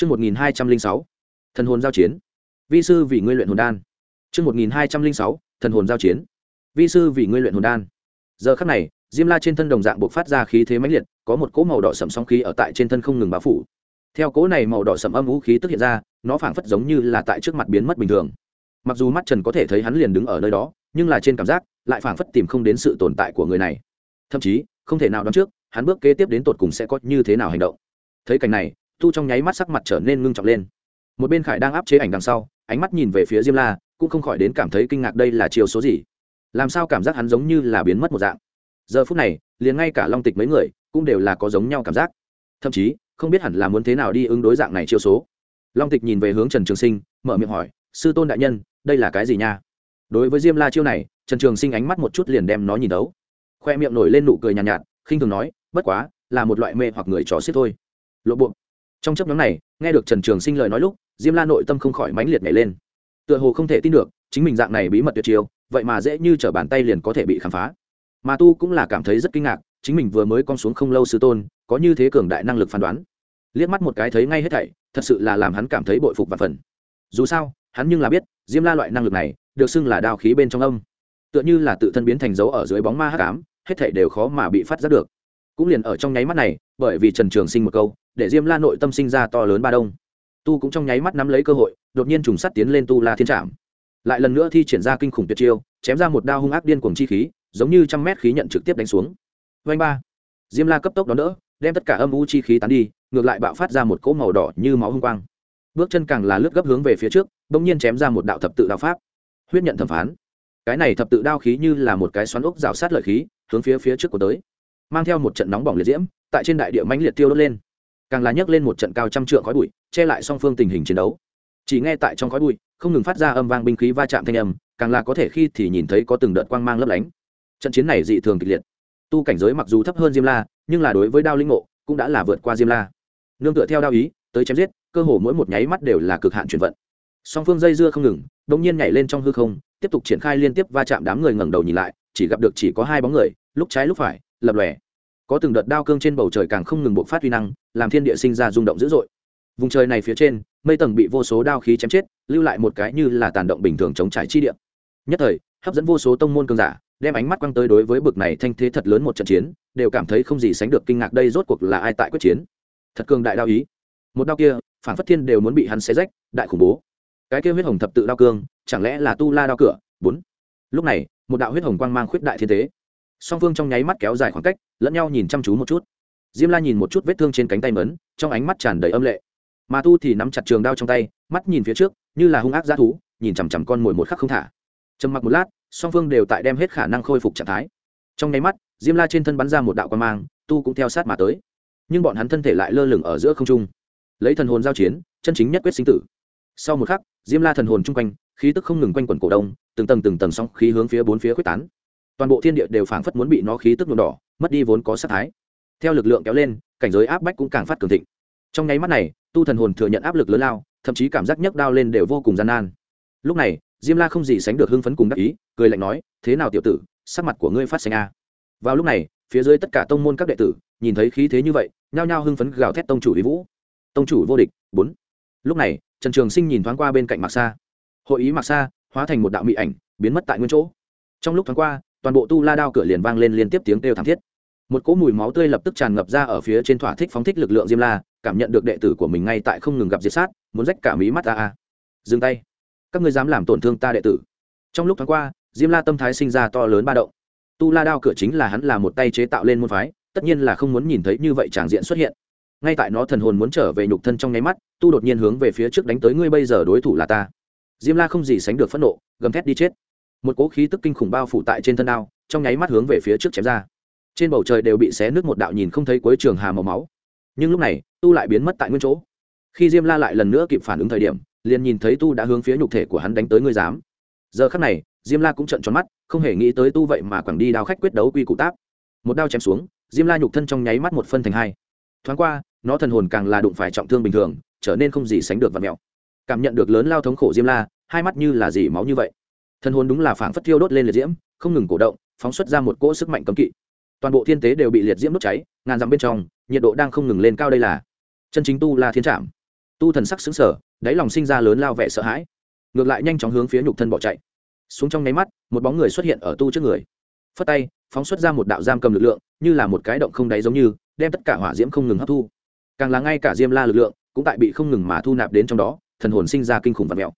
Chương 1206. Thần hồn giao chiến. Vi sư vì ngươi luyện hồn đan. Chương 1206. Thần hồn giao chiến. Vi sư vì ngươi luyện hồn đan. Giờ khắc này, Diêm La trên thân đồng dạng bộc phát ra khí thế mãnh liệt, có một cỗ màu đỏ sẫm sóng khí ở tại trên thân không ngừng bao phủ. Theo cỗ này màu đỏ sẫm âm u khí tức hiện ra, nó phảng phất giống như là tại trước mặt biến mất bình thường. Mặc dù mắt Trần có thể thấy hắn liền đứng ở nơi đó, nhưng là trên cảm giác, lại phảng phất tìm không đến sự tồn tại của người này. Thậm chí, không thể nào đoán trước, hắn bước kế tiếp đến tột cùng sẽ có như thế nào hành động. Thấy cảnh này, tu trong nháy mắt sắc mặt trở nên ngưng trọng lên. Một bên khải đang áp chế ảnh đằng sau ánh mắt nhìn về phía diêm la cũng không khỏi đến cảm thấy kinh ngạc đây là chiều số gì. Làm sao cảm giác hắn giống như là biến mất một dạng. Giờ phút này liền ngay cả long tịch mấy người cũng đều là có giống nhau cảm giác. Thậm chí không biết hẳn là muốn thế nào đi ứng đối dạng này chiêu số. Long tịch nhìn về hướng trần trường sinh mở miệng hỏi sư tôn đại nhân đây là cái gì nha? Đối với diêm la chiêu này trần trường sinh ánh mắt một chút liền đem nó nhìn đấu khoe miệng nổi lên nụ cười nhàn nhạt, nhạt khinh thường nói bất quá là một loại mê hoặc người trò xiết thôi. Lộ buộc trong chấp nhóm này, nghe được trần trường sinh lời nói lúc, diêm la nội tâm không khỏi mãnh liệt nhảy lên. Tựa hồ không thể tin được, chính mình dạng này bí mật tuyệt chiêu, vậy mà dễ như t r ở bàn tay liền có thể bị khám phá. Mà tu cũng là cảm thấy rất kinh ngạc, chính mình vừa mới con xuống không lâu sư tôn, có như thế cường đại năng lực phán đoán. Liếc mắt một cái thấy ngay hết thảy, thật sự là làm hắn cảm thấy bội phục và phần. Dù sao, hắn nhưng là biết, diêm la loại năng lực này, được xưng là đao khí bên trong âm. Tựa như là tự thân biến thành dấu ở dưới bóng ma hát cám hết thảy đều khó mà bị phát giác được. Cũng liền ở trong nháy mắt này, bởi vì trần trường sinh một câu để diêm la nội tâm sinh ra to lớn ba đông. Tu cũng trong nháy mắt nắm lấy cơ hội, đột nhiên trùng sắt tiến lên tu la thiên trạm lại lần nữa thi triển ra kinh khủng tuyệt chiêu, chém ra một đao hung ác điên cuồng chi khí, giống như trăm mét khí nhận trực tiếp đánh xuống. Vanh ba. Diêm la cấp tốc đón đỡ, đem tất cả âm u chi khí tán đi, ngược lại bạo phát ra một cỗ màu đỏ như máu hung quang. Bước chân càng là lướt gấp hướng về phía trước, bỗng nhiên chém ra một đạo thập tự đạo pháp. Huyết nhận thẩm phán. Cái này thập tự đao khí như là một cái xoắn ốc rào sát lợi khí, hướng phía phía trước của tới. Mang theo một trận nóng bỏng liệt diễm, tại trên đại địa mãnh liệt tiêu đốt lên càng là nhấc lên một trận cao trăm trượng khói bụi, che lại song phương tình hình chiến đấu. Chỉ nghe tại trong khói bụi, không ngừng phát ra âm vang binh khí va chạm thanh âm, càng là có thể khi thì nhìn thấy có từng đợt quang mang lấp lánh. Trận chiến này dị thường kịch liệt. Tu cảnh giới mặc dù thấp hơn diêm la, nhưng là đối với đao linh ngộ, cũng đã là vượt qua diêm la. Nương tựa theo đao ý, tới chém giết, cơ hồ mỗi một nháy mắt đều là cực hạn chuyển vận. Song phương dây dưa không ngừng, đột nhiên nhảy lên trong hư không, tiếp tục triển khai liên tiếp va chạm đám người ngẩng đầu nhìn lại, chỉ gặp được chỉ có hai bóng người, lúc trái lúc phải, lập lòe. Có từng đợt đao cương trên bầu trời càng không ngừng bộc phát uy năng làm thiên địa sinh ra rung động dữ dội. Vùng trời này phía trên, mây tầng bị vô số đao khí chém chết, lưu lại một cái như là tàn động bình thường chống trải chi địa. Nhất thời, hấp dẫn vô số tông môn cường giả, đem ánh mắt quăng tới đối với bực này thanh thế thật lớn một trận chiến, đều cảm thấy không gì sánh được kinh ngạc đây rốt cuộc là ai tại quyết chiến. Thật cường đại đao ý. Một đao kia, phản phất thiên đều muốn bị hắn xé rách, đại khủng bố. Cái kia huyết hồng thập tự đao cương, chẳng lẽ là tu la đao cửa? Bốn. Lúc này, một đạo huyết hồng quang mang khuyết đại thiên thế. Song phương trong nháy mắt kéo dài khoảng cách, lẫn nhau nhìn chăm chú một chút diêm la nhìn một chút vết thương trên cánh tay mấn, trong ánh mắt tràn đầy âm lệ. Mà tu thì nắm chặt trường đao trong tay, mắt nhìn phía trước, như là hung ác g thú, nhìn chằm chằm con mồi một khắc không thả. Trầm mặc một lát, song phương đều tại đem hết khả năng khôi phục trạng thái. Trong nháy mắt, diêm la trên thân bắn ra một đạo quan mang, tu cũng theo sát mà tới. Nhưng bọn hắn thân thể lại lơ lửng ở giữa không trung. Lấy thần hồn giao chiến, chân chính nhất quyết sinh tử. Sau một khắc, diêm la thần hồn chung quanh, khí tức không ngừng quanh quẩn cổ đông, từng tầng từng tầng sóng khí hướng phía bốn phía quyết tán. Toàn bộ thiên địa đều phảng phất muốn bị nó khí tức nhuộm đỏ, mất đi vốn có sát thái theo lực lượng kéo lên, cảnh giới áp bách cũng càng phát cường thịnh. Trong nháy mắt này, tu thần hồn thừa nhận áp lực lớn lao, thậm chí cảm giác nhấc đao lên đều vô cùng gian nan. Lúc này, diêm la không gì sánh được hưng phấn cùng đắc ý, cười lạnh nói, thế nào tiểu tử, sắc mặt của ngươi phát sinh a? Vào lúc này, phía dưới tất cả tông môn các đệ tử, nhìn thấy khí thế như vậy, nhao nhao hưng phấn gào thét tông chủ ý vũ. Tông chủ vô địch, bốn. Lúc này, trần trường sinh nhìn thoáng qua bên cạnh mạc sa. Hội ý mạc sa hóa thành một đạo mỹ ảnh, biến mất tại nguyên chỗ. Trong lúc thoáng qua, toàn bộ tu la đao cửa liền vang lên liên tiếp tiếng kêu thảm thiết một cỗ mùi máu tươi lập tức tràn ngập ra ở phía trên thỏa thích phóng thích lực lượng diêm la, cảm nhận được đệ tử của mình ngay tại không ngừng gặp diệt sát, muốn rách cả mí mắt ta a dừng tay. Các ngươi dám làm tổn thương ta đệ tử. Trong lúc thoáng qua, diêm la tâm thái sinh ra to lớn ba động. Tu la đao cửa chính là hắn là một tay chế tạo lên môn phái, tất nhiên là không muốn nhìn thấy như vậy tràng diện xuất hiện. Ngay tại nó thần hồn muốn trở về nhục thân trong nháy mắt, tu đột nhiên hướng về phía trước đánh tới ngươi bây giờ đối thủ là ta. Diêm la không gì sánh được phẫn nộ, gầm thét đi chết. Một cỗ khí tức kinh khủng bao phủ tại trên thân đao, trong nháy mắt hướng về phía trước chém ra trên bầu trời đều bị xé nước một đạo nhìn không thấy cuối trường hà màu máu. Nhưng lúc này, tu lại biến mất tại nguyên chỗ. Khi diêm la lại lần nữa kịp phản ứng thời điểm, liền nhìn thấy tu đã hướng phía nhục thể của hắn đánh tới ngươi dám giờ khắc này, diêm la cũng trận tròn mắt, không hề nghĩ tới tu vậy mà quẳng đi đao khách quyết đấu quy cụ táp. Một đao chém xuống, diêm la nhục thân trong nháy mắt một phân thành hai. Thoáng qua, nó thần hồn càng là đụng phải trọng thương bình thường, trở nên không gì sánh được vật mẹo cảm nhận được lớn lao thống khổ diêm la, hai mắt như là dỉ máu như vậy. Thần hồn đúng là phảng phất thiêu đốt lên liệt diễm, không ngừng cổ động, phóng xuất ra một cỗ sức mạnh cấm kỵ toàn bộ thiên tế đều bị liệt diễm đốt cháy ngàn dặm bên trong nhiệt độ đang không ngừng lên cao đây là. Chân chính tu la thiên trạm tu thần sắc xứng sở đáy lòng sinh ra lớn lao vẻ sợ hãi. Ngược lại nhanh chóng hướng phía nhục thân bỏ chạy. Xuống trong nháy mắt một bóng người xuất hiện ở tu trước người. Phất tay phóng xuất ra một đạo giam cầm lực lượng như là một cái động không đáy giống như đem tất cả hỏa diễm không ngừng hấp thu. Càng là ngay cả diêm la lực lượng cũng tại bị không ngừng mà thu nạp đến trong đó thần hồn sinh ra kinh khủng và mèo.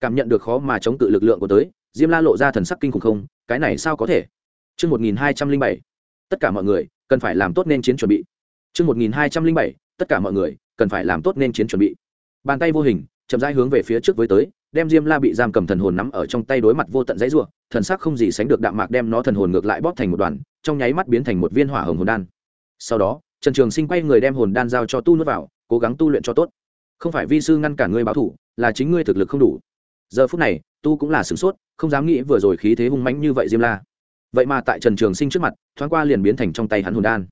Cảm nhận được khó mà chống cự lực lượng của tới diêm la lộ ra thần sắc kinh khủng không cái này sao có thể? Trước 1207, tất cả mọi người cần phải làm tốt nên chiến chuẩn bị. Trước 1207, tất cả mọi người cần phải làm tốt nên chiến chuẩn bị. Bàn tay vô hình, chậm rãi hướng về phía trước với tới, đem Diêm La bị giam cầm thần hồn nắm ở trong tay đối mặt vô tận dãy rủa, thần sắc không gì sánh được đạm mạc đem nó thần hồn ngược lại bóp thành một đoàn, trong nháy mắt biến thành một viên hỏa hồng hồn đan. Sau đó, Trần Trường Sinh quay người đem hồn đan giao cho tu nuốt vào, cố gắng tu luyện cho tốt. Không phải vi sư ngăn cản ngươi báo thủ, là chính ngươi thực lực không đủ. Giờ phút này, tu cũng là sửng sốt, không dám nghĩ vừa rồi khí thế hung mãnh như vậy Diêm La vậy mà tại trần trường sinh trước mặt thoáng qua liền biến thành trong tay hắn hồn đan.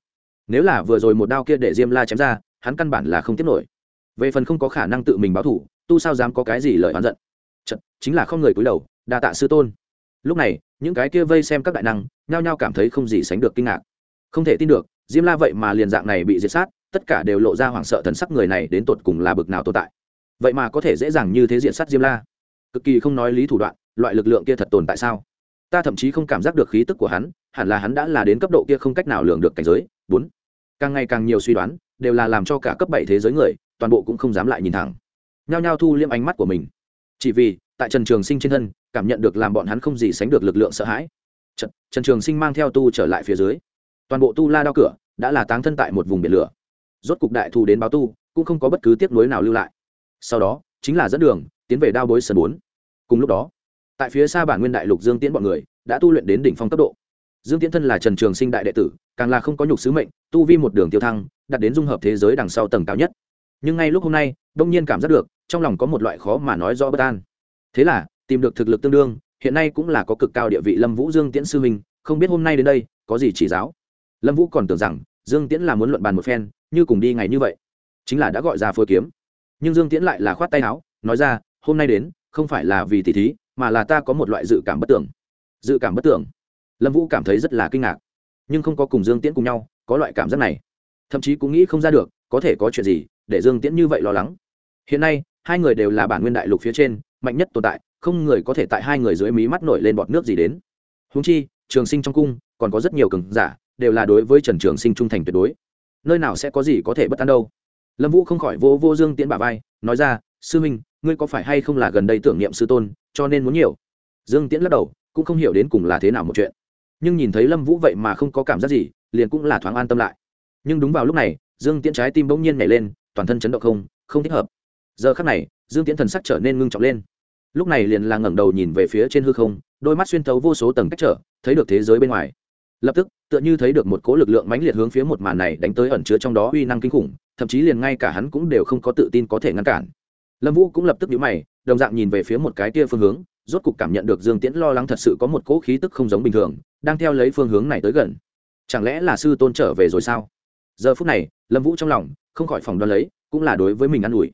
Nếu là vừa rồi một đao kia để diêm la chém ra hắn căn bản là không tiếp nổi. Về phần không có khả năng tự mình báo thủ tu sao dám có cái gì lời oán giận? Chật, chính là không người cúi đầu đa tạ sư tôn. Lúc này những cái kia vây xem các đại năng nhao nhao cảm thấy không gì sánh được kinh ngạc. Không thể tin được diêm la vậy mà liền dạng này bị diệt sát tất cả đều lộ ra hoảng sợ thần sắc người này đến tột cùng là bực nào tồn tại. Vậy mà có thể dễ dàng như thế diện sát diêm la? Cực kỳ không nói lý thủ đoạn loại lực lượng kia thật tồn tại sao? Ta thậm chí không cảm giác được khí tức của hắn hẳn là hắn đã là đến cấp độ kia không cách nào lường được cảnh giới. Bốn càng ngày càng nhiều suy đoán đều là làm cho cả cấp bảy thế giới người toàn bộ cũng không dám lại nhìn thẳng. Nhao nhao thu liêm ánh mắt của mình. Chỉ vì tại trần trường sinh trên thân cảm nhận được làm bọn hắn không gì sánh được lực lượng sợ hãi. Trần, trần trường sinh mang theo tu trở lại phía dưới. Toàn bộ tu la đao cửa đã là táng thân tại một vùng biển lửa. Rốt cục đại thù đến báo tu cũng không có bất cứ tiếc nuối nào lưu lại. Sau đó chính là dẫn đường tiến về đao bối sân bốn. Cùng lúc đó tại phía xa bản nguyên đại lục dương tiễn bọn người đã tu luyện đến đỉnh phong cấp độ. Dương tiễn thân là trần trường sinh đại đệ tử, càng là không có nhục sứ mệnh, tu vi một đường tiêu thăng đặt đến dung hợp thế giới đằng sau tầng cao nhất. Nhưng ngay lúc hôm nay, đông nhiên cảm giác được, trong lòng có một loại khó mà nói rõ bất an. Thế là, tìm được thực lực tương đương, hiện nay cũng là có cực cao địa vị lâm vũ dương tiễn sư huynh, không biết hôm nay đến đây, có gì chỉ giáo. Lâm vũ còn tưởng rằng, dương tiễn là muốn luận bàn một phen, như cùng đi ngày như vậy. Chính là đã gọi ra phôi kiếm. Nhưng dương tiễn lại là khoát tay áo, nói ra, hôm nay đến, không phải là vì tỷ thí mà là ta có một loại dự cảm bất tưởng. Dự cảm bất tưởng. Lâm vũ cảm thấy rất là kinh ngạc. Nhưng không có cùng dương tiễn cùng nhau, có loại cảm giác này. Thậm chí cũng nghĩ không ra được, có thể có chuyện gì để dương tiễn như vậy lo lắng. Hiện nay, hai người đều là bản nguyên đại lục phía trên, mạnh nhất tồn tại, không người có thể tại hai người dưới mí mắt nổi lên bọt nước gì đến. Húng chi, trường sinh trong cung, còn có rất nhiều cường giả, đều là đối với trần trường sinh trung thành tuyệt đối. Nơi nào sẽ có gì có thể bất an đâu? Lâm vũ không khỏi vô vô dương tiễn bà vai, nói ra, sư minh ngươi có phải hay không là gần đây tưởng niệm sư tôn, cho nên muốn nhiều? Dương tiễn lắc đầu, cũng không hiểu đến cùng là thế nào một chuyện. Nhưng nhìn thấy lâm vũ vậy mà không có cảm giác gì, liền cũng là thoáng an tâm lại. Nhưng đúng vào lúc này, dương tiễn trái tim bỗng nhiên nhảy lên, toàn thân chấn động không không thích hợp. Giờ khắc này, dương tiễn thần sắc trở nên ngưng trọng lên. Lúc này liền là ngẩng đầu nhìn về phía trên hư không, đôi mắt xuyên thấu vô số tầng cách trở, thấy được thế giới bên ngoài. Lập tức, tựa như thấy được một cỗ lực lượng mãnh liệt hướng phía một màn này đánh tới ẩn chứa trong đó uy năng kinh khủng, thậm chí liền ngay cả hắn cũng đều không có tự tin có thể ngăn cản lâm vũ cũng lập tức nhíu mày, đồng dạng nhìn về phía một cái kia phương hướng, rốt cục cảm nhận được dương tiễn lo lắng thật sự có một cỗ khí tức không giống bình thường, đang theo lấy phương hướng này tới gần. Chẳng lẽ là sư tôn trở về rồi sao? Giờ phút này, lâm vũ trong lòng, không khỏi phòng đoán lấy, cũng là đối với mình ă n ủi.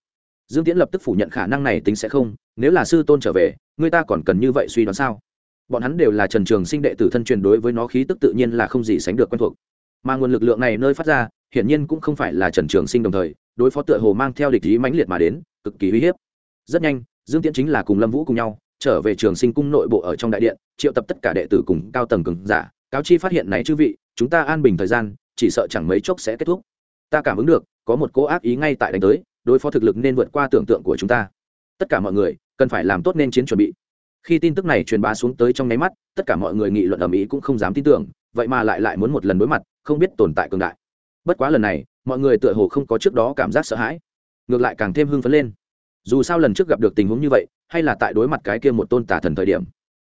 Dương tiễn lập tức phủ nhận khả năng này tính sẽ không, nếu là sư tôn trở về, người ta còn cần như vậy suy đoán sao? Bọn hắn đều là trần trường sinh đệ tử thân truyền đối với nó khí tức tự nhiên là không gì sánh được quen thuộc. Mà nguồn lực lượng này nơi phát ra, hiển nhiên cũng không phải là trần trường sinh đồng thời, đối phó tựa hồ mang theo địch ý mãnh liệt mà đến cực kỳ uy hiếp. Rất nhanh, dương tiễn chính là cùng lâm vũ cùng nhau, trở về trường sinh cung nội bộ ở trong đại điện, triệu tập tất cả đệ tử cùng cao tầng cường giả. Cáo chi phát hiện này chư vị, chúng ta an bình thời gian, chỉ sợ chẳng mấy chốc sẽ kết thúc. Ta cảm ứng được, có một cố ác ý ngay tại đánh tới, đối phó thực lực nên vượt qua tưởng tượng của chúng ta. Tất cả mọi người, cần phải làm tốt nên chiến chuẩn bị. Khi tin tức này truyền bá xuống tới trong nháy mắt, tất cả mọi người nghị luận ầm ĩ cũng không dám tin tưởng, vậy mà lại lại muốn một lần đối mặt, không biết tồn tại cường đại. Bất quá lần này, mọi người tựa hồ không có trước đó cảm giác sợ hãi ngược lại càng thêm hưng phấn lên. Dù sao lần trước gặp được tình huống như vậy, hay là tại đối mặt cái kia một tôn tả thần thời điểm.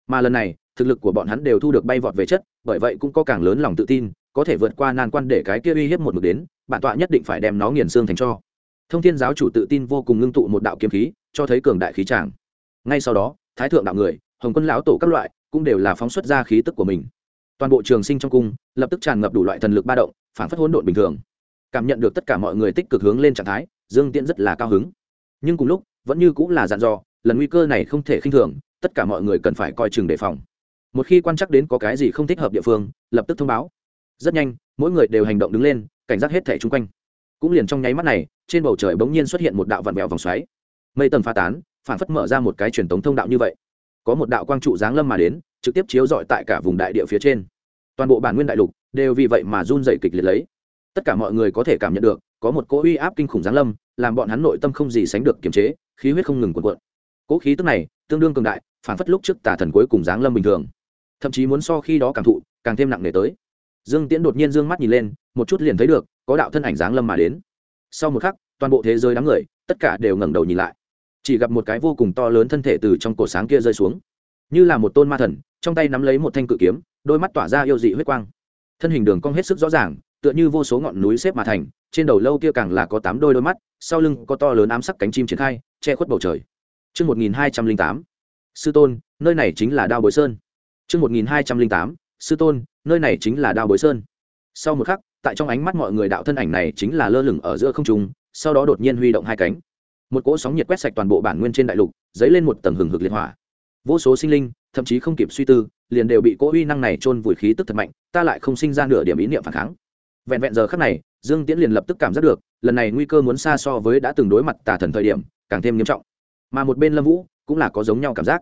Mà lần này, thực lực của bọn hắn đều thu được bay vọt về chất, bởi vậy cũng có càng lớn lòng tự tin, có thể vượt qua nan quan để cái kia uy hiếp một mực đến, bản tọa nhất định phải đem nó nghiền xương thành cho. Thông thiên giáo chủ tự tin vô cùng ngưng tụ một đạo kiếm khí, cho thấy cường đại khí tràng. Ngay sau đó, thái thượng đạo người, hồng quân lão tổ các loại, cũng đều là phóng xuất ra khí tức của mình. Toàn bộ trường sinh trong cung, lập tức tràn ngập đủ loại thần lực ba động phản phất hỗn độn bình thường cảm nhận được tất cả mọi người tích cực hướng lên trạng thái, dương tiễn rất là cao hứng. Nhưng cùng lúc, vẫn như cũng là dặn dò, lần nguy cơ này không thể khinh thường, tất cả mọi người cần phải coi chừng đề phòng. Một khi quan chắc đến có cái gì không thích hợp địa phương, lập tức thông báo. Rất nhanh, mỗi người đều hành động đứng lên, cảnh giác hết thẻ chung quanh. Cũng liền trong nháy mắt này, trên bầu trời bỗng nhiên xuất hiện một đạo vặn vẹo vòng xoáy. Mây tầng pha tán, phản phất mở ra một cái truyền thống thông đạo như vậy. Có một đạo quang trụ giáng lâm mà đến, trực tiếp chiếu rọi tại cả vùng đại địa phía trên. Toàn bộ bản nguyên đại lục đều vì vậy mà run dày kịch liệt lấy tất cả mọi người có thể cảm nhận được, có một cỗ uy áp kinh khủng giáng lâm, làm bọn hắn nội tâm không gì sánh được kiềm chế, khí huyết không ngừng cuộn cuộn. Cỗ khí tức này, tương đương cường đại, phản phất lúc trước tà thần cuối cùng giáng lâm bình thường. Thậm chí muốn so khi đó cảm thụ, càng thêm nặng nề tới. Dương tiễn đột nhiên dương mắt nhìn lên, một chút liền thấy được, có đạo thân ảnh giáng lâm mà đến. Sau một khắc, toàn bộ thế giới đám người, tất cả đều ngẩng đầu nhìn lại. Chỉ gặp một cái vô cùng to lớn thân thể từ trong cổ sáng kia rơi xuống. Như là một tôn ma thần, trong tay nắm lấy một thanh cự kiếm, đôi mắt tỏa ra yêu dị huyết quang. Thân hình đường cong hết sức rõ ràng tựa như vô số ngọn núi xếp mà thành trên đầu lâu kia càng là có tám đôi đôi mắt sau lưng có to lớn ám sắc cánh chim triển khai che khuất bầu trời Trước 1208, sư tôn, nơi này chính là đao bối sơn. Trước 1208, sư tôn, nơi này chính là đao bối sơn. Sau một khắc, tại trong ánh mắt mọi người đạo thân ảnh này chính là lơ lửng ở giữa không trung, sau đó đột nhiên huy động hai cánh. Một cỗ sóng nhiệt quét sạch toàn bộ bản nguyên trên đại lục, dấy lên một tầng hừng hực liệt hỏa. Vô số sinh linh, thậm chí không kịp suy tư, liền đều bị cỗ uy năng này chôn vùi khí tức thật mạnh, ta lại không sinh ra nửa điểm ý niệm phản kháng. Vẹn vẹn giờ khắc này, Dương Tiễn liền lập tức cảm giác được, lần này nguy cơ muốn xa so với đã từng đối mặt tà thần thời điểm, càng thêm nghiêm trọng. Mà một bên Lâm Vũ cũng là có giống nhau cảm giác.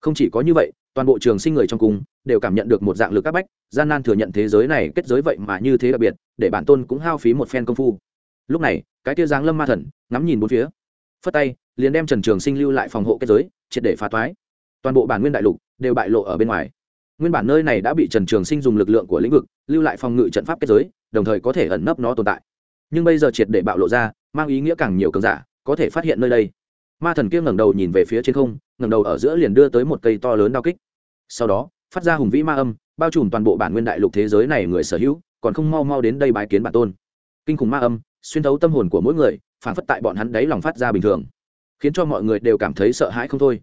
Không chỉ có như vậy, toàn bộ trường sinh người trong cung đều cảm nhận được một dạng lực các bách, gian nan thừa nhận thế giới này kết giới vậy mà như thế đặc biệt, để bản tôn cũng hao phí một phen công phu. Lúc này, cái tia dáng Lâm Ma Thần, ngắm nhìn bốn phía, phất tay, liền đem Trần Trường Sinh lưu lại phòng hộ kết giới, triệt để phá toái. Toàn bộ bản nguyên đại lục đều bại lộ ở bên ngoài nguyên bản nơi này đã bị trần trường sinh dùng lực lượng của lĩnh vực lưu lại phòng ngự trận pháp kết giới đồng thời có thể ẩn nấp nó tồn tại. Nhưng bây giờ triệt để bạo lộ ra, mang ý nghĩa càng nhiều cường giả có thể phát hiện nơi đây. Ma thần kia ngẩng đầu nhìn về phía trên không, ngẩng đầu ở giữa liền đưa tới một cây to lớn đao kích. Sau đó, phát ra hùng vĩ ma âm, bao trùm toàn bộ bản nguyên đại lục thế giới này người sở hữu, còn không mau mau đến đây bái kiến bản tôn. Kinh khủng ma âm, xuyên thấu tâm hồn của mỗi người, phản phất tại bọn hắn đấy lòng phát ra bình thường, khiến cho mọi người đều cảm thấy sợ hãi không thôi.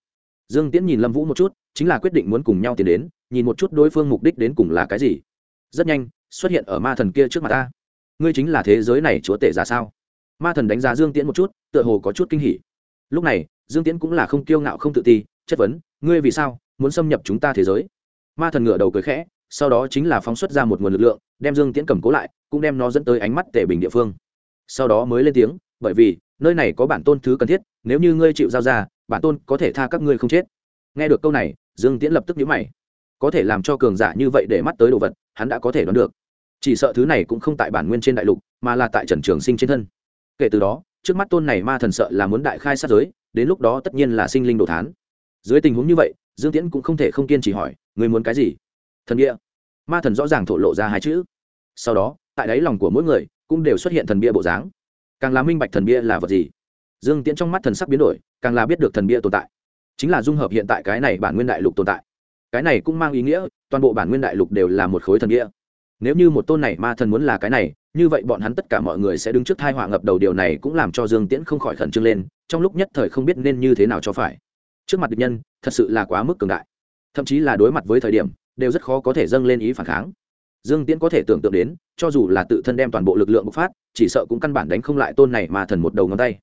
Dương tiễn nhìn lâm vũ một chút, chính là quyết định muốn cùng nhau tiến đến, nhìn một chút đối phương mục đích đến cùng là cái gì rất nhanh, xuất hiện ở ma thần kia trước mặt ta. Ngươi chính là thế giới này chúa tể ra sao? Ma thần đánh giá dương tiễn một chút, tựa hồ có chút kinh hỉ. Lúc này, dương tiễn cũng là không kiêu ngạo không tự ti, chất vấn, ngươi vì sao muốn xâm nhập chúng ta thế giới? Ma thần ngửa đầu cười khẽ, sau đó chính là phóng xuất ra một nguồn lực lượng, đem dương tiễn cầm cố lại, cũng đem nó dẫn tới ánh mắt tể bình địa phương. Sau đó mới lên tiếng, bởi vì, nơi này có bản tôn thứ cần thiết, nếu như ngươi chịu giao ra, bản tôn có thể tha các ngươi không chết. Nghe được câu này, dương tiễn lập tức nhíu mày. Có thể làm cho cường giả như vậy để mắt tới đồ vật hắn đã có thể đoán được. Chỉ sợ thứ này cũng không tại bản nguyên trên đại lục, mà là tại trần trường sinh trên thân. Kể từ đó, trước mắt tôn này ma thần sợ là muốn đại khai sát giới, đến lúc đó tất nhiên là sinh linh đồ thán. Dưới tình huống như vậy, dương tiễn cũng không thể không kiên trì hỏi người muốn cái gì? Thần bia. Ma thần rõ ràng thổ lộ ra hai chữ. Sau đó, tại đáy lòng của mỗi người cũng đều xuất hiện thần bia bộ dáng. Càng là minh bạch thần bia là vật gì. Dương tiễn trong mắt thần sắc biến đổi, càng là biết được thần bia tồn tại. Chính là dung hợp hiện tại cái này bản nguyên đại lục tồn tại. Cái này cũng mang ý nghĩa toàn bộ bản nguyên đại lục đều là một khối thần địa. nếu như một tôn này ma thần muốn là cái này, như vậy bọn hắn tất cả mọi người sẽ đứng trước thai họa ngập đầu điều này cũng làm cho dương tiễn không khỏi khẩn trương lên, trong lúc nhất thời không biết nên như thế nào cho phải. Trước mặt địch nhân, thật sự là quá mức cường đại. Thậm chí là đối mặt với thời điểm, đều rất khó có thể dâng lên ý phản kháng. Dương tiễn có thể tưởng tượng đến, cho dù là tự thân đem toàn bộ lực lượng bộc phát, chỉ sợ cũng căn bản đánh không lại tôn này mà thần một đầu ngón tay.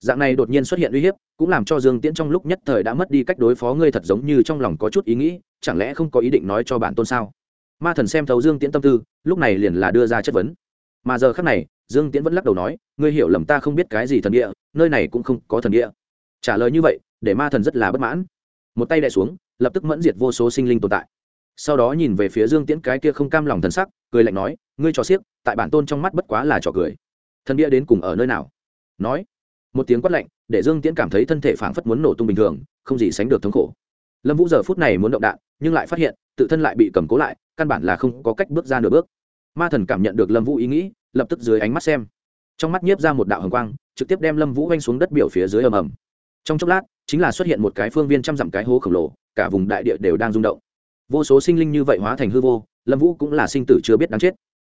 Dạng này đột nhiên xuất hiện uy hiếp, cũng làm cho dương tiễn trong lúc nhất thời đã mất đi cách đối phó, ngươi thật giống như trong lòng có chút ý nghĩ chẳng lẽ không có ý định nói cho bản tôn sao? Ma thần xem thấu dương tiễn tâm tư, lúc này liền là đưa ra chất vấn. Mà giờ khác này, dương tiễn vẫn lắc đầu nói, ngươi hiểu lầm ta không biết cái gì thần địa, nơi này cũng không có thần địa. Trả lời như vậy, để ma thần rất là bất mãn. Một tay đè xuống, lập tức mẫn diệt vô số sinh linh tồn tại. Sau đó nhìn về phía dương tiễn cái kia không cam lòng thần sắc, cười lạnh nói, ngươi trò xiếc, tại bản tôn trong mắt bất quá là trò cười. Thần địa đến cùng ở nơi nào? Nói, một tiếng quát lạnh, để dương tiễn cảm thấy thân thể phảng phất muốn nổ tung bình thường, không gì sánh được thống khổ lâm vũ giờ phút này muốn động đạn, nhưng lại phát hiện, tự thân lại bị cầm cố lại, căn bản là không có cách bước ra nửa bước. Ma thần cảm nhận được lâm vũ ý nghĩ, lập tức dưới ánh mắt xem. Trong mắt nhiếp ra một đạo hồng quang, trực tiếp đem lâm vũ oanh xuống đất biểu phía dưới ầm ầm. Trong chốc lát, chính là xuất hiện một cái phương viên trăm dặm cái hố khổng lồ, cả vùng đại địa đều đang rung động. Vô số sinh linh như vậy hóa thành hư vô, lâm vũ cũng là sinh tử chưa biết đáng chết.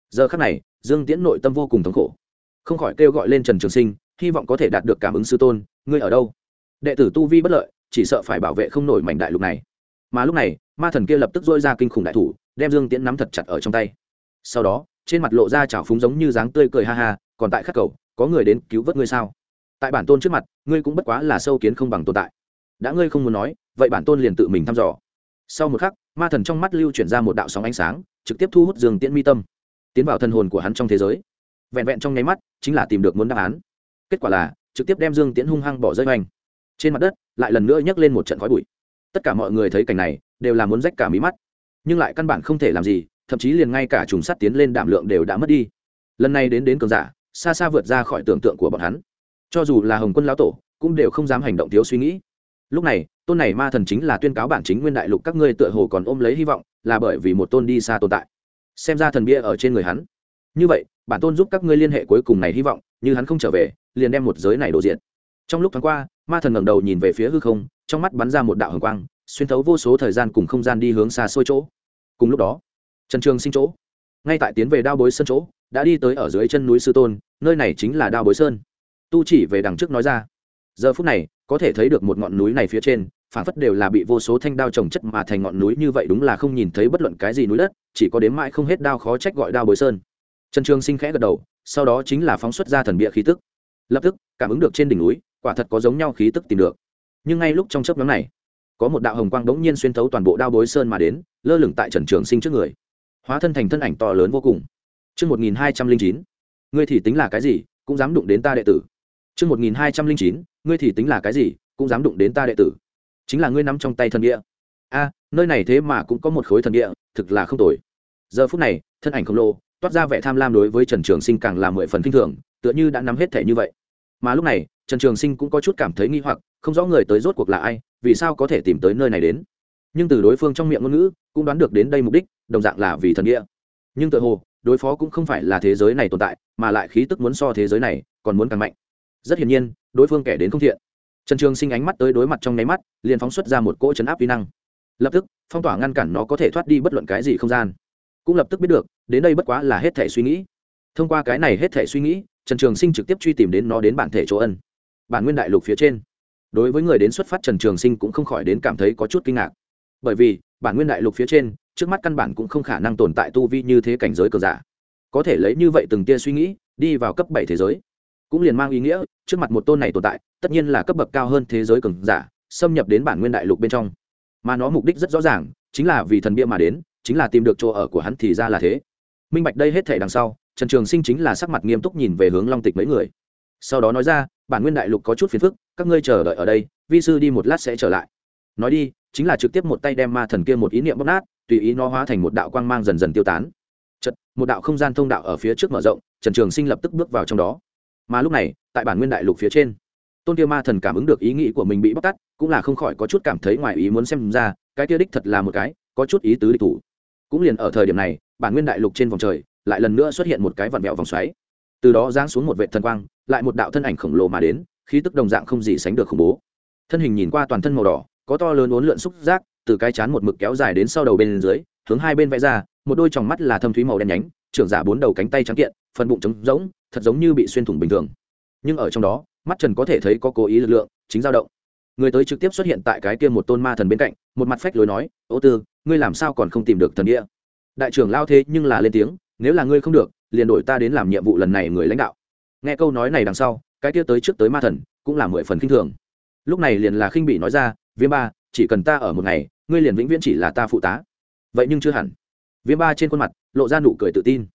Giờ khắc này, dương tiễn nội tâm vô cùng thống khổ. Không khỏi kêu gọi lên trần trường sinh, hy vọng có thể đạt được cảm ứng sư tôn, ngươi ở đâu? Đệ tử tu vi bất lợi chỉ sợ phải bảo vệ không nổi mảnh đại lục này. Mà lúc này, ma thần kia lập tức dôi ra kinh khủng đại thủ, đem dương tiễn nắm thật chặt ở trong tay. Sau đó, trên mặt lộ ra chảo phúng giống như dáng tươi cười ha ha, còn tại khắc cầu, có người đến cứu vớt ngươi sao? Tại bản tôn trước mặt, ngươi cũng bất quá là sâu kiến không bằng tồn tại. Đã ngươi không muốn nói, vậy bản tôn liền tự mình thăm dò. Sau một khắc, ma thần trong mắt lưu chuyển ra một đạo sóng ánh sáng, trực tiếp thu hút dương tiễn mi tâm, tiến vào thân hồn của hắn trong thế giới. Vẹn vẹn trong nháy mắt, chính là tìm được muốn đáp án. Kết quả là, trực tiếp đem dương tiễn hung hăng bỏ rơi hoành trên mặt đất, lại lần nữa nhấc lên một trận khói bụi. Tất cả mọi người thấy cảnh này, đều là muốn rách cả mí mắt. Nhưng lại căn bản không thể làm gì, thậm chí liền ngay cả trùng sắt tiến lên đảm lượng đều đã mất đi. Lần này đến đến cường giả, xa xa vượt ra khỏi tưởng tượng của bọn hắn. Cho dù là hồng quân lão tổ, cũng đều không dám hành động thiếu suy nghĩ. Lúc này, tôn này ma thần chính là tuyên cáo bản chính nguyên đại lục các ngươi tựa hồ còn ôm lấy hy vọng, là bởi vì một tôn đi xa tồn tại. Xem ra thần bia ở trên người hắn. Như vậy, bản tôn giúp các ngươi liên hệ cuối cùng này hy vọng, như hắn không trở về, liền đem một giới này đổ diện trong lúc thoáng qua, ma thần ngẩng đầu nhìn về phía hư không, trong mắt bắn ra một đạo hồng quang, xuyên thấu vô số thời gian cùng không gian đi hướng xa xôi chỗ. Cùng lúc đó, trần trường sinh chỗ, ngay tại tiến về đao bối sơn chỗ, đã đi tới ở dưới chân núi sư tôn, nơi này chính là đao bối sơn. Tu chỉ về đằng trước nói ra. Giờ phút này, có thể thấy được một ngọn núi này phía trên phản phất đều là bị vô số thanh đao trồng chất mà thành ngọn núi như vậy đúng là không nhìn thấy bất luận cái gì núi đất, chỉ có đếm mãi không hết đao khó trách gọi đao bối sơn. Trần trường sinh khẽ gật đầu, sau đó chính là phóng xuất ra thần bịa khí tức. Lập tức, cảm ứng được trên đỉnh núi quả thật có giống nhau khí tức tìm được nhưng ngay lúc trong chớp nhóm này có một đạo hồng quang bỗng nhiên xuyên thấu toàn bộ đao bối sơn mà đến lơ lửng tại trần trường sinh trước người hóa thân thành thân ảnh to lớn vô cùng Trước 1209, ngươi thì tính là cái gì, cũng dám đụng đến ta đệ tử. Trước 1209, ngươi thì tính là cái gì, cũng dám đụng đến ta đệ tử. Chính là ngươi nắm trong tay thần địa. A, nơi này thế mà cũng có một khối thần địa, thực là không tồi. Giờ phút này, thân ảnh khổng lồ, toát ra vẻ tham lam đối với Trần Trường Sinh càng là mười phần kinh thường, tựa như đã nắm hết thể như vậy. Mà lúc này, Trần Trường Sinh cũng có chút cảm thấy nghi hoặc, không rõ người tới rốt cuộc là ai, vì sao có thể tìm tới nơi này đến. Nhưng từ đối phương trong miệng ngôn ngữ, cũng đoán được đến đây mục đích, đồng dạng là vì thần địa. Nhưng tựa hồ, đối phó cũng không phải là thế giới này tồn tại mà lại khí tức muốn so thế giới này còn muốn càng mạnh. Rất hiển nhiên đối phương kẻ đến không thiện. Trần trường sinh ánh mắt tới đối mặt trong nháy mắt liền phóng xuất ra một cỗ chấn áp vi năng. Lập tức phong tỏa ngăn cản nó có thể thoát đi bất luận cái gì không gian. Cũng lập tức biết được đến đây bất quá là hết thể suy nghĩ. Thông qua cái này hết thể suy nghĩ trần trường sinh trực tiếp truy tìm đến nó đến bản thể chỗ ân bản nguyên đại lục phía trên. Đối với người đến xuất phát trần trường sinh cũng không khỏi đến cảm thấy có chút kinh ngạc. Bởi vì, bản nguyên đại lục phía trên, trước mắt căn bản cũng không khả năng tồn tại tu vi như thế cảnh giới cờ giả. Có thể lấy như vậy từng tia suy nghĩ, đi vào cấp bảy thế giới, cũng liền mang ý nghĩa, trước mặt một tôn này tồn tại, tất nhiên là cấp bậc cao hơn thế giới cường giả, xâm nhập đến bản nguyên đại lục bên trong. Mà nó mục đích rất rõ ràng, chính là vì thần bia mà đến, chính là tìm được chỗ ở của hắn thì ra là thế. Minh bạch đây hết thể đằng sau, trần trường sinh chính là sắc mặt nghiêm túc nhìn về hướng long tịch mấy người sau đó nói ra, bản nguyên đại lục có chút phiền phức, các ngươi chờ đợi ở đây, vi sư đi một lát sẽ trở lại. Nói đi, chính là trực tiếp một tay đem ma thần kia một ý niệm bóc nát, tùy ý nó hóa thành một đạo quang mang dần dần tiêu tán. Chật một đạo không gian thông đạo ở phía trước mở rộng, trần trường sinh lập tức bước vào trong đó. Mà lúc này, tại bản nguyên đại lục phía trên, tôn kia ma thần cảm ứng được ý nghĩ của mình bị bóc tắt cũng là không khỏi có chút cảm thấy ngoài ý muốn xem ra, cái kia đích thật là một cái, có chút ý tứ địch thủ. Cũng liền ở thời điểm này, bản nguyên đại lục trên vòng trời, lại lần nữa xuất hiện một cái vặn vẹo vòng xoáy. Từ đó giáng xuống một vệ thần quang lại một đạo thân ảnh khổng lồ mà đến, khí tức đồng dạng không gì sánh được khủng bố. Thân hình nhìn qua toàn thân màu đỏ, có to lớn uốn lượn xúc giác, từ cái chán một mực kéo dài đến sau đầu bên dưới, hướng hai bên vẽ ra, một đôi tròng mắt là thâm thúy màu đen nhánh, trưởng giả bốn đầu cánh tay trắng kiện, phần bụng trống rỗng, thật giống như bị xuyên thủng bình thường. Nhưng ở trong đó, mắt trần có thể thấy có cố ý lực lượng, chính dao động. Người tới trực tiếp xuất hiện tại cái kia một tôn ma thần bên cạnh, một mặt phách lối nói, ô tư, ngươi làm sao còn không tìm được thần địa? Đại trưởng lao thế nhưng là lên tiếng, nếu là ngươi không được, liền đổi ta đến làm nhiệm vụ lần này người lãnh đạo nghe câu nói này đằng sau, cái kia tới trước tới ma thần, cũng là mười phần khinh thường. Lúc này liền là khinh bị nói ra, viêm ba, chỉ cần ta ở một ngày, ngươi liền vĩnh viễn chỉ là ta phụ tá. Vậy nhưng chưa hẳn. Viêm ba trên khuôn mặt, lộ ra nụ cười tự tin.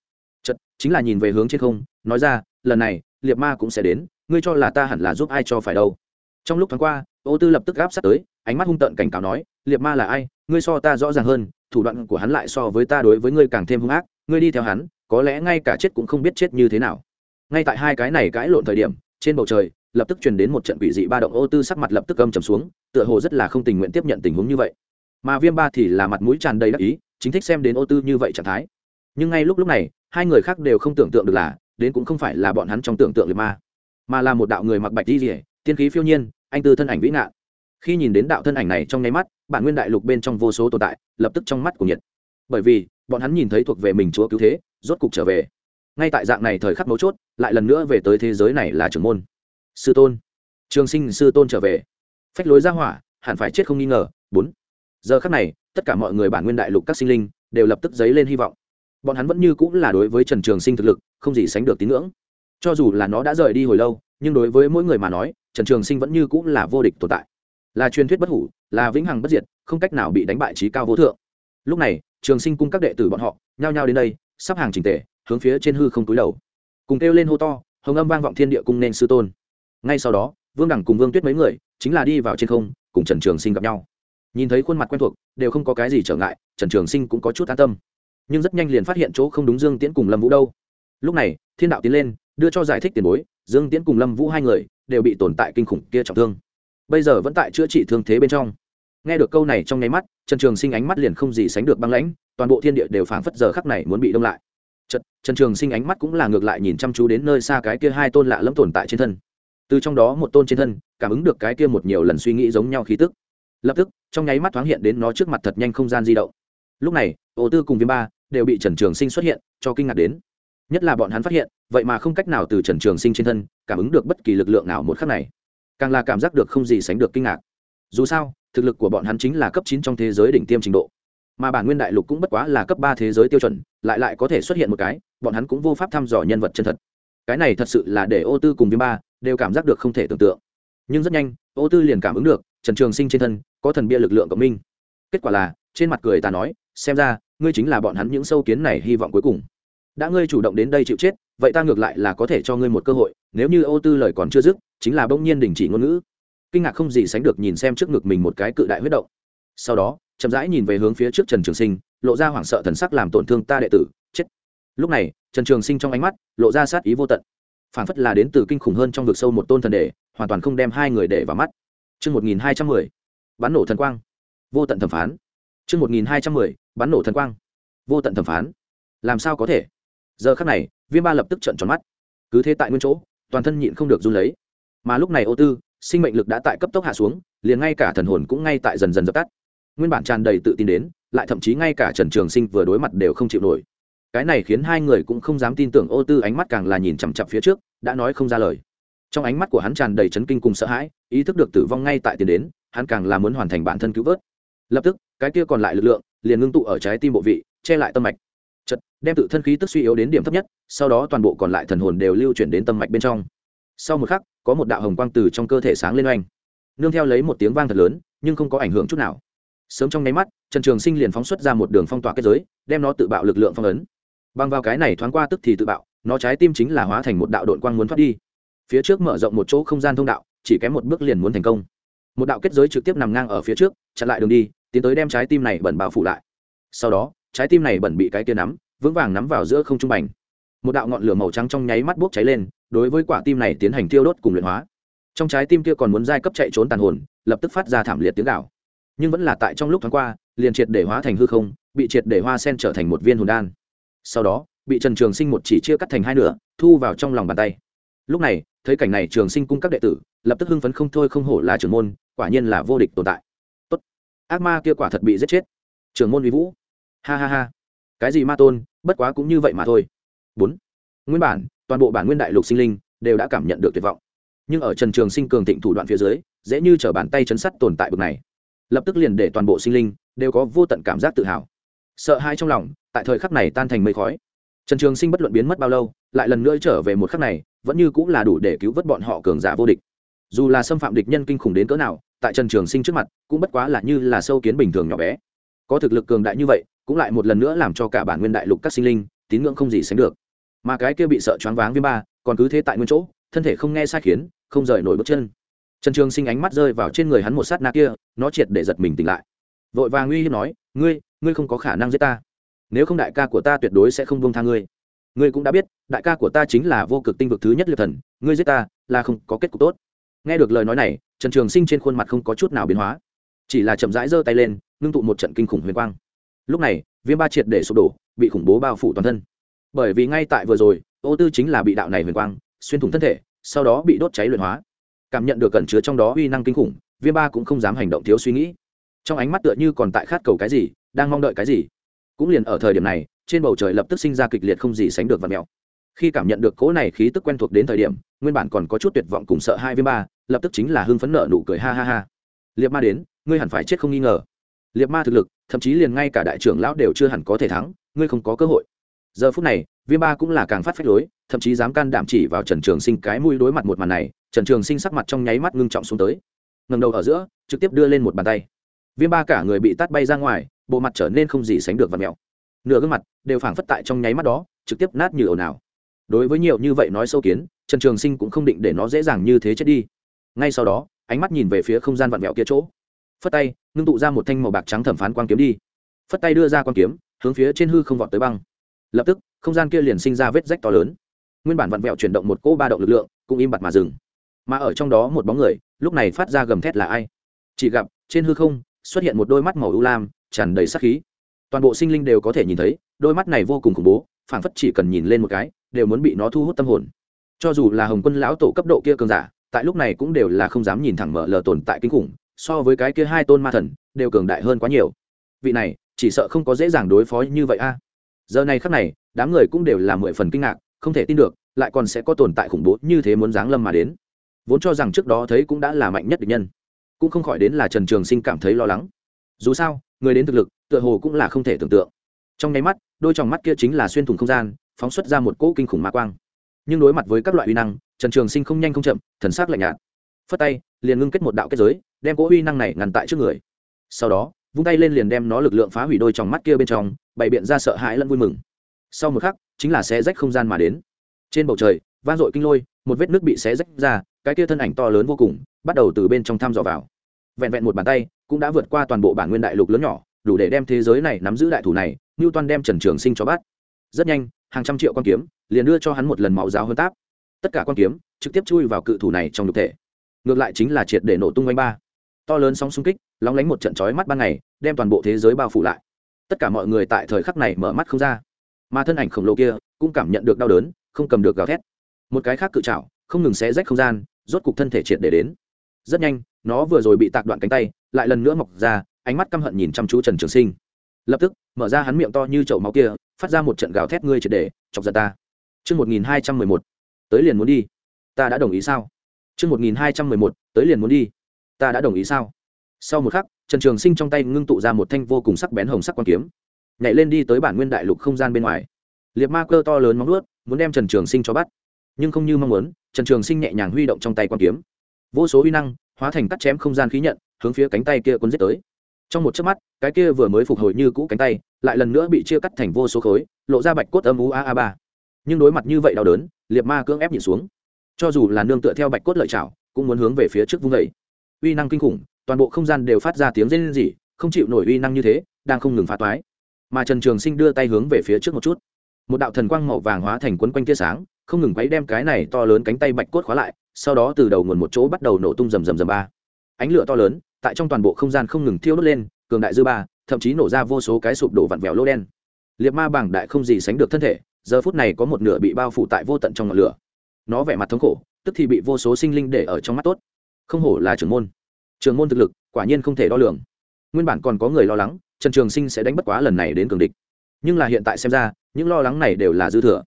Chật chính là nhìn về hướng trên không, nói ra, lần này liệt ma cũng sẽ đến, ngươi cho là ta hẳn là giúp ai cho phải đâu. Trong lúc thoáng qua, ô tư lập tức gáp sát tới, ánh mắt hung tợn cảnh cáo nói liệt ma là ai, ngươi so ta rõ ràng hơn, thủ đoạn của hắn lại so với ta đối với ngươi càng thêm hung ác, ngươi đi theo hắn, có lẽ ngay cả chết cũng không biết chết như thế nào ngay tại hai cái này cãi lộn thời điểm, trên bầu trời, lập tức truyền đến một trận quỷ dị ba động. Ô tư sắc mặt lập tức âm trầm xuống, tựa hồ rất là không tình nguyện tiếp nhận tình huống như vậy. Mà viêm ba thì là mặt mũi tràn đầy đắc ý, chính thích xem đến ô tư như vậy trạng thái. Nhưng ngay lúc lúc này, hai người khác đều không tưởng tượng được là, đến cũng không phải là bọn hắn trong tưởng tượng liệt ma, mà là một đạo người mặc bạch đi rỉa tiên khí phiêu nhiên, anh tư thân ảnh vĩ ngạn. Khi nhìn đến đạo thân ảnh này trong nháy mắt, bản nguyên đại lục bên trong vô số tồn tại, lập tức trong mắt của nhiệt. Bởi vì, bọn hắn nhìn thấy thuộc về mình chúa cứu thế, rốt cục trở về ngay tại dạng này thời khắc mấu chốt, lại lần nữa về tới thế giới này là trưởng môn. Sư tôn. Trường sinh sư tôn trở về. Phách lối ra hỏa, hẳn phải chết không nghi ngờ. Bốn. Giờ khắc này, tất cả mọi người bản nguyên đại lục các sinh linh đều lập tức dấy lên hy vọng. Bọn hắn vẫn như cũng là đối với trần trường sinh thực lực, không gì sánh được tín ngưỡng. Cho dù là nó đã rời đi hồi lâu, nhưng đối với mỗi người mà nói, trần trường sinh vẫn như cũng là vô địch tồn tại. Là truyền thuyết bất hủ, là vĩnh hằng bất diệt, không cách nào bị đánh bại trí cao vô thượng. Lúc này, trường sinh cung các đệ tử bọn họ, nhao nhao đến đây, sắp hàng trình tề hướng phía trên hư không túi đầu. Cùng kêu lên hô to, hồng âm vang vọng thiên địa cung nên sư tôn. Ngay sau đó, vương đẳng cùng vương tuyết mấy người, chính là đi vào trên không, cùng trần trường sinh gặp nhau. Nhìn thấy khuôn mặt quen thuộc, đều không có cái gì trở ngại, trần trường sinh cũng có chút an tâm. Nhưng rất nhanh liền phát hiện chỗ không đúng dương tiễn cùng lâm vũ đâu. Lúc này, thiên đạo tiến lên, đưa cho giải thích tiền bối, dương tiễn cùng lâm vũ hai người đều bị tồn tại kinh khủng kia trọng thương. Bây giờ vẫn tại chữa trị thương thế bên trong. Nghe được câu này trong nháy mắt, trần trường sinh ánh mắt liền không gì sánh được băng lãnh, toàn bộ thiên địa đều phảng phất giờ khắc này muốn bị đông lại. Trật, trần trường sinh ánh mắt cũng là ngược lại nhìn chăm chú đến nơi xa cái kia hai tôn lạ lẫm tồn tại trên thân. Từ trong đó một tôn trên thân cảm ứng được cái kia một nhiều lần suy nghĩ giống nhau khí tức. Lập tức trong nháy mắt thoáng hiện đến nó trước mặt thật nhanh không gian di động. Lúc này ô tư cùng viêm ba đều bị trần trường sinh xuất hiện cho kinh ngạc đến. Nhất là bọn hắn phát hiện vậy mà không cách nào từ trần trường sinh trên thân cảm ứng được bất kỳ lực lượng nào một khắc này. Càng là cảm giác được không gì sánh được kinh ngạc. Dù sao thực lực của bọn hắn chính là cấp chín trong thế giới đỉnh tiêm trình độ mà bản nguyên đại lục cũng bất quá là cấp ba thế giới tiêu chuẩn, lại lại có thể xuất hiện một cái, bọn hắn cũng vô pháp thăm dò nhân vật chân thật. Cái này thật sự là để ô tư cùng viêm ba đều cảm giác được không thể tưởng tượng. Nhưng rất nhanh, ô tư liền cảm ứng được, trần trường sinh trên thân có thần bia lực lượng cộng minh. Kết quả là, trên mặt cười ta nói, xem ra, ngươi chính là bọn hắn những sâu kiến này hy vọng cuối cùng. Đã ngươi chủ động đến đây chịu chết, vậy ta ngược lại là có thể cho ngươi một cơ hội, nếu như ô tư lời còn chưa dứt, chính là bỗng nhiên đình chỉ ngôn ngữ. Kinh ngạc không gì sánh được nhìn xem trước ngực mình một cái cự đại huyết động. Sau đó chậm rãi nhìn về hướng phía trước trần trường sinh lộ ra hoảng sợ thần sắc làm tổn thương ta đệ tử chết lúc này trần trường sinh trong ánh mắt lộ ra sát ý vô tận phản phất là đến từ kinh khủng hơn trong vực sâu một tôn thần đệ hoàn toàn không đem hai người để vào mắt Chương 1210. Bắn nổ thần quang. Vô tận thẩm phán. Chương 1210. Bắn nổ thần quang. Vô tận thẩm phán. Làm sao có thể? Giờ khắc này, Viêm Ba lập tức trợn tròn mắt. Cứ thế tại nguyên chỗ, toàn thân nhịn không được run lấy. Mà lúc này Ô Tư, sinh mệnh lực đã tại cấp tốc hạ xuống, liền ngay cả thần hồn cũng ngay tại dần dần dập tắt. Nguyên bản tràn đầy tự tin đến, lại thậm chí ngay cả Trần Trường Sinh vừa đối mặt đều không chịu nổi. Cái này khiến hai người cũng không dám tin tưởng Ô Tư ánh mắt càng là nhìn chằm chặp phía trước, đã nói không ra lời. Trong ánh mắt của hắn tràn đầy chấn kinh cùng sợ hãi ý thức được tử vong ngay tại tiền đến hắn càng là muốn hoàn thành bản thân cứu vớt. Lập tức cái kia còn lại lực lượng liền ngưng tụ ở trái tim bộ vị che lại tâm mạch. Chật đem tự thân khí tức suy yếu đến điểm thấp nhất sau đó toàn bộ còn lại thần hồn đều lưu chuyển đến tâm mạch bên trong. Sau một khắc có một đạo hồng quang từ trong cơ thể sáng lên oanh. Nương theo lấy một tiếng vang thật lớn nhưng không có ảnh hưởng chút nào sớm trong nháy mắt, trần trường sinh liền phóng xuất ra một đường phong tỏa kết giới, đem nó tự bạo lực lượng phong ấn. Băng vào cái này thoáng qua tức thì tự bạo, nó trái tim chính là hóa thành một đạo đội quang muốn thoát đi. Phía trước mở rộng một chỗ không gian thông đạo, chỉ kém một bước liền muốn thành công. Một đạo kết giới trực tiếp nằm ngang ở phía trước, chặn lại đường đi, tiến tới đem trái tim này bẩn bạo phủ lại. Sau đó, trái tim này bẩn bị cái kia nắm, vững vàng nắm vào giữa không trung bành. Một đạo ngọn lửa màu trắng trong nháy mắt bốc cháy lên, đối với quả tim này tiến hành tiêu đốt cùng luyện hóa. Trong trái tim kia còn muốn giai cấp chạy trốn tàn hồn, lập tức phát ra thảm liệt tiếng gạo nhưng vẫn là tại trong lúc thoáng qua, liền triệt để hóa thành hư không, bị triệt để hoa sen trở thành một viên hồn đan. Sau đó, bị trần trường sinh một chỉ chia cắt thành hai nửa, thu vào trong lòng bàn tay. Lúc này, thấy cảnh này trường sinh cung các đệ tử, lập tức hưng phấn không thôi không hổ là trưởng môn, quả nhiên là vô địch tồn tại. Tốt. Ác ma kia quả thật bị giết chết. Trưởng môn uy vũ. Ha ha ha. Cái gì ma tôn, bất quá cũng như vậy mà thôi. Bốn. Nguyên bản, toàn bộ bản nguyên đại lục sinh linh đều đã cảm nhận được tuyệt vọng. Nhưng ở trần trường sinh cường thịnh thủ đoạn phía dưới, dễ như t bàn tay chấn sắt tồn tại bực này lập tức liền để toàn bộ sinh linh đều có vô tận cảm giác tự hào. Sợ hai trong lòng, tại thời khắc này tan thành mây khói. Trần trường sinh bất luận biến mất bao lâu, lại lần nữa trở về một khắc này, vẫn như cũng là đủ để cứu vớt bọn họ cường giả vô địch. Dù là xâm phạm địch nhân kinh khủng đến cỡ nào, tại trần trường sinh trước mặt, cũng bất quá là như là sâu kiến bình thường nhỏ bé. Có thực lực cường đại như vậy, cũng lại một lần nữa làm cho cả bản nguyên đại lục các sinh linh tín ngưỡng không gì sánh được. Mà cái kia bị sợ choáng váng với ba, còn cứ thế tại nguyên chỗ, thân thể không nghe sai khiến, không rời nổi bước chân trần trường sinh ánh mắt rơi vào trên người hắn một sát na kia, nó triệt để giật mình tỉnh lại. Vội vàng uy hiếp nói, ngươi ngươi không có khả năng giết ta. Nếu không đại ca của ta tuyệt đối sẽ không buông tha ngươi. Ngươi cũng đã biết, đại ca của ta chính là vô cực tinh vực thứ nhất liệt thần, ngươi giết ta là không có kết cục tốt. Nghe được lời nói này, trần trường sinh trên khuôn mặt không có chút nào biến hóa. Chỉ là chậm rãi giơ tay lên, ngưng tụ một trận kinh khủng huyền quang. Lúc này, viêm ba triệt để sụp đổ, bị khủng bố bao phủ toàn thân. Bởi vì ngay tại vừa rồi, ô tư chính là bị đạo này huyền quang xuyên thủng thân thể, sau đó bị đốt cháy luyện hóa cảm nhận được cẩn chứa trong đó uy năng kinh khủng viêm ba cũng không dám hành động thiếu suy nghĩ. Trong ánh mắt tựa như còn tại khát cầu cái gì, đang mong đợi cái gì. Cũng liền ở thời điểm này, trên bầu trời lập tức sinh ra kịch liệt không gì sánh được và mèo khi cảm nhận được cỗ này khí tức quen thuộc đến thời điểm, nguyên bản còn có chút tuyệt vọng cùng sợ hai viêm ba, lập tức chính là hưng phấn nợ nụ cười ha ha ha. Liệt ma đến, ngươi hẳn phải chết không nghi ngờ. Liệt ma thực lực, thậm chí liền ngay cả đại trưởng lão đều chưa hẳn có thể thắng, ngươi không có cơ hội. Giờ phút này viêm ba cũng là càng phát phách lối, thậm chí dám can đảm chỉ vào trần trường sinh cái mũi đối mặt một màn này trần trường sinh sắc mặt trong nháy mắt ngưng trọng xuống tới. Ngầm đầu ở giữa, trực tiếp đưa lên một bàn tay. Viêm ba cả người bị tắt bay ra ngoài, bộ mặt trở nên không gì sánh được và mèo. Nửa gương mặt đều phảng phất tại trong nháy mắt đó, trực tiếp nát như ồn ào. Đối với nhiều như vậy nói sâu kiến, trần trường sinh cũng không định để nó dễ dàng như thế chết đi. Ngay sau đó, ánh mắt nhìn về phía không gian vặn vẹo kia chỗ. Phất tay, ngưng tụ ra một thanh màu bạc trắng thẩm phán quang kiếm đi. Phất tay đưa ra quang kiếm, hướng phía trên hư không vọt tới băng. Lập tức, không gian kia liền sinh ra vết rách to lớn. Nguyên bản vặn vẹo chuyển động một cỗ ba động lực lượng, cũng im bặt mà dừng mà ở trong đó một bóng người, lúc này phát ra gầm thét là ai? Chỉ gặp, trên hư không, xuất hiện một đôi mắt màu ưu lam, tràn đầy sắc khí. Toàn bộ sinh linh đều có thể nhìn thấy, đôi mắt này vô cùng khủng bố, phảng phất chỉ cần nhìn lên một cái, đều muốn bị nó thu hút tâm hồn. Cho dù là hồng quân lão tổ cấp độ kia cường giả, tại lúc này cũng đều là không dám nhìn thẳng mở lờ tồn tại kinh khủng, so với cái kia hai tôn ma thần, đều cường đại hơn quá nhiều. Vị này, chỉ sợ không có dễ dàng đối phó như vậy a. Giờ này khắc này, đám người cũng đều là mười phần kinh ngạc, không thể tin được, lại còn sẽ có tồn tại khủng bố như thế muốn giáng lâm mà đến vốn cho rằng trước đó thấy cũng đã là mạnh nhất địch nhân, cũng không khỏi đến là trần trường sinh cảm thấy lo lắng. Dù sao, người đến thực lực, tựa hồ cũng là không thể tưởng tượng. Trong nháy mắt, đôi tròng mắt kia chính là xuyên thủng không gian, phóng xuất ra một cỗ kinh khủng mạ quang. Nhưng đối mặt với các loại uy năng, trần trường sinh không nhanh không chậm, thần s ắ c lạnh nhạt. Phất tay, liền ngưng kết một đạo kết giới, đem cỗ uy năng này ngăn tại trước người. Sau đó, vung tay lên liền đem nó lực lượng phá hủy đôi tròng mắt kia bên trong, bày biện ra sợ hãi lẫn vui mừng. Sau một khắc, chính là xé rách không gian mà đến. Trên bầu trời, vang dội kinh lôi, một vết nước bị xé rách ra cái kia thân ảnh to lớn vô cùng, bắt đầu từ bên trong thăm dò vào. Vẹn vẹn một bàn tay, cũng đã vượt qua toàn bộ bản nguyên đại lục lớn nhỏ, đủ để đem thế giới này nắm giữ đại thủ này như toàn đem trần trường sinh cho bắt. Rất nhanh, hàng trăm triệu con kiếm, liền đưa cho hắn một lần máu giáo hơn táp. Tất cả con kiếm, trực tiếp chui vào cự thủ này trong nhục thể. Ngược lại chính là triệt để nổ tung oanh ba. To lớn sóng xung kích, lóng lánh một trận chói mắt ban ngày, đem toàn bộ thế giới bao phủ lại. Tất cả mọi người tại thời khắc này mở mắt không ra. Mà thân ảnh khổng lồ kia, cũng cảm nhận được đau đớn, không cầm được gào thét. Một cái khác cự trảo, không ngừng xé rách không gian rốt cục thân thể triệt để đến rất nhanh nó vừa rồi bị tạc đoạn cánh tay lại lần nữa mọc ra ánh mắt căm hận nhìn chăm chú trần trường sinh lập tức mở ra hắn miệng to như chậu máu kia phát ra một trận gào thét ngươi triệt để chọc giật ta Trước 1211, tới liền muốn đi. Ta đã đồng ý sao? Trước 1211, tới liền muốn đi. Ta đã đồng ý sao? Sau một khắc, Trần Trường Sinh trong tay ngưng tụ ra một thanh vô cùng sắc bén hồng sắc quan kiếm, nhảy lên đi tới bản nguyên đại lục không gian bên ngoài. Liệt ma cơ to lớn móng ướt muốn đem Trần Trường Sinh cho bắt. Nhưng không như mong muốn, Trần Trường Sinh nhẹ nhàng huy động trong tay quan kiếm. Vô số uy năng, hóa thành cắt chém không gian khí nhận, hướng phía cánh tay kia cuốn giết tới. Trong một chớp mắt, cái kia vừa mới phục hồi như cũ cánh tay, lại lần nữa bị chia cắt thành vô số khối, lộ ra bạch cốt âm u a a ba. Nhưng đối mặt như vậy đau đớn, Liệt Ma cưỡng ép nhìn xuống. Cho dù là nương tựa theo bạch cốt lợi chảo, cũng muốn hướng về phía trước vung vẩy Uy năng kinh khủng, toàn bộ không gian đều phát ra tiếng rên rỉ, không chịu nổi uy năng như thế, đang không ngừng phá toái. Mà Trần Trường Sinh đưa tay hướng về phía trước một chút, một đạo thần quang màu vàng hóa thành quấn quanh tia sáng, không ngừng quấy đem cái này to lớn cánh tay bạch cốt khóa lại, sau đó từ đầu nguồn một chỗ bắt đầu nổ tung rầm rầm rầm ba. Ánh lửa to lớn, tại trong toàn bộ không gian không ngừng thiêu đốt lên, cường đại dư ba, thậm chí nổ ra vô số cái sụp đổ vặn vẹo lô đen. Liệt ma bảng đại không gì sánh được thân thể, giờ phút này có một nửa bị bao phủ tại vô tận trong ngọn lửa. Nó vẻ mặt thống khổ, tức thì bị vô số sinh linh để ở trong mắt tốt. Không hổ là trưởng môn. Trưởng môn thực lực, quả nhiên không thể đo lường nguyên bản còn có người lo lắng trần trường sinh sẽ đánh bất quá lần này đến cường địch nhưng là hiện tại xem ra những lo lắng này đều là dư thừa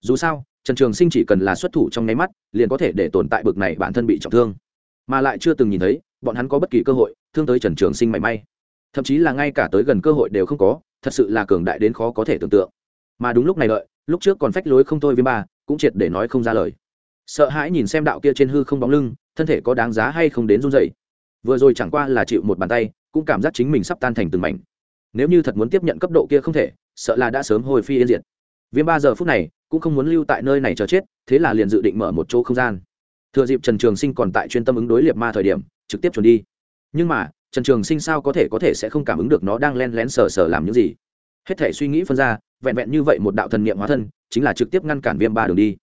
dù sao trần trường sinh chỉ cần là xuất thủ trong nháy mắt, liền có thể để tồn tại bực này bản thân bị trọng thương. Mà lại chưa từng nhìn thấy, bọn hắn có bất kỳ cơ hội, thương tới trần trường sinh mảy may. Thậm chí là ngay cả tới gần cơ hội đều không có, thật sự là cường đại đến khó có thể tưởng tượng. Mà đúng lúc này đợi, lúc trước còn phách lối không thôi với ba, cũng triệt để nói không ra lời. Sợ hãi nhìn xem đạo kia trên hư không bóng lưng, thân thể có đáng giá hay không đến run dậy vừa rồi chẳng qua là chịu một bàn tay, cũng cảm giác chính mình sắp tan thành từng mảnh. Nếu như thật muốn tiếp nhận cấp độ kia không thể, sợ là đã sớm hồi phi yên diệt. Viêm ba giờ phút này cũng không muốn lưu tại nơi này chờ chết, thế là liền dự định mở một chỗ không gian. Thừa dịp trần trường sinh còn tại chuyên tâm ứng đối liệt ma thời điểm, trực tiếp chuẩn đi. Nhưng mà, trần trường sinh sao có thể có thể sẽ không cảm ứng được nó đang len lén sờ sờ làm những gì? Hết thể suy nghĩ phân ra, vẹn vẹn như vậy một đạo thần niệm hóa thân, chính là trực tiếp ngăn cản viêm ba đường đi.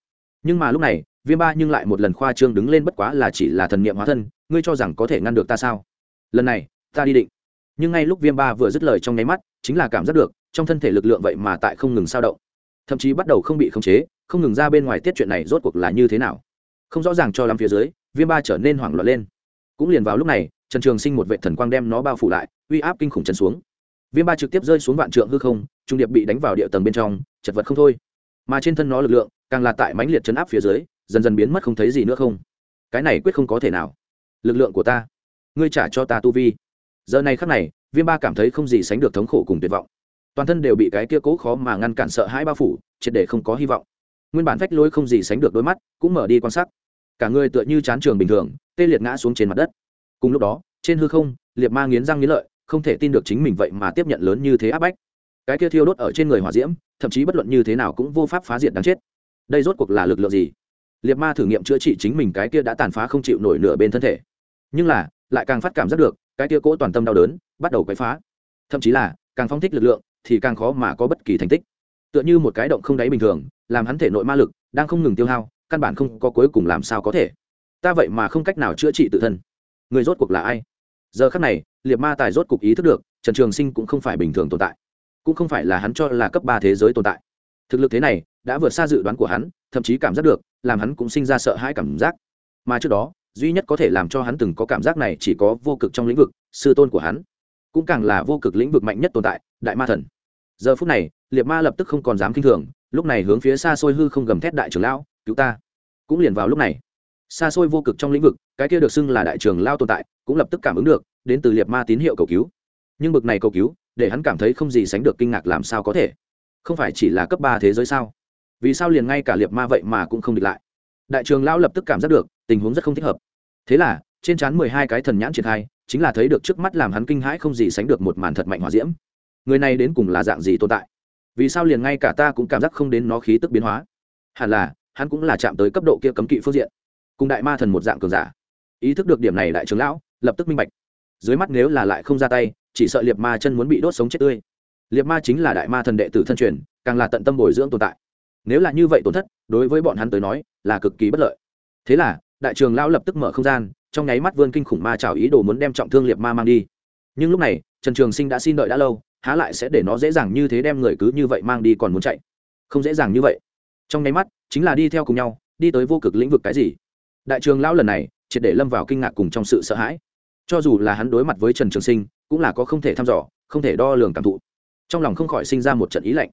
Nhưng mà lúc này, viêm ba nhưng lại một lần khoa trương đứng lên bất quá là chỉ là thần niệm hóa thân, ngươi cho rằng có thể ngăn được ta sao? Lần này, ta đi định. Nhưng ngay lúc viêm ba vừa dứt lời trong nháy mắt, chính là cảm giác được, trong thân thể lực lượng vậy mà tại không ngừng sao động thậm chí bắt đầu không bị khống chế, không ngừng ra bên ngoài tiết chuyện này rốt cuộc là như thế nào. Không rõ ràng cho lắm phía dưới, viêm ba trở nên hoảng loạn lên. Cũng liền vào lúc này, trần trường sinh một vệ thần quang đem nó bao phủ lại, uy áp kinh khủng trần xuống. Viêm ba trực tiếp rơi xuống vạn trượng hư không, trung điệp bị đánh vào địa tầng bên trong, chật vật không thôi. Mà trên thân nó lực lượng, càng là tại mãnh liệt chấn áp phía dưới, dần dần biến mất không thấy gì nữa không. Cái này quyết không có thể nào. Lực lượng của ta, ngươi trả cho ta tu vi. Giờ này khắc này, viêm ba cảm thấy không gì sánh được thống khổ cùng tuyệt vọng toàn thân đều bị cái kia cố khó mà ngăn cản sợ hãi bao phủ, triệt để không có hy vọng. Nguyên bản vách lối không gì sánh được đôi mắt, cũng mở đi quan sát. Cả người tựa như chán trường bình thường, tê liệt ngã xuống trên mặt đất. Cùng lúc đó, trên hư không, liệt ma nghiến răng nghiến lợi, không thể tin được chính mình vậy mà tiếp nhận lớn như thế áp bách. Cái kia thiêu đốt ở trên người hỏa diễm, thậm chí bất luận như thế nào cũng vô pháp phá diệt đáng chết. Đây rốt cuộc là lực lượng gì? Liệt ma thử nghiệm chữa trị chính mình cái kia đã tàn phá không chịu nổi nửa bên thân thể. Nhưng là, lại càng phát cảm giác được, cái kia cỗ toàn tâm đau đớn bắt đầu quấy phá. Thậm chí là, càng phong thích lực lượng thì càng khó mà có bất kỳ thành tích. Tựa như một cái động không đáy bình thường, làm hắn thể nội ma lực đang không ngừng tiêu hao, căn bản không có cuối cùng làm sao có thể. Ta vậy mà không cách nào chữa trị tự thân. Người rốt cuộc là ai? Giờ khắc này, liệt ma tài rốt cục ý thức được, trần trường sinh cũng không phải bình thường tồn tại. Cũng không phải là hắn cho là cấp ba thế giới tồn tại. Thực lực thế này, đã vượt xa dự đoán của hắn, thậm chí cảm giác được, làm hắn cũng sinh ra sợ hãi cảm giác. Mà trước đó, duy nhất có thể làm cho hắn từng có cảm giác này chỉ có vô cực trong lĩnh vực, sư tôn của hắn cũng càng là vô cực lĩnh vực mạnh nhất tồn tại, đại ma thần. Giờ phút này liệt ma lập tức không còn dám k i n h thường, lúc này hướng phía xa xôi hư không gầm thét đại trưởng lão, cứu ta! Cũng liền vào lúc này, xa xôi vô cực trong lĩnh vực, cái kia được xưng là đại trưởng lao tồn tại, cũng lập tức cảm ứng được, đến từ liệt ma tín hiệu cầu cứu. Nhưng bực này cầu cứu, để hắn cảm thấy không gì sánh được kinh ngạc làm sao có thể? Không phải chỉ là cấp ba thế giới sao? Vì sao liền ngay cả liệt ma vậy mà cũng không địch lại? Đại trường lão lập tức cảm giác được, tình huống rất không thích hợp. Thế là trên trán mười hai cái thần nhãn triển khai, chính là thấy được trước mắt làm hắn kinh hãi không gì sánh được một màn thật mạnh hòa diễm. Người này đến cùng là dạng gì tồn tại? Vì sao liền ngay cả ta cũng cảm giác không đến nó khí tức biến hóa? Hẳn là, hắn cũng là chạm tới cấp độ kia cấm kỵ phương diện. Cùng đại ma thần một dạng cường giả. Ý thức được điểm này đại trưởng lão, lập tức minh bạch. Dưới mắt nếu là lại không ra tay, chỉ sợ liệt ma chân muốn bị đốt sống chết tươi. Liệt ma chính là đại ma thần đệ tử thân truyền, càng là tận tâm bồi dưỡng tồn tại. Nếu là như vậy tổn thất, đối với bọn hắn tới nói, là cực kỳ bất lợi. Thế là, đại trường lão lập tức mở không gian trong nháy mắt vươn kinh khủng ma trào ý đồ muốn đem trọng thương liệt ma mang đi. Nhưng lúc này, trần trường sinh đã xin đợi đã lâu, há lại sẽ để nó dễ dàng như thế đem người cứ như vậy mang đi còn muốn chạy. Không dễ dàng như vậy. Trong nháy mắt, chính là đi theo cùng nhau, đi tới vô cực lĩnh vực cái gì? Đại trường lão lần này, triệt để lâm vào kinh ngạc cùng trong sự sợ hãi. Cho dù là hắn đối mặt với trần trường sinh, cũng là có không thể thăm dò, không thể đo lường cảm thụ. Trong lòng không khỏi sinh ra một trận ý lạnh.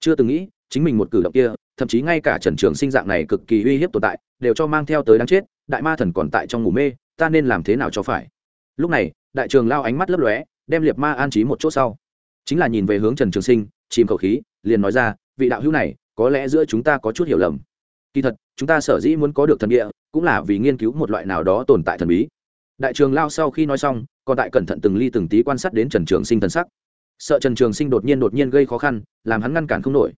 Chưa từng nghĩ, chính mình một cử động kia, thậm chí ngay cả trần trường sinh dạng này cực kỳ uy hiếp tồn tại, đều cho mang theo tới đáng chết đại ma thần còn tại trong ngủ mê, ta nên làm thế nào cho phải? Lúc này, đại trường lao ánh mắt lấp lóe, đem liệt ma an trí một chỗ sau. Chính là nhìn về hướng trần trường sinh, chìm khẩu khí, liền nói ra, vị đạo hữu này, có lẽ giữa chúng ta có chút hiểu lầm. Kỳ thật, chúng ta sở dĩ muốn có được thần địa, cũng là vì nghiên cứu một loại nào đó tồn tại thần bí. Đại trường lao sau khi nói xong, còn tại cẩn thận từng ly từng tí quan sát đến trần trường sinh thần sắc. Sợ trần trường sinh đột nhiên đột nhiên gây khó khăn, làm hắn ngăn cản không nổi.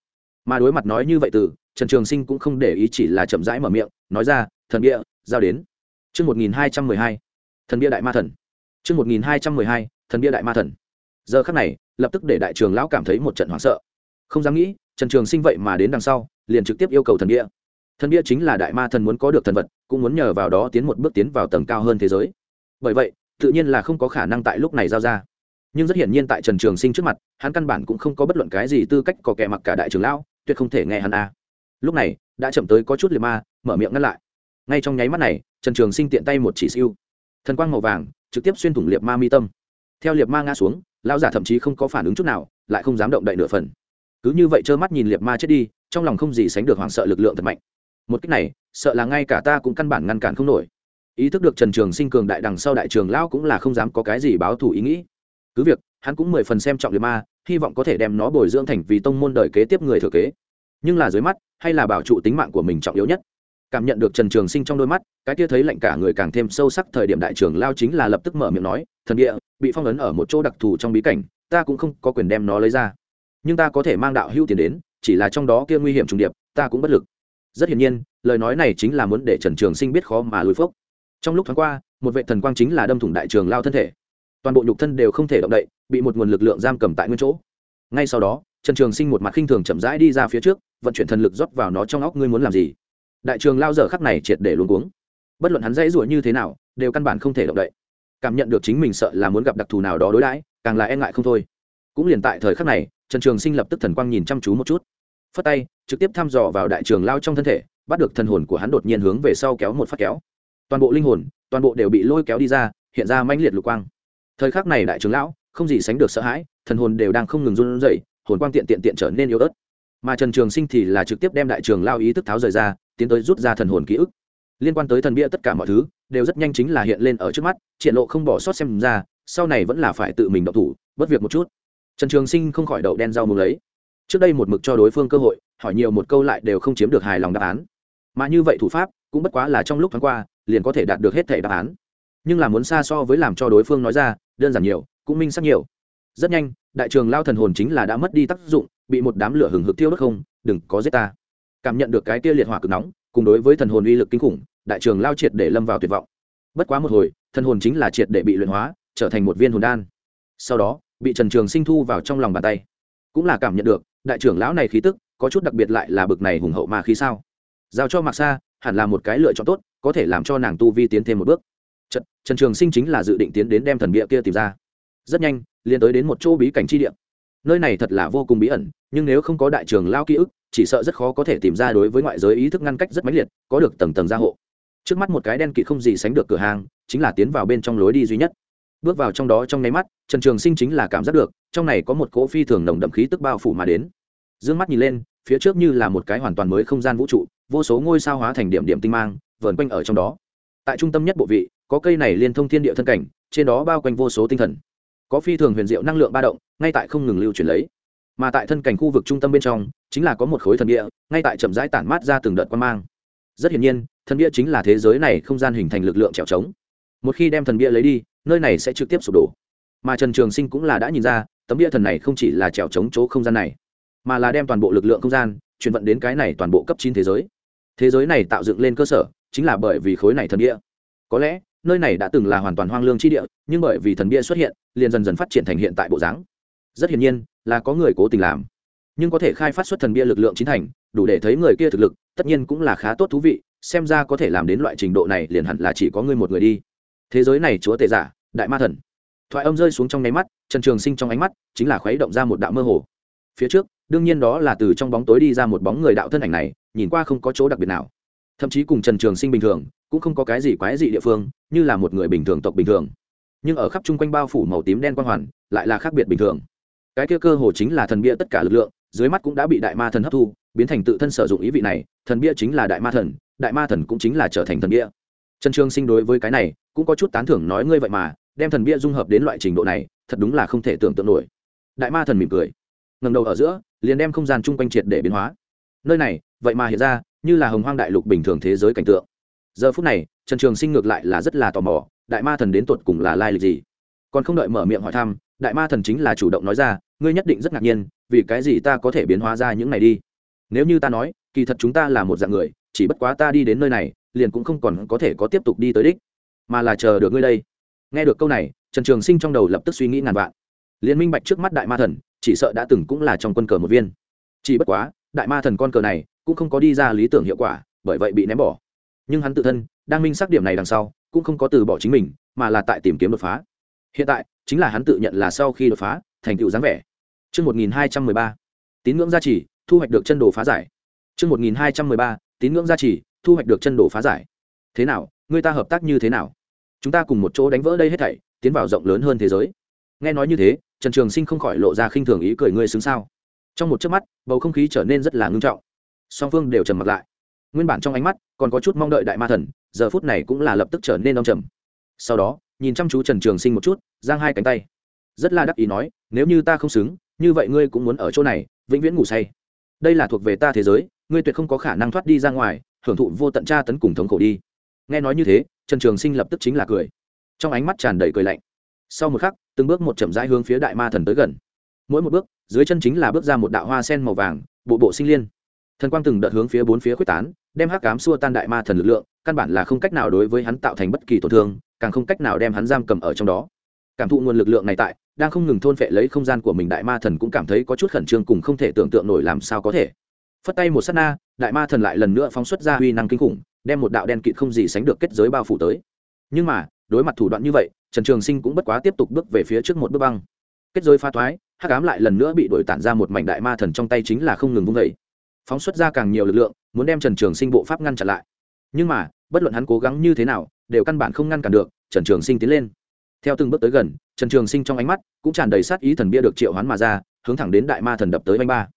Mà đối mặt nói như vậy từ, trần trường sinh cũng không để ý chỉ là chậm rãi mở miệng, nói ra, thần địa giao đến chương 1212, thần bia đại ma thần. chương 1212, thần bia đại ma thần. Giờ khắc này, lập tức để đại trường lão cảm thấy một trận hoảng sợ. Không dám nghĩ, Trần Trường Sinh vậy mà đến đằng sau, liền trực tiếp yêu cầu thần bia. Thần bia chính là đại ma thần muốn có được thần vật, cũng muốn nhờ vào đó tiến một bước tiến vào tầng cao hơn thế giới. Bởi vậy, tự nhiên là không có khả năng tại lúc này giao ra nhưng rất hiển nhiên tại trần trường sinh trước mặt hắn căn bản cũng không có bất luận cái gì tư cách có kẻ mặc cả đại trưởng lão tuyệt không thể nghe hắn a lúc này đã chậm tới có chút liệt ma mở miệng ngăn lại ngay trong nháy mắt này, trần trường sinh tiện tay một chỉ siêu. Thần quang màu vàng, trực tiếp xuyên thủng liệt ma mi tâm. Theo liệt ma ngã xuống, lão giả thậm chí không có phản ứng chút nào, lại không dám động đậy nửa phần. Cứ như vậy trơ mắt nhìn liệt ma chết đi, trong lòng không gì sánh được hoảng sợ lực lượng thật mạnh. Một cách này, sợ là ngay cả ta cũng căn bản ngăn cản không nổi. Ý thức được trần trường sinh cường đại đằng sau đại trường lão cũng là không dám có cái gì báo thù ý nghĩ. Cứ việc, hắn cũng mười phần xem trọng liệt ma, hy vọng có thể đem nó bồi dưỡng thành vì tông môn đời kế tiếp người thừa kế. Nhưng là dưới mắt, hay là bảo trụ tính mạng của mình trọng yếu nhất cảm nhận được trần trường sinh trong đôi mắt, cái kia thấy lạnh cả người càng thêm sâu sắc thời điểm đại trưởng lao chính là lập tức mở miệng nói, thần địa, bị phong ấn ở một chỗ đặc thù trong bí cảnh, ta cũng không có quyền đem nó lấy ra. Nhưng ta có thể mang đạo hữu tiền đến, chỉ là trong đó kia nguy hiểm trùng điệp, ta cũng bất lực. Rất hiển nhiên, lời nói này chính là muốn để trần trường sinh biết khó mà lùi phốc. Trong lúc thoáng qua, một vệ thần quang chính là đâm thủng đại trường lao thân thể. Toàn bộ nhục thân đều không thể động đậy, bị một nguồn lực lượng giam cầm tại nguyên chỗ. Ngay sau đó, trần trường sinh một mặt khinh thường chậm rãi đi ra phía trước, vận chuyển thần lực rót vào nó trong óc, ngươi muốn làm gì? Đại trường lao dở khắc này triệt để luôn cuống. Bất luận hắn dãy ruột như thế nào, đều căn bản không thể động đậy. Cảm nhận được chính mình sợ là muốn gặp đặc thù nào đó đối đãi, càng là e ngại không thôi. Cũng liền tại thời khắc này, trần trường sinh lập tức thần quang nhìn chăm chú một chút. Phất tay, trực tiếp thăm dò vào đại trường lao trong thân thể, bắt được thần hồn của hắn đột nhiên hướng về sau kéo một phát kéo. Toàn bộ linh hồn, toàn bộ đều bị lôi kéo đi ra, hiện ra mãnh liệt lục quang. Thời khắc này đại trưởng lão, không gì sánh được sợ hãi, thần hồn đều đang không ngừng run rẩy, hồn quang tiện tiện tiện trở nên yếu ớt mà trần trường sinh thì là trực tiếp đem đại trường lao ý thức tháo rời ra, tiến tới rút ra thần hồn ký ức. Liên quan tới thần bia tất cả mọi thứ, đều rất nhanh chính là hiện lên ở trước mắt, triển lộ không bỏ sót xem ra, sau này vẫn là phải tự mình độc thủ bất việc một chút. Trần trường sinh không khỏi đậu đen rau mù lấy. Trước đây một mực cho đối phương cơ hội, hỏi nhiều một câu lại đều không chiếm được hài lòng đáp án. Mà như vậy thủ pháp, cũng bất quá là trong lúc thoáng qua, liền có thể đạt được hết thể đáp án. Nhưng là muốn xa so với làm cho đối phương nói ra, đơn giản nhiều, cũng minh sắc nhiều. Rất nhanh, đại trường lao thần hồn chính là đã mất đi tác dụng bị một đám lửa hừng hực thiêu đốt không đừng có giết ta. Cảm nhận được cái kia liệt hỏa cực nóng cùng đối với thần hồn uy lực kinh khủng đại trường lao triệt để lâm vào tuyệt vọng. Bất quá một hồi thần hồn chính là triệt để bị luyện hóa trở thành một viên hồn đan. Sau đó bị trần trường sinh thu vào trong lòng bàn tay. Cũng là cảm nhận được đại trưởng lão này khí tức có chút đặc biệt lại là bực này hùng hậu ma khí sao. Giao cho mạc sa hẳn là một cái lựa chọn tốt có thể làm cho nàng tu vi tiến thêm một bước. Trần, trần trường sinh chính là dự định tiến đến đem thần bia kia tìm ra. Rất nhanh liền tới đến một chỗ bí cảnh chi địa nơi này thật là vô cùng bí ẩn, nhưng nếu không có đại trường lao ký ức, chỉ sợ rất khó có thể tìm ra đối với ngoại giới ý thức ngăn cách rất mãnh liệt, có được tầng tầng gia hộ. Trước mắt một cái đen kịt không gì sánh được cửa hàng, chính là tiến vào bên trong lối đi duy nhất. Bước vào trong đó trong nháy mắt, trần trường sinh chính là cảm giác được, trong này có một cỗ phi thường nồng đậm khí tức bao phủ mà đến. D ư ơ n g mắt nhìn lên, phía trước như là một cái hoàn toàn mới không gian vũ trụ, vô số ngôi sao hóa thành điểm điểm tinh mang, vờn quanh ở trong đó. Tại trung tâm nhất bộ vị, có cây này liên thông thiên địa thân cảnh, trên đó bao quanh vô số tinh thần có phi thường huyền diệu năng lượng ba động, ngay tại không ngừng lưu chuyển lấy. Mà tại thân cảnh khu vực trung tâm bên trong, chính là có một khối thần địa, ngay tại chậm rãi tản mát ra từng đợt quan mang. Rất hiển nhiên, thần địa chính là thế giới này không gian hình thành lực lượng trèo trống. Một khi đem thần bia lấy đi, nơi này sẽ trực tiếp sụp đổ. Mà trần trường sinh cũng là đã nhìn ra, tấm bia thần này không chỉ là trèo trống chỗ không gian này, mà là đem toàn bộ lực lượng không gian chuyển vận đến cái này toàn bộ cấp chín thế giới. Thế giới này tạo dựng lên cơ sở, chính là bởi vì khối này thần bia có lẽ nơi này đã từng là hoàn toàn hoang lương chi địa, nhưng bởi vì thần bia xuất hiện, liền dần dần phát triển thành hiện tại bộ dáng. Rất hiển nhiên, là có người cố tình làm. Nhưng có thể khai phát xuất thần bia lực lượng chính thành, đủ để thấy người kia thực lực, tất nhiên cũng là khá tốt thú vị, xem ra có thể làm đến loại trình độ này liền hẳn là chỉ có ngươi một người đi. Thế giới này chúa tể giả, đại ma thần. Thoại âm rơi xuống trong nháy mắt, trần trường sinh trong ánh mắt chính là khuấy động ra một đạo mơ hồ. Phía trước, đương nhiên đó là từ trong bóng tối đi ra một bóng người đạo thân ảnh này, nhìn qua không có chỗ đặc biệt nào. Thậm chí cùng trần trường sinh bình thường, cũng không có cái gì quái dị địa phương như là một người bình thường tộc bình thường. Nhưng ở khắp chung quanh bao phủ màu tím đen quang hoàn, lại là khác biệt bình thường. Cái kia cơ hồ chính là thần bia tất cả lực lượng, dưới mắt cũng đã bị đại ma thần hấp thu, biến thành tự thân sử dụng ý vị này, thần bia chính là đại ma thần, đại ma thần cũng chính là trở thành thần bia. Trần trương sinh đối với cái này, cũng có chút tán thưởng nói ngươi vậy mà, đem thần bia dung hợp đến loại trình độ này, thật đúng là không thể tưởng tượng nổi. Đại ma thần mỉm cười ngầm đầu ở giữa, liền đem không gian chung quanh triệt để biến hóa. Nơi này, vậy mà hiện ra, như là hồng hoang đại lục bình thường thế giới cảnh tượng giờ phút này, trần trường sinh ngược lại là rất là tò mò, đại ma thần đến tột cùng là lai lịch gì? Còn không đợi mở miệng hỏi thăm, đại ma thần chính là chủ động nói ra, ngươi nhất định rất ngạc nhiên, vì cái gì ta có thể biến hóa ra những này đi? Nếu như ta nói, kỳ thật chúng ta là một dạng người, chỉ bất quá ta đi đến nơi này, liền cũng không còn có thể có tiếp tục đi tới đích, mà là chờ được ngươi đây. Nghe được câu này, trần trường sinh trong đầu lập tức suy nghĩ ngàn vạn. Liên minh bạch trước mắt đại ma thần, chỉ sợ đã từng cũng là trong quân cờ một viên. Chỉ bất quá, đại ma thần con cờ này cũng không có đi ra lý tưởng hiệu quả, bởi vậy bị ném bỏ nhưng hắn tự thân đang minh xác điểm này đằng sau cũng không có từ bỏ chính mình mà là tại tìm kiếm đột phá hiện tại chính là hắn tự nhận là sau khi đột phá thành tựu dáng vẻ Trước 1213, tín ngưỡng gia trì, thu hoạch được chân đồ phá giải. Trước 1213, tín ngưỡng gia trì, thu hoạch được chân đồ phá giải. Thế nào, người ta hợp tác như thế nào? chúng ta cùng một chỗ đánh vỡ đây hết thảy tiến vào rộng lớn hơn thế giới nghe nói như thế trần trường sinh không khỏi lộ ra khinh thường ý cười ngươi xứng sao trong một chớp mắt bầu không khí trở nên rất là ngưng trọng song phương đều trầm mặt lại nguyên bản trong ánh mắt còn có chút mong đợi đại ma thần, giờ phút này cũng là lập tức trở nên đông trầm. Sau đó, nhìn chăm chú trần trường sinh một chút, giang hai cánh tay. Rất là đắc ý nói, nếu như ta không xứng, như vậy ngươi cũng muốn ở chỗ này, vĩnh viễn ngủ say. Đây là thuộc về ta thế giới, ngươi tuyệt không có khả năng thoát đi ra ngoài, hưởng thụ vô tận tra tấn cùng thống khổ đi. Nghe nói như thế, trần trường sinh lập tức chính là cười. Trong ánh mắt tràn đầy cười lạnh. Sau một khắc, từng bước một chậm rãi hướng phía đại ma thần tới gần. Mỗi một bước, dưới chân chính là bước ra một đạo hoa sen màu vàng, bộ bộ sinh liên. Thần quang từng đợt hướng phía bốn phía quyết tán đem hắc cám xua tan đại ma thần lực lượng, căn bản là không cách nào đối với hắn tạo thành bất kỳ tổn thương, càng không cách nào đem hắn giam cầm ở trong đó. Cảm thụ nguồn lực lượng này tại, đang không ngừng thôn phệ lấy không gian của mình đại ma thần cũng cảm thấy có chút khẩn trương cùng không thể tưởng tượng nổi làm sao có thể. Phất tay một s á t na, đại ma thần lại lần nữa phóng xuất ra uy năng kinh khủng, đem một đạo đen kịt không gì sánh được kết giới bao phủ tới. Nhưng mà, đối mặt thủ đoạn như vậy, trần trường sinh cũng bất quá tiếp tục bước về phía trước một bước băng. Kết giới pha thoái, hắc ám lại lần nữa bị đổi tản ra một mảnh đại ma thần trong tay chính là không ngừng vung vẩy phóng xuất ra càng nhiều lực lượng, muốn đem trần trường sinh bộ pháp ngăn chặn lại. Nhưng mà, bất luận hắn cố gắng như thế nào, đều căn bản không ngăn cản được, trần trường sinh tiến lên. Theo từng bước tới gần, trần trường sinh trong ánh mắt cũng tràn đầy sát ý thần bia được triệu hoán mà ra, hướng thẳng đến đại ma thần đập tới anh ba.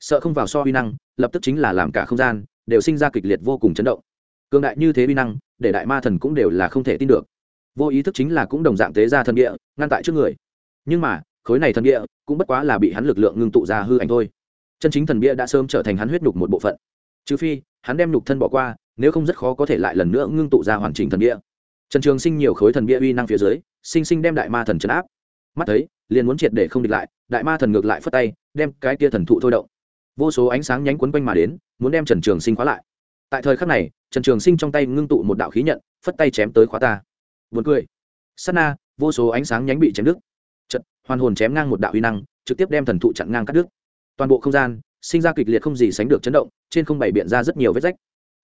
Sợ không vào so huy năng, lập tức chính là làm cả không gian, đều sinh ra kịch liệt vô cùng chấn động. Cường đại như thế huy năng, để đại ma thần cũng đều là không thể tin được. Vô ý thức chính là cũng đồng dạng tế ra thần địa ngăn tại trước người. Nhưng mà, khối này thần địa cũng bất quá là bị hắn lực lượng ngưng tụ ra hư ảnh thôi chân chính thần bia đã sớm trở thành hắn huyết nhục một bộ phận. Trừ phi, hắn đem nhục thân bỏ qua, nếu không rất khó có thể lại lần nữa ngưng tụ ra hoàn chỉnh thần bia. Trần trường sinh nhiều khối thần bia uy năng phía dưới, sinh sinh đem đại ma thần trấn áp. Mắt thấy, liền muốn triệt để không địch lại, đại ma thần ngược lại phất tay, đem cái kia thần thụ thôi động. Vô số ánh sáng nhánh quấn quanh mà đến, muốn đem trần trường sinh khóa lại. Tại thời khắc này, trần trường sinh trong tay ngưng tụ một đạo khí nhận, phất tay chém tới khóa ta. Vượt cười. Sắt na, vô số ánh sáng nhánh bị chém đứt. Trận hoàn hồn chém ngang một đạo uy năng, trực tiếp đem thần thụ chặn ngang cắt đứt toàn bộ không gian sinh ra kịch liệt không gì sánh được chấn động, trên không bày biện ra rất nhiều vết rách.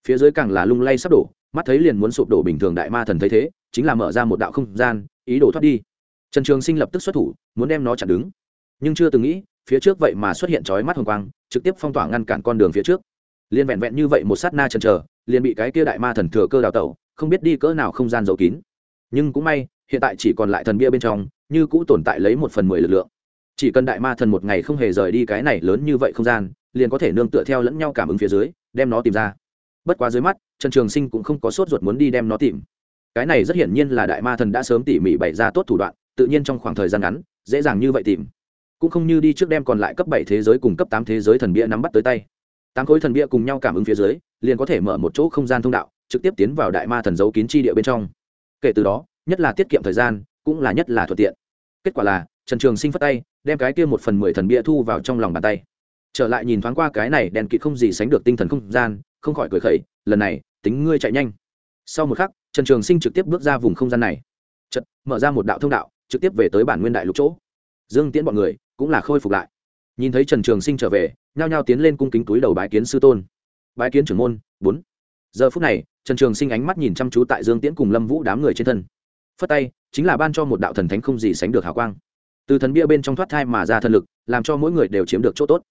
Phía dưới càng là lung lay sắp đổ, mắt thấy liền muốn sụp đổ bình thường đại ma thần thấy thế, chính là mở ra một đạo không gian, ý đồ thoát đi. Trần trường sinh lập tức xuất thủ, muốn đem nó chặn đứng. Nhưng chưa từng nghĩ, phía trước vậy mà xuất hiện chói mắt hồng quang, trực tiếp phong tỏa ngăn cản con đường phía trước. Liên vẹn vẹn như vậy một sát na chần chờ, liền bị cái kia đại ma thần thừa cơ đào tẩu, không biết đi cỡ nào không gian giấu kín. Nhưng cũng may, hiện tại chỉ còn lại thần bia bên trong, như cũ tồn tại lấy một phần mười lực lượng chỉ cần đại ma thần một ngày không hề rời đi cái này lớn như vậy không gian, liền có thể nương tựa theo lẫn nhau cảm ứng phía dưới, đem nó tìm ra. Bất quá dưới mắt, trần trường sinh cũng không có sốt ruột muốn đi đem nó tìm. Cái này rất hiển nhiên là đại ma thần đã sớm tỉ mỉ bày ra tốt thủ đoạn, tự nhiên trong khoảng thời gian ngắn, dễ dàng như vậy tìm. Cũng không như đi trước đem còn lại cấp bảy thế giới cùng cấp tám thế giới thần bia nắm bắt tới tay. Tám khối thần bia cùng nhau cảm ứng phía dưới, liền có thể mở một chỗ không gian thông đạo, trực tiếp tiến vào đại ma thần giấu kín chi địa bên trong. Kể từ đó, nhất là tiết kiệm thời gian, cũng là nhất là thuận tiện. Kết quả là trần trường sinh phất tay, đem cái kia một phần mười thần bia thu vào trong lòng bàn tay. Trở lại nhìn thoáng qua cái này đèn kịt không gì sánh được tinh thần không gian, không khỏi cười khẩy, lần này, tính ngươi chạy nhanh. Sau một khắc, trần trường sinh trực tiếp bước ra vùng không gian này. Chật mở ra một đạo thông đạo, trực tiếp về tới bản nguyên đại lục chỗ. Dương tiễn bọn người cũng là khôi phục lại. Nhìn thấy trần trường sinh trở về, nhao nhao tiến lên cung kính túi đầu bái kiến sư tôn. Bái kiến trưởng môn, bốn. Giờ phút này, trần trường sinh ánh mắt nhìn chăm chú tại dương tiễn cùng lâm vũ đám người trên thân. Phất tay, chính là ban cho một đạo thần thánh không gì sánh được hào quang từ thần bia bên trong thoát thai mà ra thần lực, làm cho mỗi người đều chiếm được chỗ tốt.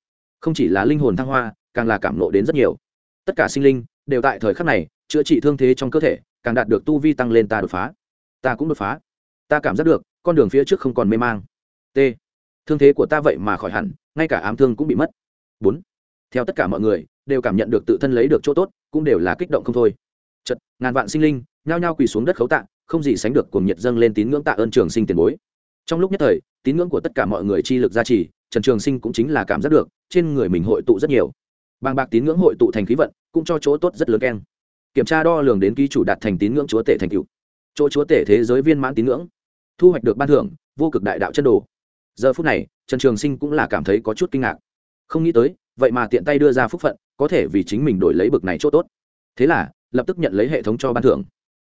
Không chỉ là linh hồn thăng hoa, càng là cảm nộ đến rất nhiều. Tất cả sinh linh đều tại thời khắc này chữa trị thương thế trong cơ thể, càng đạt được tu vi tăng lên ta đột phá. Ta cũng đột phá. Ta cảm giác được, con đường phía trước không còn mê mang. T. Thương thế của ta vậy mà khỏi hẳn, ngay cả ám thương cũng bị mất. Bốn. Theo tất cả mọi người đều cảm nhận được tự thân lấy được chỗ tốt, cũng đều là kích động không thôi. Chật, ngàn vạn sinh linh nhao nhao quỳ xuống đất khấu tạ, không gì sánh được cùng nhiệt dâng lên tín ngưỡng tạ ơn trường sinh tiền bối trong lúc nhất thời, tín ngưỡng của tất cả mọi người chi lực gia trì, trần trường sinh cũng chính là cảm giác được, trên người mình hội tụ rất nhiều. Bàng bạc tín ngưỡng hội tụ thành khí vận, cũng cho chỗ tốt rất lớn keng. Kiểm tra đo lường đến ký chủ đạt thành tín ngưỡng chúa tể thành cựu chỗ chúa tể thế giới viên mãn tín ngưỡng. Thu hoạch được ban thưởng, vô cực đại đạo chân đồ. Giờ phút này, trần trường sinh cũng là cảm thấy có chút kinh ngạc. Không nghĩ tới, vậy mà tiện tay đưa ra phúc phận, có thể vì chính mình đổi lấy bực này chỗ tốt. Thế là, lập tức nhận lấy hệ thống cho ban thưởng.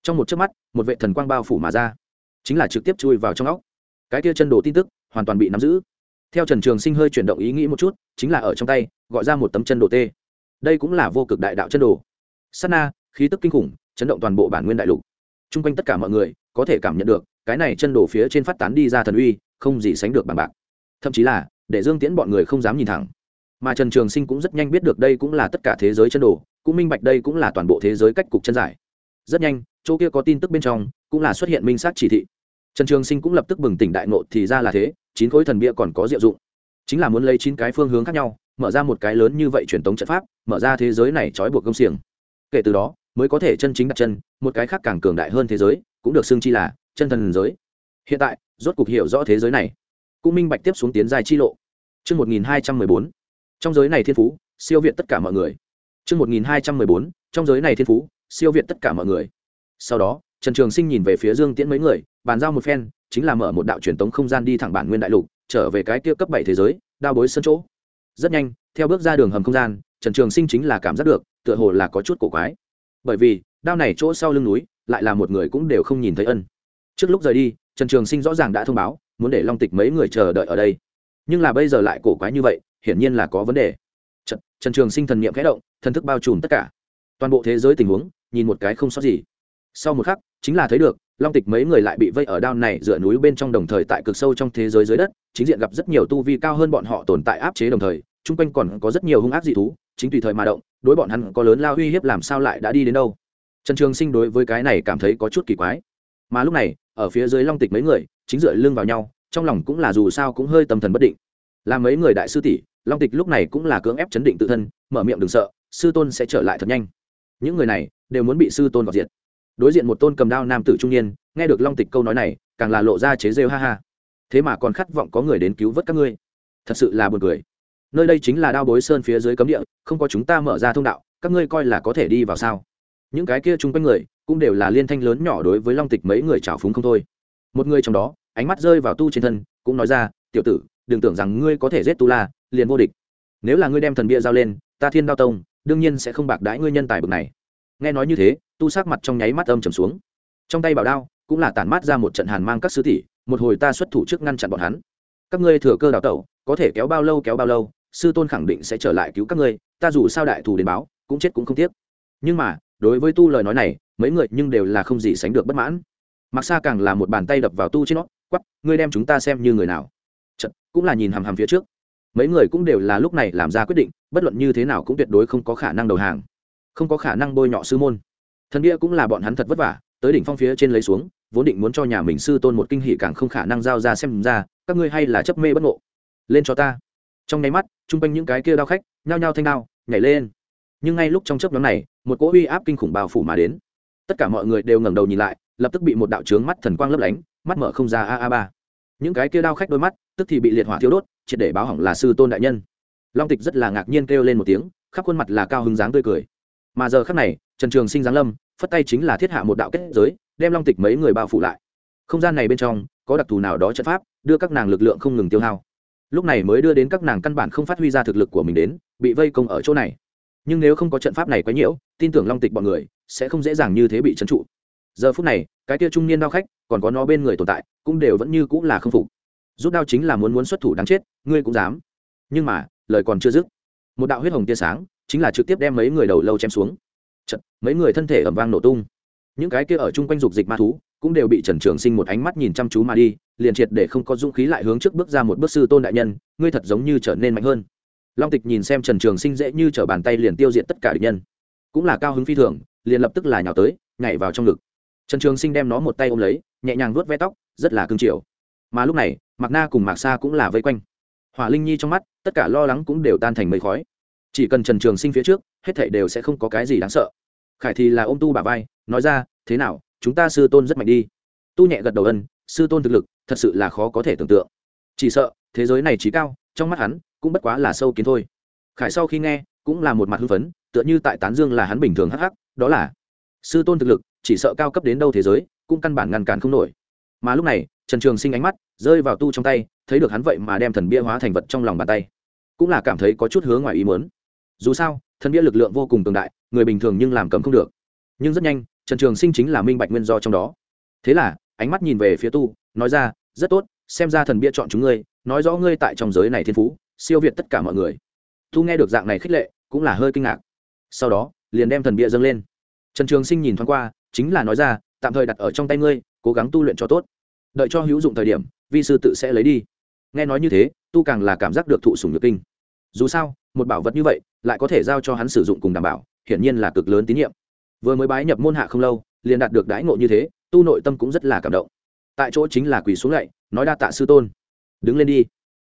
Trong một chớp mắt, một vệ thần quang bao phủ mà ra. Chính là trực tiếp chui vào trong óc cái kia chân đồ tin tức hoàn toàn bị nắm giữ. Theo trần trường sinh hơi chuyển động ý nghĩ một chút, chính là ở trong tay, gọi ra một tấm chân đồ tê. Đây cũng là vô cực đại đạo chân đồ. Sana khí tức kinh khủng, chấn động toàn bộ bản nguyên đại lục. T r u n g quanh tất cả mọi người có thể cảm nhận được, cái này chân đồ phía trên phát tán đi ra thần uy, không gì sánh được bằng bạc. Thậm chí là, để dương tiễn bọn người không dám nhìn thẳng. Mà trần trường sinh cũng rất nhanh biết được đây cũng là tất cả thế giới chân đồ, cũng minh bạch đây cũng là toàn bộ thế giới cách cục chân giải. Rất nhanh, chỗ kia có tin tức bên trong cũng là xuất hiện minh sát chỉ thị trần trường sinh cũng lập tức bừng tỉnh đại nộ thì ra là thế chín khối thần bia còn có diệu dụng. Chính là muốn lấy chín cái phương hướng khác nhau mở ra một cái lớn như vậy truyền tống trận pháp mở ra thế giới này trói buộc công xiềng. Kể từ đó mới có thể chân chính đặt chân một cái khác càng cường đại hơn thế giới cũng được xưng chi là chân thần giới. Hiện tại rốt cục hiểu rõ thế giới này. Cũng minh bạch tiếp xuống tiến dài chi lộ. Trước 1214, trong giới này thiên phú, siêu việt tất cả mọi người. Trước 1214, trong giới này thiên phú, siêu việt tất cả mọi người. Sau đó, Trần Trường Sinh nhìn về phía Dương Tiễn mấy người, bàn giao một phen, chính là mở một đạo truyền tống không gian đi thẳng bản nguyên đại lục, trở về cái kia cấp bảy thế giới, đao bối sân chỗ. Rất nhanh theo bước ra đường hầm không gian trần trường sinh chính là cảm giác được tựa hồ là có chút cổ quái. Bởi vì đao này chỗ sau lưng núi lại là một người cũng đều không nhìn thấy ân. Trước lúc rời đi trần trường sinh rõ ràng đã thông báo muốn để long tịch mấy người chờ đợi ở đây. Nhưng là bây giờ lại cổ quái như vậy hiển nhiên là có vấn đề. Trần, trần trường sinh thần n i ệ m khẽ động thần thức bao trùm tất cả. Toàn bộ thế giới tình huống nhìn một cái không sót gì. Sau một khắc chính là thấy được, long tịch mấy người lại bị vây ở đao này dựa núi bên trong đồng thời tại cực sâu trong thế giới dưới đất, chính diện gặp rất nhiều tu vi cao hơn bọn họ tồn tại áp chế đồng thời, chung quanh còn có rất nhiều hung ác dị thú, chính tùy thời mà động, đối bọn hắn có lớn lao uy hiếp làm sao lại đã đi đến đâu. Trần trường sinh đối với cái này cảm thấy có chút kỳ quái. Mà lúc này, ở phía dưới long tịch mấy người, chính dựa lưng vào nhau, trong lòng cũng là dù sao cũng hơi tâm thần bất định. Là mấy người đại sư tỷ, long tịch lúc này cũng là cưỡng ép chấn định tự thân, mở miệng đừng sợ, sư tôn sẽ trở lại thật nhanh. Những người này đều muốn bị sư tôn gọt diệt đối diện một tôn cầm đao nam tử trung niên, nghe được long tịch câu nói này, càng là lộ ra chế rêu ha ha. Thế mà còn khát vọng có người đến cứu vớt các ngươi. Thật sự là buồn cười. Nơi đây chính là đao bối sơn phía dưới cấm địa, không có chúng ta mở ra thông đạo, các ngươi coi là có thể đi vào sao? Những cái kia chung quanh người, cũng đều là liên thanh lớn nhỏ đối với long tịch mấy người trào phúng không thôi. Một người trong đó, ánh mắt rơi vào tu trên thân, cũng nói ra, tiểu tử, đừng tưởng rằng ngươi có thể giết tu la, liền vô địch. Nếu là ngươi đem thần bia giao lên, ta thiên đao tông, đương nhiên sẽ không bạc đãi ngươi nhân tài bực này nghe nói như thế tu sắc mặt trong nháy mắt âm trầm xuống. Trong tay bảo đao cũng là tản mát ra một trận hàn mang các sứ tỷ một hồi ta xuất thủ trước ngăn chặn bọn hắn. Các ngươi thừa cơ đào tẩu có thể kéo bao lâu kéo bao lâu sư tôn khẳng định sẽ trở lại cứu các ngươi ta dù sao đại thù đến báo cũng chết cũng không tiếc. Nhưng mà đối với tu lời nói này mấy người nhưng đều là không gì sánh được bất mãn. Mặc xa càng là một bàn tay đập vào tu trên nó quắp ngươi đem chúng ta xem như người nào. Chật, cũng là nhìn hàm hàm phía trước. Mấy người cũng đều là lúc này làm ra quyết định bất luận như thế nào cũng tuyệt đối không có khả năng đầu hàng không có khả năng bôi nhọ sư môn. Thần bia cũng là bọn hắn thật vất vả, tới đỉnh phong phía trên lấy xuống, vốn định muốn cho nhà mình sư tôn một kinh hỷ càng không khả năng giao ra xem ra, các ngươi hay là chấp mê bất ngộ. Lên cho ta. Trong nháy mắt, chung quanh những cái kia đao khách, nhao nhao thanh đao, nhảy lên. Nhưng ngay lúc trong chớp nhóm này, một cỗ uy áp kinh khủng bao phủ mà đến. Tất cả mọi người đều ngẩng đầu nhìn lại, lập tức bị một đạo trướng mắt thần quang lấp lánh, mắt mở không ra a a ba. Những cái kia đao khách đôi mắt, tức thì bị liệt hỏa thiếu đốt, triệt để báo hỏng là sư tôn đại nhân. Long tịch rất là ngạc nhiên kêu lên một tiếng, khắp khuôn mặt là cao hứng dáng tươi cười mà giờ khắc này, trần trường sinh giáng lâm, phất tay chính là thiết hạ một đạo kết giới, đem long tịch mấy người bao phủ lại. Không gian này bên trong, có đặc thù nào đó trận pháp, đưa các nàng lực lượng không ngừng tiêu hao. Lúc này mới đưa đến các nàng căn bản không phát huy ra thực lực của mình đến, bị vây công ở chỗ này. Nhưng nếu không có trận pháp này quấy nhiễu tin tưởng long tịch bọn người, sẽ không dễ dàng như thế bị trấn trụ. Giờ phút này, cái tia trung niên đao khách, còn có nó bên người tồn tại, cũng đều vẫn như cũng là không phục. Rút đao chính là muốn muốn xuất thủ đáng chết, ngươi cũng dám. Nhưng mà, lời còn chưa dứt, một đạo huyết hồng tia sáng chính là trực tiếp đem mấy người đầu lâu chém xuống. Chật, mấy người thân thể ẩm vang nổ tung. Những cái kia ở chung quanh dục dịch ma thú cũng đều bị trần trường sinh một ánh mắt nhìn chăm chú mà đi liền triệt để không có dũng khí lại hướng trước bước ra một bước sư tôn đại nhân ngươi thật giống như trở nên mạnh hơn. Long tịch nhìn xem trần trường sinh dễ như t r ở bàn tay liền tiêu diệt tất cả địch nhân. Cũng là cao hứng phi thường liền lập tức là nhào tới nhảy vào trong ngực. Trần trường sinh đem nó một tay ôm lấy nhẹ nhàng vuốt ve tóc rất là cưng chiều. mà lúc này mạc na cùng mạc sa cũng là vây quanh. Hỏa linh nhi trong mắt tất cả lo lắng cũng đều tan thành mây khói chỉ cần trần trường sinh phía trước, hết thảy đều sẽ không có cái gì đáng sợ. Khải thì là ôm tu bà vai, nói ra, thế nào, chúng ta sư tôn rất mạnh đi. Tu nhẹ gật đầu ân, sư tôn thực lực, thật sự là khó có thể tưởng tượng. Chỉ sợ, thế giới này trí cao, trong mắt hắn, cũng bất quá là sâu kiến thôi. Khải sau khi nghe, cũng là một mặt hưng phấn, tựa như tại tán dương là hắn bình thường hắc hắc, đó là, sư tôn thực lực, chỉ sợ cao cấp đến đâu thế giới, cũng căn bản ngăn cản không nổi. Mà lúc này, trần trường sinh ánh mắt rơi vào tu trong tay, thấy được hắn vậy mà đem thần bia hóa thành vật trong lòng bàn tay. Cũng là cảm thấy có chút hướng ngoài ý muốn dù sao, thần bia lực lượng vô cùng cường đại, người bình thường nhưng làm cấm không được. Nhưng rất nhanh, trần trường sinh chính là minh bạch nguyên do trong đó. Thế là, ánh mắt nhìn về phía tu, nói ra, rất tốt, xem ra thần bia chọn chúng ngươi, nói rõ ngươi tại trong giới này thiên phú, siêu việt tất cả mọi người. Tu nghe được dạng này khích lệ, cũng là hơi kinh ngạc. Sau đó, liền đem thần bia dâng lên. Trần trường sinh nhìn thoáng qua, chính là nói ra, tạm thời đặt ở trong tay ngươi, cố gắng tu luyện cho tốt. Đợi cho hữu dụng thời điểm, vi sư tự sẽ lấy đi. Nghe nói như thế, tu càng là cảm giác được thụ sùng nhược kinh. Dù sao một bảo vật như vậy, lại có thể giao cho hắn sử dụng cùng đảm bảo, hiển nhiên là cực lớn tín nhiệm. Vừa mới bái nhập môn hạ không lâu, liền đạt được đãi ngộ như thế, tu nội tâm cũng rất là cảm động. Tại chỗ chính là quỳ xuống lạy, nói đa tạ sư tôn. Đứng lên đi.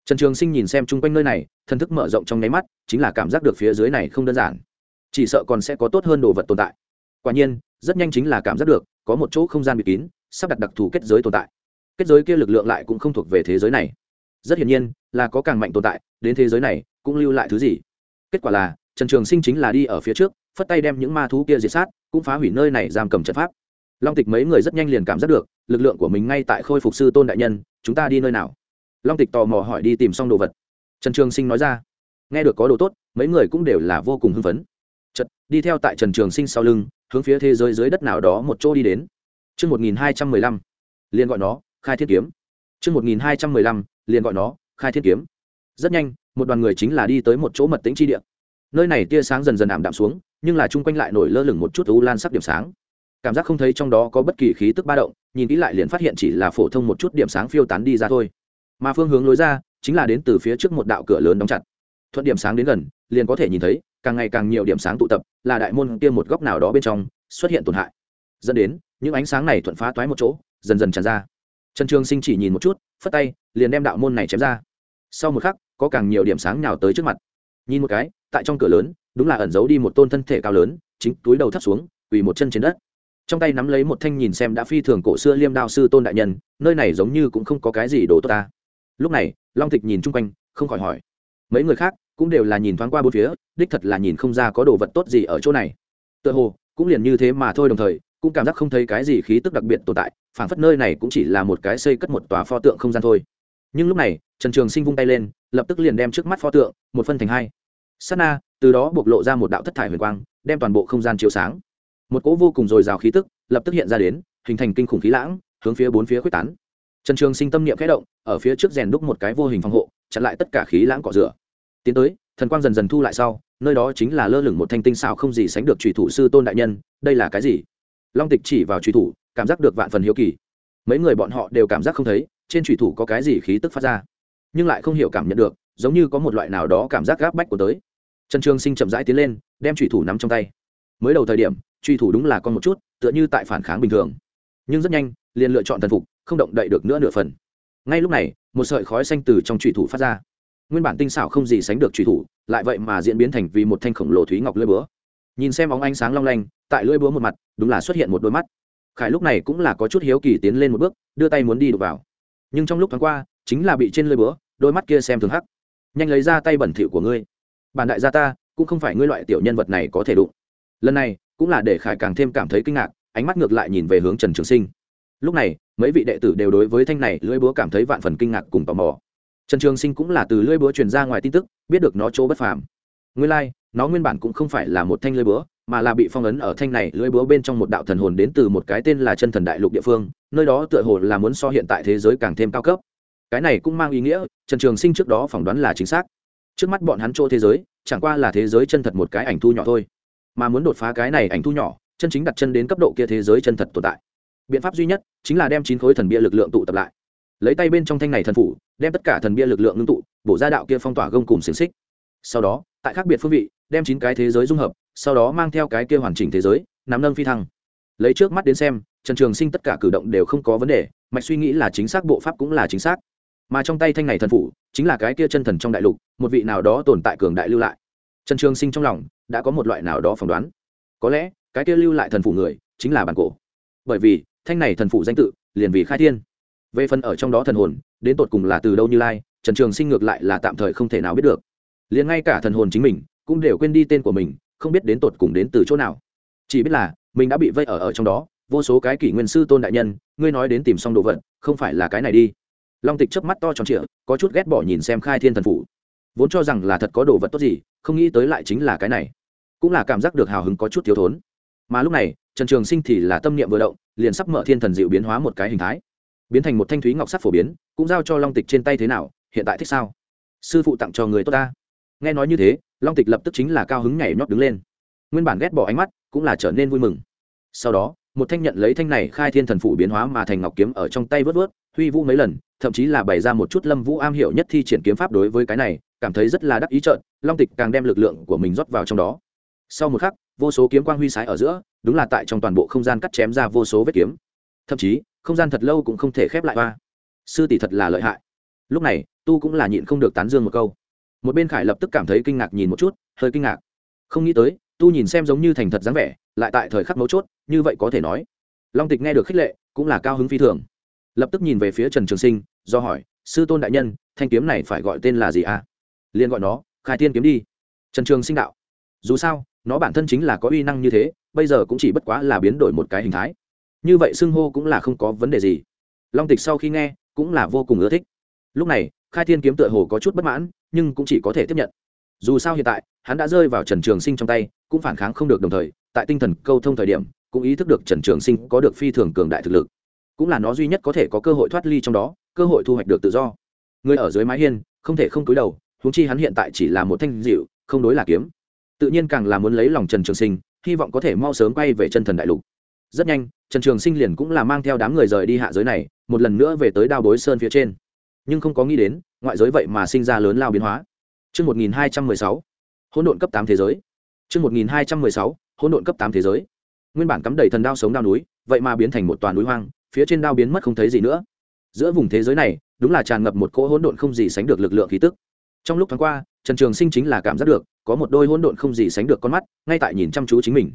Trần trường sinh nhìn xem chung quanh nơi này thân thức mở rộng trong nháy mắt, chính là cảm giác được phía dưới này không đơn giản. Chỉ sợ còn sẽ có tốt hơn đồ vật tồn tại. Quả nhiên, rất nhanh chính là cảm giác được, có một chỗ không gian bị kín, sắp đặt đặc thù kết giới tồn tại. Kết giới kia lực lượng lại cũng không thuộc về thế giới này. Rất hiển nhiên, là có càng mạnh tồn tại, đến thế giới này cũng lưu lại thứ gì? Kết quả là trần trường sinh chính là đi ở phía trước phất tay đem những ma thú kia diệt sát cũng phá hủy nơi này giam cầm trận pháp. Long tịch mấy người rất nhanh liền cảm giác được lực lượng của mình ngay tại khôi phục sư tôn đại nhân chúng ta đi nơi nào? Long tịch tò mò hỏi đi tìm xong đồ vật. Trần trường sinh nói ra nghe được có đồ tốt mấy người cũng đều là vô cùng hưng phấn. Chật đi theo tại trần trường sinh sau lưng hướng phía thế giới dưới đất nào đó một chỗ đi đến. Trước 1215, liền gọi nó, khai thiên kiếm. Trước 1215, liền gọi nó, khai thiên kiếm. Rất nhanh, một đoàn người chính là đi tới một chỗ mật tĩnh chi địa. Nơi này tia sáng dần dần ảm đạm xuống, nhưng là chung quanh lại nổi lơ lửng một chút u lan sắc điểm sáng. Cảm giác không thấy trong đó có bất kỳ khí tức ba động, nhìn kỹ lại liền phát hiện chỉ là phổ thông một chút điểm sáng phiêu tán đi ra thôi. Mà phương hướng lối ra, chính là đến từ phía trước một đạo cửa lớn đóng chặt. Thuận điểm sáng đến gần, liền có thể nhìn thấy, càng ngày càng nhiều điểm sáng tụ tập, là đại môn kia một góc nào đó bên trong xuất hiện tổn hại. Dẫn đến, những ánh sáng này thuận phá toái một chỗ, dần dần tràn ra. Trần Trường Sinh chỉ nhìn một chút, phất tay, liền đem đạo môn này chém ra. Sau một khắc, có càng nhiều điểm sáng nhào tới trước mặt. Nhìn một cái, tại trong cửa lớn, đúng là ẩn giấu đi một tôn thân thể cao lớn, chính túi đầu thấp xuống, quỳ một chân trên đất. Trong tay nắm lấy một thanh nhìn xem đã phi thường cổ xưa liêm đao sư tôn đại nhân, nơi này giống như cũng không có cái gì đồ tốt ta. Lúc này, Long Tịch nhìn chung quanh, không khỏi hỏi. Mấy người khác cũng đều là nhìn thoáng qua bốn phía, đích thật là nhìn không ra có đồ vật tốt gì ở chỗ này. Tựa hồ, cũng liền như thế mà thôi đồng thời, cũng cảm giác không thấy cái gì khí tức đặc biệt tồn tại phảng phất nơi này cũng chỉ là một cái xây cất một tòa pho tượng không gian thôi nhưng lúc này, trần trường sinh vung tay lên, lập tức liền đem trước mắt pho tượng, một phân thành hai. Sát na, từ đó bộc lộ ra một đạo thất thải huyền quang, đem toàn bộ không gian chiếu sáng. Một cỗ vô cùng dồi dào khí tức, lập tức hiện ra đến, hình thành kinh khủng khí lãng, hướng phía bốn phía quyết tán. Trần trường sinh tâm niệm khẽ động, ở phía trước rèn đúc một cái vô hình phòng hộ, chặn lại tất cả khí lãng cỏ rửa. Tiến tới, thần quang dần dần thu lại sau, nơi đó chính là lơ lửng một thanh tinh xào không gì sánh được trùy thủ sư tôn đại nhân, đây là cái gì? Long tịch chỉ vào trùy thủ, cảm giác được vạn phần hiếu kỳ. Mấy người bọn họ đều cảm giác không thấy trên trùy thủ có cái gì khí tức phát ra. Nhưng lại không hiểu cảm nhận được, giống như có một loại nào đó cảm giác gáp bách của tới. Trần trường sinh chậm rãi tiến lên, đem trùy thủ nắm trong tay. Mới đầu thời điểm truy thủ đúng là con một chút, tựa như tại phản kháng bình thường. Nhưng rất nhanh, liền lựa chọn thần phục, không động đậy được nữa nửa phần. Ngay lúc này, một sợi khói xanh từ trong trùy thủ phát ra. Nguyên bản tinh xảo không gì sánh được trùy thủ, lại vậy mà diễn biến thành vì một thanh khổng lồ thúy ngọc lưỡi búa. Nhìn xem bóng ánh sáng long lanh, tại lưỡi búa một mặt, đúng là xuất hiện một đôi mắt. Khải lúc này cũng là có chút hiếu kỳ tiến lên một bước, đưa tay muốn đi đục vào nhưng trong lúc thoáng qua chính là bị trên lưỡi búa đôi mắt kia xem thường hắc. Nhanh lấy ra tay bẩn thỉu của ngươi. Bản đại gia ta cũng không phải ngươi loại tiểu nhân vật này có thể đụng. Lần này cũng là để khải càng thêm cảm thấy kinh ngạc ánh mắt ngược lại nhìn về hướng trần trường sinh. Lúc này mấy vị đệ tử đều đối với thanh này lưỡi búa cảm thấy vạn phần kinh ngạc cùng tò mò. Trần trường sinh cũng là từ lưỡi búa truyền ra ngoài tin tức biết được nó chỗ bất phàm. Nguyên lai、like, nó nguyên bản cũng không phải là một thanh lưỡi búa mà là bị phong ấn ở thanh này lưỡi búa bên trong một đạo thần hồn đến từ một cái tên là chân thần đại lục địa phương, nơi đó tựa hồ là muốn so hiện tại thế giới càng thêm cao cấp. Cái này cũng mang ý nghĩa, trần trường sinh trước đó phỏng đoán là chính xác. Trước mắt bọn hắn chỗ thế giới, chẳng qua là thế giới chân thật một cái ảnh thu nhỏ thôi. Mà muốn đột phá cái này ảnh thu nhỏ, chân chính đặt chân đến cấp độ kia thế giới chân thật tồn tại. Biện pháp duy nhất chính là đem chín khối thần bia lực lượng tụ tập lại. Lấy tay bên trong thanh này thần phủ, đem tất cả thần bia lực lượng ngưng tụ, bổ ra đạo kia phong tỏa gông cùng xiềng xích. Sau đó, tại khác biệt phương vị, đem chín cái thế giới dung hợp sau đó mang theo cái kia hoàn chỉnh thế giới, nắm nâng phi thăng. Lấy trước mắt đến xem, trần trường sinh tất cả cử động đều không có vấn đề, mạch suy nghĩ là chính xác, bộ pháp cũng là chính xác. Mà trong tay thanh này thần phủ, chính là cái kia chân thần trong đại lục, một vị nào đó tồn tại cường đại lưu lại. Trần trường sinh trong lòng đã có một loại nào đó phỏng đoán. Có lẽ, cái kia lưu lại thần phủ người, chính là bản cổ. Bởi vì, thanh này thần phủ danh tự, liền vì khai thiên. Về phần ở trong đó thần hồn, đến tột cùng là từ đâu như lai, trần trường sinh ngược lại là tạm thời không thể nào biết được. Liền ngay cả thần hồn chính mình, cũng đều quên đi tên của mình không biết đến tột cùng đến từ chỗ nào. Chỉ biết là, mình đã bị vây ở ở trong đó, vô số cái kỷ nguyên sư tôn đại nhân, ngươi nói đến tìm xong đồ vật, không phải là cái này đi. Long tịch chớp mắt to tròn trịa, có chút ghét bỏ nhìn xem khai thiên thần phủ. Vốn cho rằng là thật có đồ vật tốt gì, không nghĩ tới lại chính là cái này. Cũng là cảm giác được hào hứng có chút thiếu thốn. Mà lúc này, trần trường sinh thì là tâm niệm vừa động, liền sắp mở thiên thần dịu biến hóa một cái hình thái. Biến thành một thanh thúy ngọc sắc phổ biến, cũng giao cho long tịch trên tay thế nào, hiện tại thích sao? Sư phụ tặng cho người tốt ta. Nghe nói như thế long tịch lập tức chính là cao hứng nhảy nhót đứng lên. Nguyên bản ghét bỏ ánh mắt, cũng là trở nên vui mừng. Sau đó, một thanh nhận lấy thanh này khai thiên thần phủ biến hóa mà thành ngọc kiếm ở trong tay vớt vớt, huy vũ mấy lần, thậm chí là bày ra một chút lâm vũ am hiểu nhất thi triển kiếm pháp đối với cái này, cảm thấy rất là đắc ý trợn, long tịch càng đem lực lượng của mình rót vào trong đó. Sau một khắc, vô số kiếm quang huy sái ở giữa, đúng là tại trong toàn bộ không gian cắt chém ra vô số vết kiếm. Thậm chí, không gian thật lâu cũng không thể khép lại hoa. Sư tỷ thật là lợi hại. Lúc này, tu cũng là nhịn không được tán dương một câu một bên khải lập tức cảm thấy kinh ngạc nhìn một chút hơi kinh ngạc không nghĩ tới tu nhìn xem giống như thành thật dáng vẻ lại tại thời khắc mấu chốt như vậy có thể nói long tịch nghe được khích lệ cũng là cao hứng phi thường lập tức nhìn về phía trần trường sinh do hỏi sư tôn đại nhân thanh kiếm này phải gọi tên là gì à liền gọi nó khai tiên kiếm đi trần trường sinh đạo dù sao nó bản thân chính là có uy năng như thế bây giờ cũng chỉ bất quá là biến đổi một cái hình thái như vậy xưng hô cũng là không có vấn đề gì long tịch sau khi nghe cũng là vô cùng ưa thích lúc này khai thiên kiếm tựa hồ có chút bất mãn nhưng cũng chỉ có thể tiếp nhận. Dù sao hiện tại, hắn đã rơi vào trần trường sinh trong tay, cũng phản kháng không được đồng thời, tại tinh thần câu thông thời điểm, cũng ý thức được trần trường sinh có được phi thường cường đại thực lực. Cũng là nó duy nhất có thể có cơ hội thoát ly trong đó, cơ hội thu hoạch được tự do. Người ở dưới mái hiên, không thể không cúi đầu, huống chi hắn hiện tại chỉ là một thanh dịu, không đối là kiếm. Tự nhiên càng là muốn lấy lòng trần trường sinh, hy vọng có thể mau sớm quay về chân thần đại lục. Rất nhanh, trần trường sinh liền cũng là mang theo đám người rời đi hạ giới này, một lần nữa về tới đao bối sơn phía trên nhưng không có nghĩ đến ngoại giới vậy mà sinh ra lớn lao biến hóa Trước 1216, hỗn độn cấp tám thế giới. Trước 1216, hỗn độn cấp tám thế giới. Nguyên bản cắm đầy thần đao sống đao núi, vậy mà biến thành một toàn núi hoang, phía trên đao biến mất không thấy gì nữa. Giữa vùng thế giới này, đúng là tràn ngập một cỗ hỗn độn không gì sánh được lực lượng khí tức. Trong lúc thoáng qua, Trần Trường Sinh chính là cảm giác được, có một đôi hỗn độn không gì sánh được con mắt, ngay tại nhìn chăm chú chính mình.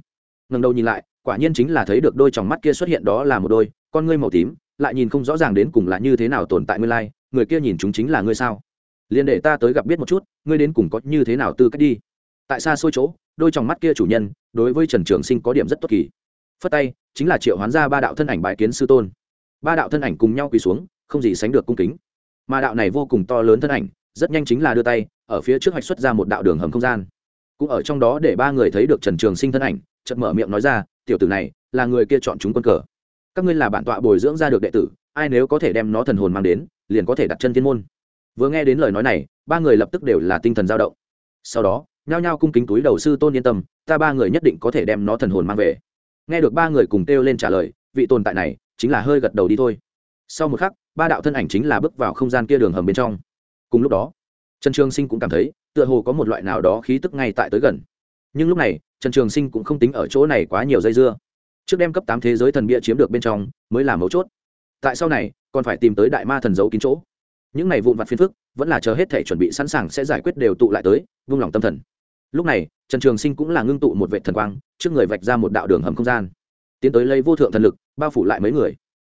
Ngẩng đầu nhìn lại, quả nhiên chính là thấy được đôi tròng mắt kia xuất hiện đó là một đôi con ngươi màu tím, lại nhìn không rõ ràng đến cùng là như thế nào tồn tại nguyên lai, người kia nhìn chúng chính là ngươi sao? Liên để ta tới gặp biết một chút, ngươi đến cùng có như thế nào tư cách đi. Tại xa xôi chỗ, đôi trong mắt kia chủ nhân, đối với Trần Trường Sinh có điểm rất tốt kỳ. Phất tay, chính là triệu hoán ra ba đạo thân ảnh bãi kiến sư tôn. Ba đạo thân ảnh cùng nhau quỳ xuống, không gì sánh được cung kính. Mà đạo này vô cùng to lớn thân ảnh, rất nhanh chính là đưa tay ở phía trước hoạch xuất ra một đạo đường hầm không gian cũng ở trong đó để ba người thấy được trần trường sinh thân ảnh chợt mở miệng nói ra tiểu tử này là người kia chọn chúng quân cờ các ngươi là bản tọa bồi dưỡng ra được đệ tử ai nếu có thể đem nó thần hồn mang đến liền có thể đặt chân thiên môn. Vừa nghe đến lời nói này, ba người lập tức đều là tinh thần dao động. Sau đó, nhao nhao cung kính túi đầu sư tôn yên tâm, ta ba người nhất định có thể đem nó thần hồn mang về. Nghe được ba người cùng kêu lên trả lời, vị tồn tại này chính là hơi gật đầu đi thôi. Sau một khắc, ba đạo thân ảnh chính là bước vào không gian kia đường hầm bên trong. Cùng lúc đó, trần trường sinh cũng cảm thấy, tựa hồ có một loại nào đó khí tức ngay tại tới gần. Nhưng lúc này, trần trường sinh cũng không tính ở chỗ này quá nhiều dây dưa. Trước đem cấp tám thế giới thần bia chiếm được bên trong, mới là mấu chốt tại sau này, còn phải tìm tới đại ma thần giấu kín chỗ. Những này vụn vặt phiền phức, vẫn là chờ hết thể chuẩn bị sẵn sàng sẽ giải quyết đều tụ lại tới, vung lòng tâm thần. Lúc này, trần trường sinh cũng là ngưng tụ một vệ thần quang, trước người vạch ra một đạo đường hầm không gian. Tiến tới lấy vô thượng thần lực, bao phủ lại mấy người.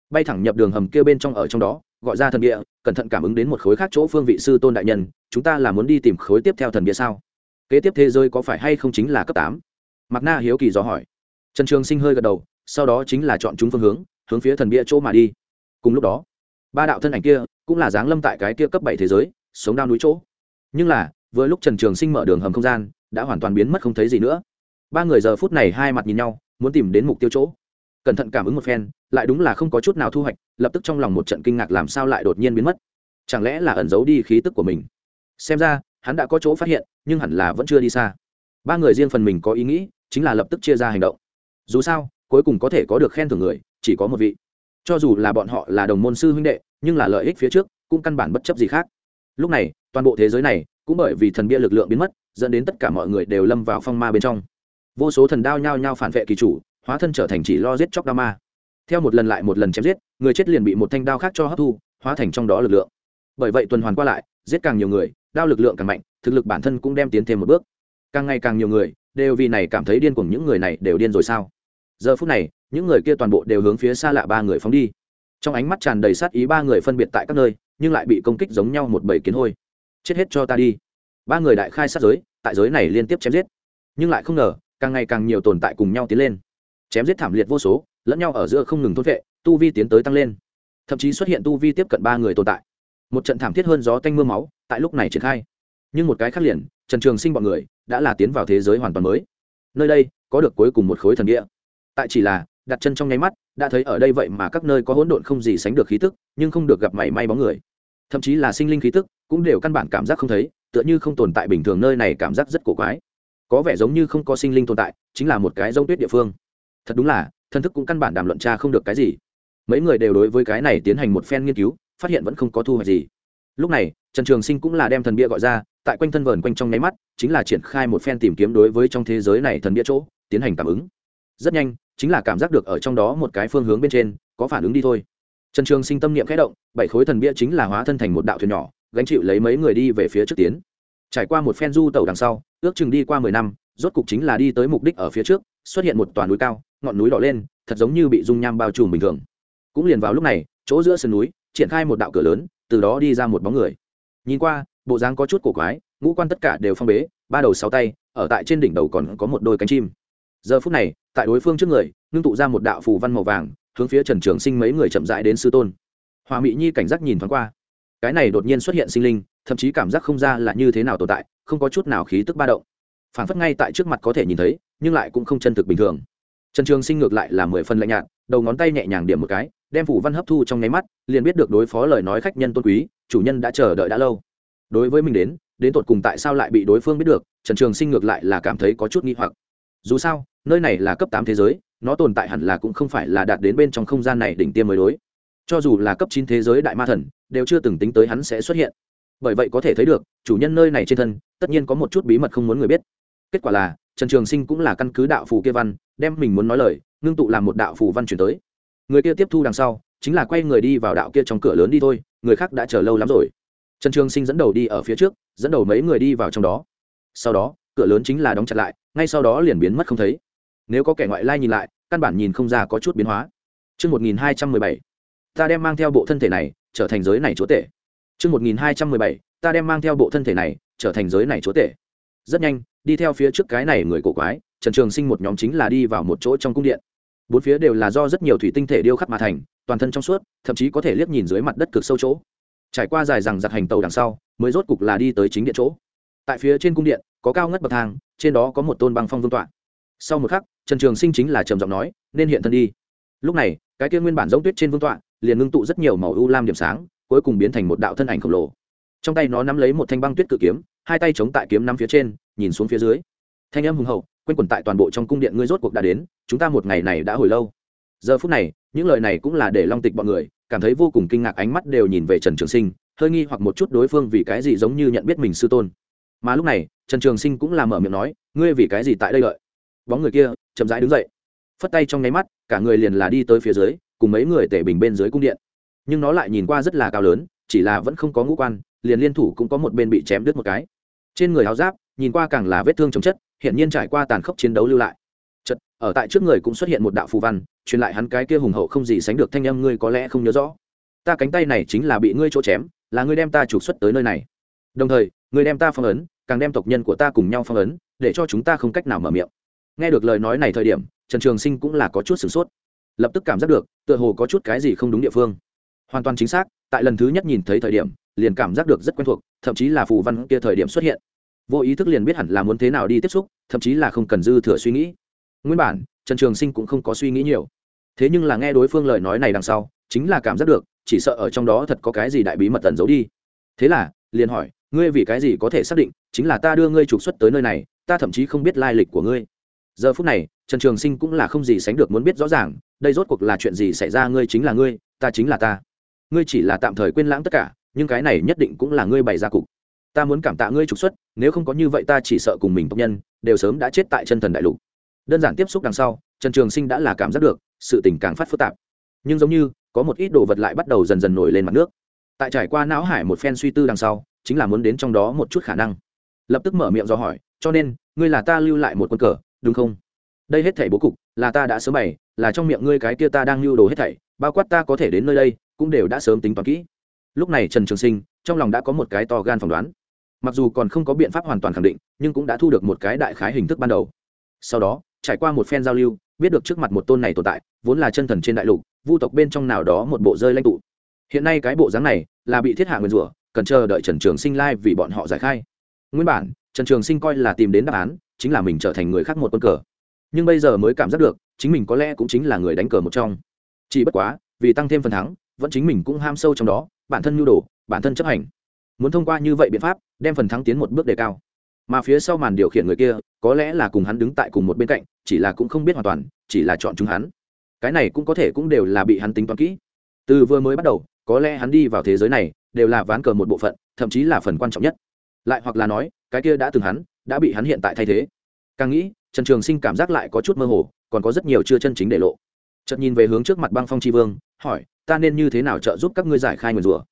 Bay thẳng nhập đường hầm kia bên trong ở trong đó, gọi ra thần địa, cẩn thận cảm ứng đến một khối khác chỗ phương vị sư tôn đại nhân, chúng ta là muốn đi tìm khối tiếp theo thần địa sao? Kế tiếp thế giới có phải hay không chính là cấp tám? Mặc na hiếu kỳ dò hỏi. Trần trường sinh hơi gật đầu, sau đó chính là chọn chúng phương hướng hướng phía thần bia chỗ mà đi cùng lúc đó, ba đạo thân ảnh kia cũng là giáng lâm tại cái kia cấp bảy thế giới, sống đao núi chỗ. Nhưng là, vừa lúc trần trường sinh mở đường hầm không gian, đã hoàn toàn biến mất không thấy gì nữa. Ba người giờ phút này hai mặt nhìn nhau, muốn tìm đến mục tiêu chỗ. Cẩn thận cảm ứng một phen, lại đúng là không có chút nào thu hoạch, lập tức trong lòng một trận kinh ngạc làm sao lại đột nhiên biến mất. Chẳng lẽ là ẩn giấu đi khí tức của mình? Xem ra, hắn đã có chỗ phát hiện, nhưng hẳn là vẫn chưa đi xa. Ba người riêng phần mình có ý nghĩ, chính là lập tức chia ra hành động. Dù sao, cuối cùng có thể có được khen thưởng người, chỉ có một vị cho dù là bọn họ là đồng môn sư huynh đệ, nhưng là lợi ích phía trước cũng căn bản bất chấp gì khác. Lúc này, toàn bộ thế giới này cũng bởi vì thần bia lực lượng biến mất, dẫn đến tất cả mọi người đều lâm vào phong ma bên trong. Vô số thần đao nhao nhao phản vệ kỳ chủ, hóa thân trở thành chỉ lo giết chóc đao ma. Theo một lần lại một lần chém giết, người chết liền bị một thanh đao khác cho hấp thu, hóa thành trong đó lực lượng. Bởi vậy tuần hoàn qua lại, giết càng nhiều người, đao lực lượng càng mạnh, thực lực bản thân cũng đem tiến thêm một bước. Càng ngày càng nhiều người, đều vì này cảm thấy điên cuồng, những người này đều điên rồi sao? Giờ phút này, những người kia toàn bộ đều hướng phía xa lạ ba người phóng đi. Trong ánh mắt tràn đầy sát ý ba người phân biệt tại các nơi, nhưng lại bị công kích giống nhau một bầy kiến hôi. Chết hết cho ta đi. Ba người đại khai sát giới, tại giới này liên tiếp chém giết. Nhưng lại không ngờ, càng ngày càng nhiều tồn tại cùng nhau tiến lên. Chém giết thảm liệt vô số, lẫn nhau ở giữa không ngừng thôn vệ, tu vi tiến tới tăng lên. Thậm chí xuất hiện tu vi tiếp cận ba người tồn tại. Một trận thảm thiết hơn gió tanh m ư a máu, tại lúc này triển khai. Nhưng một cái khác liền, trần trường sinh bọn người, đã là tiến vào thế giới hoàn toàn mới. Nơi đây, có được cuối cùng một khối thần địa tại chỉ là, đặt chân trong nháy mắt, đã thấy ở đây vậy mà các nơi có hỗn độn không gì sánh được khí tức, nhưng không được gặp mảy may bóng người. Thậm chí là sinh linh khí tức, cũng đều căn bản cảm giác không thấy, tựa như không tồn tại bình thường nơi này cảm giác rất cổ quái. Có vẻ giống như không có sinh linh tồn tại, chính là một cái giống tuyết địa phương. Thật đúng là, thân thức cũng căn bản đàm luận tra không được cái gì. Mấy người đều đối với cái này tiến hành một phen nghiên cứu, phát hiện vẫn không có thu hoạch gì. Lúc này, trần trường sinh cũng là đem thần bia gọi ra, tại quanh thân vờn quanh trong nháy mắt, chính là triển khai một phen tìm kiếm đối với trong thế giới này thần bia chỗ, tiến hành cảm ứng. Rất nhanh chính là cảm giác được ở trong đó một cái phương hướng bên trên, có phản ứng đi thôi. Trần trường sinh tâm niệm khẽ động, bảy khối thần bia chính là hóa thân thành một đạo thuyền nhỏ, gánh chịu lấy mấy người đi về phía trước tiến. Trải qua một phen du tàu đằng sau, ước chừng đi qua mười năm, rốt cục chính là đi tới mục đích ở phía trước, xuất hiện một toàn núi cao, ngọn núi đỏ lên, thật giống như bị dung nham bao trùm bình thường. Cũng liền vào lúc này, chỗ giữa sườn núi, triển khai một đạo cửa lớn, từ đó đi ra một bóng người. Nhìn qua, bộ dáng có chút cổ quái, ngũ quan tất cả đều phong bế, ba đầu sáu tay, ở tại trên đỉnh đầu còn có một đôi cánh chim giờ phút này, tại đối phương trước người, ngưng tụ ra một đạo phù văn màu vàng, hướng phía trần trường sinh mấy người chậm rãi đến sư tôn. Hòa mỹ nhi cảnh giác nhìn thoáng qua. Cái này đột nhiên xuất hiện sinh linh, thậm chí cảm giác không ra là như thế nào tồn tại, không có chút nào khí tức ba động. Phản phất ngay tại trước mặt có thể nhìn thấy, nhưng lại cũng không chân thực bình thường. Trần trường sinh ngược lại là mười phần lạnh nhạt, đầu ngón tay nhẹ nhàng điểm một cái, đem phủ văn hấp thu trong nháy mắt, liền biết được đối phó lời nói khách nhân tôn quý, chủ nhân đã chờ đợi đã lâu. Đối với mình đến đến tột cùng tại sao lại bị đối phương biết được, trần trường sinh ngược lại là cảm thấy có chút nghi hoặc dù sao, nơi này là cấp tám thế giới, nó tồn tại hẳn là cũng không phải là đạt đến bên trong không gian này đỉnh tiêm mới đối. Cho dù là cấp chín thế giới đại ma thần, đều chưa từng tính tới hắn sẽ xuất hiện. Bởi vậy có thể thấy được, chủ nhân nơi này trên thân, tất nhiên có một chút bí mật không muốn người biết. Kết quả là, trần trường sinh cũng là căn cứ đạo phù kia văn, đem mình muốn nói lời, ngưng tụ làm một đạo phù văn chuyển tới. Người kia tiếp thu đằng sau, chính là quay người đi vào đạo kia trong cửa lớn đi thôi, người khác đã chờ lâu lắm rồi. Trần trường sinh dẫn đầu đi ở phía trước, dẫn đầu mấy người đi vào trong đó. Sau đó, cửa lớn chính là đóng chặt lại ngay sau đó liền biến mất không thấy nếu có kẻ ngoại lai nhìn lại căn bản nhìn không ra có chút biến hóa Trước 1217, ta đem mang theo bộ thân thể này trở thành giới này chúa tể. Trước 1217, ta đem mang theo bộ thân thể này trở thành giới này chúa tể. Rất nhanh, đi theo phía trước cái này người cổ quái, Trần Trường Sinh một nhóm chính là đi vào một chỗ trong cung điện. Bốn phía đều là do rất nhiều thủy tinh thể điêu khắc mà thành, toàn thân trong suốt, thậm chí có thể liếc nhìn dưới mặt đất cực sâu chỗ. Trải qua dài rằng giặc hành tàu đằng sau, mới rốt cục là đi tới chính điện chỗ. Tại phía trên cung điện, có cao ngất bậc thang, trên đó có một tôn băng phong vương tọa. Sau một khắc, trần trường sinh chính là trầm giọng nói, nên hiện thân đi. Lúc này, cái kia nguyên bản giống tuyết trên vương tọa, liền ngưng tụ rất nhiều màu u lam điểm sáng, cuối cùng biến thành một đạo thân ảnh khổng lồ. Trong tay nó nắm lấy một thanh băng tuyết cự kiếm, hai tay chống tại kiếm năm phía trên, nhìn xuống phía dưới. Thanh âm hùng hậu, quanh quẩn tại toàn bộ trong cung điện ngươi rốt cuộc đã đến, chúng ta một ngày này đã hồi lâu. Giờ phút này, những lời này cũng là để long tịch bọn người, cảm thấy vô cùng kinh ngạc ánh mắt đều nhìn về trần trường sinh, hơi nghi hoặc một chút đối phương vì cái gì giống như nhận biết mình sư tôn mà lúc này, trần trường sinh cũng làm mở miệng nói, ngươi vì cái gì tại đây lợi? Bóng người kia chậm rãi đứng dậy, phất tay trong nháy mắt, cả người liền là đi tới phía dưới, cùng mấy người tể bình bên dưới cung điện. Nhưng nó lại nhìn qua rất là cao lớn, chỉ là vẫn không có ngũ quan, liền liên thủ cũng có một bên bị chém đứt một cái. Trên người áo giáp, nhìn qua càng là vết thương chồng chất hiện nhiên trải qua tàn khốc chiến đấu lưu lại. Chật ở tại trước người cũng xuất hiện một đạo phù văn, truyền lại hắn cái kia hùng hậu không gì sánh được thanh âm ngươi có lẽ không nhớ rõ. Ta cánh tay này chính là bị ngươi chỗ chém, là ngươi đem ta trục xuất tới nơi này. Đồng thời Người đem ta phong ấn, càng đem tộc nhân của ta cùng nhau phong ấn, để cho chúng ta không cách nào mở miệng. Nghe được lời nói này thời điểm, trần trường sinh cũng là có chút sửng sốt. Lập tức cảm giác được, tựa hồ có chút cái gì không đúng địa phương. Hoàn toàn chính xác, tại lần thứ nhất nhìn thấy thời điểm, liền cảm giác được rất quen thuộc, thậm chí là phù văn kia thời điểm xuất hiện. Vô ý thức liền biết hẳn là muốn thế nào đi tiếp xúc, thậm chí là không cần dư thừa suy nghĩ. Nguyên bản, trần trường sinh cũng không có suy nghĩ nhiều. Thế nhưng là nghe đối phương lời nói này đằng sau, chính là cảm giác được, chỉ sợ ở trong đó thật có cái gì đại bí mật tẩn giấu đi. Thế là, liền hỏi ngươi vì cái gì có thể xác định, chính là ta đưa ngươi trục xuất tới nơi này, ta thậm chí không biết lai lịch của ngươi. Giờ phút này, trần trường sinh cũng là không gì sánh được muốn biết rõ ràng, đây rốt cuộc là chuyện gì xảy ra, ngươi chính là ngươi, ta chính là ta. Ngươi chỉ là tạm thời quên lãng tất cả, nhưng cái này nhất định cũng là ngươi bày ra cục. Ta muốn cảm tạ ngươi trục xuất, nếu không có như vậy ta chỉ sợ cùng mình tộc nhân, đều sớm đã chết tại chân thần đại lục. Đơn giản tiếp xúc đằng sau, trần trường sinh đã là cảm giác được, sự tình càng phát phức tạp. Nhưng giống như, có một ít đồ vật lại bắt đầu dần dần nổi lên mặt nước tại trải qua não hải một phen suy tư đằng sau, chính là muốn đến trong đó một chút khả năng. Lập tức mở miệng do hỏi, cho nên, ngươi là ta lưu lại một quân cờ, đúng không? Đây hết thảy bố cục, là ta đã sớm bày, là trong miệng ngươi cái kia ta đang lưu đồ hết thảy, bao quát ta có thể đến nơi đây, cũng đều đã sớm tính toán kỹ. Lúc này trần trường sinh, trong lòng đã có một cái to gan phỏng đoán. Mặc dù còn không có biện pháp hoàn toàn khẳng định, nhưng cũng đã thu được một cái đại khái hình thức ban đầu. Sau đó, trải qua một phen giao lưu, biết được trước mặt một tôn này tồn tại, vốn là chân thần trên đại lục, vu tộc bên trong nào đó một bộ rơi lãnh tụ. Hiện nay cái bộ dáng này là bị thiết hạ nguyên rủa, cần chờ đợi trần trường sinh lai vì bọn họ giải khai. Nguyên bản, trần trường sinh coi là tìm đến đáp án, chính là mình trở thành người khác một quân cờ. Nhưng bây giờ mới cảm giác được, chính mình có lẽ cũng chính là người đánh cờ một trong. Chỉ bất quá, vì tăng thêm phần thắng, vẫn chính mình cũng ham sâu trong đó, bản thân nhu đồ, bản thân chấp hành. Muốn thông qua như vậy biện pháp, đem phần thắng tiến một bước đề cao. Mà phía sau màn điều khiển người kia, có lẽ là cùng hắn đứng tại cùng một bên cạnh, chỉ là cũng không biết hoàn toàn, chỉ là chọn chúng hắn. Cái này cũng có thể cũng đều là bị hắn tính toán kỹ. Từ vừa mới bắt đầu có lẽ hắn đi vào thế giới này đều là ván cờ một bộ phận, thậm chí là phần quan trọng nhất. Lại hoặc là nói, cái kia đã từng hắn, đã bị hắn hiện tại thay thế. Càng nghĩ, trần trường sinh cảm giác lại có chút mơ hồ, còn có rất nhiều chưa chân chính để lộ. Chợt nhìn về hướng trước mặt băng phong tri vương, hỏi, ta nên như thế nào trợ giúp các ngươi giải khai nguyền rủa?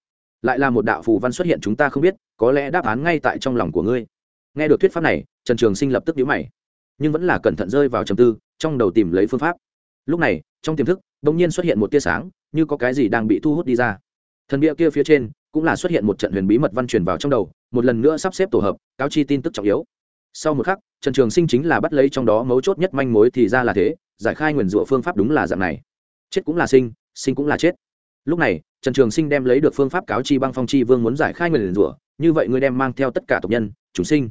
Lại là một đạo phù văn xuất hiện chúng ta không biết, có lẽ đáp án ngay tại trong lòng của ngươi. Nghe được thuyết pháp này, trần trường sinh lập tức nhíu mày. Nhưng vẫn là cẩn thận rơi vào trầm tư, trong đầu tìm lấy phương pháp. Lúc này, trong tiềm thức đ ỗ n g nhiên xuất hiện một tia sáng như có cái gì đang bị thu hút đi ra. Thần bia kia phía trên cũng là xuất hiện một trận huyền bí mật văn truyền vào trong đầu, một lần nữa sắp xếp tổ hợp, cáo chi tin tức trọng yếu. Sau một khắc, trần trường sinh chính là bắt lấy trong đó mấu chốt nhất manh mối thì ra là thế, giải khai nguyền rủa phương pháp đúng là dạng này. Chết cũng là sinh sinh cũng là chết. Lúc này, trần trường sinh đem lấy được phương pháp cáo chi băng phong chi vương muốn giải khai nguyền rủa, như vậy ngươi đem mang theo tất cả tộc nhân, chúng sinh.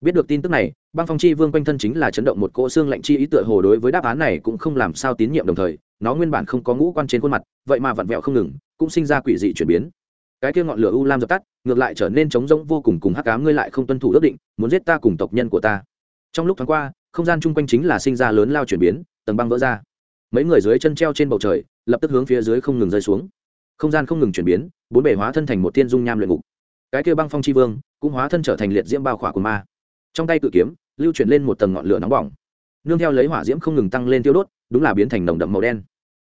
Biết được tin tức này, băng phong chi vương quanh thân chính là chấn động một cỗ xương lạnh chi ý tựa hồ đối với đáp án này cũng không làm sao tín nhiệm đồng thời nó nguyên bản không có ngũ quan trên khuôn mặt, vậy mà vặn vẹo không ngừng, cũng sinh ra quỷ dị chuyển biến. Cái kia ngọn lửa u lam dập tắt, ngược lại trở nên trống rỗng vô cùng cùng hắc cám ngươi lại không tuân thủ ước định, muốn giết ta cùng tộc nhân của ta. Trong lúc thoáng qua, không gian chung quanh chính là sinh ra lớn lao chuyển biến, tầng băng vỡ ra. Mấy người dưới chân treo trên bầu trời, lập tức hướng phía dưới không ngừng rơi xuống. Không gian không ngừng chuyển biến, bốn bể hóa thân thành một thiên dung nham luyện ngục. Cái kia băng phong tri vương, cũng hóa thân trở thành liệt diễm bao khỏa của ma. Trong tay cự kiếm, lưu chuyển lên một tầng ngọn lửa nóng bỏng. Nương theo lấy hỏa diễm không ngừng tăng lên tiêu đốt đúng là biến thành nồng đậm màu đen.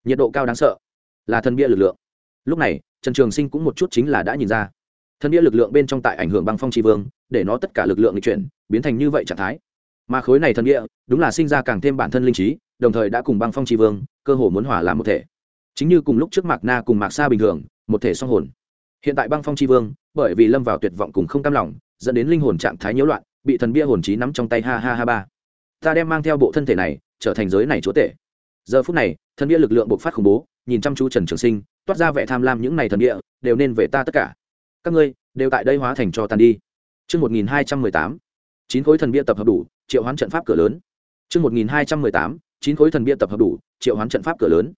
Nhiệt độ cao đáng sợ. Là thần bia lực lượng. Lúc này, trần trường sinh cũng một chút chính là đã nhìn ra. Thần bia lực lượng bên trong tại ảnh hưởng băng phong tri vương, để nó tất cả lực lượng lịch chuyển, biến thành như vậy trạng thái. Mà khối này thần bia, đúng là sinh ra càng thêm bản thân linh trí, đồng thời đã cùng băng phong tri vương, cơ hồ muốn hỏa làm một thể. Chính như cùng lúc trước mạc na cùng mạc sa bình thường, một thể song hồn. Hiện tại băng phong tri vương, bởi vì lâm vào tuyệt vọng cùng không cam lòng, dẫn đến linh hồn trạng thái nhiễu loạn, bị thần bia hồn trí nắm trong tay, ha ha ha ba. Ta đem mang theo bộ thân thể này, trở thành giới này chúa tể giờ phút này thần bia lực lượng bộc phát khủng bố nhìn chăm chú trần trường sinh toát ra vẻ tham lam những này thần địa đều nên về ta tất cả các ngươi đều tại đây hóa thành cho tàn đi Trước 1218, chín khối thần bia tập hợp đủ triệu hoán trận pháp cửa lớn Trước 1218, chín khối thần bia tập hợp đủ, triệu hoán trận pháp cửa lớn.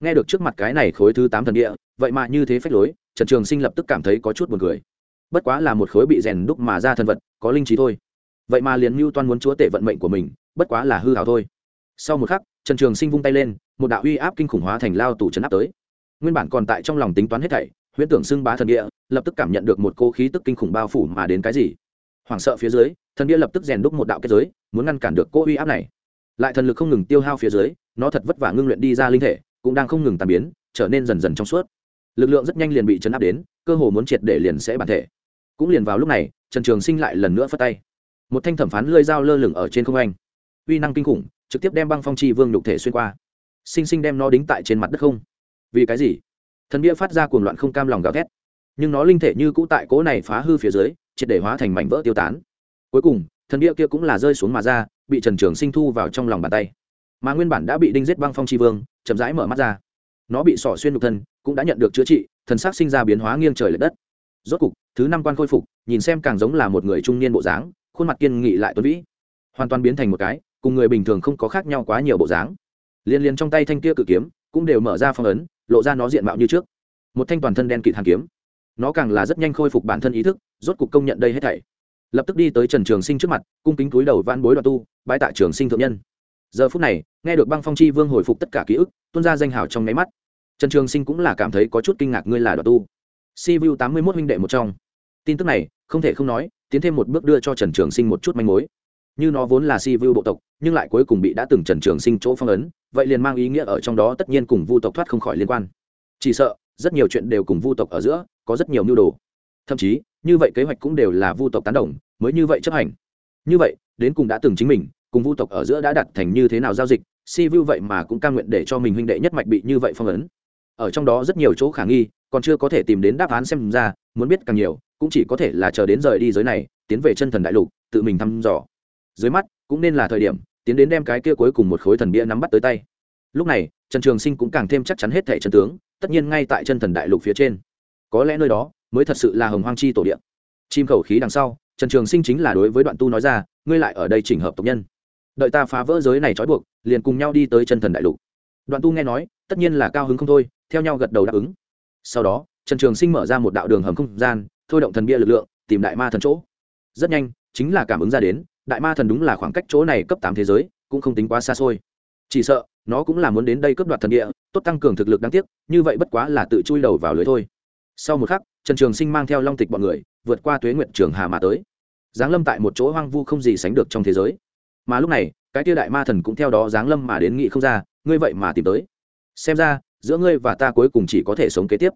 Nghe được trước mặt cái này khối thứ tám thần địa vậy mà như thế phách lối, Trần Trường Sinh lập tức cảm thấy có chút buồn cười. Bất quá là một khối bị rèn đúc mà ra thần vật, có linh trí thôi. Vậy mà liền Mưu Toan muốn chúa tể vận mệnh của mình, bất quá là hư hảo thôi. Sau một khắc, Trần Trường Sinh vung tay lên, một đạo uy áp kinh khủng hóa thành lao tủ trấn áp tới. Nguyên bản còn tại trong lòng tính toán hết thảy, huyễn tưởng xưng bá thần địa, lập tức cảm nhận được một cô khí tức kinh khủng bao phủ mà đến cái gì. Hoảng sợ phía dưới, thần địa lập tức rèn đúc một đạo kết giới, muốn ngăn cản được cô uy áp này. Lại thần lực không ngừng tiêu hao phía dưới nó thật vất vả ngưng luyện đi ra linh thể cũng đang không ngừng tàn biến trở nên dần dần trong suốt. Lực lượng rất nhanh liền bị chấn áp đến cơ hồ muốn triệt để liền sẽ bản thể. Cũng liền vào lúc này trần trường sinh lại lần nữa phất tay. Một thanh thẩm phán lơi dao lơ lửng ở trên không anh. Uy năng kinh khủng trực tiếp đem băng phong chi vương nhục thể xuyên qua. Sinh sinh đem nó đính tại trên mặt đất không? Vì cái gì? Thần bia phát ra cuồng loạn không cam lòng gào thét. Nhưng nó linh thể như cũ tại cố này phá hư phía dưới, triệt để hóa thành mảnh vỡ tiêu tán. Cuối cùng, thần bia kia cũng là rơi xuống mà ra, bị trần trường sinh thu vào trong lòng bàn tay. Mà nguyên bản đã bị đinh giết băng phong tri vương, chậm rãi mở mắt ra. Nó bị sỏ xuyên nhục thân, cũng đã nhận được chữa trị, thần sắc sinh ra biến hóa nghiêng trời l ệ đất. Rốt cục, thứ năm quan khôi phục, nhìn xem càng giống là một người trung niên bộ dáng, khuôn mặt kiên nghị lại tuấn vĩ. Hoàn toàn biến thành một cái cùng người bình thường không có khác nhau quá nhiều bộ dáng. Liên liên trong tay thanh kia cự kiếm, cũng đều mở ra phong ấn, lộ ra nó diện mạo như trước. Một thanh toàn thân đen kịt hàn kiếm. Nó càng là rất nhanh khôi phục bản thân ý thức, rốt cục công nhận đây hết thảy. Lập tức đi tới trần trường sinh trước mặt, cung kính túi đầu van bối đoạn tu bãi tạ trường sinh thượng nhân. Giờ phút này, nghe được băng phong chi vương hồi phục tất cả ký ức, tuôn ra danh hào trong nháy mắt. Trần trường sinh cũng là cảm thấy có chút kinh ngạc ngươi là đoạn tu. Si vu tám mươi mốt huynh đệ một trong. Tin tức này, không thể không nói, tiến thêm một bước đưa cho trần trường sinh một chút manh mối như nó vốn là si vu bộ tộc, nhưng lại cuối cùng bị đã từng trần trường sinh chỗ phong ấn, vậy liền mang ý nghĩa ở trong đó tất nhiên cùng vu tộc thoát không khỏi liên quan. Chỉ sợ, rất nhiều chuyện đều cùng vu tộc ở giữa, có rất nhiều mưu đồ. Thậm chí, như vậy kế hoạch cũng đều là vu tộc tán đồng, mới như vậy chấp hành. Như vậy, đến cùng đã từng chính mình, cùng vu tộc ở giữa đã đặt thành như thế nào giao dịch, si vu vậy mà cũng cam nguyện để cho mình huynh đệ nhất mạch bị như vậy phong ấn. Ở trong đó rất nhiều chỗ khả nghi, còn chưa có thể tìm đến đáp án xem ra, muốn biết càng nhiều, cũng chỉ có thể là chờ đến rời đi giới này, tiến về chân thần đại lục, tự mình thăm dò dưới mắt, cũng nên là thời điểm, tiến đến đem cái kia cuối cùng một khối thần bia nắm bắt tới tay. Lúc này, trần trường sinh cũng càng thêm chắc chắn hết thẻ chân tướng, tất nhiên ngay tại chân thần đại lục phía trên. Có lẽ nơi đó, mới thật sự là hồng hoang chi tổ điện chim khẩu khí đằng sau, trần trường sinh chính là đối với đoạn tu nói ra, ngươi lại ở đây chỉnh hợp tộc nhân. Đợi ta phá vỡ giới này trói buộc, liền cùng nhau đi tới chân thần đại lục. Đoạn tu nghe nói, tất nhiên là cao hứng không thôi, theo nhau gật đầu đáp ứng. Sau đó, trần trường sinh mở ra một đạo đường hầm không gian, thôi động thần bia lực lượng, tìm đại ma thần chỗ. Rất nhanh, chính là cảm ứng ra đến đại ma thần đúng là khoảng cách chỗ này cấp tám thế giới, cũng không tính quá xa xôi. Chỉ sợ, nó cũng là muốn đến đây cướp đoạt thần địa, tốt tăng cường thực lực đáng tiếc, như vậy bất quá là tự chui đầu vào lưới thôi. Sau một khắc, trần trường sinh mang theo long tịch bọn người, vượt qua tuế nguyện trường hà mà tới. Giáng lâm tại một chỗ hoang vu không gì sánh được trong thế giới. Mà lúc này, cái tia đại ma thần cũng theo đó giáng lâm mà đến nghị không ra, ngươi vậy mà tìm tới. Xem ra, giữa ngươi và ta cuối cùng chỉ có thể sống kế tiếp.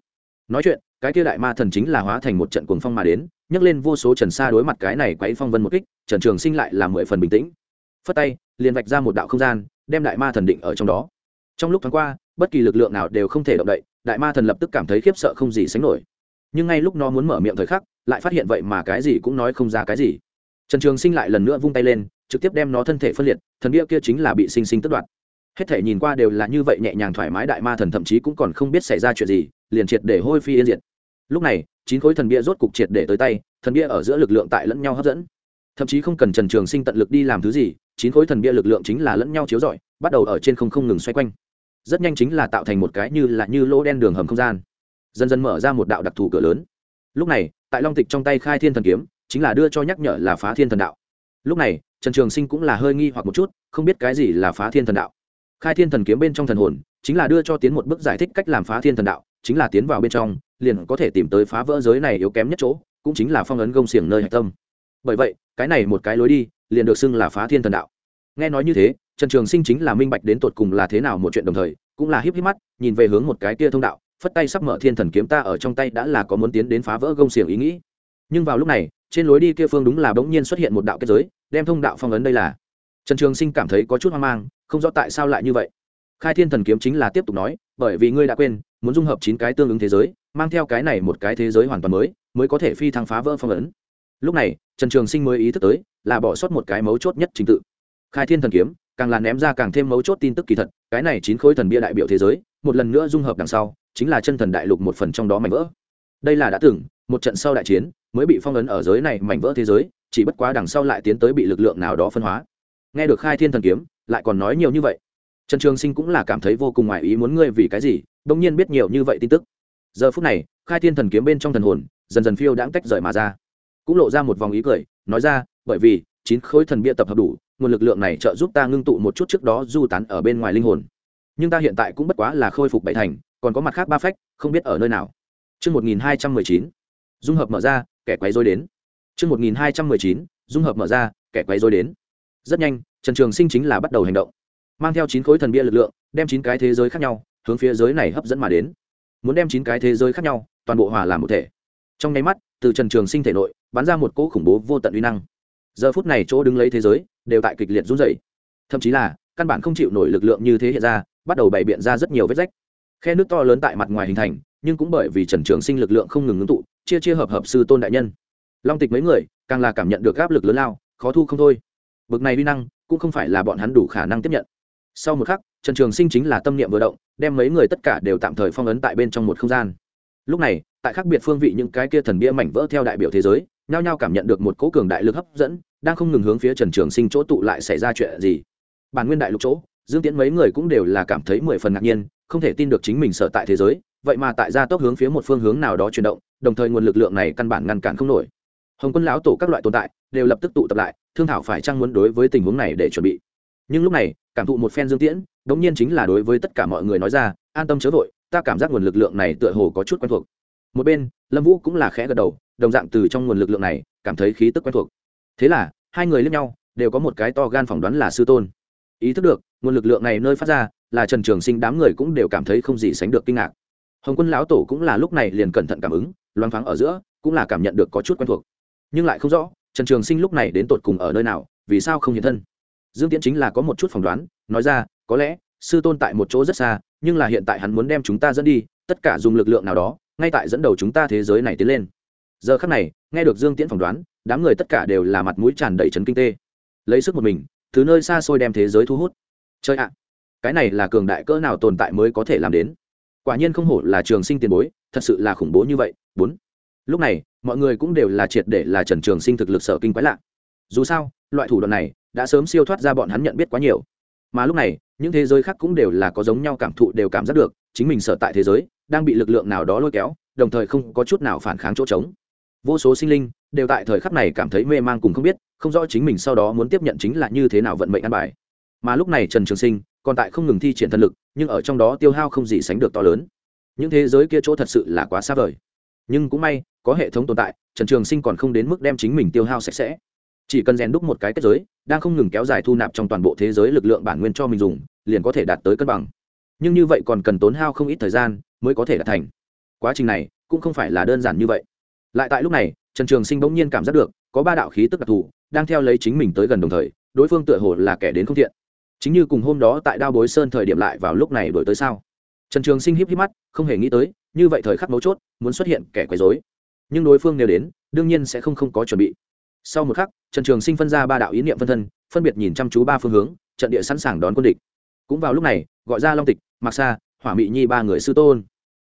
Nói chuyện, cái tia đại ma thần chính là hóa thành một trận cuồng phong mà đến nhấc lên vô số trần xa đối mặt cái này quấy phong vân một kích, trần trường sinh lại là mười phần bình tĩnh. Phất tay, liền vạch ra một đạo không gian, đem đại ma thần định ở trong đó. Trong lúc tháng qua, bất kỳ lực lượng nào đều không thể động đậy, đại ma thần lập tức cảm thấy khiếp sợ không gì sánh nổi. Nhưng ngay lúc nó muốn mở miệng thời khắc, lại phát hiện vậy mà cái gì cũng nói không ra cái gì. Trần trường sinh lại lần nữa vung tay lên, trực tiếp đem nó thân thể phân liệt, thần bia kia chính là bị sinh sinh tất đoạt. Hết thể nhìn qua đều là như vậy nhẹ nhàng thoải mái, đại ma thần thậm chí cũng còn không biết xảy ra chuyện gì, liền triệt để hôi phi yên diệt lúc này, chín khối thần bia rốt cục triệt để tới tay, thần bia ở giữa lực lượng tại lẫn nhau hấp dẫn. Thậm chí không cần trần trường sinh tận lực đi làm thứ gì, chín khối thần bia lực lượng chính là lẫn nhau chiếu rọi, bắt đầu ở trên không không ngừng xoay quanh. Rất nhanh chính là tạo thành một cái như là như lỗ đen đường hầm không gian. Dần dần mở ra một đạo đặc thù cửa lớn. Lúc này, tại long tịch trong tay khai thiên thần kiếm, chính là đưa cho nhắc nhở là phá thiên thần đạo. Lúc này, trần trường sinh cũng là hơi nghi hoặc một chút, không biết cái gì là phá thiên thần đạo. Khai thiên thần kiếm bên trong thần hồn, chính là đưa cho tiến một bước giải thích cách làm phá thiên thần đạo chính là tiến vào bên trong, liền có thể tìm tới phá vỡ giới này yếu kém nhất chỗ, cũng chính là phong ấn gông xiềng nơi hạch tâm. Bởi vậy, cái này một cái lối đi, liền được xưng là phá thiên thần đạo. Nghe nói như thế, trần trường sinh chính là minh bạch đến tột cùng là thế nào một chuyện đồng thời, cũng là híp híp mắt, nhìn về hướng một cái kia thông đạo, phất tay sắp mở thiên thần kiếm ta ở trong tay đã là có muốn tiến đến phá vỡ gông xiềng ý nghĩ. Nhưng vào lúc này, trên lối đi kia phương đúng là bỗng nhiên xuất hiện một đạo kết giới, đem thông đạo phong ấn đây là. Trần trường sinh cảm thấy có chút hoang mang, không rõ tại sao lại như vậy. Khai thiên thần kiếm chính là tiếp tục nói bởi vì ngươi đã quên, muốn dung hợp chín cái tương ứng thế giới, mang theo cái này một cái thế giới hoàn toàn mới mới có thể phi thăng phá vỡ phong ấn. Lúc này, trần trường sinh mới ý thức tới, là bỏ sót một cái mấu chốt nhất trình tự. Khai thiên thần kiếm, càng là ném ra càng thêm mấu chốt tin tức kỳ thật, cái này chín khối thần bia đại biểu thế giới, một lần nữa dung hợp đằng sau, chính là chân thần đại lục một phần trong đó mảnh vỡ. Đây là đã từng, một trận sau đại chiến, mới bị phong ấn ở giới này mảnh vỡ thế giới, chỉ bất quá đằng sau lại tiến tới bị lực lượng nào đó phân hóa. Nghe được khai thiên thần kiếm, lại còn nói nhiều như vậy trần trường sinh cũng là cảm thấy vô cùng ngoài ý muốn ngươi vì cái gì đông nhiên biết nhiều như vậy tin tức giờ phút này khai thiên thần kiếm bên trong thần hồn dần dần phiêu đãng tách rời mà ra cũng lộ ra một vòng ý cười nói ra bởi vì chín khối thần bia tập hợp đủ nguồn lực lượng này trợ giúp ta ngưng tụ một chút trước đó du tán ở bên ngoài linh hồn nhưng ta hiện tại cũng bất quá là khôi phục bảy thành còn có mặt khác ba phách không biết ở nơi nào Trước 1219, dung hợp mở ra, kẻ quấy rối đến. Trước 1219, dung hợp mở ra, kẻ quấy rối đến. Rất nhanh, Trần Trường Sinh chính là bắt đầu hành động. Mang theo chín khối thần bia lực lượng, đem chín cái thế giới khác nhau, hướng phía giới này hấp dẫn mà đến. Muốn đem chín cái thế giới khác nhau, toàn bộ hòa làm một thể. Trong nháy mắt, từ Trần Trường Sinh thể nội, bắn ra một cỗ khủng bố vô tận uy năng. Giờ phút này chỗ đứng lấy thế giới, đều tại kịch liệt run rẩy. Thậm chí là, căn bản không chịu nổi lực lượng như thế hiện ra, bắt đầu bày biện ra rất nhiều vết rách khe nước to lớn tại mặt ngoài hình thành nhưng cũng bởi vì trần trường sinh lực lượng không ngừng ngưng tụ chia chia hợp hợp sư tôn đại nhân long tịch mấy người càng là cảm nhận được áp lực lớn lao khó thu không thôi bực này uy năng cũng không phải là bọn hắn đủ khả năng tiếp nhận sau một khắc, trần trường sinh chính là tâm niệm vừa động, đem mấy người tất cả đều tạm thời phong ấn tại bên trong một không gian. Lúc này, tại khác biệt phương vị những cái kia thần bia mảnh vỡ theo đại biểu thế giới, nhao nhao cảm nhận được một cố cường đại lực hấp dẫn, đang không ngừng hướng phía trần trường sinh chỗ tụ lại xảy ra chuyện gì. Bản nguyên đại lục chỗ, dương tiễn mấy người cũng đều là cảm thấy mười phần ngạc nhiên, không thể tin được chính mình sợ tại thế giới, vậy mà tại gia tốc hướng phía một phương hướng nào đó chuyển động, đồng thời nguồn lực lượng này căn bản ngăn cản không nổi. Hồng quân lão tổ các loại tồn tại, đều lập tức tụ tập lại, thương thảo phải chăng muốn đối với tình huống này để chuẩn bị. Nhưng lúc này cảm thụ một phen dương tiễn, đống nhiên chính là đối với tất cả mọi người nói ra, an tâm chớ vội, ta cảm giác nguồn lực lượng này tựa hồ có chút quen thuộc. Một bên, lâm vũ cũng là khẽ gật đầu, đồng dạng từ trong nguồn lực lượng này, cảm thấy khí tức quen thuộc. Thế là, hai người lẫn nhau, đều có một cái to gan phỏng đoán là sư tôn. Ý thức được, nguồn lực lượng này nơi phát ra, là trần trường sinh đám người cũng đều cảm thấy không gì sánh được kinh ngạc. Hồng quân lão tổ cũng là lúc này liền cẩn thận cảm ứng loang thoáng ở giữa, cũng là cảm nhận được có chút quen thuộc. Nhưng lại không rõ, trần trường sinh lúc này đến tột cùng ở nơi nào, vì sao không hiện thân? Dương tiễn chính là có một chút phỏng đoán, nói ra, có lẽ, sư tôn tại một chỗ rất xa, nhưng là hiện tại hắn muốn đem chúng ta dẫn đi, tất cả dùng lực lượng nào đó, ngay tại dẫn đầu chúng ta thế giới này tiến lên. Giờ khắc này, nghe được dương tiễn phỏng đoán, đám người tất cả đều là mặt mũi tràn đầy trấn kinh tê. Lấy sức một mình từ nơi xa xôi đem thế giới thu hút. Chơi ạ, cái này là cường đại cỡ nào tồn tại mới có thể làm đến? Quả nhiên không hổ là trường sinh tiền bối, thật sự là khủng bố như vậy. Bốn. Lúc này, mọi người cũng đều là triệt để là trần trường sinh thực lực sở kinh quái lạ. Dù sao loại thủ đoạn này đã sớm siêu thoát ra bọn hắn nhận biết quá nhiều. Mà lúc này, những thế giới khác cũng đều là có giống nhau cảm thụ đều cảm giác được, chính mình sở tại thế giới, đang bị lực lượng nào đó lôi kéo, đồng thời không có chút nào phản kháng chỗ trống. Vô số sinh linh đều tại thời khắc này cảm thấy mê man cùng không biết, không rõ chính mình sau đó muốn tiếp nhận chính là như thế nào vận mệnh ăn bài. Mà lúc này trần trường sinh còn tại không ngừng thi triển thân lực, nhưng ở trong đó tiêu hao không gì sánh được to lớn. Những thế giới kia chỗ thật sự là quá xa vời. Nhưng cũng may, có hệ thống tồn tại, trần trường sinh còn không đến mức đem chính mình tiêu hao sạch sẽ chỉ cần rèn đúc một cái kết giới, đang không ngừng kéo dài thu nạp trong toàn bộ thế giới lực lượng bản nguyên cho mình dùng, liền có thể đạt tới cân bằng. Nhưng như vậy còn cần tốn hao không ít thời gian mới có thể đạt thành. Quá trình này cũng không phải là đơn giản như vậy. Lại tại lúc này, trần trường sinh bỗng nhiên cảm giác được, có ba đạo khí tức đặc thù đang theo lấy chính mình tới gần đồng thời, đối phương tựa hồ là kẻ đến không thiện. Chính như cùng hôm đó tại đao bối sơn thời điểm lại vào lúc này đổi tới sao? Trần trường sinh híp híp mắt, không hề nghĩ tới, như vậy thời khắc mấu chốt, muốn xuất hiện kẻ quấy dối nhưng đối phương nếu đến, đương nhiên sẽ không không có chuẩn bị sau một khắc trần trường sinh phân ra ba đạo ý niệm phân thân phân biệt nhìn chăm chú ba phương hướng trận địa sẵn sàng đón quân địch. Cũng vào lúc này gọi ra long tịch mặc xa, hỏa mị nhi ba người sư tôn.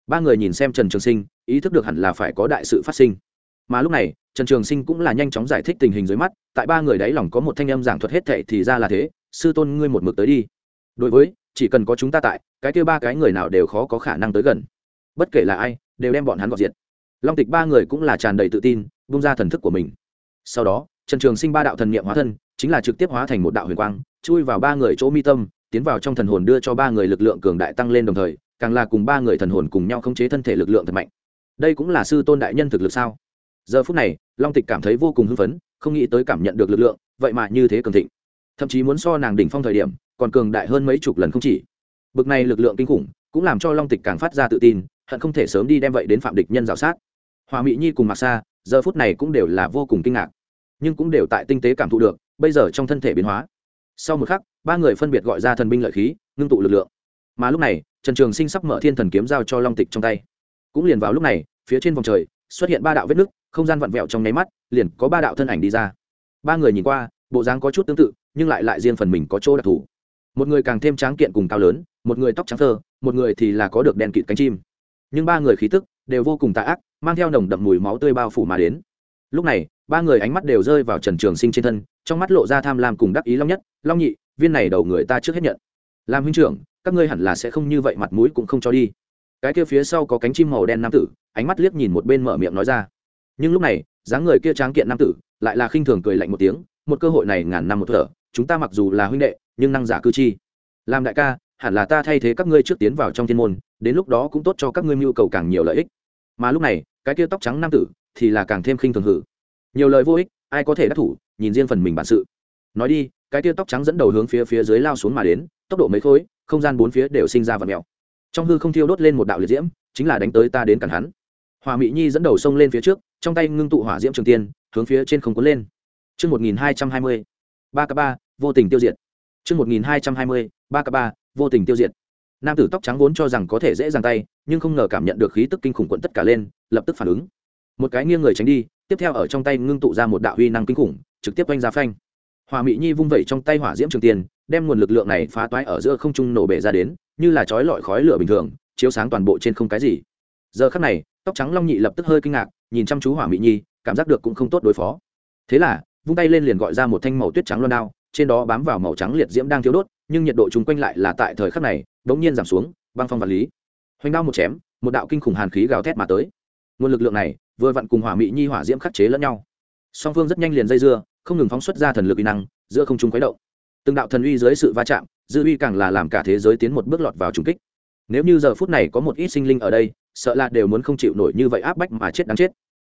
Ba người nhìn xem trần trường sinh ý thức được hẳn là phải có đại sự phát sinh. Mà lúc này trần trường sinh cũng là nhanh chóng giải thích tình hình dưới mắt tại ba người đáy lòng có một thanh âm giảng thuật hết thệ thì ra là thế sư tôn ngươi một mực tới đi. Đối với chỉ cần có chúng ta tại cái kêu ba cái người nào đều khó có khả năng tới gần. Bất kể là ai đều đem bọn hắn gọt diệt. Long tịch ba người cũng là tràn đầy tự tin bung ra thần thức của mình sau đó, trần trường sinh ba đạo thần niệm hóa thân, chính là trực tiếp hóa thành một đạo huyền quang, chui vào ba người chỗ mi tâm, tiến vào trong thần hồn đưa cho ba người lực lượng cường đại tăng lên đồng thời, càng là cùng ba người thần hồn cùng nhau khống chế thân thể lực lượng thật mạnh. Đây cũng là sư tôn đại nhân thực lực sao? Giờ phút này, long tịch cảm thấy vô cùng hưng phấn, không nghĩ tới cảm nhận được lực lượng, vậy mà như thế cường thịnh. Thậm chí muốn so nàng đỉnh phong thời điểm, còn cường đại hơn mấy chục lần không chỉ. Bực này lực lượng kinh khủng, cũng làm cho long tịch càng phát ra tự tin, hận không thể sớm đi đem vậy đến phạm địch nhân rào sát. Hòa mỹ nhi cùng mặc xa giờ phút này cũng đều là vô cùng kinh ngạc, nhưng cũng đều tại tinh tế cảm thụ được, bây giờ trong thân thể biến hóa. Sau một khắc, ba người phân biệt gọi ra thần binh lợi khí, ngưng tụ lực lượng. Mà lúc này, trần trường sinh sắp mở thiên thần kiếm giao cho long tịch trong tay. Cũng liền vào lúc này, phía trên vòng trời, xuất hiện ba đạo vết nứt, không gian vặn vẹo trong nháy mắt, liền có ba đạo thân ảnh đi ra. Ba người nhìn qua, bộ dáng có chút tương tự, nhưng lại lại riêng phần mình có chỗ đặc thù. Một người càng thêm tráng kiện cùng cao lớn, một người tóc trắng thơ, một người thì là có được đèn kịt cánh chim. Nhưng ba người khí tức đều vô cùng tạ ác mang theo nồng đậm mùi máu tươi bao phủ mà đến. Lúc này, ba người ánh mắt đều rơi vào trần trường sinh trên thân, trong mắt lộ ra tham lam cùng đắc ý long nhất, long nhị, viên này đầu người ta trước hết nhận. Làm huynh trưởng, các ngươi hẳn là sẽ không như vậy mặt mũi cũng không cho đi. Cái kia phía sau có cánh chim màu đen nam tử, ánh mắt liếc nhìn một bên mở miệng nói ra. Nhưng lúc này, dáng người kia tráng kiện nam tử, lại là khinh thường cười lạnh một tiếng, một cơ hội này ngàn năm một thở, chúng ta mặc dù là huynh đệ, nhưng năng giả cư chi. Làm đại ca, hẳn là ta thay thế các ngươi trước tiến vào trong thiên môn, đến lúc đó cũng tốt cho các ngươi mưu cầu càng nhiều lợi ích. Mà lúc này cái kia tóc trắng nam tử thì là càng thêm khinh thường hử. Nhiều lời vô ích, ai có thể đắc thủ, nhìn riêng phần mình bản sự. Nói đi, cái kia tóc trắng dẫn đầu hướng phía phía dưới lao xuống mà đến, tốc độ mấy khối, không gian bốn phía đều sinh ra vật mèo. Trong hư không thiêu đốt lên một đạo liệt diễm, chính là đánh tới ta đến cản hắn. Hòa mỹ nhi dẫn đầu sông lên phía trước, trong tay ngưng tụ hỏa diễm trường tiên, hướng phía trên không cuốn lên. Chân một nghìn hai trăm hai mươi, ba k ba, vô tình tiêu diệt. chân một nghìn hai trăm hai mươi, ba k ba, vô tình tiêu diệt. Nam tử tóc trắng vốn cho rằng có thể dễ dàng tay, nhưng không ngờ cảm nhận được khí tức kinh khủng quận tất cả lên, lập tức phản ứng. Một cái nghiêng người tránh đi, tiếp theo ở trong tay ngưng tụ ra một đạo huy năng kinh khủng, trực tiếp quanh ra phanh. Hòa Mỹ Nhi vung vẩy trong tay hỏa diễm trường tiền, đem nguồn lực lượng này phá toái ở giữa không trung nổ bể ra đến, như là chói lọi khói lửa bình thường, chiếu sáng toàn bộ trên không cái gì. Giờ khắc này, tóc trắng Long Nhị lập tức hơi kinh ngạc, nhìn chăm chú Hỏa Mỹ Nhi, cảm giác được cũng không tốt đối phó. Thế là, vung tay lên liền gọi ra một thanh màu tuyết trắng loan đao, trên đó bám vào màu trắng liệt diễm đang thiếu đốt, nhưng nhiệt độ chung quanh lại là tại thời khắc này, đống nhiên giảm xuống, băng phong vật lý. Hoành đao một chém, một đạo kinh khủng hàn khí gào thét mà tới. Nguồn lực lượng này, vừa vặn cùng Hỏa Mỹ Nhi hỏa diễm khắc chế lẫn nhau. Song phương rất nhanh liền dây dưa, không ngừng phóng xuất ra thần lực uy năng, giữa không trung khuấy động. Từng đạo thần uy dưới sự va chạm, dư uy càng là làm cả thế giới tiến một bước lọt vào trùng kích. Nếu như giờ phút này có một ít sinh linh ở đây, sợ là đều muốn không chịu nổi như vậy áp bách mà chết đáng chết.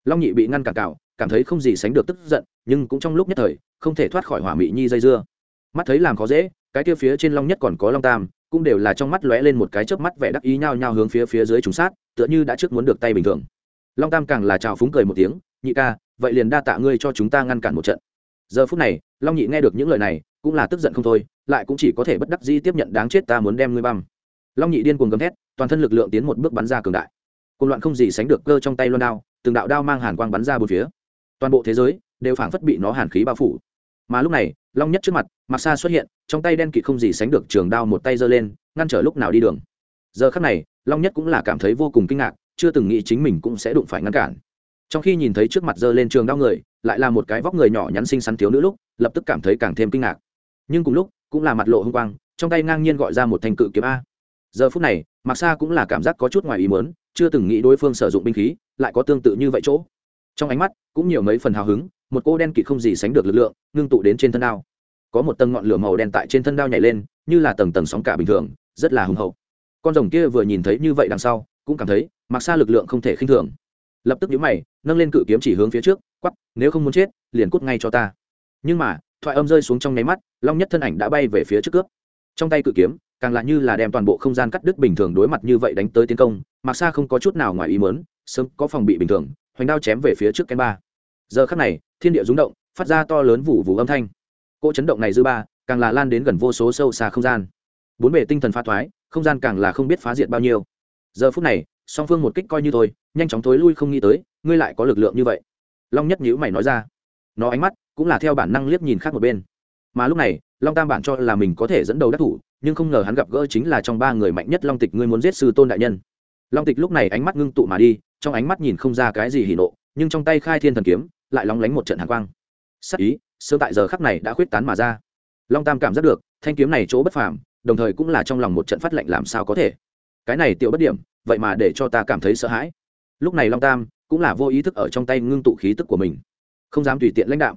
Long Nhị bị ngăn cản cào, cảm thấy không gì sánh được tức giận, nhưng cũng trong lúc nhất thời, không thể thoát khỏi Hỏa Mỹ Nhi dây dưa. Mắt thấy làm khó dễ, cái kia phía trên Long Nhất còn có Long Tam, cũng đều là trong mắt lóe lên một cái chớp mắt vẻ đắc ý nhao nhao hướng phía phía dưới chúng sát, tựa như đã trước muốn được tay bình thường. Long Tam càng là chào phúng cười một tiếng, "Nhị ca, vậy liền đa tạ ngươi cho chúng ta ngăn cản một trận." Giờ phút này, Long Nhị nghe được những lời này, cũng là tức giận không thôi, lại cũng chỉ có thể bất đắc dĩ tiếp nhận đáng chết ta muốn đem ngươi băm. Long Nhị điên cuồng gầm thét, toàn thân lực lượng tiến một bước bắn ra cường đại. Cùng loạn không gì sánh được cơ trong tay loan đao, từng đạo đao mang hàn quang bắn ra bốn phía. Toàn bộ thế giới đều phảng phất bị nó hàn khí bao phủ. Mà lúc này, Long Nhất trước mặt, Mặc Sa xuất hiện, trong tay đen kịt không gì sánh được trường đao một tay giơ lên, ngăn trở lúc nào đi đường. Giờ khắc này, Long Nhất cũng là cảm thấy vô cùng kinh ngạc, chưa từng nghĩ chính mình cũng sẽ đụng phải ngăn cản. Trong khi nhìn thấy trước mặt giơ lên trường đao người, lại là một cái vóc người nhỏ nhắn xinh xắn thiếu nữ lúc, lập tức cảm thấy càng thêm kinh ngạc. Nhưng cùng lúc, cũng là mặt lộ hung quang, trong tay ngang nhiên gọi ra một thanh cự kiếm a. Giờ phút này, Mặc Sa cũng là cảm giác có chút ngoài ý muốn, chưa từng nghĩ đối phương sử dụng binh khí, lại có tương tự như vậy chỗ. Trong ánh mắt, cũng nhiều mấy phần hào hứng, một cô đen kịt không gì sánh được lực lượng, ngưng tụ đến trên thân đao. Có một tầng ngọn lửa màu đen tại trên thân đao nhảy lên như là tầng tầng sóng cả bình thường rất là hùng hậu. Con rồng kia vừa nhìn thấy như vậy đằng sau cũng cảm thấy mặc xa lực lượng không thể khinh thường. Lập tức nhíu mày nâng lên cự kiếm chỉ hướng phía trước quắp nếu không muốn chết liền cút ngay cho ta. Nhưng mà thoại âm rơi xuống trong nháy mắt long nhất thân ảnh đã bay về phía trước cướp. Trong tay cự kiếm càng là như là đem toàn bộ không gian cắt đứt bình thường đối mặt như vậy đánh tới tiến công mặc xa không có chút nào ngoài ý mớn sớm có phòng bị bình thường hoành đao chém về phía trước ken ba giờ khắc này, thiên địa rúng động, phát ra to lớn vụ vụ âm thanh. Cỗ chấn động này dư ba, càng là lan đến gần vô số sâu xa không gian. Bốn bề tinh thần phá thoái, không gian càng là không biết phá diệt bao nhiêu. Giờ phút này, song phương một kích coi như thôi, nhanh chóng thối lui không nghĩ tới, ngươi lại có lực lượng như vậy. Long nhất nhữ mày nói ra. Nó ánh mắt cũng là theo bản năng liếc nhìn khác một bên. Mà lúc này, long tam bản cho là mình có thể dẫn đầu đắc thủ, nhưng không ngờ hắn gặp gỡ chính là trong ba người mạnh nhất long tịch ngươi muốn giết sư tôn đại nhân. Long tịch lúc này ánh mắt ngưng tụ mà đi, trong ánh mắt nhìn không ra cái gì hỉ nộ, nhưng trong tay khai thiên thần kiếm lại lóng lánh một trận hàn quang. Sắc ý, sớm tại giờ khắc này đã khuyết tán mà ra. Long tam cảm giác được, thanh kiếm này chỗ bất phàm, đồng thời cũng là trong lòng một trận phát lệnh làm sao có thể. Cái này tiểu bất điểm, vậy mà để cho ta cảm thấy sợ hãi. Lúc này long tam cũng là vô ý thức ở trong tay ngưng tụ khí tức của mình. Không dám tùy tiện lãnh đạo.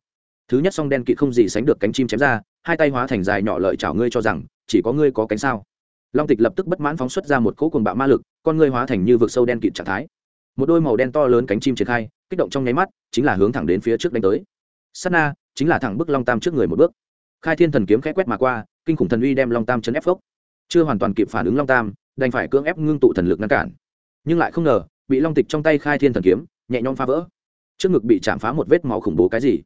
Thứ nhất song đen kỵ không gì sánh được cánh chim chém ra, hai tay hóa thành dài nhỏ lợi chảo ngươi cho rằng, chỉ có ngươi có cánh sao? Long tịch lập tức bất mãn phóng xuất ra một cỗ cuồng bạo ma lực, con ngươi hóa thành như vực sâu đen kịt trạng thái. Một đôi màu đen to lớn cánh chim triển khai kích động trong nháy mắt, chính là hướng thẳng đến phía trước đánh tới. Sát na, chính là thẳng bức long tam trước người một bước. Khai thiên thần kiếm khẽ quét mà qua, kinh khủng thần uy đem long tam chấn ép phốc. Chưa hoàn toàn kịp phản ứng long tam, đành phải cưỡng ép ngưng tụ thần lực ngăn cản. Nhưng lại không ngờ, bị long tịch trong tay khai thiên thần kiếm, nhẹ nhõm phá vỡ. Trước ngực bị chạm phá một vết máu khủng bố cái gì?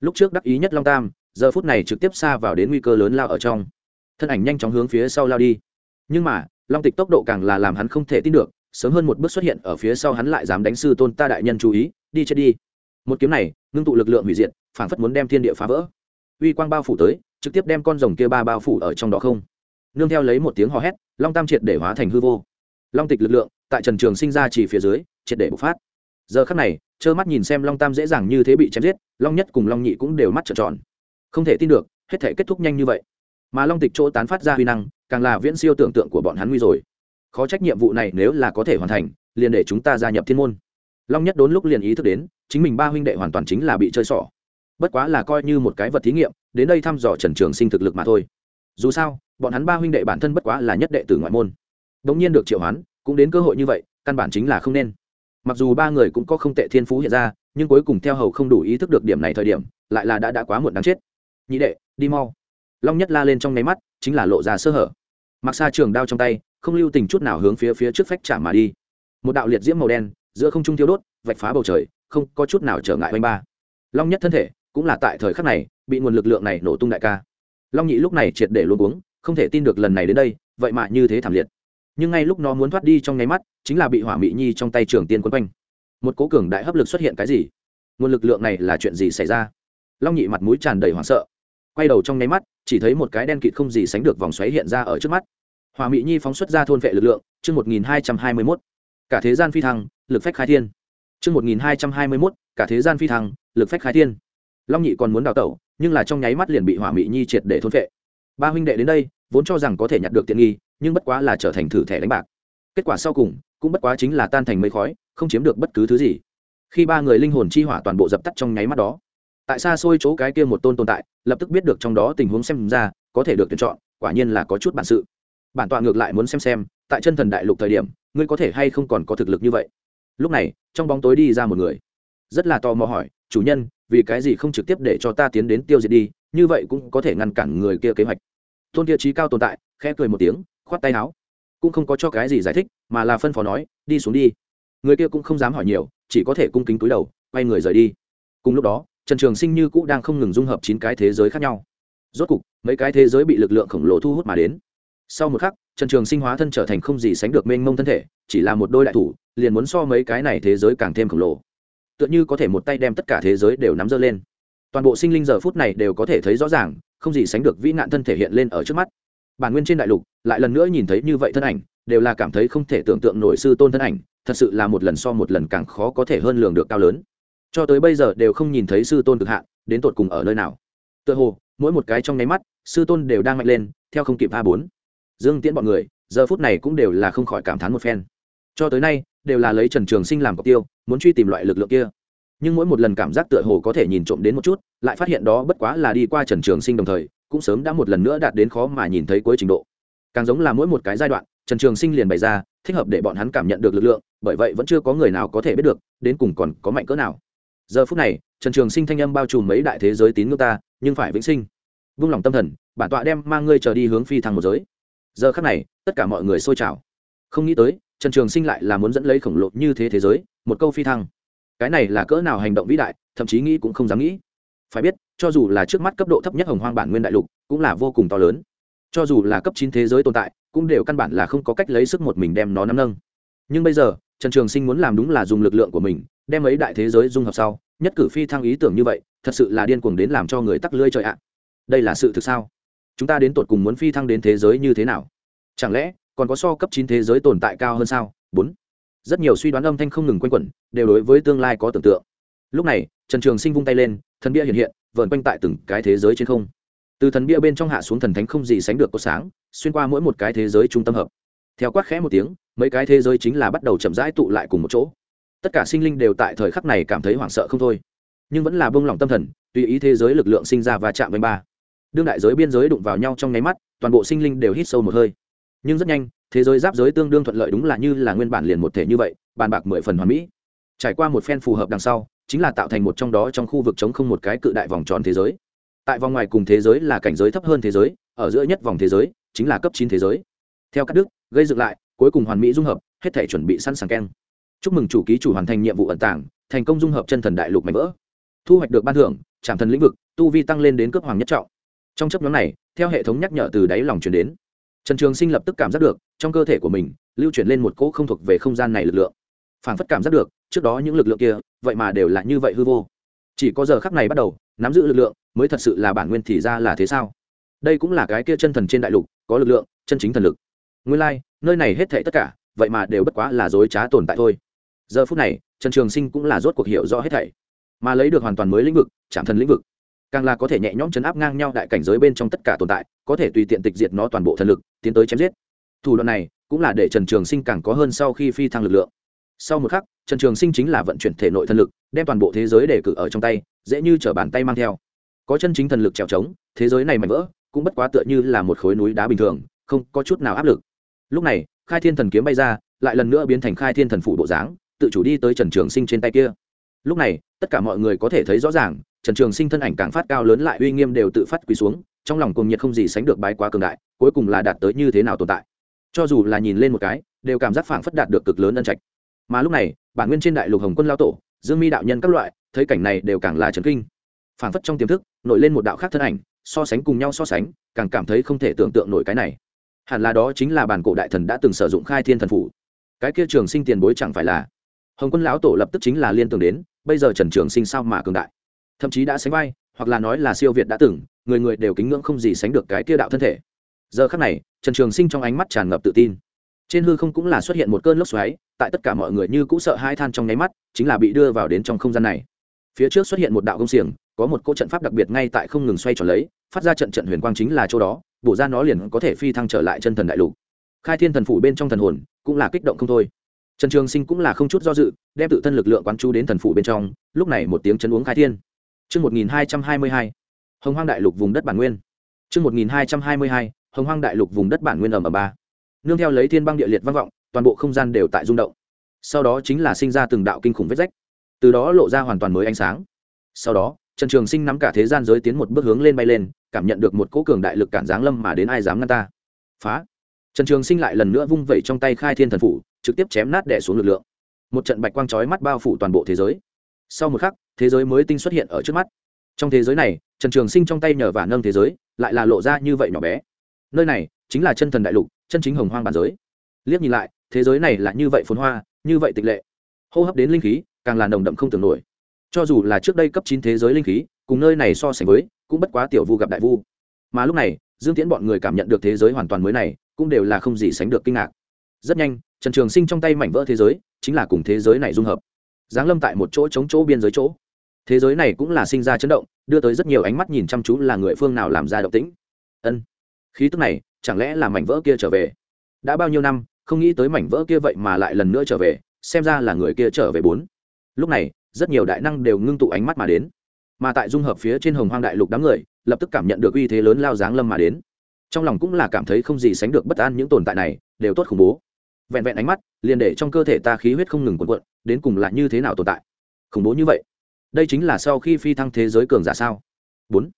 Lúc trước đắc ý nhất long tam, giờ phút này trực tiếp xa vào đến nguy cơ lớn lao ở trong. Thân ảnh nhanh chóng hướng phía sau lao đi. Nhưng mà, long tịch tốc độ càng là làm hắn không thể tin được, sớm hơn một bước xuất hiện ở phía sau hắn lại dám đánh sư tôn ta đại nhân chú ý đi chết đi. Một kiếm này, ngưng tụ lực lượng hủy diệt, phảng phất muốn đem thiên địa phá vỡ. Uy quang bao phủ tới, trực tiếp đem con rồng kia ba bao phủ ở trong đó không. Nương theo lấy một tiếng hò hét, long tam triệt để hóa thành hư vô. Long tịch lực lượng, tại trần trường sinh ra chỉ phía dưới, triệt để bộc phát. Giờ khắc này, trơ mắt nhìn xem long tam dễ dàng như thế bị chém giết, long nhất cùng long nhị cũng đều mắt trợn tròn. Không thể tin được, hết thể kết thúc nhanh như vậy. Mà long tịch chỗ tán phát ra huy năng, càng là viễn siêu tưởng tượng của bọn hắn nguy rồi. Khó trách nhiệm vụ này nếu là có thể hoàn thành, liền để chúng ta gia nhập thiên môn long nhất đốn lúc liền ý thức đến, chính mình ba huynh đệ hoàn toàn chính là bị chơi xỏ. Bất quá là coi như một cái vật thí nghiệm, đến đây thăm dò trần trường sinh thực lực mà thôi. Dù sao, bọn hắn ba huynh đệ bản thân bất quá là nhất đệ tử ngoại môn. Đ ỗ n g nhiên được triệu hoán, cũng đến cơ hội như vậy, căn bản chính là không nên. Mặc dù ba người cũng có không tệ thiên phú hiện ra, nhưng cuối cùng theo hầu không đủ ý thức được điểm này thời điểm, lại là đã đã quá muộn đáng chết. Nhị đệ, đi mau. Long nhất la lên trong nháy mắt, chính là lộ ra sơ hở. Mặc xa trường đao trong tay, không lưu tình chút nào hướng phía phía trước phách trả mà đi. Một đạo liệt diễm màu đen giữa không trung thiếu đốt, vạch phá bầu trời, không có chút nào trở ngại oanh ba. Long nhất thân thể cũng là tại thời khắc này bị nguồn lực lượng này nổ tung đại ca. Long nhị lúc này triệt để luôn uống không thể tin được lần này đến đây, vậy mà như thế thảm liệt. Nhưng ngay lúc nó muốn thoát đi trong nháy mắt, chính là bị hỏa mỹ nhi trong tay trường tiên quấn quanh. Một cố cường đại hấp lực xuất hiện cái gì? Nguồn lực lượng này là chuyện gì xảy ra? Long nhị mặt mũi tràn đầy hoảng sợ. Quay đầu trong nháy mắt, chỉ thấy một cái đen kịt không gì sánh được vòng xoáy hiện ra ở trước mắt. Hỏa mỹ nhi phóng xuất ra thôn vệ lực lượng, chương một nghìn hai trăm hai mươi mốt cả thế gian phi thăng, lực phách khai thiên. Chương một nghìn hai trăm hai mươi mốt, cả thế gian phi thăng, lực phách khai thiên. Long nhị còn muốn đào tẩu, nhưng là trong nháy mắt liền bị hỏa mỹ nhi triệt để thôn vệ ba huynh đệ đến đây, vốn cho rằng có thể nhặt được tiện nghi, nhưng bất quá là trở thành thử thẻ đánh bạc. Kết quả sau cùng, cũng bất quá chính là tan thành mây khói, không chiếm được bất cứ thứ gì. Khi ba người linh hồn chi hỏa toàn bộ dập tắt trong nháy mắt đó, tại xa xôi chỗ cái kia một tôn tồn tại, lập tức biết được trong đó tình huống xem ra, có thể được tuyển chọn, quả nhiên là có chút bản sự. Bản tọa ngược lại muốn xem xem, tại chân thần đại lục thời điểm ngươi có thể hay không còn có thực lực như vậy? Lúc này, trong bóng tối đi ra một người. Rất là tò mò hỏi, chủ nhân, vì cái gì không trực tiếp để cho ta tiến đến tiêu diệt đi? Như vậy cũng có thể ngăn cản người kia kế hoạch. Tôn kia trí cao tồn tại, khẽ cười một tiếng, khoát tay áo. Cũng không có cho cái gì giải thích, mà là phân phó nói, đi xuống đi. Người kia cũng không dám hỏi nhiều, chỉ có thể cung kính túi đầu, quay người rời đi. Cùng lúc đó, trần trường sinh như cũ đang không ngừng dung hợp chín cái thế giới khác nhau. Rốt cục, mấy cái thế giới bị lực lượng khổng lồ thu hút mà đến. Sau một khắc trần trường sinh hóa thân trở thành không gì sánh được mênh mông thân thể, chỉ là một đôi đại thủ, liền muốn so mấy cái này thế giới càng thêm khổng lồ. Tựa như có thể một tay đem tất cả thế giới đều nắm dơ lên. Toàn bộ sinh linh giờ phút này đều có thể thấy rõ ràng, không gì sánh được vĩ nạn thân thể hiện lên ở trước mắt. Bản nguyên trên đại lục, lại lần nữa nhìn thấy như vậy thân ảnh, đều là cảm thấy không thể tưởng tượng nổi sư tôn thân ảnh, thật sự là một lần so một lần càng khó có thể hơn lường được cao lớn. Cho tới bây giờ đều không nhìn thấy sư tôn cực hạn, đến tột cùng ở nơi nào. Tựa hồ, mỗi một cái trong nháy mắt, sư tôn đều đang mạnh lên, theo không kịp a bốn dương tiễn bọn người, giờ phút này cũng đều là không khỏi cảm thán một phen. Cho tới nay, đều là lấy trần trường sinh làm mục tiêu, muốn truy tìm loại lực lượng kia. Nhưng mỗi một lần cảm giác tựa hồ có thể nhìn trộm đến một chút, lại phát hiện đó bất quá là đi qua trần trường sinh đồng thời, cũng sớm đã một lần nữa đạt đến khó mà nhìn thấy cuối trình độ. Càng giống là mỗi một cái giai đoạn, trần trường sinh liền bày ra, thích hợp để bọn hắn cảm nhận được lực lượng, bởi vậy vẫn chưa có người nào có thể biết được, đến cùng còn có mạnh cỡ nào. Giờ phút này, trần trường sinh thanh âm bao trùm mấy đại thế giới tín ngưỡng ta, nhưng phải vĩnh sinh. Vung lòng tâm thần, bản tọa đem mang ngươi trở đi hướng phi thăng một giới giờ khắc này, tất cả mọi người xôi trào. Không nghĩ tới, trần trường sinh lại là muốn dẫn lấy khổng lồ như thế thế giới, một câu phi thăng. Cái này là cỡ nào hành động vĩ đại, thậm chí nghĩ cũng không dám nghĩ. Phải biết, cho dù là trước mắt cấp độ thấp nhất hồng hoang bản nguyên đại lục, cũng là vô cùng to lớn. Cho dù là cấp chín thế giới tồn tại, cũng đều căn bản là không có cách lấy sức một mình đem nó nắm nâng. Nhưng bây giờ, trần trường sinh muốn làm đúng là dùng lực lượng của mình, đem ấy đại thế giới dung hợp sau, nhất cử phi thăng ý tưởng như vậy, thật sự là điên cuồng đến làm cho người tắc lưỡi trời ạ. Đây là sự thực sao? Chúng ta đến tột cùng muốn phi thăng đến thế giới như thế nào? Chẳng lẽ, còn có so cấp chín thế giới tồn tại cao hơn sao? Bốn. Rất nhiều suy đoán âm thanh không ngừng quanh quẩn, đều đối với tương lai có tưởng tượng. Lúc này, trần trường sinh vung tay lên, thần bia hiện hiện vợn quanh tại từng cái thế giới trên không. Từ thần bia bên trong hạ xuống thần thánh không gì sánh được có sáng, xuyên qua mỗi một cái thế giới trung tâm hợp. Theo quát khẽ một tiếng, mấy cái thế giới chính là bắt đầu chậm rãi tụ lại cùng một chỗ. Tất cả sinh linh đều tại thời khắc này cảm thấy hoảng sợ không thôi. Nhưng vẫn là bông lòng tâm thần, tùy ý thế giới lực lượng sinh ra và chạm với ba đương đại giới biên giới đụng vào nhau trong nháy mắt, toàn bộ sinh linh đều hít sâu một hơi. Nhưng rất nhanh, thế giới giáp giới tương đương thuận lợi đúng là như là nguyên bản liền một thể như vậy, bàn bạc mười phần hoàn mỹ. Trải qua một phen phù hợp đằng sau, chính là tạo thành một trong đó trong khu vực chống không một cái cự đại vòng tròn thế giới. Tại vòng ngoài cùng thế giới là cảnh giới thấp hơn thế giới, ở giữa nhất vòng thế giới, chính là cấp chín thế giới. Theo các đức, gây dựng lại, cuối cùng hoàn mỹ dung hợp, hết thể chuẩn bị sẵn sàng keng. Chúc mừng chủ ký chủ hoàn thành nhiệm vụ ẩn tàng, thành công dung hợp chân thần đại lục mạnh vỡ. Thu hoạch được ban thưởng trạm thần lĩnh vực, tu vi tăng lên đến cấp hoàng nhất trọng trong chấp nhóm này theo hệ thống nhắc nhở từ đáy lòng chuyển đến trần trường sinh lập tức cảm giác được trong cơ thể của mình lưu chuyển lên một cỗ không thuộc về không gian này lực lượng. Phản phất cảm giác được trước đó những lực lượng kia vậy mà đều là như vậy hư vô. Chỉ có giờ khắc này bắt đầu nắm giữ lực lượng mới thật sự là bản nguyên thì ra là thế sao? Đây cũng là cái kia chân thần trên đại lục có lực lượng chân chính thần lực. Nguyên lai、like, nơi này hết thệ tất cả vậy mà đều bất quá là dối trá tồn tại thôi. Giờ phút này trần trường sinh cũng là rốt cuộc hiểu rõ hết thảy. Mà lấy được hoàn toàn mới lĩnh vực chạm thần lĩnh vực càng là có thể nhẹ nhõm chấn áp ngang nhau đại cảnh giới bên trong tất cả tồn tại, có thể tùy tiện tịch diệt nó toàn bộ thần lực, tiến tới chém giết. Thủ đoạn này cũng là để trần trường sinh càng có hơn sau khi phi thăng lực lượng. Sau một khắc, trần trường sinh chính là vận chuyển thể nội thần lực, đem toàn bộ thế giới để cử ở trong tay, dễ như chở bàn tay mang theo. Có chân chính thần lực trèo trống, thế giới này mạnh vỡ cũng bất quá tựa như là một khối núi đá bình thường, không có chút nào áp lực. Lúc này, khai thiên thần kiếm bay ra, lại lần nữa biến thành khai thiên thần phủ bộ dáng, tự chủ đi tới trần trường sinh trên tay kia. Lúc này, tất cả mọi người có thể thấy rõ ràng trần trường sinh thân ảnh càng phát cao lớn lại uy nghiêm đều tự phát quỳ xuống, trong lòng cùng nhiệt không gì sánh được bái quá cường đại, cuối cùng là đạt tới như thế nào tồn tại. Cho dù là nhìn lên một cái, đều cảm giác phảng phất đạt được cực lớn ân trạch. Mà lúc này, bản nguyên trên đại lục hồng quân lao tổ, dương mi đạo nhân các loại, thấy cảnh này đều càng là trấn kinh. Phảng phất trong tiềm thức, nổi lên một đạo khác thân ảnh, so sánh cùng nhau so sánh, càng cảm thấy không thể tưởng tượng nổi cái này. Hẳn là đó chính là bản cổ đại thần đã từng sử dụng khai thiên thần phủ. Cái kia trường sinh tiền bối chẳng phải là? Hồng quân lão tổ lập tức chính là liên tưởng đến, bây giờ trần trường sinh sao mà cường đại? Thậm chí đã sánh vai, hoặc là nói là siêu việt đã từng, người người đều kính ngưỡng không gì sánh được cái kia đạo thân thể. Giờ khắc này, trần trường sinh trong ánh mắt tràn ngập tự tin. Trên hư không cũng là xuất hiện một cơn lốc xoáy, tại tất cả mọi người như cũng sợ hai than trong nháy mắt, chính là bị đưa vào đến trong không gian này. Phía trước xuất hiện một đạo công xiềng, có một cỗ trận pháp đặc biệt ngay tại không ngừng xoay tròn lấy, phát ra trận trận huyền quang chính là chỗ đó, bổ ra nó liền có thể phi thăng trở lại chân thần đại lục. Khai thiên thần phủ bên trong thần hồn, cũng là kích động không thôi. Trần trường sinh cũng là không chút do dự, đem tự thân lực lượng quán chú đến thần phủ bên trong, lúc này một tiếng chấn uống khai thiên. Trước 1222, Hồng Hoang Đại Lục vùng đất bản nguyên. Trước 1222, Hồng Hoang Đại Lục vùng đất bản nguyên ầm ầm ba. Nương theo lấy thiên băng địa liệt vang vọng, toàn bộ không gian đều tại rung động. Sau đó chính là sinh ra từng đạo kinh khủng vết rách. Từ đó lộ ra hoàn toàn mới ánh sáng. Sau đó, Trần Trường Sinh nắm cả thế gian giới tiến một bước hướng lên bay lên, cảm nhận được một cỗ cường đại lực cản giáng lâm mà đến ai dám ngăn ta. Phá! Trần Trường Sinh lại lần nữa vung vẩy trong tay Khai Thiên Thần Phủ, trực tiếp chém nát đè xuống lực lượng. Một trận bạch quang chói mắt bao phủ toàn bộ thế giới. Sau một khắc, thế giới mới tinh xuất hiện ở trước mắt. Trong thế giới này, Trần Trường Sinh trong tay nhờ và nâng thế giới, lại là lộ ra như vậy nhỏ bé. Nơi này chính là chân thần đại lục, chân chính hồng hoang bản giới. Liếc nhìn lại, thế giới này là như vậy phồn hoa, như vậy tịch lệ. Hô hấp đến linh khí, càng là nồng đậm không tưởng nổi. Cho dù là trước đây cấp chín thế giới linh khí, cùng nơi này so sánh với, cũng bất quá tiểu vu gặp đại vu. Mà lúc này, Dương Tiễn bọn người cảm nhận được thế giới hoàn toàn mới này, cũng đều là không gì sánh được kinh ngạc rất nhanh trần trường sinh trong tay mảnh vỡ thế giới chính là cùng thế giới này dung hợp giáng lâm tại một chỗ chống chỗ biên giới chỗ. Thế giới này cũng là sinh ra chấn động, đưa tới rất nhiều ánh mắt nhìn chăm chú là người phương nào làm ra động tĩnh. Ân, khí tức này, chẳng lẽ là mảnh vỡ kia trở về? Đã bao nhiêu năm, không nghĩ tới mảnh vỡ kia vậy mà lại lần nữa trở về, xem ra là người kia trở về bốn. Lúc này, rất nhiều đại năng đều ngưng tụ ánh mắt mà đến. Mà tại dung hợp phía trên hồng hoang đại lục đám người, lập tức cảm nhận được uy thế lớn lao giáng lâm mà đến. Trong lòng cũng là cảm thấy không gì sánh được bất an những tồn tại này, đều tốt khủng bố vẹn vẹn ánh mắt, liền để trong cơ thể ta khí huyết không ngừng cuộn cuộn, đến cùng là như thế nào tồn tại? Khủng bố như vậy. Đây chính là sau khi phi thăng thế giới cường giả sao? Bốn.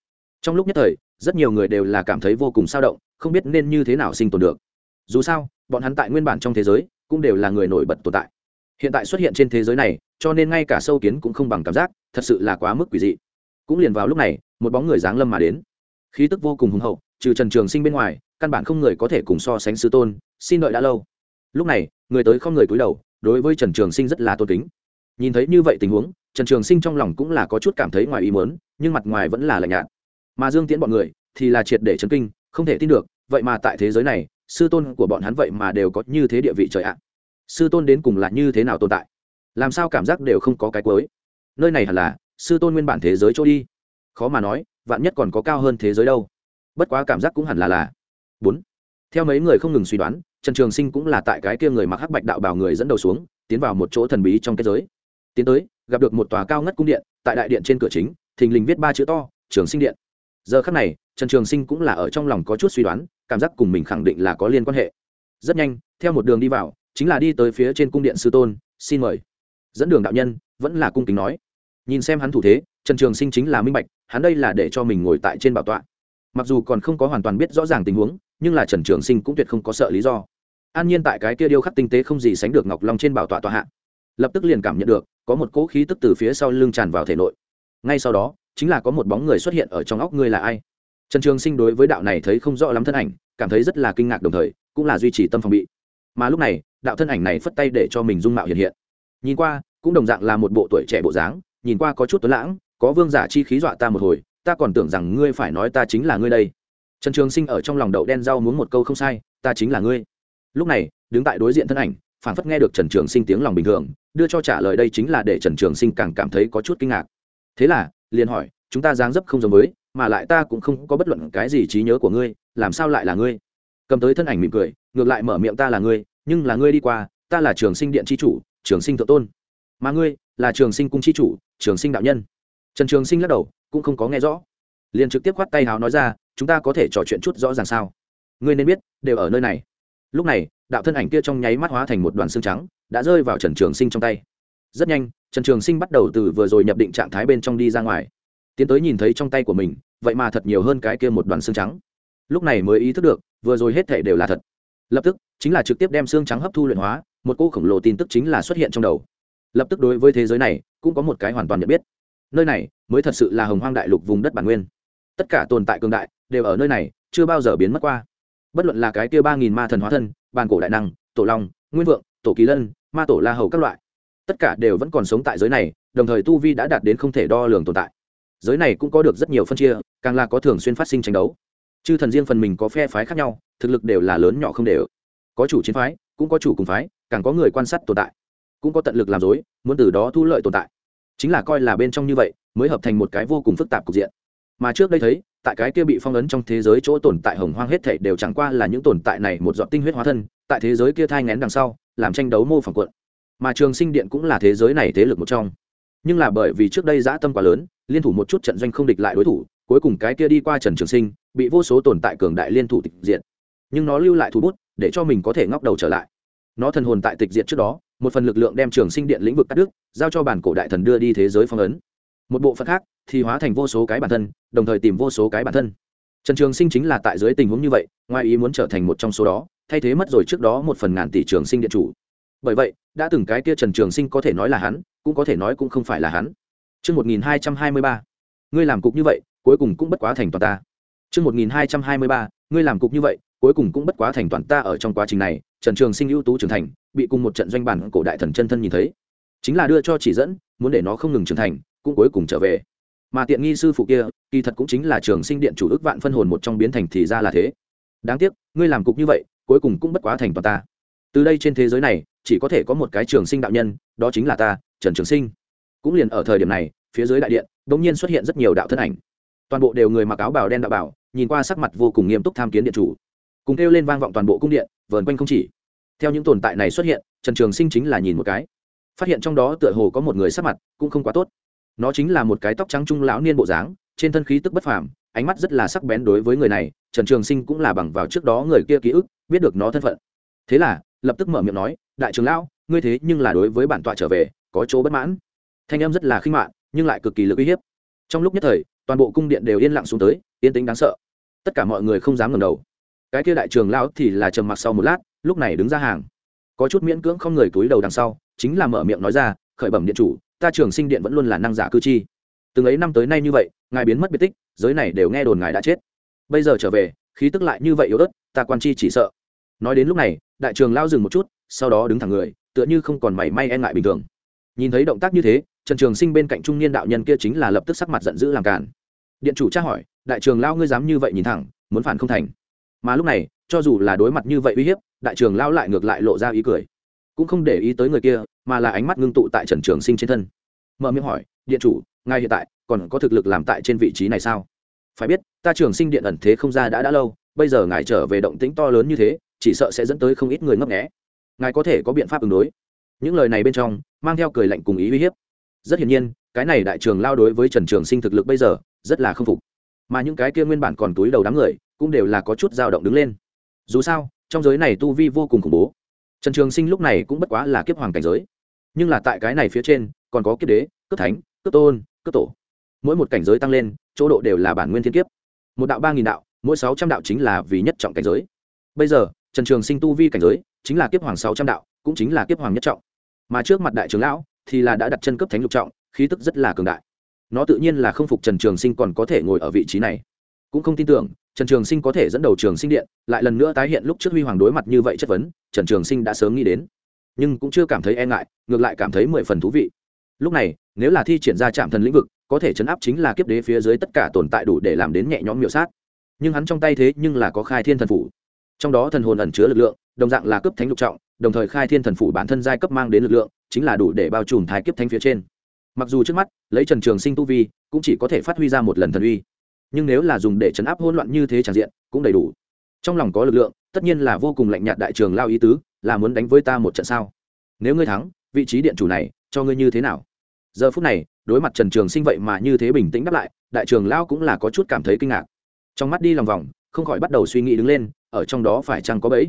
Trong lúc nhất thời, rất nhiều người đều là cảm thấy vô cùng sao động, không biết nên như thế nào sinh tồn được. Dù sao, bọn hắn tại nguyên bản trong thế giới, cũng đều là người nổi bật tồn tại. Hiện tại xuất hiện trên thế giới này, cho nên ngay cả sâu kiến cũng không bằng cảm giác, thật sự là quá mức quỷ dị. Cũng liền vào lúc này, một bóng người giáng lâm mà đến. Khí tức vô cùng hùng hậu, trừ trần trường sinh bên ngoài, căn bản không người có thể cùng so sánh sư tôn, xin đợi đã lâu lúc này, người tới không người cúi đầu, đối với trần trường sinh rất là tôn kính. Nhìn thấy như vậy tình huống, trần trường sinh trong lòng cũng là có chút cảm thấy ngoài ý mớn nhưng mặt ngoài vẫn là lạnh nhạt. Mà dương tiễn bọn người thì là triệt để chấn kinh, không thể tin được, vậy mà tại thế giới này, sư tôn của bọn hắn vậy mà đều có như thế địa vị trời ạ. Sư tôn đến cùng là như thế nào tồn tại? Làm sao cảm giác đều không có cái cuối? Nơi này hẳn là, sư tôn nguyên bản thế giới chỗ đi. Khó mà nói, vạn nhất còn có cao hơn thế giới đâu. Bất quá cảm giác cũng hẳn là là. Bốn. Theo mấy người không ngừng suy đoán trần trường sinh cũng là tại cái kia người mặc hắc bạch đạo bảo người dẫn đầu xuống, tiến vào một chỗ thần bí trong kết giới. Tiến tới, gặp được một tòa cao ngất cung điện, tại đại điện trên cửa chính, thình lình viết ba chữ to, trường sinh điện. Giờ khắc này, trần trường sinh cũng là ở trong lòng có chút suy đoán, cảm giác cùng mình khẳng định là có liên quan hệ. Rất nhanh, theo một đường đi vào, chính là đi tới phía trên cung điện sư tôn, xin mời. Dẫn đường đạo nhân, vẫn là cung kính nói. Nhìn xem hắn thủ thế, trần trường sinh chính là minh bạch, hắn đây là để cho mình ngồi tại trên bảo tọa. Mặc dù còn không có hoàn toàn biết rõ ràng tình huống nhưng là trần trường sinh cũng tuyệt không có sợ lý do. An nhiên tại cái kia điêu khắc tinh tế không gì sánh được ngọc long trên bảo tọa tọa hạ, lập tức liền cảm nhận được, có một cỗ khí tức từ phía sau lưng tràn vào thể nội. Ngay sau đó, chính là có một bóng người xuất hiện ở trong óc ngươi là ai? Trần trường sinh đối với đạo này thấy không rõ lắm thân ảnh, cảm thấy rất là kinh ngạc đồng thời, cũng là duy trì tâm phòng bị. Mà lúc này, đạo thân ảnh này phất tay để cho mình dung mạo hiện hiện. Nhìn qua, cũng đồng dạng là một bộ tuổi trẻ bộ dáng, nhìn qua có chút tuấn lãng, có vương giả chi khí dọa ta một hồi, ta còn tưởng rằng ngươi phải nói ta chính là ngươi đây trần trường sinh ở trong lòng đậu đen rau muốn một câu không sai, ta chính là ngươi. Lúc này, đứng tại đối diện thân ảnh phản phất nghe được trần trường sinh tiếng lòng bình thường, đưa cho trả lời đây chính là để trần trường sinh càng cảm thấy có chút kinh ngạc. Thế là, liền hỏi, chúng ta dáng dấp không giống với, mà lại ta cũng không có bất luận cái gì trí nhớ của ngươi, làm sao lại là ngươi? Cầm tới thân ảnh mỉm cười, ngược lại mở miệng ta là ngươi, nhưng là ngươi đi qua, ta là trường sinh điện Chi chủ, trường sinh thượng tôn. Mà ngươi, là trường sinh cung Chi chủ, trường sinh đạo nhân. Trần trường sinh lắc đầu, cũng không có nghe rõ liền trực tiếp khoát tay hào nói ra, chúng ta có thể trò chuyện chút rõ ràng sao? Ngươi nên biết, đều ở nơi này. Lúc này, đạo thân ảnh kia trong nháy mắt hóa thành một đoàn xương trắng, đã rơi vào trần trường sinh trong tay. Rất nhanh, trần trường sinh bắt đầu từ vừa rồi nhập định trạng thái bên trong đi ra ngoài. Tiến tới nhìn thấy trong tay của mình, vậy mà thật nhiều hơn cái kia một đoàn xương trắng. Lúc này mới ý thức được, vừa rồi hết thể đều là thật. Lập tức, chính là trực tiếp đem xương trắng hấp thu luyện hóa, một cô khổng lồ tin tức chính là xuất hiện trong đầu. Lập tức đối với thế giới này, cũng có một cái hoàn toàn nhận biết. Nơi này mới thật sự là hồng hoang đại lục vùng đất bản nguyên tất cả tồn tại cường đại đều ở nơi này, chưa bao giờ biến mất qua. Bất luận là cái kia ba nghìn ma thần hóa thân, bàn cổ đại năng, tổ long, nguyên vượng, tổ kỳ lân, ma tổ la hầu các loại, tất cả đều vẫn còn sống tại giới này, đồng thời tu vi đã đạt đến không thể đo lường tồn tại. Giới này cũng có được rất nhiều phân chia, càng là có thường xuyên phát sinh tranh đấu. Chư thần riêng phần mình có phe phái khác nhau, thực lực đều là lớn nhỏ không đều. Có chủ chiến phái, cũng có chủ cùng phái, càng có người quan sát tồn tại. Cũng có tận lực làm dối, muốn từ đó thu lợi tồn tại. Chính là coi là bên trong như vậy, mới hợp thành một cái vô cùng phức tạp cục diện mà trước đây thấy, tại cái kia bị phong ấn trong thế giới chỗ tồn tại hồng hoang hết thảy đều chẳng qua là những tồn tại này một dọn tinh huyết hóa thân, tại thế giới kia thai ngén đằng sau, làm tranh đấu mô phỏng quận. Mà trường sinh điện cũng là thế giới này thế lực một trong. Nhưng là bởi vì trước đây dã tâm quá lớn, liên thủ một chút trận doanh không địch lại đối thủ, cuối cùng cái kia đi qua trần trường sinh, bị vô số tồn tại cường đại liên thủ tịch diện nhưng nó lưu lại thủ bút, để cho mình có thể ngóc đầu trở lại. Nó thần hồn tại tịch diện trước đó, một phần lực lượng đem trường sinh điện lĩnh vực cắt đứt, giao cho bản cổ đại thần đưa đi thế giới phong ấn. Một bộ phận khác thì hóa thành vô số cái bản thân đồng thời tìm vô số cái bản thân. Trần trường sinh chính là tại dưới tình huống như vậy ngoài ý muốn trở thành một trong số đó thay thế mất rồi trước đó một phần ngàn tỷ trường sinh điện chủ. Bởi vậy đã từng cái kia trần trường sinh có thể nói là hắn cũng có thể nói cũng không phải là hắn. Trước 1223, ngươi làm cục như vậy, cuối cùng cũng bất quá thành toàn ta. Trước 1223, ngươi làm cục như vậy, cuối cùng cũng bất quá thành toàn ta ở trong quá trình này, Trần Trường Sinh ưu tú trưởng thành, bị cùng một trận doanh bản cổ đại thần chân thân nhìn thấy, chính là đưa cho chỉ dẫn, muốn để nó không ngừng trưởng thành, cũng cuối cùng trở về. Mà tiện nghi sư phụ kia, kỳ thật cũng chính là Trường Sinh điện chủ ước vạn phân hồn một trong biến thành thì ra là thế. Đáng tiếc, ngươi làm cục như vậy, cuối cùng cũng bất quá thành toàn ta. Từ đây trên thế giới này, chỉ có thể có một cái Trường Sinh đạo nhân, đó chính là ta, Trần Trường Sinh. Cũng liền ở thời điểm này phía dưới đại điện đ ỗ n g nhiên xuất hiện rất nhiều đạo thân ảnh. Toàn bộ đều người mặc áo bào đen đạo bảo nhìn qua sắc mặt vô cùng nghiêm túc tham kiến điện chủ. Cùng kêu lên vang vọng toàn bộ cung điện vờn quanh không chỉ. Theo những tồn tại này xuất hiện trần trường sinh chính là nhìn một cái. Phát hiện trong đó tựa hồ có một người sắc mặt cũng không quá tốt nó chính là một cái tóc trắng trung lão niên bộ dáng, trên thân khí tức bất phàm, ánh mắt rất là sắc bén đối với người này, trần trường sinh cũng là bằng vào trước đó người kia ký ức, biết được nó thân phận. Thế là, lập tức mở miệng nói, đại trường lão, ngươi thế nhưng là đối với bản tọa trở về, có chỗ bất mãn. Thanh em rất là khinh mạn, nhưng lại cực kỳ lực uy hiếp. Trong lúc nhất thời, toàn bộ cung điện đều yên lặng xuống tới, yên tĩnh đáng sợ. Tất cả mọi người không dám ngẩng đầu. Cái kia đại trường lão thì là trầm mặc sau một lát, lúc này đứng ra hàng. Có chút miễn cưỡng không người túi đầu đằng sau, chính là mở miệng nói ra, khởi bẩm điện chủ ta trường sinh điện vẫn luôn là năng giả cư chi. Từng ấy năm tới nay như vậy, ngài biến mất biệt tích, giới này đều nghe đồn ngài đã chết. Bây giờ trở về, khí tức lại như vậy yếu ớt, ta quan chi chỉ sợ. Nói đến lúc này, đại trường lao dừng một chút, sau đó đứng thẳng người, tựa như không còn mảy may e ngại bình thường. Nhìn thấy động tác như thế, trần trường sinh bên cạnh trung niên đạo nhân kia chính là lập tức sắc mặt giận dữ làm cản điện chủ tra hỏi, đại trường lao ngươi dám như vậy nhìn thẳng, muốn phản không thành? Mà lúc này, cho dù là đối mặt như vậy uy hiếp, đại trường lao lại ngược lại lộ ra ý cười cũng không để ý tới người kia, mà là ánh mắt ngưng tụ tại trần trường sinh trên thân. Mở miệng hỏi, điện chủ ngay hiện tại còn có thực lực làm tại trên vị trí này sao? Phải biết, ta trường sinh điện ẩn thế không ra đã đã lâu, bây giờ ngài trở về động tĩnh to lớn như thế, chỉ sợ sẽ dẫn tới không ít người ngấp nghẽ ngài có thể có biện pháp ứng đối. Những lời này bên trong, mang theo cười lạnh cùng ý uy hiếp. Rất hiển nhiên, cái này đại trường lao đối với trần trường sinh thực lực bây giờ, rất là k phục. Mà những cái kia nguyên bản còn túi đầu đám người, cũng đều là có chút dao động đứng lên. Dù sao, trong giới này tu vi vô cùng khủng bố trần trường sinh lúc này cũng bất quá là kiếp hoàng cảnh giới. Nhưng là tại cái này phía trên, còn có kiếp đế cấp thánh cấp tôn cấp tổ. Mỗi một cảnh giới tăng lên, chỗ độ đều là bản nguyên thiên kiếp. Một đạo ba nghìn đạo, mỗi sáu trăm đạo chính là vì nhất trọng cảnh giới. Bây giờ, trần trường sinh tu vi cảnh giới, chính là kiếp hoàng sáu trăm đạo, cũng chính là kiếp hoàng nhất trọng. Mà trước mặt đại trưởng lão, thì là đã đặt chân cấp thánh lục trọng, khí tức rất là cường đại. Nó tự nhiên là không phục trần trường sinh còn có thể ngồi ở vị trí này. Cũng không tin tưởng trần trường sinh có thể dẫn đầu trường sinh điện, lại lần nữa tái hiện lúc trước huy hoàng đối mặt như vậy chất vấn, trần trường sinh đã sớm nghĩ đến. Nhưng cũng chưa cảm thấy e ngại, ngược lại cảm thấy mười phần thú vị. Lúc này, nếu là thi triển ra trạm thần lĩnh vực, có thể chấn áp chính là kiếp đế phía dưới tất cả tồn tại đủ để làm đến nhẹ nhõm miểu sát. Nhưng hắn trong tay thế nhưng là có khai thiên thần phủ. Trong đó thần hồn ẩn chứa lực lượng, đồng dạng là cấp thánh lục trọng, đồng thời khai thiên thần phủ bản thân giai cấp mang đến lực lượng, chính là đủ để bao trùm thái kiếp thánh phía trên. Mặc dù trước mắt, lấy trần trường sinh tu vi, cũng chỉ có thể phát huy ra một lần thần uy nhưng nếu là dùng để chấn áp hỗn loạn như thế tràn diện, cũng đầy đủ. Trong lòng có lực lượng, tất nhiên là vô cùng lạnh nhạt đại trường lao ý tứ, là muốn đánh với ta một trận sao? Nếu ngươi thắng, vị trí điện chủ này, cho ngươi như thế nào? Giờ phút này, đối mặt trần trường sinh vậy mà như thế bình tĩnh đáp lại, đại trường lao cũng là có chút cảm thấy kinh ngạc. Trong mắt đi lòng vòng, không khỏi bắt đầu suy nghĩ đứng lên, ở trong đó phải chăng có bẫy?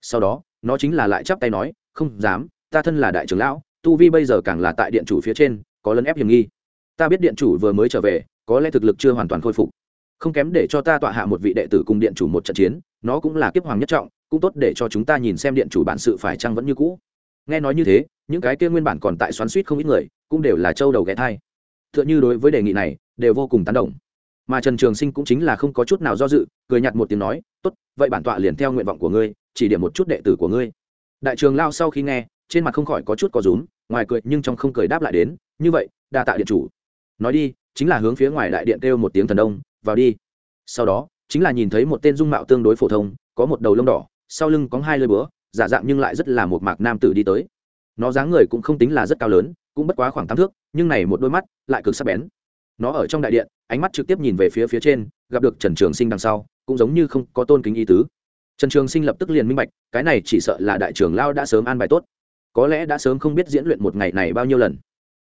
Sau đó, nó chính là lại chắp tay nói, không dám, ta thân là đại trưởng lão, tu vi bây giờ càng là tại điện chủ phía trên, có lấn ép hiểm nghi ta biết điện chủ vừa mới trở về, có lẽ thực lực chưa hoàn toàn khôi phục. Không kém để cho ta tọa hạ một vị đệ tử cùng điện chủ một trận chiến, nó cũng là kiếp hoàng nhất trọng, cũng tốt để cho chúng ta nhìn xem điện chủ bản sự phải chăng vẫn như cũ. Nghe nói như thế, những cái kia nguyên bản còn tại xoắn suýt không ít người, cũng đều là châu đầu ghé thai. T h ư ợ n h ư đối với đề nghị này, đều vô cùng tán đồng. Mà trần trường sinh cũng chính là không có chút nào do dự, cười nhặt một tiếng nói, tốt, vậy bản tọa liền theo nguyện vọng của ngươi, chỉ điểm một chút đệ tử của ngươi. Đại trường lao sau khi nghe, trên mặt không khỏi có chút có rúm, ngoài cười nhưng trong không cười đáp lại đến, như vậy, đa tạ điện chủ nói đi, chính là hướng phía ngoài đại điện kêu một tiếng thần đông, vào đi. Sau đó, chính là nhìn thấy một tên dung mạo tương đối phổ thông, có một đầu lông đỏ, sau lưng có hai lơi búa, giả dạng nhưng lại rất là một mạc nam tử đi tới. Nó dáng người cũng không tính là rất cao lớn, cũng bất quá khoảng tám thước, nhưng này một đôi mắt lại cực sắc bén. Nó ở trong đại điện, ánh mắt trực tiếp nhìn về phía phía trên, gặp được trần trường sinh đằng sau, cũng giống như không có tôn kính ý tứ. Trần trường sinh lập tức liền minh bạch, cái này chỉ sợ là đại trưởng lao đã sớm an bài tốt. Có lẽ đã sớm không biết diễn luyện một ngày này bao nhiêu lần.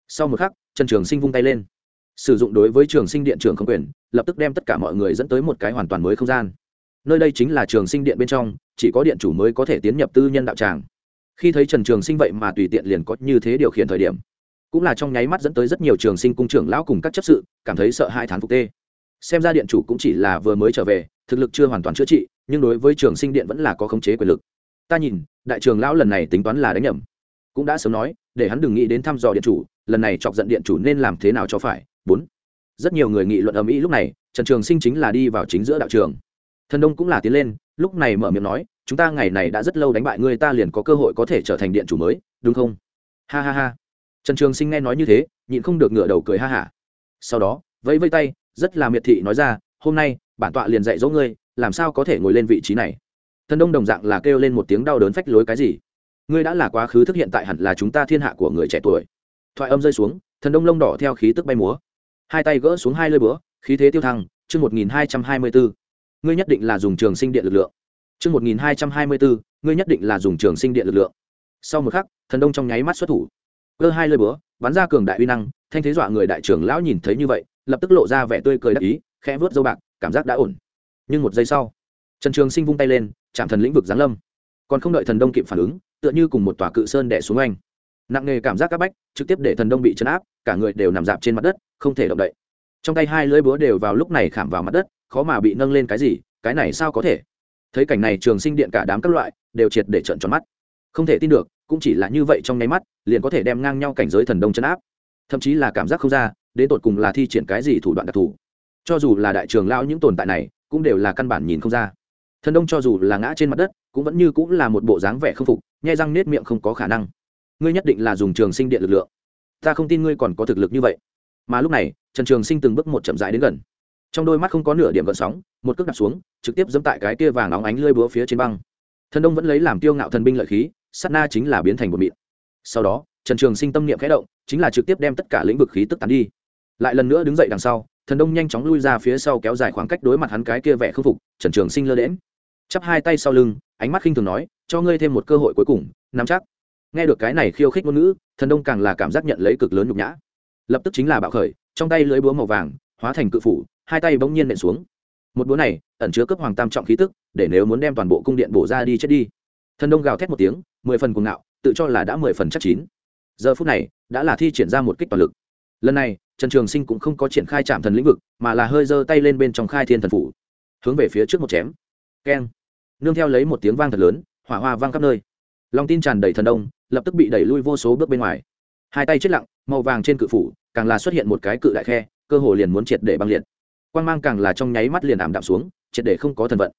Sau một khắc, trần trường sinh vung tay lên sử dụng đối với trường sinh điện trường không quyền, lập tức đem tất cả mọi người dẫn tới một cái hoàn toàn mới không gian. Nơi đây chính là trường sinh điện bên trong, chỉ có điện chủ mới có thể tiến nhập tư nhân đạo tràng. Khi thấy trần trường sinh vậy mà tùy tiện liền có như thế điều khiển thời điểm, cũng là trong nháy mắt dẫn tới rất nhiều trường sinh cung trưởng lão cùng các chấp sự, cảm thấy sợ hai thán phục tê. Xem ra điện chủ cũng chỉ là vừa mới trở về, thực lực chưa hoàn toàn chữa trị, nhưng đối với trường sinh điện vẫn là có khống chế quyền lực. Ta nhìn, đại trường lão lần này tính toán là đánh nhầm. Cũng đã sớm nói, để hắn đừng nghĩ đến thăm dò điện chủ, lần này chọc giận điện chủ nên làm thế nào cho phải bốn. Rất nhiều người nghị luận ầm ĩ lúc này, trần trường sinh chính là đi vào chính giữa đạo trường. Thần đông cũng là tiến lên, lúc này mở miệng nói, chúng ta ngày này đã rất lâu đánh bại ngươi, ta liền có cơ hội có thể trở thành điện chủ mới, đúng không? Ha ha ha. Trần trường sinh nghe nói như thế, nhịn không được ngửa đầu cười ha hả. Sau đó, vẫy vây tay, rất là miệt thị nói ra, hôm nay, bản tọa liền dạy dỗ ngươi, làm sao có thể ngồi lên vị trí này? Thần đông đồng dạng là kêu lên một tiếng đau đớn phách lối cái gì? Ngươi đã là quá khứ thức hiện tại hẳn là chúng ta thiên hạ của người trẻ tuổi. Thoại âm rơi xuống, thần đông lông đỏ theo khí tức bay múa hai tay gỡ xuống hai lơi bữa khí thế tiêu thăng chương một nghìn hai trăm hai mươi bốn ngươi nhất định là dùng trường sinh điện lực lượng Trước 1224, ngươi nhất định là dùng trường sinh điện lực lượng. Sau một khắc, thần đông trong nháy mắt xuất thủ. Cơ hai lôi búa, bắn ra cường đại uy năng, thanh thế dọa người đại trưởng lão nhìn thấy như vậy, lập tức lộ ra vẻ tươi cười đắc ý, khẽ vớt dâu bạc, cảm giác đã ổn. Nhưng một giây sau, Trần Trường Sinh vung tay lên, chạm thần lĩnh vực giáng lâm. Còn không đợi thần đông kịp phản ứng, tựa như cùng một tòa cự sơn đè xuống anh. Nặng nề cảm giác các bách, trực tiếp để thần đông bị chấn áp, cả người đều nằm dạp trên mặt đất, không thể động đậy. Trong tay hai lưỡi búa đều vào lúc này khảm vào mặt đất, khó mà bị nâng lên cái gì, cái này sao có thể? thấy cảnh này trường sinh điện cả đám các loại đều triệt để trận tròn mắt. Không thể tin được cũng chỉ là như vậy trong nháy mắt liền có thể đem ngang nhau cảnh giới thần đông chấn áp. Thậm chí là cảm giác không ra đến tột cùng là thi triển cái gì thủ đoạn đặc thù. Cho dù là đại trường lao những tồn tại này cũng đều là căn bản nhìn không ra. Thần đông cho dù là ngã trên mặt đất cũng vẫn như cũng là một bộ dáng vẻ không phục nhai răng nết miệng không có khả năng ngươi nhất định là dùng trường sinh điện lực lượng. Ta không tin ngươi còn có thực lực như vậy. Mà lúc này, trần trường sinh từng bước một chậm rãi đến gần. Trong đôi mắt không có nửa điểm gợn sóng, một cước đặt xuống, trực tiếp dẫm tại cái kia vàng óng ánh lơi búa phía trên băng. Thần đông vẫn lấy làm tiêu ngạo thần binh lợi khí, sát na chính là biến thành một mịn. Sau đó, trần trường sinh tâm niệm khẽ động, chính là trực tiếp đem tất cả lĩnh vực khí tức tán đi. Lại lần nữa đứng dậy đằng sau, thần đông nhanh chóng lui ra phía sau kéo dài khoảng cách đối mặt hắn cái kia vẻ không phục, trần trường sinh lơ đễm chắp hai tay sau lưng, ánh mắt khinh thường nói, cho ngươi thêm một cơ hội cuối cùng, nắm chắc nghe được cái này khiêu khích ngôn ngữ, thần đông càng là cảm giác nhận lấy cực lớn nhục nhã. Lập tức chính là bạo khởi, trong tay lưới búa màu vàng, hóa thành cự phủ, hai tay bỗng nhiên nện xuống. Một búa này ẩn chứa cấp hoàng tam trọng khí tức, để nếu muốn đem toàn bộ cung điện bổ ra đi chết đi. Thần đông gào thét một tiếng, mười phần cuồng ngạo, tự cho là đã mười phần chắc chín. Giờ phút này, đã là thi triển ra một kích toàn lực. Lần này, trần trường sinh cũng không có triển khai chạm thần lĩnh vực, mà là hơi giơ tay lên bên trong khai thiên thần phủ, hướng về phía trước một chém. Keng. Nương theo lấy một tiếng vang thật lớn, hỏa hoa vang khắp nơi lòng tin tràn đầy thần đông, lập tức bị đẩy lui vô số bước bên ngoài. Hai tay chết lặng, màu vàng trên cự phủ, càng là xuất hiện một cái cự đại khe, cơ hồ liền muốn triệt để băng liệt. Quan g mang càng là trong nháy mắt liền ảm đạm xuống, triệt để không có thần vận.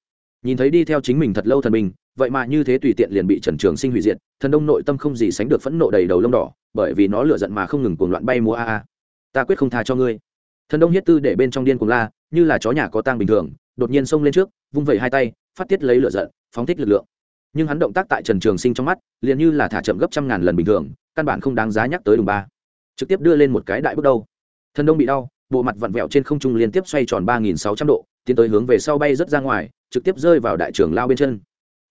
Nhìn thấy đi theo chính mình thật lâu thần mình vậy mà như thế tùy tiện liền bị trần trường sinh hủy diệt, thần đông nội tâm không gì sánh được phẫn nộ đầy đầu lông đỏ, bởi vì nó lựa giận mà không ngừng cuồng loạn bay múa a a. Ta quyết không tha cho ngươi. Thần đông hiết tư để bên trong điên cuồng la, như là chó nhà có tang bình thường, đột nhiên xông lên trước, vung vẩy hai tay, phát tiết lấy lửa giận, phóng thích lực lượng nhưng hắn động tác tại trần trường sinh trong mắt, liền như là thả chậm gấp trăm ngàn lần bình thường, căn bản không đáng giá nhắc tới đùng ba. Trực tiếp đưa lên một cái đại bước đầu. thần đông bị đau, bộ mặt vặn vẹo trên không trung liên tiếp xoay tròn ba nghìn sáu trăm độ, tiến tới hướng về sau bay rất ra ngoài, trực tiếp rơi vào đại Trường lao bên chân.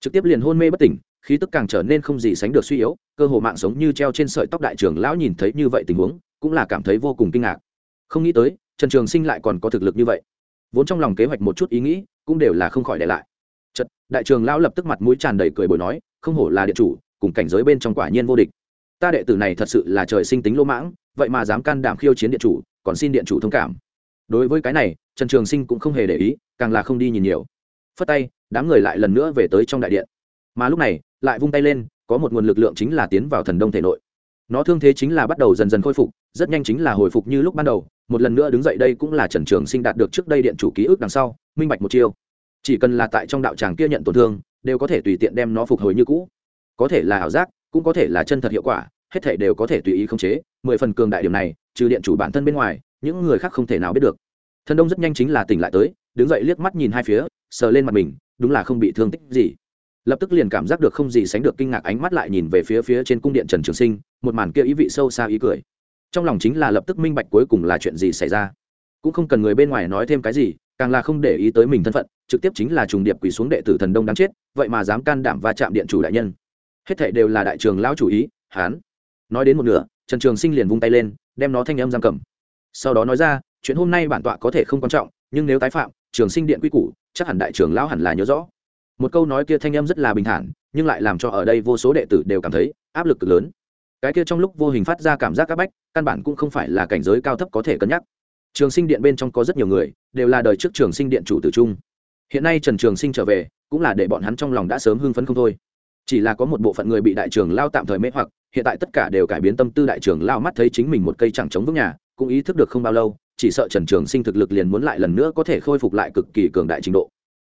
Trực tiếp liền hôn mê bất tỉnh, khí tức càng trở nên không gì sánh được suy yếu, cơ hồ mạng sống như treo trên sợi tóc đại trưởng lão nhìn thấy như vậy tình huống, cũng là cảm thấy vô cùng kinh ngạc. Không nghĩ tới, trần trường sinh lại còn có thực lực như vậy. Vốn trong lòng kế hoạch một chút ý nghĩ, cũng đều là không khỏi để lại chật, đại trường lão lập tức mặt mũi tràn đầy cười bồi nói, không hổ là điện chủ, cùng cảnh giới bên trong quả nhiên vô địch. Ta đệ tử này thật sự là trời sinh tính lỗ mãng, vậy mà dám can đảm khiêu chiến điện chủ, còn xin điện chủ thông cảm. Đối với cái này, trần trường sinh cũng không hề để ý, càng là không đi nhìn nhiều. Phất tay, đám người lại lần nữa về tới trong đại điện. Mà lúc này, lại vung tay lên, có một nguồn lực lượng chính là tiến vào thần đông thể nội. Nó thương thế chính là bắt đầu dần dần khôi phục, rất nhanh chính là hồi phục như lúc ban đầu, một lần nữa đứng dậy đây cũng là trần trường sinh đạt được trước đây điện chủ ký ức đằng sau, minh bạch một chiêu chỉ cần là tại trong đạo tràng kia nhận tổn thương, đều có thể tùy tiện đem nó phục hồi như cũ. Có thể là ảo giác, cũng có thể là chân thật hiệu quả, hết thể đều có thể tùy ý khống chế. Mười phần cường đại điểm này, trừ điện chủ bản thân bên ngoài, những người khác không thể nào biết được. Thân đông rất nhanh chính là tỉnh lại tới, đứng dậy liếc mắt nhìn hai phía, sờ lên mặt mình, đúng là không bị thương tích gì. Lập tức liền cảm giác được không gì sánh được kinh ngạc ánh mắt lại nhìn về phía phía trên cung điện trần trường sinh, một màn kia ý vị sâu xa ý cười. Trong lòng chính là lập tức minh bạch cuối cùng là chuyện gì xảy ra. Cũng không cần người bên ngoài nói thêm cái gì càng là không để ý tới mình thân phận, trực tiếp chính là trùng điệp quỳ xuống đệ tử thần đông đáng chết, vậy mà dám can đảm va chạm điện chủ đại nhân. Hết thệ đều là đại trường lão chủ ý, hán. Nói đến một nửa, trần trường sinh liền vung tay lên, đem nó thanh âm giam cầm. Sau đó nói ra, chuyện hôm nay bản tọa có thể không quan trọng, nhưng nếu tái phạm, trường sinh điện quy củ, chắc hẳn đại trường lão hẳn là nhớ rõ. Một câu nói kia thanh âm rất là bình thản, nhưng lại làm cho ở đây vô số đệ tử đều cảm thấy áp lực cực lớn. Cái kia trong lúc vô hình phát ra cảm giác áp bách, căn bản cũng không phải là cảnh giới cao thấp có thể cân nhắc trường sinh điện bên trong có rất nhiều người, đều là đời trước trường sinh điện chủ tử trung hiện nay trần trường sinh trở về, cũng là để bọn hắn trong lòng đã sớm hưng phấn không thôi. Chỉ là có một bộ phận người bị đại trường lao tạm thời mê hoặc, hiện tại tất cả đều cải biến tâm tư đại trường lao mắt thấy chính mình một cây chẳng chống vững nhà, cũng ý thức được không bao lâu, chỉ sợ trần trường sinh thực lực liền muốn lại lần nữa có thể khôi phục lại cực kỳ cường đại trình độ.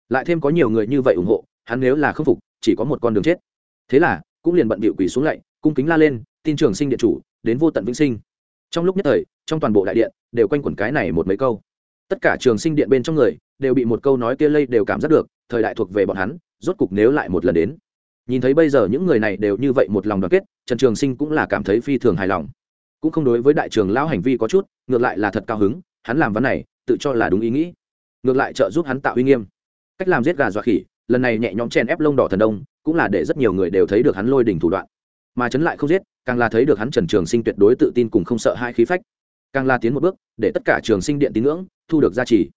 Lại thêm có nhiều người như vậy ủng hộ, hắn nếu là không phục, chỉ có một con đường chết. Thế là, cũng liền bận bịu quỳ xuống lạy, cung kính la lên, tin trường sinh điện chủ, đến vô tận vĩnh sinh. Trong lúc nhất thời trong toàn bộ đại điện đều quanh quẩn cái này một mấy câu. Tất cả trường sinh điện bên trong người đều bị một câu nói kia lây đều cảm giác được, thời đại thuộc về bọn hắn, rốt cục nếu lại một lần đến. Nhìn thấy bây giờ những người này đều như vậy một lòng đoàn kết, trần trường sinh cũng là cảm thấy phi thường hài lòng. Cũng không đối với đại trường lão hành vi có chút, ngược lại là thật cao hứng, hắn làm vấn này, tự cho là đúng ý nghĩ. Ngược lại trợ giúp hắn tạo uy nghiêm. Cách làm giết gà dọa khỉ, lần này nhẹ nhõm chen ép lông đỏ thần đông, cũng là để rất nhiều người đều thấy được hắn lôi đỉnh thủ đoạn. Mà chấn lại không giết, càng là thấy được hắn trần trường sinh tuyệt đối tự tin cùng không sợ hai khí phách càng la tiến một bước để tất cả trường sinh điện tín ngưỡng thu được gia trì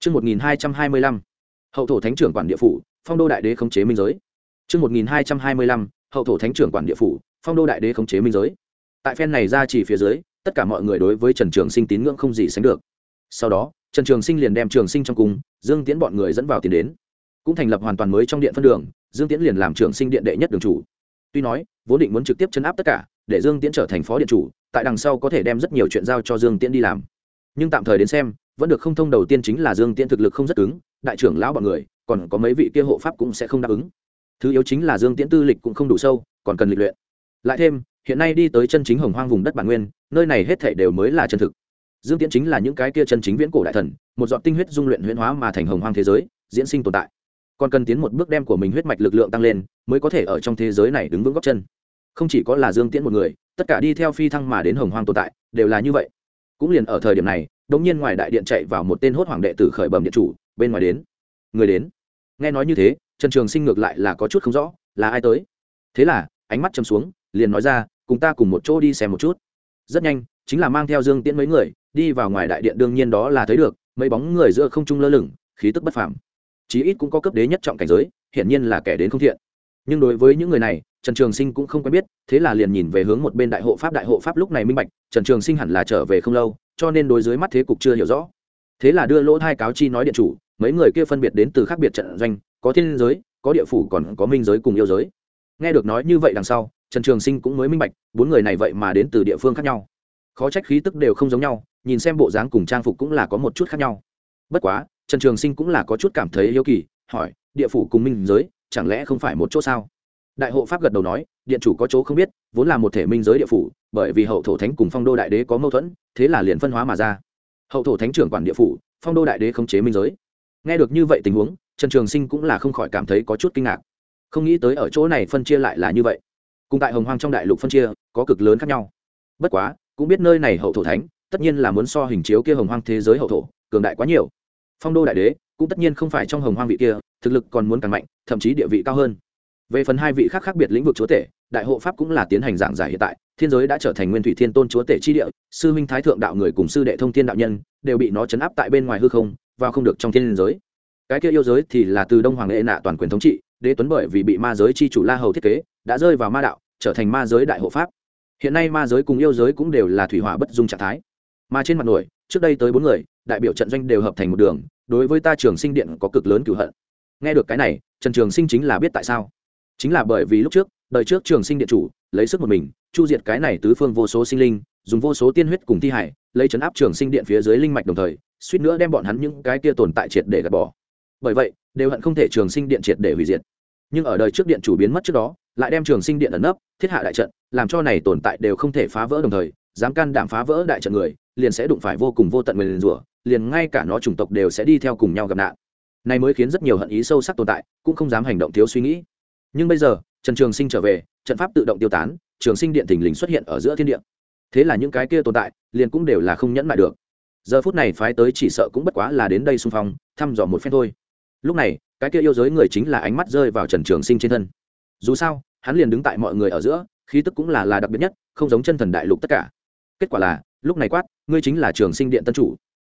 Trước 1225, hậu thổ thánh trưởng quản địa phủ, phong đô đại đế khống chế minh giới. Trước 1225, hậu thổ thánh trưởng quản địa phủ, phong đô đại đế khống chế minh giới. Tại phen này gia trì phía dưới, tất cả mọi người đối với Trần Trường Sinh tín ngưỡng không gì sánh được. Sau đó, Trần Trường Sinh liền đem Trường Sinh trong cung, Dương Tiễn bọn người dẫn vào tiền đến, cũng thành lập hoàn toàn mới trong điện phân đường, Dương Tiễn liền làm Trường Sinh điện đệ nhất đường chủ. Tuy nói, vốn định muốn trực tiếp chấn áp tất cả, để Dương Tiễn trở thành phó điện chủ, tại đằng sau có thể đem rất nhiều chuyện giao cho Dương Tiễn đi làm. Nhưng tạm thời đến xem, vẫn được không thông đầu tiên chính là Dương Tiễn thực lực không rất cứng, đại trưởng lão bọn người, còn có mấy vị kia hộ pháp cũng sẽ không đáp ứng. Thứ yếu chính là Dương Tiễn tư lịch cũng không đủ sâu, còn cần lịch luyện. Lại thêm, hiện nay đi tới chân chính hồng hoang vùng đất bản nguyên, nơi này hết thảy đều mới là chân thực. Dương Tiễn chính là những cái kia chân chính viễn cổ đại thần, một giọt tinh huyết dung luyện huyễn hóa mà thành hồng hoang thế giới, diễn sinh tồn tại. Còn cần tiến một bước đem của mình huyết mạch lực lượng tăng lên, mới có thể ở trong thế giới này đứng vững góc chân không chỉ có là dương tiễn một người tất cả đi theo phi thăng mà đến hồng hoang tồn tại, đều là như vậy. Cũng liền ở thời điểm này, đống nhiên ngoài đại điện chạy vào một tên hốt hoàng đệ tử khởi bẩm điện chủ, bên ngoài đến. Người đến. Nghe nói như thế, trần trường sinh ngược lại là có chút không rõ, là ai tới? Thế là, ánh mắt châm xuống, liền nói ra, cùng ta cùng một chỗ đi xem một chút. Rất nhanh, chính là mang theo dương tiễn mấy người, đi vào ngoài đại điện đương nhiên đó là thấy được, mấy bóng người giữa không trung lơ lửng, khí tức bất phàm. Chí ít cũng có cấp đế nhất trọng cảnh giới, hiển nhiên là kẻ đến không thiện. Nhưng đối với những người này trần trường sinh cũng không quen biết, thế là liền nhìn về hướng một bên đại hộ pháp, đại hộ pháp lúc này minh bạch, trần trường sinh hẳn là trở về không lâu, cho nên đối dưới mắt thế cục chưa hiểu rõ. Thế là đưa lỗ hai cáo chi nói điện chủ, mấy người kia phân biệt đến từ khác biệt trận doanh, có thiên giới, có địa phủ còn có minh giới cùng yêu giới. Nghe được nói như vậy đằng sau, trần trường sinh cũng mới minh bạch, bốn người này vậy mà đến từ địa phương khác nhau. Khó trách khí tức đều không giống nhau, nhìn xem bộ dáng cùng trang phục cũng là có một chút khác nhau. Bất quá, trần trường sinh cũng là có chút cảm thấy yêu kỳ, hỏi, địa phủ cùng minh giới, chẳng lẽ không phải một chỗ sao? Đại hộ pháp gật đầu nói, điện chủ có chỗ không biết, vốn là một thể minh giới địa phủ, bởi vì hậu thổ thánh cùng phong đô đại đế có mâu thuẫn, thế là liền phân hóa mà ra. Hậu thổ thánh trưởng quản địa phủ, phong đô đại đế khống chế minh giới. Nghe được như vậy tình huống, trần trường sinh cũng là không khỏi cảm thấy có chút kinh ngạc. Không nghĩ tới ở chỗ này phân chia lại là như vậy. Cùng tại hồng hoang trong đại lục phân chia, có cực lớn khác nhau. Bất quá, cũng biết nơi này hậu thổ thánh, tất nhiên là muốn so hình chiếu kia hồng hoang thế giới hậu thổ, cường đại quá nhiều. Phong đô đại đế, cũng tất nhiên không phải trong hồng hoang vị kia, thực lực còn muốn càng mạnh, thậm chí địa vị cao hơn về phần hai vị khác khác biệt lĩnh vực chúa tể, đại hộ pháp cũng là tiến hành giảng giải hiện tại, thiên giới đã trở thành nguyên thủy thiên tôn chúa tể chi địa, sư minh thái thượng đạo người cùng sư đệ thông thiên đạo nhân đều bị nó chấn áp tại bên ngoài hư không và không được trong thiên giới. Cái kia yêu giới thì là từ đông hoàng lệ nạ toàn quyền thống trị, đế tuấn bởi vì bị ma giới chi chủ la hầu thiết kế, đã rơi vào ma đạo, trở thành ma giới đại hộ pháp. Hiện nay ma giới cùng yêu giới cũng đều là thủy hỏa bất dung trạng thái. Mà trên mặt nổi, trước đây tới bốn người, đại biểu trận doanh đều hợp thành một đường, đối với ta trường sinh điện có cực lớn cửu hận. Nghe được cái này, trần trường sinh chính là biết tại sao chính là bởi vì lúc trước, đời trước trường sinh điện chủ, lấy sức một mình, chu diệt cái này tứ phương vô số sinh linh, dùng vô số tiên huyết cùng thi hải, lấy chấn áp trường sinh điện phía dưới linh mạch đồng thời, suýt nữa đem bọn hắn những cái kia tồn tại triệt để gạt bỏ. Bởi vậy, đều hận không thể trường sinh điện triệt để hủy diệt. Nhưng ở đời trước điện chủ biến mất trước đó, lại đem trường sinh điện ẩn nấp, thiết hạ đại trận, làm cho này tồn tại đều không thể phá vỡ đồng thời, dám can đảm phá vỡ đại trận người, liền sẽ đụng phải vô cùng vô tận người liền rủa, liền ngay cả nó chủng tộc đều sẽ đi theo cùng nhau gặp nạn. Này mới khiến rất nhiều hận ý sâu sắc tồn tại, cũng không dám hành động thiếu suy nghĩ nhưng bây giờ, trần trường sinh trở về, trận pháp tự động tiêu tán, trường sinh điện thình lình xuất hiện ở giữa thiên địa. Thế là những cái kia tồn tại, liền cũng đều là không nhẫn lại được. Giờ phút này phái tới chỉ sợ cũng bất quá là đến đây xung phong, thăm dò một phen thôi. Lúc này, cái kia yêu giới người chính là ánh mắt rơi vào trần trường sinh trên thân. Dù sao, hắn liền đứng tại mọi người ở giữa, khí tức cũng là là đặc biệt nhất, không giống chân thần đại lục tất cả. Kết quả là, lúc này quát, ngươi chính là trường sinh điện tân chủ.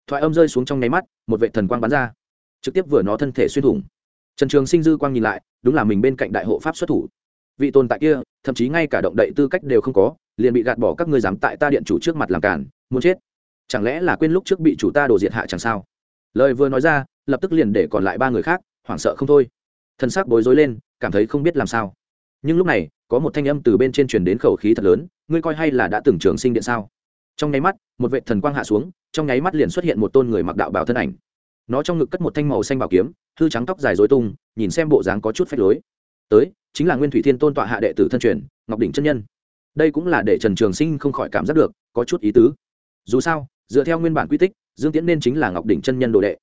Thoại âm rơi xuống trong nháy mắt, một vệ thần quang bắn ra. Trực tiếp vừa nó thân thể xuyên thủng trần trường sinh dư quang nhìn lại, đúng là mình bên cạnh đại hộ pháp xuất thủ. Vị tồn tại kia, thậm chí ngay cả động đậy tư cách đều không có, liền bị gạt bỏ các ngươi dám tại ta điện chủ trước mặt làm cản muốn chết. Chẳng lẽ là quên lúc trước bị chủ ta đổ diệt hạ chẳng sao? Lời vừa nói ra, lập tức liền để còn lại ba người khác, hoảng sợ không thôi. Thân xác bối rối lên, cảm thấy không biết làm sao. Nhưng lúc này, có một thanh âm từ bên trên truyền đến khẩu khí thật lớn, ngươi coi hay là đã từng trường sinh điện sao? Trong nháy mắt, một vệ thần quang hạ xuống, trong nháy mắt liền xuất hiện một tôn người mặc đạo bảo thân ảnh nó trong ngực cất một thanh màu xanh bảo kiếm hư trắng tóc dài dối tung, nhìn xem bộ dáng có chút phách lối. Tới, chính là nguyên thủy thiên tôn tọa hạ đệ tử thân truyền, ngọc đỉnh chân nhân. Đây cũng là để trần trường sinh không khỏi cảm giác được, có chút ý tứ. Dù sao, dựa theo nguyên bản quy tích, dương tiễn nên chính là ngọc đỉnh chân nhân đồ đệ.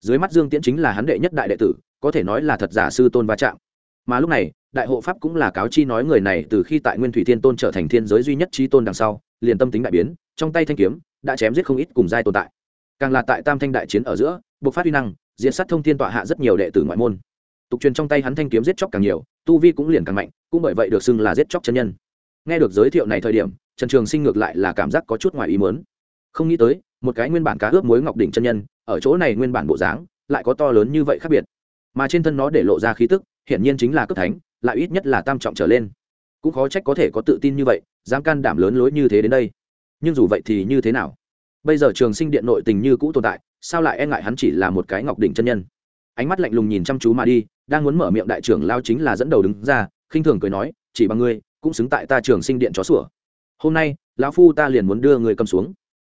Dưới mắt dương tiễn chính là hắn đệ nhất đại đệ tử, có thể nói là thật giả sư tôn va chạm. Mà lúc này, đại hộ pháp cũng là cáo chi nói người này từ khi tại nguyên thủy thiên tôn trở thành thiên giới duy nhất trí tôn đằng sau, liền tâm tính đại biến, trong tay thanh kiếm, đã chém giết không ít cùng giai tồn tại. Càng là tại tam thanh đại chiến ở giữa bộc phát uy năng diện sát thông thiên tọa hạ rất nhiều đệ tử ngoại môn. Tục truyền trong tay hắn thanh kiếm giết chóc càng nhiều, tu vi cũng liền càng mạnh, cũng bởi vậy được xưng là giết chóc chân nhân. Nghe được giới thiệu này thời điểm, trần trường sinh ngược lại là cảm giác có chút ngoài ý mớn không nghĩ tới, một cái nguyên bản cá ướp muối ngọc đỉnh chân nhân, ở chỗ này nguyên bản bộ dáng, lại có to lớn như vậy khác biệt. Mà trên thân nó để lộ ra khí tức, hiển nhiên chính là cấp thánh, lại ít nhất là tam trọng trở lên. Cũng khó trách có thể có tự tin như vậy, dám can đảm lớn lối như thế đến đây. Nhưng dù vậy thì như thế nào? Bây giờ trường sinh điện nội tình như cũ tồn tại sao lại e ngại hắn chỉ là một cái ngọc đỉnh chân nhân ánh mắt lạnh lùng nhìn chăm chú mà đi đang muốn mở miệng đại trưởng lao chính là dẫn đầu đứng ra khinh thường cười nói chỉ bằng ngươi cũng xứng tại ta trường sinh điện chó sủa hôm nay lão phu ta liền muốn đưa người cầm xuống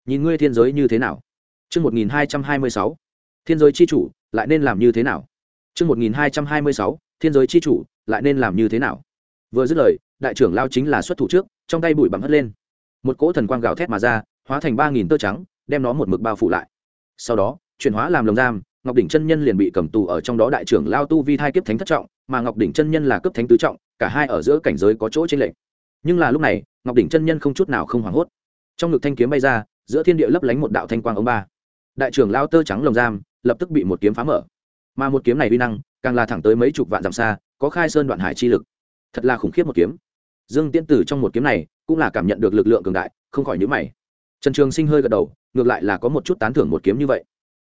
nhìn ngươi thiên giới như thế nào Trước 1226, thiên giới chi chủ, lại nên làm như thế nào? Trước 1226, thiên giới chi chủ, lại nên làm như thế nào? Vừa dứt lời, đại trưởng lao chính là xuất thủ trước, trong tay bụi bặm hất lên. Một cỗ thần quang gào thét mà ra, hóa thành ba nghìn tơ trắng, đem nó một mực bao phủ lại. Sau đó, chuyển hóa làm lồng giam, Ngọc đỉnh chân nhân liền bị cầm tù ở trong đó đại trưởng lao tu vi thai kiếp thánh thất trọng, mà Ngọc đỉnh chân nhân là cấp thánh tứ trọng, cả hai ở giữa cảnh giới có chỗ trên lệnh Nhưng là lúc này, Ngọc đỉnh chân nhân không chút nào không hoảng hốt. Trong ngực thanh kiếm bay ra, giữa thiên địa lấp lánh một đạo thanh quang ống ba. Đại trưởng lao tơ trắng lồng giam lập tức bị một kiếm phá mở. Mà một kiếm này uy năng càng là thẳng tới mấy chục vạn dặm xa có khai sơn đoạn hải chi lực. Thật là khủng khiếp một kiếm. Dương tiễn tử trong một kiếm này cũng là cảm nhận được lực lượng cường đại không khỏi nhữ mày. Trần trường sinh hơi gật đầu ngược lại là có một chút tán thưởng một kiếm như vậy.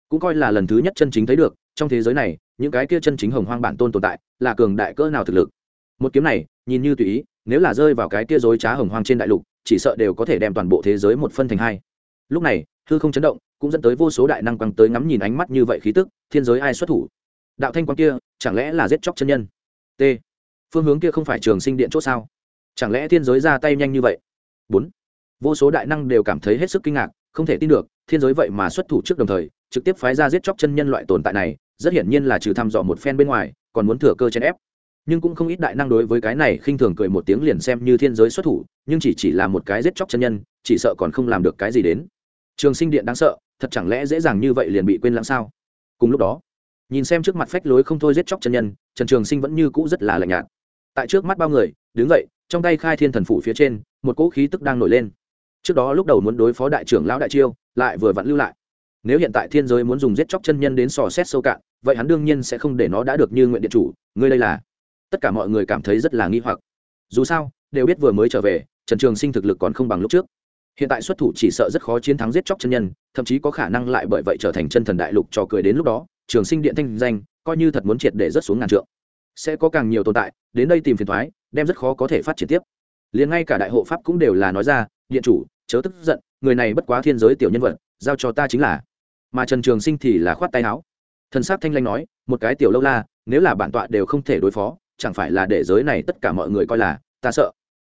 Cũng coi là lần thứ nhất chân chính thấy được, trong thế giới này, những cái kia chân chính hồng hoang bản tôn tồn tại, là cường đại cỡ nào thực lực. Một kiếm này, nhìn như tùy ý, nếu là rơi vào cái kia dối trá hồng hoang trên đại lục, chỉ sợ đều có thể đem toàn bộ thế giới một phân thành hai. Lúc này, hư không chấn động, cũng dẫn tới vô số đại năng quăng tới ngắm nhìn ánh mắt như vậy khí tức, thiên giới ai xuất thủ? Đạo thanh quang kia, chẳng lẽ là giết chóc chân nhân? T. Phương hướng kia không phải trường sinh điện c h ỗ sao? Chẳng lẽ thiên giới ra tay nhanh như vậy? Bốn. Vô số đại năng đều cảm thấy hết sức kinh ngạc không thể tin được, thiên giới vậy mà xuất thủ trước đồng thời, trực tiếp phái ra giết chóc chân nhân loại tồn tại này, rất hiển nhiên là trừ thăm dò một phen bên ngoài, còn muốn thừa cơ chèn ép. Nhưng cũng không ít đại năng đối với cái này khinh thường cười một tiếng liền xem như thiên giới xuất thủ, nhưng chỉ chỉ là một cái giết chóc chân nhân, chỉ sợ còn không làm được cái gì đến. Trường sinh điện đáng sợ, thật chẳng lẽ dễ dàng như vậy liền bị quên lãng sao? Cùng lúc đó, nhìn xem trước mặt phách lối không thôi giết chóc chân nhân, trần trường sinh vẫn như cũ rất là lạnh nhạt. Tại trước mắt bao người, đứng dậy, trong tay khai thiên thần phủ phía trên, một cỗ khí tức đang nổi lên trước đó lúc đầu muốn đối phó đại trưởng lão đại chiêu, lại vừa vặn lưu lại. Nếu hiện tại thiên giới muốn dùng giết chóc chân nhân đến sò xét sâu cạn, vậy hắn đương nhiên sẽ không để nó đã được như nguyện điện chủ, ngươi đây là. Tất cả mọi người cảm thấy rất là nghi hoặc. Dù sao, đều biết vừa mới trở về, trần trường sinh thực lực còn không bằng lúc trước. Hiện tại xuất thủ chỉ sợ rất khó chiến thắng giết chóc chân nhân, thậm chí có khả năng lại bởi vậy trở thành chân thần đại lục trò cười đến lúc đó, trường sinh điện thanh danh, coi như thật muốn triệt để rất xuống ngàn trượng. Sẽ có càng nhiều tồn tại, đến đây tìm phiền thoái đem rất khó có thể phát triển tiếp. Liền ngay cả đại hộ pháp cũng đều là nói ra điện chủ, chớ tức giận, người này bất quá thiên giới tiểu nhân vật, giao cho ta chính là. Mà trần trường sinh thì là khoát tay áo. Thần s á c thanh lanh nói, một cái tiểu lâu la, nếu là bản tọa đều không thể đối phó, chẳng phải là để giới này tất cả mọi người coi là, ta sợ.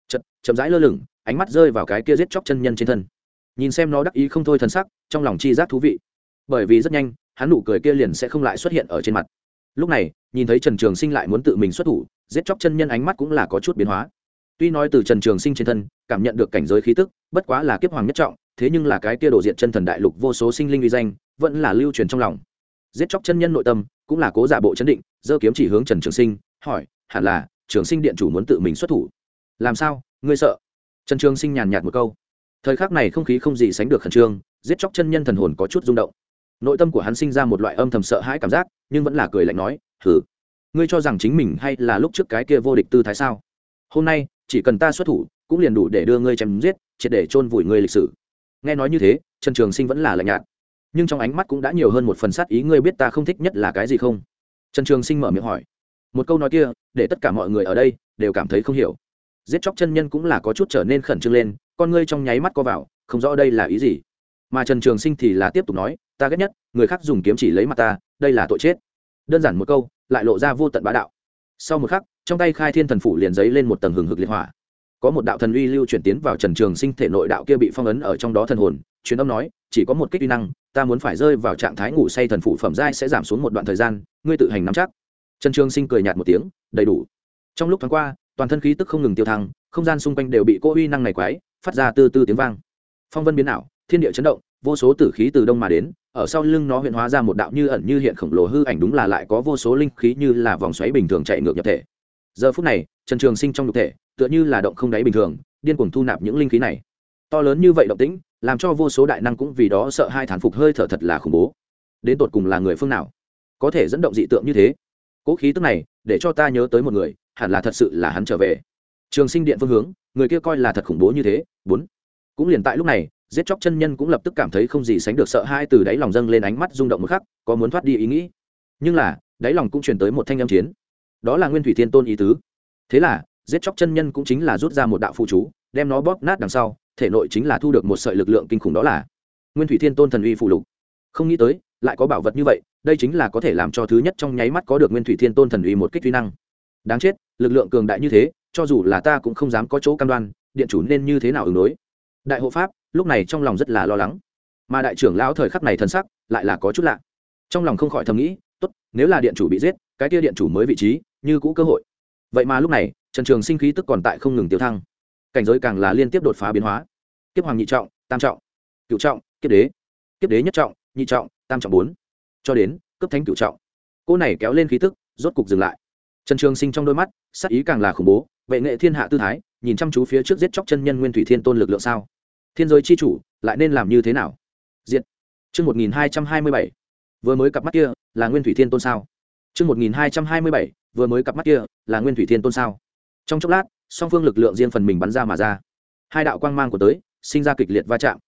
Chật chậm rãi lơ lửng, ánh mắt rơi vào cái kia giết chóc chân nhân trên thân. Nhìn xem nó đắc ý không thôi thần sắc trong lòng chi giác thú vị. Bởi vì rất nhanh, hắn nụ cười kia liền sẽ không lại xuất hiện ở trên mặt. Lúc này, nhìn thấy trần trường sinh lại muốn tự mình xuất thủ, giết chóc chân nhân ánh mắt cũng là có chút biến hóa tuy nói từ trần trường sinh trên thân, cảm nhận được cảnh giới khí tức, bất quá là kiếp hoàng nhất trọng, thế nhưng là cái kia đổ diện chân thần đại lục vô số sinh linh uy danh, vẫn là lưu truyền trong lòng. Giết chóc chân nhân nội tâm, cũng là cố giả bộ chấn định dơ kiếm chỉ hướng trần trường sinh, hỏi, hẳn là trường sinh điện chủ muốn tự mình xuất thủ? Làm sao? Ngươi sợ? Trần trường sinh nhàn nhạt một câu. Thời khắc này không khí không gì sánh được khẩn trương, giết chóc chân nhân thần hồn có chút rung động. Nội tâm của hắn sinh ra một loại âm thầm sợ hãi cảm giác, nhưng vẫn là cười lạnh nói thử ngươi cho rằng chính mình hay là lúc trước cái kia vô địch tư thái sao? Hôm nay chỉ cần ta xuất thủ, cũng liền đủ để đưa ngươi chém giết, triệt để chôn vùi ngươi lịch sử. Nghe nói như thế, trần trường sinh vẫn là lạnh nhạt. Nhưng trong ánh mắt cũng đã nhiều hơn một phần sát ý ngươi biết ta không thích nhất là cái gì không? Trần trường sinh mở miệng hỏi. Một câu nói kia, để tất cả mọi người ở đây đều cảm thấy không hiểu. Giết chóc chân nhân cũng là có chút trở nên khẩn trương lên, con ngươi trong nháy mắt co vào, không rõ đây là ý gì. Mà trần trường sinh thì là tiếp tục nói, ta ghét nhất, người khác dùng kiếm chỉ lấy mặt ta, đây là tội chết. Đơn giản một câu, lại lộ ra vô tận bá đạo. Sau một khắc trong tay khai thiên thần phủ liền giấy lên một tầng hừng hực liệt hỏa. Có một đạo thần uy lưu chuyển tiến vào trần trường sinh thể nội đạo kia bị phong ấn ở trong đó thần hồn, truyền âm nói, chỉ có một kích uy năng, ta muốn phải rơi vào trạng thái ngủ say thần phụ phẩm giai sẽ giảm xuống một đoạn thời gian, ngươi tự hành nắm chắc. Trần trường sinh cười nhạt một tiếng, đầy đủ. Trong lúc thoáng qua, toàn thân khí tức không ngừng tiêu thăng, không gian xung quanh đều bị cô uy năng này quái, phát ra từ từ tiếng vang. Phong vân biến ảo, thiên địa chấn động, vô số tử khí từ đông mà đến, ở sau lưng nó huyện hóa ra một đạo như ẩn như hiện khổng lồ hư ảnh đúng là lại có vô số linh khí như là vòng xoáy bình thường chạy ngược nhập thể giờ phút này, trần trường sinh trong nhục thể, tựa như là động không đáy bình thường, điên cuồng thu nạp những linh khí này. To lớn như vậy động tĩnh, làm cho vô số đại năng cũng vì đó sợ hai thán phục hơi thở thật là khủng bố. Đến tột cùng là người phương nào? Có thể dẫn động dị tượng như thế? Cố khí tức này, để cho ta nhớ tới một người, hẳn là thật sự là hắn trở về. Trường sinh điện phương hướng, người kia coi là thật khủng bố như thế, bốn. Cũng liền tại lúc này, giết chóc chân nhân cũng lập tức cảm thấy không gì sánh được sợ hai từ đáy lòng dâng lên ánh mắt rung động một khắc, có muốn thoát đi ý nghĩ. Nhưng là, đáy lòng cũng truyền tới một thanh âm chiến đó là nguyên thủy thiên tôn ý tứ. Thế là, giết chóc chân nhân cũng chính là rút ra một đạo phụ chú, đem nó bóp nát đằng sau, thể nội chính là thu được một sợi lực lượng kinh khủng đó là nguyên thủy thiên tôn thần uy phụ lục. Không nghĩ tới, lại có bảo vật như vậy, đây chính là có thể làm cho thứ nhất trong nháy mắt có được nguyên thủy thiên tôn thần uy một kích uy năng. Đáng chết, lực lượng cường đại như thế, cho dù là ta cũng không dám có chỗ cam đoan, điện chủ nên như thế nào ứng đối? Đại hộ pháp, lúc này trong lòng rất là lo lắng. Mà đại trưởng lão thời khắc này thân sắc lại là có chút lạ. Trong lòng không khỏi thầm nghĩ, tốt, nếu là điện chủ bị giết, cái kia điện chủ mới vị trí như cũ cơ hội. Vậy mà lúc này, trần trường sinh khí tức còn tại không ngừng tiêu thăng. Cảnh giới càng là liên tiếp đột phá biến hóa. Kiếp hoàng nhị trọng, tam trọng cựu trọng, kiếp đế. Kiếp đế nhất trọng, nhị trọng, tam trọng bốn. Cho đến, cấp thánh cựu trọng. Cô này kéo lên khí tức, rốt cục dừng lại. Trần trường sinh trong đôi mắt sắc ý càng là khủng bố, vệ nghệ thiên hạ tư thái, nhìn chăm chú phía trước giết chóc chân nhân nguyên thủy thiên tôn lực lượng sao? Thiên giới chi chủ, lại nên làm như thế nào? Diện chương một nghìn hai trăm hai mươi bảy. Vừa mới cặp mắt kia, là nguyên thủy thiên tôn sao? Chương một nghìn hai trăm hai mươi bảy vừa mới cặp mắt kia là nguyên thủy thiên tôn sao? Trong chốc lát, song phương lực lượng riêng phần mình bắn ra mà ra. Hai đạo quang mang của tới, sinh ra kịch liệt va chạm.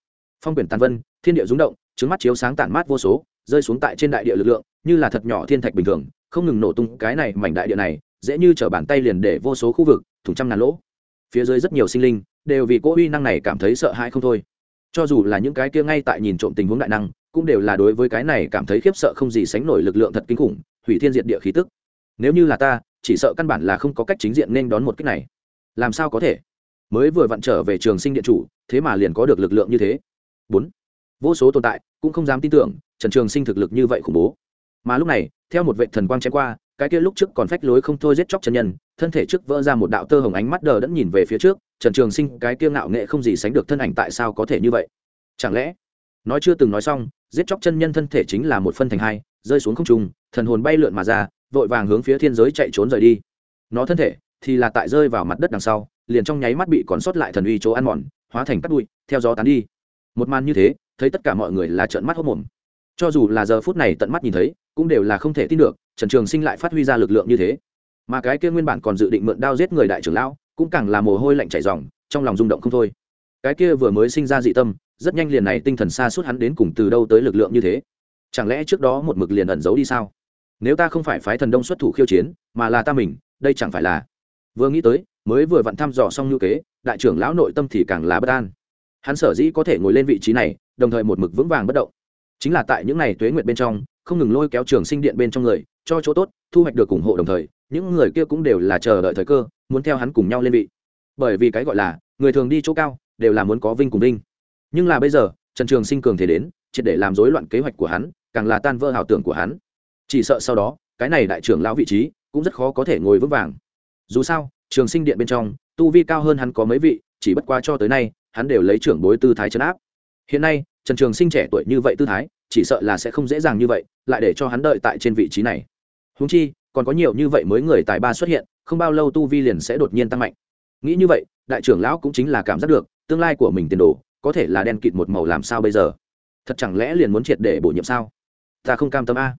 Phong quyển tàn vân, thiên địa rúng động trứng mắt chiếu sáng tản mát vô số, rơi xuống tại trên đại địa lực lượng, như là thật nhỏ thiên thạch bình thường, không ngừng nổ tung cái này mảnh đại địa này, dễ như t bàn tay liền để vô số khu vực, thủng trăm ngàn lỗ. Phía dưới rất nhiều sinh linh, đều vì cỗ uy năng này cảm thấy sợ hãi không thôi. Cho dù là những cái kia ngay tại nhìn trộm tình huống đại năng, cũng đều là đối với cái này cảm thấy khiếp sợ không gì sánh nổi lực lượng thật kinh khủng, hủy thiên diệt địa khí tức nếu như là ta, chỉ sợ căn bản là không có cách chính diện nên đón một cách này. Làm sao có thể? Mới vừa vặn trở về trường sinh điện chủ, thế mà liền có được lực lượng như thế. Bốn. Vô số tồn tại cũng không dám tin tưởng, trần trường sinh thực lực như vậy khủng bố. Mà lúc này, theo một vệ thần quang chém qua, cái kia lúc trước còn phách lối không thôi giết chóc chân nhân, thân thể trước vỡ ra một đạo tơ hồng ánh mắt đờ đẫn nhìn về phía trước, trần trường sinh cái kia ngạo nghệ không gì sánh được thân ảnh tại sao có thể như vậy? Chẳng lẽ, nói chưa từng nói xong, giết chóc chân nhân thân thể chính là một phân thành hai, rơi xuống không trung, thần hồn bay lượn mà ra vội vàng hướng phía thiên giới chạy trốn rời đi. Nó thân thể thì là tại rơi vào mặt đất đằng sau, liền trong nháy mắt bị còn sót lại thần uy chỗ ăn mòn, hóa thành cắt bụi, theo gió tán đi. Một màn như thế, thấy tất cả mọi người là trợn mắt hốc mồm cho dù là giờ phút này tận mắt nhìn thấy, cũng đều là không thể tin được, trần trường sinh lại phát huy ra lực lượng như thế. Mà cái kia nguyên bản còn dự định mượn đao giết người đại trưởng lão, cũng càng là mồ hôi lạnh chảy ròng, trong lòng rung động không thôi. Cái kia vừa mới sinh ra dị tâm, rất nhanh liền này tinh thần xa suốt hắn đến cùng từ đâu tới lực lượng như thế? Chẳng lẽ trước đó một mực liền ẩn giấu đi sao? Nếu ta không phải phái thần đông xuất thủ khiêu chiến, mà là ta mình, đây chẳng phải là? Vừa nghĩ tới, mới vừa vặn thăm dò xong như kế, đại trưởng lão nội tâm thì càng là bất an. Hắn sở dĩ có thể ngồi lên vị trí này, đồng thời một mực vững vàng bất động. Chính là tại những ngày tuế nguyệt bên trong, không ngừng lôi kéo trường sinh điện bên trong người, cho chỗ tốt, thu hoạch được ủng hộ đồng thời, những người kia cũng đều là chờ đợi thời cơ, muốn theo hắn cùng nhau lên vị. Bởi vì cái gọi là, người thường đi chỗ cao, đều là muốn có vinh cùng vinh. Nhưng là bây giờ, trần trường sinh cường thể đến, triệt để làm rối loạn kế hoạch của hắn, càng là tan vỡ hảo tưởng của hắn chỉ sợ sau đó, cái này đại trưởng lão vị trí cũng rất khó có thể ngồi vững vàng. Dù sao, trường sinh điện bên trong, tu vi cao hơn hắn có mấy vị, chỉ bất qua cho tới nay, hắn đều lấy trưởng bối tư thái chấn áp. Hiện nay, trần trường sinh trẻ tuổi như vậy tư thái, chỉ sợ là sẽ không dễ dàng như vậy, lại để cho hắn đợi tại trên vị trí này. Húng chi, còn có nhiều như vậy mới người tài ba xuất hiện, không bao lâu tu vi liền sẽ đột nhiên tăng mạnh. Nghĩ như vậy, đại trưởng lão cũng chính là cảm giác được, tương lai của mình tiền đồ, có thể là đen kịt một màu làm sao bây giờ? Thật chẳng lẽ liền muốn triệt để bổ nhiệm sao? Ta không cam tâm a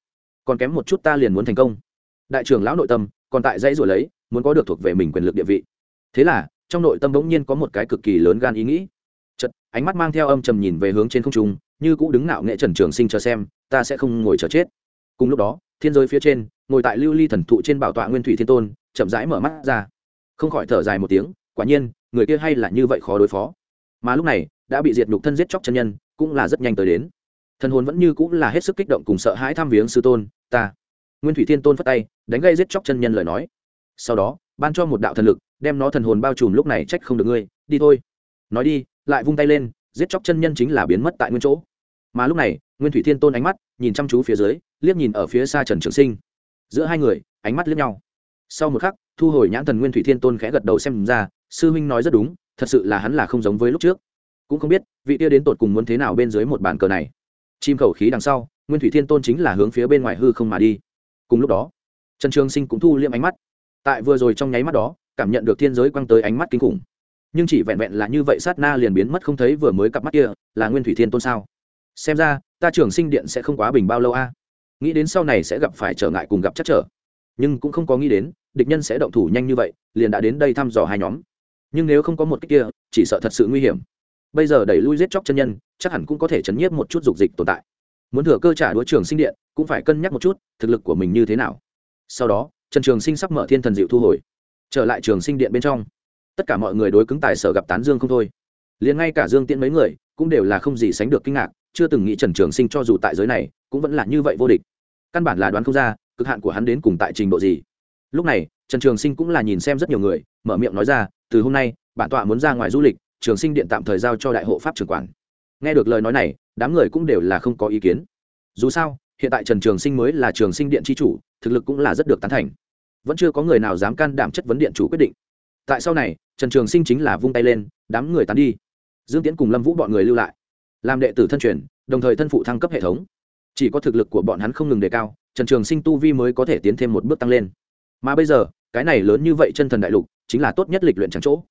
còn kém một chút ta liền muốn thành công. Đại trưởng lão nội tâm, còn tại dãy rồi lấy, muốn có được thuộc về mình quyền lực địa vị. Thế là, trong nội tâm bỗng nhiên có một cái cực kỳ lớn gan ý nghĩ. Chật ánh mắt mang theo âm trầm nhìn về hướng trên không trung, như cũ đứng nạo nghệ trần trường sinh chờ xem, ta sẽ không ngồi chờ chết. Cùng lúc đó, thiên giới phía trên, ngồi tại lưu ly thần thụ trên bảo tọa nguyên thủy thiên tôn, chậm rãi mở mắt ra. Không khỏi thở dài một tiếng, quả nhiên, người kia hay là như vậy khó đối phó. Mà lúc này, đã bị diệt nhục thân giết chóc chân nhân, cũng là rất nhanh tới đến thần hồn vẫn như cũng là hết sức kích động cùng sợ hãi tham viếng sư tôn, ta. Nguyên thủy thiên tôn phất tay, đánh gây giết chóc chân nhân lời nói. Sau đó, ban cho một đạo thần lực, đem nó thần hồn bao trùm lúc này trách không được ngươi, đi thôi. Nói đi, lại vung tay lên, giết chóc chân nhân chính là biến mất tại nguyên chỗ. Mà lúc này, nguyên thủy thiên tôn ánh mắt nhìn chăm chú phía dưới, liếc nhìn ở phía xa trần trường sinh. Giữa hai người, ánh mắt liếc nhau. Sau một khắc, thu hồi nhãn thần nguyên thủy thiên tôn khẽ gật đầu xem ra, sư huynh nói rất đúng, thật sự là hắn là không giống với lúc trước. Cũng không biết vị tia đến tột cùng muốn thế nào bên dưới một bàn cờ này chim khẩu khí đằng sau, nguyên thủy thiên tôn chính là hướng phía bên ngoài hư không mà đi. Cùng lúc đó, trần trường sinh cũng thu liêm ánh mắt. Tại vừa rồi trong nháy mắt đó, cảm nhận được thiên giới quăng tới ánh mắt kinh khủng. Nhưng chỉ vẹn vẹn là như vậy sát na liền biến mất không thấy vừa mới cặp mắt kia, là nguyên thủy thiên tôn sao? Xem ra, ta trường sinh điện sẽ không quá bình bao lâu a. Nghĩ đến sau này sẽ gặp phải trở ngại cùng gặp chắc trở. Nhưng cũng không có nghĩ đến, địch nhân sẽ động thủ nhanh như vậy, liền đã đến đây thăm dò hai nhóm. Nhưng nếu không có một cách kia, chỉ sợ thật sự nguy hiểm bây giờ đẩy lui giết chóc chân nhân, chắc hẳn cũng có thể chấn nhiếp một chút dục dịch tồn tại. Muốn thừa cơ trả đũa trường sinh điện, cũng phải cân nhắc một chút, thực lực của mình như thế nào. Sau đó, trần trường sinh sắp mở thiên thần diệu thu hồi, trở lại trường sinh điện bên trong. Tất cả mọi người đối cứng tài sở gặp tán dương không thôi. Liền ngay cả dương tiễn mấy người, cũng đều là không gì sánh được kinh ngạc, chưa từng nghĩ trần trường sinh cho dù tại giới này, cũng vẫn là như vậy vô địch. Căn bản là đoán không ra, cực hạn của hắn đến cùng tại trình độ gì. Lúc này, trần trường sinh cũng là nhìn xem rất nhiều người, mở miệng nói ra, từ hôm nay, bản tọa muốn ra ngoài du lịch trường sinh điện tạm thời giao cho đại hộ pháp trưởng quản. Nghe được lời nói này, đám người cũng đều là không có ý kiến. Dù sao, hiện tại trần trường sinh mới là trường sinh điện tri chủ, thực lực cũng là rất được tán thành. Vẫn chưa có người nào dám can đảm chất vấn điện chủ quyết định. Tại sau này, trần trường sinh chính là vung tay lên, đám người tán đi. Dương tiễn cùng lâm vũ bọn người lưu lại. Làm đệ tử thân truyền, đồng thời thân phụ thăng cấp hệ thống. Chỉ có thực lực của bọn hắn không ngừng đề cao, trần trường sinh tu vi mới có thể tiến thêm một bước tăng lên. Mà bây giờ, cái này lớn như vậy chân thần đại lục, chính là tốt nhất lịch luyện trắng chỗ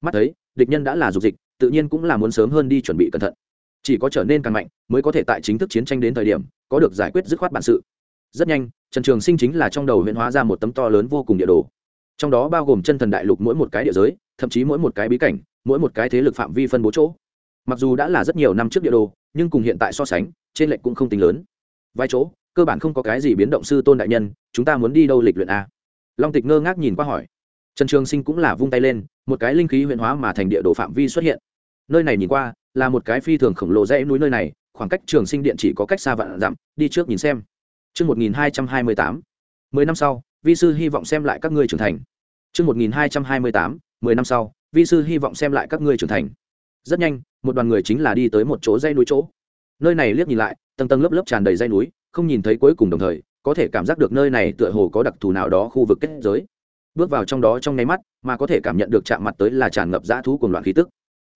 mắt thấy, địch nhân đã là dục dịch, tự nhiên cũng là muốn sớm hơn đi chuẩn bị cẩn thận. Chỉ có trở nên càng mạnh mới có thể tại chính thức chiến tranh đến thời điểm, có được giải quyết dứt khoát bản sự. Rất nhanh, trần trường sinh chính là trong đầu huyện hóa ra một tấm to lớn vô cùng địa đồ. Trong đó bao gồm chân thần đại lục mỗi một cái địa giới, thậm chí mỗi một cái bí cảnh, mỗi một cái thế lực phạm vi phân bố chỗ. Mặc dù đã là rất nhiều năm trước địa đồ, nhưng cùng hiện tại so sánh, trên lệnh cũng không tính lớn. Vài chỗ, cơ bản không có cái gì biến động sư tôn đại nhân, chúng ta muốn đi đâu lịch luyện a? Long tịch ngơ ngác nhìn qua hỏi. Trần trường sinh cũng là vung tay lên một cái linh khí huyện hóa mà thành địa đồ phạm vi xuất hiện nơi này nhìn qua là một cái phi thường khổng lồ dãy núi nơi này khoảng cách trường sinh điện chỉ có cách xa vạn dặm đi trước nhìn xem Trước 1228, 10 năm sau, vi sư hy vọng xem lại các ngươi trưởng thành. Trước 1228, 10 năm sau, vi sư hy vọng xem lại các ngươi trưởng thành. Rất nhanh, một đoàn người chính là đi tới một chỗ dãy núi chỗ. Nơi này liếc nhìn lại, tầng tầng lớp lớp tràn đầy dãy núi, không nhìn thấy cuối cùng đồng thời, có thể cảm giác được nơi này tựa hồ có đặc thù nào đó khu vực kết giới. Bước vào trong đó trong nháy mắt, mà có thể cảm nhận được chạm mặt tới là tràn ngập dã thú cùng loạn khí tức.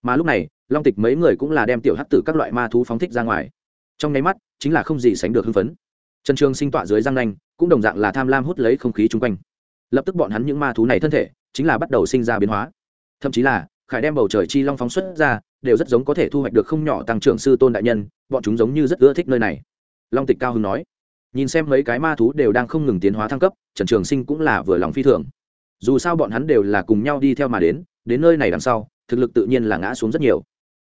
Mà lúc này, Long Tịch mấy người cũng là đem tiểu hắc tử các loại ma thú phóng thích ra ngoài. Trong nháy mắt, chính là không gì sánh được hưng phấn. Trần trường sinh tọa dưới răng nanh cũng đồng dạng là tham lam hút lấy không khí chung quanh. Lập tức bọn hắn những ma thú này thân thể chính là bắt đầu sinh ra biến hóa. Thậm chí là khải đem bầu trời chi long phóng xuất ra đều rất giống có thể thu hoạch được không nhỏ tăng trưởng sư tôn đại nhân bọn chúng giống như rất ưa thích nơi này. Long tịch cao hưng nói. Nhìn xem mấy cái ma thú đều đang không ngừng tiến hóa thăng cấp trần trường sinh cũng là vừa lòng phi thường dù sao bọn hắn đều là cùng nhau đi theo mà đến đến nơi này đằng sau, thực lực tự nhiên là ngã xuống rất nhiều.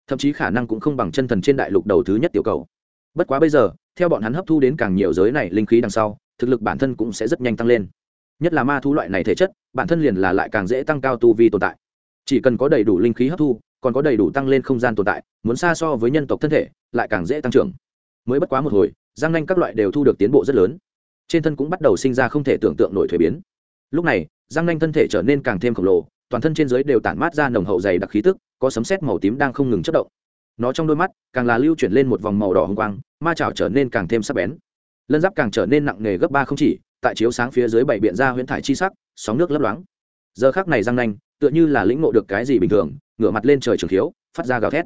Thậm chí khả năng cũng không bằng chân thần trên đại lục đầu thứ nhất tiểu cầu. Bất quá bây giờ, theo bọn hắn hấp thu đến càng nhiều giới này linh khí đằng sau, thực lực bản thân cũng sẽ rất nhanh tăng lên. Nhất là ma thú loại này thể chất, bản thân liền là lại càng dễ tăng cao tu vi tồn tại. Chỉ cần có đầy đủ linh khí hấp thu, còn có đầy đủ tăng lên không gian tồn tại, muốn xa so với nhân tộc thân thể, lại càng dễ tăng trưởng. Mới bất quá một hồi giang nanh các loại đều thu được tiến bộ rất lớn. Trên thân cũng bắt đầu sinh ra không thể tưởng tượng nổi thuế biến. Lúc này Răng nanh thân thể trở nên càng thêm khổng lồ toàn thân trên dưới đều tản mát ra nồng hậu dày đặc khí tức có sấm sét màu tím đang không ngừng chất động. Nó trong đôi mắt càng là lưu chuyển lên một vòng màu đỏ hồng quang ma trào trở nên càng thêm sắc bén. Lân giáp càng trở nên nặng nề gấp ba không chỉ tại chiếu sáng phía dưới bảy biện ra huyễn thải chi sắc sóng nước lấp loáng. Giờ khác này răng nanh tựa như là lĩnh ngộ được cái gì bình thường ngửa mặt lên trời trường thiếu, phát ra gào thét.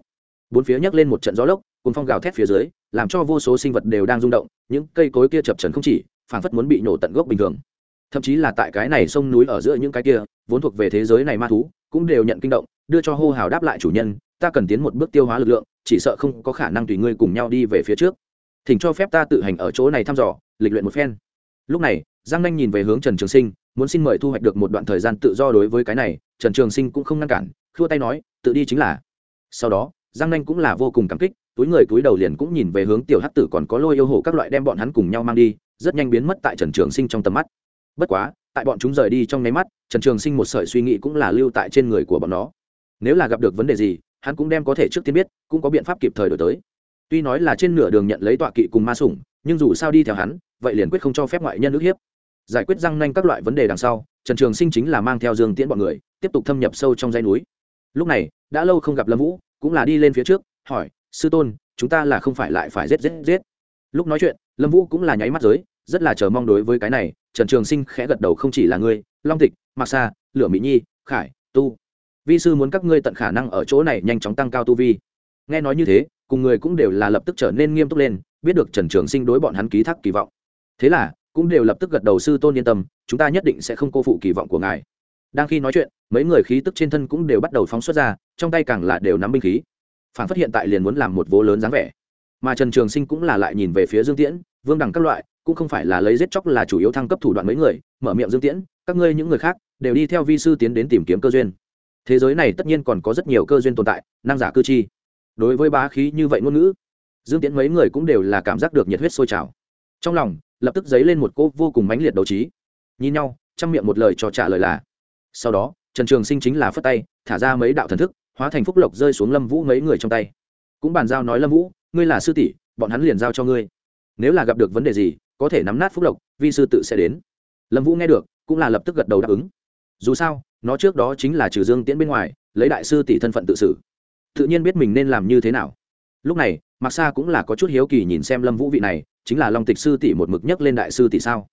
Bốn phía nhấc lên một trận gió lốc cùng phong gào thét phía dưới làm cho vô số sinh vật đều đang rung động những cây cối kia chập trần không chỉ phảng phất muốn bị nổ tận gốc bình thường thậm chí là tại cái này sông núi ở giữa những cái kia, vốn thuộc về thế giới này ma thú, cũng đều nhận kinh động, đưa cho hô hào đáp lại chủ nhân, ta cần tiến một bước tiêu hóa lực lượng, chỉ sợ không có khả năng tùy ngươi cùng nhau đi về phía trước. Thỉnh cho phép ta tự hành ở chỗ này thăm dò, lịch luyện một phen. Lúc này, giang nanh nhìn về hướng trần trường sinh, muốn xin mời thu hoạch được một đoạn thời gian tự do đối với cái này, trần trường sinh cũng không ngăn cản, khua tay nói, tự đi chính là. Sau đó, giang nanh cũng là vô cùng cảm kích, túi người túi đầu liền cũng nhìn về hướng tiểu hát tử còn có lôi yêu hổ các loại đem bọn hắn cùng nhau mang đi, rất nhanh biến mất tại trần trường sinh trong tầm mắt bất quá, tại bọn chúng rời đi trong nháy mắt, trần trường sinh một sợi suy nghĩ cũng là lưu tại trên người của bọn nó. Nếu là gặp được vấn đề gì, hắn cũng đem có thể trước tiên biết, cũng có biện pháp kịp thời đổi tới. Tuy nói là trên nửa đường nhận lấy tọa kỵ cùng ma sủng, nhưng dù sao đi theo hắn, vậy liền quyết không cho phép ngoại nhân ước hiếp. Giải quyết răng nanh các loại vấn đề đằng sau, trần trường sinh chính là mang theo dương tiễn bọn người, tiếp tục thâm nhập sâu trong dãy núi. Lúc này, đã lâu không gặp lâm vũ, cũng là đi lên phía trước, hỏi, sư tôn, chúng ta là không phải lại phải giết giết giết? Lúc nói chuyện, lâm vũ cũng là nháy mắt giới rất là chờ mong đối với cái này, trần trường sinh khẽ gật đầu, không chỉ là ngươi, long tịch, mạc sa, lửa mỹ nhi, khải, tu. Vi sư muốn các ngươi tận khả năng ở chỗ này nhanh chóng tăng cao tu vi. Nghe nói như thế, cùng người cũng đều là lập tức trở nên nghiêm túc lên, biết được trần trường sinh đối bọn hắn ký thác kỳ vọng. Thế là, cũng đều lập tức gật đầu, sư tôn yên tâm, chúng ta nhất định sẽ không cô phụ kỳ vọng của ngài. Đang khi nói chuyện, mấy người khí tức trên thân cũng đều bắt đầu phóng xuất ra, trong tay càng là đều nắm binh khí. Phản phát hiện tại liền muốn làm một vố lớn dáng vẻ. Mà trần trường sinh cũng là lại nhìn về phía dương tiễn, vương đẳng các loại cũng không phải là lấy giết chóc là chủ yếu thăng cấp thủ đoạn mấy người, mở miệng dương tiễn, các ngươi những người khác đều đi theo vi sư tiến đến tìm kiếm cơ duyên. Thế giới này tất nhiên còn có rất nhiều cơ duyên tồn tại, năng giả cư chi. Đối với bá khí như vậy ngôn ngữ, dương tiễn mấy người cũng đều là cảm giác được nhiệt huyết sôi trào. Trong lòng, lập tức dấy lên một cô vô cùng mãnh liệt đấu trí. Nhìn nhau chăm miệng một lời cho trả lời là, sau đó, trần trường sinh chính là phất tay, thả ra mấy đạo thần thức, hóa thành phúc lộc rơi xuống lâm vũ mấy người trong tay. Cũng bàn giao nói lâm vũ, ngươi là sư tỷ, bọn hắn liền giao cho ngươi. Nếu là gặp được vấn đề gì có thể nắm nát phúc lộc, vi sư tự sẽ đến. Lâm vũ nghe được, cũng là lập tức gật đầu đáp ứng. Dù sao, nó trước đó chính là trừ dương tiễn bên ngoài, lấy đại sư tỷ thân phận tự xử. Tự nhiên biết mình nên làm như thế nào. Lúc này Mặc sa cũng là có chút hiếu kỳ nhìn xem lâm vũ vị này, chính là long tịch sư tỷ một mực nhất lên đại sư tỷ sao?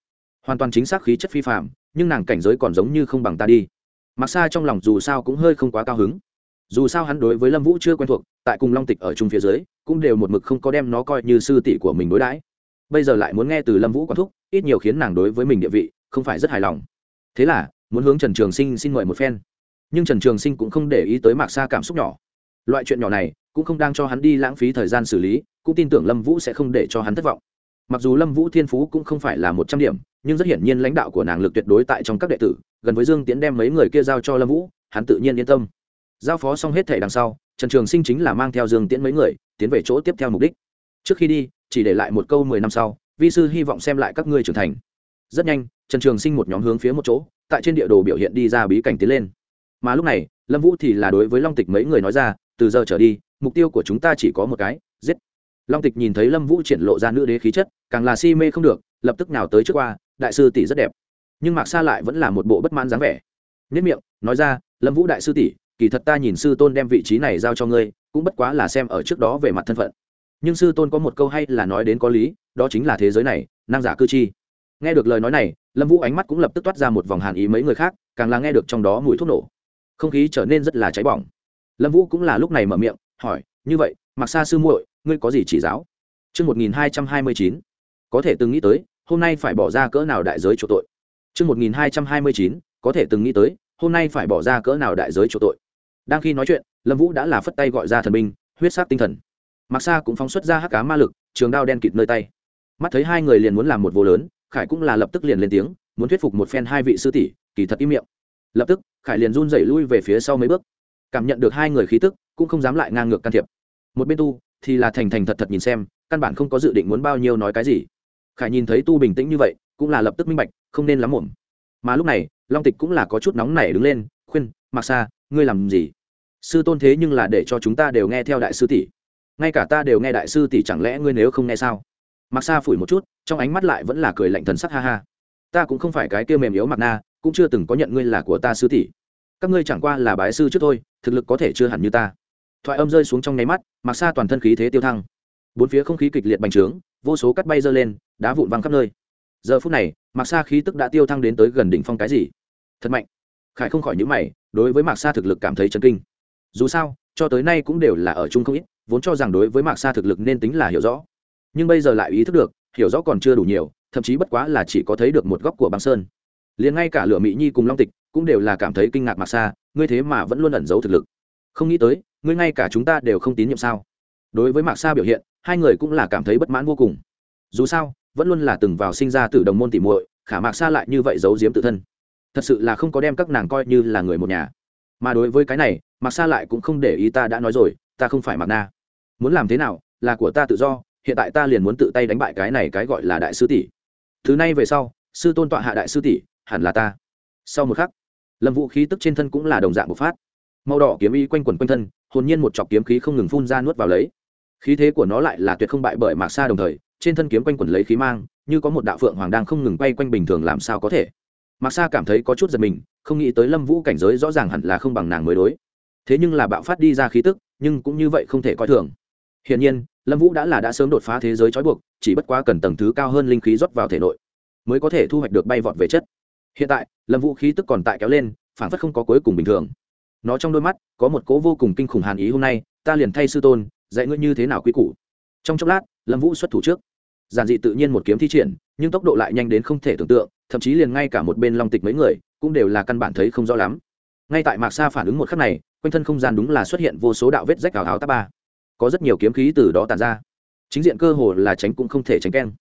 Hoàn toàn chính xác khí chất phi phạm nhưng nàng cảnh giới còn giống như không bằng ta đi. Mặc sa trong lòng dù sao cũng hơi không quá cao hứng. Dù sao hắn đối với lâm vũ chưa quen thuộc, tại cùng long tịch ở chung phía dưới, cũng đều một mực không có đem nó coi như sư tỷ của mình đối đãi bây giờ lại muốn nghe từ lâm vũ quản thúc, ít nhiều khiến nàng đối với mình địa vị không phải rất hài lòng. Thế là, muốn hướng trần trường sinh xin mời một phen. Nhưng trần trường sinh cũng không để ý tới mạc xa cảm xúc nhỏ. Loại chuyện nhỏ này cũng không đang cho hắn đi lãng phí thời gian xử lý, cũng tin tưởng lâm vũ sẽ không để cho hắn thất vọng. Mặc dù lâm vũ thiên phú cũng không phải là một trăm điểm, nhưng rất hiển nhiên lãnh đạo của nàng lực tuyệt đối tại trong các đệ tử, gần với dương tiến đem mấy người kia giao cho lâm vũ, hắn tự nhiên yên tâm. Giao phó xong hết thể đằng sau, trần trường sinh chính là mang theo dương tiễn mấy người, tiến về chỗ tiếp theo mục đích. Trước khi đi chỉ để lại một câu mười năm sau, vi sư hy vọng xem lại các ngươi trưởng thành. Rất nhanh, trần trường sinh một nhóm hướng phía một chỗ, tại trên địa đồ biểu hiện đi ra bí cảnh tiến lên. Mà lúc này, lâm vũ thì là đối với long tịch mấy người nói ra, từ giờ trở đi, mục tiêu của chúng ta chỉ có một cái, giết. Long tịch nhìn thấy lâm vũ triển lộ ra nữ đế khí chất, càng là si mê không được, lập tức nào tới trước qua, đại sư tỷ rất đẹp. Nhưng mạc sa lại vẫn là một bộ bất mãn dáng vẻ. Nhất miệng, nói ra, lâm vũ đại sư tỷ, kỳ thật ta nhìn sư tôn đem vị trí này giao cho ngươi, cũng bất quá là xem ở trước đó về mặt thân phận nhưng sư tôn có một câu hay là nói đến có lý đó chính là thế giới này năng giả cư chi. Nghe được lời nói này lâm vũ ánh mắt cũng lập tức toát ra một vòng hàn ý mấy người khác càng là nghe được trong đó mùi thuốc nổ. Không khí trở nên rất là cháy bỏng. Lâm vũ cũng là lúc này mở miệng hỏi như vậy mặc xa sư muội ngươi có gì chỉ giáo? Trước 1229, có thể từng nghĩ tới, hôm nay phải bỏ ra cỡ nào đại giới chỗ tội. Trước 1229, có thể từng nghĩ tới, hôm nay phải bỏ ra cỡ nào đại giới chỗ tội. Đang khi nói chuyện lâm vũ đã là phất tay gọi ra thần binh huyết sát tinh thần mặc sa cũng phóng xuất ra hắc cá ma lực, trường đao đen kịt nơi tay. Mắt thấy hai người liền muốn làm một vô lớn, khải cũng là lập tức liền lên tiếng, muốn thuyết phục một phen hai vị sư tỷ, kỳ thật im miệng. Lập tức, khải liền run rẩy lui về phía sau mấy bước. Cảm nhận được hai người khí tức, cũng không dám lại ngang ngược can thiệp. Một bên tu, thì là thành thành thật thật nhìn xem, căn bản không có dự định muốn bao nhiêu nói cái gì. Khải nhìn thấy tu bình tĩnh như vậy, cũng là lập tức minh bạch, không nên lắm muộn. Mà lúc này, long tịch cũng là có chút nóng nảy đứng lên, khuyên mặc xa ngươi làm gì? Sư tôn thế nhưng là để cho chúng ta đều nghe theo đại sư tỷ ngay cả ta đều nghe đại sư tỷ chẳng lẽ ngươi nếu không nghe sao? Mặc xa phủi một chút, trong ánh mắt lại vẫn là cười lạnh thần sắc ha ha. Ta cũng không phải cái kia mềm yếu mặc na, cũng chưa từng có nhận ngươi là của ta sư tỷ. Các ngươi chẳng qua là bái sư trước thôi, thực lực có thể chưa hẳn như ta. Thoại âm rơi xuống trong nháy mắt mặc xa toàn thân khí thế tiêu thăng. Bốn phía không khí kịch liệt bành trướng, vô số cắt bay dơ lên, đá vụn văng khắp nơi. Giờ phút này mặc xa khí tức đã tiêu thăng đến tới gần đỉnh phong cái gì? Thật mạnh. Khải không khỏi những mày, đối với Mặc sa thực lực cảm thấy chấn kinh. Dù sao, cho tới nay cũng đều là ở chung không ít vốn cho rằng đối với mạc sa thực lực nên tính là hiểu rõ. Nhưng bây giờ lại ý thức được, hiểu rõ còn chưa đủ nhiều, thậm chí bất quá là chỉ có thấy được một góc của băng sơn. Liền ngay cả lửa mỹ nhi cùng long tịch cũng đều là cảm thấy kinh ngạc mạc xa ngươi thế mà vẫn luôn ẩn giấu thực lực. Không nghĩ tới, ngươi ngay cả chúng ta đều không tín nhiệm sao? Đối với mạc xa biểu hiện, hai người cũng là cảm thấy bất mãn vô cùng. Dù sao, vẫn luôn là từng vào sinh ra từ đồng môn tỉ muội, khả mạc xa lại như vậy giấu giếm tự thân. Thật sự là không có đem các nàng coi như là người một nhà. Mà đối với cái này, mạc xa lại cũng không để ý ta đã nói rồi, ta không phải mạc na muốn làm thế nào, là của ta tự do, hiện tại ta liền muốn tự tay đánh bại cái này cái gọi là đại sư tỷ. Thứ này về sau, sư tôn tọa hạ đại sư tỷ, hẳn là ta. Sau một khắc, lâm vũ khí tức trên thân cũng là đồng dạng bộc phát. Màu đỏ kiếm y quanh quần quanh thân, hồn nhiên một chọc kiếm khí không ngừng phun ra nuốt vào lấy. Khí thế của nó lại là tuyệt không bại bởi mạc sa đồng thời, trên thân kiếm quanh quần lấy khí mang, như có một đạo phượng hoàng đang không ngừng quay quanh bình thường làm sao có thể. Mạc sa cảm thấy có chút giật mình, không nghĩ tới lâm vũ cảnh giới rõ ràng hẳn là không bằng nàng mới đối. Thế nhưng là bạo phát đi ra khí tức, nhưng cũng như vậy không thể coi thường hiển nhiên, lâm vũ đã là đã sớm đột phá thế giới trói buộc, chỉ bất quá cần tầng thứ cao hơn linh khí rót vào thể nội, mới có thể thu hoạch được bay vọt về chất. Hiện tại, lâm vũ khí tức còn tại kéo lên, phản phất không có cuối cùng bình thường. Nó trong đôi mắt, có một cố vô cùng kinh khủng hàn ý, hôm nay, ta liền thay sư tôn, dạy ngươi như thế nào quy củ. Trong chốc lát, lâm vũ xuất thủ trước. Giản dị tự nhiên một kiếm thi triển, nhưng tốc độ lại nhanh đến không thể tưởng tượng, thậm chí liền ngay cả một bên long tịch mấy người, cũng đều là căn bản thấy không rõ lắm. Ngay tại mạc sa phản ứng một khắc này, quanh thân không gian đúng là xuất hiện vô số đạo vết rách ảo áo tá ba có rất nhiều kiếm khí từ đó tàn ra. Chính diện cơ hồ là tránh cũng không thể tránh keng.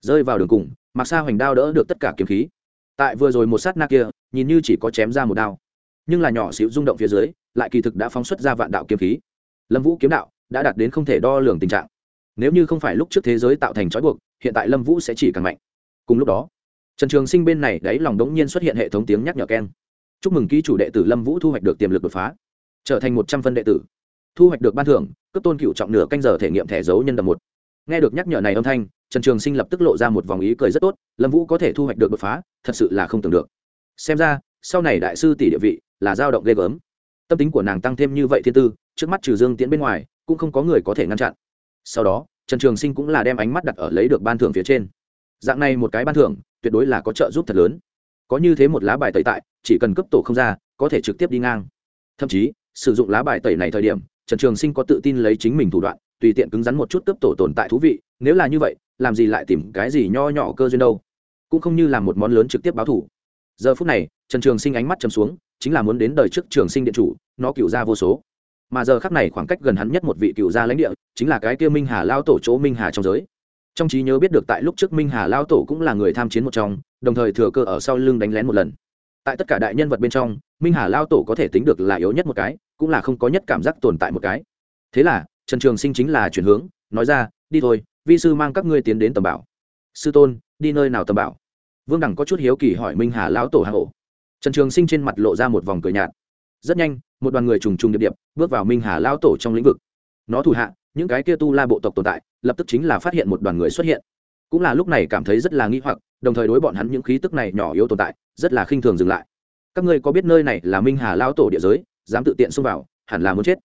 Rơi vào đường cùng mặc sa hoành đao đỡ được tất cả kiếm khí. Tại vừa rồi một sát na kia, nhìn như chỉ có chém ra một đao. Nhưng là nhỏ xíu rung động phía dưới, lại kỳ thực đã phóng xuất ra vạn đạo kiếm khí. Lâm vũ kiếm đạo đã đạt đến không thể đo lường tình trạng. Nếu như không phải lúc trước thế giới tạo thành trói buộc, hiện tại lâm vũ sẽ chỉ càng mạnh. Cùng lúc đó, trần trường sinh bên này đáy lòng đống nhiên xuất hiện hệ thống tiếng nhắc nhở keng. Chúc mừng ký chủ đệ tử lâm vũ thu hoạch được tiềm lực đột phá. Trở thành một trăm phân đệ tử. Thu hoạch được ban thưởng cấp tôn cựu trọng nửa canh giờ thể nghiệm thẻ dấu nhân đầm một. Nghe được nhắc nhở này âm thanh, trần trường sinh lập tức lộ ra một vòng ý cười rất tốt, lâm vũ có thể thu hoạch được đột phá, thật sự là không tưởng được. Xem ra, sau này đại sư tỷ địa vị là dao động ghê gớm. Tâm tính của nàng tăng thêm như vậy thiên tư, trước mắt trừ dương tiễn bên ngoài, cũng không có người có thể ngăn chặn. Sau đó, trần trường sinh cũng là đem ánh mắt đặt ở lấy được ban thưởng phía trên. Dạng này một cái ban thưởng, tuyệt đối là có trợ giúp thật lớn. Có như thế một lá bài tẩy tại, chỉ cần cấp tổ không ra, có thể trực tiếp đi ngang. Thậm chí, sử dụng lá bài tẩy này thời điểm trần trường sinh có tự tin lấy chính mình thủ đoạn, tùy tiện cứng rắn một chút cấp tổ tồn tại thú vị, nếu là như vậy, làm gì lại tìm cái gì nho nhỏ cơ duyên đâu. Cũng không như làm một món lớn trực tiếp báo thủ. Giờ phút này, trần trường sinh ánh mắt chầm xuống, chính là muốn đến đời trước trường sinh điện chủ, nó cựu ra vô số. Mà giờ khắc này khoảng cách gần hắn nhất một vị cựu gia lãnh địa, chính là cái kia minh hà lao tổ chỗ minh hà trong giới. Trong trí nhớ biết được tại lúc trước minh hà lao tổ cũng là người tham chiến một trong, đồng thời thừa cơ ở sau lưng đánh lén một lần. Tại tất cả đại nhân vật bên trong minh hà lao tổ có thể tính được là yếu nhất một cái, cũng là không có nhất cảm giác tồn tại một cái. Thế là, trần trường sinh chính là chuyển hướng, nói ra, đi thôi, vi sư mang các ngươi tiến đến tầm bảo. Sư tôn, đi nơi nào tầm bảo? Vương đẳng có chút hiếu kỳ hỏi minh hà lão tổ hà hổ trần trường sinh trên mặt lộ ra một vòng cười nhạt. Rất nhanh, một đoàn người trùng trùng điệp điệp bước vào minh hà lão tổ trong lĩnh vực. Nó thủ hạ, những cái kia tu la bộ tộc tồn tại, lập tức chính là phát hiện một đoàn người xuất hiện. Cũng là lúc này cảm thấy rất là nghi hoặc, đồng thời đối bọn hắn những khí tức này nhỏ yếu tồn tại, rất là khinh thường dừng lại các ngươi có biết nơi này là minh hà lão tổ địa giới, dám tự tiện xông vào, hẳn là muốn chết.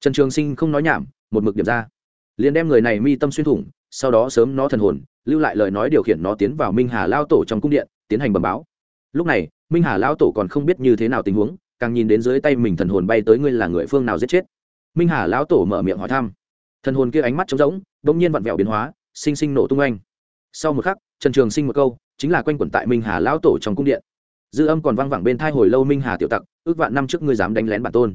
Trần trường sinh không nói nhảm, một mực điểm ra. Liền đem người này mi tâm xuyên thủng, sau đó sớm nó thần hồn, lưu lại lời nói điều khiển nó tiến vào minh hà lao tổ trong cung điện, tiến hành bẩm báo. Lúc này, minh hà lao tổ còn không biết như thế nào tình huống, càng nhìn đến dưới tay mình thần hồn bay tới ngươi là người phương nào giết chết. Minh hà lão tổ mở miệng hỏi thăm. Thần hồn kia ánh mắt trống rỗng đ ỗ n g nhiên vặn vẹo biến hóa, sinh sinh nổ tung oanh. Sau một khắc, trần trường sinh một câu, chính là quanh quẩn tại minh hà lão tổ trong cung điện dư âm còn văng vẳng bên thai hồi lâu minh hà tiểu tặc, ước vạn năm trước ngươi dám đánh lén bản tôn.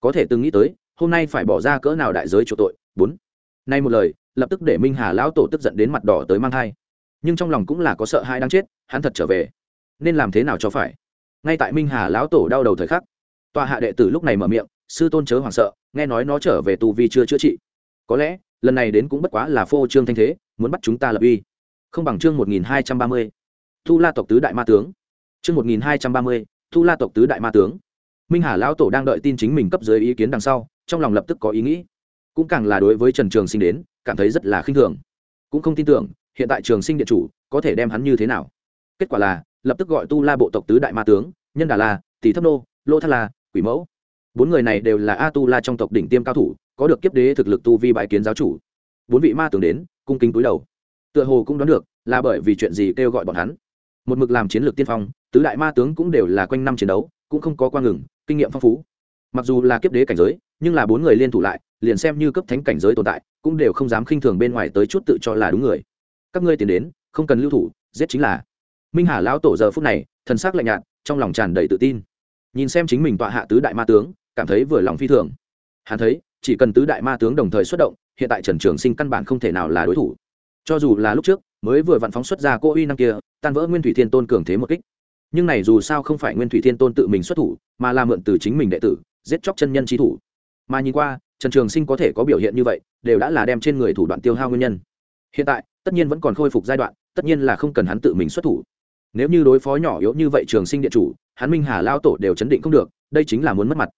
Có thể từng nghĩ tới, hôm nay phải bỏ ra cỡ nào đại giới chỗ tội. Bốn. Nay một lời, lập tức để minh hà lão tổ tức giận đến mặt đỏ tới mang thai. Nhưng trong lòng cũng là có sợ hai đang chết, hắn thật trở về. Nên làm thế nào cho phải? Ngay tại minh hà lão tổ đau đầu thời khắc, tòa hạ đệ tử lúc này mở miệng, sư tôn chớ hoảng sợ, nghe nói nó trở về tù vì chưa chữa trị. Có lẽ, lần này đến cũng bất quá là phô trương thanh thế, muốn bắt chúng ta lập uy. Không bằng chương một nghìn hai trăm ba mươi. Thu la tộc tứ đại ma tướng chương một nghìn hai trăm ba mươi, thu la tộc tứ đại ma tướng. Minh hà lão tổ đang đợi tin chính mình cấp dưới ý kiến đằng sau, trong lòng lập tức có ý nghĩ. Cũng càng là đối với trần trường sinh đến, cảm thấy rất là khinh thường. Cũng không tin tưởng, hiện tại trường sinh điện chủ có thể đem hắn như thế nào. Kết quả là, lập tức gọi tu la bộ tộc tứ đại ma tướng, nhân đà la, tỷ thấp nô, lô thắt la, quỷ mẫu. Bốn người này đều là a tu la trong tộc đỉnh tiêm cao thủ, có được kiếp đế thực lực tu vi bái kiến giáo chủ. Bốn vị ma tướng đến, cung kính cúi đầu. Tựa hồ cũng đoán được là bởi vì chuyện gì kêu gọi bọn hắn một mực làm chiến lược tiên phong, tứ đại ma tướng cũng đều là quanh năm chiến đấu, cũng không có qua ngừng, kinh nghiệm phong phú. Mặc dù là kiếp đế cảnh giới, nhưng là bốn người liên thủ lại, liền xem như cấp thánh cảnh giới tồn tại, cũng đều không dám khinh thường bên ngoài tới chút tự cho là đúng người. Các ngươi tiến đến, không cần lưu thủ, giết chính là. Minh hà lão tổ giờ phút này, thần sắc lạnh nhạt, trong lòng tràn đầy tự tin. Nhìn xem chính mình tọa hạ tứ đại ma tướng, cảm thấy vừa lòng phi thường. Hắn thấy, chỉ cần tứ đại ma tướng đồng thời xuất động, hiện tại trần trường sinh căn bản không thể nào là đối thủ cho dù là lúc trước, mới vừa vặn phóng xuất ra cô uy năng kia, tan vỡ nguyên thủy thiên tôn cường thế một kích. Nhưng này dù sao không phải nguyên thủy thiên tôn tự mình xuất thủ, mà là mượn từ chính mình đệ tử, giết chóc chân nhân trí thủ. Mà nhìn qua, trần trường sinh có thể có biểu hiện như vậy, đều đã là đem trên người thủ đoạn tiêu hao nguyên nhân. Hiện tại, tất nhiên vẫn còn khôi phục giai đoạn, tất nhiên là không cần hắn tự mình xuất thủ. Nếu như đối phó nhỏ yếu như vậy trường sinh điện chủ, hắn minh hà lao tổ đều chấn định không được, đây chính là muốn mất mặt.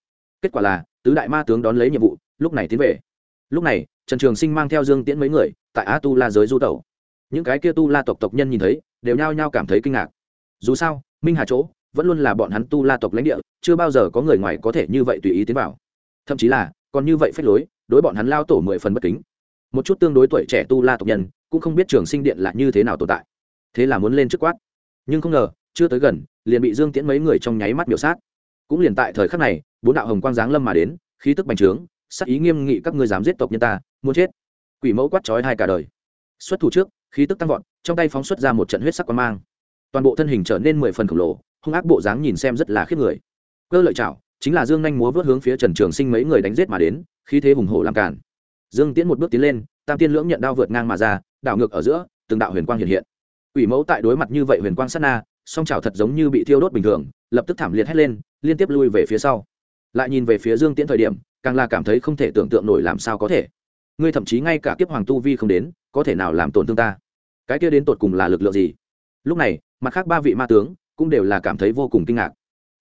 Kết quả là, tứ đại ma tướng đón lấy nhiệm vụ, lúc này tiến về lúc này, trần trường sinh mang theo dương tiễn mấy người, tại a tu la giới du tẩu. Những cái kia tu la tộc tộc nhân nhìn thấy, đều nhao nhao cảm thấy kinh ngạc. Dù sao, minh hà chỗ, vẫn luôn là bọn hắn tu la tộc lãnh địa, chưa bao giờ có người ngoài có thể như vậy tùy ý tiến vào. Thậm chí là, còn như vậy phách lối, đối bọn hắn lao tổ mười phần bất kính. Một chút tương đối tuổi trẻ tu la tộc nhân, cũng không biết trường sinh điện là như thế nào tồn tại. Thế là muốn lên trước quát. Nhưng không ngờ, chưa tới gần, liền bị dương tiễn mấy người trong nháy mắt biểu sát. Cũng liền tại thời khắc này, bốn đạo hồng quang giáng lâm mà đến, khí tức bành trướng sắc ý nghiêm nghị các ngươi dám giết tộc nhân ta, muốn chết. Quỷ mẫu quát trói hai cả đời. Xuất thủ trước, khí tức tăng vọt, trong tay phóng xuất ra một trận huyết sắc quang mang. Toàn bộ thân hình trở nên mười phần khổng lồ, hung ác bộ dáng nhìn xem rất là khiếp người. Cơ lợi chảo chính là dương nhanh múa vớt hướng phía trần trường sinh mấy người đánh giết mà đến, khí thế hùng hổ làm cản dương tiễn một bước tiến lên, tam tiên lưỡng nhận đao vượt ngang mà ra, đảo ngược ở giữa, từng đạo huyền quang hiện hiện. Quỷ mẫu tại đối mặt như vậy huyền quang sát na, song chảo thật giống như bị thiêu đốt bình thường, lập tức thảm liệt hét lên, liên tiếp lui về phía sau. Lại nhìn về phía dương tiễn thời điểm càng là cảm thấy không thể tưởng tượng nổi làm sao có thể. Ngươi thậm chí ngay cả kiếp hoàng tu vi không đến, có thể nào làm tổn thương ta? Cái kia đến tột cùng là lực lượng gì? Lúc này, mặt khác ba vị ma tướng cũng đều là cảm thấy vô cùng kinh ngạc.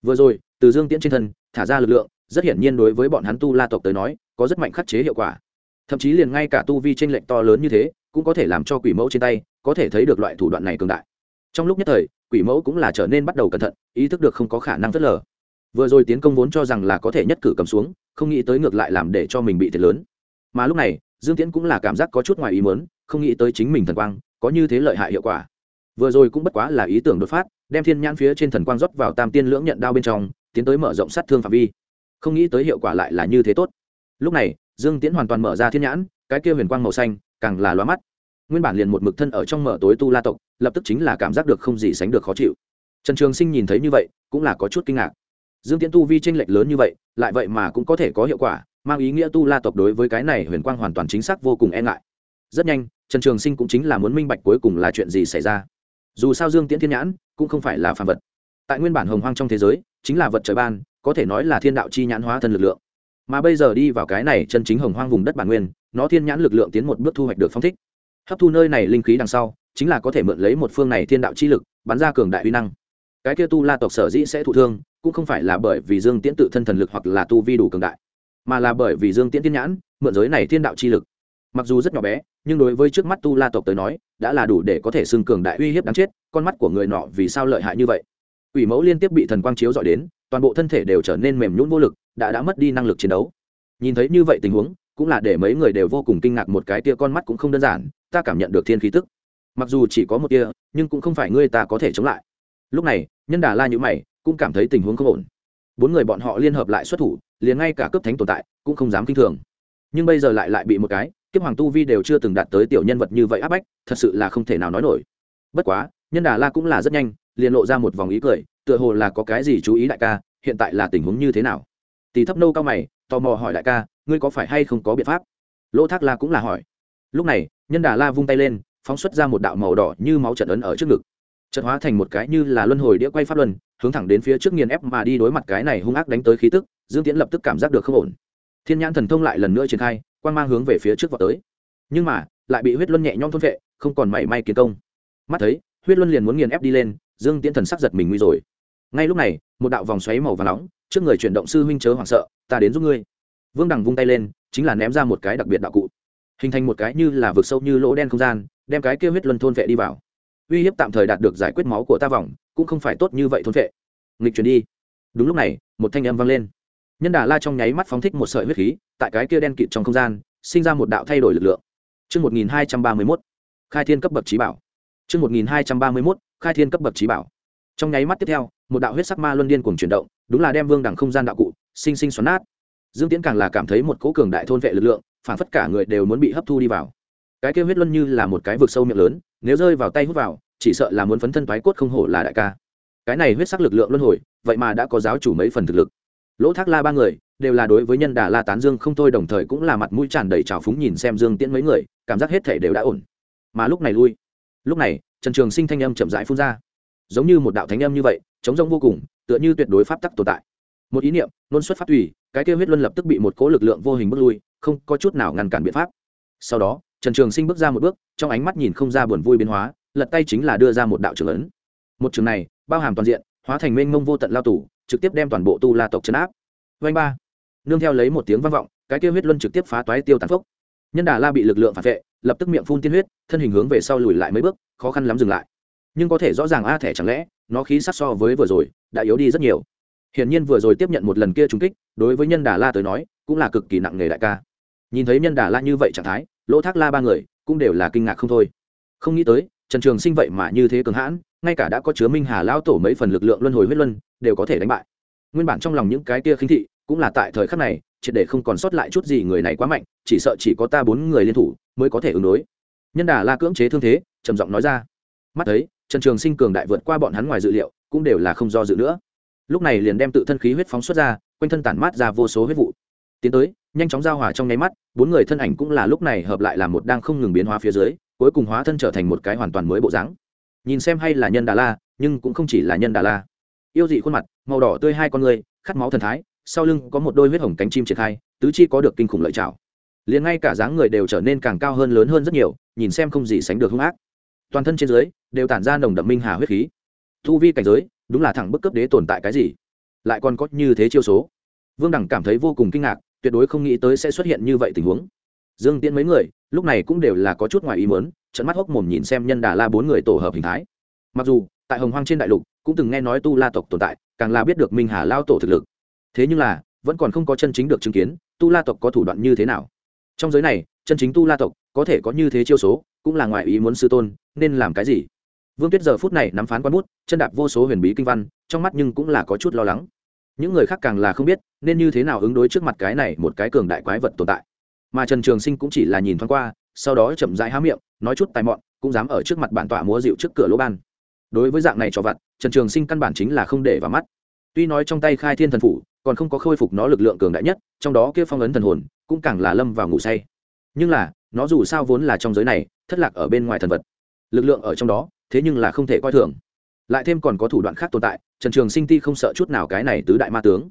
Vừa rồi, từ dương tiễn trên thân, thả ra lực lượng, rất hiển nhiên đối với bọn hắn tu la tộc tới nói, có rất mạnh khắc chế hiệu quả. Thậm chí liền ngay cả tu vi tranh lệnh to lớn như thế, cũng có thể làm cho quỷ mẫu trên tay có thể thấy được loại thủ đoạn này cường đại. Trong lúc nhất thời, quỷ mẫu cũng là trở nên bắt đầu cẩn thận, ý thức được không có khả năng phớt lờ. Vừa rồi tiến công vốn cho rằng là có thể nhất cử cầm xuống không nghĩ tới ngược lại làm để cho mình bị thiệt lớn. Mà lúc này, dương tiễn cũng là cảm giác có chút ngoài ý mớn không nghĩ tới chính mình thần quang, có như thế lợi hại hiệu quả. Vừa rồi cũng bất quá là ý tưởng đột phát, đem thiên nhãn phía trên thần quang rót vào tam tiên lưỡng nhận đao bên trong, tiến tới mở rộng sát thương phạm vi. Không nghĩ tới hiệu quả lại là như thế tốt. Lúc này, dương tiễn hoàn toàn mở ra thiên nhãn, cái kia huyền quang màu xanh, càng là loa mắt. Nguyên bản liền một mực thân ở trong mở tối tu la tộc, lập tức chính là cảm giác được không gì sánh được khó chịu. Trần trường sinh nhìn thấy như vậy, cũng là có chút kinh ngạc dương tiễn tu vi tranh lệch lớn như vậy, lại vậy mà cũng có thể có hiệu quả, mang ý nghĩa tu la tộc đối với cái này huyền quang hoàn toàn chính xác vô cùng e ngại. Rất nhanh, trần trường sinh cũng chính là muốn minh bạch cuối cùng là chuyện gì xảy ra. Dù sao dương tiễn thiên nhãn cũng không phải là phàm vật. Tại nguyên bản hồng hoang trong thế giới, chính là vật trời ban, có thể nói là thiên đạo chi nhãn hóa thân lực lượng. Mà bây giờ đi vào cái này chân chính hồng hoang vùng đất bản nguyên, nó thiên nhãn lực lượng tiến một bước thu hoạch được phong thích. Hấp thu nơi này linh khí đằng sau, chính là có thể mượn lấy một phương này thiên đạo chi lực, bắn ra cường đại uy năng cái kia tu la tộc sở dĩ sẽ thụ thương, cũng không phải là bởi vì dương tiễn tự thân thần lực hoặc là tu vi đủ cường đại, mà là bởi vì dương tiễn tiên nhãn, mượn giới này thiên đạo chi lực. Mặc dù rất nhỏ bé, nhưng đối với trước mắt tu la tộc tới nói, đã là đủ để có thể xưng cường đại uy hiếp đáng chết, con mắt của người nọ vì sao lợi hại như vậy? Ủy mẫu liên tiếp bị thần quang chiếu dọi đến, toàn bộ thân thể đều trở nên mềm nhũn vô lực, đã đã mất đi năng lực chiến đấu. Nhìn thấy như vậy tình huống, cũng là để mấy người đều vô cùng kinh ngạc một cái tia con mắt cũng không đơn giản, ta cảm nhận được thiên khí tức. Mặc dù chỉ có một tia, nhưng cũng không phải ngươi ta có thể chống lại lúc này, nhân đà la nhữ mày, cũng cảm thấy tình huống không ổn. Bốn người bọn họ liên hợp lại xuất thủ, liền ngay cả cấp thánh tồn tại cũng không dám kinh thường. Nhưng bây giờ lại lại bị một cái, kiếp hoàng tu vi đều chưa từng đạt tới tiểu nhân vật như vậy áp bách, thật sự là không thể nào nói nổi. Bất quá, nhân đà la cũng là rất nhanh, liền lộ ra một vòng ý cười, tựa hồ là có cái gì chú ý đại ca, hiện tại là tình huống như thế nào? Tỷ thấp nâu cao mày, tò mò hỏi đại ca, ngươi có phải hay không có biện pháp? Lỗ thác la cũng là hỏi. Lúc này, nhân đà la vung tay lên, phóng xuất ra một đạo màu đỏ như máu trận ấn ở trước ngực trận hóa thành một cái như là luân hồi đĩa quay pháp luân, hướng thẳng đến phía trước nghiền ép mà đi đối mặt cái này hung ác đánh tới khí tức, dương tiễn lập tức cảm giác được không ổn. Thiên nhãn thần thông lại lần nữa triển khai quan mang hướng về phía trước vào tới. Nhưng mà, lại bị huyết luân nhẹ nhõm thôn vệ, không còn mảy may kiến công. Mắt thấy, huyết luân liền muốn nghiền ép đi lên, dương tiễn thần sắc giật mình nguy rồi. Ngay lúc này, một đạo vòng xoáy màu và nóng, trước người chuyển động sư huynh chớ hoảng sợ, ta đến giúp ngươi. Vương đằng vung tay lên, chính là ném ra một cái đặc biệt đạo cụ. Hình thành một cái như là vực sâu như lỗ đen không gian, đem cái kia huyết luân thôn vệ đi vào uy hiếp tạm thời đạt được giải quyết máu của ta vòng cũng không phải tốt như vậy thôn vệ nghịch chuyển đi đúng lúc này một thanh âm vang lên nhân đà la trong nháy mắt phóng thích một sợi huyết khí tại cái kia đen kịt trong không gian sinh ra một đạo thay đổi lực lượng Trước 1231, khai thiên cấp bậc trí bảo. Trước 1231, khai thiên cấp bậc trí bảo. Trong nháy mắt tiếp theo, một đạo huyết sắc ma luân điên cuồng chuyển động, đúng là đem vương đẳng không gian đạo cụ, sinh sinh xoắn nát. Dương Tiễn càng là cảm thấy một cỗ cường đại thôn vệ lực lượng, phản phất cả người đều muốn bị hấp thu đi vào. Cái kia huyết luân như là một cái vực sâu miệng lớn, nếu rơi vào tay hút vào, chỉ sợ là muốn phấn thân thoái cốt không hổ là đại ca. Cái này huyết sắc lực lượng luân hồi, vậy mà đã có giáo chủ mấy phần thực lực. Lỗ thác la ba người đều là đối với nhân đà la tán dương không thôi đồng thời cũng là mặt mũi tràn đầy trào phúng nhìn xem dương tiễn mấy người cảm giác hết thể đều đã ổn. Mà lúc này lui. Lúc này trần trường sinh thanh âm chậm rãi phun ra. Giống như một đạo thánh âm như vậy chống rông vô cùng tựa như tuyệt đối pháp tắc tồn tại. Một ý niệm nôn xuất phát tùy cái kêu huyết luân lập tức bị một cố lực lượng vô hình bước lui không có chút nào ngăn cản biện pháp. Sau đó trần trường sinh bước ra một bước, trong ánh mắt nhìn không ra buồn vui biến hóa, lật tay chính là đưa ra một đạo trường ấn một trường này, bao hàm toàn diện, hóa thành mênh mông vô tận lao tù, trực tiếp đem toàn bộ tu la tộc chấn áp. Vanh ba. Nương theo lấy một tiếng vang vọng, cái kia huyết luân trực tiếp phá toái tiêu tàn phốc. Nhân đà la bị lực lượng phản vệ, lập tức miệng phun tiên huyết, thân hình hướng về sau lùi lại mấy bước, khó khăn lắm dừng lại. Nhưng có thể rõ ràng a thẻ chẳng lẽ, nó khí sắc so với vừa rồi, đã yếu đi rất nhiều. Hiển nhiên vừa rồi tiếp nhận một lần kia trúng kích, đối với nhân đà la tới nói, cũng là cực kỳ nặng nề đại ca. Nhìn thấy nhân đà la như vậy trạng thái lỗ thác la ba người cũng đều là kinh ngạc không thôi. Không nghĩ tới, trần trường sinh vậy mà như thế cường hãn, ngay cả đã có chứa minh hà lao tổ mấy phần lực lượng luân hồi huyết luân, đều có thể đánh bại. Nguyên bản trong lòng những cái kia khinh thị cũng là tại thời khắc này, triệt để không còn sót lại chút gì người này quá mạnh, chỉ sợ chỉ có ta bốn người liên thủ mới có thể ứng đối. Nhân đà la cưỡng chế thương thế, trầm giọng nói ra. Mắt thấy, trần trường sinh cường đại vượt qua bọn hắn ngoài dự liệu, cũng đều là không do dự nữa. Lúc này liền đem tự thân khí huyết phóng xuất ra, quanh thân tản mát ra vô số huyết vụ. Tiến tới nhanh chóng giao hòa trong nháy mắt, bốn người thân ảnh cũng là lúc này hợp lại làm một đang không ngừng biến hóa phía dưới, cuối cùng hóa thân trở thành một cái hoàn toàn mới bộ dáng. Nhìn xem hay là nhân đà la, nhưng cũng không chỉ là nhân đà la. Yêu dị khuôn mặt, màu đỏ tươi hai con người, khát máu thần thái, sau lưng có một đôi huyết hồng cánh chim triển khai, tứ chi có được kinh khủng lợi chảo liền ngay cả dáng người đều trở nên càng cao hơn lớn hơn rất nhiều, nhìn xem không gì sánh được hung ác. Toàn thân trên dưới, đều tản ra nồng đậm minh hà huyết khí. Thu vi cảnh giới, đúng là thẳng bức cấp đế tồn tại cái gì? Lại còn có như thế chiêu số. Vương đẳng cảm thấy vô cùng kinh ngạc tuyệt đối không nghĩ tới sẽ xuất hiện như vậy tình huống. Dương tiễn mấy người, lúc này cũng đều là có chút ngoài ý muốn trận mắt hốc mồm nhìn xem nhân đà la bốn người tổ hợp hình thái. Mặc dù, tại hồng hoang trên đại lục, cũng từng nghe nói tu la tộc tồn tại, càng là biết được minh hà lao tổ thực lực. Thế nhưng là, vẫn còn không có chân chính được chứng kiến tu la tộc có thủ đoạn như thế nào. Trong giới này, chân chính tu la tộc có thể có như thế chiêu số, cũng là ngoài ý muốn sư tôn, nên làm cái gì? Vương tuyết giờ phút này nắm phán quan bút, chân đạp vô số huyền bí kinh văn, trong mắt nhưng cũng là có chút lo lắng những người khác càng là không biết, nên như thế nào ứng đối trước mặt cái này một cái cường đại quái vật tồn tại. Mà trần trường sinh cũng chỉ là nhìn thoáng qua, sau đó chậm rãi há miệng, nói chút tài mọn, cũng dám ở trước mặt bản tọa múa dịu trước cửa lỗ ban. Đối với dạng này cho vặt, trần trường sinh căn bản chính là không để vào mắt. Tuy nói trong tay khai thiên thần phủ, còn không có khôi phục nó lực lượng cường đại nhất, trong đó kia phong ấn thần hồn, cũng càng là lâm vào ngủ say. Nhưng là, nó dù sao vốn là trong giới này, thất lạc ở bên ngoài thần vật. Lực lượng ở trong đó, thế nhưng là không thể coi thường lại thêm còn có thủ đoạn khác tồn tại, trần trường sinh ti không sợ chút nào cái này tứ đại ma tướng.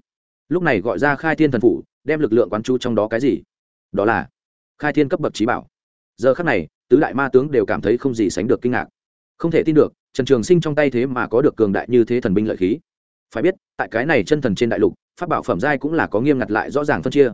Lúc này gọi ra khai thiên thần phủ, đem lực lượng quán chú trong đó cái gì? Đó là khai thiên cấp bậc trí bảo. Giờ khắc này, tứ đại ma tướng đều cảm thấy không gì sánh được kinh ngạc. Không thể tin được, trần trường sinh trong tay thế mà có được cường đại như thế thần binh lợi khí. Phải biết, tại cái này chân thần trên đại lục, pháp bảo phẩm giai cũng là có nghiêm ngặt lại rõ ràng phân chia.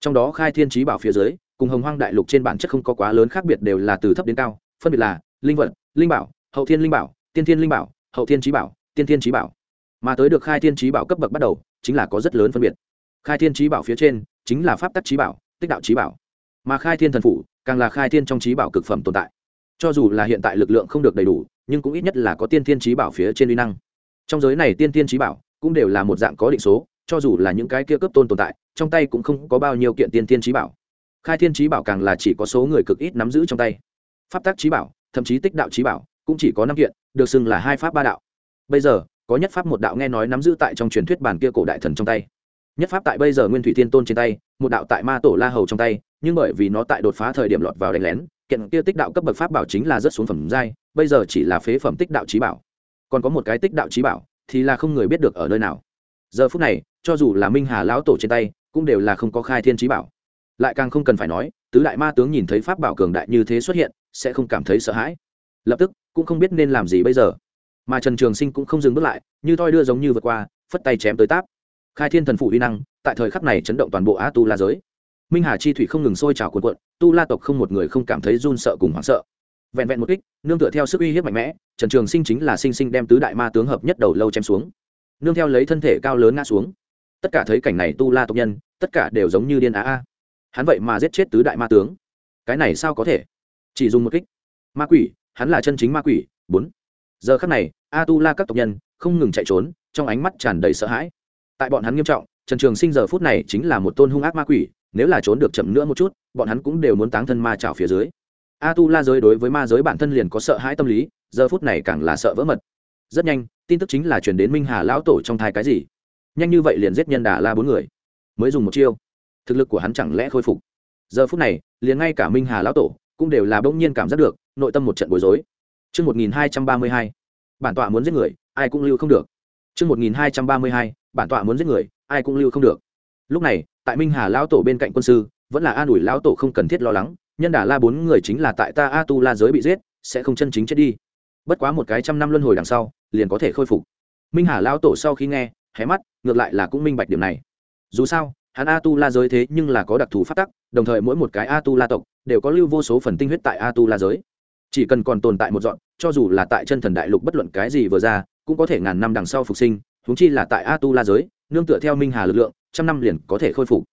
Trong đó khai thiên trí bảo phía dưới, cùng hồng hoang đại lục trên bản chất không có quá lớn khác biệt đều là từ thấp đến cao, phân biệt là linh vật, linh bảo, hậu thiên linh bảo, tiên thiên linh bảo hậu thiên trí bảo, tiên thiên trí bảo. Mà tới được khai thiên trí bảo cấp bậc bắt đầu, chính là có rất lớn phân biệt. Khai thiên trí bảo phía trên, chính là pháp tắc trí bảo, tích đạo trí bảo. Mà khai thiên thần phủ, càng là khai thiên trong trí bảo cực phẩm tồn tại. Cho dù là hiện tại lực lượng không được đầy đủ, nhưng cũng ít nhất là có tiên thiên trí bảo phía trên uy năng. Trong giới này tiên thiên trí bảo, cũng đều là một dạng có định số, cho dù là những cái kia cấp tôn tồn tại, trong tay cũng không có bao nhiêu kiện tiên thiên trí bảo. Khai thiên trí bảo càng là chỉ có số người cực ít nắm giữ trong tay. Pháp tác trí bảo, thậm chí tích đạo trí bảo cũng chỉ có năm kiện, được xưng là hai pháp ba đạo. Bây giờ, có nhất pháp một đạo nghe nói nắm giữ tại trong truyền thuyết bản kia cổ đại thần trong tay. Nhất pháp tại bây giờ nguyên thủy thiên tôn trên tay, một đạo tại ma tổ la hầu trong tay, nhưng bởi vì nó tại đột phá thời điểm lọt vào đánh lén, kiện kia tích đạo cấp bậc pháp bảo chính là rất xuống phẩm giai, bây giờ chỉ là phế phẩm tích đạo trí bảo. Còn có một cái tích đạo trí bảo, thì là không người biết được ở nơi nào. Giờ phút này, cho dù là minh hà lão tổ trên tay, cũng đều là không có khai thiên trí bảo. Lại càng không cần phải nói, tứ đại ma tướng nhìn thấy pháp bảo cường đại như thế xuất hiện, sẽ không cảm thấy sợ hãi. Lập tức cũng không biết nên làm gì bây giờ. Mà trần trường sinh cũng không dừng bước lại, như thoi đưa giống như vượt qua, phất tay chém tới táp. Khai thiên thần phủ uy năng, tại thời khắc này chấn động toàn bộ Á tu la giới. Minh hà chi thủy không ngừng sôi trào cuộn cuộn, tu la tộc không một người không cảm thấy run sợ cùng hoảng sợ. Vẹn vẹn một kích, nương tựa theo sức uy hiếp mạnh mẽ, trần trường sinh chính là sinh sinh đem tứ đại ma tướng hợp nhất đầu lâu chém xuống. Nương theo lấy thân thể cao lớn ngã xuống. Tất cả thấy cảnh này tu la tộc nhân, tất cả đều giống như điên á a hắn vậy mà giết chết tứ đại ma tướng. Cái này sao có thể? Chỉ dùng một kích. Ma quỷ hắn là chân chính ma quỷ, bốn. Giờ khắc này a tu la các tộc nhân không ngừng chạy trốn, trong ánh mắt tràn đầy sợ hãi. Tại bọn hắn nghiêm trọng, trần trường sinh giờ phút này chính là một tôn hung ác ma quỷ, nếu là trốn được chậm nữa một chút, bọn hắn cũng đều muốn táng thân ma trào phía dưới. A tu la giới đối với ma giới bản thân liền có sợ hãi tâm lý, giờ phút này càng là sợ vỡ mật. Rất nhanh, tin tức chính là chuyển đến minh hà lão tổ trong thai cái gì. Nhanh như vậy liền giết nhân đà la bốn người. Mới dùng một chiêu. Thực lực của hắn chẳng lẽ khôi phục? Giờ phút này, liền ngay cả minh hà lão tổ cũng đều là bỗng nhiên cảm giác được nội tâm một trận bối rối Trước 1232, bản tọa muốn giết người, ai cũng lưu không được. Trước 1232, bản tọa muốn giết người, ai cũng lưu không được. Lúc này, tại Minh Hà lão tổ bên cạnh quân sư, vẫn là an ủi lão tổ không cần thiết lo lắng, nhân đà la bốn người chính là tại ta a tu la giới bị giết, sẽ không chân chính chết đi. Bất quá một cái trăm năm luân hồi đằng sau, liền có thể khôi phục. Minh Hà lão tổ sau khi nghe, hé mắt, ngược lại là cũng minh bạch điểm này. Dù sao, hắn a tu la giới thế nhưng là có đặc thù phát tắc đồng thời mỗi một cái a tu la tộc đều có lưu vô số phần tinh huyết tại a tu la giới chỉ cần còn tồn tại một dọn, cho dù là tại chân thần đại lục bất luận cái gì vừa ra, cũng có thể ngàn năm đằng sau phục sinh húng chi là tại a tu la giới, nương tựa theo minh hà lực lượng, trăm năm liền có thể khôi phục.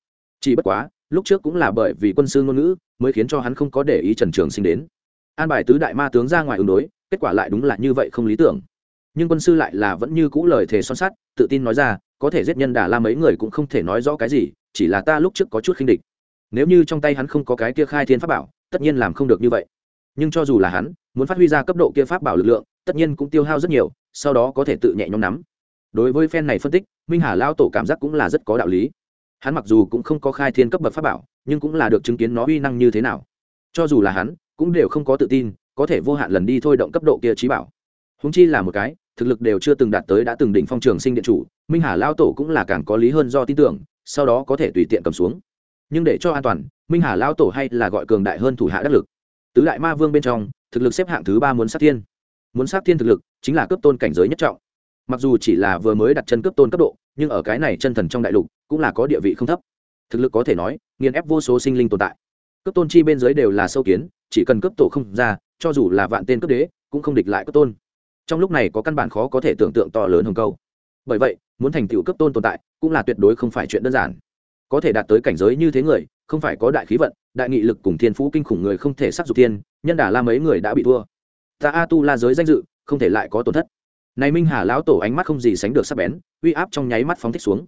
Chỉ bất quá, lúc trước cũng là bởi vì quân sư ngôn ngữ, mới khiến cho hắn không có để ý trần trường sinh đến. An bài tứ đại ma tướng ra ngoài ứng đối, kết quả lại đúng là như vậy không lý tưởng. Nhưng quân sư lại là vẫn như cũ lời thề son sắt, tự tin nói ra, có thể giết nhân đà la mấy người cũng không thể nói rõ cái gì, chỉ là ta lúc trước có chút khinh địch. Nếu như trong tay hắn không có cái kia khai thiên pháp bảo, tất nhiên làm không được như vậy nhưng cho dù là hắn, muốn phát huy ra cấp độ kia pháp bảo lực lượng, tất nhiên cũng tiêu hao rất nhiều, sau đó có thể tự nhẹ nhõm nắm. Đối với phen này phân tích, minh hà lao tổ cảm giác cũng là rất có đạo lý. Hắn mặc dù cũng không có khai thiên cấp bậc pháp bảo, nhưng cũng là được chứng kiến nó uy năng như thế nào. Cho dù là hắn, cũng đều không có tự tin, có thể vô hạn lần đi thôi động cấp độ kia trí bảo. Húng chi là một cái, thực lực đều chưa từng đạt tới đã từng đỉnh phong trường sinh điện chủ, minh hà lao tổ cũng là càng có lý hơn do tin tưởng, sau đó có thể tùy tiện cầm xuống. Nhưng để cho an toàn, minh hà lao tổ hay là gọi cường đại hơn thủ hạ đắc lực tứ đại ma vương bên trong, thực lực xếp hạng thứ ba muốn sát thiên. Muốn sát thiên thực lực, chính là cấp tôn cảnh giới nhất trọng. Mặc dù chỉ là vừa mới đặt chân cấp tôn cấp độ, nhưng ở cái này chân thần trong đại lục, cũng là có địa vị không thấp. Thực lực có thể nói, nghiền ép vô số sinh linh tồn tại. Cấp tôn chi bên dưới đều là sâu kiến, chỉ cần cấp tổ không ra, cho dù là vạn tên cấp đế, cũng không địch lại cấp tôn. Trong lúc này có căn bản khó có thể tưởng tượng to lớn hơn câu. Bởi vậy, muốn thành tựu cấp tôn tồn tại, cũng là tuyệt đối không phải chuyện đơn giản. Có thể đạt tới cảnh giới như thế người, không phải có đại khí vận đại nghị lực cùng thiên phú kinh khủng người không thể sắc dục thiên, nhân đà la mấy người đã bị thua. Ta a tu la giới danh dự, không thể lại có tổn thất. Này minh hà lão tổ ánh mắt không gì sánh được sắc bén, uy áp trong nháy mắt phóng thích xuống.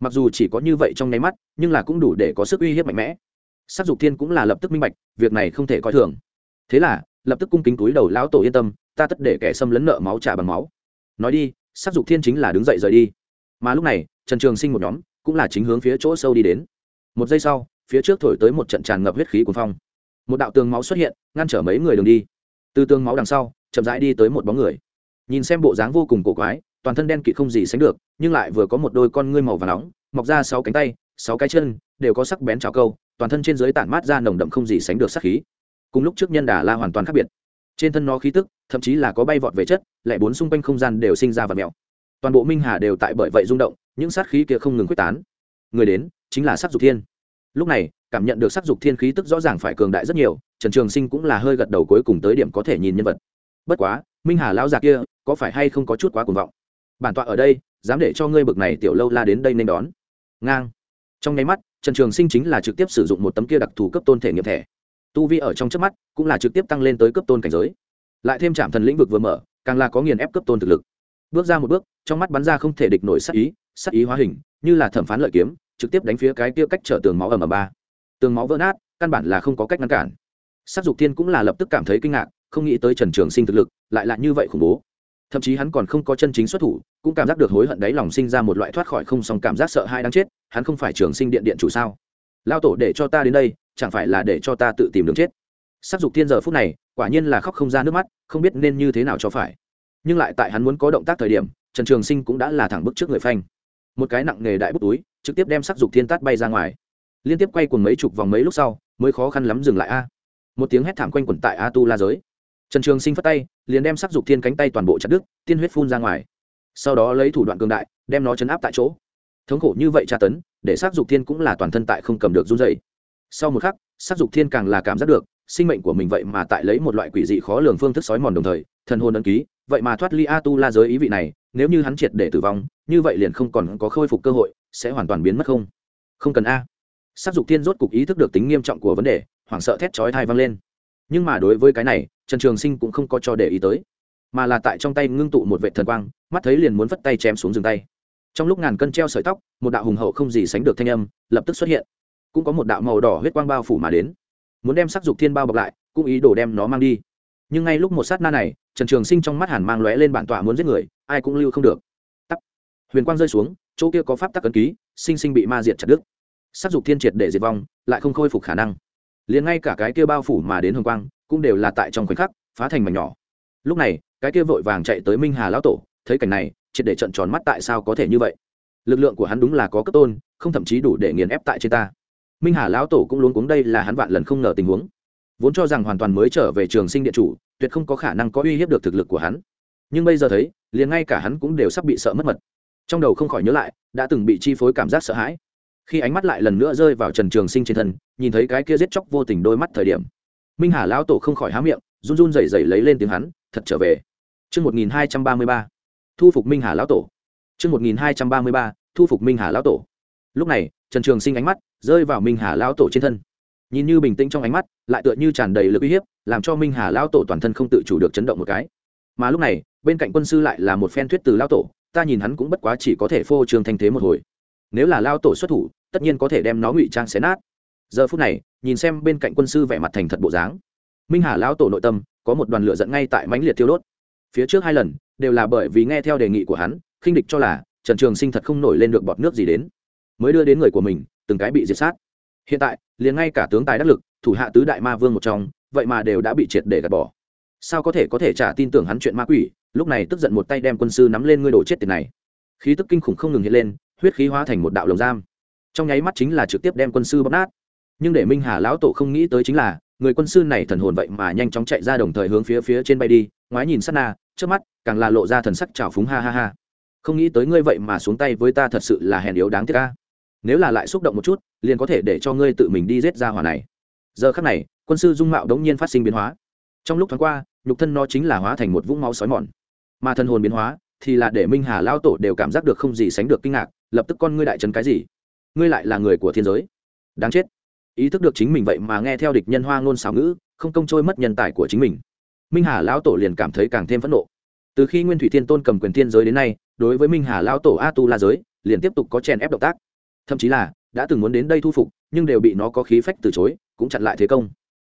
Mặc dù chỉ có như vậy trong nháy mắt, nhưng là cũng đủ để có sức uy hiếp mạnh mẽ. Sắc dục thiên cũng là lập tức minh bạch, việc này không thể coi thường. Thế là, lập tức cung kính túi đầu lão tổ yên tâm, ta tất để kẻ xâm lấn nợ máu trả bằng máu. Nói đi, sắc dục thiên chính là đứng dậy rời đi. Mà lúc này, trần trường sinh một nhóm, cũng là chính hướng phía chỗ sâu đi đến. Một giây sau phía trước thổi tới một trận tràn ngập huyết khí cuồng phong. Một đạo tường máu xuất hiện, ngăn trở mấy người đường đi. Từ tường máu đằng sau, chậm rãi đi tới một bóng người. Nhìn xem bộ dáng vô cùng cổ quái, toàn thân đen kịt không gì sánh được, nhưng lại vừa có một đôi con ngươi màu và nóng, mọc ra sáu cánh tay, sáu cái chân, đều có sắc bén trào câu, toàn thân trên dưới tản mát ra nồng đậm không gì sánh được sắc khí. Cùng lúc trước nhân đà la hoàn toàn khác biệt. Trên thân nó khí tức, thậm chí là có bay vọt về chất, lại bốn xung quanh không gian đều sinh ra và mèo. Toàn bộ minh hà đều tại bởi vậy rung động, những sát khí kia không ngừng quyết tán. Người đến chính là sắc dục thiên lúc này, cảm nhận được sắc dục thiên khí tức rõ ràng phải cường đại rất nhiều, trần trường sinh cũng là hơi gật đầu cuối cùng tới điểm có thể nhìn nhân vật. Bất quá, minh hà lão già kia, có phải hay không có chút quá cuồng vọng? Bản tọa ở đây, dám để cho ngươi bực này tiểu lâu la đến đây nên đón. Ngang. Trong nháy mắt, trần trường sinh chính là trực tiếp sử dụng một tấm kia đặc thù cấp tôn thể nghiệm thẻ. Tu vi ở trong trước mắt, cũng là trực tiếp tăng lên tới cấp tôn cảnh giới. Lại thêm trạm thần lĩnh vực vừa mở, càng là có nghiền ép cấp tôn thực lực. Bước ra một bước, trong mắt bắn ra không thể địch nổi sắc ý sắc ý hóa hình, như là thẩm phán lợi kiếm trực tiếp đánh phía cái kia cách trở tường máu ầm ầm ba. Tường máu vỡ nát, căn bản là không có cách ngăn cản. Sát dục thiên cũng là lập tức cảm thấy kinh ngạc, không nghĩ tới trần trường sinh thực lực, lại là như vậy khủng bố. Thậm chí hắn còn không có chân chính xuất thủ, cũng cảm giác được hối hận đáy lòng sinh ra một loại thoát khỏi không xong cảm giác sợ hai đáng chết, hắn không phải trường sinh điện điện chủ sao? Lao tổ để cho ta đến đây, chẳng phải là để cho ta tự tìm đường chết? Sát dục thiên giờ phút này, quả nhiên là khóc không ra nước mắt, không biết nên như thế nào cho phải. Nhưng lại tại hắn muốn có động tác thời điểm, trần trường sinh cũng đã là thẳng bức trước người phanh một cái nặng nghề đại bút túi, trực tiếp đem sắc dục thiên tát bay ra ngoài. Liên tiếp quay cùng mấy chục vòng mấy lúc sau, mới khó khăn lắm dừng lại a. Một tiếng hét thảm quanh quẩn tại a tu la giới. Trần trường sinh phất tay, liền đem sắc dục thiên cánh tay toàn bộ chặt đứt, tiên huyết phun ra ngoài. Sau đó lấy thủ đoạn cường đại, đem nó chấn áp tại chỗ. Thống khổ như vậy tra tấn, để sắc dục thiên cũng là toàn thân tại không cầm được run dày sau một khắc, sắc dục thiên càng là cảm giác được, sinh mệnh của mình vậy mà tại lấy một loại quỷ dị khó lường phương thức sói mòn đồng thời, thần hồn ấn ký, vậy mà thoát ly a tu la giới ý vị này nếu như hắn triệt để tử vong, như vậy liền không còn có khôi phục cơ hội, sẽ hoàn toàn biến mất không? Không cần a. Sắc dục thiên rốt cục ý thức được tính nghiêm trọng của vấn đề, hoảng sợ thét chói thai vang lên. Nhưng mà đối với cái này, trần trường sinh cũng không có cho để ý tới, mà là tại trong tay ngưng tụ một vệ thần quang, mắt thấy liền muốn vất tay chém xuống rừng tay. Trong lúc ngàn cân treo sợi tóc, một đạo hùng hậu không gì sánh được thanh âm lập tức xuất hiện. Cũng có một đạo màu đỏ huyết quang bao phủ mà đến. Muốn đem sắc dục thiên bao bọc lại, cũng ý đồ đem nó mang đi nhưng ngay lúc một sát na này, trần trường sinh trong mắt hàn mang lóe lên bản tọa muốn giết người, ai cũng lưu không được. Tắt huyền quang rơi xuống, chỗ kia có pháp tắc ấn ký, sinh sinh bị ma diệt chặt đứt. Sắc dục thiên triệt để diệt vong, lại không khôi phục khả năng. Liền ngay cả cái kia bao phủ mà đến hồng quang, cũng đều là tại trong khoảnh khắc, phá thành mảnh nhỏ. Lúc này, cái kia vội vàng chạy tới minh hà lão tổ, thấy cảnh này, triệt để trận tròn mắt tại sao có thể như vậy. Lực lượng của hắn đúng là có cấp tôn, không thậm chí đủ để nghiền ép tại trên ta. Minh hà lão tổ cũng luôn cuống đây là hắn vạn lần không ngờ tình huống vốn cho rằng hoàn toàn mới trở về trường sinh điện chủ tuyệt không có khả năng có uy hiếp được thực lực của hắn. Nhưng bây giờ thấy liền ngay cả hắn cũng đều sắp bị sợ mất mật. Trong đầu không khỏi nhớ lại đã từng bị chi phối cảm giác sợ hãi. Khi ánh mắt lại lần nữa rơi vào trần trường sinh trên thân nhìn thấy cái kia giết chóc vô tình đôi mắt thời điểm minh hà lão tổ không khỏi há miệng run run rẩy rẩy lấy lên tiếng hắn thật trở về. Trước 1233, thu phục minh hà lão tổ. Trước 1233, thu phục minh hà lão tổ. lúc này trần trường sinh ánh mắt rơi vào minh hà lão tổ trên thân nhìn như bình tĩnh trong ánh mắt, lại tựa như tràn đầy lực uy hiếp, làm cho minh hà lão tổ toàn thân không tự chủ được chấn động một cái. Mà lúc này, bên cạnh quân sư lại là một phen thuyết từ lão tổ, ta nhìn hắn cũng bất quá chỉ có thể phô trương thanh thế một hồi. Nếu là lao tổ xuất thủ, tất nhiên có thể đem nó ngụy trang xé nát. Giờ phút này, nhìn xem bên cạnh quân sư vẻ mặt thành thật bộ dáng, minh hà lão tổ nội tâm có một đoàn lửa dẫn ngay tại mãnh liệt thiêu đốt. Phía trước hai lần, đều là bởi vì nghe theo đề nghị của hắn, khinh địch cho là trần trường sinh thật không nổi lên được bọt nước gì đến. Mới đưa đến người của mình, từng cái bị diệt sát hiện tại, liền ngay cả tướng tài đắc lực, thủ hạ tứ đại ma vương một trong, vậy mà đều đã bị triệt để gạt bỏ. Sao có thể có thể trả tin tưởng hắn chuyện ma quỷ, lúc này tức giận một tay đem quân sư nắm lên ngươi đồ chết tiền này. Khí tức kinh khủng không ngừng hiện lên, huyết khí hóa thành một đạo lồng giam. Trong nháy mắt chính là trực tiếp đem quân sư bóp nát. Nhưng để minh hà lão tổ không nghĩ tới chính là, người quân sư này thần hồn vậy mà nhanh chóng chạy ra đồng thời hướng phía phía trên bay đi, ngoái nhìn sát na trước mắt, càng là lộ ra thần sắc trào phúng, ha ha ha. Không nghĩ tới ngươi vậy mà xuống tay với ta thật sự là hèn yếu đáng tiếc ca nếu là lại xúc động một chút, liền có thể để cho ngươi tự mình đi giết ra hỏa này. Giờ khắc này, quân sư dung mạo đống nhiên phát sinh biến hóa. Trong lúc thoáng qua, nhục thân nó chính là hóa thành một vũng máu sói mòn. Mà thần hồn biến hóa, thì là để minh hà lao tổ đều cảm giác được không gì sánh được kinh ngạc, lập tức con ngươi đại trấn cái gì? Ngươi lại là người của thiên giới. Đáng chết. Ý thức được chính mình vậy mà nghe theo địch nhân hoa ngôn xảo ngữ, không công trôi mất nhân tài của chính mình. Minh hà lão tổ liền cảm thấy càng thêm phẫn nộ. Từ khi nguyên thủy thiên tôn cầm quyền thiên giới đến nay, đối với minh hà lão tổ a tu la giới, liền tiếp tục có chèn ép động tác thậm chí là đã từng muốn đến đây thu phục, nhưng đều bị nó có khí phách từ chối, cũng chặn lại thế công.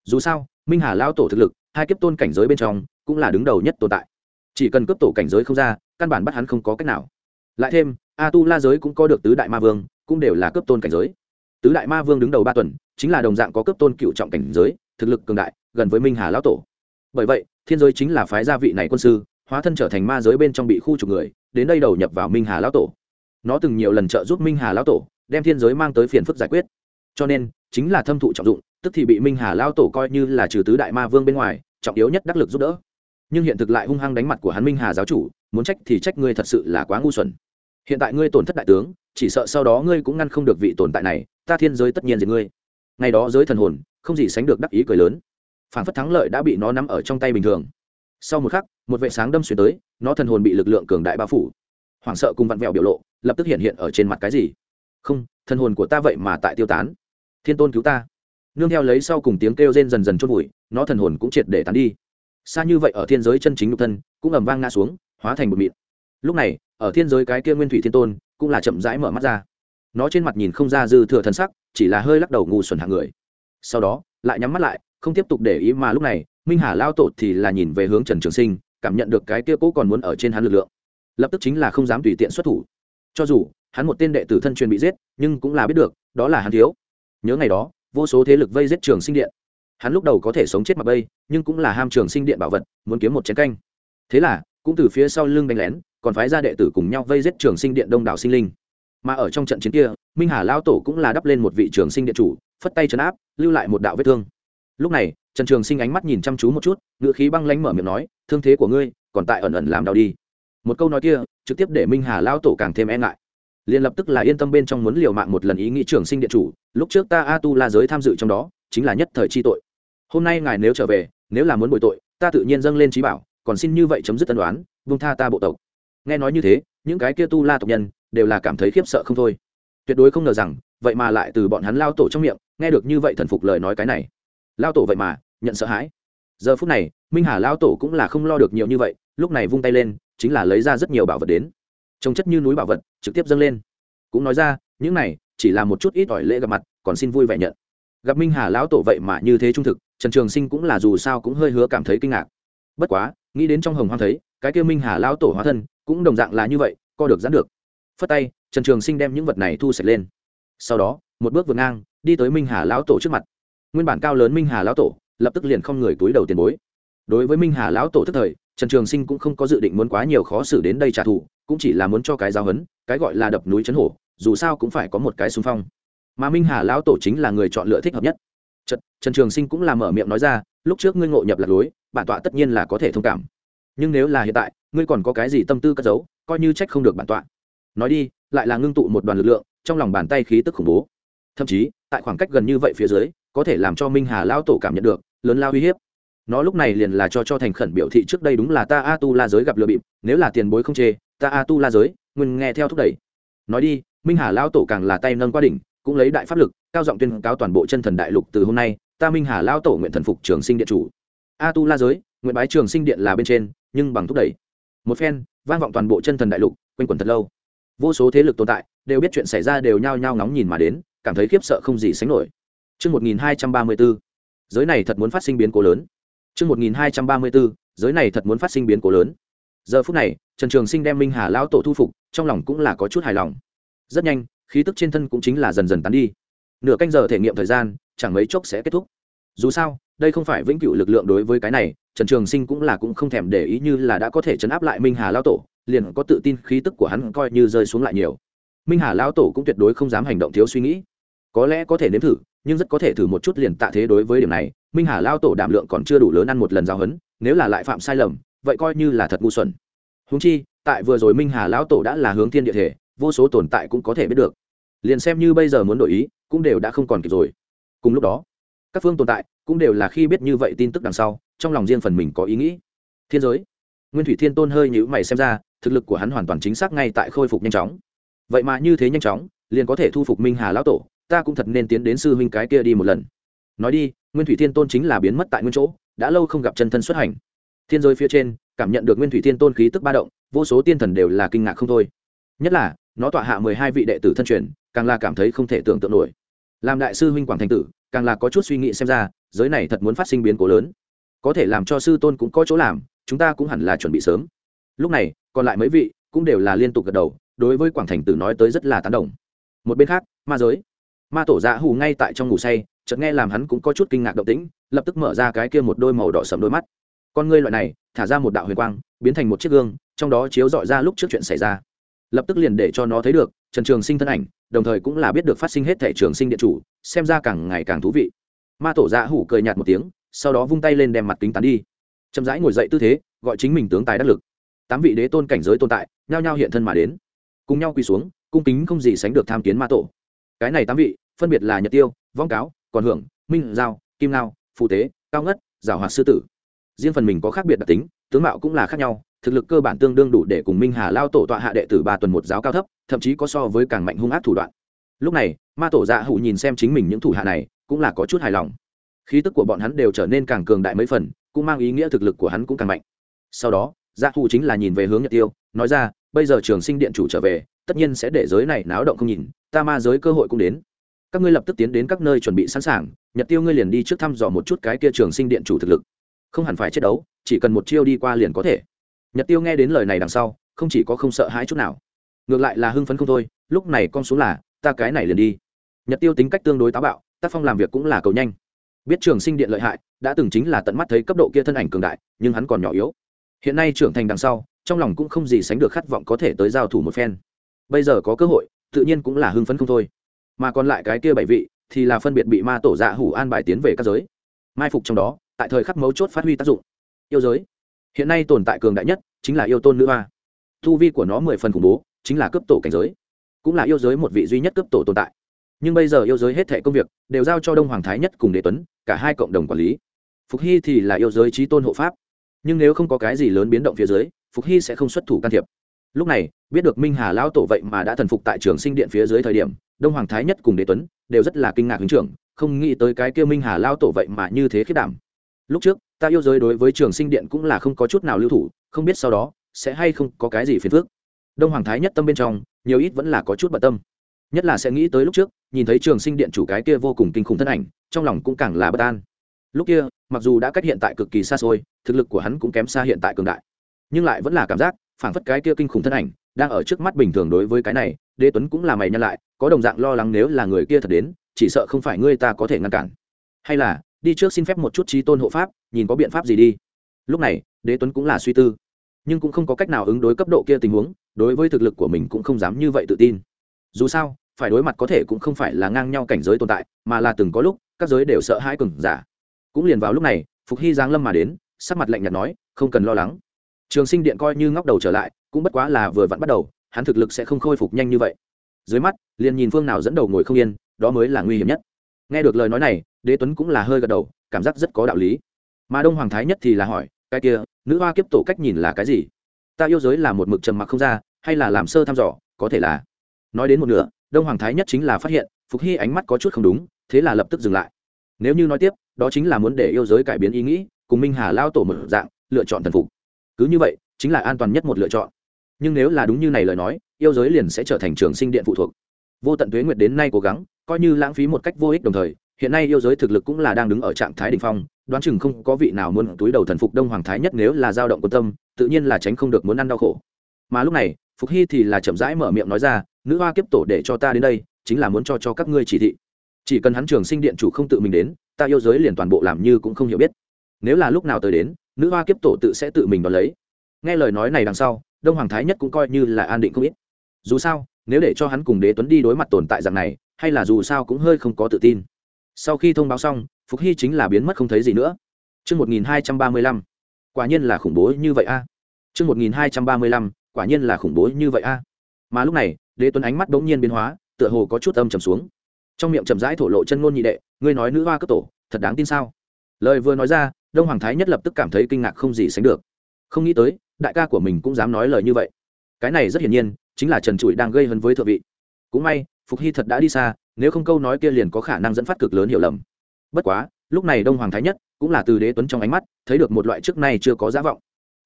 Dù sao, minh hà lão tổ thực lực, hai kiếp tôn cảnh giới bên trong, cũng là đứng đầu nhất tồn tại. Chỉ cần cướp tổ cảnh giới không ra, căn bản bắt hắn không có cách nào. Lại thêm, a tu la giới cũng có được tứ đại ma vương, cũng đều là cấp tôn cảnh giới. Tứ đại ma vương đứng đầu ba tuần, chính là đồng dạng có cấp tôn cựu trọng cảnh giới, thực lực cường đại, gần với minh hà lão tổ. Bởi vậy, thiên giới chính là phái gia vị này quân sư, hóa thân trở thành ma giới bên trong bị khu trục người, đến đây đầu nhập vào minh hà lão tổ. Nó từng nhiều lần trợ giúp minh hà lão tổ đem thiên giới mang tới phiền phức giải quyết. Cho nên, chính là thâm thụ trọng dụng, tức thì bị minh hà lao tổ coi như là trừ tứ đại ma vương bên ngoài, trọng yếu nhất đắc lực giúp đỡ. Nhưng hiện thực lại hung hăng đánh mặt của hắn minh hà giáo chủ, muốn trách thì trách ngươi thật sự là quá ngu xuẩn. Hiện tại ngươi tổn thất đại tướng, chỉ sợ sau đó ngươi cũng ngăn không được vị tồn tại này, ta thiên giới tất nhiên diệt ngươi. Ngày đó giới thần hồn, không gì sánh được đắc ý cười lớn. Phản phất thắng lợi đã bị nó nắm ở trong tay bình thường. Sau một khắc, một vệ sáng đâm xuyên tới, nó thần hồn bị lực lượng cường đại bao phủ. Hoảng sợ cùng vặn vẹo biểu lộ, lập tức hiện hiện ở trên mặt cái gì? Không, thần hồn của ta vậy mà tại tiêu tán. Thiên tôn cứu ta. Nương theo lấy sau cùng tiếng kêu rên dần dần chốt vùi, nó thần hồn cũng triệt để tán đi. Xa như vậy ở thiên giới chân chính nhục thân, cũng ầm vang ngã xuống, hóa thành một mịn. Lúc này, ở thiên giới cái kia nguyên thủy thiên tôn, cũng là chậm rãi mở mắt ra. Nó trên mặt nhìn không ra dư thừa thần sắc, chỉ là hơi lắc đầu ngu xuẩn hạng người. Sau đó, lại nhắm mắt lại, không tiếp tục để ý mà lúc này, minh hà lao tột thì là nhìn về hướng trần trường sinh, cảm nhận được cái kia cố còn muốn ở trên hắn lực lượng. Lập tức chính là không dám tùy tiện xuất thủ cho dù, hắn một tên đệ tử thân truyền bị giết, nhưng cũng là biết được, đó là hắn thiếu. Nhớ ngày đó, vô số thế lực vây giết trường sinh điện. Hắn lúc đầu có thể sống chết mặc bây, nhưng cũng là ham trường sinh điện bảo vật, muốn kiếm một chén canh. Thế là, cũng từ phía sau lưng đánh lén, còn phái ra đệ tử cùng nhau vây giết trường sinh điện đông đảo sinh linh. Mà ở trong trận chiến kia, minh hà lao tổ cũng là đắp lên một vị trường sinh điện chủ, phất tay chấn áp, lưu lại một đạo vết thương. Lúc này, trần trường sinh ánh mắt nhìn chăm chú một chút ngựa khí băng lánh mở miệng nói, thương thế của ngươi, còn tại ẩn ẩn làm đau đi một câu nói kia, trực tiếp để minh hà lao tổ càng thêm e ngại. Liền lập tức là yên tâm bên trong muốn liều mạng một lần ý nghĩ trường sinh điện chủ, lúc trước ta a tu la giới tham dự trong đó, chính là nhất thời chi tội. Hôm nay ngài nếu trở về, nếu là muốn bồi tội, ta tự nhiên dâng lên trí bảo, còn xin như vậy chấm dứt tân đoán vung tha ta bộ tộc. Nghe nói như thế, những cái kia tu la tộc nhân đều là cảm thấy khiếp sợ không thôi. Tuyệt đối không ngờ rằng, vậy mà lại từ bọn hắn lao tổ trong miệng, nghe được như vậy thần phục lời nói cái này. Lao tổ vậy mà nhận sợ hãi. Giờ phút này, minh hà lao tổ cũng là không lo được nhiều như vậy, lúc này vung tay lên chính là lấy ra rất nhiều bảo vật đến. Trông chất như núi bảo vật, trực tiếp dâng lên. Cũng nói ra, những này, chỉ là một chút ít ỏi lễ gặp mặt, còn xin vui vẻ nhận. Gặp minh hà lão tổ vậy mà như thế trung thực, trần trường sinh cũng là dù sao cũng hơi hứa cảm thấy kinh ngạc. Bất quá, nghĩ đến trong hồng hoang thấy, cái kêu minh hà lão tổ hóa thân, cũng đồng dạng là như vậy, co được giãn được. Phất tay, trần trường sinh đem những vật này thu sạch lên. Sau đó, một bước vượt ngang, đi tới minh hà lão tổ trước mặt. Nguyên bản cao lớn minh hà lão tổ, lập tức liền không người túi đầu tiền bối. Đối với minh hà lão tổ tức thời trần trường sinh cũng không có dự định muốn quá nhiều khó xử đến đây trả thù cũng chỉ là muốn cho cái giáo hấn cái gọi là đập núi chấn hổ dù sao cũng phải có một cái xung phong. Mà minh hà lão tổ chính là người chọn lựa thích hợp nhất. Trần, trần trường sinh cũng là mở miệng nói ra lúc trước ngươi ngộ nhập lạc lối bản tọa tất nhiên là có thể thông cảm. Nhưng nếu là hiện tại ngươi còn có cái gì tâm tư cất giấu coi như trách không được bản tọa. Nói đi lại là ngưng tụ một đoàn lực lượng trong lòng bàn tay khí tức khủng bố. Thậm chí tại khoảng cách gần như vậy phía dưới có thể làm cho minh hà lão tổ cảm nhận được lớn lao uy hiếp nó lúc này liền là cho cho thành khẩn biểu thị trước đây đúng là ta a tu la giới gặp lừa bịp nếu là tiền bối không chê ta a tu la giới nguyên nghe theo thúc đẩy. Nói đi minh hà lao tổ càng là tay nâng qua đỉnh cũng lấy đại pháp lực cao giọng tuyên cáo toàn bộ chân thần đại lục từ hôm nay ta minh hà lao tổ nguyện thần phục trường sinh điện chủ. A tu la giới nguyện bái trường sinh điện là bên trên nhưng bằng thúc đẩy. Một phen vang vọng toàn bộ chân thần đại lục quanh quẩn thật lâu. Vô số thế lực tồn tại đều biết chuyện xảy ra đều nhao nhao ngóng nhìn mà đến cảm thấy khiếp sợ không gì sánh nổi. Trước 1234, giới này thật muốn phát sinh biến cố lớn. Trước 1234, giới này thật muốn phát sinh biến cố lớn. Giờ phút này, Trần Trường Sinh đem Minh Hà lão tổ thu phục, trong lòng cũng là có chút hài lòng. Rất nhanh, khí tức trên thân cũng chính là dần dần tán đi. Nửa canh giờ thể nghiệm thời gian, chẳng mấy chốc sẽ kết thúc. Dù sao, đây không phải vĩnh cửu lực lượng đối với cái này, Trần Trường Sinh cũng là cũng không thèm để ý như là đã có thể chấn áp lại Minh Hà lão tổ, liền có tự tin khí tức của hắn coi như rơi xuống lại nhiều. Minh Hà lão tổ cũng tuyệt đối không dám hành động thiếu suy nghĩ. Có lẽ có thể nếm thử, nhưng rất có thể thử một chút liền tạ thế đối với điểm này, minh hà lao tổ đảm lượng còn chưa đủ lớn ăn một lần giao hấn nếu là lại phạm sai lầm vậy coi như là thật ngu xuẩn. Húng chi tại vừa rồi minh hà lão tổ đã là hướng thiên địa thể vô số tồn tại cũng có thể biết được. Liền xem như bây giờ muốn đổi ý cũng đều đã không còn kịp rồi. Cùng lúc đó các phương tồn tại cũng đều là khi biết như vậy tin tức đằng sau trong lòng riêng phần mình có ý nghĩ. Thiên giới. Nguyên thủy thiên tôn hơi nhữ mày xem ra thực lực của hắn hoàn toàn chính xác ngay tại khôi phục nhanh chóng. Vậy mà như thế nhanh chóng liền có thể thu phục minh hà lão tổ ta cũng thật nên tiến đến sư huynh cái kia đi một lần. Nói đi, nguyên thủy thiên tôn chính là biến mất tại nguyên chỗ, đã lâu không gặp chân thân xuất hành. Thiên giới phía trên, cảm nhận được nguyên thủy thiên tôn khí tức ba động, vô số tiên thần đều là kinh ngạc không thôi. Nhất là, nó tọa hạ mười hai vị đệ tử thân truyền, càng là cảm thấy không thể tưởng tượng nổi. Làm đại sư huynh quảng thành tử, càng là có chút suy nghĩ xem ra, giới này thật muốn phát sinh biến cố lớn. Có thể làm cho sư tôn cũng có chỗ làm, chúng ta cũng hẳn là chuẩn bị sớm. Lúc này, còn lại mấy vị cũng đều là liên tục gật đầu, đối với quảng thành tử nói tới rất là tán đồng. Một bên khác, ma giới ma tổ dạ hù ngay tại trong ngủ say, chợt nghe làm hắn cũng có chút kinh ngạc động tĩnh, lập tức mở ra cái kia một đôi màu đỏ sầm đôi mắt. Con ngươi loại này, thả ra một đạo huyền quang, biến thành một chiếc gương, trong đó chiếu dọi ra lúc trước chuyện xảy ra. Lập tức liền để cho nó thấy được, trần trường sinh thân ảnh, đồng thời cũng là biết được phát sinh hết thể trường sinh điện chủ, xem ra càng ngày càng thú vị. Ma tổ dạ hủ cười nhạt một tiếng, sau đó vung tay lên đem mặt kính tán đi. Chậm rãi ngồi dậy tư thế, gọi chính mình tướng tài đắc lực. Tám vị đế tôn cảnh giới tồn tại, nhao nhao hiện thân mà đến. Cùng nhau quỳ xuống, cung kính không gì sánh được tham kiến ma tổ cái này tám vị, phân biệt là nhật tiêu, vong cáo, còn hưởng, minh giao, kim lao phụ tế, cao ngất, giảo hoạt sư tử. Riêng phần mình có khác biệt đặc tính, tướng mạo cũng là khác nhau, thực lực cơ bản tương đương đủ để cùng minh hà lao tổ tọa hạ đệ tử ba tuần một giáo cao thấp, thậm chí có so với càng mạnh hung ác thủ đoạn. Lúc này, ma tổ dạ hụ nhìn xem chính mình những thủ hạ này, cũng là có chút hài lòng. Khí tức của bọn hắn đều trở nên càng cường đại mấy phần, cũng mang ý nghĩa thực lực của hắn cũng càng mạnh. Sau đó dạ hụ chính là nhìn về hướng nhật tiêu, nói ra bây giờ trường sinh điện chủ trở về, tất nhiên sẽ để giới này náo động không nhìn, ta ma giới cơ hội cũng đến. Các ngươi lập tức tiến đến các nơi chuẩn bị sẵn sàng, nhật tiêu ngươi liền đi trước thăm dò một chút cái kia trường sinh điện chủ thực lực. Không hẳn phải chiến đấu, chỉ cần một chiêu đi qua liền có thể. Nhật tiêu nghe đến lời này đằng sau, không chỉ có không sợ hãi chút nào, ngược lại là hưng phấn không thôi, lúc này con xuống là, ta cái này liền đi. Nhật tiêu tính cách tương đối táo bạo, tác phong làm việc cũng là cầu nhanh. Biết trường sinh điện lợi hại, đã từng chính là tận mắt thấy cấp độ kia thân ảnh cường đại, nhưng hắn còn nhỏ yếu. Hiện nay trưởng thành đằng sau trong lòng cũng không gì sánh được khát vọng có thể tới giao thủ một phen. Bây giờ có cơ hội, tự nhiên cũng là hưng phấn không thôi. Mà còn lại cái kia bảy vị, thì là phân biệt bị ma tổ dạ hủ an bài tiến về các giới. Mai phục trong đó, tại thời khắc mấu chốt phát huy tác dụng. Yêu giới. Hiện nay tồn tại cường đại nhất, chính là yêu tôn nữ hoa. Thu vi của nó mười phần khủng bố, chính là cấp tổ cảnh giới. Cũng là yêu giới một vị duy nhất cấp tổ tồn tại. Nhưng bây giờ yêu giới hết thẻ công việc, đều giao cho đông hoàng thái nhất cùng đế tuấn, cả hai cộng đồng quản lý. Phục hy thì là yêu giới trí tôn hộ pháp. Nhưng nếu không có cái gì lớn biến động phía dưới phục hy sẽ không xuất thủ can thiệp. Lúc này, biết được minh hà lão tổ vậy mà đã thần phục tại trường sinh điện phía dưới thời điểm, đông hoàng thái nhất cùng đế tuấn đều rất là kinh ngạc hứng trưởng, không nghĩ tới cái kia minh hà Lão tổ vậy mà như thế khiết đảm. Lúc trước, ta yêu giới đối với trường sinh điện cũng là không có chút nào lưu thủ, không biết sau đó sẽ hay không có cái gì phiền phức. Đông hoàng thái nhất tâm bên trong, nhiều ít vẫn là có chút bận tâm. Nhất là sẽ nghĩ tới lúc trước, nhìn thấy trường sinh điện chủ cái kia vô cùng kinh khủng thân ảnh, trong lòng cũng càng là bất an. Lúc kia, mặc dù đã cách hiện tại cực kỳ xa xôi, thực lực của hắn cũng kém xa hiện tại cường đại nhưng lại vẫn là cảm giác phảng phất cái kia kinh khủng thân ảnh đang ở trước mắt bình thường đối với cái này, đế tuấn cũng là mày nhân lại, có đồng dạng lo lắng nếu là người kia thật đến, chỉ sợ không phải ngươi ta có thể ngăn cản. Hay là, đi trước xin phép một chút trí tôn hộ pháp, nhìn có biện pháp gì đi. Lúc này, đế tuấn cũng là suy tư, nhưng cũng không có cách nào ứng đối cấp độ kia tình huống, đối với thực lực của mình cũng không dám như vậy tự tin. Dù sao, phải đối mặt có thể cũng không phải là ngang nhau cảnh giới tồn tại, mà là từng có lúc, các giới đều sợ hãi cừng giả. Cũng liền vào lúc này, phục hy giáng lâm mà đến, sắc mặt lạnh nhạt nói, không cần lo lắng trường sinh điện coi như ngóc đầu trở lại, cũng bất quá là vừa vặn bắt đầu, hắn thực lực sẽ không khôi phục nhanh như vậy. Dưới mắt, liền nhìn phương nào dẫn đầu ngồi không yên, đó mới là nguy hiểm nhất. Nghe được lời nói này, đế tuấn cũng là hơi gật đầu, cảm giác rất có đạo lý. Mà đông hoàng thái nhất thì là hỏi, cái kia, nữ hoa kiếp tổ cách nhìn là cái gì? Ta yêu giới là một mực trầm mặc không ra, hay là làm sơ thăm dò, có thể là nói đến một nửa, đông hoàng thái nhất chính là phát hiện, phục hy ánh mắt có chút không đúng, thế là lập tức dừng lại. Nếu như nói tiếp, đó chính là muốn để yêu giới cải biến ý nghĩ, cùng minh hà lao tổ một dạng, lựa chọn thần phục cứ như vậy, chính là an toàn nhất một lựa chọn. Nhưng nếu là đúng như này lời nói, yêu giới liền sẽ trở thành trường sinh điện phụ thuộc. Vô tận tuế nguyệt đến nay cố gắng, coi như lãng phí một cách vô ích đồng thời, hiện nay yêu giới thực lực cũng là đang đứng ở trạng thái đ ỉ n h phong, đoán chừng không có vị nào muốn túi đầu thần phục đông hoàng thái nhất nếu là dao động quan tâm, tự nhiên là tránh không được muốn ăn đau khổ. Mà lúc này, phục hy thì là chậm rãi mở miệng nói ra, nữ hoa kiếp tổ để cho ta đến đây, chính là muốn cho cho các ngươi chỉ thị. Chỉ cần hắn trường sinh điện chủ không tự mình đến, ta yêu giới liền toàn bộ làm như cũng không hiểu biết. Nếu là lúc nào tới đến nữ hoa kiếp tổ tự sẽ tự mình đón lấy nghe lời nói này đằng sau đông hoàng thái nhất cũng coi như là an định không ít dù sao nếu để cho hắn cùng đế tuấn đi đối mặt tồn tại dạng này hay là dù sao cũng hơi không có tự tin sau khi thông báo xong phục hy chính là biến mất không thấy gì nữa Trước 1235, quả nhiên là khủng bố như vậy a. À. Trước 1235, quả nhiên là khủng bố như vậy a. Mà lúc này, Đế Tuấn ánh mắt bỗng nhiên biến hóa, tựa hồ có chút âm trầm xuống. Trong miệng trầm rãi thổ lộ chân ngôn nhị đệ, ngươi nói nữ hoa cấp tổ, thật đáng tin sao? Lời vừa nói ra, Đông Hoàng Thái nhất lập tức cảm thấy kinh ngạc không gì sánh được. Không nghĩ tới, đại ca của mình cũng dám nói lời như vậy. Cái này rất hiển nhiên, chính là Trần Trụi đang gây hấn với thượng vị. Cũng may, Phục Hy thật đã đi xa, nếu không câu nói kia liền có khả năng dẫn phát cực lớn hiểu lầm bất quá lúc này đông hoàng thái nhất cũng là từ đế tuấn trong ánh mắt thấy được một loại trước nay chưa có giá vọng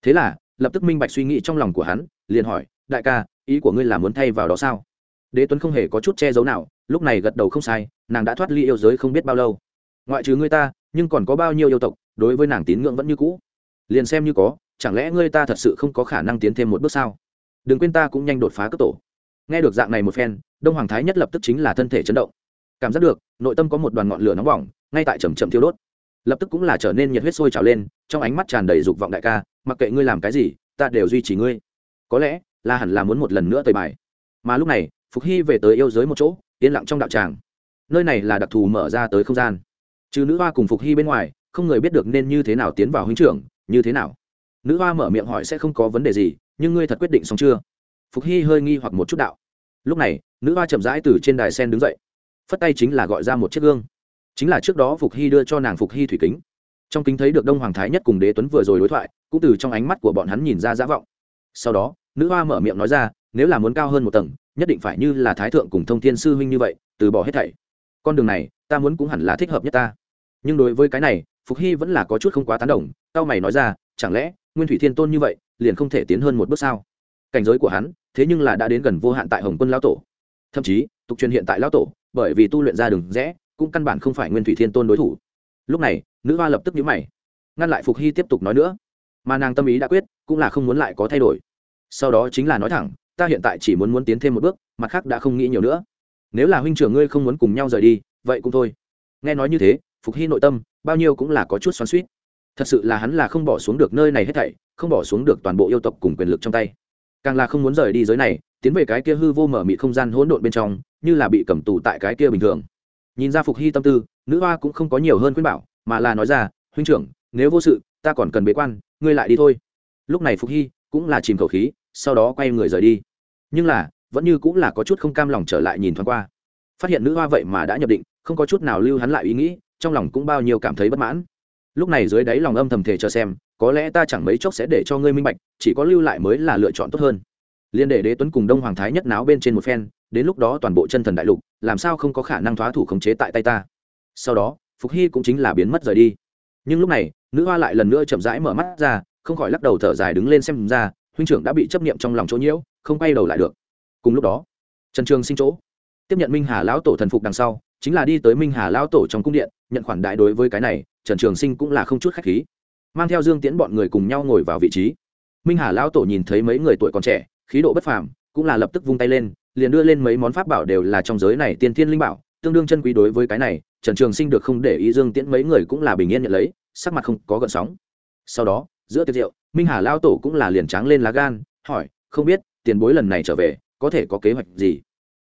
thế là lập tức minh bạch suy nghĩ trong lòng của hắn liền hỏi đại ca ý của ngươi là muốn thay vào đó sao đế tuấn không hề có chút che giấu nào lúc này gật đầu không sai nàng đã thoát ly yêu giới không biết bao lâu ngoại trừ ngươi ta nhưng còn có bao nhiêu yêu tộc đối với nàng tín ngưỡng vẫn như cũ. Liền xem như có, chẳng lẽ ngươi ta thật sự không có khả năng tiến thêm một bước sao? Đừng quên ta cũng nhanh đột phá cấp tổ. Nghe được dạng này một phen, đông hoàng thái nhất lập tức chính là thân thể chấn động. Cảm giác được, nội tâm có một đoàn ngọn lửa nóng bỏng, ngay tại chầm chậm thiêu đốt. Lập tức cũng là trở nên nhiệt huyết sôi trào lên, trong ánh mắt tràn đầy dục vọng đại ca, mặc kệ ngươi làm cái gì, ta đều duy trì ngươi. Có lẽ, là hẳn là muốn một lần nữa tời bài. Mà lúc này, phục hy về tới yêu giới một chỗ, yên lặng trong đạo tràng. Nơi này là đặc thù mở ra tới không gian. Trừ nữ hoa cùng phục hy bên ngoài không người biết được nên như thế nào tiến vào huynh trưởng, như thế nào. Nữ hoa mở miệng hỏi sẽ không có vấn đề gì, nhưng ngươi thật quyết định xong chưa? Phục hy hơi nghi hoặc một chút đạo. Lúc này, nữ hoa chậm rãi từ trên đài sen đứng dậy. Phất tay chính là gọi ra một chiếc gương. Chính là trước đó phục hy đưa cho nàng phục hy thủy kính. Trong kính thấy được đông hoàng thái nhất cùng đế tuấn vừa rồi đối thoại, cũng từ trong ánh mắt của bọn hắn nhìn ra giả vọng. Sau đó, nữ hoa mở miệng nói ra, nếu là muốn cao hơn một tầng, nhất định phải như là thái thượng cùng thông thiên sư huynh như vậy, từ bỏ hết thảy. Con đường này, ta muốn cũng hẳn là thích hợp nhất ta. Nhưng đối với cái này phục hy vẫn là có chút không quá tán đồng tao mày nói ra, chẳng lẽ nguyên thủy thiên tôn như vậy, liền không thể tiến hơn một bước sao? Cảnh giới của hắn, thế nhưng là đã đến gần vô hạn tại hồng quân lão tổ. Thậm chí, tục truyền hiện tại lão tổ, bởi vì tu luyện ra đường rẽ, cũng căn bản không phải nguyên thủy thiên tôn đối thủ. Lúc này, nữ hoa lập tức nhíu mày, ngăn lại phục hy tiếp tục nói nữa, mà nàng tâm ý đã quyết, cũng là không muốn lại có thay đổi. Sau đó chính là nói thẳng, ta hiện tại chỉ muốn muốn tiến thêm một bước, mặt khác đã không nghĩ nhiều nữa. Nếu là huynh trưởng ngươi không muốn cùng nhau rời đi, vậy cũng thôi. Nghe nói như thế, phục hy nội tâm bao nhiêu cũng là có chút xoắn suýt thật sự là hắn là không bỏ xuống được nơi này hết thảy, không bỏ xuống được toàn bộ yêu tộc cùng quyền lực trong tay. Càng là không muốn rời đi giới này, tiến về cái kia hư vô mở mị không gian hỗn độn bên trong, như là bị cầm tù tại cái kia bình thường. Nhìn ra phục hy tâm tư, nữ hoa cũng không có nhiều hơn khuyên bảo, mà là nói ra, huynh trưởng, nếu vô sự, ta còn cần bế quan, ngươi lại đi thôi. Lúc này phục hy cũng là chìm khẩu khí, sau đó quay người rời đi. Nhưng là, vẫn như cũng là có chút không cam lòng trở lại nhìn thoáng qua. Phát hiện nữ hoa vậy mà đã nhập định, không có chút nào lưu hắn lại ý nghĩ trong lòng cũng bao nhiêu cảm thấy bất mãn. Lúc này dưới đáy lòng âm thầm thể chờ xem, có lẽ ta chẳng mấy chốc sẽ để cho ngươi minh bạch, chỉ có lưu lại mới là lựa chọn tốt hơn. Liên để đế tuấn cùng đông hoàng thái nhất náo bên trên một phen, đến lúc đó toàn bộ chân thần đại lục, làm sao không có khả năng thoá thủ khống chế tại tay ta? Sau đó, phục hy cũng chính là biến mất rời đi. Nhưng lúc này, nữ hoa lại lần nữa chậm rãi mở mắt ra, không khỏi lắc đầu thở dài đứng lên xem ra, huynh trưởng đã bị chấp niệm trong lòng chỗ nhiễu, không quay đầu lại được. Cùng lúc đó, trần trường sinh chỗ, tiếp nhận minh hà lão tổ thần phục đằng sau chính là đi tới minh hà lão tổ trong cung điện, nhận khoản đại đối với cái này, trần trường sinh cũng là không chút khách khí. Mang theo dương tiễn bọn người cùng nhau ngồi vào vị trí. Minh hà lão tổ nhìn thấy mấy người tuổi còn trẻ, khí độ bất phàm, cũng là lập tức vung tay lên, liền đưa lên mấy món pháp bảo đều là trong giới này tiên thiên linh bảo, tương đương chân quý đối với cái này, trần trường sinh được không để ý dương tiễn mấy người cũng là bình yên nhận lấy, sắc mặt không có gợn sóng. Sau đó, giữa tiệc rượu, minh hà lao tổ cũng là liền tráng lên lá gan, hỏi, không biết, tiền bối lần này trở về, có thể có kế hoạch gì?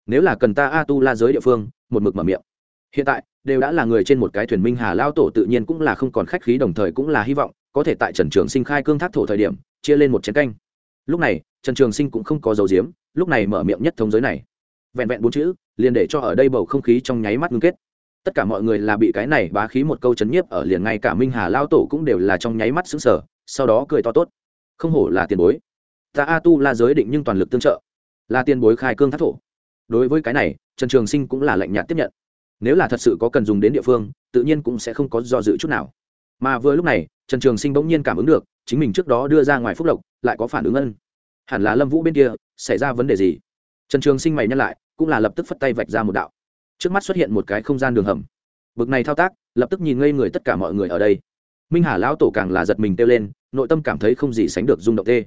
Nếu là cần ta a tu la giới địa phương, một mực mở miệng hiện tại, đều đã là người trên một cái thuyền minh hà lao tổ tự nhiên cũng là không còn khách khí, đồng thời cũng là hy vọng, có thể tại trần trường sinh khai cương thác thổ thời điểm, chia lên một chén canh. Lúc này, trần trường sinh cũng không có dấu diếm lúc này mở miệng nhất thống giới này. Vẹn vẹn bốn chữ, liền để cho ở đây bầu không khí trong nháy mắt ngưng kết. Tất cả mọi người là bị cái này bá khí một câu chấn nhiếp ở liền ngay cả minh hà lao tổ cũng đều là trong nháy mắt xứng sở sau đó cười to tốt. Không hổ là tiền bối. Ta a tu là giới định nhưng toàn lực tương trợ. Là tiền bối khai cương thác thổ. Đối với cái này, trần trường sinh cũng là lạnh nhạt tiếp nhận nếu là thật sự có cần dùng đến địa phương, tự nhiên cũng sẽ không có do dự chút nào. Mà vừa lúc này, trần trường sinh bỗng nhiên cảm ứng được, chính mình trước đó đưa ra ngoài phúc lộc, lại có phản ứng ân. Hẳn là lâm vũ bên kia, xảy ra vấn đề gì? Trần trường sinh mày nhắc lại, cũng là lập tức phất tay vạch ra một đạo. Trước mắt xuất hiện một cái không gian đường hầm. Bực này thao tác, lập tức nhìn ngây người tất cả mọi người ở đây. Minh hà lão tổ càng là giật mình kêu lên, nội tâm cảm thấy không gì sánh được rung động tê.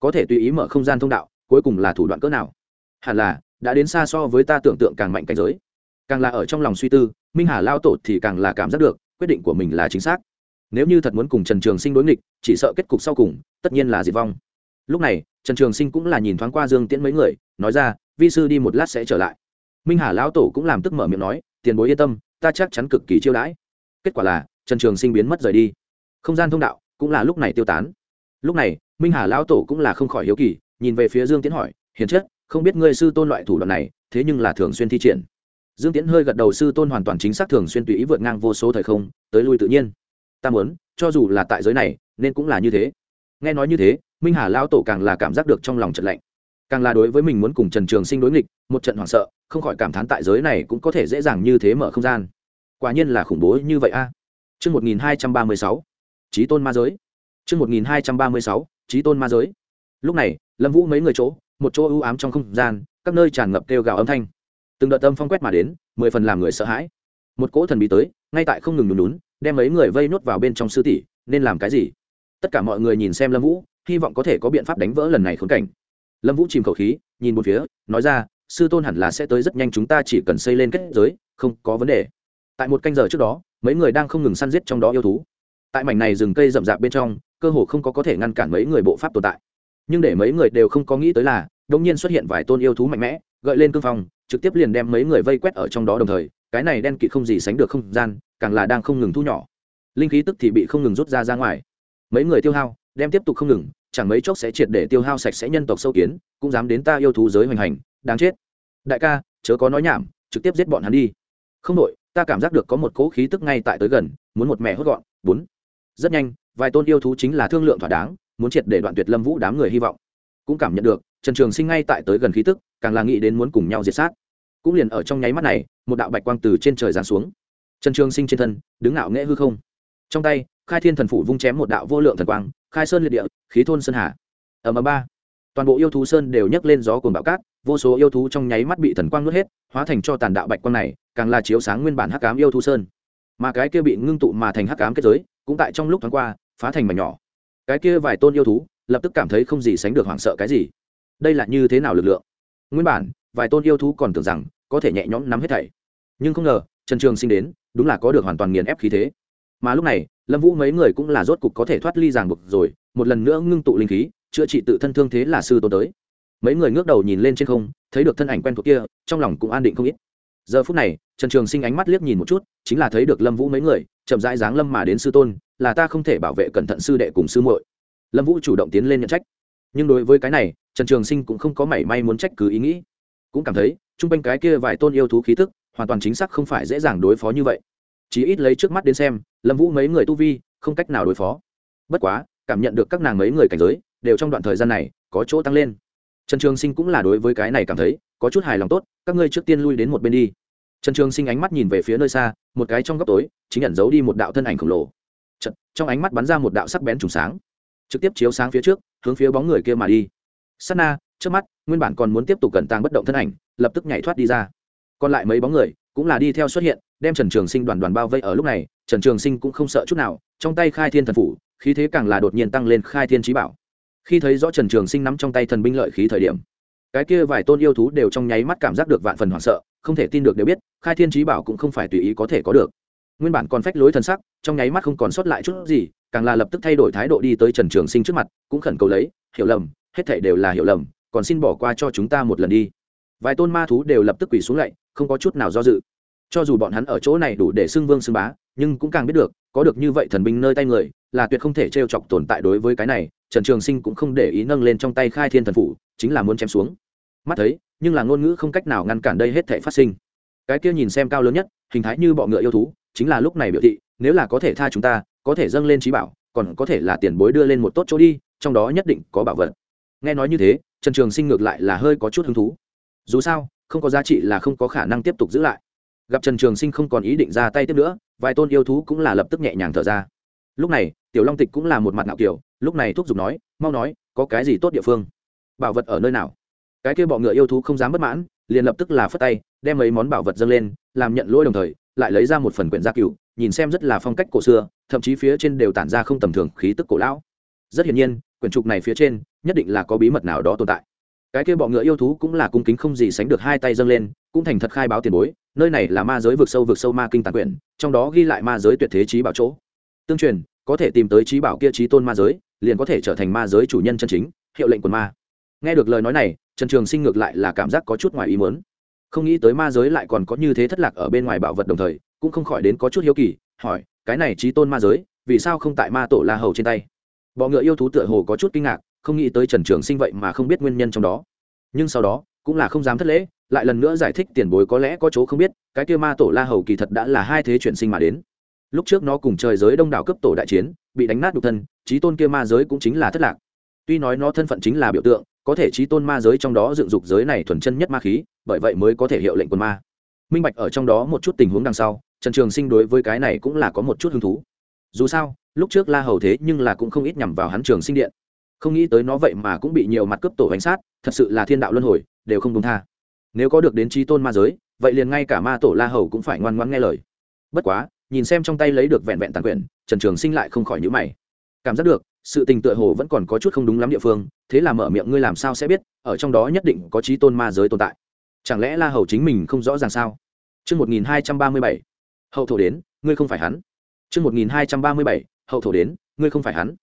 Có thể tùy ý mở không gian thông đạo, cuối cùng là thủ đoạn cỡ nào? Hẳn là, đã đến xa so với ta tưởng tượng càng mạnh cảnh giới càng là ở trong lòng suy tư, minh hà lao tổ thì càng là cảm giác được, quyết định của mình là chính xác. Nếu như thật muốn cùng trần trường sinh đối nghịch, chỉ sợ kết cục sau cùng, tất nhiên là diệt vong. Lúc này, trần trường sinh cũng là nhìn thoáng qua dương tiễn mấy người, nói ra, vi sư đi một lát sẽ trở lại. Minh hà lão tổ cũng làm tức mở miệng nói, tiền bối yên tâm, ta chắc chắn cực kỳ chiêu đãi. Kết quả là, trần trường sinh biến mất rời đi. Không gian thông đạo cũng là lúc này tiêu tán. Lúc này, minh hà lão tổ cũng là không khỏi hiếu kỳ, nhìn về phía dương tiến hỏi, hiền chất, không biết ngươi sư tôn loại thủ đoạn này, thế nhưng là thường xuyên thi triển dương Tiễn hơi gật đầu sư tôn hoàn toàn chính xác thường xuyên tùy ý vượt ngang vô số thời không tới lui tự nhiên ta muốn cho dù là tại giới này nên cũng là như thế nghe nói như thế minh hà lão tổ càng là cảm giác được trong lòng trận lạnh càng là đối với mình muốn cùng trần trường sinh đối nghịch một trận hoảng sợ không khỏi cảm thán tại giới này cũng có thể dễ dàng như thế mở không gian quả nhiên là khủng bố như vậy a à. Chương 1236, Chí tôn ma giới. Trước 1236, Chí tôn ma giới. Lúc này, Lâm Vũ mấy người chỗ, một chỗ u ám trong không gian, các nơi tràn ngập kêu gào âm thanh. Từng đợt tâm phong quét mà đến, mười phần làm người sợ hãi. Một cỗ thần bí tới, ngay tại không ngừng nhún nhún, đem mấy người vây nốt vào bên trong sư tỷ, nên làm cái gì? Tất cả mọi người nhìn xem Lâm Vũ, hy vọng có thể có biện pháp đánh vỡ lần này khốn cảnh. Lâm Vũ chìm khẩu khí, nhìn một phía, nói ra, sư tôn hẳn là sẽ tới rất nhanh chúng ta chỉ cần xây lên kết giới, không có vấn đề tại một canh giờ trước đó mấy người đang không ngừng săn giết trong đó yêu thú tại mảnh này rừng cây rậm rạp bên trong cơ hồ không có có thể ngăn cản mấy người bộ pháp tồn tại nhưng để mấy người đều không có nghĩ tới là đông nhiên xuất hiện vài tôn yêu thú mạnh mẽ gợi lên cương phong, trực tiếp liền đem mấy người vây quét ở trong đó đồng thời, cái này đen kịt không gì sánh được không gian, càng là đang không ngừng thu nhỏ. Linh khí tức thì bị không ngừng rút ra ra ngoài. Mấy người tiêu hao, đem tiếp tục không ngừng, chẳng mấy chốc sẽ triệt để tiêu hao sạch sẽ nhân tộc sâu kiến, cũng dám đến ta yêu thú giới hoành hành, đáng chết. Đại ca, chớ có nói nhảm, trực tiếp giết bọn hắn đi. Không đội ta cảm giác được có một cỗ khí tức ngay tại tới gần, muốn một mẹ hốt gọn. Bốn. Rất nhanh, vài tôn yêu thú chính là thương lượng thỏa đáng, muốn triệt để đoạn tuyệt lâm vũ đám người hy vọng. Cũng cảm nhận được, trần trường sinh ngay tại tới gần khí tức càng là nghĩ đến muốn cùng nhau diệt sát. Cũng liền ở trong nháy mắt này, một đạo bạch quang từ trên trời giáng xuống. Trần trường sinh trên thân, đứng ngạo nghễ hư không. Trong tay, khai thiên thần phủ vung chém một đạo vô lượng thần quang, khai sơn liệt địa, khí thôn sơn hà. Ở ầm ba. Toàn bộ yêu thú sơn đều nhấc lên gió cồn bão cát, vô số yêu thú trong nháy mắt bị thần quang nuốt hết, hóa thành cho tàn đạo bạch quang này, càng là chiếu sáng nguyên bản hắc ám yêu thú sơn. Mà cái kia bị ngưng tụ mà thành hắc ám kết giới, cũng tại trong lúc thoáng qua, phá thành mảnh nhỏ. Cái kia vài tôn yêu thú, lập tức cảm thấy không gì sánh được hoảng sợ cái gì. Đây là như thế nào lực lượng? Nguyên bản, vài tôn yêu thú còn tưởng rằng có thể nhẹ nhõm nắm hết thảy. Nhưng không ngờ, trần trường sinh đến, đúng là có được hoàn toàn nghiền ép khí thế. Mà lúc này, lâm vũ mấy người cũng là rốt cục có thể thoát ly ràng buộc rồi, một lần nữa ngưng tụ linh khí, chữa trị tự thân thương thế là sư tôn tới. Mấy người ngước đầu nhìn lên trên không, thấy được thân ảnh quen thuộc kia, trong lòng cũng an định không ít. Giờ phút này, trần trường sinh ánh mắt liếc nhìn một chút, chính là thấy được lâm vũ mấy người, chậm rãi dáng lâm mà đến sư tôn, là ta không thể bảo vệ cẩn thận sư đệ cùng sư muội. Lâm vũ chủ động tiến lên nhận trách nhưng đối với cái này trần trường sinh cũng không có mảy may muốn trách cứ ý nghĩ. Cũng cảm thấy chung quanh cái kia vài tôn yêu thú khí tức hoàn toàn chính xác không phải dễ dàng đối phó như vậy. Chỉ ít lấy trước mắt đến xem lâm vũ mấy người tu vi không cách nào đối phó. Bất quá cảm nhận được các nàng mấy người cảnh giới đều trong đoạn thời gian này có chỗ tăng lên. Trần trường sinh cũng là đối với cái này cảm thấy có chút hài lòng tốt các ngươi trước tiên lui đến một bên đi. Trần trường sinh ánh mắt nhìn về phía nơi xa một cái trong góc tối chính nhận giấu đi một đạo thân ảnh khổng lồ. Chật, trong ánh mắt bắn ra một đạo sắc bén trùng sáng trực tiếp chiếu sáng phía trước, hướng phía bóng người kia mà đi. Sắt na trước mắt, nguyên bản còn muốn tiếp tục cẩn tàng bất động thân ảnh, lập tức nhảy thoát đi ra. Còn lại mấy bóng người cũng là đi theo xuất hiện, đem trần trường sinh đoàn đoàn bao vây ở lúc này, trần trường sinh cũng không sợ chút nào, trong tay khai thiên thần phủ, khí thế càng là đột nhiên tăng lên khai thiên trí bảo. Khi thấy rõ trần trường sinh nắm trong tay thần binh lợi khí thời điểm, cái kia vài tôn yêu thú đều trong nháy mắt cảm giác được vạn phần hoảng sợ, không thể tin được đều biết, khai thiên trí bảo cũng không phải tùy ý có thể có được. Nguyên bản còn phách lối thần sắc, trong nháy mắt không còn sót lại chút gì càng là lập tức thay đổi thái độ đi tới trần trường sinh trước mặt, cũng khẩn cầu lấy, hiểu lầm, hết thảy đều là hiểu lầm, còn xin bỏ qua cho chúng ta một lần đi. Vài tôn ma thú đều lập tức quỳ xuống lạy, không có chút nào do dự. Cho dù bọn hắn ở chỗ này đủ để xưng vương xưng bá, nhưng cũng càng biết được, có được như vậy thần binh nơi tay người, là tuyệt không thể t r e o chọc tồn tại đối với cái này, trần trường sinh cũng không để ý nâng lên trong tay khai thiên thần phủ, chính là muốn chém xuống. Mắt thấy, nhưng là ngôn ngữ không cách nào ngăn cản đây hết thể phát sinh. Cái kia nhìn xem cao lớn nhất, hình thái như bọ ngựa yêu thú, chính là lúc này biểu thị, nếu là có thể tha chúng ta có thể dâng lên trí bảo, còn có thể là tiền bối đưa lên một tốt chỗ đi, trong đó nhất định có bảo vật. Nghe nói như thế, trần trường sinh ngược lại là hơi có chút hứng thú. Dù sao, không có giá trị là không có khả năng tiếp tục giữ lại. Gặp trần trường sinh không còn ý định ra tay tiếp nữa, vài tôn yêu thú cũng là lập tức nhẹ nhàng thở ra. Lúc này, tiểu long tịch cũng là một mặt ngạo kiểu, lúc này thúc giục nói, mau nói, có cái gì tốt địa phương? Bảo vật ở nơi nào? Cái kia bọ ngựa yêu thú không dám bất mãn, liền lập tức là phất tay, đem mấy món bảo vật dâng lên, làm nhận lỗi đồng thời, lại lấy ra một phần quyển gia cựu nhìn xem rất là phong cách cổ xưa, thậm chí phía trên đều tản ra không tầm thường khí tức cổ lão. Rất hiển nhiên, quyển trục này phía trên, nhất định là có bí mật nào đó tồn tại. Cái kia bọ ngựa yêu thú cũng là cung kính không gì sánh được hai tay dâng lên, cũng thành thật khai báo tiền bối, nơi này là ma giới vực sâu vực sâu ma kinh tàn quyển, trong đó ghi lại ma giới tuyệt thế trí bảo chỗ. Tương truyền, có thể tìm tới trí bảo kia trí tôn ma giới, liền có thể trở thành ma giới chủ nhân chân chính, hiệu lệnh quần ma. Nghe được lời nói này, trần trường sinh ngược lại là cảm giác có chút ngoài ý mớn không nghĩ tới ma giới lại còn có như thế thất lạc ở bên ngoài bảo vật đồng thời cũng không khỏi đến có chút hiếu kỳ, hỏi, cái này trí tôn ma giới, vì sao không tại ma tổ la hầu trên tay? Bọ ngựa yêu thú tựa hồ có chút kinh ngạc, không nghĩ tới trần trường sinh vậy mà không biết nguyên nhân trong đó. Nhưng sau đó, cũng là không dám thất lễ, lại lần nữa giải thích tiền bối có lẽ có chỗ không biết, cái kia ma tổ la hầu kỳ thật đã là hai thế chuyển sinh mà đến. Lúc trước nó cùng trời giới đông đảo cấp tổ đại chiến, bị đánh nát đục thân trí tôn kia ma giới cũng chính là thất lạc. Tuy nói nó thân phận chính là biểu tượng, có thể trí tôn ma giới trong đó dựng dục giới này thuần chân nhất ma khí, bởi vậy mới có thể hiệu lệnh quân ma. Minh bạch ở trong đó một chút tình huống đằng sau trần trường sinh đối với cái này cũng là có một chút hứng thú. Dù sao lúc trước la hầu thế nhưng là cũng không ít nhằm vào hắn trường sinh điện. Không nghĩ tới nó vậy mà cũng bị nhiều mặt cướp tổ bánh sát thật sự là thiên đạo luân hồi đều không đúng tha. Nếu có được đến trí tôn ma giới vậy liền ngay cả ma tổ la hầu cũng phải ngoan ngoãn nghe lời. Bất quá nhìn xem trong tay lấy được vẹn vẹn tàn quyền trần trường sinh lại không khỏi nhữ mày. Cảm giác được sự tình tựa hồ vẫn còn có chút không đúng lắm địa phương thế là mở miệng ngươi làm sao sẽ biết ở trong đó nhất định có trí tôn ma giới tồn tại? Chẳng lẽ la hầu chính mình không rõ ràng sao? Trước 1237, hậu thổ đến, ngươi không phải hắn. Trước 1237, hậu thổ đến, ngươi không phải hắn.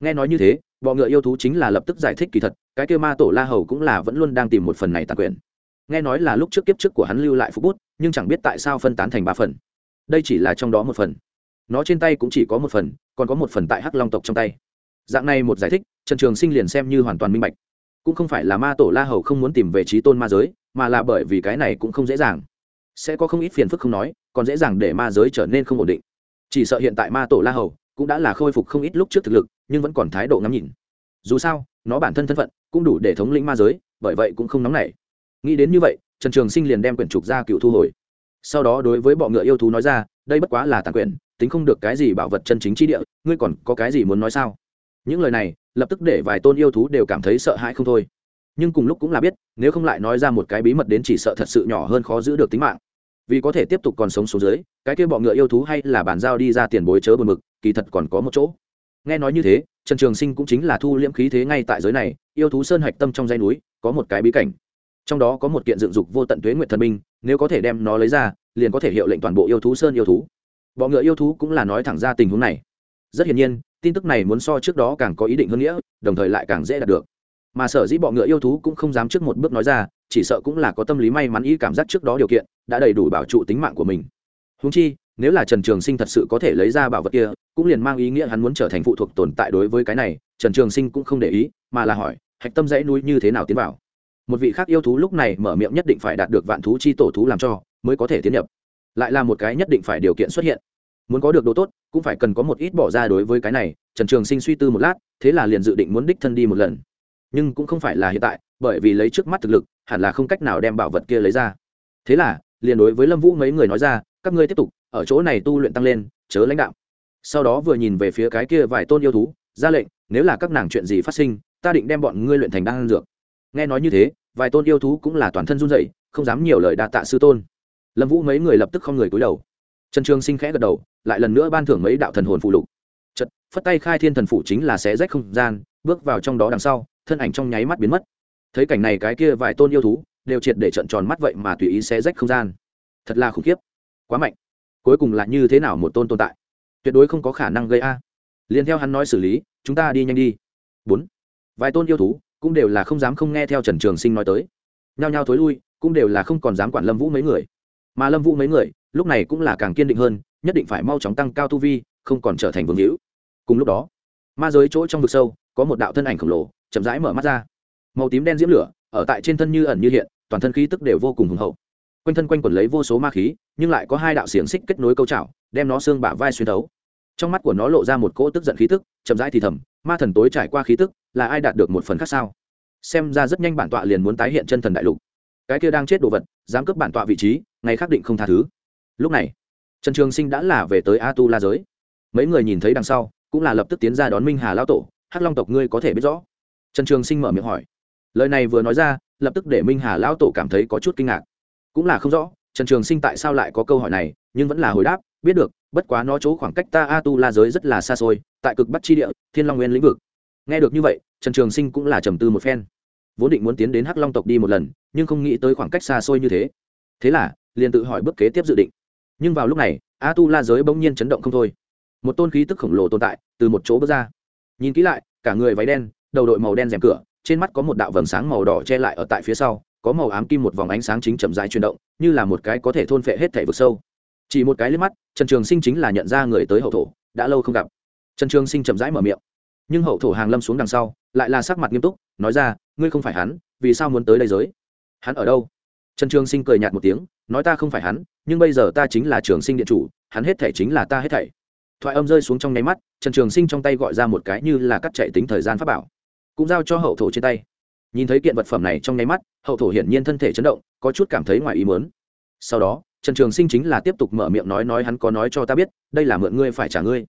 Nghe nói như thế, bọ ngựa yêu thú chính là lập tức giải thích kỳ thật, cái kia ma tổ La Hầu cũng là vẫn luôn đang tìm một phần này tàn quyền. Nghe nói là lúc trước kiếp trước của hắn lưu lại phúc bút nhưng chẳng biết tại sao phân tán thành ba phần. Đây chỉ là trong đó một phần. Nó trên tay cũng chỉ có một phần còn có một phần tại hắc long tộc trong tay. Dạng này một giải thích trần trường sinh liền xem như hoàn toàn minh bạch. Cũng không phải là ma tổ la hầu không muốn tìm về trí tôn ma giới mà là bởi vì cái này cũng không dễ dàng. Sẽ có không ít phiền phức không nói còn dễ dàng để ma giới trở nên không ổn định. Chỉ sợ hiện tại ma tổ la hầu cũng đã là khôi phục không ít lúc trước thực lực, nhưng vẫn còn thái độ ngắm nhìn. Dù sao, nó bản thân thân phận cũng đủ để thống lĩnh ma giới, bởi vậy cũng không nóng nảy. Nghĩ đến như vậy, trần trường sinh liền đem quyển trục ra cựu thu hồi. Sau đó đối với bọ ngựa yêu thú nói ra, đây bất quá là tàn quyển, tính không được cái gì bảo vật chân chính chi địa, ngươi còn có cái gì muốn nói sao? Những lời này, lập tức để vài tôn yêu thú đều cảm thấy sợ hãi không thôi. Nhưng cùng lúc cũng là biết, nếu không lại nói ra một cái bí mật đến chỉ sợ thật sự nhỏ hơn khó giữ được tính mạng vì có thể tiếp tục còn sống xuống dưới, cái kia bọ ngựa yêu thú hay là bàn giao đi ra tiền bối chớ buồn mực, kỳ thật còn có một chỗ. Nghe nói như thế, trần trường sinh cũng chính là thu liễm khí thế ngay tại giới này, yêu thú sơn hạch tâm trong dãy núi, có một cái bí cảnh. Trong đó có một kiện dựng dục vô tận tuế nguyện thần minh nếu có thể đem nó lấy ra, liền có thể hiệu lệnh toàn bộ yêu thú sơn yêu thú. Bọ ngựa yêu thú cũng là nói thẳng ra tình huống này. Rất hiển nhiên, tin tức này muốn so trước đó càng có ý định hơn nghĩa, đồng thời lại càng dễ đạt được. Mà sở dĩ bọ ngựa yêu thú cũng không dám trước một bước nói ra chỉ sợ cũng là có tâm lý may mắn ý cảm giác trước đó điều kiện, đã đầy đủ bảo trụ tính mạng của mình. Húng chi, nếu là trần trường sinh thật sự có thể lấy ra bảo vật kia, cũng liền mang ý nghĩa hắn muốn trở thành phụ thuộc tồn tại đối với cái này, trần trường sinh cũng không để ý, mà là hỏi, hạch tâm dãy núi như thế nào tiến vào? Một vị khác yêu thú lúc này mở miệng nhất định phải đạt được vạn thú chi tổ thú làm cho, mới có thể tiến nhập. Lại là một cái nhất định phải điều kiện xuất hiện. Muốn có được đồ tốt, cũng phải cần có một ít bỏ ra đối với cái này, trần trường sinh suy tư một lát, thế là liền dự định muốn đích thân đi một lần. Nhưng cũng không phải là hiện tại bởi vì lấy trước mắt thực lực, hẳn là không cách nào đem bảo vật kia lấy ra. Thế là, liền đối với lâm vũ mấy người nói ra, các ngươi tiếp tục, ở chỗ này tu luyện tăng lên, chớ lãnh đạo. Sau đó vừa nhìn về phía cái kia vài tôn yêu thú, ra lệnh, nếu là các nàng chuyện gì phát sinh, ta định đem bọn ngươi luyện thành đan dược. Nghe nói như thế, vài tôn yêu thú cũng là toàn thân run rẩy, không dám nhiều lời đa tạ sư tôn. Lâm vũ mấy người lập tức không người cúi đầu. Trần trường sinh khẽ gật đầu, lại lần nữa ban thưởng mấy đạo thần hồn phụ lục. Chật phất tay khai thiên thần phủ chính là xé rách không gian, bước vào trong đó đằng sau, thân ảnh trong nháy mắt biến mất thấy cảnh này cái kia vài tôn yêu thú, đều triệt để trận tròn mắt vậy mà tùy ý xé rách không gian. Thật là khủng khiếp. Quá mạnh. Cuối cùng là như thế nào một tôn tồn tại? Tuyệt đối không có khả năng gây a. Liền theo hắn nói xử lý, chúng ta đi nhanh đi. Bốn. Vài tôn yêu thú cũng đều là không dám không nghe theo trần trường sinh nói tới. Nhao nhao thối lui, cũng đều là không còn dám quản lâm vũ mấy người. Mà lâm vũ mấy người, lúc này cũng là càng kiên định hơn, nhất định phải mau chóng tăng cao tu vi, không còn trở thành vương hữu. Cùng lúc đó, ma giới chỗ trong vực sâu, có một đạo thân ảnh khổng lồ, chậm rãi mở mắt ra màu tím đen diễm lửa, ở tại trên thân như ẩn như hiện, toàn thân khí tức đều vô cùng hùng hậu. Quanh thân quanh quẩn lấy vô số ma khí, nhưng lại có hai đạo xiềng xích kết nối câu chảo, đem nó xương bả vai xuyên thấu. Trong mắt của nó lộ ra một cỗ tức giận khí tức, chậm rãi thì thầm, ma thần tối trải qua khí tức, là ai đạt được một phần khác sao? Xem ra rất nhanh bản tọa liền muốn tái hiện chân thần đại lục. Cái kia đang chết đồ vật, dám cướp bản tọa vị trí, ngày khắc định không tha thứ. Lúc này, trần trường sinh đã là về tới a tu la giới. Mấy người nhìn thấy đằng sau, cũng là lập tức tiến ra đón minh hà lao tổ, hắc long tộc ngươi có thể biết rõ? Trần trường sinh mở miệng hỏi lời này vừa nói ra, lập tức để minh hà lão tổ cảm thấy có chút kinh ngạc. Cũng là không rõ, trần trường sinh tại sao lại có câu hỏi này, nhưng vẫn là hồi đáp, biết được, bất quá nó chỗ khoảng cách ta a tu la giới rất là xa xôi, tại cực bắc chi địa, thiên long nguyên lĩnh vực. Nghe được như vậy, trần trường sinh cũng là trầm tư một phen. Vốn định muốn tiến đến hắc long tộc đi một lần, nhưng không nghĩ tới khoảng cách xa xôi như thế. Thế là, liền tự hỏi bước kế tiếp dự định. Nhưng vào lúc này a tu la giới bỗng nhiên chấn động không thôi. Một tôn khí tức khổng lồ tồn tại, từ một chỗ bước ra. Nhìn kỹ lại, cả người váy đen, đầu đội màu đen rèm cửa trên mắt có một đạo vầng sáng màu đỏ che lại ở tại phía sau, có màu ám kim một vòng ánh sáng chính chậm rãi chuyển động, như là một cái có thể thôn phệ hết thể vực sâu. Chỉ một cái liếc mắt, trần trường sinh chính là nhận ra người tới hậu thổ, đã lâu không gặp. Trần trường sinh chậm rãi mở miệng. Nhưng hậu thổ hàng lâm xuống đằng sau, lại là sắc mặt nghiêm túc, nói ra, ngươi không phải hắn, vì sao muốn tới đây giới? Hắn ở đâu? Trần trường sinh cười nhạt một tiếng, nói, ta không phải hắn, nhưng bây giờ ta chính là trường sinh điện chủ, hắn hết thể chính là ta hết thảy. Thoại âm rơi xuống trong nháy mắt, trần trường sinh trong tay gọi ra một cái như là cắt chạy tính thời gian pháp bảo cũng giao cho hậu thổ trên tay. Nhìn thấy kiện vật phẩm này trong nháy mắt, hậu thổ hiển nhiên thân thể chấn động, có chút cảm thấy ngoài ý mớn sau đó, trần trường sinh chính là tiếp tục mở miệng nói nói hắn có nói cho ta biết, đây là mượn ngươi phải trả ngươi.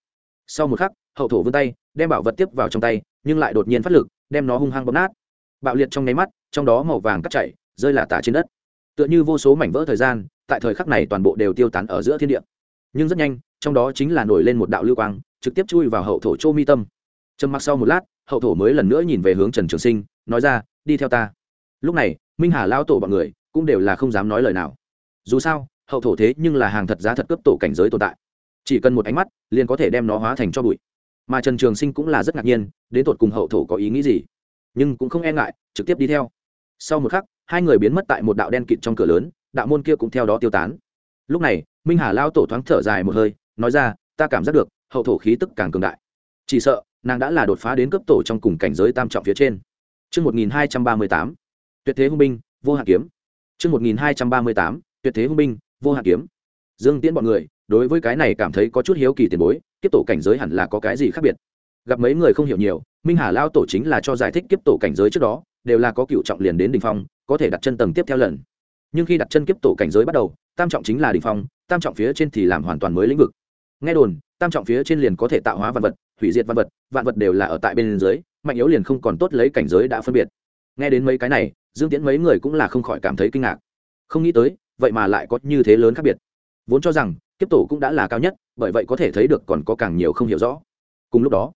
Sau một khắc, hậu thổ vươn tay, đem bảo vật tiếp vào trong tay, nhưng lại đột nhiên phát lực, đem nó hung hăng bóp nát. Bạo liệt trong nháy mắt, trong đó màu vàng cắt chảy, rơi là tả trên đất. Tựa như vô số mảnh vỡ thời gian, tại thời khắc này toàn bộ đều tiêu tán ở giữa thiên địa. Nhưng rất nhanh, trong đó chính là nổi lên một đạo lưu quang, trực tiếp chui vào hậu thổ châu mi tâm. Trầm mặc sau một lát hậu thổ mới lần nữa nhìn về hướng trần trường sinh, nói ra, đi theo ta. Lúc này, minh hà lao tổ bọn người cũng đều là không dám nói lời nào. Dù sao, hậu thổ thế nhưng là hàng thật giá thật cấp tổ cảnh giới tồn tại. Chỉ cần một ánh mắt, liền có thể đem nó hóa thành cho bụi. Mà trần trường sinh cũng là rất ngạc nhiên, đến tột cùng hậu thổ có ý nghĩ gì. Nhưng cũng không e ngại, trực tiếp đi theo. Sau một khắc, hai người biến mất tại một đạo đen kịt trong cửa lớn, đạo môn kia cũng theo đó tiêu tán. Lúc này, minh hà lao tổ thoáng thở dài một hơi, nói ra, ta cảm giác được, hậu thổ khí tức càng cường đại. Chỉ sợ nàng đã là đột phá đến cấp tổ trong cùng cảnh giới tam trọng phía trên Trước 1238, tuyệt thế hung binh, vô hạn kiếm. Trước 1238, tuyệt thế hung binh, vô hạn kiếm. Dương Tiễn bọn người, đối với cái này cảm thấy có chút hiếu kỳ tiền bối, kiếp tổ cảnh giới hẳn là có cái gì khác biệt. Gặp mấy người không hiểu nhiều, Minh Hà lao tổ chính là cho giải thích kiếp tổ cảnh giới trước đó, đều là có cựu trọng liền đến đỉnh phong, có thể đặt chân tầng tiếp theo lần. Nhưng khi đặt chân kiếp tổ cảnh giới bắt đầu, tam trọng chính là đỉnh phong, tam trọng phía trên thì làm hoàn toàn mới lĩnh vực. Nghe đồn, tam trọng phía trên liền có thể tạo hóa văn vật, hủy diệt vạn vật, vạn vật đều là ở tại bên dưới, mạnh yếu liền không còn tốt lấy cảnh giới đã phân biệt. Nghe đến mấy cái này, Dương Tiễn mấy người cũng là không khỏi cảm thấy kinh ngạc. Không nghĩ tới, vậy mà lại có như thế lớn khác biệt. Vốn cho rằng kiếp tổ cũng đã là cao nhất, bởi vậy có thể thấy được còn có càng nhiều không hiểu rõ. Cùng lúc đó,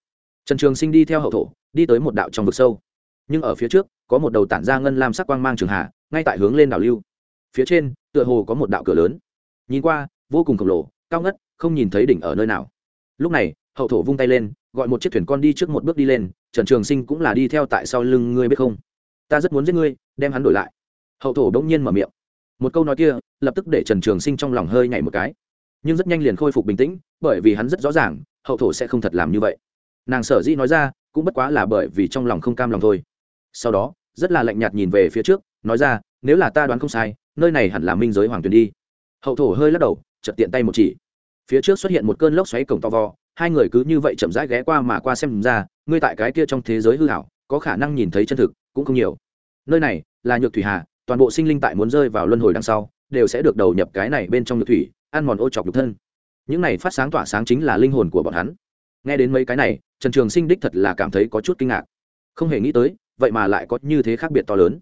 trần trường sinh đi theo hậu thổ đi tới một đạo trong vực sâu nhưng ở phía trước có một đầu tản ra ngân lam sắc quang mang trường hà ngay tại hướng lên đảo lưu phía trên tựa hồ có một đạo cửa lớn nhìn qua vô cùng khổng lồ cao ngất không nhìn thấy đỉnh ở nơi nào lúc này hậu thổ vung tay lên, gọi một chiếc thuyền con đi trước một bước đi lên, trần trường sinh cũng là đi theo tại sau lưng ngươi biết không? Ta rất muốn giết ngươi, đem hắn đổi lại. Hậu thổ đông nhiên mở miệng. Một câu nói kia, lập tức để trần trường sinh trong lòng hơi nhảy một cái. Nhưng rất nhanh liền khôi phục bình tĩnh, bởi vì hắn rất rõ ràng, hậu thổ sẽ không thật làm như vậy. Nàng sở dĩ nói ra, cũng bất quá là bởi vì trong lòng không cam lòng thôi. Sau đó, rất là lạnh nhạt nhìn về phía trước, nói ra, nếu là ta đoán không sai, nơi này hẳn là minh giới hoàng tuyền đi. Hậu thổ hơi lắc đầu chật tiện tay một chỉ. Phía trước xuất hiện một cơn lốc xoáy cổng to vò hai người cứ như vậy chậm rãi ghé qua mà qua xem ra, ngươi tại cái kia trong thế giới hư hảo, có khả năng nhìn thấy chân thực, cũng không nhiều. Nơi này là nhược thủy hà, toàn bộ sinh linh tại muốn rơi vào luân hồi đằng sau, đều sẽ được đầu nhập cái này bên trong nhược thủy, ăn mòn ô chọc nhục thân. Những này phát sáng tỏa sáng chính là linh hồn của bọn hắn. Nghe đến mấy cái này, trần trường sinh đích thật là cảm thấy có chút kinh ngạc. Không hề nghĩ tới, vậy mà lại có như thế khác biệt to lớn.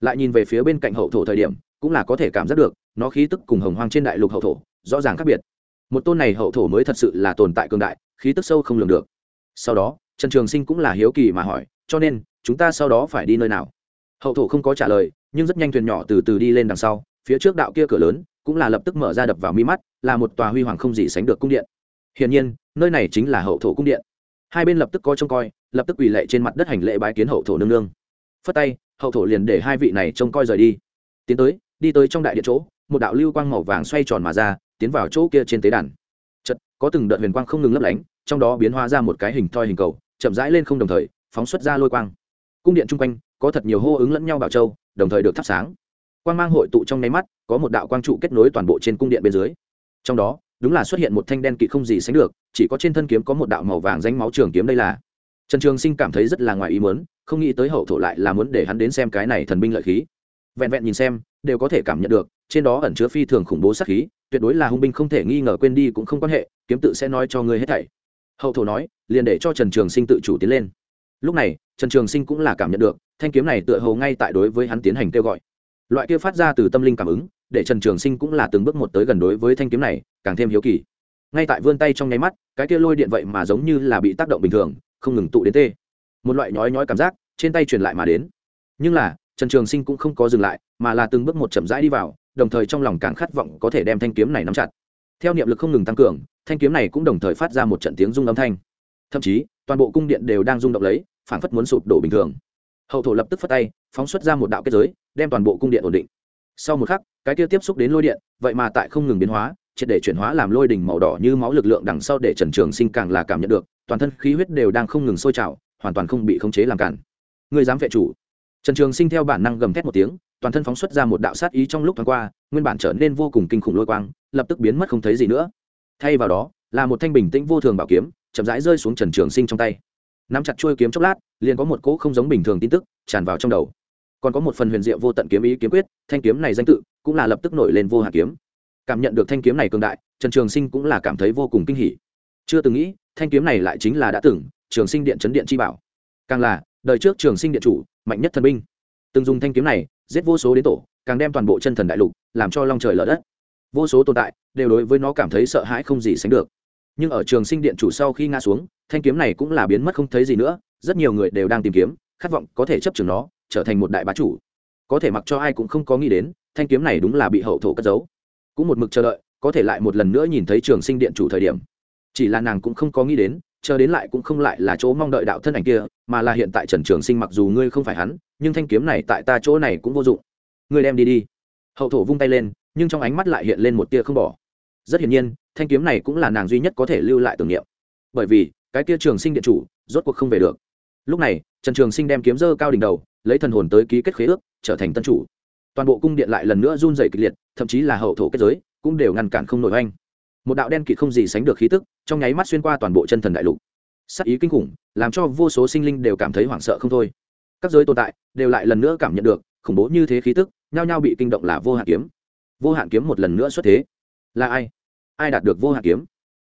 Lại nhìn về phía bên cạnh hậu thổ thời điểm, cũng là có thể cảm giác được, nó khí tức cùng hồng hoang trên đại lục hậu thổ, rõ ràng khác biệt một tôn này hậu thổ mới thật sự là tồn tại cường đại, khí tức sâu không lường được. Sau đó, trần trường sinh cũng là hiếu kỳ mà hỏi, cho nên, chúng ta sau đó phải đi nơi nào? Hậu thổ không có trả lời, nhưng rất nhanh thuyền nhỏ từ từ đi lên đằng sau, phía trước đạo kia cửa lớn cũng là lập tức mở ra đập vào mi mắt, là một tòa huy hoàng không gì sánh được cung điện. Hiển nhiên, nơi này chính là hậu thổ cung điện. Hai bên lập tức coi trông coi, lập tức quỳ lệ trên mặt đất hành lễ bái kiến hậu thổ nương nương. Phất tay, hậu thổ liền để hai vị này trông coi rời đi. Tiến tới, đi tới trong đại điện chỗ, một đạo lưu quang màu vàng xoay tròn mà ra tiến vào chỗ kia trên tế đàn. Chật có từng đợt huyền quang không ngừng lấp lánh, trong đó biến hóa ra một cái hình thoi hình cầu, chậm rãi lên không đồng thời, phóng xuất ra lôi quang. Cung điện chung quanh, có thật nhiều hô ứng lẫn nhau bảo châu, đồng thời được thắp sáng. Quang mang hội tụ trong nháy mắt, có một đạo quang trụ kết nối toàn bộ trên cung điện bên dưới. Trong đó, đúng là xuất hiện một thanh đen kỵ không gì sánh được, chỉ có trên thân kiếm có một đạo màu vàng danh máu trường kiếm đây là. Trần trường sinh cảm thấy rất là ngoài ý muốn, không nghĩ tới hậu thổ lại là muốn để hắn đến xem cái này thần binh lợi khí. Vẹn vẹn nhìn xem, đều có thể cảm nhận được, trên đó ẩn chứa phi thường khủng bố sát khí tuyệt đối là hung binh không thể nghi ngờ quên đi cũng không quan hệ, kiếm tự sẽ nói cho ngươi hết thảy. Hậu thổ nói, liền để cho trần trường sinh tự chủ tiến lên. Lúc này, trần trường sinh cũng là cảm nhận được, thanh kiếm này tựa hồ ngay tại đối với hắn tiến hành kêu gọi. Loại kia phát ra từ tâm linh cảm ứng, để trần trường sinh cũng là từng bước một tới gần đối với thanh kiếm này, càng thêm hiếu kỳ. Ngay tại vươn tay trong nháy mắt, cái kia lôi điện vậy mà giống như là bị tác động bình thường, không ngừng tụ đến tê. Một loại nhói nhói cảm giác trên tay truyền lại mà đến. Nhưng là, trần trường sinh cũng không có dừng lại, mà là từng bước một chậm rãi đi vào đồng thời trong lòng càng khát vọng có thể đem thanh kiếm này nắm chặt. Theo niệm lực không ngừng tăng cường, thanh kiếm này cũng đồng thời phát ra một trận tiếng rung âm thanh. Thậm chí, toàn bộ cung điện đều đang rung động lấy phản phất muốn sụp đổ bình thường. Hậu thổ lập tức phất tay, phóng xuất ra một đạo kết giới, đem toàn bộ cung điện ổn định. Sau một khắc, cái kia tiếp xúc đến lôi điện, vậy mà tại không ngừng biến hóa, triệt để chuyển hóa làm lôi đỉnh màu đỏ như máu lực lượng đằng sau để trần trường sinh càng là cảm nhận được, toàn thân khí huyết đều đang không ngừng sôi trào, hoàn toàn không bị khống chế làm cản. Người dám vệ chủ trần trường sinh theo bản năng gầm thét một tiếng, toàn thân phóng xuất ra một đạo sát ý trong lúc thoáng qua, nguyên bản trở nên vô cùng kinh khủng lôi quang, lập tức biến mất không thấy gì nữa. Thay vào đó, là một thanh bình tĩnh vô thường bảo kiếm, chậm rãi rơi xuống trần trường sinh trong tay. Nắm chặt chuôi kiếm chốc lát, liền có một cỗ không giống bình thường tin tức tràn vào trong đầu. Còn có một phần huyền diệu vô tận kiếm ý kiếm quyết, thanh kiếm này danh tự cũng là lập tức nổi lên vô hạ kiếm. Cảm nhận được thanh kiếm này cường đại, trần trường sinh cũng là cảm thấy vô cùng kinh hỉ. Chưa từng nghĩ, thanh kiếm này lại chính là đã từng trường sinh điện chấn điện chi bảo. Càng là, đời trước trường sinh điện chủ mạnh nhất thần binh. Từng dùng thanh kiếm này, giết vô số đến tổ, càng đem toàn bộ chân thần đại lục, làm cho long trời lở đất. Vô số tồn tại, đều đối với nó cảm thấy sợ hãi không gì sánh được. Nhưng ở trường sinh điện chủ sau khi ngã xuống, thanh kiếm này cũng là biến mất không thấy gì nữa, rất nhiều người đều đang tìm kiếm, khát vọng có thể chấp trường nó, trở thành một đại bá chủ. Có thể mặc cho ai cũng không có nghĩ đến, thanh kiếm này đúng là bị hậu thổ cất giấu. Cũng một mực chờ đợi, có thể lại một lần nữa nhìn thấy trường sinh điện chủ thời điểm. Chỉ là nàng cũng không có nghĩ đến chờ đến lại cũng không lại là chỗ mong đợi đạo thân ảnh kia, mà là hiện tại trần trường sinh mặc dù ngươi không phải hắn, nhưng thanh kiếm này tại ta chỗ này cũng vô dụng. Ngươi đem đi đi. Hậu thổ vung tay lên, nhưng trong ánh mắt lại hiện lên một tia không bỏ. Rất hiển nhiên, thanh kiếm này cũng là nàng duy nhất có thể lưu lại tưởng niệm. Bởi vì, cái tia trường sinh điện chủ, rốt cuộc không về được. Lúc này, trần trường sinh đem kiếm dơ cao đỉnh đầu, lấy thần hồn tới ký kết khế ước, trở thành tân chủ. Toàn bộ cung điện lại lần nữa run dày kịch liệt, thậm chí là hậu thổ kết giới, cũng đều ngăn cản không nổi oanh một đạo đen kịt không gì sánh được khí tức trong nháy mắt xuyên qua toàn bộ chân thần đại lục. Sắc ý kinh khủng làm cho vô số sinh linh đều cảm thấy hoảng sợ không thôi. Các giới tồn tại đều lại lần nữa cảm nhận được khủng bố như thế khí tức nhao nhao bị kinh động là vô hạn kiếm. Vô hạn kiếm một lần nữa xuất thế. Là ai? Ai đạt được vô hạn kiếm?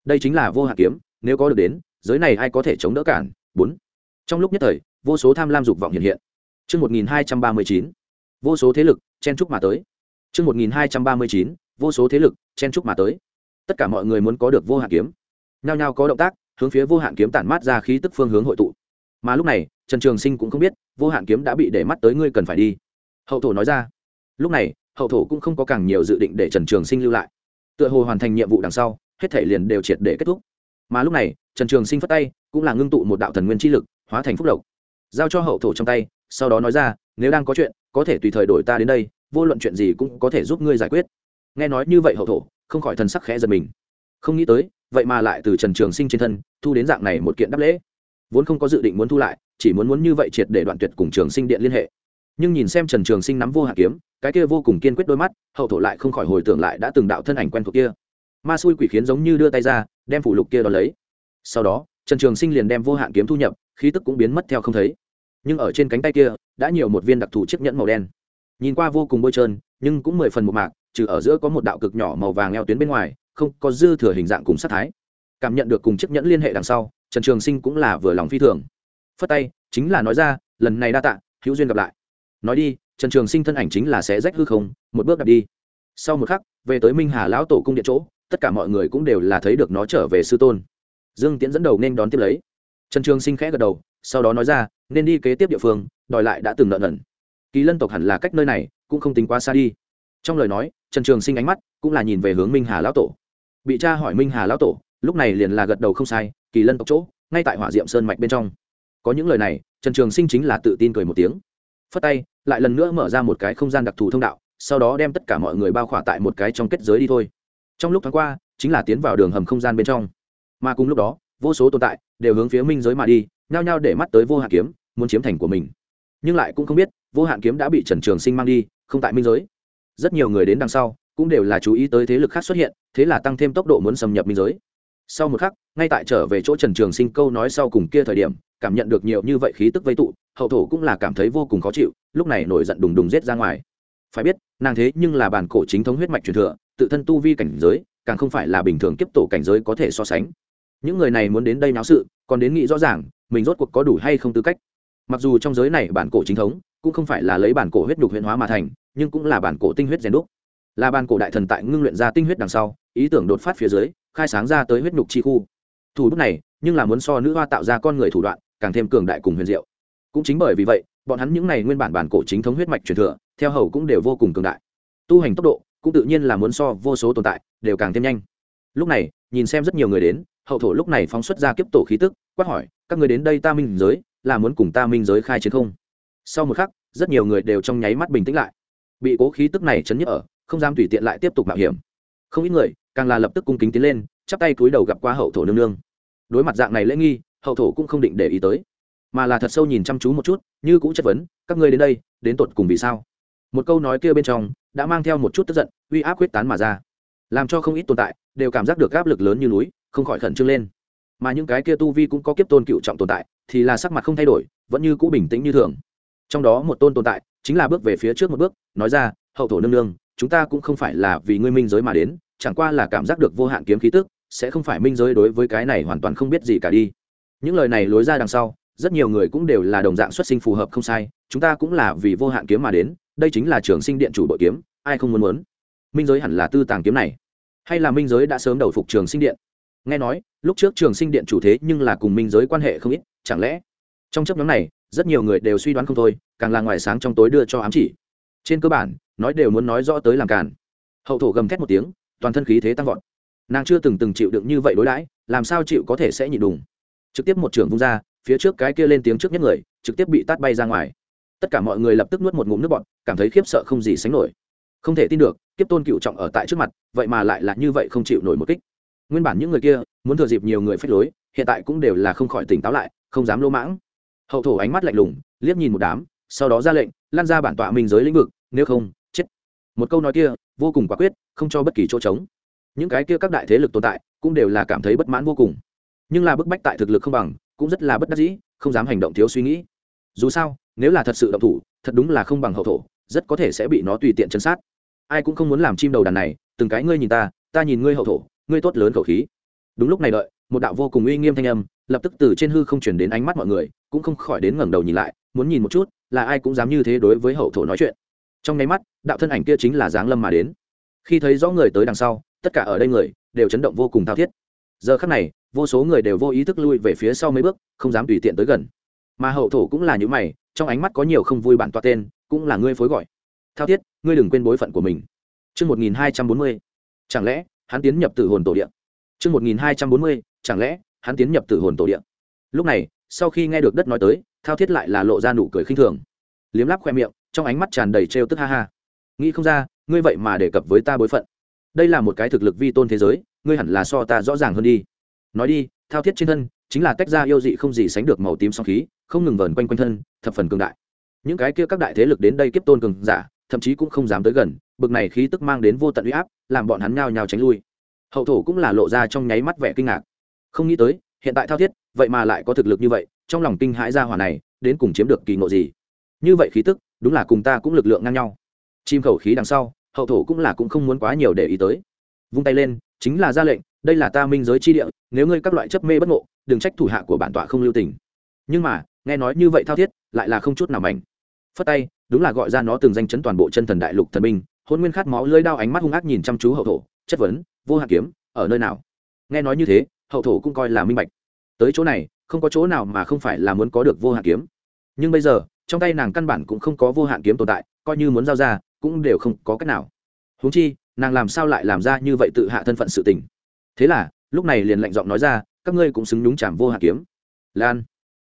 Đây chính là vô hạn kiếm nếu có được đến giới này ai có thể chống đỡ cản? Bốn. Trong lúc nhất thời vô số tham lam dục vọng hiện hiện. Trước 1239, vô số thế lực chen trúc mà tới. Trước 1239, vô số thế lực chen trúc mà tới. Tất cả mọi người muốn có được vô hạn kiếm. Nhao nhao có động tác, hướng phía vô hạn kiếm tản mát ra khí tức phương hướng hội tụ. Mà lúc này trần trường sinh cũng không biết vô hạn kiếm đã bị để mắt tới ngươi cần phải đi. Hậu thổ nói ra. Lúc này hậu thổ cũng không có càng nhiều dự định để trần trường sinh lưu lại. Tựa hồ hoàn thành nhiệm vụ đằng sau hết thể liền đều triệt để kết thúc. Mà lúc này trần trường sinh phất tay cũng là ngưng tụ một đạo thần nguyên chi lực hóa thành phúc lộc. Giao cho hậu thổ trong tay sau đó nói ra nếu đang có chuyện có thể tùy thời đổi ta đến đây vô luận chuyện gì cũng có thể giúp ngươi giải quyết nghe nói như vậy hậu thổ, không khỏi thần sắc khẽ giật mình. Không nghĩ tới, vậy mà lại từ trần trường sinh trên thân, thu đến dạng này một kiện đáp lễ. Vốn không có dự định muốn thu lại, chỉ muốn muốn như vậy triệt để đoạn tuyệt cùng trường sinh điện liên hệ. Nhưng nhìn xem trần trường sinh nắm vô hạ kiếm, cái kia vô cùng kiên quyết đôi mắt, hậu thổ lại không khỏi hồi tưởng lại đã từng đạo thân ảnh quen thuộc kia. Ma xui quỷ khiến giống như đưa tay ra, đem phủ lục kia đ ó lấy. Sau đó, trần trường sinh liền đem vô hạn kiếm thu nhập, khí tức cũng biến mất theo không thấy. Nhưng ở trên cánh tay kia, đã nhiều một viên đặc thù chiếc nhẫn màu đen. Nhìn qua vô cùng bôi trơn, nhưng cũng mười phần một mạc trừ ở giữa có một đạo cực nhỏ màu vàng eo tuyến bên ngoài, không có dư thừa hình dạng cùng sát thái. Cảm nhận được cùng chiếc nhẫn liên hệ đằng sau, trần trường sinh cũng là vừa lòng phi thường. Phất tay, chính là nói ra, lần này đa tạ, hữu duyên gặp lại. Nói đi, trần trường sinh thân ảnh chính là sẽ rách hư không, một bước đặt đi. Sau một khắc, về tới minh hà lão tổ cung điện chỗ, tất cả mọi người cũng đều là thấy được nó trở về sư tôn. Dương tiễn dẫn đầu nên đón tiếp lấy. Trần trường sinh khẽ gật đầu, sau đó nói ra, nên đi kế tiếp địa phương, đòi lại đã từng nợ nần. Kỳ lân tộc hẳn là cách nơi này, cũng không tính quá xa đi. Trong lời nói trần trường sinh ánh mắt cũng là nhìn về hướng minh hà lão tổ. Bị cha hỏi minh hà lão tổ, lúc này liền là gật đầu không sai, kỳ lân tộc chỗ, ngay tại hỏa diệm sơn mạch bên trong. Có những lời này, trần trường sinh chính là tự tin cười một tiếng. Phất tay, lại lần nữa mở ra một cái không gian đặc thù thông đạo, sau đó đem tất cả mọi người bao khỏa tại một cái trong kết giới đi thôi. Trong lúc tháng qua, chính là tiến vào đường hầm không gian bên trong. Mà cùng lúc đó, vô số tồn tại đều hướng phía minh giới mà đi, nhao nhao để mắt tới vô hạn kiếm, muốn chiếm thành của mình. Nhưng lại cũng không biết, vô hạn kiếm đã bị trần trường sinh mang đi, không tại minh giới rất nhiều người đến đằng sau cũng đều là chú ý tới thế lực khác xuất hiện, thế là tăng thêm tốc độ muốn xâm nhập biên giới. Sau một khắc, ngay tại trở về chỗ trần trường sinh câu nói sau cùng kia thời điểm, cảm nhận được nhiều như vậy khí tức vây tụ, hậu thổ cũng là cảm thấy vô cùng khó chịu, lúc này nổi giận đùng đùng rết ra ngoài. Phải biết, nàng thế nhưng là bản cổ chính thống huyết mạch truyền thừa, tự thân tu vi cảnh giới, càng không phải là bình thường kiếp tổ cảnh giới có thể so sánh. Những người này muốn đến đây náo sự, còn đến nghĩ rõ ràng, mình rốt cuộc có đủ hay không tư cách. Mặc dù trong giới này bản cổ chính thống cũng không phải là lấy bản cổ huyết nhục huyễn hóa mà thành, nhưng cũng là bản cổ tinh huyết rèn đúc. Là bản cổ đại thần tại ngưng luyện ra tinh huyết đằng sau, ý tưởng đột phát phía dưới, khai sáng ra tới huyết nhục chi khu. Thủ bút này, nhưng là muốn so nữ hoa tạo ra con người thủ đoạn, càng thêm cường đại cùng huyền diệu. Cũng chính bởi vì vậy, bọn hắn những này nguyên bản bản cổ chính thống huyết mạch truyền thừa, theo hầu cũng đều vô cùng cường đại. Tu hành tốc độ, cũng tự nhiên là muốn so vô số tồn tại, đều càng thêm nhanh. Lúc này, nhìn xem rất nhiều người đến, hậu thổ lúc này phóng xuất ra kiếp tổ khí tức, quát hỏi, các người đến đây ta minh giới, là muốn cùng ta minh giới khai chiến không? Sau một khắc, rất nhiều người đều trong nháy mắt bình tĩnh lại. Bị cố khí tức này chấn nhức ở, không dám tùy tiện lại tiếp tục mạo hiểm. Không ít người, càng là lập tức cung kính tiến lên, chắp tay cúi đầu gặp qua hậu thổ nương nương. Đối mặt dạng này lễ nghi, hậu thổ cũng không định để ý tới. Mà là thật sâu nhìn chăm chú một chút, như cũ chất vấn, các ngươi đến đây, đến tột cùng vì sao? Một câu nói kia bên trong, đã mang theo một chút tức giận, uy áp quyết tán mà ra. Làm cho không ít tồn tại, đều cảm giác được áp lực lớn như núi, không khỏi khẩn trương lên. Mà những cái kia tu vi cũng có kiếp tôn cựu trọng tồn tại, thì là sắc mặt không thay đổi, vẫn như cũ bình tĩnh như thường trong đó một tôn tồn tại, chính là bước về phía trước một bước, nói ra, hậu thổ nương nương, chúng ta cũng không phải là vì ngươi minh giới mà đến, chẳng qua là cảm giác được vô hạn kiếm khí tức, sẽ không phải minh giới đối với cái này hoàn toàn không biết gì cả đi. Những lời này lối ra đằng sau, rất nhiều người cũng đều là đồng dạng xuất sinh phù hợp không sai, chúng ta cũng là vì vô hạn kiếm mà đến, đây chính là trường sinh điện chủ bội kiếm, ai không muốn muốn? Minh giới hẳn là tư tàng kiếm này. Hay là minh giới đã sớm đầu phục trường sinh điện? Nghe nói, lúc trước trường sinh điện chủ thế nhưng là cùng minh giới quan hệ không ít, chẳng lẽ? Trong chấp nhóm này rất nhiều người đều suy đoán không thôi, càng là ngoài sáng trong tối đưa cho ám chỉ. Trên cơ bản, nói đều muốn nói rõ tới làm càn. Hậu thổ gầm thét một tiếng, toàn thân khí thế tăng vọt. Nàng chưa từng từng chịu đựng như vậy đối đãi, làm sao chịu có thể sẽ nhịn đùng. Trực tiếp một trưởng vung ra, phía trước cái kia lên tiếng trước nhất người, trực tiếp bị tát bay ra ngoài. Tất cả mọi người lập tức nuốt một ngụm nước bọt, cảm thấy khiếp sợ không gì sánh nổi. Không thể tin được, kiếp tôn cựu trọng ở tại trước mặt, vậy mà lại là như vậy không chịu nổi một kích. Nguyên bản những người kia, muốn thừa dịp nhiều người phép lối, hiện tại cũng đều là không khỏi tỉnh táo lại, không dám lỗ mãng hậu thổ ánh mắt lạnh lùng, liếc nhìn một đám, sau đó ra lệnh, lan ra bản tọa minh giới lĩnh vực, nếu không, chết. Một câu nói kia, vô cùng quả quyết, không cho bất kỳ chỗ trống. Những cái kia các đại thế lực tồn tại, cũng đều là cảm thấy bất mãn vô cùng. Nhưng là bức bách tại thực lực không bằng, cũng rất là bất đắc dĩ, không dám hành động thiếu suy nghĩ. Dù sao, nếu là thật sự động thủ, thật đúng là không bằng hậu thổ, rất có thể sẽ bị nó tùy tiện chân sát. Ai cũng không muốn làm chim đầu đàn này, từng cái ngươi nhìn ta ta nhìn ngươi hậu thổ, ngươi tốt lớn khẩu khí. Đúng lúc này đợi, một đạo vô cùng uy nghiêm thanh âm, lập tức từ trên hư không chuyển đến ánh mắt mọi người cũng không khỏi đến ngẩng đầu nhìn lại muốn nhìn một chút là ai cũng dám như thế đối với hậu thổ nói chuyện. Trong nháy mắt đạo thân ảnh kia chính là giáng lâm mà đến. Khi thấy rõ người tới đằng sau tất cả ở đây người đều chấn động vô cùng thao thiết. Giờ khắc này vô số người đều vô ý thức lui về phía sau mấy bước không dám tùy tiện tới gần. Mà hậu thổ cũng là những mày trong ánh mắt có nhiều không vui bản toa tên cũng là ngươi phối gọi. Thao thiết ngươi đừng quên bối phận của mình. Trước 1240, chẳng lẽ hắn tiến nhập tử hồn tổ địa? Trước 1240, chẳng lẽ hắn tiến nhập tử hồn tổ địa? Lúc này, sau khi nghe được đất nói tới, thao thiết lại là lộ ra nụ cười khinh thường, liếm láp khoe miệng, trong ánh mắt tràn đầy trêu tức ha ha. Nghĩ không ra, ngươi vậy mà đề cập với ta bối phận. Đây là một cái thực lực vi tôn thế giới, ngươi hẳn là so ta rõ ràng hơn đi. Nói đi, thao thiết trên thân chính là tách ra yêu dị không gì sánh được màu tím song khí, không ngừng vờn quanh quanh thân, thập phần cường đại. Những cái kia các đại thế lực đến đây kiếp tôn cường giả, thậm chí cũng không dám tới gần, bực này khí tức mang đến vô tận uy áp làm bọn hắn nhao nhao tránh lui hậu thổ cũng là lộ ra trong nháy mắt vẻ kinh ngạc không nghĩ tới hiện tại thao thiết, vậy mà lại có thực lực như vậy, trong lòng kinh hãi ra hỏa này, đến cùng chiếm được kỳ ngộ gì? Như vậy khí tức, đúng là cùng ta cũng lực lượng ngang nhau. Chim khẩu khí đằng sau, hậu thổ cũng là cũng không muốn quá nhiều để ý tới. Vung tay lên, chính là ra lệnh, đây là ta minh giới chi địa, nếu ngươi các loại chấp mê bất ngộ, đừng trách thủ hạ của bản tọa không lưu tình. Nhưng mà, nghe nói như vậy thao thiết, lại là không chút nào mảnh. Phất tay, đúng là gọi ra nó từng danh chấn toàn bộ chân thần đại lục thần minh, hôn nguyên khát máu lưỡi đao ánh mắt hung ác nhìn chăm chú hậu thổ, chất vấn, vô hạn kiếm, ở nơi nào? Nghe nói như thế hậu thổ cũng coi là minh bạch. Tới chỗ này, không có chỗ nào mà không phải là muốn có được vô hạn kiếm. Nhưng bây giờ, trong tay nàng căn bản cũng không có vô hạn kiếm tồn tại, coi như muốn giao ra, cũng đều không có cách nào. Huống chi, nàng làm sao lại làm ra như vậy tự hạ thân phận sự tình? Thế là, lúc này liền lạnh giọng nói ra, các ngươi cũng xứng nhúng chảm vô hạn kiếm. Lan,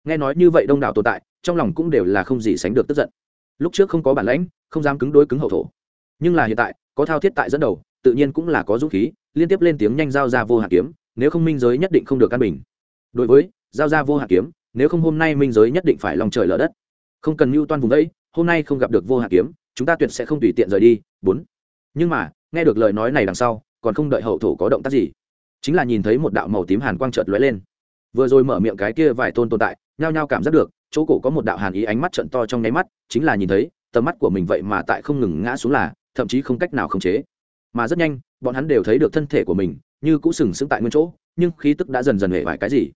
nghe nói như vậy đông đảo tồn tại, trong lòng cũng đều là không gì sánh được tức giận. Lúc trước không có bản lãnh, không dám cứng đối cứng hậu thổ. Nhưng là hiện tại, có thao thiết tại dẫn đầu, tự nhiên cũng là có dũng khí, liên tiếp lên tiếng nhanh giao ra vô hạn kiếm nếu không minh giới nhất định không được căn bình. Đối với, giao ra vô hạ kiếm, nếu không hôm nay minh giới nhất định phải lòng trời lở đất. Không cần mưu toan vùng đấy, hôm nay không gặp được vô hạ kiếm, chúng ta tuyệt sẽ không tùy tiện rời đi, bốn. Nhưng mà, nghe được lời nói này đằng sau, còn không đợi hậu thổ có động tác gì, chính là nhìn thấy một đạo màu tím hàn quang chợt lóe lên. Vừa rồi mở miệng cái kia vài tôn tồn tại, nhao nhao cảm giác được, chỗ cổ có một đạo hàn ý ánh mắt trận to trong nháy mắt, chính là nhìn thấy, tầm mắt của mình vậy mà tại không ngừng ngã xuống là, thậm chí không cách nào khống chế. Mà rất nhanh, bọn hắn đều thấy được thân thể của mình như cũ sừng sững tại nguyên chỗ, nhưng khí tức đã dần dần hề vài cái gì.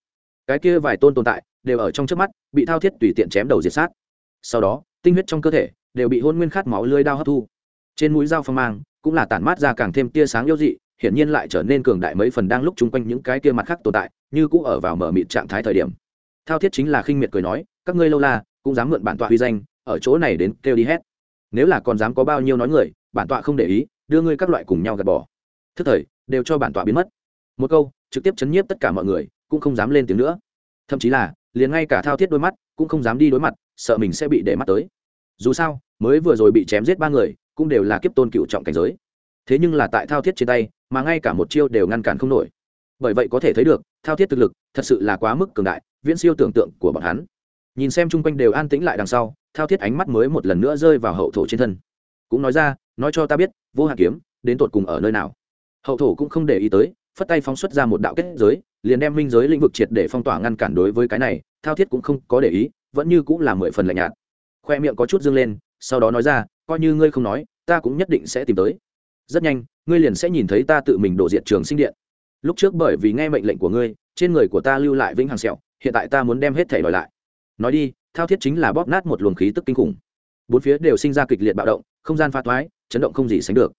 Cái kia vài tôn tồn tại đều ở trong trước mắt, bị thao thiết tùy tiện chém đầu diệt sát. Sau đó, tinh huyết trong cơ thể đều bị hôn nguyên khát máu lưới đao hấp thu. Trên mũi dao phong mang cũng là tản mát ra càng thêm tia sáng yếu dị, hiển nhiên lại trở nên cường đại mấy phần đang lúc chung quanh những cái kia mặt khác tồn tại, như cũ ở vào mở mịt trạng thái thời điểm. Thao thiết chính là khinh miệt cười nói, các ngươi lâu la, cũng dám mượn bản tọa huy danh, ở chỗ này đến kêu đi hết. Nếu là còn dám có bao nhiêu nói người, bản tọa không để ý, đưa ngươi các loại cùng nhau gạt bỏ. Thức thời đều cho bản tọa biến mất. Một câu, trực tiếp chấn nhiếp tất cả mọi người, cũng không dám lên tiếng nữa. Thậm chí là, liền ngay cả thao thiết đôi mắt, cũng không dám đi đối mặt, sợ mình sẽ bị để mắt tới. Dù sao, mới vừa rồi bị chém giết ba người, cũng đều là kiếp tôn cựu trọng cảnh giới. Thế nhưng là tại thao thiết trên tay, mà ngay cả một chiêu đều ngăn cản không nổi. Bởi vậy có thể thấy được, thao thiết thực lực thật sự là quá mức cường đại, viễn siêu tưởng tượng của bọn hắn. Nhìn xem chung quanh đều an tĩnh lại đằng sau, thao thiết ánh mắt mới một lần nữa rơi vào hậu thổ trên thân. Cũng nói ra, nói cho ta biết, vô hạn kiếm, đến tột cùng ở nơi nào? Hậu thổ cũng không để ý tới, phất tay phóng xuất ra một đạo kết giới, liền đem minh giới lĩnh vực triệt để phong tỏa ngăn cản đối với cái này, thao thiết cũng không có để ý, vẫn như cũng là mười phần lạnh nhạt. Khoe miệng có chút dâng lên, sau đó nói ra, coi như ngươi không nói, ta cũng nhất định sẽ tìm tới. Rất nhanh, ngươi liền sẽ nhìn thấy ta tự mình đổ diện trường sinh điện. Lúc trước bởi vì nghe mệnh lệnh của ngươi, trên người của ta lưu lại vĩnh hằng sẹo, hiện tại ta muốn đem hết thể đòi lại. Nói đi, thao thiết chính là bóp nát một luồng khí tức kinh khủng. Bốn phía đều sinh ra kịch liệt bạo động, không gian pha thoái, chấn động không gì sánh được.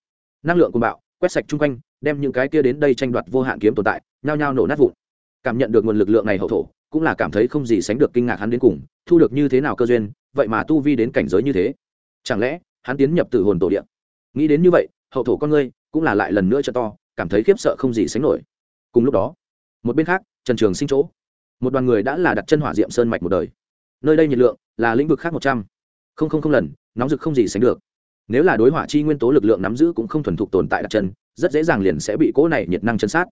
Năng lượng của bạo, quét sạch chung quanh đem những cái kia đến đây tranh đoạt vô hạn kiếm tồn tại, nhao nhao nổ nát vụn. Cảm nhận được nguồn lực lượng này hậu thổ, cũng là cảm thấy không gì sánh được kinh ngạc hắn đến cùng, thu được như thế nào cơ duyên, vậy mà tu vi đến cảnh giới như thế. Chẳng lẽ, hắn tiến nhập từ hồn tổ điện nghĩ đến như vậy, hậu thổ con ngươi cũng là lại lần nữa cho to, cảm thấy khiếp sợ không gì sánh nổi. Cùng lúc đó, một bên khác, trần trường sinh chỗ, một đoàn người đã là đặt chân hỏa diệm sơn mạch một đời. Nơi đây nhiệt lượng là lĩnh vực khác một trăm. Không không không lần, nóng rực không gì sánh được nếu là đối hỏa chi nguyên tố lực lượng nắm giữ cũng không thuần thục tồn tại đặt chân, rất dễ dàng liền sẽ bị cỗ này nhiệt năng chân sát.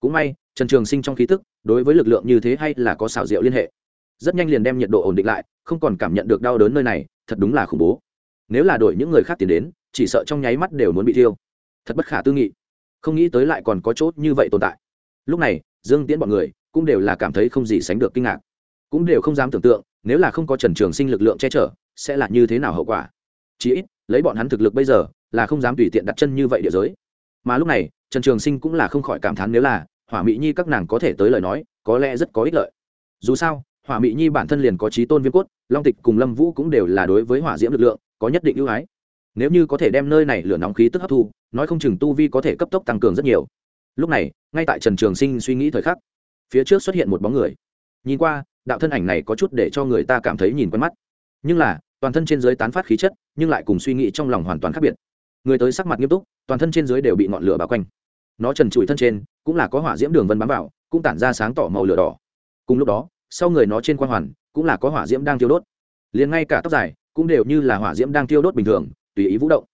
Cũng may, trần trường sinh trong khí tức, đối với lực lượng như thế hay là có xảo diệu liên hệ. Rất nhanh liền đem nhiệt độ ổn định lại, không còn cảm nhận được đau đớn nơi này, thật đúng là khủng bố. Nếu là đổi những người khác tiến đến, chỉ sợ trong nháy mắt đều muốn bị thiêu. Thật bất khả tư nghị. Không nghĩ tới lại còn có chốt như vậy tồn tại. Lúc này, dương tiễn bọn người cũng đều là cảm thấy không gì sánh được kinh ngạc. Cũng đều không dám tưởng tượng, nếu là không có trần trường sinh lực lượng che chở, sẽ là như thế nào hậu quả. Chí ít lấy bọn hắn thực lực bây giờ, là không dám tùy tiện đặt chân như vậy địa giới. Mà lúc này, trần trường sinh cũng là không khỏi cảm thán nếu là hỏa mỹ nhi các nàng có thể tới lời nói, có lẽ rất có ích lợi. Dù sao, hỏa mỹ nhi bản thân liền có trí tôn viêm cốt, long tịch cùng lâm vũ cũng đều là đối với hỏa diễm lực lượng có nhất định ưu ái. Nếu như có thể đem nơi này lửa nóng khí tức hấp thu, nói không chừng tu vi có thể cấp tốc tăng cường rất nhiều. Lúc này, ngay tại trần trường sinh suy nghĩ thời khắc, phía trước xuất hiện một bóng người. Nhìn qua, đạo thân ảnh này có chút để cho người ta cảm thấy nhìn quen mắt. Nhưng là toàn thân trên dưới tán phát khí chất, nhưng lại cùng suy nghĩ trong lòng hoàn toàn khác biệt. Người tới sắc mặt nghiêm túc, toàn thân trên dưới đều bị ngọn lửa bao quanh. Nó trần trụi thân trên, cũng là có hỏa diễm đường vân bám vào, cũng tản ra sáng tỏ màu lửa đỏ. Cùng lúc đó, sau người nó trên quan hoàn, cũng là có hỏa diễm đang thiêu đốt. Liền ngay cả tóc dài, cũng đều như là hỏa diễm đang thiêu đốt bình thường, tùy ý vũ động.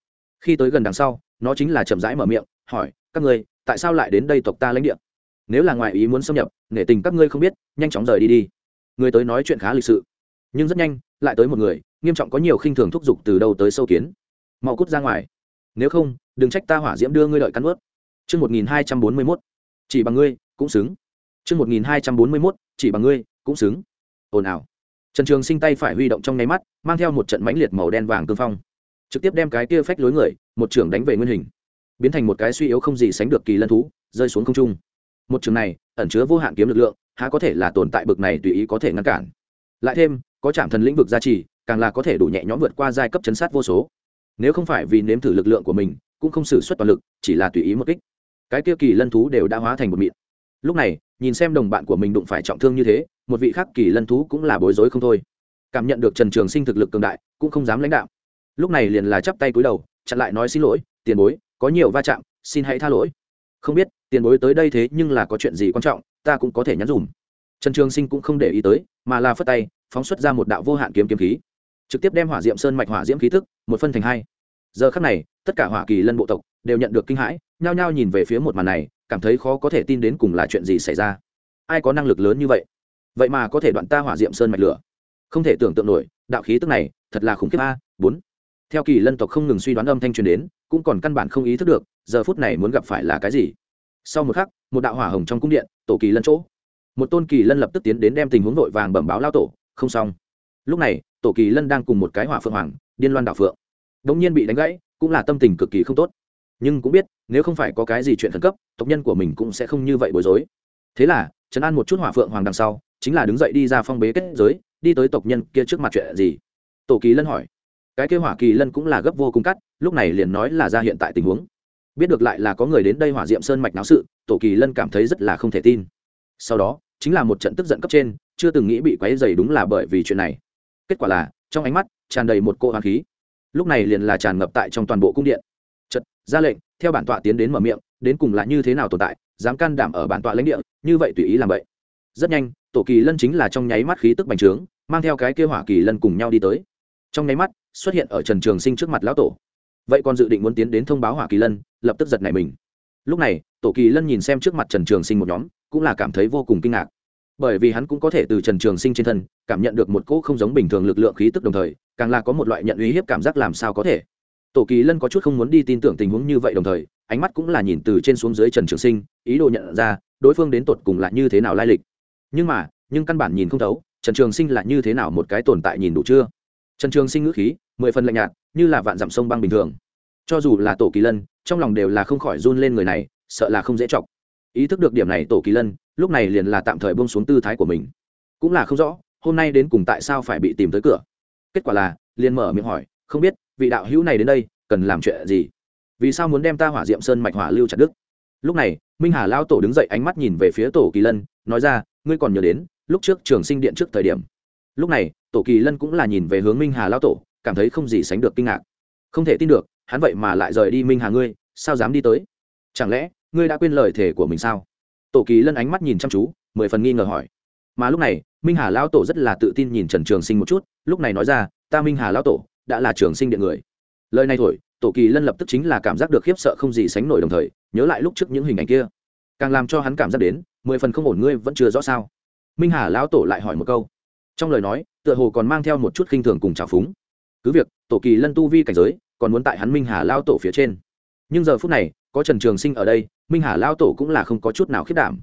Khi tới gần đằng sau, nó chính là chậm rãi mở miệng, hỏi, các ngươi, tại sao lại đến đây tộc ta lãnh địa? Nếu là ngoại ý muốn xâm nhập, nể tình các ngươi không biết, nhanh chóng rời đi đi. Người tới nói chuyện khá lịch sự, nhưng rất nhanh, lại tới một người nghiêm trọng có nhiều khinh thường thúc giục từ đâu tới sâu kiến. Mau cút ra ngoài. Nếu không, đừng trách ta hỏa diễm đưa ngươi lợi cắn ướt chương một nghìn hai trăm bốn mươi mốt. Chỉ bằng ngươi, cũng xứng. Chương một nghìn hai trăm bốn mươi mốt, chỉ bằng ngươi, cũng xứng. Ồn ào. Trần trường sinh tay phải huy động trong nháy mắt, mang theo một trận mãnh liệt màu đen vàng cương phong. Trực tiếp đem cái kia phách lối người, một trưởng đánh về nguyên hình. Biến thành một cái suy yếu không gì sánh được kỳ lân thú, rơi xuống không trung. Một trường này, ẩn chứa vô hạn kiếm lực lượng, há có thể là tồn tại bực này tùy ý có thể ngăn cản. Lại thêm, có trạm thần lĩnh vực gia trì càng là có thể đủ nhẹ nhõm vượt qua giai cấp chấn sát vô số. Nếu không phải vì nếm thử lực lượng của mình, cũng không xử suất toàn lực, chỉ là tùy ý một kích. Cái kia kỳ lân thú đều đã hóa thành một mịn. Lúc này, nhìn xem đồng bạn của mình đụng phải trọng thương như thế, một vị khác kỳ lân thú cũng là bối rối không thôi. Cảm nhận được trần trường sinh thực lực cường đại, cũng không dám lãnh đạo lúc này liền là chắp tay cúi đầu, chặn lại nói xin lỗi, tiền bối, có nhiều va chạm, xin hãy tha lỗi. Không biết, tiền bối tới đây thế nhưng là có chuyện gì quan trọng, ta cũng có thể nhắn dùm. Trần trường sinh cũng không để ý tới, mà là phất tay, phóng xuất ra một đạo vô hạn kiếm kiếm khí trực tiếp đem hỏa diệm sơn mạch hỏa diễm khí thức một phân thành hai giờ khắc này tất cả hỏa kỳ lân bộ tộc đều nhận được kinh hãi nhao nhao nhìn về phía một màn này cảm thấy khó có thể tin đến cùng là chuyện gì xảy ra ai có năng lực lớn như vậy vậy mà có thể đoạn ta hỏa diệm sơn mạch lửa không thể tưởng tượng nổi đạo khí tức này thật là khủng khiếp a bốn theo kỳ lân tộc không ngừng suy đoán âm thanh truyền đến cũng còn căn bản không ý thức được giờ phút này muốn gặp phải là cái gì sau một khắc một đạo hỏa hồng trong cung điện tổ kỳ lân chỗ một tôn kỳ lân lập tức tiến đến đem tình huống vội vàng bẩm báo lao tổ không xong lúc này, tổ kỳ lân đang cùng một cái hỏa phượng hoàng, điên loan đảo phượng. Đ ỗ n g nhiên bị đánh gãy, cũng là tâm tình cực kỳ không tốt. Nhưng cũng biết, nếu không phải có cái gì chuyện khẩn cấp, tộc nhân của mình cũng sẽ không như vậy bối rối. Thế là, trấn an một chút hỏa phượng hoàng đằng sau, chính là đứng dậy đi ra phong bế kết giới, đi tới tộc nhân kia trước mặt chuyện gì? Tổ kỳ lân hỏi. Cái kêu hỏa kỳ lân cũng là gấp vô cùng cắt, lúc này liền nói là ra hiện tại tình huống. Biết được lại là có người đến đây hỏa diệm sơn mạch náo sự, tổ kỳ lân cảm thấy rất là không thể tin. Sau đó, chính là một trận tức giận cấp trên, chưa từng nghĩ bị quáy dày đúng là bởi vì chuyện này kết quả là, trong ánh mắt tràn đầy một cô hoàng khí. Lúc này liền là tràn ngập tại trong toàn bộ cung điện. Chật ra lệnh, theo bản tọa tiến đến mở miệng, đến cùng là như thế nào tồn tại, dám can đảm ở bản tọa lãnh địa, như vậy tùy ý làm vậy. Rất nhanh, tổ kỳ lân chính là trong nháy mắt khí tức bành trướng, mang theo cái kêu hỏa kỳ lân cùng nhau đi tới. Trong nháy mắt, xuất hiện ở trần trường sinh trước mặt lão tổ. Vậy còn dự định muốn tiến đến thông báo hỏa kỳ lân, lập tức giật này mình. Lúc này, tổ kỳ lân nhìn xem trước mặt trần trường sinh một nhóm, cũng là cảm thấy vô cùng kinh ngạc bởi vì hắn cũng có thể từ trần trường sinh trên thân cảm nhận được một cỗ không giống bình thường lực lượng khí tức đồng thời, càng là có một loại nhận uy hiếp cảm giác làm sao có thể. Tổ kỳ lân có chút không muốn đi tin tưởng tình huống như vậy đồng thời, ánh mắt cũng là nhìn từ trên xuống dưới trần trường sinh, ý đồ nhận ra đối phương đến tột cùng là như thế nào lai lịch. Nhưng mà, nhưng căn bản nhìn không thấu, trần trường sinh là như thế nào một cái tồn tại nhìn đủ chưa? Trần trường sinh ngữ khí, mười phần lạnh nhạt, như là vạn dặm sông băng bình thường. Cho dù là tổ kỳ lân, trong lòng đều là không khỏi run lên người này, sợ là không dễ chọc ý thức được điểm này tổ kỳ lân, lúc này liền là tạm thời bông xuống tư thái của mình. Cũng là không rõ, hôm nay đến cùng tại sao phải bị tìm tới cửa. Kết quả là, liền mở miệng hỏi, không biết, vị đạo hữu này đến đây, cần làm chuyện gì? Vì sao muốn đem ta hỏa diệm sơn mạch hỏa lưu chặt đức lúc này, minh hà lao tổ đứng dậy ánh mắt nhìn về phía tổ kỳ lân, nói ra, ngươi còn nhớ đến, lúc trước trường sinh điện trước thời điểm. Lúc này, tổ kỳ lân cũng là nhìn về hướng minh hà lao tổ, cảm thấy không gì sánh được kinh ngạc. Không thể tin được, hắn vậy mà lại rời đi minh hà ngươi, sao dám đi tới? Chẳng lẽ ngươi đã quên lời thề của mình sao? Tổ kỳ lân ánh mắt nhìn chăm chú, mười phần nghi ngờ hỏi. Mà lúc này, minh hà lão tổ rất là tự tin nhìn trần trường sinh một chút, lúc này nói ra, ta minh hà lão tổ đã là trường sinh điện người. Lời này thổi, tổ kỳ lân lập tức chính là cảm giác được khiếp sợ không gì sánh nổi đồng thời, nhớ lại lúc trước những hình ảnh kia. Càng làm cho hắn cảm giác đến, mười phần không ổn ngươi vẫn chưa rõ sao. Minh hà lão tổ lại hỏi một câu. Trong lời nói, tựa hồ còn mang theo một chút khinh thường cùng trào phúng. Cứ việc, tổ kỳ lân tu vi cảnh giới còn muốn tại hắn minh hà lao tổ phía trên. Nhưng giờ phút này có trần trường sinh ở đây, minh hà lao tổ cũng là không có chút nào khiết đảm.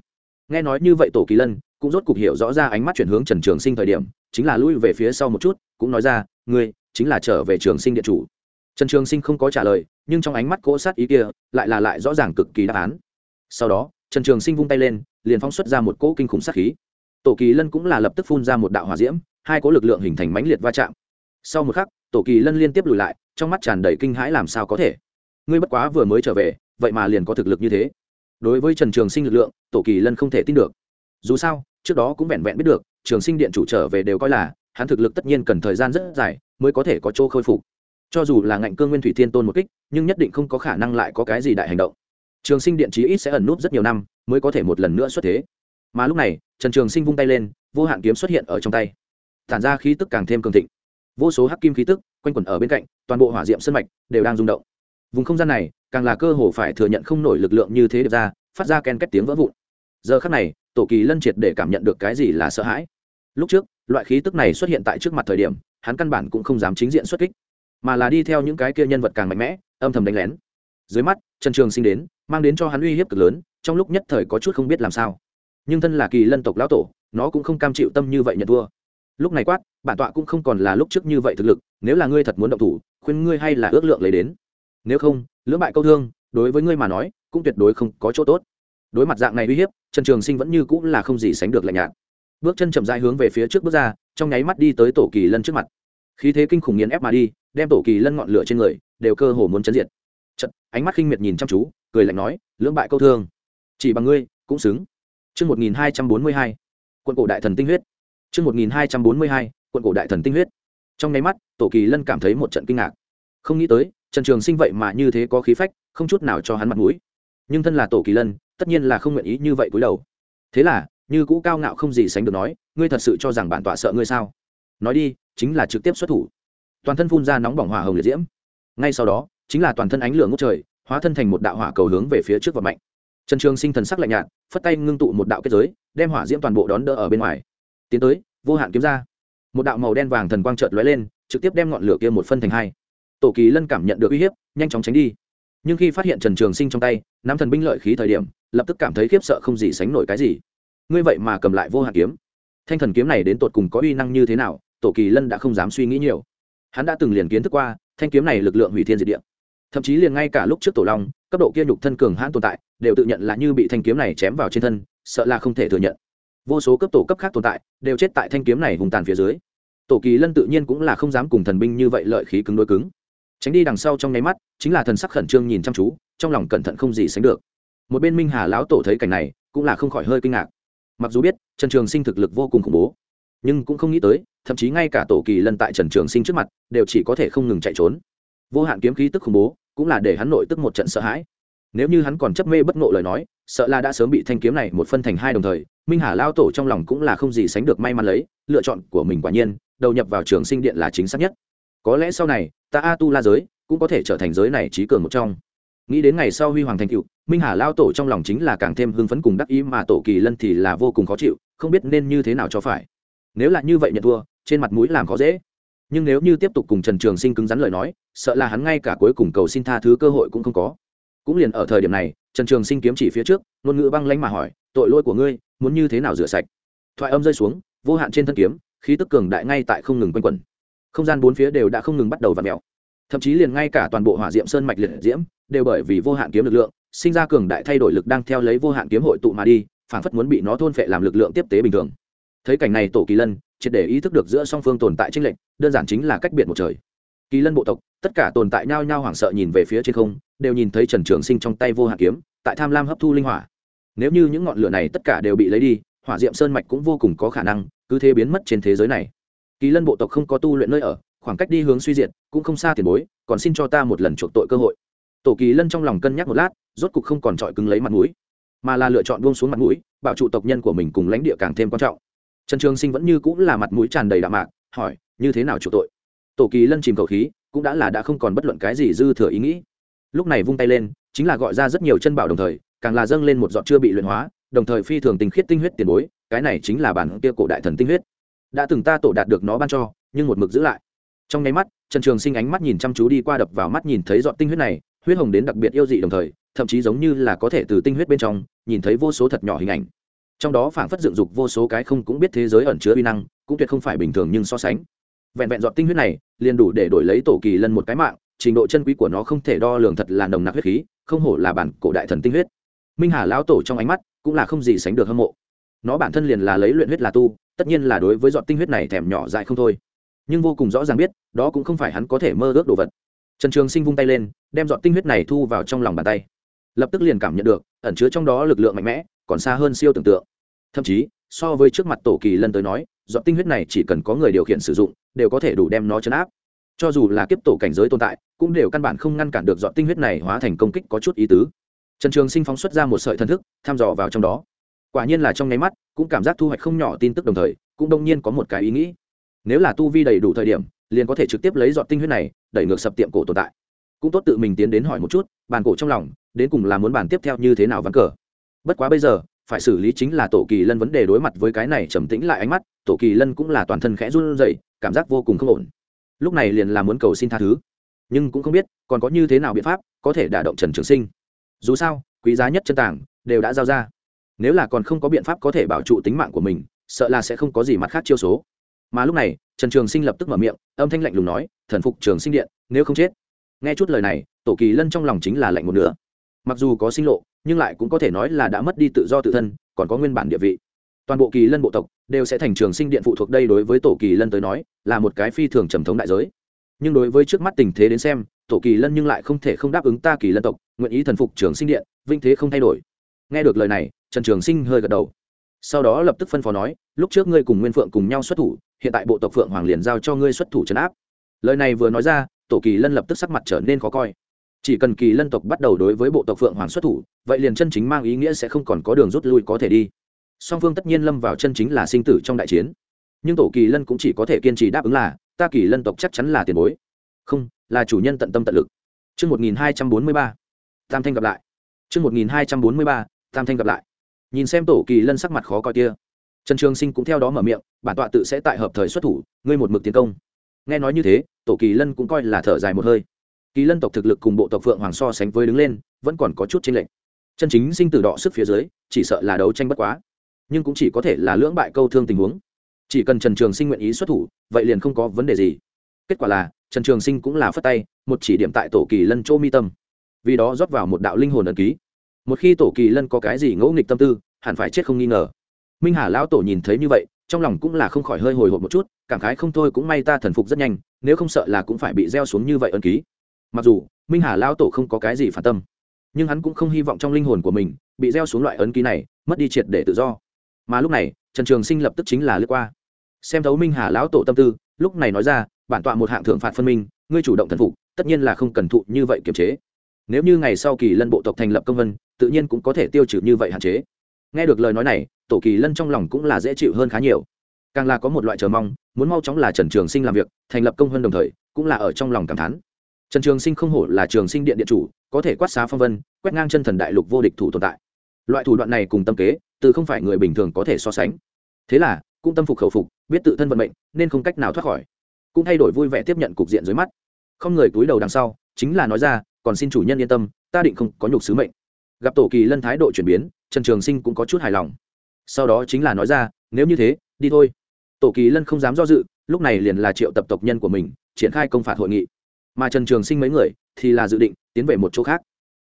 Nghe nói như vậy tổ kỳ lân cũng rốt cục hiểu rõ ra ánh mắt chuyển hướng trần trường sinh thời điểm, chính là lui về phía sau một chút, cũng nói ra, ngươi chính là trở về trường sinh điện chủ. Trần trường sinh không có trả lời, nhưng trong ánh mắt cỗ sát ý kia lại là lại rõ ràng cực kỳ đáp án. Sau đó, trần trường sinh vung tay lên, liền phóng xuất ra một cỗ kinh khủng sát khí. Tổ kỳ lân cũng là lập tức phun ra một đạo hỏa diễm, hai cỗ lực lượng hình thành mãnh liệt va chạm. Sau một khắc, tổ kỳ lân liên tiếp lùi lại, trong mắt tràn đầy kinh hãi làm sao có thể. Ngươi bất quá vừa mới trở về vậy mà liền có thực lực như thế. Đối với trần trường sinh lực lượng, tổ kỳ lân không thể tin được. Dù sao, trước đó cũng vẹn vẹn biết được, trường sinh điện chủ trở về đều coi là, hắn thực lực tất nhiên cần thời gian rất dài mới có thể có chỗ khôi phục. Cho dù là ngạnh cương nguyên thủy thiên tôn một kích, nhưng nhất định không có khả năng lại có cái gì đại hành động. Trường sinh điện chí ít sẽ ẩn núp rất nhiều năm mới có thể một lần nữa xuất thế. Mà lúc này, trần trường sinh vung tay lên, vô hạn kiếm xuất hiện ở trong tay. Tản ra khí tức càng thêm cường thịnh. Vô số hắc kim khí tức, quanh quẩn ở bên cạnh, toàn bộ hỏa diệm sân mạch đều đang rung động vùng không gian này, càng là cơ hồ phải thừa nhận không nổi lực lượng như thế được ra, phát ra ken két tiếng vỡ vụn. Giờ khắc này, tổ kỳ lân triệt để cảm nhận được cái gì là sợ hãi. Lúc trước, loại khí tức này xuất hiện tại trước mặt thời điểm, hắn căn bản cũng không dám chính diện xuất kích, mà là đi theo những cái kia nhân vật càng mạnh mẽ, âm thầm đánh lén. Dưới mắt, trần trường sinh đến, mang đến cho hắn uy hiếp cực lớn, trong lúc nhất thời có chút không biết làm sao. Nhưng thân là kỳ lân tộc lão tổ, nó cũng không cam chịu tâm như vậy nhận thua. Lúc này quát, bản tọa cũng không còn là lúc trước như vậy thực lực, nếu là ngươi thật muốn động thủ, khuyên ngươi hay là ước lượng lấy đến nếu không lưỡng bại câu thương đối với ngươi mà nói cũng tuyệt đối không có chỗ tốt đối mặt dạng này uy hiếp trần trường sinh vẫn như cũng là không gì sánh được lạnh nhạt bước chân chậm dài hướng về phía trước bước ra trong nháy mắt đi tới tổ kỳ lân trước mặt khí thế kinh khủng nghiền ép mà đi đem tổ kỳ lân ngọn lửa trên người đều cơ hồ muốn chấn diệt Chật, ánh mắt khinh miệt nhìn chăm chú cười lạnh nói lưỡng bại câu thương chỉ bằng ngươi cũng xứng Chương 1242. Quận cổ đại thần tinh huyết. Chương 1242. Quận cổ đại thần tinh huyết. Trong nháy mắt, Tổ Kỳ Lân cảm thấy một trận kinh ngạc. Không nghĩ tới, Trần Trường Sinh vậy mà như thế có khí phách, không chút nào cho hắn mặt mũi. Nhưng thân là Tổ Kỳ Lân, tất nhiên là không nguyện ý như vậy cúi đầu. Thế là, như cũ cao ngạo không gì sánh được nói, ngươi thật sự cho rằng bản tọa sợ ngươi sao? Nói đi, chính là trực tiếp xuất thủ. Toàn thân phun ra nóng bỏng hỏa hồng liệt diễm. Ngay sau đó, chính là toàn thân ánh lửa ngút trời, hóa thân thành một đạo hỏa cầu hướng về phía trước và mạnh trần trường sinh thần sắc lạnh nhạt phất tay ngưng tụ một đạo kết giới đem hỏa diễm toàn bộ đón đỡ ở bên ngoài tiến tới vô hạn kiếm ra một đạo màu đen vàng thần quang trợt lóe lên trực tiếp đem ngọn lửa kia một phân thành hai tổ kỳ lân cảm nhận được uy hiếp, nhanh chóng tránh đi. Nhưng khi phát hiện trần trường sinh trong tay, nắm thần binh lợi khí thời điểm, lập tức cảm thấy khiếp sợ không gì sánh nổi cái gì. Ngươi vậy mà cầm lại vô hạn kiếm. Thanh thần kiếm này đến tột cùng có uy năng như thế nào, tổ kỳ lân đã không dám suy nghĩ nhiều. Hắn đã từng liền kiến thức qua, thanh kiếm này lực lượng hủy thiên diệt địa. Thậm chí liền ngay cả lúc trước tổ long, cấp độ kia nhục thân cường hãn tồn tại, đều tự nhận là như bị thanh kiếm này chém vào trên thân, sợ là không thể thừa nhận. Vô số cấp tổ cấp khác tồn tại, đều chết tại thanh kiếm này hùng tàn phía dưới. Tổ kỳ lân tự nhiên cũng là không dám cùng thần binh như vậy lợi khí cứng đối cứng tránh đi đằng sau trong nháy mắt, chính là thần sắc khẩn trương nhìn chăm chú, trong lòng cẩn thận không gì sánh được. Một bên minh hà lão tổ thấy cảnh này, cũng là không khỏi hơi kinh ngạc. Mặc dù biết, trần trường sinh thực lực vô cùng khủng bố, nhưng cũng không nghĩ tới, thậm chí ngay cả tổ kỳ lân tại trần trường sinh trước mặt, đều chỉ có thể không ngừng chạy trốn. Vô hạn kiếm khí tức khủng bố, cũng là để hắn nội tức một trận sợ hãi. Nếu như hắn còn chấp mê bất ngộ lời nói, sợ là đã sớm bị thanh kiếm này một phân thành hai đồng thời, minh hà lao tổ trong lòng cũng là không gì sánh được may mắn lấy, lựa chọn của mình quả nhiên, đầu nhập vào trường sinh điện là chính xác nhất. Có lẽ sau này ta a tu la giới cũng có thể trở thành giới này trí cường một trong. Nghĩ đến ngày sau huy hoàng thành cựu minh hà lao tổ trong lòng chính là càng thêm hưng phấn cùng đắc ý mà tổ kỳ lân thì là vô cùng khó chịu, không biết nên như thế nào cho phải. Nếu là như vậy nhận thua, trên mặt mũi làm khó dễ. Nhưng nếu như tiếp tục cùng trần trường sinh cứng rắn lời nói, sợ là hắn ngay cả cuối cùng cầu xin tha thứ cơ hội cũng không có. Cũng liền ở thời điểm này, trần trường sinh kiếm chỉ phía trước, ngôn ngữ băng lánh mà hỏi, tội lỗi của ngươi, muốn như thế nào rửa sạch? Thoại âm rơi xuống, vô hạn trên thân kiếm, khí tức cường đại ngay tại không ngừng quanh quẩn không gian bốn phía đều đã không ngừng bắt đầu v ặ mẹo thậm chí liền ngay cả toàn bộ hỏa diệm sơn mạch liệt diễm đều bởi vì vô hạn kiếm lực lượng, sinh ra cường đại thay đổi lực đang theo lấy vô hạn kiếm hội tụ mà đi phản phất muốn bị nó thôn phệ làm lực lượng tiếp tế bình thường. Thấy cảnh này, tổ kỳ lân triệt để ý thức được giữa song phương tồn tại tranh lệch, đơn giản chính là cách biệt một trời. Kỳ lân bộ tộc, tất cả tồn tại nhao nhao hoảng sợ nhìn về phía trên không, đều nhìn thấy trần trường sinh trong tay vô hạn kiếm, tại tham lam hấp thu linh hỏa. Nếu như những ngọn lửa này tất cả đều bị lấy đi, hỏa diệm sơn mạch cũng vô cùng có khả năng cứ thế biến mất trên thế giới này kỳ lân bộ tộc không có tu luyện nơi ở, khoảng cách đi hướng suy diệt cũng không xa tiền bối, còn xin cho ta một lần chuộc tội cơ hội. Tổ kỳ lân trong lòng cân nhắc một lát, rốt cục không còn trọi cứng lấy mặt mũi, mà là lựa chọn buông xuống mặt mũi, bảo trụ tộc nhân của mình cùng lãnh địa càng thêm quan trọng. Trần trường sinh vẫn như cũng là mặt mũi tràn đầy đạm mạc, hỏi, như thế nào chuộc tội? Tổ kỳ lân chìm cầu khí, cũng đã là đã không còn bất luận cái gì dư thừa ý nghĩ. Lúc này vung tay lên, chính là gọi ra rất nhiều chân bảo đồng thời, càng là dâng lên một giọt chưa bị luyện hóa, đồng thời phi thường tinh khiết tinh huyết tiền bối, cái này chính là bản kia cổ đại thần tinh huyết đã từng ta tổ đạt được nó ban cho, nhưng một mực giữ lại. Trong nháy mắt, trần trường sinh ánh mắt nhìn chăm chú đi qua đập vào mắt nhìn thấy giọt tinh huyết này, huyết hồng đến đặc biệt yêu dị đồng thời, thậm chí giống như là có thể từ tinh huyết bên trong, nhìn thấy vô số thật nhỏ hình ảnh. Trong đó phảng phất dựng dục vô số cái không cũng biết thế giới ẩn chứa uy năng, cũng tuyệt không phải bình thường nhưng so sánh. Vẹn vẹn dọn tinh huyết này, liền đủ để đổi lấy tổ kỳ lân một cái mạng, trình độ chân quý của nó không thể đo lường thật là nồng nặc huyết khí, không hổ là bản cổ đại thần tinh huyết. Minh hà lão tổ trong ánh mắt cũng là không gì sánh được hâm mộ. Nó bản thân liền là lấy luyện huyết là tu tất nhiên là đối với giọt tinh huyết này thèm nhỏ dại không thôi. Nhưng vô cùng rõ ràng biết, đó cũng không phải hắn có thể mơ ước đồ vật. Trần trường sinh vung tay lên, đem giọt tinh huyết này thu vào trong lòng bàn tay. Lập tức liền cảm nhận được, ẩn chứa trong đó lực lượng mạnh mẽ, còn xa hơn siêu tưởng tượng. Thậm chí, so với trước mặt tổ kỳ lân tới nói, giọt tinh huyết này chỉ cần có người điều khiển sử dụng, đều có thể đủ đem nó chấn áp. Cho dù là kiếp tổ cảnh giới tồn tại, cũng đều căn bản không ngăn cản được giọt tinh huyết này hóa thành công kích có chút ý tứ. Trần trường sinh phóng xuất ra một sợi thần thức, thăm dò vào trong đó quả nhiên là trong nháy mắt, cũng cảm giác thu hoạch không nhỏ tin tức đồng thời, cũng đông nhiên có một cái ý nghĩ. Nếu là tu vi đầy đủ thời điểm, liền có thể trực tiếp lấy dọn tinh huyết này, đẩy ngược sập tiệm cổ tồn tại. Cũng tốt tự mình tiến đến hỏi một chút, bàn cổ trong lòng, đến cùng là muốn bàn tiếp theo như thế nào vắng cờ. Bất quá bây giờ, phải xử lý chính là tổ kỳ lân vấn đề đối mặt với cái này trầm tĩnh lại ánh mắt, tổ kỳ lân cũng là toàn thân khẽ run rẩy, cảm giác vô cùng không ổn. Lúc này liền là muốn cầu xin tha thứ. Nhưng cũng không biết, còn có như thế nào biện pháp có thể đả động trần trường sinh. Dù sao, quý giá nhất chân tảng đều đã giao ra nếu là còn không có biện pháp có thể bảo trụ tính mạng của mình, sợ là sẽ không có gì mặt khác chiêu số. Mà lúc này, trần trường sinh lập tức mở miệng, âm thanh lạnh lùng nói, thần phục trường sinh điện, nếu không chết. Nghe chút lời này, tổ kỳ lân trong lòng chính là lạnh một nửa. Mặc dù có sinh lộ, nhưng lại cũng có thể nói là đã mất đi tự do tự thân, còn có nguyên bản địa vị. Toàn bộ kỳ lân bộ tộc đều sẽ thành trường sinh điện phụ thuộc đây đối với tổ kỳ lân tới nói, là một cái phi thường trầm thống đại giới. Nhưng đối với trước mắt tình thế đến xem, tổ kỳ lân nhưng lại không thể không đáp ứng ta kỳ lân tộc, nguyện ý thần phục trường sinh điện, vinh thế không thay đổi. Nghe được lời này trần trường sinh hơi gật đầu. Sau đó lập tức phân phó nói lúc trước ngươi cùng nguyên phượng cùng nhau xuất thủ hiện tại bộ tộc phượng hoàng liền giao cho ngươi xuất thủ trấn áp. Lời này vừa nói ra tổ kỳ lân lập tức sắc mặt trở nên khó coi. Chỉ cần kỳ lân tộc bắt đầu đối với bộ tộc phượng hoàng xuất thủ vậy liền chân chính mang ý nghĩa sẽ không còn có đường rút lui có thể đi. Song phương tất nhiên lâm vào chân chính là sinh tử trong đại chiến. Nhưng tổ kỳ lân cũng chỉ có thể kiên trì đáp ứng là ta kỳ lân tộc chắc chắn là tiền bối. Không là chủ nhân tận tâm tận lực. Trước 1243, Tam Thanh gặp lại. Trước 1243, Tam Thanh gặp lại. Nhìn xem tổ kỳ lân sắc mặt khó coi kia. Trần Trường Sinh cũng theo đó mở miệng, bản tọa tự sẽ tại hợp thời xuất thủ, ngươi một mực tiến công. Nghe nói như thế, tổ kỳ lân cũng coi là thở dài một hơi. Kỳ lân tộc thực lực cùng bộ tộc Phượng Hoàng so sánh với đứng lên, vẫn còn có chút chênh lệch. Chân chính sinh tử đọ sức phía dưới, chỉ sợ là đấu tranh bất quá. Nhưng cũng chỉ có thể là lưỡng bại câu thương tình huống. Chỉ cần Trần Trường Sinh nguyện ý xuất thủ, vậy liền không có vấn đề gì. Kết quả là, trần trường sinh cũng là phất tay một chỉ điểm tại tổ kỳ lân chỗ mi tâm vì đó rót vào một đạo linh hồn ẩn ký một khi tổ kỳ lân có cái gì ngẫu nghịch tâm tư hẳn phải chết không nghi ngờ. Minh hà lão tổ nhìn thấy như vậy, trong lòng cũng là không khỏi hơi hồi hộp một chút, cảm khái không thôi cũng may ta thần phục rất nhanh, nếu không sợ là cũng phải bị gieo xuống như vậy ân ký. Mặc dù, minh hà lão tổ không có cái gì phản tâm, nhưng hắn cũng không hy vọng trong linh hồn của mình bị gieo xuống loại ấn ký này, mất đi triệt để tự do. Mà lúc này, trần trường sinh lập tức chính là lướt qua. Xem thấu minh hà lão tổ tâm tư, lúc này nói ra, bản tọa một hạng thượng phạt phân minh, ngươi chủ động thần phục, tất nhiên là không cần thụ như vậy kiềm chế. Nếu như ngày sau kỳ lân bộ tộc thành lập công vân, tự nhiên cũng có thể tiêu trừ như vậy hạn chế nghe được lời nói này, tổ kỳ lân trong lòng cũng là dễ chịu hơn khá nhiều. Càng là có một loại chờ mong, muốn mau chóng là trần trường sinh làm việc, thành lập công hơn đồng thời, cũng là ở trong lòng cảm thán. Trần trường sinh không hổ là trường sinh điện điện chủ, có thể quát xá phong vân, quét ngang chân thần đại lục vô địch thủ tồn tại. Loại thủ đoạn này cùng tâm kế, từ không phải người bình thường có thể so sánh. Thế là, cũng tâm phục khẩu phục, biết tự thân vận mệnh, nên không cách nào thoát khỏi. Cũng thay đổi vui vẻ tiếp nhận cục diện dưới mắt. Không người túi đầu đằng sau, chính là nói ra, còn xin chủ nhân yên tâm, ta định không có nhục sứ mệnh. Gặp tổ kỳ lân thái độ chuyển biến trần trường sinh cũng có chút hài lòng. Sau đó chính là nói ra, nếu như thế, đi thôi. Tổ kỳ lân không dám do dự, lúc này liền là triệu tập tộc nhân của mình, triển khai công phạt hội nghị. Mà trần trường sinh mấy người thì là dự định tiến về một chỗ khác.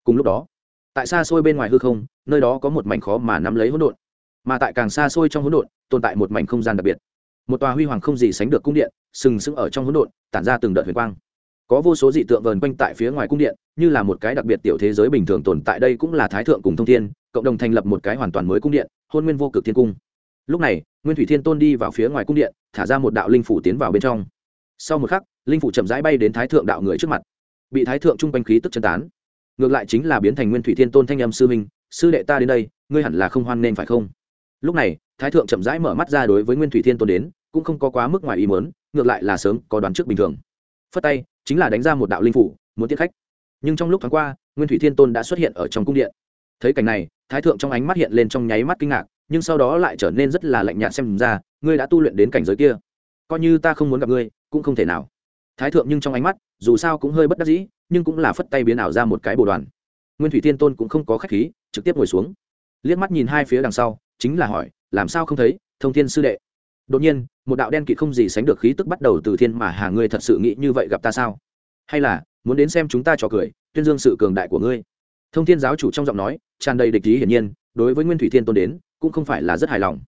Cùng lúc đó, tại xa xôi bên ngoài hư không, nơi đó có một mảnh khó mà nắm lấy hỗn độn. Mà tại càng xa xôi trong hỗn độn, tồn tại một mảnh không gian đặc biệt. Một tòa huy hoàng không gì sánh được cung điện, sừng sững ở trong hỗn độn, tản ra từng đợt huyền quang có vô số dị tượng vờn quanh tại phía ngoài cung điện, như là một cái đặc biệt tiểu thế giới bình thường tồn tại đây cũng là thái thượng cùng thông thiên, cộng đồng thành lập một cái hoàn toàn mới cung điện, hôn nguyên vô cực thiên cung. Lúc này, nguyên thủy thiên tôn đi vào phía ngoài cung điện, thả ra một đạo linh phủ tiến vào bên trong. Sau một khắc, linh phủ chậm rãi bay đến thái thượng đạo người trước mặt. Bị thái thượng trung quanh khí tức chân tán. Ngược lại chính là biến thành nguyên thủy thiên tôn thanh âm sư minh sư đệ ta đến đây, ngươi hẳn là không hoan nên phải không? Lúc này, thái thượng chậm rãi mở mắt ra đối với nguyên thủy thiên tôn đến, cũng không có quá mức ngoài ý mớn ngược lại là sớm có đoán trước bình thường phất tay, chính là đánh ra một đạo linh phủ, muốn tiết khách. Nhưng trong lúc tháng qua, nguyên thủy thiên tôn đã xuất hiện ở trong cung điện. Thấy cảnh này, thái thượng trong ánh mắt hiện lên trong nháy mắt kinh ngạc, nhưng sau đó lại trở nên rất là lạnh nhạt xem ra, ngươi đã tu luyện đến cảnh giới kia. Coi như ta không muốn gặp ngươi, cũng không thể nào. Thái thượng nhưng trong ánh mắt, dù sao cũng hơi bất đắc dĩ, nhưng cũng là phất tay biến ảo ra một cái bồ đoàn. Nguyên thủy thiên tôn cũng không có khách khí, trực tiếp ngồi xuống. Liếc mắt nhìn hai phía đằng sau, chính là hỏi, làm sao không thấy, thông thiên sư đệ? Đột nhiên, một đạo đen kịt không gì sánh được khí tức bắt đầu từ thiên mà hà ngươi thật sự nghĩ như vậy gặp ta sao? Hay là, muốn đến xem chúng ta trò cười, tuyên dương sự cường đại của ngươi? Thông thiên giáo chủ trong giọng nói, tràn đầy địch ý hiển nhiên, đối với nguyên thủy thiên tôn đến, cũng không phải là rất hài lòng.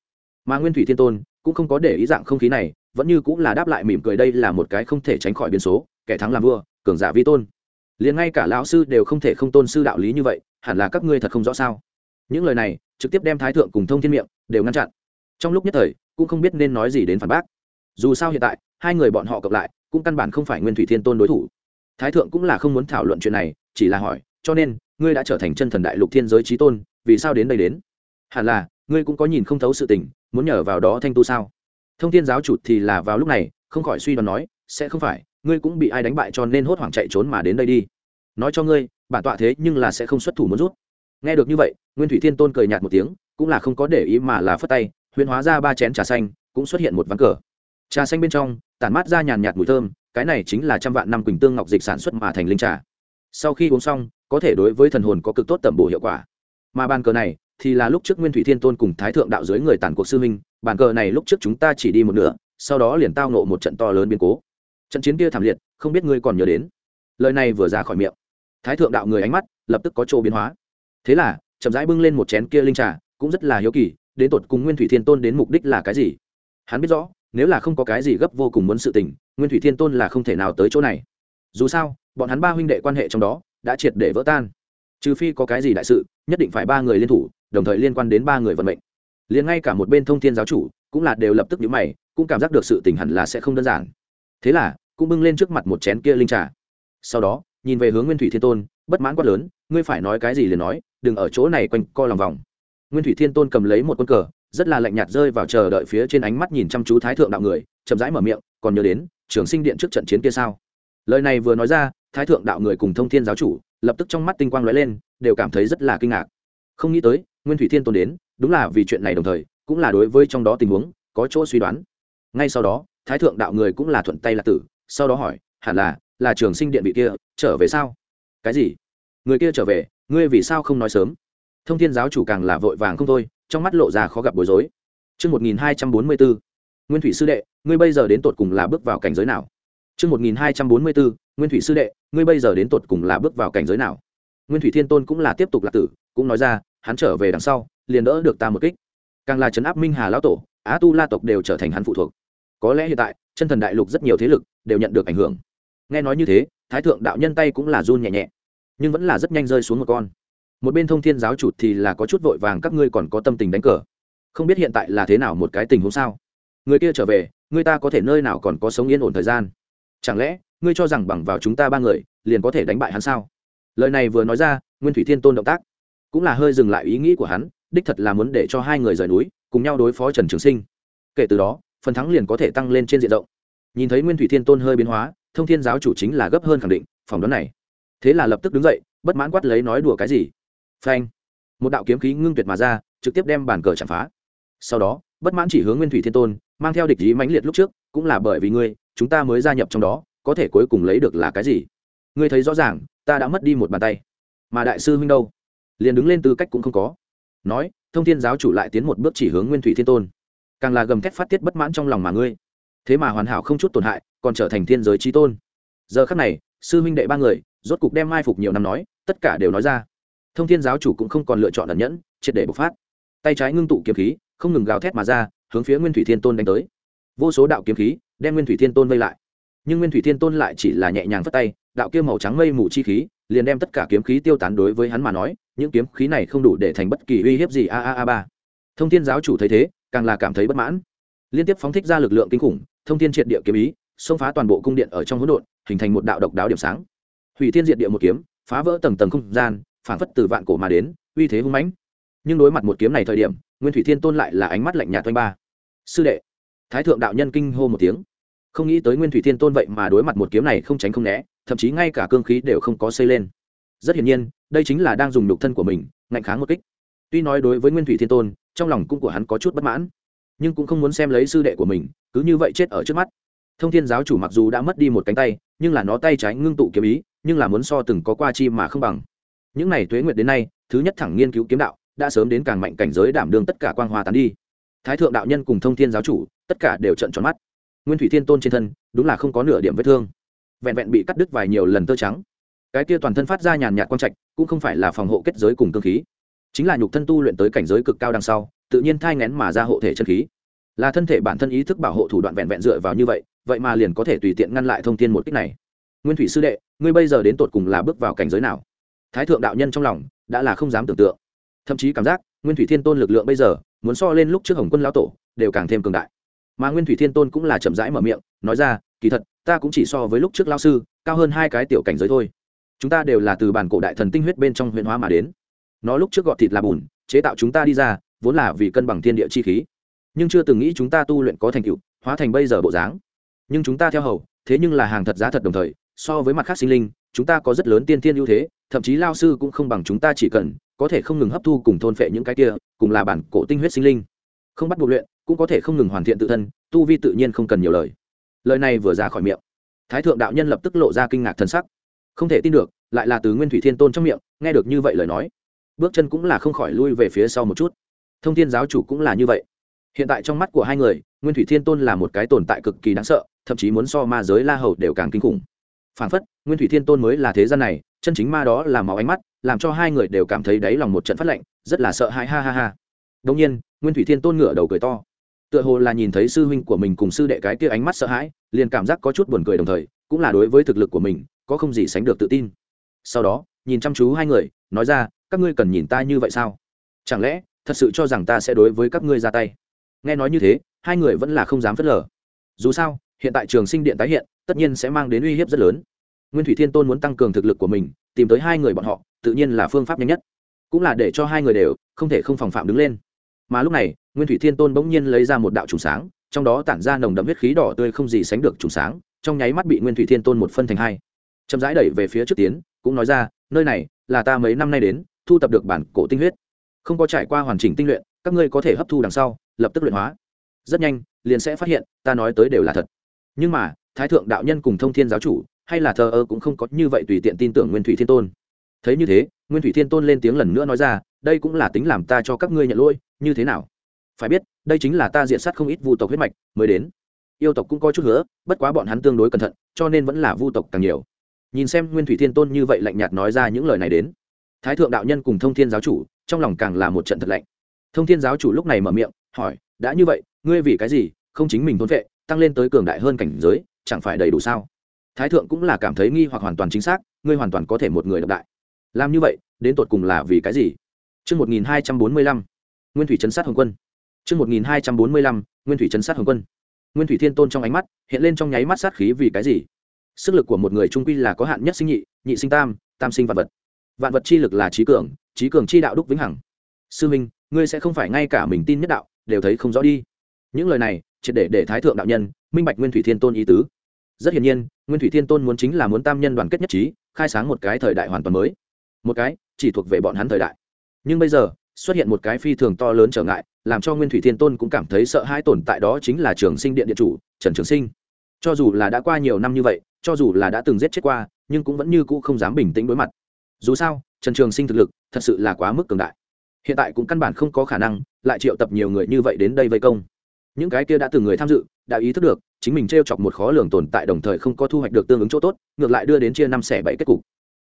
Mà nguyên thủy thiên tôn, cũng không có để ý dạng không khí này, vẫn như cũng là đáp lại mỉm cười đây là một cái không thể tránh khỏi biến số, kẻ thắng làm vua, cường giả vi tôn. Liền ngay cả lão sư đều không thể không tôn sư đạo lý như vậy, hẳn là các ngươi thật không rõ sao? Những lời này, trực tiếp đem thái thượng cùng thông thiên miệng, đều ngăn chặn. Trong lúc nhất thời cũng không biết nên nói gì đến phản bác. Dù sao hiện tại, hai người bọn họ cộng lại, cũng căn bản không phải nguyên thủy thiên tôn đối thủ. Thái thượng cũng là không muốn thảo luận chuyện này, chỉ là hỏi, cho nên, ngươi đã trở thành chân thần đại lục thiên giới trí tôn, vì sao đến đây đến? Hẳn là, ngươi cũng có nhìn không thấu sự tình, muốn nhờ vào đó thanh tu sao? Thông thiên giáo chủ thì là vào lúc này, không khỏi suy đoán nói, sẽ không phải, ngươi cũng bị ai đánh bại cho nên hốt hoảng chạy trốn mà đến đây đi. Nói cho ngươi, bản tọa thế nhưng là sẽ không xuất thủ muốn rút. Nghe được như vậy, nguyên thủy thiên tôn cười nhạt một tiếng, cũng là không có để ý mà là phất tay Huyễn hóa ra ba chén trà xanh, cũng xuất hiện một ván cờ. Trà xanh bên trong, tản mát ra nhàn nhạt mùi thơm, cái này chính là trăm vạn năm quỳnh tương ngọc dịch sản xuất mà thành linh trà. Sau khi uống xong, có thể đối với thần hồn có cực tốt tẩm bổ hiệu quả. Mà bàn cờ này thì là lúc trước nguyên thủy thiên tôn cùng thái thượng đạo dưới người tản cuộc sư minh bàn cờ này lúc trước chúng ta chỉ đi một nửa, sau đó liền tao nộ một trận to lớn biến cố. Trận chiến kia thảm liệt, không biết ngươi còn nhớ đến. Lời này vừa ra khỏi miệng, thái thượng đạo người ánh mắt lập tức có chỗ biến hóa. Thế là, chậm rãi bưng lên một chén kia linh trà, cũng rất là hiếu kỳ đến tột cùng nguyên thủy thiên tôn đến mục đích là cái gì? Hắn biết rõ, nếu là không có cái gì gấp vô cùng muốn sự tình, nguyên thủy thiên tôn là không thể nào tới chỗ này. Dù sao, bọn hắn ba huynh đệ quan hệ trong đó đã triệt để vỡ tan. Trừ phi có cái gì đại sự, nhất định phải ba người liên thủ, đồng thời liên quan đến ba người vận mệnh. Liền ngay cả một bên thông thiên giáo chủ cũng là đều lập tức nhíu mày, cũng cảm giác được sự tình hẳn là sẽ không đơn giản. Thế là, cũng bưng lên trước mặt một chén kia linh trà. Sau đó, nhìn về hướng nguyên thủy thiên tôn, bất mãn quát lớn, ngươi phải nói cái gì liền nói, đừng ở chỗ này quanh co lòng vòng nguyên thủy thiên tôn cầm lấy một quân cờ, rất là lạnh nhạt rơi vào chờ đợi phía trên ánh mắt nhìn chăm chú thái thượng đạo người, chậm rãi mở miệng, còn nhớ đến, trường sinh điện trước trận chiến kia sao? Lời này vừa nói ra, thái thượng đạo người cùng thông thiên giáo chủ lập tức trong mắt tinh quang lóe lên, đều cảm thấy rất là kinh ngạc. Không nghĩ tới, nguyên thủy thiên tôn đến, đúng là vì chuyện này đồng thời, cũng là đối với trong đó tình huống, có chỗ suy đoán. Ngay sau đó, thái thượng đạo người cũng là thuận tay là tử, sau đó hỏi, hẳn là là trường sinh điện vị kia, trở về sao? Cái gì? Người kia trở về, ngươi vì sao không nói sớm? Thông thiên giáo chủ càng là vội vàng không thôi trong mắt lộ ra khó gặp bối rối Chương 1244, Nguyên Thủy Sư Đệ, ngươi bây giờ đến tột cùng là bước vào cảnh giới nào? Chương 1244, Nguyên Thủy Sư Đệ, ngươi bây giờ đến tột cùng là bước vào cảnh giới nào? Nguyên Thủy Thiên Tôn cũng là tiếp tục lạc tử, cũng nói ra, hắn trở về đằng sau, liền đỡ được ta một kích. Càng là trấn áp Minh Hà lão tổ, Á Tu La tộc đều trở thành hắn phụ thuộc. Có lẽ hiện tại, chân thần đại lục rất nhiều thế lực đều nhận được ảnh hưởng. Nghe nói như thế, Thái thượng đạo nhân tay cũng là run nhẹ nhẹ, nhưng vẫn là rất nhanh rơi xuống một con một bên thông thiên giáo chủ thì là có chút vội vàng, các ngươi còn có tâm tình đánh cờ. Không biết hiện tại là thế nào một cái tình huống sao? Người kia trở về, người ta có thể nơi nào còn có sống yên ổn thời gian? Chẳng lẽ, ngươi cho rằng bằng vào chúng ta ba người, liền có thể đánh bại hắn sao? Lời này vừa nói ra, nguyên thủy thiên tôn động tác cũng là hơi dừng lại ý nghĩ của hắn, đích thật là muốn để cho hai người rời núi, cùng nhau đối phó trần trường sinh. Kể từ đó, phần thắng liền có thể tăng lên trên diện rộng. Nhìn thấy nguyên thủy thiên tôn hơi biến hóa, thông thiên giáo chủ chính là gấp hơn khẳng định, phỏng đoán này. Thế là lập tức đứng dậy, bất mãn quát lấy nói đùa cái gì? Phanh. Một đạo kiếm khí ngưng tuyệt mà ra, trực tiếp đem bàn cờ chạm phá. Sau đó, bất mãn chỉ hướng nguyên thủy thiên tôn, mang theo địch ý mãnh liệt lúc trước, cũng là bởi vì ngươi, chúng ta mới gia nhập trong đó, có thể cuối cùng lấy được là cái gì? Ngươi thấy rõ ràng, ta đã mất đi một bàn tay. Mà đại sư huynh đâu? Liền đứng lên tư cách cũng không có. Nói, thông thiên giáo chủ lại tiến một bước chỉ hướng nguyên thủy thiên tôn. Càng là gầm thét phát tiết bất mãn trong lòng mà ngươi. Thế mà hoàn hảo không chút tổn hại, còn trở thành thiên giới trí tôn. Giờ khắc này, sư huynh đệ ba người, rốt cục đem mai phục nhiều năm nói, tất cả đều nói ra thông thiên giáo chủ cũng không còn lựa chọn ẩn nhẫn, triệt để bộc phát. Tay trái ngưng tụ kiếm khí, không ngừng gào thét mà ra, hướng phía nguyên thủy thiên tôn đánh tới. Vô số đạo kiếm khí đem nguyên thủy thiên tôn vây lại. Nhưng nguyên thủy thiên tôn lại chỉ là nhẹ nhàng phất tay, đạo kia màu trắng mây mù chi khí liền đem tất cả kiếm khí tiêu tán đối với hắn mà nói, những kiếm khí này không đủ để thành bất kỳ uy hiếp gì. A a a ba. Thông thiên giáo chủ thấy thế, càng là cảm thấy bất mãn. Liên tiếp phóng thích ra lực lượng kinh khủng, thông thiên triệt địa kiếm ý, xông phá toàn bộ cung điện ở trong hỗn độn, hình thành một đạo độc đáo điểm sáng. Hủy thiên diệt địa một kiếm, phá vỡ tầng tầng không gian phản phất từ vạn cổ mà đến, uy thế hung mãnh. Nhưng đối mặt một kiếm này thời điểm, nguyên thủy thiên tôn lại là ánh mắt lạnh nhạt toanh ba. Sư đệ! Thái thượng đạo nhân kinh hô một tiếng. Không nghĩ tới nguyên thủy thiên tôn vậy mà đối mặt một kiếm này không tránh không né, thậm chí ngay cả cương khí đều không có xây lên. Rất hiển nhiên, đây chính là đang dùng nhục thân của mình, ngạnh kháng một kích. Tuy nói đối với nguyên thủy thiên tôn, trong lòng cũng của hắn có chút bất mãn, nhưng cũng không muốn xem lấy sư đệ của mình, cứ như vậy chết ở trước mắt. Thông thiên giáo chủ mặc dù đã mất đi một cánh tay, nhưng là nó tay trái ngưng tụ kiếm ý, nhưng là muốn so từng có qua chi mà không bằng những n à y tuế nguyệt đến nay, thứ nhất thẳng nghiên cứu kiếm đạo, đã sớm đến càng mạnh cảnh giới đảm đương tất cả quang hoa tán đi. Thái thượng đạo nhân cùng thông thiên giáo chủ, tất cả đều trận tròn mắt. Nguyên thủy thiên tôn trên thân, đúng là không có nửa điểm vết thương. Vẹn vẹn bị cắt đứt vài nhiều lần tơ trắng. Cái kia toàn thân phát ra nhàn nhạt quang trạch, cũng không phải là phòng hộ kết giới cùng cơ khí. Chính là nhục thân tu luyện tới cảnh giới cực cao đằng sau, tự nhiên thai ngén mà ra hộ thể chân khí. Là thân thể bản thân ý thức bảo hộ thủ đoạn vẹn vẹn dựa vào như vậy vậy mà liền có thể tùy tiện ngăn lại thông tin một cách này. Nguyên thủy sư đệ, ngươi bây giờ đến tột cùng là bước vào cảnh giới nào? Thái thượng đạo nhân trong lòng đã là không dám tưởng tượng. Thậm chí cảm giác nguyên thủy thiên tôn lực lượng bây giờ muốn so lên lúc trước hồng quân lão tổ đều càng thêm cường đại. Mà nguyên thủy thiên tôn cũng là chậm rãi mở miệng, nói ra, kỳ thật, ta cũng chỉ so với lúc trước lao sư cao hơn hai cái tiểu cảnh giới thôi. Chúng ta đều là từ bản cổ đại thần tinh huyết bên trong huyện hóa mà đến. Nó lúc trước gọt thịt là bùn, chế tạo chúng ta đi ra, vốn là vì cân bằng thiên địa chi khí. Nhưng chưa từng nghĩ chúng ta tu luyện có thành tựu, hóa thành bây giờ bộ dáng. Nhưng chúng ta theo hầu, thế nhưng là hàng thật giá thật đồng thời, so với mặt khác sinh linh, chúng ta có rất lớn tiên thiên ưu thế thậm chí lao sư cũng không bằng chúng ta chỉ cần, có thể không ngừng hấp thu cùng thôn phệ những cái kia, cùng là bản cổ tinh huyết sinh linh. Không bắt buộc luyện, cũng có thể không ngừng hoàn thiện tự thân, tu vi tự nhiên không cần nhiều lời. Lời này vừa ra khỏi miệng, thái thượng đạo nhân lập tức lộ ra kinh ngạc thân sắc. Không thể tin được, lại là từ nguyên thủy thiên tôn trong miệng, nghe được như vậy lời nói, bước chân cũng là không khỏi lui về phía sau một chút. Thông thiên giáo chủ cũng là như vậy. Hiện tại trong mắt của hai người, nguyên thủy thiên tôn là một cái tồn tại cực kỳ đáng sợ, thậm chí muốn so ma giới la hầu đều càng kinh khủng. Phản phất, nguyên thủy thiên tôn mới là thế gian này chân chính ma đó là máu ánh mắt, làm cho hai người đều cảm thấy đáy lòng một trận phát lạnh rất là sợ hãi, ha ha ha. Đông nhiên, nguyên thủy thiên tôn ngửa đầu cười to. Tựa hồ là nhìn thấy sư huynh của mình cùng sư đệ cái kia ánh mắt sợ hãi, liền cảm giác có chút buồn cười đồng thời, cũng là đối với thực lực của mình, có không gì sánh được tự tin. Sau đó, nhìn chăm chú hai người, nói ra, các ngươi cần nhìn ta như vậy sao? Chẳng lẽ, thật sự cho rằng ta sẽ đối với các ngươi ra tay? Nghe nói như thế, hai người vẫn là không dám phớt lờ. Dù sao, hiện tại trường sinh điện tái hiện, tất nhiên sẽ mang đến uy hiếp rất lớn nguyên thủy thiên tôn muốn tăng cường thực lực của mình, tìm tới hai người bọn họ, tự nhiên là phương pháp nhanh nhất. Cũng là để cho hai người đều không thể không phòng phạm đứng lên. Mà lúc này, nguyên thủy thiên tôn bỗng nhiên lấy ra một đạo trùng sáng, trong đó tản ra nồng đậm huyết khí đỏ tươi không gì sánh được trùng sáng, trong nháy mắt bị nguyên thủy thiên tôn một phân thành hai. Chậm rãi đẩy về phía trước tiến, cũng nói ra, nơi này là ta mấy năm nay đến, thu tập được bản cổ tinh huyết. Không có trải qua hoàn chỉnh tinh luyện, các ngươi có thể hấp thu đằng sau, lập tức luyện hóa. Rất nhanh, liền sẽ phát hiện, ta nói tới đều là thật. Nhưng mà, thái thượng đạo nhân cùng thông thiên giáo chủ hay là thờ ơ cũng không có như vậy tùy tiện tin tưởng nguyên thủy thiên tôn. Thấy như thế, nguyên thủy thiên tôn lên tiếng lần nữa nói ra, đây cũng là tính làm ta cho các ngươi nhận lỗi, như thế nào? Phải biết, đây chính là ta diện sát không ít vu tộc huyết mạch, mới đến. Yêu tộc cũng có chút hứa, bất quá bọn hắn tương đối cẩn thận, cho nên vẫn là vu tộc càng nhiều. Nhìn xem nguyên thủy thiên tôn như vậy lạnh nhạt nói ra những lời này đến, thái thượng đạo nhân cùng thông thiên giáo chủ, trong lòng càng là một trận thật lạnh. Thông thiên giáo chủ lúc này mở miệng, hỏi, đã như vậy, ngươi vì cái gì không chính mình thôn vệ, tăng lên tới cường đại hơn cảnh giới, chẳng phải đầy đủ sao? Thái thượng cũng là cảm thấy nghi hoặc hoàn toàn chính xác ngươi hoàn toàn có thể một người độc đại làm như vậy đến tột cùng là vì cái gì Trước 1245, Nguyên Thủy Trấn sát Hồng Quân. Trước 1245, Nguyên Thủy Trấn sát Hồng Quân. Nguyên Thủy Thiên Tôn trong ánh mắt, hiện lên trong nháy mắt sát khí vì cái gì? Sức lực của một người trung quy là có hạn nhất sinh nhị, nhị sinh tam, tam sinh vạn vật. Vạn vật chi lực là trí cường, trí cường chi đạo đúc vĩnh hằng. Sư Minh, ngươi sẽ không phải ngay cả mình tin nhất đạo, đều thấy không rõ đi. Những lời này, triệt để để Thái thượng đạo nhân minh bạch Nguyên Thủy Thiên Tôn ý tứ. Rất hiển nhiên, Nguyên Thủy Thiên Tôn muốn chính là muốn tam nhân đoàn kết nhất trí, khai sáng một cái thời đại hoàn toàn mới. Một cái chỉ thuộc về bọn hắn thời đại. Nhưng bây giờ, xuất hiện một cái phi thường to lớn trở ngại làm cho nguyên thủy thiên tôn cũng cảm thấy sợ hãi tồn tại đó chính là trường sinh điện điện chủ trần trường sinh cho dù là đã qua nhiều năm như vậy cho dù là đã từng giết chết qua nhưng cũng vẫn như cũ không dám bình tĩnh đối mặt dù sao trần trường sinh thực lực thật sự là quá mức cường đại hiện tại cũng căn bản không có khả năng lại triệu tập nhiều người như vậy đến đây vây công những cái kia đã từng người tham dự, đã ý thức được, chính mình t r e o chọc một khó lường tồn tại đồng thời không có thu hoạch được tương ứng chỗ tốt, ngược lại đưa đến chia năm xẻ bảy kết cục.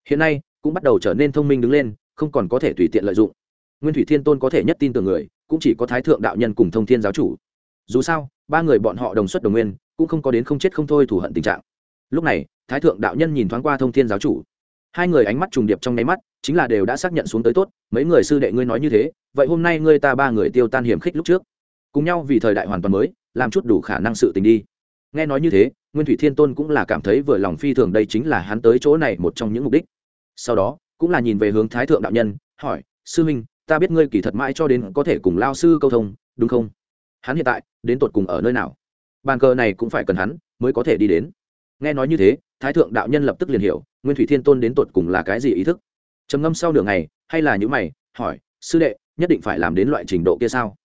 Hiện nay, cũng bắt đầu trở nên thông minh đứng lên, không còn có thể tùy tiện lợi dụng. Nguyên thủy thiên tôn có thể nhất tin tưởng người, cũng chỉ có thái thượng đạo nhân cùng thông thiên giáo chủ. Dù sao, ba người bọn họ đồng xuất đồng nguyên, cũng không có đến không chết không thôi thủ hận tình trạng. Lúc này, thái thượng đạo nhân nhìn thoáng qua thông thiên giáo chủ. Hai người ánh mắt trùng điệp trong nháy mắt, chính là đều đã xác nhận xuống tới tốt, mấy người sư đệ ngươi nói như thế, vậy hôm nay ngươi ta ba người tiêu tan hiểm khích lúc trước cùng nhau vì thời đại hoàn toàn mới, làm chút đủ khả năng sự tình đi. Nghe nói như thế, nguyên thủy thiên tôn cũng là cảm thấy vừa lòng phi thường đây chính là hắn tới chỗ này một trong những mục đích. Sau đó, cũng là nhìn về hướng thái thượng đạo nhân, hỏi, sư minh, ta biết ngươi kỳ thật mãi cho đến có thể cùng lao sư câu thông, đúng không? Hắn hiện tại, đến tột cùng ở nơi nào? Bàn cờ này cũng phải cần hắn mới có thể đi đến. Nghe nói như thế, thái thượng đạo nhân lập tức liền hiểu, nguyên thủy thiên tôn đến tột cùng là cái gì ý thức? Trầm ngâm sau nửa ngày, hay là những mày, hỏi, sư đệ, nhất định phải làm đến loại trình độ kia sao?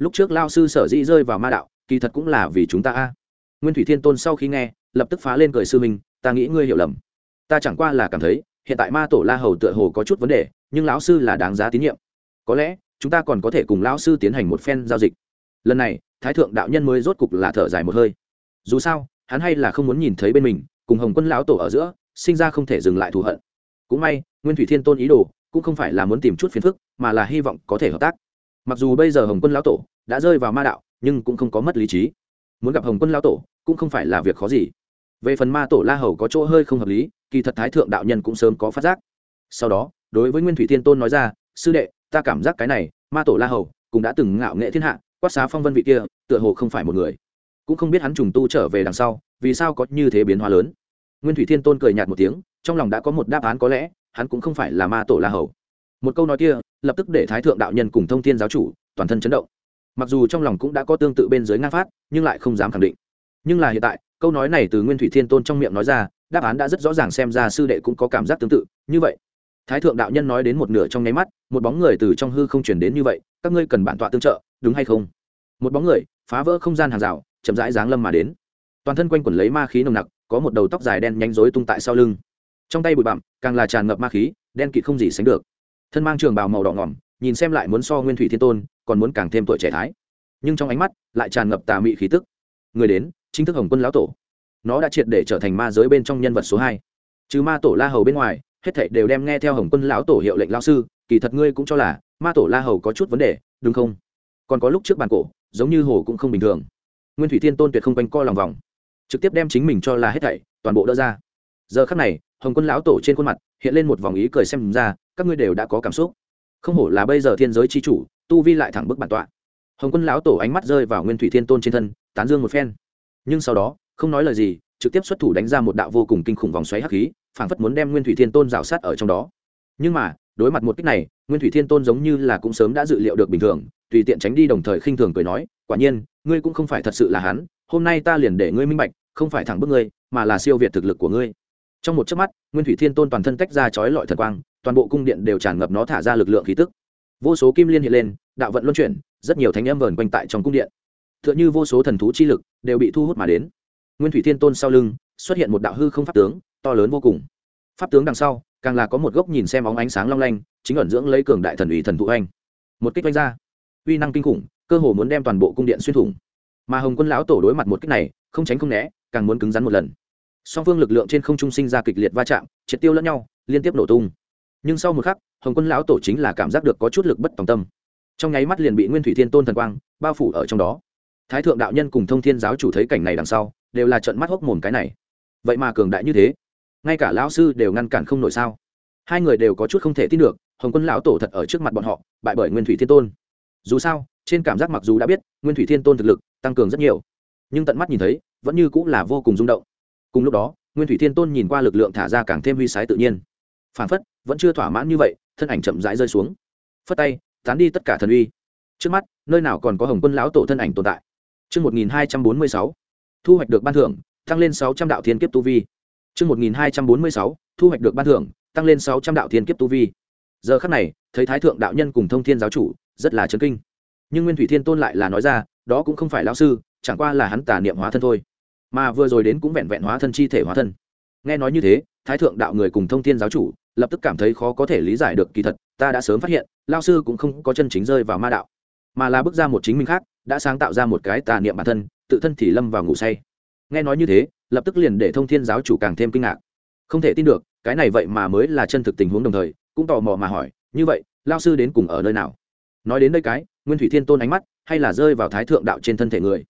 Lúc trước lao sư sở dĩ rơi vào ma đạo, kỳ thật cũng là vì chúng ta a. Nguyên thủy thiên tôn sau khi nghe, lập tức phá lên cười sư minh ta nghĩ ngươi hiểu lầm. Ta chẳng qua là cảm thấy, hiện tại ma tổ la hầu tựa hồ có chút vấn đề, nhưng lão sư là đáng giá tín nhiệm. Có lẽ, chúng ta còn có thể cùng lão sư tiến hành một phen giao dịch. Lần này, thái thượng đạo nhân mới rốt cục là thở dài một hơi. Dù sao, hắn hay là không muốn nhìn thấy bên mình, cùng hồng quân lão tổ ở giữa, sinh ra không thể dừng lại thù hận. Cũng may, nguyên thủy thiên tôn ý đồ, cũng không phải là muốn tìm chút phiền phức, mà là hy vọng có thể hợp tác. Mặc dù bây giờ hồng quân lão tổ đã rơi vào ma đạo, nhưng cũng không có mất lý trí. Muốn gặp hồng quân lão tổ, cũng không phải là việc khó gì. Về phần ma tổ la hầu có chỗ hơi không hợp lý, kỳ thật thái thượng đạo nhân cũng sớm có phát giác. Sau đó, đối với nguyên thủy thiên tôn nói ra, sư đệ, ta cảm giác cái này, ma tổ la hầu cũng đã từng ngạo nghệ thiên hạ, quát xá phong vân vị kia, tựa hồ không phải một người. Cũng không biết hắn trùng tu trở về đằng sau, vì sao có như thế biến hóa lớn. Nguyên thủy thiên tôn cười nhạt một tiếng, trong lòng đã có một đáp án có lẽ, hắn cũng không phải là ma tổ la hầu. Một câu nói kia, lập tức để thái thượng đạo nhân cùng thông thiên giáo chủ toàn thân chấn động mặc dù trong lòng cũng đã có tương tự bên dưới ngang phát, nhưng lại không dám khẳng định. Nhưng là hiện tại, câu nói này từ nguyên thủy thiên tôn trong miệng nói ra, đáp án đã rất rõ ràng xem ra sư đệ cũng có cảm giác tương tự, như vậy. Thái thượng đạo nhân nói đến một nửa trong nháy mắt, một bóng người từ trong hư không chuyển đến như vậy, các ngươi cần bản tọa tương trợ, đúng hay không? Một bóng người, phá vỡ không gian hàng rào, chậm rãi giáng lâm mà đến. Toàn thân quanh quẩn lấy ma khí nồng nặc, có một đầu tóc dài đen nhánh rối tung tại sau lưng. Trong tay bụi bặm, càng là tràn ngập ma khí, đen kịt không gì sánh được. Thân mang trường bào màu đỏ ngỏm, nhìn xem lại muốn so nguyên thủy thiên tôn còn muốn càng thêm tuổi trẻ thái. Nhưng trong ánh mắt lại tràn ngập tà mị khí tức. Người đến, chính thức hồng quân lão tổ. Nó đã triệt để trở thành ma giới bên trong nhân vật số hai. Chứ ma tổ la hầu bên ngoài, hết thảy đều đem nghe theo hồng quân lão tổ hiệu lệnh lao sư, kỳ thật ngươi cũng cho là ma tổ la hầu có chút vấn đề, đúng không? Còn có lúc trước bàn cổ, giống như hồ cũng không bình thường. Nguyên thủy thiên tôn tuyệt không quanh co lòng vòng. Trực tiếp đem chính mình cho là hết thảy, toàn bộ đỡ ra. Giờ khắc này, hồng quân lão tổ trên khuôn mặt hiện lên một vòng ý cười xem ra, các ngươi đều đã có cảm xúc. Không hổ là bây giờ thiên giới c h i chủ tu vi lại thẳng bức bản tọa. Hồng quân lão tổ ánh mắt rơi vào nguyên thủy thiên tôn trên thân, tán dương một phen. Nhưng sau đó, không nói lời gì, trực tiếp xuất thủ đánh ra một đạo vô cùng kinh khủng vòng xoáy hắc khí, phảng phất muốn đem nguyên thủy thiên tôn rào sát ở trong đó. Nhưng mà, đối mặt một cách này, nguyên thủy thiên tôn giống như là cũng sớm đã dự liệu được bình thường, tùy tiện tránh đi đồng thời khinh thường cười nói, quả nhiên, ngươi cũng không phải thật sự là hắn, hôm nay ta liền để ngươi minh bạch, không phải thẳng bức ngươi, mà là siêu việt thực lực của ngươi. Trong một chớp mắt, nguyên thủy thiên tôn toàn thân tách ra chói lọi thần quang, toàn bộ cung điện đều tràn ngập nó thả ra lực lượng khí tức. Vô số kim liên hiện lên đạo vận luân chuyển, rất nhiều thánh âm vờn quanh tại trong cung điện. T h ư ợ n h ư vô số thần thú chi lực đều bị thu hút mà đến. Nguyên thủy thiên tôn sau lưng xuất hiện một đạo hư không pháp tướng, to lớn vô cùng. Pháp tướng đằng sau, càng là có một gốc nhìn xem óng ánh sáng long lanh, chính ẩn dưỡng lấy cường đại thần ủy thần thụ anh một kích oanh ra, uy năng kinh khủng, cơ hồ muốn đem toàn bộ cung điện xuyên thủng. Mà hồng quân lão tổ đối mặt một kích này, không tránh không né, càng muốn cứng rắn một lần. Song phương lực lượng trên không trung sinh ra kịch liệt va chạm, triệt tiêu lẫn nhau, liên tiếp nổ tung. Nhưng sau một khắc, hồng quân lão tổ chính là cảm giác được có chút lực bất tòng tâm trong nháy mắt liền bị nguyên thủy thiên tôn thần quang bao phủ ở trong đó. Thái thượng đạo nhân cùng thông thiên giáo chủ thấy cảnh này đằng sau, đều là trận mắt hốc mồm cái này. Vậy mà cường đại như thế, ngay cả lão sư đều ngăn cản không nổi sao? Hai người đều có chút không thể tin được, hồng quân lão tổ thật ở trước mặt bọn họ, bại bởi nguyên thủy thiên tôn. Dù sao, trên cảm giác mặc dù đã biết, nguyên thủy thiên tôn thực lực tăng cường rất nhiều, nhưng tận mắt nhìn thấy, vẫn như cũng là vô cùng rung động. Cùng lúc đó, nguyên thủy thiên tôn nhìn qua lực lượng thả ra càng thêm huy sái tự nhiên. Phản phất, vẫn chưa thỏa mãn như vậy, thân ảnh chậm rãi rơi xuống. Phất tay tán đi tất cả thần uy trước mắt nơi nào còn có hồng quân lão tổ thân ảnh tồn tại Trước 1246, thu hoạch được ban thưởng, tăng lên 600 đạo thiên kiếp tu vi. Trước 1246, thu hoạch được ban thưởng, tăng lên 600 đạo thiên kiếp tu vi. Giờ khắc này, thấy Thái thượng đạo nhân cùng Thông Thiên giáo chủ, rất là chấn kinh. Nhưng Nguyên Thủy Thiên Tôn lại là nói ra, đó cũng không phải lão sư, chẳng qua là hắn tà niệm hóa thân thôi. Mà vừa rồi đến cũng vẹn vẹn hóa thân chi thể hóa thân. Nghe nói như thế, Thái thượng đạo người cùng Thông Thiên giáo chủ, lập tức cảm thấy khó có thể lý giải được kỳ thật ta đã sớm phát hiện, lao sư cũng không có chân chính rơi vào ma đạo, mà là bước ra một chính mình khác, đã sáng tạo ra một cái tà niệm bản thân, tự thân thì lâm vào ngủ say. Nghe nói như thế, lập tức liền để thông thiên giáo chủ càng thêm kinh ngạc. Không thể tin được, cái này vậy mà mới là chân thực tình huống đồng thời, cũng tò mò mà hỏi, như vậy, lao sư đến cùng ở nơi nào? Nói đến đây cái, nguyên thủy thiên tôn ánh mắt, hay là rơi vào thái thượng đạo trên thân thể người?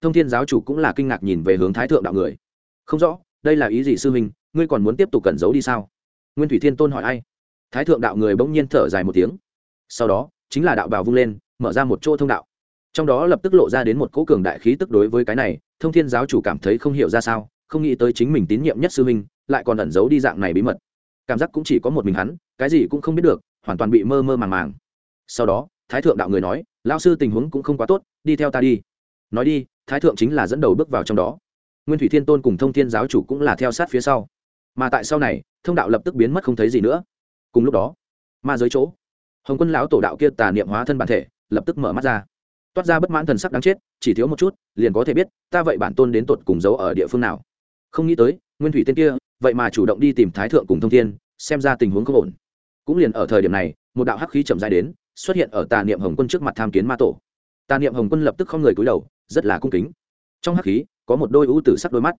Thông thiên giáo chủ cũng là kinh ngạc nhìn về hướng thái thượng đạo người. Không rõ, đây là ý gì sư huynh, ngươi còn muốn tiếp tục cẩn giấu đi sao? Nguyên thủy thiên tôn hỏi ai? Thái thượng đạo người bỗng nhiên thở dài một tiếng. Sau đó, chính là đạo bào vung lên, mở ra một chỗ thông đạo. Trong đó lập tức lộ ra đến một cỗ cường đại khí tức đối với cái này, thông thiên giáo chủ cảm thấy không hiểu ra sao, không nghĩ tới chính mình tín nhiệm nhất sư huynh, lại còn ẩn giấu đi dạng này bí mật. Cảm giác cũng chỉ có một mình hắn, cái gì cũng không biết được, hoàn toàn bị mơ mơ màng màng. Sau đó, thái thượng đạo người nói lao sư tình huống cũng không quá tốt, đi theo ta đi. Nói đi, thái thượng chính là dẫn đầu bước vào trong đó. Nguyên thủy thiên tôn cùng thông thiên giáo chủ cũng là theo sát phía sau. Mà tại sau này, thông đạo lập tức biến mất không thấy gì nữa cùng lúc đó, ma giới chỗ, hồng quân lão tổ đạo kia tà niệm hóa thân bản thể lập tức mở mắt ra. Toát ra bất mãn thần sắc đáng chết, chỉ thiếu một chút, liền có thể biết, ta vậy bản tôn đến tột cùng giấu ở địa phương nào. Không nghĩ tới, nguyên thủy tên kia, vậy mà chủ động đi tìm thái thượng cùng thông thiên, xem ra tình huống không ổn. Cũng liền ở thời điểm này, một đạo hắc khí chậm dài đến, xuất hiện ở tà niệm hồng quân trước mặt tham kiến ma tổ. Tà niệm hồng quân lập tức không người cúi đầu, rất là cung kính. Trong hắc khí, có một đôi ưu tử sắc đôi mắt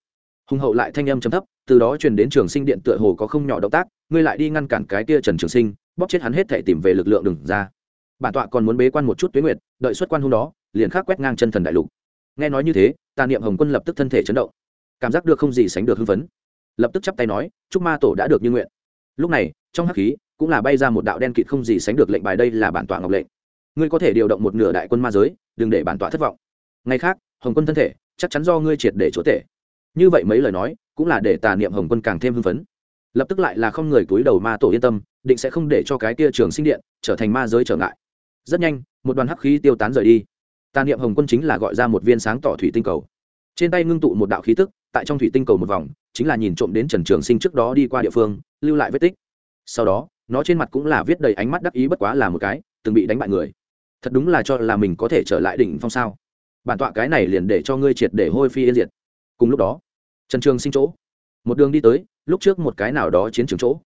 hùng hậu lại thanh âm chấm thấp, từ đó truyền đến trường sinh điện tựa hồ có không nhỏ động tác, ngươi lại đi ngăn cản cái kia trần trường sinh, bóp chết hắn hết thể tìm về lực lượng đừng ra. Bản tọa còn muốn bế quan một chút tuyến nguyệt, đợi xuất quan hôm đó, liền khắc quét ngang chân thần đại lục. Nghe nói như thế, tà niệm hồng quân lập tức thân thể chấn động. Cảm giác được không gì sánh được hưng phấn. Lập tức chắp tay nói chúc ma tổ đã được như nguyện. Lúc này, trong hắc khí cũng là bay ra một đạo đen kịt không gì sánh được lệnh bài đây là bản tọa ngọc lệnh. Ngươi có thể điều động một nửa đại quân ma giới, đừng để bản tọa thất vọng. Ngay khác, hồng quân thân thể chắc chắn do ngươi triệt để chỗ tể như vậy mấy lời nói, cũng là để tà niệm hồng quân càng thêm hưng phấn. Lập tức lại là không người túi đầu ma tổ yên tâm, định sẽ không để cho cái kia trường sinh điện trở thành ma giới trở ngại. Rất nhanh, một đoàn hắc khí tiêu tán rời đi. Tà niệm hồng quân chính là gọi ra một viên sáng tỏ thủy tinh cầu. Trên tay ngưng tụ một đạo khí tức, tại trong thủy tinh cầu một vòng, chính là nhìn trộm đến trần trường sinh trước đó đi qua địa phương, lưu lại vết tích. Sau đó, nó trên mặt cũng là viết đầy ánh mắt đắc ý bất quá là một cái, từng bị đánh bại người. Thật đúng là cho là mình có thể trở lại đỉnh phong sao? Bản tọa cái này liền để cho ngươi triệt để hôi phi yên diệt cùng lúc đó, trần trường sinh chỗ, một đường đi tới, lúc trước một cái nào đó chiến trường chỗ.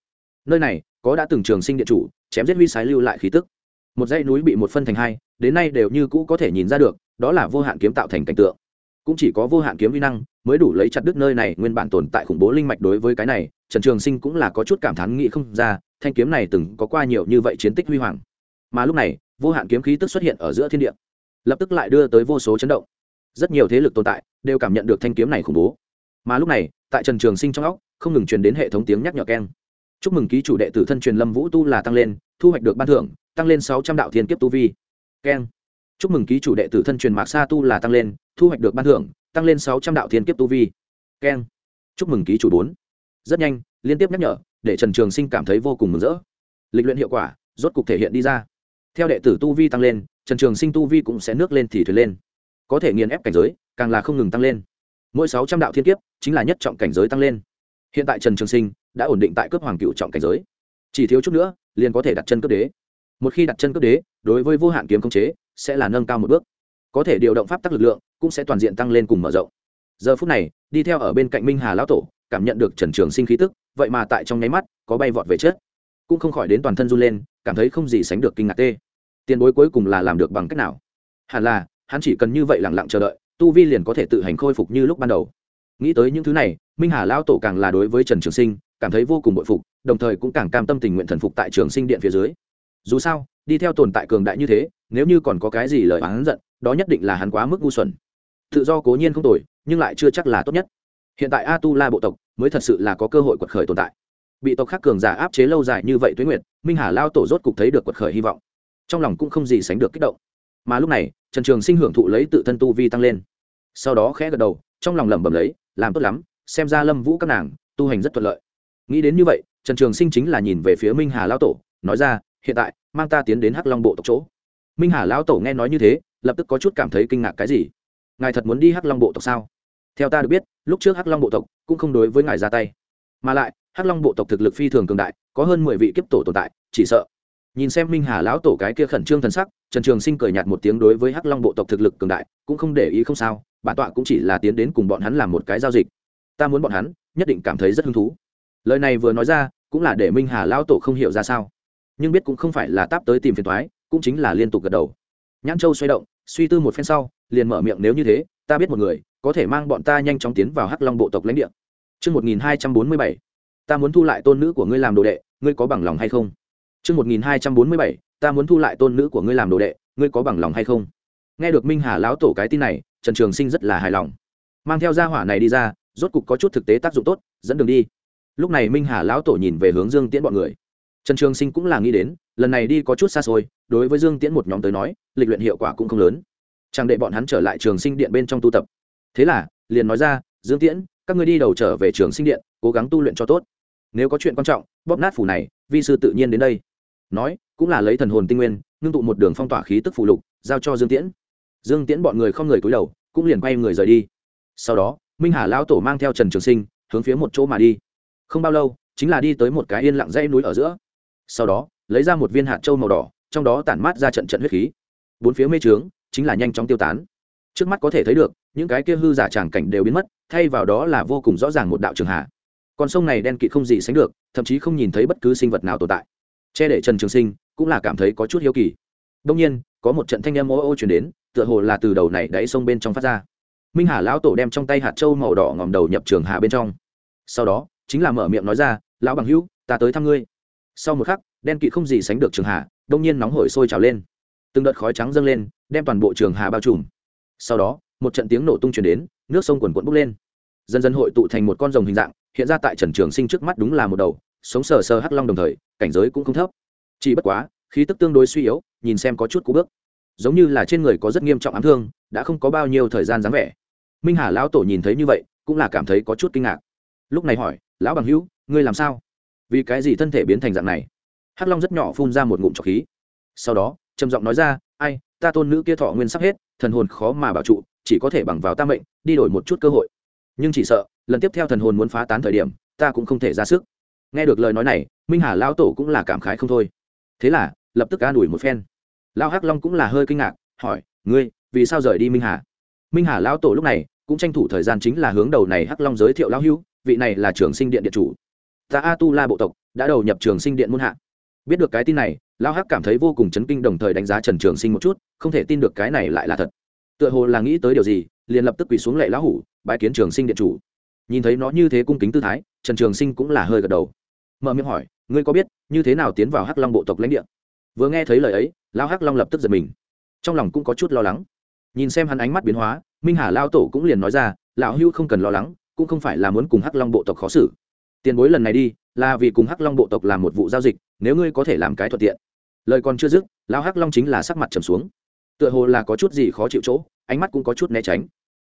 Nơi này, có đã từng trường sinh địa chủ, chém giết huy sái lưu lại khí tức. Một dãy núi bị một phân thành hai, đến nay đều như cũ có thể nhìn ra được, đó là vô hạn kiếm tạo thành cảnh tượng. Cũng chỉ có vô hạn kiếm vi năng mới đủ lấy chặt đứt nơi này nguyên bản tồn tại khủng bố linh mạch đối với cái này, trần trường sinh cũng là có chút cảm thán nghĩ không ra, thanh kiếm này từng có qua nhiều như vậy chiến tích huy hoàng. Mà lúc này, vô hạn kiếm khí tức xuất hiện ở giữa thiên địa, lập tức lại đưa tới vô số chấn động rất nhiều thế lực tồn tại đều cảm nhận được thanh kiếm này khủng bố. Mà lúc này, tại trần trường sinh trong óc, không ngừng truyền đến hệ thống tiếng nhắc nhở keng. Chúc mừng ký chủ đệ tử thân truyền lâm vũ tu là tăng lên, thu hoạch được ban thưởng, tăng lên sáu trăm đạo thiên kiếp tu vi. Keng. Chúc mừng ký chủ đệ tử thân truyền mạc sa tu là tăng lên, thu hoạch được ban thưởng, tăng lên sáu trăm đạo thiên kiếp tu vi. Keng. Chúc mừng ký chủ bốn. Rất nhanh, liên tiếp nhắc nhở, để trần trường sinh cảm thấy vô cùng mừng rỡ. Lịch luyện hiệu quả, rốt cục thể hiện đi ra. Theo đệ tử tu vi tăng lên, trần trường sinh tu vi cũng sẽ nước lên thì thuyền lên có thể nghiền ép cảnh giới, càng là không ngừng tăng lên. Mỗi sáu trăm đạo thiên kiếp, chính là nhất trọng cảnh giới tăng lên. Hiện tại trần trường sinh đã ổn định tại cấp hoàng cựu trọng cảnh giới. Chỉ thiếu chút nữa, liền có thể đặt chân cấp đế. Một khi đặt chân cấp đế, đối với vô hạn kiếm công chế, sẽ là nâng cao một bước. Có thể điều động pháp tắc lực lượng, cũng sẽ toàn diện tăng lên cùng mở rộng. Giờ phút này, đi theo ở bên cạnh minh hà lão tổ, cảm nhận được trần trường sinh khí tức, vậy mà tại trong nháy mắt, có bay vọt về chết cũng không khỏi đến toàn thân run lên, cảm thấy không gì sánh được kinh ngạc tê. Tiền bối cuối cùng là làm được bằng cách nào? Hẳn là hắn chỉ cần như vậy lẳng lặng chờ đợi, tu vi liền có thể tự hành khôi phục như lúc ban đầu. Nghĩ tới những thứ này, minh hà lão tổ càng là đối với trần trường sinh cảm thấy vô cùng bội phục, đồng thời cũng càng cam tâm tình nguyện thần phục tại trường sinh điện phía dưới. Dù sao, đi theo tồn tại cường đại như thế, nếu như còn có cái gì lời oán giận, đó nhất định là hắn quá mức ngu xuẩn. Tự do cố nhiên không tồi, nhưng lại chưa chắc là tốt nhất. Hiện tại a tu la bộ tộc mới thật sự là có cơ hội quật khởi tồn tại. Bị tộc khác cường giả áp chế lâu dài như vậy tuế nguyệt, minh hà lao tổ rốt cục thấy được quật khởi hy vọng. Trong lòng cũng không gì sánh được kích động mà lúc này, trần trường sinh hưởng thụ lấy tự thân tu vi tăng lên. Sau đó khẽ gật đầu, trong lòng lẩm bẩm lấy, làm tốt lắm, xem ra lâm vũ các nàng tu hành rất thuận lợi. Nghĩ đến như vậy, trần trường sinh chính là nhìn về phía minh hà lao tổ, nói ra, hiện tại, mang ta tiến đến hắc long bộ tộc chỗ. Minh hà lao tổ nghe nói như thế, lập tức có chút cảm thấy kinh ngạc, cái gì? Ngài thật muốn đi hắc long bộ tộc sao? Theo ta được biết, lúc trước hắc long bộ tộc cũng không đối với ngài ra tay. Mà lại, hắc long bộ tộc thực lực phi thường cường đại, có hơn mười vị kiếp tổ tồn tại, chỉ sợ nhìn xem minh hà lão tổ cái kia khẩn trương thần sắc trần trường sinh cười nhạt một tiếng đối với hắc long bộ tộc thực lực cường đại cũng không để ý không sao bản tọa cũng chỉ là tiến đến cùng bọn hắn làm một cái giao dịch. Ta muốn bọn hắn nhất định cảm thấy rất hứng thú. Lời này vừa nói ra cũng là để minh hà lão tổ không hiểu ra sao. Nhưng biết cũng không phải là táp tới tìm phiền thoái cũng chính là liên tục gật đầu. Nhãn châu xoay động suy tư một phen sau liền mở miệng nếu như thế ta biết một người có thể mang bọn ta nhanh chóng tiến vào hắc long bộ tộc lãnh địa. Trước 1247, ta muốn thu lại tôn nữ của ngươi làm đồ đệ, ngươi có bằng lòng hay không? Trước 1247, ta muốn thu lại tôn nữ của ngươi làm đồ đệ, ngươi có bằng lòng hay không? Nghe được Minh Hà lão tổ cái tin này, Trần Trường Sinh rất là hài lòng. Mang theo gia hỏa này đi ra, rốt cục có chút thực tế tác dụng tốt, dẫn đường đi. Lúc này Minh Hà lão tổ nhìn về hướng Dương Tiễn bọn người. Trần Trường Sinh cũng là nghĩ đến, lần này đi có chút xa xôi, đối với Dương Tiễn một nhóm tới nói, lịch luyện hiệu quả cũng không lớn. Chẳng để bọn hắn trở lại Trường Sinh điện bên trong tu tập. Thế là, liền nói ra, Dương Tiễn, các ngươi đi đầu trở về Trường Sinh điện, cố gắng tu luyện cho tốt. Nếu có chuyện quan trọng, bóp nát phủ này, vi sư tự nhiên đến đây. Nói, cũng là lấy thần hồn tinh nguyên, ngưng tụ một đường phong tỏa khí tức phù lục, giao cho Dương Tiễn. Dương Tiễn bọn người không người cúi đầu, cũng liền quay người rời đi. Sau đó, Minh Hà lão tổ mang theo Trần Trường Sinh, hướng phía một chỗ mà đi. Không bao lâu, chính là đi tới một cái yên lặng dãy núi ở giữa sau đó lấy ra một viên hạt trâu màu đỏ trong đó tản mát ra trận trận huyết khí bốn phía mê trướng chính là nhanh chóng tiêu tán trước mắt có thể thấy được những cái kia hư giả tràng cảnh đều biến mất thay vào đó là vô cùng rõ ràng một đạo trường hạ con sông này đen kịt không gì sánh được thậm chí không nhìn thấy bất cứ sinh vật nào tồn tại che để trần trường sinh cũng là cảm thấy có chút hiếu kỳ đông nhiên có một trận thanh âm ô ô chuyển đến tựa hồ là từ đầu này đáy sông bên trong phát ra minh hà lão tổ đem trong tay hạt trâu màu đỏ ngòm đầu nhập trường hạ bên trong sau đó chính là mở miệng nói ra lão bằng hữu ta tới thăm ngươi sau một khắc đen kịt không gì sánh được trường hà đông nhiên nóng hổi sôi trào lên từng đợt khói trắng dâng lên đem toàn bộ trường hà bao trùm sau đó một trận tiếng nổ tung chuyển đến nước sông quần quận bốc lên dần dần hội tụ thành một con rồng hình dạng hiện ra tại trần trường sinh trước mắt đúng là một đầu sống sờ sờ hắc long đồng thời cảnh giới cũng không thấp. Chỉ bất quá, khí tức tương đối suy yếu, nhìn xem có chút cú bước. Giống như là trên người có rất nghiêm trọng ám thương, đã không có bao nhiêu thời gian dáng vẻ. Minh hà lão tổ nhìn thấy như vậy, cũng là cảm thấy có chút kinh ngạc. Lúc này hỏi, lão bằng hữu, ngươi làm sao? Vì cái gì thân thể biến thành dạng này? Hắc long rất nhỏ phun ra một ngụm trọc khí. Sau đó, trầm giọng nói ra, ai, ta tôn nữ kia thọ nguyên sắp hết, thần hồn khó mà bảo trụ, chỉ có thể bằng vào ta mệnh, đi đổi một chút cơ hội. Nhưng chỉ sợ, lần tiếp theo thần hồn muốn phá tán thời điểm, ta cũng không thể ra sức. Nghe được lời nói này minh hà lão tổ cũng là cảm khái không thôi. Thế là, lập tức an ủi một phen. Lão hắc long cũng là hơi kinh ngạc, hỏi, ngươi, vì sao rời đi minh hà? Minh hà lão tổ lúc này cũng tranh thủ thời gian chính là hướng đầu này hắc long giới thiệu lão hữu, vị này là trường sinh điện điện chủ. Ta a tu la bộ tộc đã đầu nhập trường sinh điện muôn hạ. Biết được cái tin này, lão hắc cảm thấy vô cùng chấn kinh đồng thời đánh giá trần trường sinh một chút, không thể tin được cái này lại là thật. Tựa hồ là nghĩ tới điều gì, liền lập tức quỳ xuống lệ lão hủ bãi kiến trường sinh điện chủ. Nhìn thấy nó như thế cung kính tư thái, trần trường sinh cũng là hơi gật đầu. Mở miệng hỏi ngươi có biết như thế nào tiến vào hắc long bộ tộc lãnh địa? Vừa nghe thấy lời ấy, lão hắc long lập tức giật mình. Trong lòng cũng có chút lo lắng. Nhìn xem hắn ánh mắt biến hóa, minh hà lao tổ cũng liền nói ra, lão hưu không cần lo lắng, cũng không phải là muốn cùng hắc long bộ tộc khó xử. Tiền bối lần này đi, là vì cùng hắc long bộ tộc làm một vụ giao dịch, nếu ngươi có thể làm cái thuận tiện. Lời còn chưa dứt, lão hắc long chính là sắc mặt trầm xuống. Tựa hồ là có chút gì khó chịu chỗ, ánh mắt cũng có chút né tránh.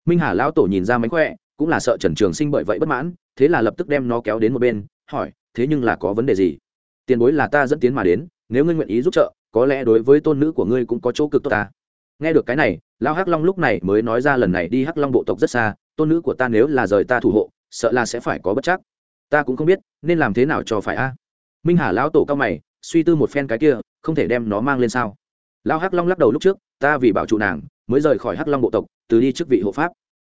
Minh hà lão tổ nhìn ra mánh khỏe, cũng là sợ trần trường sinh bởi vậy bất mãn, thế là lập tức đem nó kéo đến một bên hỏi, thế nhưng là có vấn đề gì? Tiền bối là ta dẫn tiến mà đến, nếu ngươi nguyện ý giúp trợ, có lẽ đối với tôn nữ của ngươi cũng có chỗ cực tốt ta. Nghe được cái này, lão hắc long lúc này mới nói ra lần này đi hắc long bộ tộc rất xa, tôn nữ của ta nếu là rời ta thủ hộ, sợ là sẽ phải có bất chắc. Ta cũng không biết, nên làm thế nào cho phải a? Minh hà lão tổ cao mày, suy tư một phen cái kia, không thể đem nó mang lên sao. Lão hắc long lắc đầu lúc trước, ta vì bảo trụ nàng, mới rời khỏi hắc long bộ tộc, từ đi chức vị hộ pháp.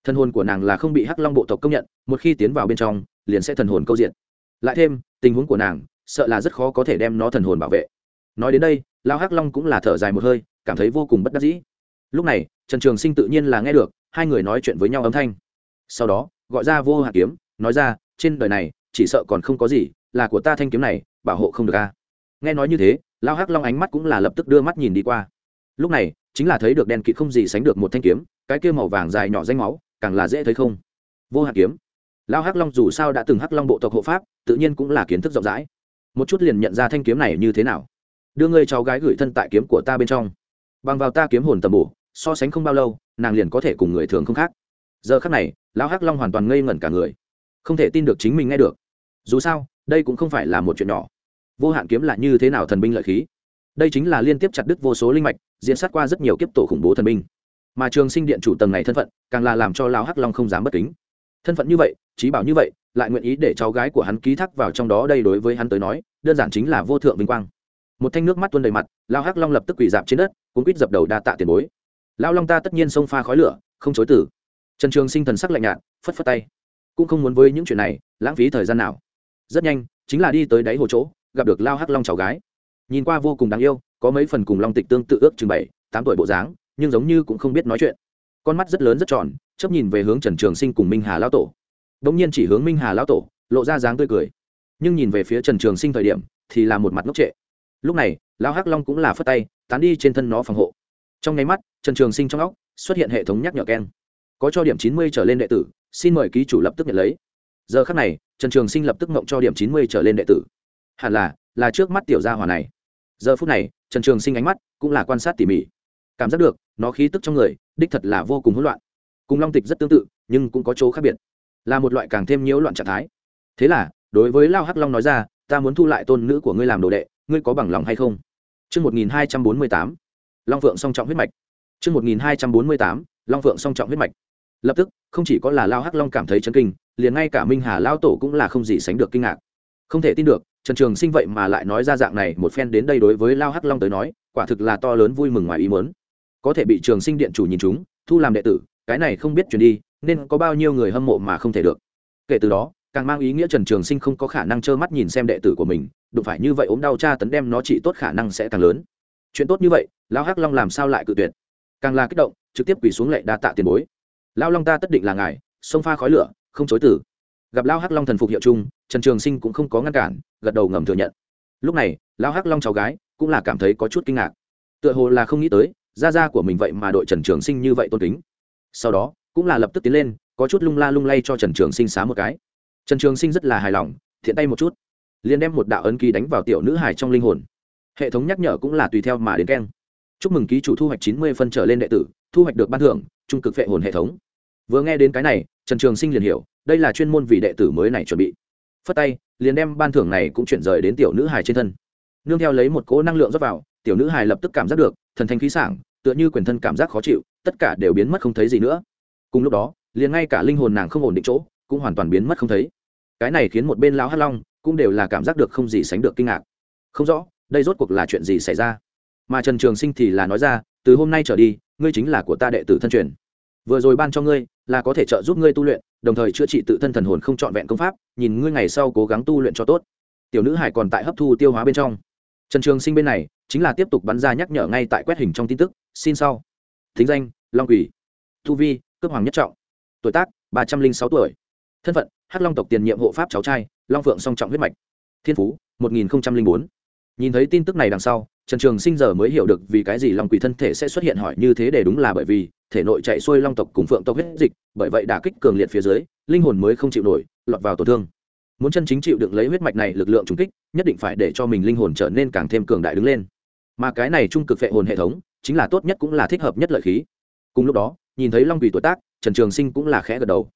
Thân hồn của nàng là không bị hắc long bộ tộc công nhận, một khi tiến vào bên trong, liền sẽ thần hồn câu diện lại thêm, tình huống của nàng, sợ là rất khó có thể đem nó thần hồn bảo vệ. Nói đến đây, lão hắc long cũng là thở dài một hơi, cảm thấy vô cùng bất đắc dĩ. Lúc này, trần trường sinh tự nhiên là nghe được, hai người nói chuyện với nhau âm thanh. Sau đó, gọi ra vô hạ kiếm, nói ra, trên đời này, chỉ sợ còn không có gì, là của ta thanh kiếm này, bảo hộ không được a. Nghe nói như thế lao hắc long ánh mắt cũng là lập tức đưa mắt nhìn đi qua. Lúc này, chính là thấy được đen kịt không gì sánh được một thanh kiếm, cái kia màu vàng dài nhỏ danh máu, càng là dễ thấy không. Vô hạ kiếm lao hắc long dù sao đã từng hắc long bộ tộc hộ pháp, tự nhiên cũng là kiến thức rộng rãi. Một chút liền nhận ra thanh kiếm này như thế nào. Đưa ngươi cháu gái gửi thân tại kiếm của ta bên trong. Bằng vào ta kiếm hồn tầm bổ, so sánh không bao lâu, nàng liền có thể cùng người thường không khác. Giờ khác này lão hắc long hoàn toàn ngây ngẩn cả người. Không thể tin được chính mình nghe được. Dù sao, đây cũng không phải là một chuyện nhỏ. Vô hạn kiếm là như thế nào thần binh lợi khí? Đây chính là liên tiếp chặt đứt vô số linh mạch, diễn sát qua rất nhiều kiếp tổ khủng bố thần binh. Mà trường sinh điện chủ tầng này thân phận, càng là làm cho lão hắc long không dám bất kính thân phận như vậy, trí bảo như vậy, lại nguyện ý để cháu gái của hắn ký thác vào trong đó đây đối với hắn tới nói, đơn giản chính là vô thượng vinh quang. Một thanh nước mắt tuôn đầy mặt, lao hắc long lập tức quỳ dạp trên đất cũng quýt dập đầu đa tạ tiền bối. Lao long ta tất nhiên xông pha khói lửa, không chối tử trần trường sinh thần sắc lạnh nhạt, phất phất tay. Cũng không muốn với những chuyện này, lãng phí thời gian nào. Rất nhanh, chính là đi tới đáy hồ chỗ, gặp được lao hắc long cháu gái. Nhìn qua vô cùng đáng yêu, có mấy phần cùng long tịch tương tự ước chừng bảy, tám tuổi bộ dáng, nhưng giống như cũng không biết nói chuyện con mắt rất lớn rất tròn chấp nhìn về hướng trần trường sinh cùng minh hà lão tổ. Đ ỗ n g nhiên chỉ hướng minh hà lão tổ, lộ ra dáng tươi cười. Nhưng nhìn về phía trần trường sinh thời điểm, thì là một mặt ngốc trệ. Lúc này, lão hắc long cũng là phất tay, tán đi trên thân nó phòng hộ. Trong nháy mắt, trần trường sinh trong óc xuất hiện hệ thống nhắc nhở keng. Có cho điểm chín mươi trở lên đệ tử, xin mời ký chủ lập tức nhận lấy. Giờ khắc này, trần trường sinh lập tức mộng cho điểm chín mươi trở lên đệ tử. Hẳn là là trước mắt tiểu gia hòa này. Giờ phút này, trần trường sinh ánh mắt cũng là quan sát tỉ mỉ. Cảm giác được, nó khí tức trong người đích thật là vô cùng hỗn loạn cùng long tịch rất tương tự nhưng cũng có chỗ khác biệt là một loại càng thêm nhiễu loạn trạng thái thế là đối với lao hắc long nói ra ta muốn thu lại tôn nữ của ngươi làm đồ đệ ngươi có bằng lòng hay không Trước 1248, Long Phượng song trọng huyết mạch. Trước 1248, Long Phượng song trọng huyết mạch. Lập tức, không chỉ có là Lao Hắc Long cảm thấy chấn kinh, liền ngay cả Minh Hà Lao Tổ cũng là không gì sánh được kinh ngạc. Không thể tin được, Trần Trường Sinh vậy mà lại nói ra dạng này một phen đến đây đối với Lao Hắc Long tới nói, quả thực là to lớn vui mừng ngoài ý muốn có thể bị trường sinh điện chủ nhìn chúng, thu làm đệ tử, cái này không biết chuyển đi, nên có bao nhiêu người hâm mộ mà không thể được. Kể từ đó, càng mang ý nghĩa trần trường sinh không có khả năng trơ mắt nhìn xem đệ tử của mình, đụng phải như vậy ốm đau cha tấn đem nó trị tốt khả năng sẽ càng lớn. Chuyện tốt như vậy, lão hắc long làm sao lại cự tuyệt? Càng là kích động, trực tiếp quỳ xuống lệ đa tạ tiền bối. Lao long ta tất định là ngài sông pha khói lửa, không chối tử gặp lao hắc long thần phục hiệu chung trần trường sinh cũng không có ngăn cản, gật đầu ngầm thừa nhận. Lúc này lao hắc long cháu gái cũng là cảm thấy có chút kinh ngạc. Tựa hồ là không nghĩ tới gia gia của mình vậy mà đội trần trường sinh như vậy tôn kính. Sau đó, cũng là lập tức tiến lên, có chút lung la lung lay cho trần trường sinh xá một cái. Trần trường sinh rất là hài lòng, thiện tay một chút, liền đem một đạo ấn ký đánh vào tiểu nữ hải trong linh hồn. Hệ thống nhắc nhở cũng là tùy theo mà đến keng. Chúc mừng ký chủ thu hoạch chín mươi phân trở lên đệ tử, thu hoạch được ban thưởng, trung cực vệ hồn hệ thống. Vừa nghe đến cái này, trần trường sinh liền hiểu, đây là chuyên môn vì đệ tử mới này chuẩn bị. Phất tay, liền đem ban thưởng này cũng chuyển rời đến tiểu nữ hài trên thân. Nương theo lấy một cỗ năng lượng rót vào, tiểu nữ hài lập tức cảm giác được thần thanh khí sảng, tựa như quyền thân cảm giác khó chịu, tất cả đều biến mất không thấy gì nữa. Cùng lúc đó, liền ngay cả linh hồn nàng không ổn định chỗ, cũng hoàn toàn biến mất không thấy. Cái này khiến một bên lão hắc long cũng đều là cảm giác được không gì sánh được kinh ngạc. Không rõ, đây rốt cuộc là chuyện gì xảy ra? Mà trần trường sinh thì là nói ra, từ hôm nay trở đi, ngươi chính là của ta đệ tử thân truyền. Vừa rồi ban cho ngươi là có thể trợ giúp ngươi tu luyện, đồng thời chữa trị tự thân thần hồn không trọn vẹn công pháp, nhìn ngươi ngày sau cố gắng tu luyện cho tốt. Tiểu nữ hải còn tại hấp thu tiêu hóa bên trong. Trần trường sinh bên này chính là tiếp tục bắn ra nhắc nhở ngay tại quét hình trong tin tức, xin sau. Thính danh, long quỷ. Thu vi, cướp hoàng nhất trọng. Tuổi tác, ba trăm linh sáu tuổi. Thân phận, hắc long tộc tiền nhiệm hộ pháp cháu trai, long phượng song trọng huyết mạch. Thiên phú, một nghìn bốn. Nhìn thấy tin tức này đằng sau, trần trường sinh giờ mới hiểu được vì cái gì long quỷ thân thể sẽ xuất hiện hỏi như thế để đúng là bởi vì, thể nội chạy xuôi long tộc cùng phượng tộc huyết dịch, bởi vậy đả kích cường liệt phía dưới, linh hồn mới không chịu nổi, lọt vào tổn thương. Muốn chân chính chịu đựng lấy huyết mạch này lực lượng trùng kích, nhất định phải để cho mình linh hồn trở nên càng thêm cường đại đứng lên mà cái này trung cực phệ hồn hệ thống chính là tốt nhất cũng là thích hợp nhất lợi khí. Cùng lúc đó, nhìn thấy long quỷ tuổi tác, trần trường sinh cũng là khẽ gật đầu.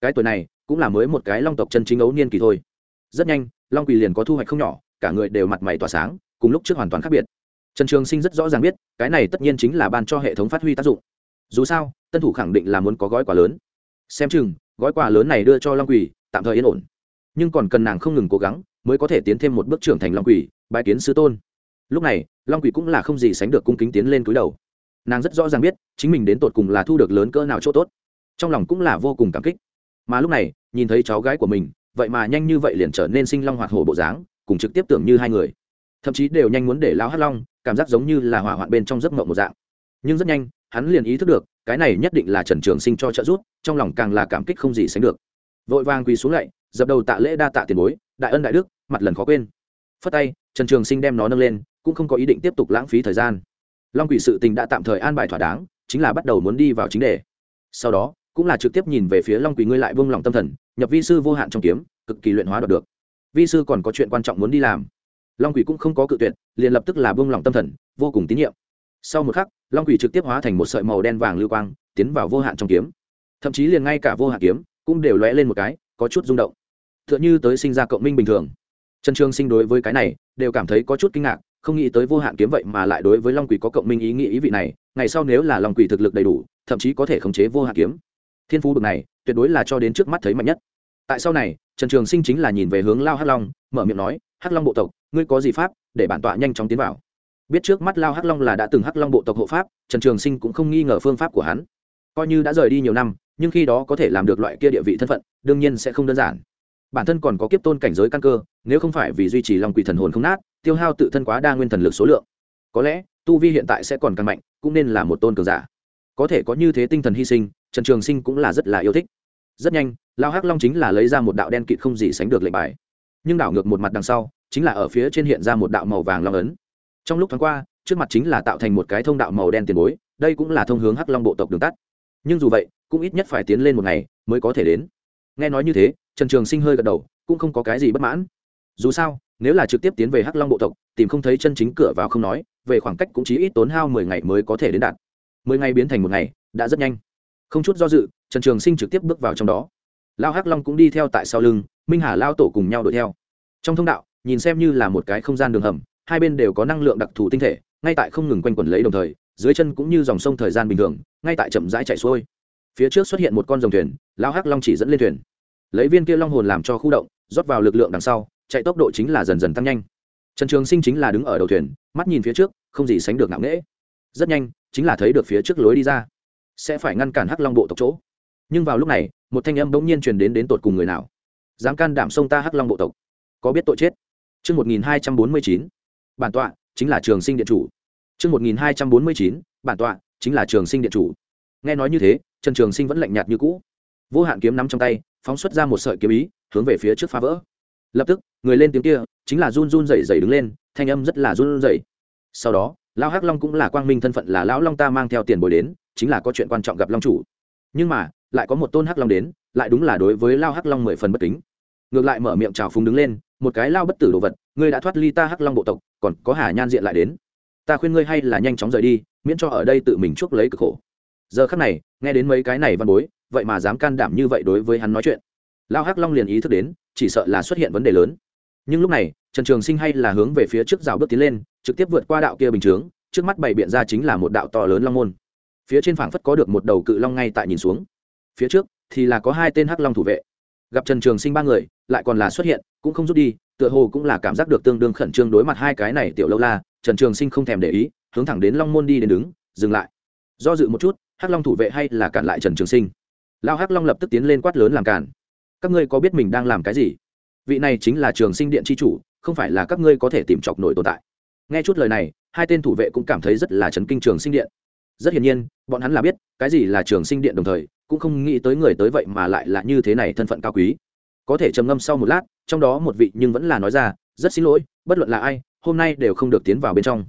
Cái tuổi này cũng là mới một cái long tộc chân chính ấu niên kỳ thôi. Rất nhanh, long quỷ liền có thu hoạch không nhỏ, cả người đều mặt mày tỏa sáng, cùng lúc trước hoàn toàn khác biệt. Trần trường sinh rất rõ ràng biết, cái này tất nhiên chính là ban cho hệ thống phát huy tác dụng. Dù sao, tân thủ khẳng định là muốn có gói quà lớn. Xem chừng, gói quà lớn này đưa cho long quỷ, tạm thời yên ổn. Nhưng còn cần nàng không ngừng cố gắng, mới có thể tiến thêm một bước trưởng thành long quỷ bãi kiến sư tôn. Lúc này long quỷ cũng là không gì sánh được cung kính tiến lên cúi đầu. Nàng rất rõ ràng biết, chính mình đến tột cùng là thu được lớn cỡ nào chỗ tốt. Trong lòng cũng là vô cùng cảm kích. Mà lúc này, nhìn thấy cháu gái của mình, vậy mà nhanh như vậy liền trở nên sinh long hoạt hổ bộ dáng, cùng trực tiếp tưởng như hai người. Thậm chí đều nhanh muốn để lao hắt long cảm giác giống như là hỏa hoạn bên trong giấc mộng một dạng. Nhưng rất nhanh, hắn liền ý thức được, cái này nhất định là trần trường sinh cho trợ giúp, trong lòng càng là cảm kích không gì sánh được. Vội vàng quỳ xuống lạy dập đầu tạ lễ đa tạ tiền bối, đại ân đại đức, mặt lần khó quên. Phất tay, trần trường sinh đem nó nâng lên cũng không có ý định tiếp tục lãng phí thời gian. Long quỷ sự tình đã tạm thời an bài thỏa đáng, chính là bắt đầu muốn đi vào chính đề. Sau đó, cũng là trực tiếp nhìn về phía long quỷ ngươi lại vung lòng tâm thần, nhập vi sư vô hạn trong kiếm, cực kỳ luyện hóa đoạt được. Vi sư còn có chuyện quan trọng muốn đi làm. Long quỷ cũng không có cự tuyệt, liền lập tức là vung lòng tâm thần, vô cùng tín nhiệm. Sau một khắc, long quỷ trực tiếp hóa thành một sợi màu đen vàng lưu quang, tiến vào vô hạn trong kiếm. Thậm chí liền ngay cả vô hạn kiếm cũng đều lóe lên một cái, có chút rung động. T h ư ợ n h ư tới sinh ra cộng minh bình thường. Trần trương sinh đối với cái này đều cảm thấy có chút kinh ngạc không nghĩ tới vô hạn kiếm vậy mà lại đối với long quỷ có cộng minh ý nghĩ ý vị này, ngày sau nếu là long quỷ thực lực đầy đủ, thậm chí có thể khống chế vô hạn kiếm. Thiên phú bực này, tuyệt đối là cho đến trước mắt thấy mạnh nhất. Tại sau này, trần trường sinh chính là nhìn về hướng lao hắc long, mở miệng nói, hắc long bộ tộc, ngươi có gì pháp để bản tọa nhanh chóng tiến vào? Biết trước mắt lao hắc long là đã từng hắc long bộ tộc hộ pháp, trần trường sinh cũng không nghi ngờ phương pháp của hắn. Coi như đã rời đi nhiều năm, nhưng khi đó có thể làm được loại kia địa vị thân phận, đương nhiên sẽ không đơn giản. Bản thân còn có kiếp tôn cảnh giới căn cơ, nếu không phải vì duy trì lòng quỷ thần hồn không nát tiêu hao tự thân quá đa nguyên thần lực số lượng. Có lẽ, tu vi hiện tại sẽ còn càng mạnh, cũng nên là một tôn cường giả. Có thể có như thế tinh thần hy sinh, trần trường sinh cũng là rất là yêu thích. Rất nhanh, lao hắc long chính là lấy ra một đạo đen kịt không gì sánh được lệnh bài. Nhưng đảo ngược một mặt đằng sau, chính là ở phía trên hiện ra một đạo màu vàng long ấn. Trong lúc thoáng qua, trước mặt chính là tạo thành một cái thông đạo màu đen tiền bối, đây cũng là thông hướng hắc long bộ tộc đường tắt. Nhưng dù vậy, cũng ít nhất phải tiến lên một ngày mới có thể đến. Nghe nói như thế, trần trường sinh hơi gật đầu, cũng không có cái gì bất mãn. Dù sao nếu là trực tiếp tiến về hắc long bộ tộc, tìm không thấy chân chính cửa vào không nói, về khoảng cách cũng chỉ ít tốn hao mười ngày mới có thể đến đạt. Mười ngày biến thành một ngày, đã rất nhanh. Không chút do dự, trần trường sinh trực tiếp bước vào trong đó. Lao hắc long cũng đi theo tại sau lưng, minh hà lao tổ cùng nhau đuổi theo. Trong thông đạo, nhìn xem như là một cái không gian đường hầm, hai bên đều có năng lượng đặc thù tinh thể, ngay tại không ngừng quanh quẩn lấy đồng thời, dưới chân cũng như dòng sông thời gian bình thường, ngay tại chậm rãi chạy xuôi. Phía trước xuất hiện một con dòng thuyền lao hắc long chỉ dẫn lên thuyền. Lấy viên kia long hồn làm cho khu động, rót vào lực lượng đằng sau chạy tốc độ chính là dần dần tăng nhanh trần trường sinh chính là đứng ở đầu thuyền mắt nhìn phía trước không gì sánh được nặng nễ rất nhanh chính là thấy được phía trước lối đi ra sẽ phải ngăn cản hắc long bộ tộc chỗ nhưng vào lúc này một thanh âm bỗng nhiên truyền đến đến tột cùng người nào dám can đảm sông ta hắc long bộ tộc có biết tội chết Chương 1249. Bản tọa chính là Trường Sinh điện chủ. Chương 1249. Bản tọa chính là Trường Sinh điện chủ. Nghe nói như thế, Trần Trường Sinh vẫn lạnh nhạt như cũ. Vô hạn kiếm nắm trong tay, phóng xuất ra một sợi kiếm ý, hướng về phía trước phá vỡ. Lập tức, người lên tiếng kia, chính là run run rẩy rẩy đứng lên, thanh âm rất là run rẩy. Sau đó, lão Hắc Long cũng là quang minh thân phận là lão Long ta mang theo tiền bồi đến, chính là có chuyện quan trọng gặp Long chủ. Nhưng mà, lại có một tôn hắc long đến lại đúng là đối với lao hắc long mười phần bất kính ngược lại mở miệng trào phúng đứng lên một cái lao bất tử đồ vật ngươi đã thoát ly ta hắc long bộ tộc còn có hà nhan diện lại đến ta khuyên ngươi hay là nhanh chóng rời đi miễn cho ở đây tự mình chuốc lấy cực khổ giờ khắc này nghe đến mấy cái này văn bối vậy mà dám can đảm như vậy đối với hắn nói chuyện lao hắc long liền ý thức đến, chỉ sợ là xuất hiện vấn đề lớn. Nhưng lúc này, trần trường sinh hay là hướng về phía trước rào bước tiến lên, trực tiếp vượt qua đạo kia bình chướng, trước mắt bày biện ra chính là một đạo to lớn long môn. Phía trên phảng phất có được một đầu cự long ngay tại nhìn xuống. Phía trước thì là có hai tên hắc long thủ vệ. Gặp trần trường sinh ba người, lại còn là xuất hiện, cũng không rút đi, tựa hồ cũng là cảm giác được tương đương khẩn trương đối mặt hai cái này tiểu lâu la, trần trường sinh không thèm để ý, hướng thẳng đến long môn đi đến đứng, dừng lại. Do dự một chút, hắc long thủ vệ hay là cản lại trần trường sinh. Lao hắc long lập tức tiến lên quát lớn làm cản các ngươi có biết mình đang làm cái gì? Vị này chính là trường sinh điện c h i chủ, không phải là các ngươi có thể tìm chọc nổi tồn tại. Nghe chút lời này, hai tên thủ vệ cũng cảm thấy rất là chấn kinh trường sinh điện. Rất hiển nhiên, bọn hắn là biết, cái gì là trường sinh điện đồng thời, cũng không nghĩ tới người tới vậy mà lại là như thế này thân phận cao quý. Có thể trầm ngâm sau một lát, trong đó một vị nhưng vẫn là nói ra, rất xin lỗi, bất luận là ai, hôm nay đều không được tiến vào bên trong.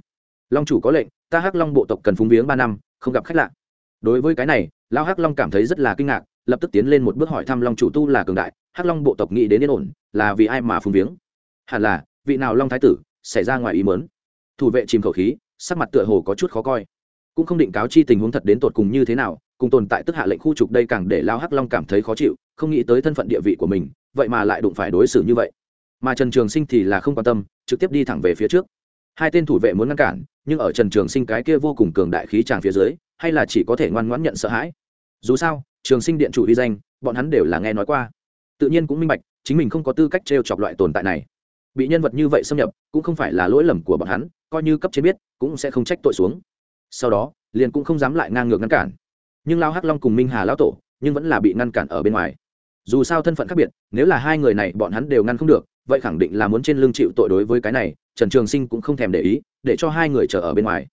Long chủ có lệnh, ta hắc long bộ tộc cần phúng viếng ba năm, không gặp khách lạ. Đối với cái này lao hắc long cảm thấy rất là kinh ngạc lập tức tiến lên một bước hỏi thăm long chủ tu là cường đại, hắc long bộ tộc nghĩ đến yên ổn, là vì ai mà phung viếng? Hẳn là, vị nào long thái tử, xảy ra ngoài ý mớn thủ vệ chìm khẩu khí, sắc mặt tựa hồ có chút khó coi. Cũng không định cáo chi tình huống thật đến tột cùng như thế nào, cùng tồn tại tức hạ lệnh khu trục đây càng để lao hắc long cảm thấy khó chịu, không nghĩ tới thân phận địa vị của mình, vậy mà lại đụng phải đối xử như vậy. Mà trần trường sinh thì là không quan tâm, trực tiếp đi thẳng về phía trước. Hai tên thủ vệ muốn ngăn cản, nhưng ở trần trường sinh cái kia vô cùng cường đại khí tràng phía dưới, hay là chỉ có thể ngoan ngoãn nhận sợ hãi dù sao, trường sinh điện chủ uy danh, bọn hắn đều là nghe nói qua. Tự nhiên cũng minh bạch, chính mình không có tư cách t r e o chọc loại tồn tại này. Bị nhân vật như vậy xâm nhập, cũng không phải là lỗi lầm của bọn hắn, coi như cấp trên biết, cũng sẽ không trách tội xuống. Sau đó, liền cũng không dám lại ngang ngược ngăn cản. Nhưng lao hắc long cùng minh hà lão tổ, nhưng vẫn là bị ngăn cản ở bên ngoài. Dù sao thân phận khác biệt, nếu là hai người này bọn hắn đều ngăn không được, vậy khẳng định là muốn trên lương chịu tội đối với cái này, trần trường sinh cũng không thèm để ý, để cho hai người chờ ở bên ngoài.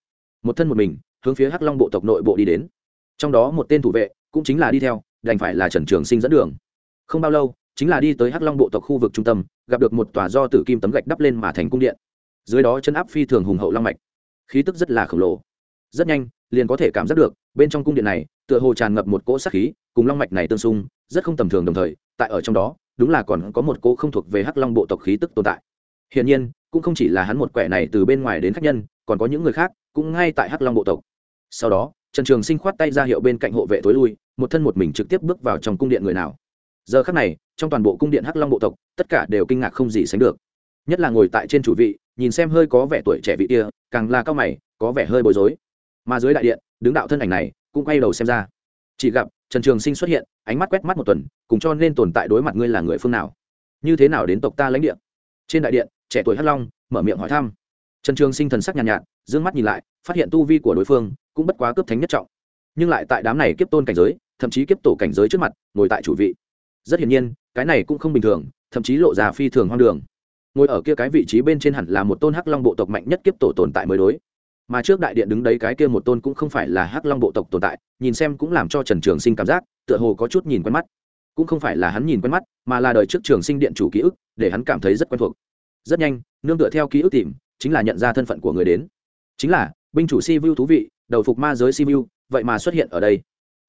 Một thân một mình, hướng phía hắc long bộ tộc nội bộ đi đến. Trong đó một tên thủ vệ cũng chính là đi theo, đành phải là trần trường sinh dẫn đường. Không bao lâu, chính là đi tới hắc long bộ tộc khu vực trung tâm, gặp được một tòa do tử kim tấm gạch đắp lên mà thành cung điện. Dưới đó chân áp phi thường hùng hậu long mạch. Khí tức rất là khổng lồ. Rất nhanh, liền có thể cảm giác được, bên trong cung điện này, tựa hồ tràn ngập một cỗ sát khí, cùng long mạch này tương xung, rất không tầm thường đồng thời, tại ở trong đó, đúng là còn có một cỗ không thuộc về hắc long bộ tộc khí tức tồn tại. Hiển nhiên, cũng không chỉ là hắn một quẻ này từ bên ngoài đến khách nhân, còn có những người khác, cũng ngay tại hắc long bộ tộc. Sau đó trần trường sinh khoát tay ra hiệu bên cạnh hộ vệ tối lui một thân một mình trực tiếp bước vào trong cung điện người nào. Giờ khắc này trong toàn bộ cung điện hắc long bộ tộc tất cả đều kinh ngạc không gì sánh được. Nhất là ngồi tại trên chủ vị nhìn xem hơi có vẻ tuổi trẻ vị kia càng là cao mày có vẻ hơi bối rối. Mà dưới đại điện đứng đạo thân ảnh này cũng quay đầu xem ra. Chỉ gặp trần trường sinh xuất hiện ánh mắt quét mắt một tuần cùng cho nên tồn tại đối mặt ngươi là người phương nào? Như thế nào đến tộc ta lãnh địa? Trên đại điện trẻ tuổi hắc long mở miệng hỏi thăm. Trần trường sinh thần sắc nhàn nhạt, nhạt d ư ơ n g mắt nhìn lại phát hiện tu vi của đối phương cũng bất quá cấp thánh nhất trọng. Nhưng lại tại đám này kiếp tôn cảnh giới, thậm chí kiếp tổ cảnh giới trước mặt, ngồi tại chủ vị. Rất hiển nhiên, cái này cũng không bình thường, thậm chí lộ ra phi thường hoang đường. Ngồi ở kia cái vị trí bên trên hẳn là một tôn hắc long bộ tộc mạnh nhất kiếp tổ tồn tại mới đối. Mà trước đại điện đứng đấy cái kia một tôn cũng không phải là hắc long bộ tộc tồn tại, nhìn xem cũng làm cho trần trường sinh cảm giác, tựa hồ có chút nhìn quen mắt. Cũng không phải là hắn nhìn quen mắt, mà là đời trước trường sinh điện chủ ký ức, để hắn cảm thấy rất quen thuộc. Rất nhanh, nương tựa theo ký ức tìm, chính là nhận ra thân phận của người đến. Chính là, binh chủ si vu thú vị đầu phục ma giới simu, vậy mà xuất hiện ở đây.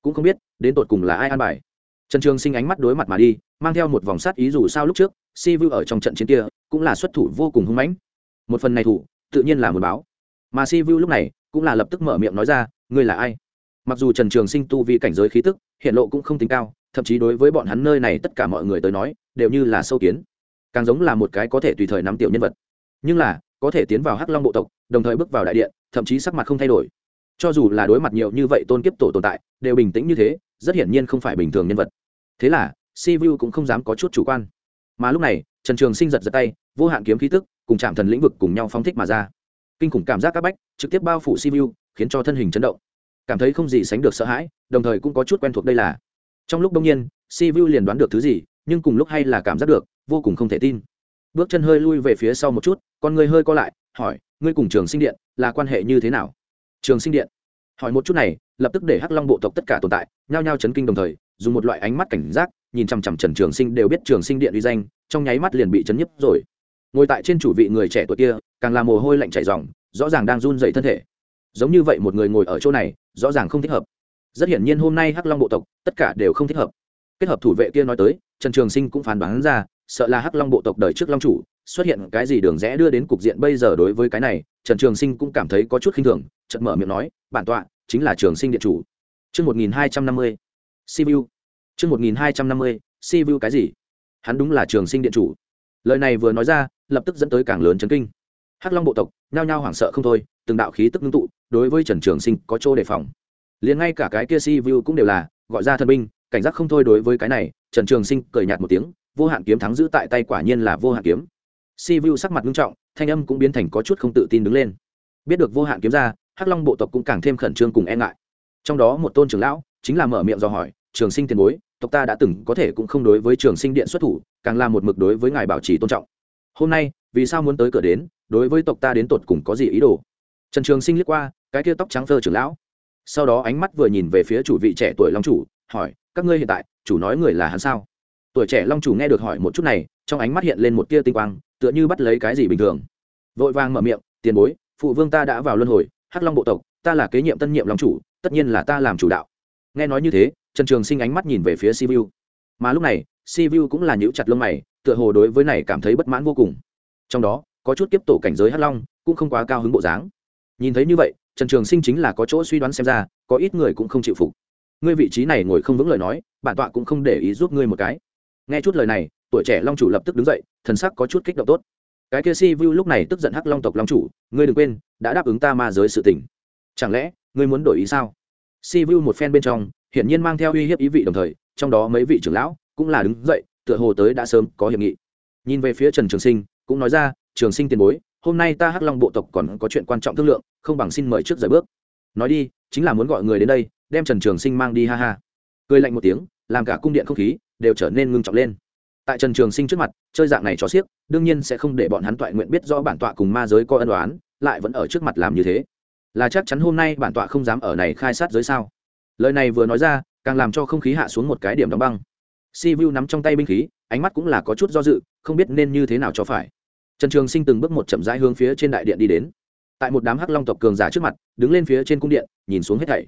Cũng không biết, đến tột cùng là ai an bài. Trần trường sinh ánh mắt đối mặt mà đi, mang theo một vòng sát ý dù sao lúc trước, simu ở trong trận chiến kia cũng là xuất thủ vô cùng hung mãnh. Một phần này thủ, tự nhiên là một báo. Mà simu lúc này cũng là lập tức mở miệng nói ra, ngươi là ai? Mặc dù trần trường sinh tu vi cảnh giới khí tức, hiện lộ cũng không tính cao, thậm chí đối với bọn hắn nơi này tất cả mọi người tới nói, đều như là sâu kiến. Càng giống là một cái có thể tùy thời nắm tiểu nhân vật. Nhưng là, có thể tiến vào hắc long bộ tộc, đồng thời bước vào đại điện, thậm chí sắc mặt không thay đổi cho dù là đối mặt nhiều như vậy tôn kiếp tổ tồn tại, đều bình tĩnh như thế, rất hiển nhiên không phải bình thường nhân vật. Thế là, si vu cũng không dám có chút chủ quan. Mà lúc này, trần trường sinh giật giật tay, vô hạn kiếm khí tức, cùng chạm thần lĩnh vực cùng nhau phóng thích mà ra. Kinh khủng cảm giác các bách, trực tiếp bao phủ si vu khiến cho thân hình chấn động. Cảm thấy không gì sánh được sợ hãi, đồng thời cũng có chút quen thuộc đây là. Trong lúc đông nhiên, si vu liền đoán được thứ gì, nhưng cùng lúc hay là cảm giác được, vô cùng không thể tin. Bước chân hơi lui về phía sau một chút, con người hơi co lại, hỏi, ngươi cùng trường sinh điện, là quan hệ như thế nào? Trường sinh điện. Hỏi một chút này, lập tức để hắc long bộ tộc tất cả tồn tại, nhao nhao chấn kinh đồng thời, dùng một loại ánh mắt cảnh giác, nhìn chằm chằm trần trường sinh đều biết trường sinh điện uy danh, trong nháy mắt liền bị chấn nhấp rồi. Ngồi tại trên chủ vị người trẻ tuổi kia, càng làm mồ hôi lạnh chảy ròng, rõ ràng đang run dậy thân thể. Giống như vậy một người ngồi ở chỗ này, rõ ràng không thích hợp. Rất hiển nhiên hôm nay hắc long bộ tộc, tất cả đều không thích hợp. Kết hợp thủ vệ kia nói tới, trần trường sinh cũng phán đoán ra sợ là hắc long bộ tộc đời trước long chủ xuất hiện cái gì đường rẽ đưa đến cục diện bây giờ đối với cái này trần trường sinh cũng cảm thấy có chút khinh thường chợt mở miệng nói bản tọa chính là trường sinh điện chủ Trước 1250, Sivu. Trước 1250, Sivu cái gì? Hắn đúng là trường sinh điện chủ. Lời này vừa nói ra, lập tức dẫn tới càng lớn chấn kinh. Hắc Long bộ tộc, nhao nhao hoảng sợ không thôi, từng đạo khí tức ngưng tụ, đối với Trần Trường Sinh có chỗ đề phòng. Liền ngay cả cái kia Sivu cũng đều là gọi ra thân binh, cảnh giác không thôi đối với cái này, Trần Trường Sinh cười nhạt một tiếng, vô hạn kiếm thắng giữ tại tay quả nhiên là vô hạn kiếm. Sivu sắc mặt nghiêm trọng, thanh âm cũng biến thành có chút không tự tin đứng lên. Biết được vô hạn kiếm ra, Hắc Long bộ tộc cũng càng thêm khẩn trương cùng e ngại. Trong đó một tôn trưởng lão, chính là mở miệng do hỏi, Trường Sinh tiền bối, tộc ta đã từng có thể cũng không đối với Trường Sinh điện xuất thủ, càng là một mực đối với ngài bảo trì tôn trọng. Hôm nay, vì sao muốn tới cửa đến, đối với tộc ta đến tột cùng có gì ý đồ? Trần Trường Sinh liếc qua, cái kia tóc trắng phơ trưởng lão. Sau đó ánh mắt vừa nhìn về phía chủ vị trẻ tuổi long chủ, hỏi, các ngươi hiện tại, chủ nói người là hắn sao? Tuổi trẻ long chủ nghe được hỏi một chút này, trong ánh mắt hiện lên một tia tinh quang, tựa như bắt lấy cái gì bình thường. Vội vàng mở miệng, tiền bối, phụ vương ta đã vào luân hồi, Hắc Long bộ tộc, ta là kế nhiệm tân nhiệm long chủ, tất nhiên là ta làm chủ đạo. Nghe nói như thế trần trường sinh ánh mắt nhìn về phía sivu mà lúc này sivu cũng là nhíu chặt lông mày tựa hồ đối với này cảm thấy bất mãn vô cùng. Trong đó có chút kiếp tổ cảnh giới hắc long cũng không quá cao hứng bộ dáng. Nhìn thấy như vậy trần trường sinh chính là có chỗ suy đoán xem ra có ít người cũng không chịu phục. Ngươi vị trí này ngồi không vững lời nói bản tọa cũng không để ý giúp ngươi một cái nghe chút lời này, tuổi trẻ long chủ lập tức đứng dậy, thần sắc có chút kích động tốt. Cái kia si vu lúc này tức giận hắc long tộc long chủ, ngươi đừng quên, đã đáp ứng ta ma giới sự tình. Chẳng lẽ, ngươi muốn đổi ý sao? Si vu một phen bên trong, hiển nhiên mang theo uy hiếp ý vị đồng thời, trong đó mấy vị trưởng lão cũng là đứng dậy, tựa hồ tới đã sớm có hiệp nghị. Nhìn về phía trần trường sinh, cũng nói ra, trường sinh tiền bối, hôm nay ta hắc long bộ tộc còn có chuyện quan trọng thương lượng, không bằng xin mời trước rời bước. Nói đi, chính là muốn gọi người đến đây, đem trần trường sinh mang đi ha ha. Cười lạnh một tiếng, làm cả cung điện không khí đều trở nên ngưng trọng lên. Tại trần trường sinh trước mặt, chơi dạng này cho xiếc, đương nhiên sẽ không để bọn hắn toại nguyện biết rõ bản tọa cùng ma giới có ân đoán lại vẫn ở trước mặt làm như thế. Là chắc chắn hôm nay bản tọa không dám ở này khai sát giới sao? Lời này vừa nói ra, càng làm cho không khí hạ xuống một cái điểm đóng băng. Si vu nắm trong tay binh khí, ánh mắt cũng là có chút do dự, không biết nên như thế nào cho phải. Trần trường sinh từng bước một chậm rãi hướng phía trên đại điện đi đến. Tại một đám hắc long tộc cường giả trước mặt, đứng lên phía trên cung điện, nhìn xuống hết thảy.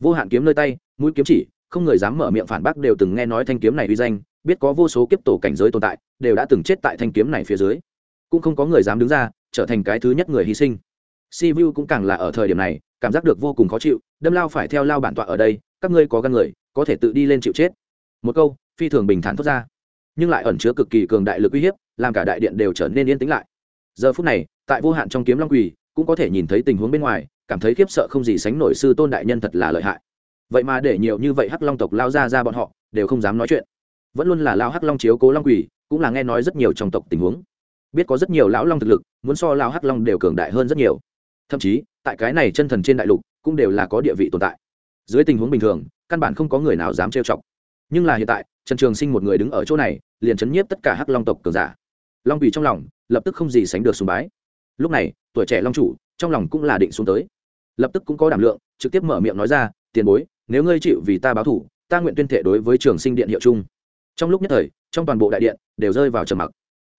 Vô hạn kiếm nơi tay, mũi kiếm chỉ không người dám mở miệng phản bác đều từng nghe nói thanh kiếm này uy danh, biết có vô số kiếp tổ cảnh giới tồn tại, đều đã từng chết tại thanh kiếm này phía dưới. Cũng không có người dám đứng ra, trở thành cái thứ nhất người hy sinh. Si vu cũng càng là ở thời điểm này, cảm giác được vô cùng khó chịu, đâm lao phải theo lao bản tọa ở đây, các ngươi có gan người, có thể tự đi lên chịu chết. Một câu, phi thường bình thản thốt ra. Nhưng lại ẩn chứa cực kỳ cường đại lực uy hiếp, làm cả đại điện đều trở nên yên tĩnh lại. Giờ phút này, tại vô hạn trong kiếm long quỳ, cũng có thể nhìn thấy tình huống bên ngoài, cảm thấy khiếp sợ không gì sánh nổi sư tôn đại nhân thật là lợi hại vậy mà để nhiều như vậy hắc long tộc lao ra ra bọn họ, đều không dám nói chuyện. Vẫn luôn là lao hắc long chiếu cố long quỷ, cũng là nghe nói rất nhiều trong tộc tình huống. Biết có rất nhiều lão long thực lực, muốn so lao hắc long đều cường đại hơn rất nhiều. Thậm chí, tại cái này chân thần trên đại lục, cũng đều là có địa vị tồn tại. Dưới tình huống bình thường, căn bản không có người nào dám trêu chọc. Nhưng là hiện tại, trần trường sinh một người đứng ở chỗ này, liền chấn nhiếp tất cả hắc long tộc cường giả. Long quỷ trong lòng, lập tức không gì sánh được sùng bái. Lúc này, tuổi trẻ long chủ, trong lòng cũng là định xuống tới. Lập tức cũng có đảm lượng, trực tiếp mở miệng nói ra, tiền bối nếu ngươi chịu vì ta báo thủ, ta nguyện tuyên thệ đối với trường sinh điện hiệu chung. Trong lúc nhất thời, trong toàn bộ đại điện, đều rơi vào trầm mặc.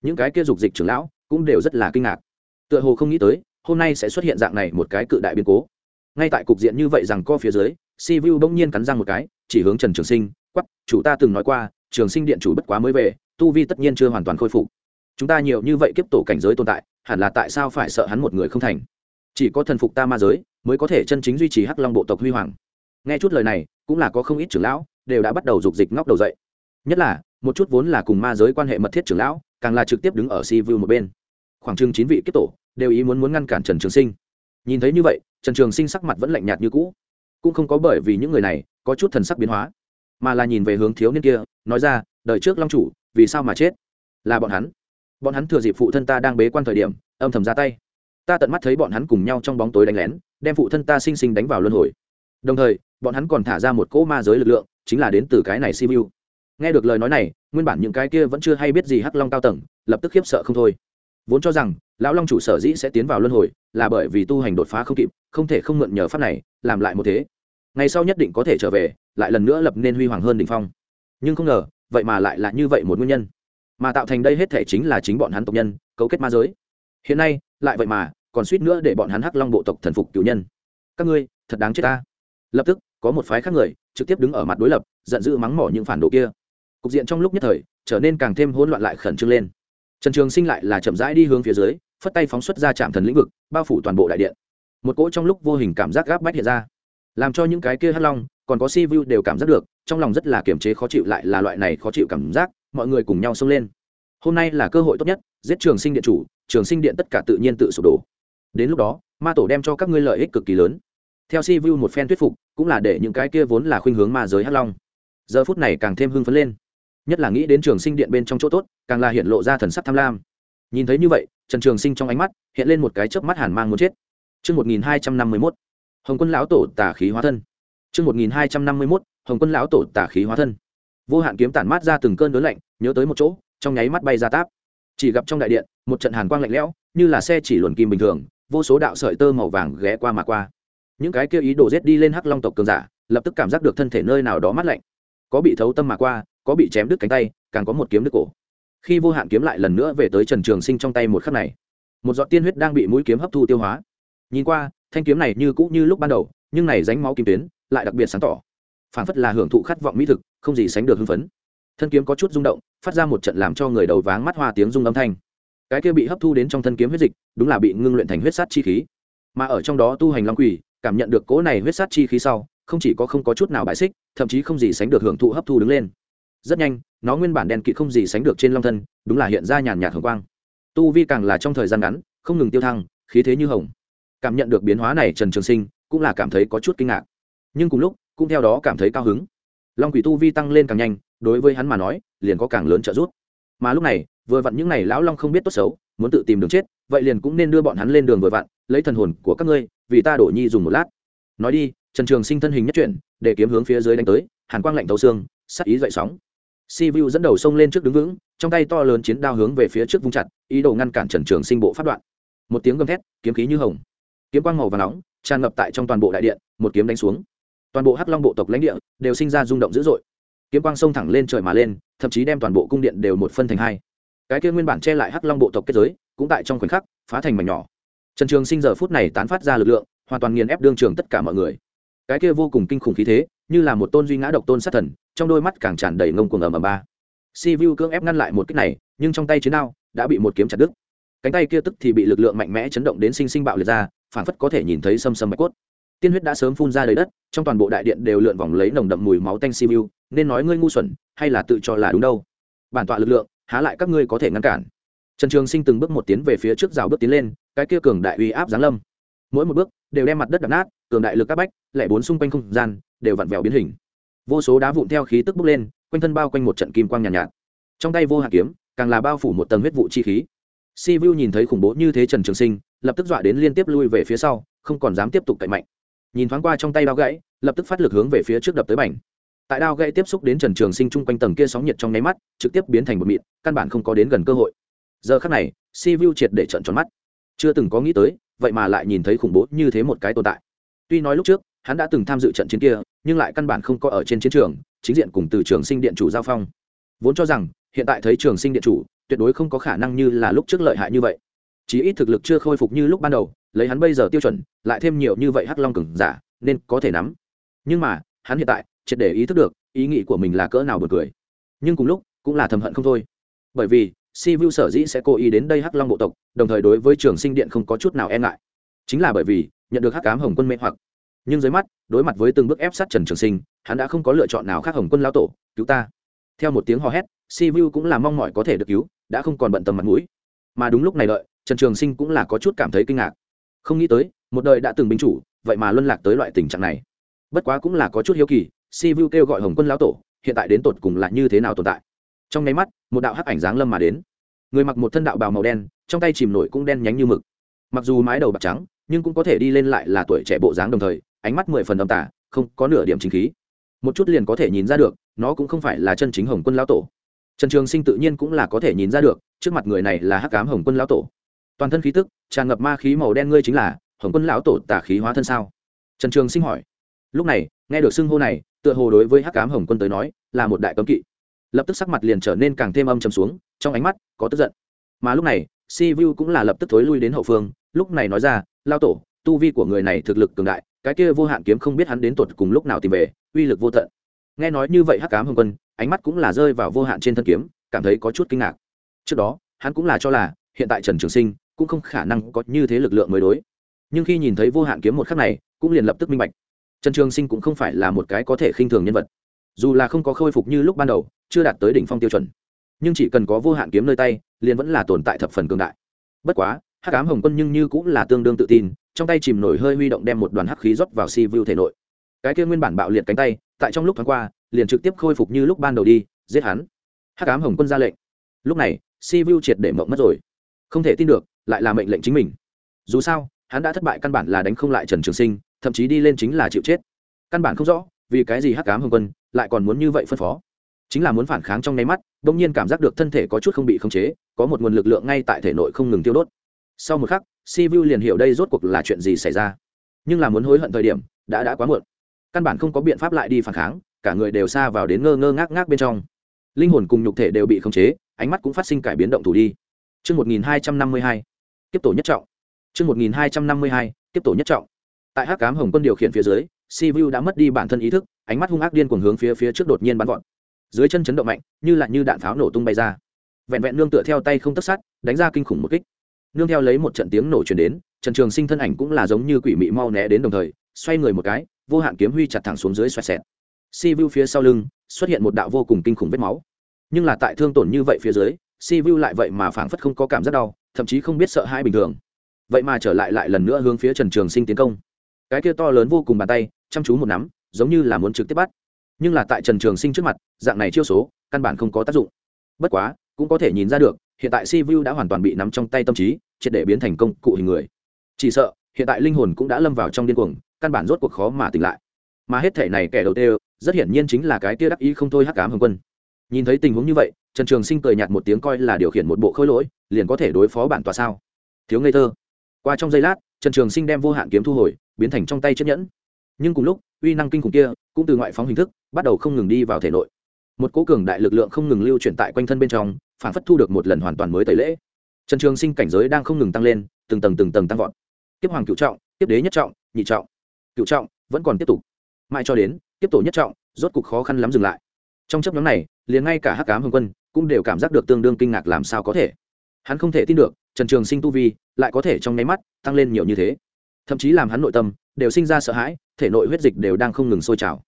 Những cái kia dục dịch trưởng lão cũng đều rất là kinh ngạc. Tựa hồ không nghĩ tới, hôm nay sẽ xuất hiện dạng này một cái cự đại biến cố. Ngay tại cục diện như vậy rằng co phía dưới si vu bỗng nhiên cắn răng một cái, chỉ hướng trần trường sinh quắp chủ ta từng nói qua, trường sinh điện chủ bất quá mới về, tu vi tất nhiên chưa hoàn toàn khôi phục. Chúng ta nhiều như vậy kiếp tổ cảnh giới tồn tại, hẳn là tại sao phải sợ hắn một người không thành? Chỉ có thần phục ta ma giới, mới có thể chân chính duy trì hắc long bộ tộc huy hoàng nghe chút lời này, cũng là có không ít trưởng lão đều đã bắt đầu dục dịch ngóc đầu dậy. Nhất là, một chút vốn là cùng ma giới quan hệ mật thiết trưởng lão, càng là trực tiếp đứng ở si vu một bên. Khoảng chừng chín vị kiếp tổ đều ý muốn muốn ngăn cản trần trường sinh. Nhìn thấy như vậy, trần trường sinh sắc mặt vẫn lạnh nhạt như cũ. Cũng không có bởi vì những người này có chút thần sắc biến hóa, mà là nhìn về hướng thiếu niên kia, nói ra, đời trước long chủ, vì sao mà chết? Là bọn hắn. Bọn hắn thừa dịp phụ thân ta đang bế quan thời điểm, âm thầm ra tay. Ta tận mắt thấy bọn hắn cùng nhau trong bóng tối đánh lén, đem phụ thân ta sinh sinh đánh vào luân hồi. Đồng thời bọn hắn còn thả ra một cỗ ma giới lực lượng, chính là đến từ cái này simu nghe được lời nói này, nguyên bản những cái kia vẫn chưa hay biết gì hắc long cao tầng, lập tức khiếp sợ không thôi. Vốn cho rằng, lão long chủ sở dĩ sẽ tiến vào luân hồi, là bởi vì tu hành đột phá không kịp, không thể không mượn nhờ pháp này, làm lại một thế. Ngày sau nhất định có thể trở về, lại lần nữa lập nên huy hoàng hơn đ ỉ n h phong. Nhưng không ngờ, vậy mà lại là như vậy một nguyên nhân. Mà tạo thành đây hết thể chính là chính bọn hắn tộc nhân, cấu kết ma giới. Hiện nay, lại vậy mà, còn suýt nữa để bọn hắn hắc long bộ tộc thần phục cựu nhân. Các ngươi, thật đáng chết ta lập tức, có một phái khác người trực tiếp đứng ở mặt đối lập, giận dữ mắng mỏ những phản đồ kia. Cục diện trong lúc nhất thời trở nên càng thêm hỗn loạn lại khẩn trương lên. Trần trường sinh lại là chậm rãi đi hướng phía dưới, phất tay phóng xuất ra trạm thần lĩnh vực, bao phủ toàn bộ đại điện. Một cỗ trong lúc vô hình cảm giác gáp bách hiện ra, làm cho những cái kia hắt long, còn có si vu đều cảm giác được, trong lòng rất là kiềm chế khó chịu lại là loại này khó chịu cảm giác, mọi người cùng nhau xông lên. Hôm nay là cơ hội tốt nhất, giết trường sinh điện chủ, trường sinh điện tất cả tự nhiên tự sụp đổ. Đến lúc đó, ma tổ đem cho các ngươi lợi ích cực kỳ lớn theo si vu một phen thuyết phục cũng là để những cái kia vốn là khuynh hướng ma giới hắc long giờ phút này càng thêm hưng phấn lên nhất là nghĩ đến trường sinh điện bên trong chỗ tốt càng là hiện lộ ra thần sắc tham lam nhìn thấy như vậy trần trường sinh trong ánh mắt hiện lên một cái chớp mắt hàn mang muốn chết chương một nghìn hai trăm năm mươi mốt Hồng quân lão tổ tả khí hóa thân. chương một nghìn hai trăm năm mươi mốt Hồng quân lão tổ tả khí hóa thân. Vô hạn kiếm tản mát ra từng cơn đớn lạnh, nhớ tới một chỗ, trong nháy mắt bay ra táp. Chỉ gặp trong đại điện, một trận hàn quang lạnh lẽo, như là xe chỉ luồn kim bình thường, vô số đạo sợi tơ màu vàng ghé qua mà qua. Những cái kia ý đồ giết đi lên Hắc Long tộc cường giả, lập tức cảm giác được thân thể nơi nào đó mát lạnh. Có bị thấu tâm mà qua, có bị chém đứt cánh tay, càng có một kiếm đứt cổ. Khi vô hạn kiếm lại lần nữa về tới Trần Trường Sinh trong tay một khắc này, một giọt tiên huyết đang bị mũi kiếm hấp thu tiêu hóa. Nhìn qua thanh kiếm này như cũ như lúc ban đầu nhưng này ránh máu kim tuyến lại đặc biệt sáng tỏ. Phảng phất là hưởng thụ khát vọng mỹ thực không gì sánh được hưng phấn. Thân kiếm có chút rung động phát ra một trận làm cho người đầu váng mắt hoa tiếng rung âm thanh. Cái kia bị hấp thu đến trong thân kiếm huyết dịch đúng là bị ngưng luyện thành huyết sát chi khí. Mà ở trong đó tu hành long quỷ cảm nhận được cỗ này huyết sát chi khí sau, không chỉ có không có chút nào bại xích, thậm chí không gì sánh được hưởng thụ hấp thu đứng lên. Rất nhanh, nó nguyên bản đen kịt không gì sánh được trên long thân, đúng là hiện ra nhàn nhạt hồng quang. Tu vi càng là trong thời gian ngắn, không ngừng tiêu thăng, khí thế như hồng. Cảm nhận được biến hóa này trần trường sinh cũng là cảm thấy có chút kinh ngạc. Nhưng cùng lúc, cũng theo đó cảm thấy cao hứng. Long quỷ tu vi tăng lên càng nhanh, đối với hắn mà nói, liền có càng lớn trợ giúp. Mà lúc này, vừa vặn những n à y lão long không biết tốt xấu, muốn tự tìm đường chết, vậy liền cũng nên đưa bọn hắn lên đường vừa vặn, lấy thần hồn của các ngươi vì ta đổ nhi dùng một lát. Nói đi, trần trường sinh thân hình nhất chuyển, để kiếm hướng phía dưới đánh tới, hàn quang lạnh tấu xương sắc ý dậy sóng. Si vu dẫn đầu sông lên trước đứng vững, trong tay to lớn chiến đao hướng về phía trước vung chặt, ý đồ ngăn cản trần trường sinh bộ phát đoạn. Một tiếng gầm thét, kiếm khí như hồng. Kiếm quang màu và nóng, tràn ngập tại trong toàn bộ đại điện, một kiếm đánh xuống. Toàn bộ hắc long bộ tộc lãnh địa đều sinh ra rung động dữ dội. Kiếm quang xông thẳng lên trời mà lên, thậm chí đem toàn bộ cung điện đều một phân thành hai. Cái kia nguyên bản che lại hắc long bộ tộc kết giới, cũng tại trong khoảnh khắc, phá thành mảnh nhỏ trần trường sinh giờ phút này tán phát ra lực lượng hoàn toàn nghiền ép đương trường tất cả mọi người. Cái kia vô cùng kinh khủng khí thế như là một tôn duy ngã độc tôn sát thần trong đôi mắt càng tràn đầy ngông cuồng ầm ầm ba. Si vu cưỡng ép ngăn lại một kích này nhưng trong tay chiến đao đã bị một kiếm chặt đứt. Cánh tay kia tức thì bị lực lượng mạnh mẽ chấn động đến sinh sinh bạo liệt ra phản phất có thể nhìn thấy xâm xâm mạch cốt. Tiên huyết đã sớm phun ra đầy đất trong toàn bộ đại điện đều lượn vòng lấy nồng đậm mùi máu tanh Si Vu, nên nói ngươi ngu xuẩn hay là tự cho là đúng đâu? Bản tọa lực lượng há lại các ngươi có thể ngăn cản? Trần trường sinh từng bước một tiến về phía trước rào bước tiến lên cái kia cường đại uy áp giáng lâm. Mỗi một bước đều đem mặt đất đập nát cường đại lực các bách lại bốn xung quanh không gian đều vặn vẹo biến hình. Vô số đá vụn theo khí tức bốc lên quanh thân bao quanh một trận kim quang nhàn nhạt, nhạt. Trong tay vô hạ kiếm càng là bao phủ một tầng huyết vụ chi khí. Si vu nhìn thấy khủng bố như thế trần trường sinh lập tức dọa đến liên tiếp lui về phía sau không còn dám tiếp tục cậy mạnh. Nhìn thoáng qua trong tay đao gãy lập tức phát lực hướng về phía trước đập tới bành. Tại đao gãy tiếp xúc đến trần trường sinh chung quanh tầng kia sóng nhiệt trong nháy mắt trực tiếp biến thành một mịn căn bản không có đến gần cơ hội. Giờ khắc này si vu triệt để trận tròn mắt chưa từng có nghĩ tới, vậy mà lại nhìn thấy khủng bố như thế một cái tồn tại. Tuy nói lúc trước, hắn đã từng tham dự trận chiến kia, nhưng lại căn bản không có ở trên chiến trường, chính diện cùng từ trường sinh điện chủ giao phong. Vốn cho rằng, hiện tại thấy trường sinh điện chủ, tuyệt đối không có khả năng như là lúc trước lợi hại như vậy. Chí ít thực lực chưa khôi phục như lúc ban đầu, lấy hắn bây giờ tiêu chuẩn, lại thêm nhiều như vậy hắc long cừng giả, nên có thể nắm. Nhưng mà, hắn hiện tại, triệt để ý thức được, ý nghĩ của mình là cỡ nào buồn cười. Nhưng cùng lúc, cũng là thầm hận không thôi. Bởi vì si vu sở dĩ sẽ cố ý đến đây hắc long bộ tộc, đồng thời đối với trường sinh điện không có chút nào e ngại. Chính là bởi vì, nhận được hắc cám hồng quân mê hoặc. Nhưng dưới mắt, đối mặt với từng bước ép sát trần trường sinh, hắn đã không có lựa chọn nào khác hồng quân lao tổ, cứu ta. Theo một tiếng hò hét si vu cũng là mong mỏi có thể được cứu, đã không còn bận tâm mặt mũi. Mà đúng lúc này đợi, trần trường sinh cũng là có chút cảm thấy kinh ngạc. Không nghĩ tới, một đời đã từng binh chủ, vậy mà luân lạc tới loại tình trạng này. Bất quá cũng là có chút hiếu kỳ si vu kêu gọi hồng quân lão tổ, hiện tại đến tột cùng là như thế nào tồn tại? Trong nháy mắt, một đạo hắc ảnh dáng lâm mà đến. Người mặc một thân đạo bào màu đen, trong tay chìm nổi cũng đen nhánh như mực. Mặc dù mái đầu bạc trắng, nhưng cũng có thể đi lên lại là tuổi trẻ bộ dáng đồng thời, ánh mắt mười phần âm tả không có nửa điểm chính khí. Một chút liền có thể nhìn ra được, nó cũng không phải là chân chính hồng quân lão tổ. Trần trường sinh tự nhiên cũng là có thể nhìn ra được, trước mặt người này là hắc cám hồng quân lão tổ. Toàn thân khí tức, tràn ngập ma khí màu đen ngươi chính là, hồng quân lão tổ tả khí hóa thân sao? Trần trường sinh hỏi. Lúc này, nghe được xưng hô này, tựa hồ đối với hắc cám hồng quân tới nói, là một đại cấm kỵ lập tức sắc mặt liền trở nên càng thêm âm trầm xuống, trong ánh mắt có tức giận. Mà lúc này, si vu cũng là lập tức thối lui đến hậu phương, lúc này nói ra, lao tổ, tu vi của người này thực lực cường đại, cái kia vô hạn kiếm không biết hắn đến tột cùng lúc nào tìm về, uy lực vô tận. Nghe nói như vậy hắc cám hồng quân, ánh mắt cũng là rơi vào vô hạn trên thân kiếm, cảm thấy có chút kinh ngạc. Trước đó, hắn cũng là cho là, hiện tại trần trường sinh cũng không khả năng có như thế lực lượng mới đối. Nhưng khi nhìn thấy vô hạn kiếm một khắc này, cũng liền lập tức minh bạch. Trần trường sinh cũng không phải là một cái có thể khinh thường nhân vật dù là không có khôi phục như lúc ban đầu, chưa đạt tới đỉnh phong tiêu chuẩn, nhưng chỉ cần có vô hạn kiếm nơi tay, liền vẫn là tồn tại thập phần cường đại. Bất quá, hắc ám hồng quân nhưng như cũng là tương đương tự tin, trong tay chìm nổi hơi huy động đem một đoàn hắc khí rót vào si vu thể nội. Cái kia nguyên bản bạo liệt cánh tay, tại trong lúc thoáng qua, liền trực tiếp khôi phục như lúc ban đầu đi, giết hắn. Hắc ám hồng quân ra lệnh. Lúc này, si vu triệt để mộng mất rồi. Không thể tin được, lại là mệnh lệnh chính mình. Dù sao, hắn đã thất bại căn bản là đánh không lại trần trường sinh, thậm chí đi lên chính là chịu chết. Căn bản không rõ vì cái gì hắc ám hồng quân lại còn muốn như vậy phân phó? Chính là muốn phản kháng trong nháy mắt bỗng nhiên cảm giác được thân thể có chút không bị khống chế có một nguồn lực lượng ngay tại thể nội không ngừng tiêu đốt. Sau một khắc si vu liền hiểu đây rốt cuộc là chuyện gì xảy ra. Nhưng là muốn hối hận thời điểm đã đã quá muộn. Căn bản không có biện pháp lại đi phản kháng cả người đều xa vào đến ngơ ngơ ngác ngác bên trong. Linh hồn cùng nhục thể đều bị khống chế ánh mắt cũng phát sinh cải biến động thủ đi. Trước 1252, tiếp tổ nhất trọng. Trước 1252, tiếp tổ nhất trọng. Tại hắc cám hồng quân điều khiển phía dưới, Si Vu đã mất đi bản thân ý thức, ánh mắt hung ác điên cuồng hướng phía phía trước đột nhiên bắn gọn Dưới chân chấn động mạnh, như là như đạn pháo nổ tung bay ra. Vẹn vẹn nương tựa theo tay không tấc sắt, đánh ra kinh khủng một kích. Nương theo lấy một trận tiếng nổ truyền đến, Trần Trường Sinh thân ảnh cũng là giống như quỷ mị mau né đến đồng thời, xoay người một cái, vô hạn kiếm huy chặt thẳng xuống dưới xoẹt xẹt. Si Vu phía sau lưng xuất hiện một đạo vô cùng kinh khủng vết máu. Nhưng là tại thương tổn như vậy phía dưới, Si Vu lại vậy mà phảng phất không có cảm giác đau, thậm chí không biết sợ hãi bình thường. Vậy mà trở lại lại lần nữa hướng phía Trần Trường Sinh tiến công. Cái kia to lớn vô cùng bàn tay, chăm chú một nắm, giống như là muốn trực tiếp bắt. Nhưng là tại Trần Trường Sinh trước mặt, dạng này chiêu số, căn bản không có tác dụng. Bất quá, cũng có thể nhìn ra được, hiện tại Si Vu đã hoàn toàn bị nắm trong tay tâm trí, triệt để biến thành công cụ hình người. Chỉ sợ, hiện tại linh hồn cũng đã lâm vào trong điên cuồng, căn bản rốt cuộc khó mà tỉnh lại. Mà hết thể này kẻ đầu tiên, rất hiển nhiên chính là cái tia đắc ý không thôi hắc ám hồng quân. Nhìn thấy tình huống như vậy, Trần Trường Sinh cười nhạt một tiếng coi là điều khiển một bộ khôi lỗi, liền có thể đối phó bản tòa sao? Thiếu ngây thơ. Qua trong giây lát, Trần Trường Sinh đem vô hạn kiếm thu hồi, biến thành trong tay chiếc nhẫn. Nhưng cùng lúc, uy năng kinh khủng kia cũng từ ngoại phóng hình thức, bắt đầu không ngừng đi vào thể nội. Một cỗ cường đại lực lượng không ngừng lưu chuyển tại quanh thân bên trong, phản phất thu được một lần hoàn toàn mới tẩy lễ. Trần Trường Sinh cảnh giới đang không ngừng tăng lên, từng tầng từng tầng tăng vọt. Tiếp hoàng Cựu trọng, tiếp đế nhất trọng, nhị trọng, cửu trọng, vẫn còn tiếp tục. Mãi cho đến tiếp tổ nhất trọng, rốt cục khó khăn lắm dừng lại. Trong chấp nhóm này, liền ngay cả Hắc Cám Hồng Quân cũng đều cảm giác được tương đương kinh ngạc làm sao có thể. Hắn không thể tin được, Trần Trường Sinh tu vi lại có thể trong nháy mắt tăng lên nhiều như thế. Thậm chí làm hắn nội tâm đều sinh ra sợ hãi, thể nội huyết dịch đều đang không ngừng sôi trào.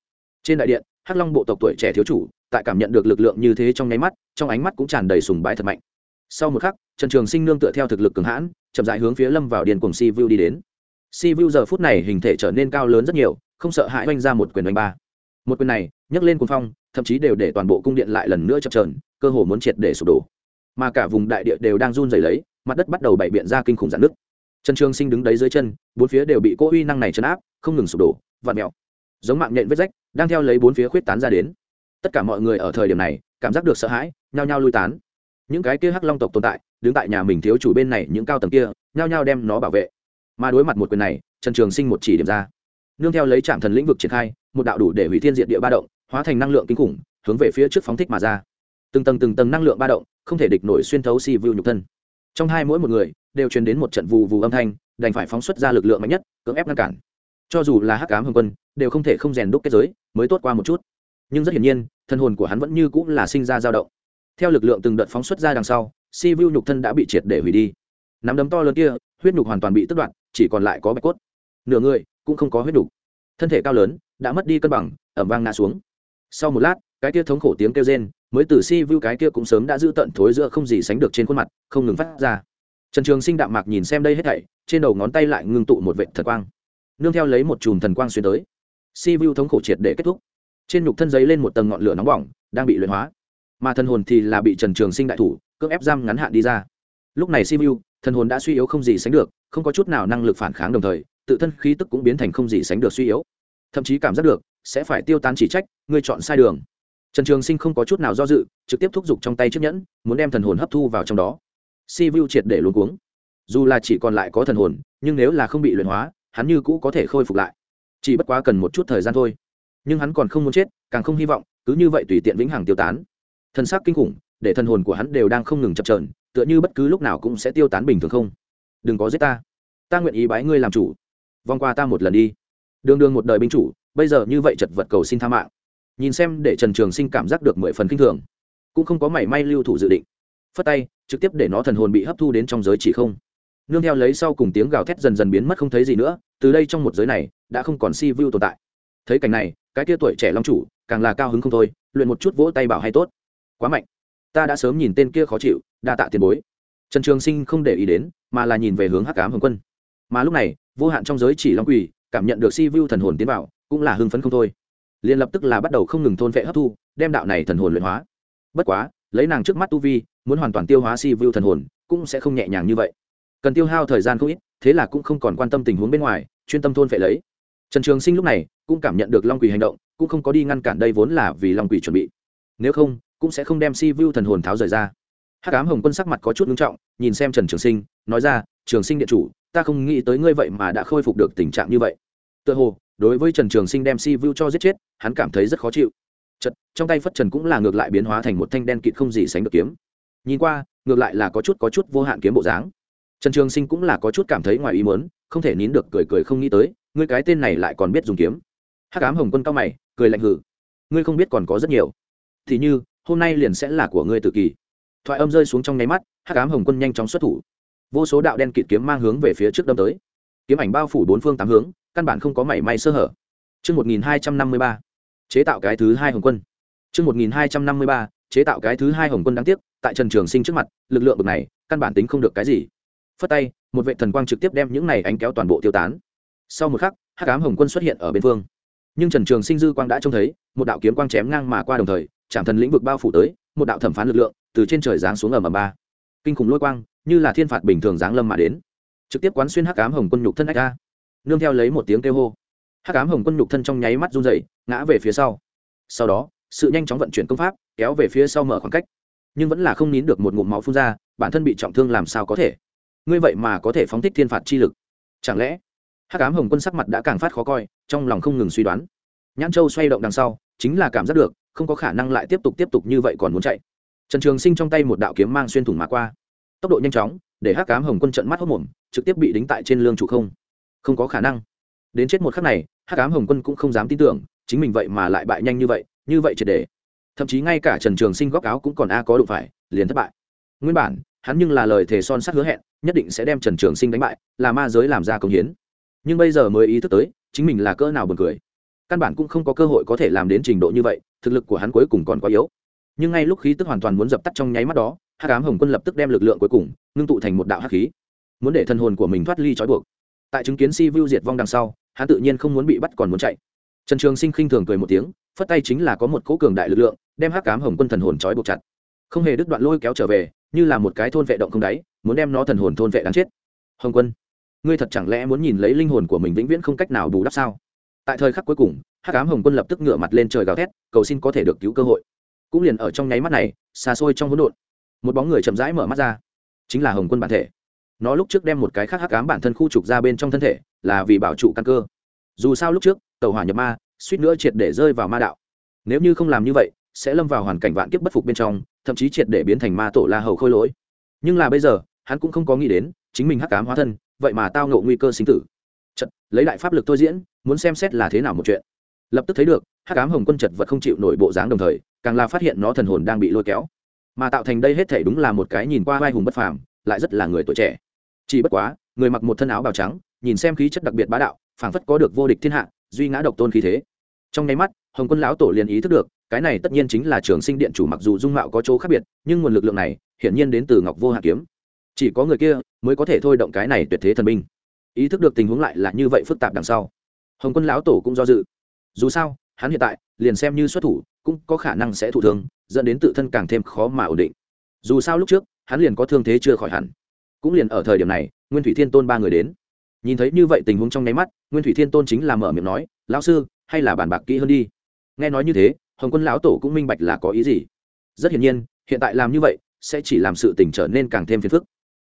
Trên đại điện, Hắc Long bộ tộc tuổi trẻ thiếu chủ, tại cảm nhận được lực lượng như thế trong nháy mắt, trong ánh mắt cũng tràn đầy sùng bái thật mạnh. Sau một khắc, Trần Trường Sinh nương tựa theo thực lực cường hãn, chậm rãi hướng phía lâm vào điền cuồng Si Vu đi đến. Si Vu giờ phút này hình thể trở nên cao lớn rất nhiều, không sợ hãi oanh ra một quyền đánh ba. Một quyền này, nhấc lên cuồng phong, thậm chí đều để toàn bộ cung điện lại lần nữa chập trờn, cơ hồ muốn triệt để sụp đổ. Mà cả vùng đại địa đều đang run rẩy lấy, mặt đất bắt đầu bảy biện ra kinh khủng giãn nước. Trần Trường Sinh đứng đấy dưới chân, bốn phía đều bị cỗ uy năng này chấn áp, không ngừng sụp đổ, vặn mèo. Giống mạng nhện vết rách, đang theo lấy bốn phía khuyết tán ra đến. Tất cả mọi người ở thời điểm này, cảm giác được sợ hãi, nhao nhao lui tán. Những cái kia Hắc Long tộc tồn tại, đứng tại nhà mình thiếu chủ bên này, những cao tầng kia, nhao nhao đem nó bảo vệ. Mà đối mặt một quyền này, Trần Trường Sinh một chỉ điểm ra. Nương theo lấy trạm Thần lĩnh vực triển khai, một đạo đủ để hủy thiên diệt địa ba động, hóa thành năng lượng kinh khủng, hướng về phía trước phóng thích mà ra. Từng tầng từng tầng năng lượng ba động, không thể địch nổi xuyên thấu si vưu nhục thân. Trong hai mỗi một người, đều truyền đến một trận vù vù âm thanh, đành phải phóng xuất ra lực lượng mạnh nhất, cưỡng ép ngăn cản. Cho dù là Hắc Ám Hồng Quân, đều không thể không rèn đúc kết giới, mới tốt qua một chút. Nhưng rất hiển nhiên, thân hồn của hắn vẫn như cũng là sinh ra dao động. Theo lực lượng từng đợt phóng xuất ra đằng sau, si vu nhục thân đã bị triệt để hủy đi. Nắm đấm to lớn kia, huyết nhục hoàn toàn bị tước đoạn, chỉ còn lại có bạch cốt. Nửa người cũng không có huyết nhục. Thân thể cao lớn đã mất đi cân bằng, ẩm vang ngã xuống. Sau một lát, cái kia thống khổ tiếng kêu rên, mới từ si vu cái kia cũng sớm đã giữ tận thối giữa không gì sánh được trên khuôn mặt, không ngừng phát ra trần trường sinh đạm mạc nhìn xem đây hết thảy trên đầu ngón tay lại ngưng tụ một vệ thật quang nương theo lấy một chùm thần quang xuyên tới. Si vu thống khổ triệt để kết thúc. Trên nhục thân giấy lên một tầng ngọn lửa nóng bỏng, đang bị luyện hóa. Mà thần hồn thì là bị trần trường sinh đại thủ, cưỡng ép giam ngắn hạn đi ra. Lúc này si vu, thần hồn đã suy yếu không gì sánh được, không có chút nào năng lực phản kháng đồng thời, tự thân khí tức cũng biến thành không gì sánh được suy yếu. Thậm chí cảm giác được, sẽ phải tiêu tan chỉ trách, ngươi chọn sai đường. Trần trường sinh không có chút nào do dự, trực tiếp thúc giục trong tay chiếc nhẫn, muốn đem thần hồn hấp thu vào trong đó. Si vu triệt để luôn cuống. Dù là chỉ còn lại có thần hồn, nhưng nếu là không bị luyện hóa hắn như cũ có thể khôi phục lại. Chỉ bất quá cần một chút thời gian thôi. Nhưng hắn còn không muốn chết, càng không hy vọng, cứ như vậy tùy tiện vĩnh hằng tiêu tán. Thân xác kinh khủng, để thần hồn của hắn đều đang không ngừng chập trờn tựa như bất cứ lúc nào cũng sẽ tiêu tán bình thường không? Đừng có giết ta. Ta nguyện ý bái ngươi làm chủ. Vòng qua ta một lần đi. Đường đường một đời binh chủ, bây giờ như vậy chật vật cầu xin tha mạng. Nhìn xem để trần trường sinh cảm giác được mười phần kinh thường. Cũng không có mảy may lưu thủ dự định. Phất tay, trực tiếp để nó thần hồn bị hấp thu đến trong giới chỉ không nương theo lấy sau cùng tiếng gào thét dần dần biến mất không thấy gì nữa, từ đây trong một giới này, đã không còn si vu tồn tại. Thấy cảnh này, cái tia tuổi trẻ long chủ, càng là cao hứng không thôi, luyện một chút vỗ tay bảo hay tốt. Quá mạnh. Ta đã sớm nhìn tên kia khó chịu, đa tạ tiền bối. Trần trường sinh không để ý đến, mà là nhìn về hướng hắc cám hồng quân. Mà lúc này, vô hạn trong giới chỉ long quỳ cảm nhận được si vu thần hồn tiến vào, cũng là hưng phấn không thôi. Liền lập tức là bắt đầu không ngừng thôn vệ hấp thu, đem đạo này thần hồn luyện hóa. Bất quá, lấy nàng trước mắt tu vi, muốn hoàn toàn tiêu hóa si vu thần hồn, cũng sẽ không nhẹ nhàng như vậy cần tiêu hao thời gian không ít, thế là cũng không còn quan tâm tình huống bên ngoài, chuyên tâm thôn vệ lấy. Trần trường sinh lúc này cũng cảm nhận được long Quỷ hành động, cũng không có đi ngăn cản đây vốn là vì long Quỷ chuẩn bị. Nếu không, cũng sẽ không đem si vu thần hồn tháo rời ra. Hắc ám hồng quân sắc mặt có chút ngưng trọng, nhìn xem trần trường sinh, nói ra, trường sinh điện chủ, ta không nghĩ tới ngươi vậy mà đã khôi phục được tình trạng như vậy. Tựa hồ, đối với trần trường sinh đem si vu cho giết chết, hắn cảm thấy rất khó chịu. Chật trong tay phất trần cũng là ngược lại biến hóa thành một thanh đen kịt không gì sánh được kiếm. Nhìn qua, ngược lại là có chút có chút vô hạn kiếm bộ dáng trần trường sinh cũng là có chút cảm thấy ngoài ý muốn không thể nín được cười cười không nghĩ tới ngươi cái tên này lại còn biết dùng kiếm. Hắc ám hồng quân cao mày cười lạnh hử ngươi không biết còn có rất nhiều. Thì như hôm nay liền sẽ là của ngươi tự kỳ. Thoại âm rơi xuống trong nháy mắt hắc ám hồng quân nhanh chóng xuất thủ. Vô số đạo đen kịt kiếm mang hướng về phía trước đâm tới. Kiếm ảnh bao phủ bốn phương tám hướng căn bản không có mảy may sơ hở. Trước 1253, chế tạo cái thứ hai hồng quân. Trước 1253, chế tạo cái thứ hai hồng quân đáng tiếc, tại Trần Trường Sinh trước mặt, lực lượng bực này, căn bản tính không được cái gì. Phất tay, một vệ thần quang trực tiếp đem những này ánh kéo toàn bộ tiêu tán. Sau một khắc, Hắc ám hồng quân xuất hiện ở bên phương. Nhưng Trần Trường Sinh dư quang đã trông thấy, một đạo kiếm quang chém ngang mà qua đồng thời, chạm thần lĩnh vực bao phủ tới, một đạo thẩm phán lực lượng từ trên trời giáng xuống ở mầm ba. Kinh khủng lôi quang, như là thiên phạt bình thường giáng lâm mà đến, trực tiếp quán xuyên Hắc ám hồng quân nhục thân ách ra nương theo lấy một tiếng kêu hô hắc ám hồng quân nhục thân trong nháy mắt run dậy ngã về phía sau sau đó sự nhanh chóng vận chuyển công pháp kéo về phía sau mở khoảng cách nhưng vẫn là không nín được một ngụm máu phun ra bản thân bị trọng thương làm sao có thể ngươi vậy mà có thể phóng thích thiên phạt chi lực. Chẳng lẽ? Hắc ám hồng quân sắc mặt đã càng phát khó coi, trong lòng không ngừng suy đoán. Nhãn châu xoay động đằng sau, chính là cảm giác được, không có khả năng lại tiếp tục tiếp tục như vậy còn muốn chạy. Trần trường sinh trong tay một đạo kiếm mang xuyên thủng mà qua. Tốc độ nhanh chóng, để hắc ám hồng quân trận mắt hốc mồm trực tiếp bị đính tại trên lương trụ không. Không có khả năng. Đến chết một khắc này, hắc ám hồng quân cũng không dám tin tưởng, chính mình vậy mà lại bại nhanh như vậy như vậy triệt để. Thậm chí ngay cả trần trường sinh góc áo cũng còn a có đụng phải, liền thất bại. Nguyên bản hắn nhưng là lời thề son sắt hứa hẹn, nhất định sẽ đem trần trường sinh đánh bại, là ma giới làm ra công hiến. Nhưng bây giờ mới ý thức tới, chính mình là cỡ nào buồn cười. Căn bản cũng không có cơ hội có thể làm đến trình độ như vậy, thực lực của hắn cuối cùng còn quá yếu. Nhưng ngay lúc khí tức hoàn toàn muốn dập tắt trong nháy mắt đó, hắc ám hồng quân lập tức đem lực lượng cuối cùng, ngưng tụ thành một đạo hắc khí. Muốn để thân hồn của mình thoát ly trói buộc. Tại chứng kiến si vu diệt vong đằng sau, hắn tự nhiên không muốn bị bắt còn muốn chạy. Trần trường sinh khinh thường cười một tiếng, phất tay chính là có một cỗ cường đại lực lượng, đem hắc cám hồng quân thần hồn trói buộc chặt. Không hề đứt đoạn lôi kéo trở về như là một cái thôn vệ động không đáy, muốn đem nó thần hồn thôn vệ đáng chết. Hồng quân, ngươi thật chẳng lẽ muốn nhìn lấy linh hồn của mình vĩnh viễn không cách nào bù đắp sao? Tại thời khắc cuối cùng, hắc cám hồng quân lập tức ngửa mặt lên trời gào thét, cầu xin có thể được cứu cơ hội. Cũng liền ở trong nháy mắt này, xa xôi trong hỗn độn, một bóng người chậm rãi mở mắt ra. Chính là hồng quân bản thể. Nó lúc trước đem một cái khác hắc ám bản thân khu trục ra bên trong thân thể, là vì bảo trụ căn cơ. Dù sao lúc trước, tàu hỏa nhập ma, suýt nữa triệt để rơi vào ma đạo. Nếu như không làm như vậy sẽ lâm vào hoàn cảnh vạn kiếp bất phục bên trong thậm chí triệt để biến thành ma tổ la hầu khôi lỗi. Nhưng là bây giờ hắn cũng không có nghĩ đến chính mình hắc ám hóa thân vậy mà tao ngộ nguy cơ sinh tử. Chật, lấy đại pháp lực tôi diễn muốn xem xét là thế nào một chuyện. Lập tức thấy được hắc ám hồng quân chật vật không chịu nổi bộ dáng đồng thời càng là phát hiện nó thần hồn đang bị lôi kéo. Mà tạo thành đây hết thể đúng là một cái nhìn qua vai hùng bất phàm lại rất là người tuổi trẻ. Chỉ bất quá người mặc một thân áo bào trắng nhìn xem khí chất đặc biệt bá đạo phảng phất có được vô địch thiên hạ duy ngã độc tôn khí thế. Trong nháy mắt hồng quân lão tổ liền ý thức được cái này tất nhiên chính là trường sinh điện chủ mặc dù dung mạo có chỗ khác biệt, nhưng nguồn lực lượng này hiển nhiên đến từ ngọc vô hạ kiếm. Chỉ có người kia mới có thể thôi động cái này tuyệt thế thần binh. Ý thức được tình huống lại là như vậy phức tạp đằng sau. Hồng quân lão tổ cũng do dự. Dù sao, hắn hiện tại liền xem như xuất thủ, cũng có khả năng sẽ thụ thương, dẫn đến tự thân càng thêm khó mà ổn định. Dù sao lúc trước, hắn liền có thương thế chưa khỏi hẳn. Cũng liền ở thời điểm này, nguyên thủy thiên tôn ba người đến. Nhìn thấy như vậy tình huống trong nháy mắt, nguyên thủy thiên tôn chính là mở miệng nói, lão sư, hay là bàn bạc kỹ hơn đi. Nghe nói như thế hồng quân lão tổ cũng minh bạch là có ý gì. Rất hiển nhiên, hiện tại làm như vậy sẽ chỉ làm sự tình trở nên càng thêm phiền phức.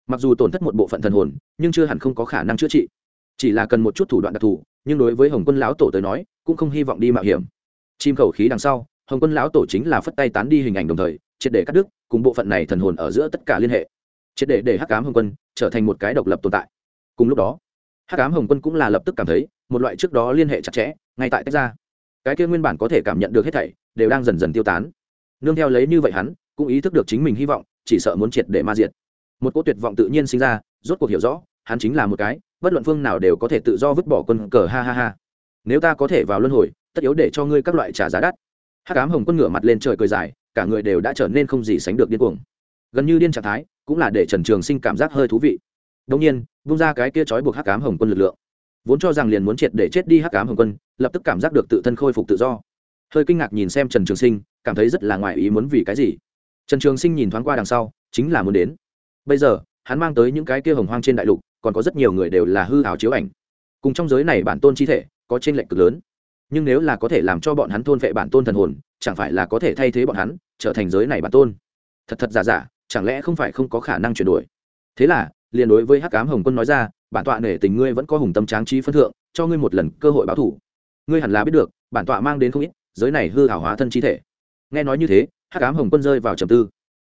Mặc dù tổn thất một bộ phận thần hồn, nhưng chưa hẳn không có khả năng chữa trị. Chỉ là cần một chút thủ đoạn đặc thù, nhưng đối với hồng quân lão tổ tới nói, cũng không hy vọng đi mạo hiểm. Chim khẩu khí đằng sau, hồng quân lão tổ chính là phất tay tán đi hình ảnh đồng thời, triệt để cắt đứt cùng bộ phận này thần hồn ở giữa tất cả liên hệ. Triệt để để hắc cám hồng quân trở thành một cái độc lập tồn tại. Cùng lúc đó, hắc ám hồng quân cũng là lập tức cảm thấy, một loại trước đó liên hệ chặt chẽ, ngay tại tách ra. Cái kia nguyên bản có thể cảm nhận được hết thảy đều đang dần dần tiêu tán. Nương theo lấy như vậy hắn, cũng ý thức được chính mình hy vọng, chỉ sợ muốn triệt để ma diệt. Một cỗ tuyệt vọng tự nhiên sinh ra, rốt cuộc hiểu rõ, hắn chính là một cái, bất luận phương nào đều có thể tự do vứt bỏ quân cờ, ha ha ha. Nếu ta có thể vào luân hồi, tất yếu để cho ngươi các loại trả giá đắt. Hắc ám hồng quân ngửa mặt lên trời cười dài, cả người đều đã trở nên không gì sánh được điên cuồng. Gần như điên trạng thái, cũng là để trần trường sinh cảm giác hơi thú vị. Đông nhiên bung ra cái kia trói buộc hắc ám hồng quân lực lượng. Vốn cho rằng liền muốn triệt để chết đi hắc ám hồng quân, lập tức cảm giác được tự thân khôi phục tự do hơi kinh ngạc nhìn xem trần trường sinh, cảm thấy rất là ngoài ý muốn vì cái gì. Trần trường sinh nhìn thoáng qua đằng sau, chính là muốn đến. Bây giờ, hắn mang tới những cái kia hồng hoang trên đại lục, còn có rất nhiều người đều là hư hảo chiếu ảnh. Cùng trong giới này bản tôn chi thể, có t r ê n lệch cực lớn. Nhưng nếu là có thể làm cho bọn hắn thôn vệ bản tôn thần hồn, chẳng phải là có thể thay thế bọn hắn, trở thành giới này bản tôn? Thật thật giả giả, chẳng lẽ không phải không có khả năng chuyển đổi? Thế là, liền đối với hắc cám hồng quân nói ra, bản tọa nể tình ngươi vẫn có hùng tâm tráng trí phân thượng, cho ngươi một lần cơ hội báo thủ. Ngươi hẳn là biết được, bản tọa mang đến không ít giới này hư hảo hóa thân chi thể. Nghe nói như thế hắc ám hồng quân rơi vào trầm tư.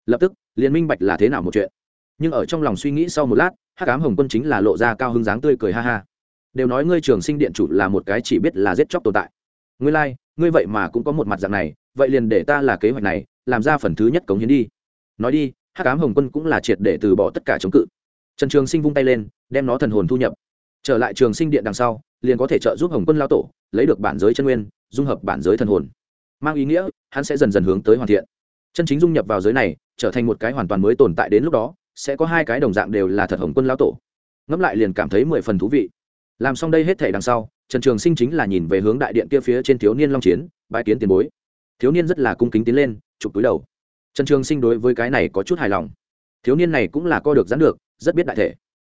Lập tức liền minh bạch là thế nào một chuyện. Nhưng ở trong lòng suy nghĩ sau một lát hắc ám hồng quân chính là lộ ra cao hứng dáng tươi cười ha ha. Đều nói ngươi trường sinh điện chủ là một cái chỉ biết là giết chóc tồn tại. Ngươi lai、like, ngươi vậy mà cũng có một mặt dạng này vậy liền để ta là kế hoạch này làm ra phần thứ nhất cống hiến đi. Nói đi hắc ám hồng quân cũng là triệt để từ bỏ tất cả chống cự. Trần trường sinh vung tay lên đem nó thần hồn thu nhập. Trở lại trường sinh điện đằng sau liền có thể trợ giúp hồng quân lao tổ lấy được bản giới chân nguyên, dung hợp bản giới thần hồn. Mang ý nghĩa, hắn sẽ dần dần hướng tới hoàn thiện. Chân chính dung nhập vào giới này, trở thành một cái hoàn toàn mới tồn tại đến lúc đó, sẽ có hai cái đồng dạng đều là thật hồng quân lão tổ. Ngẫm lại liền cảm thấy mười phần thú vị. Làm xong đây hết thể đằng sau, trần trường sinh chính là nhìn về hướng đại điện kia phía trên thiếu niên long chiến bãi kiến tiền bối. Thiếu niên rất là cung kính tiến lên, chụp túi đầu. Trần trường sinh đối với cái này có chút hài lòng. Thiếu niên này cũng là co được dán được, rất biết đại thể.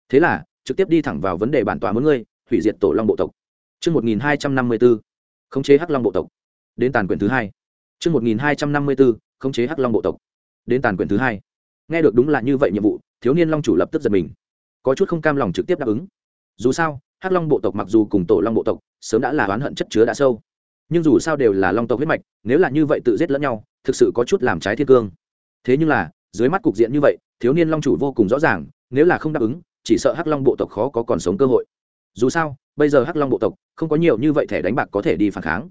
Thế là, trực tiếp đi thẳng vào vấn đề bản tòa muốn ngươi, hủy diệt tổ long bộ tộc. Chương 1254, khống chế hắc long bộ tộc. Đến tàn quyển thứ hai. Chương 1254, khống chế hắc long bộ tộc. Đến tàn quyển thứ hai nghe được đúng là như vậy nhiệm vụ thiếu niên long chủ lập tức giật mình có chút không cam lòng trực tiếp đáp ứng dù sao hắc long bộ tộc mặc dù cùng tổ long bộ tộc sớm đã là oán hận chất chứa đã sâu nhưng dù sao đều là long tộc huyết mạch nếu là như vậy tự giết lẫn nhau thực sự có chút làm trái thiên cương thế nhưng là dưới mắt cục diện như vậy thiếu niên long chủ vô cùng rõ ràng nếu là không đáp ứng chỉ sợ hắc long bộ tộc khó có còn sống cơ hội dù sao, bây giờ hắc long bộ tộc không có nhiều như vậy thẻ đánh bạc có thể đi phản kháng.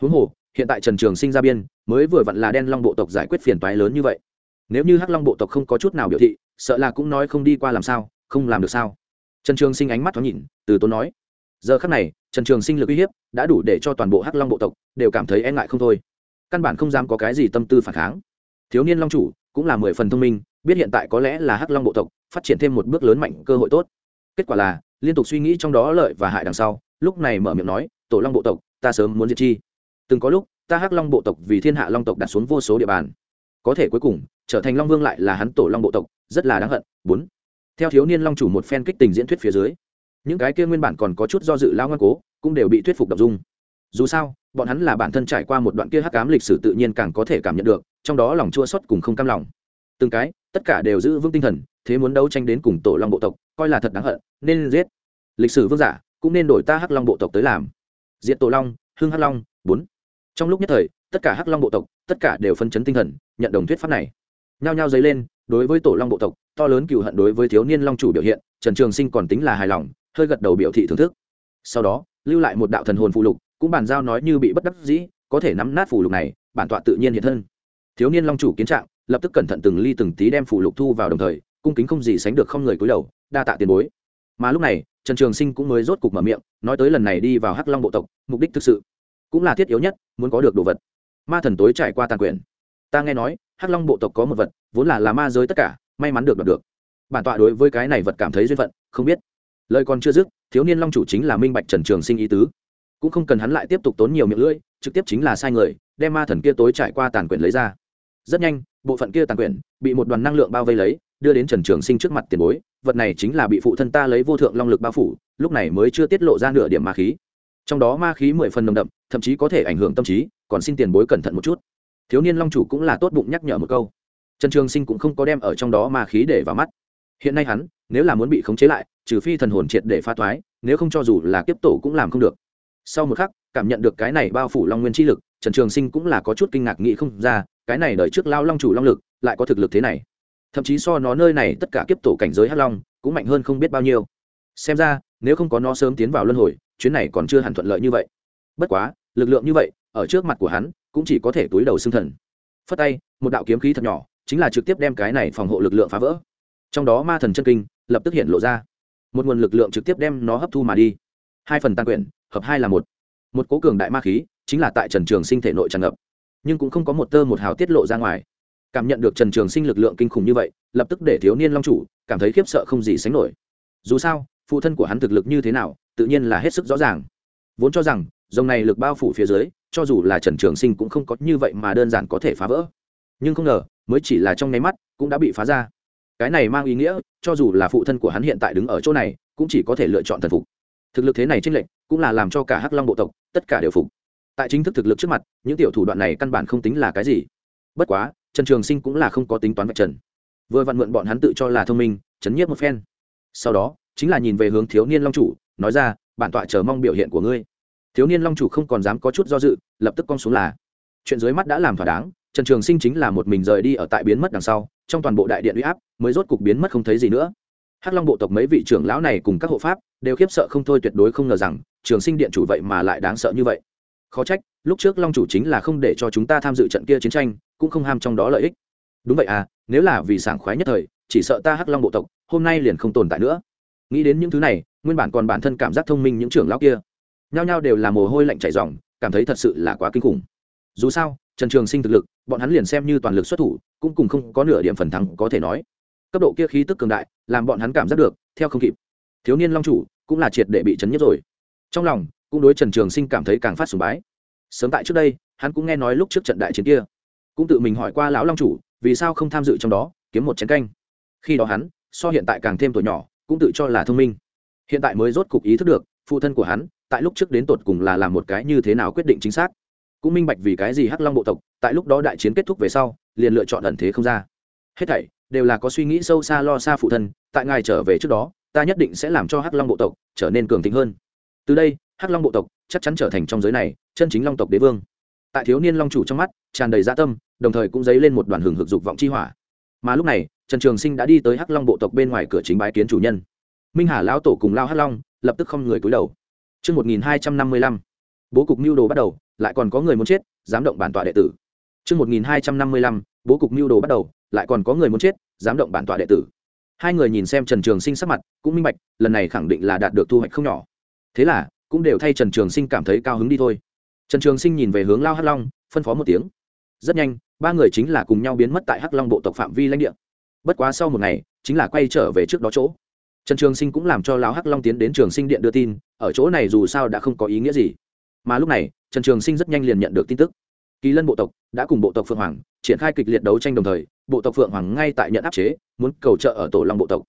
Huống hồ, hiện tại trần trường sinh ra biên, mới vừa vặn là đen long bộ tộc giải quyết phiền toái lớn như vậy. Nếu như hắc long bộ tộc không có chút nào biểu thị, sợ là cũng nói không đi qua làm sao, không làm được sao. Trần trường sinh ánh mắt thoáng nhìn, từ tốn nói, giờ khắc này, trần trường sinh lực uy hiếp đã đủ để cho toàn bộ hắc long bộ tộc đều cảm thấy e ngại không thôi. Căn bản không dám có cái gì tâm tư phản kháng. Thiếu niên long chủ cũng là mười phần thông minh, biết hiện tại có lẽ là hắc long bộ tộc phát triển thêm một bước lớn mạnh cơ hội tốt. Kết quả là liên tục suy nghĩ trong đó lợi và hại đằng sau, lúc này mở miệng nói, tổ long bộ tộc, ta sớm muốn diệt chi. Từng có lúc, ta hắc long bộ tộc vì thiên hạ long tộc đặt xuống vô số địa bàn. Có thể cuối cùng, trở thành long vương lại là hắn tổ long bộ tộc, rất là đáng hận. Bốn. Theo thiếu niên long chủ một phen kích tình diễn thuyết phía dưới, những cái kia nguyên bản còn có chút do dự lao ngoan cố, cũng đều bị thuyết phục đọc dung. Dù sao, bọn hắn là bản thân trải qua một đoạn kia hắc cám lịch sử tự nhiên càng có thể cảm nhận được, trong đó lòng chua xót cùng không cam lòng. Từng cái, tất cả đều giữ vững tinh thần, thế muốn đấu tranh đến cùng tổ long bộ tộc coi là thật đáng hận, nên giết. Lịch sử vương giả cũng nên đổi ta hắc long bộ tộc tới làm. Diện tổ long, hưng hắc long, bốn. Trong lúc nhất thời, tất cả hắc long bộ tộc, tất cả đều phân chấn tinh thần, nhận đồng thuyết pháp này. Nhao nhao dấy lên, đối với tổ long bộ tộc, to lớn cựu hận đối với thiếu niên long chủ biểu hiện, trần trường sinh còn tính là hài lòng, hơi gật đầu biểu thị thưởng thức. Sau đó, lưu lại một đạo thần hồn phụ lục, cũng bàn giao nói như bị bất đắc dĩ, có thể nắm nát phụ lục này, bản tọa tự nhiên hiện thân. Thiếu niên long chủ kiến trạng, lập tức cẩn thận từng ly từng tí đem phụ lục thu vào đồng thời cung kính không gì sánh được không người cúi đầu, đa tạ tiền bối. Mà lúc này, trần trường sinh cũng mới rốt cục mở miệng, nói tới lần này đi vào hắc long bộ tộc, mục đích thực sự cũng là thiết yếu nhất, muốn có được đồ vật. Ma thần tối trải qua tàn quyền. Ta nghe nói, hắc long bộ tộc có một vật, vốn là là ma giới tất cả, may mắn được đoạt được. Bản tọa đối với cái này vật cảm thấy duyên phận, không biết. Lời còn chưa dứt, thiếu niên long chủ chính là minh bạch trần trường sinh ý tứ. Cũng không cần hắn lại tiếp tục tốn nhiều miệng lưỡi, trực tiếp chính là sai người, đem ma thần kia tối trải qua tàn quyền lấy ra. Rất nhanh, bộ phận kia tàn quyền bị một đoàn năng lượng bao vây lấy đưa đến trần trường sinh trước mặt tiền bối, vật này chính là bị phụ thân ta lấy vô thượng long lực bao phủ, lúc này mới chưa tiết lộ ra nửa điểm ma khí. Trong đó ma khí mười phần nồng đậm, thậm chí có thể ảnh hưởng tâm trí, còn xin tiền bối cẩn thận một chút. Thiếu niên long chủ cũng là tốt bụng nhắc nhở một câu. Trần trường sinh cũng không có đem ở trong đó ma khí để vào mắt. Hiện nay hắn, nếu là muốn bị khống chế lại, trừ phi thần hồn triệt để pha thoái, nếu không cho dù là kiếp tổ cũng làm không được. Sau một khắc, cảm nhận được cái này bao phủ long nguyên chi lực, trần trường sinh cũng là có chút kinh ngạc nghĩ không ra, cái này đợi trước lao long chủ long lực, lại có thực lực thế này thậm chí so nó nơi này tất cả kiếp tổ cảnh giới hắc long cũng mạnh hơn không biết bao nhiêu. Xem ra, nếu không có nó sớm tiến vào luân hồi, chuyến này còn chưa hẳn thuận lợi như vậy. Bất quá, lực lượng như vậy, ở trước mặt của hắn, cũng chỉ có thể túi đầu xương thần. Phất tay, một đạo kiếm khí thật nhỏ, chính là trực tiếp đem cái này phòng hộ lực lượng phá vỡ. Trong đó ma thần chân kinh, lập tức hiện lộ ra. Một nguồn lực lượng trực tiếp đem nó hấp thu mà đi. Hai phần tan quyển, hợp hai là một. Một cố cường đại ma khí, chính là tại trần trường sinh thể nội tràn ngập. Nhưng cũng không có một tơ một hào tiết lộ ra ngoài cảm nhận được trần trường sinh lực lượng kinh khủng như vậy, lập tức để thiếu niên long chủ cảm thấy khiếp sợ không gì sánh nổi. Dù sao, phụ thân của hắn thực lực như thế nào, tự nhiên là hết sức rõ ràng. Vốn cho rằng, dòng này lực bao phủ phía dưới, cho dù là trần trường sinh cũng không có như vậy mà đơn giản có thể phá vỡ. Nhưng không ngờ, mới chỉ là trong nháy mắt, cũng đã bị phá ra. Cái này mang ý nghĩa, cho dù là phụ thân của hắn hiện tại đứng ở chỗ này, cũng chỉ có thể lựa chọn thần phục. Thực lực thế này tranh lệch, cũng là làm cho cả hắc long bộ tộc, tất cả đều phục. Tại chính thức thực lực trước mặt, những tiểu thủ đoạn này căn bản không tính là cái gì. Bất quá trần trường sinh cũng là không có tính toán vạch trần. Vừa vặn mượn bọn hắn tự cho là thông minh, chấn nhiếp một phen. Sau đó, chính là nhìn về hướng thiếu niên long chủ, nói ra, bản tọa chờ mong biểu hiện của ngươi. Thiếu niên long chủ không còn dám có chút do dự, lập tức cong xuống là, chuyện dưới mắt đã làm thỏa đáng, trần trường sinh chính là một mình rời đi ở tại biến mất đằng sau, trong toàn bộ đại điện uy áp, mới rốt cục biến mất không thấy gì nữa. Hắc long bộ tộc mấy vị trưởng lão này cùng các hộ pháp đều khiếp sợ không thôi tuyệt đối không ngờ rằng, trường sinh điện chủ vậy mà lại đáng sợ như vậy. Khó trách, lúc trước long chủ chính là không để cho chúng ta tham dự trận kia chiến tranh cũng không ham trong đó lợi ích. Đúng vậy à nếu là vì sảng khoái nhất thời, chỉ sợ ta hắc long bộ tộc, hôm nay liền không tồn tại nữa. Nghĩ đến những thứ này, nguyên bản còn bản thân cảm giác thông minh những trưởng lão kia, nhao nhao đều là mồ hôi lạnh chảy ròng, cảm thấy thật sự là quá kinh khủng. Dù sao, trần trường sinh thực lực, bọn hắn liền xem như toàn lực xuất thủ, cũng cùng không có nửa điểm phần thắng có thể nói. Cấp độ kia khí tức cường đại, làm bọn hắn cảm giác được, theo không kịp. Thiếu niên long chủ cũng là triệt để bị chấn nhất rồi. Trong lòng, cũng đối trần trường sinh cảm thấy càng phát sùng bái. Sớm tại trước đây, hắn cũng nghe nói lúc trước trận đại chiến kia cũng tự mình hỏi qua lão long chủ, vì sao không tham dự trong đó, kiếm một chén canh. Khi đó hắn, so hiện tại càng thêm tuổi nhỏ, cũng tự cho là thông minh. Hiện tại mới rốt cục ý thức được, phụ thân của hắn, tại lúc trước đến tột cùng là làm một cái như thế nào quyết định chính xác. Cũng minh bạch vì cái gì hắc long bộ tộc, tại lúc đó đại chiến kết thúc về sau, liền lựa chọn ẩn thế không ra. Hết thảy, đều là có suy nghĩ sâu xa lo xa phụ thân, tại ngài trở về trước đó, ta nhất định sẽ làm cho hắc long bộ tộc trở nên cường thịnh hơn. Từ đây, hắc long bộ tộc chắc chắn trở thành trong giới này, chân chính long tộc đế vương. Tại thiếu niên long chủ trong mắt, tràn đầy gia tâm đồng thời cũng dấy lên một đoàn hừng hực dục vọng chi hỏa mà lúc này trần trường sinh đã đi tới hắc long bộ tộc bên ngoài cửa chính bái kiến chủ nhân minh hà lão tổ cùng lao hắc long lập tức không người cúi đầu Trước 1255, bố cục mưu đồ bắt đầu, lại còn có người muốn chết, dám động bản tọa đệ tử. Trước 1255, bố cục mưu đồ bắt đầu, lại còn có người muốn chết, dám động bản tọa đệ tử. Hai người nhìn xem Trần Trường Sinh sắc mặt, cũng minh bạch, lần này khẳng định là đạt được thu hoạch không nhỏ. Thế là, cũng đều thay Trần Trường Sinh cảm thấy cao hứng đi thôi. Trần Trường Sinh nhìn về hướng Lao Hắc Long, phân phó một tiếng. Rất nhanh, ba người chính là cùng nhau biến mất tại Hắc Long bộ tộc phạm vi lãnh địa. Bất quá sau một ngày, chính là quay trở về trước đó chỗ. Trần trường sinh cũng làm cho lão hắc long tiến đến trường sinh điện đưa tin ở chỗ này dù sao đã không có ý nghĩa gì. Mà lúc này trần trường sinh rất nhanh liền nhận được tin tức. Kỳ lân bộ tộc đã cùng bộ tộc phượng hoàng triển khai kịch liệt đấu tranh đồng thời bộ tộc phượng hoàng ngay tại nhận áp chế muốn cầu trợ ở tổ long bộ tộc.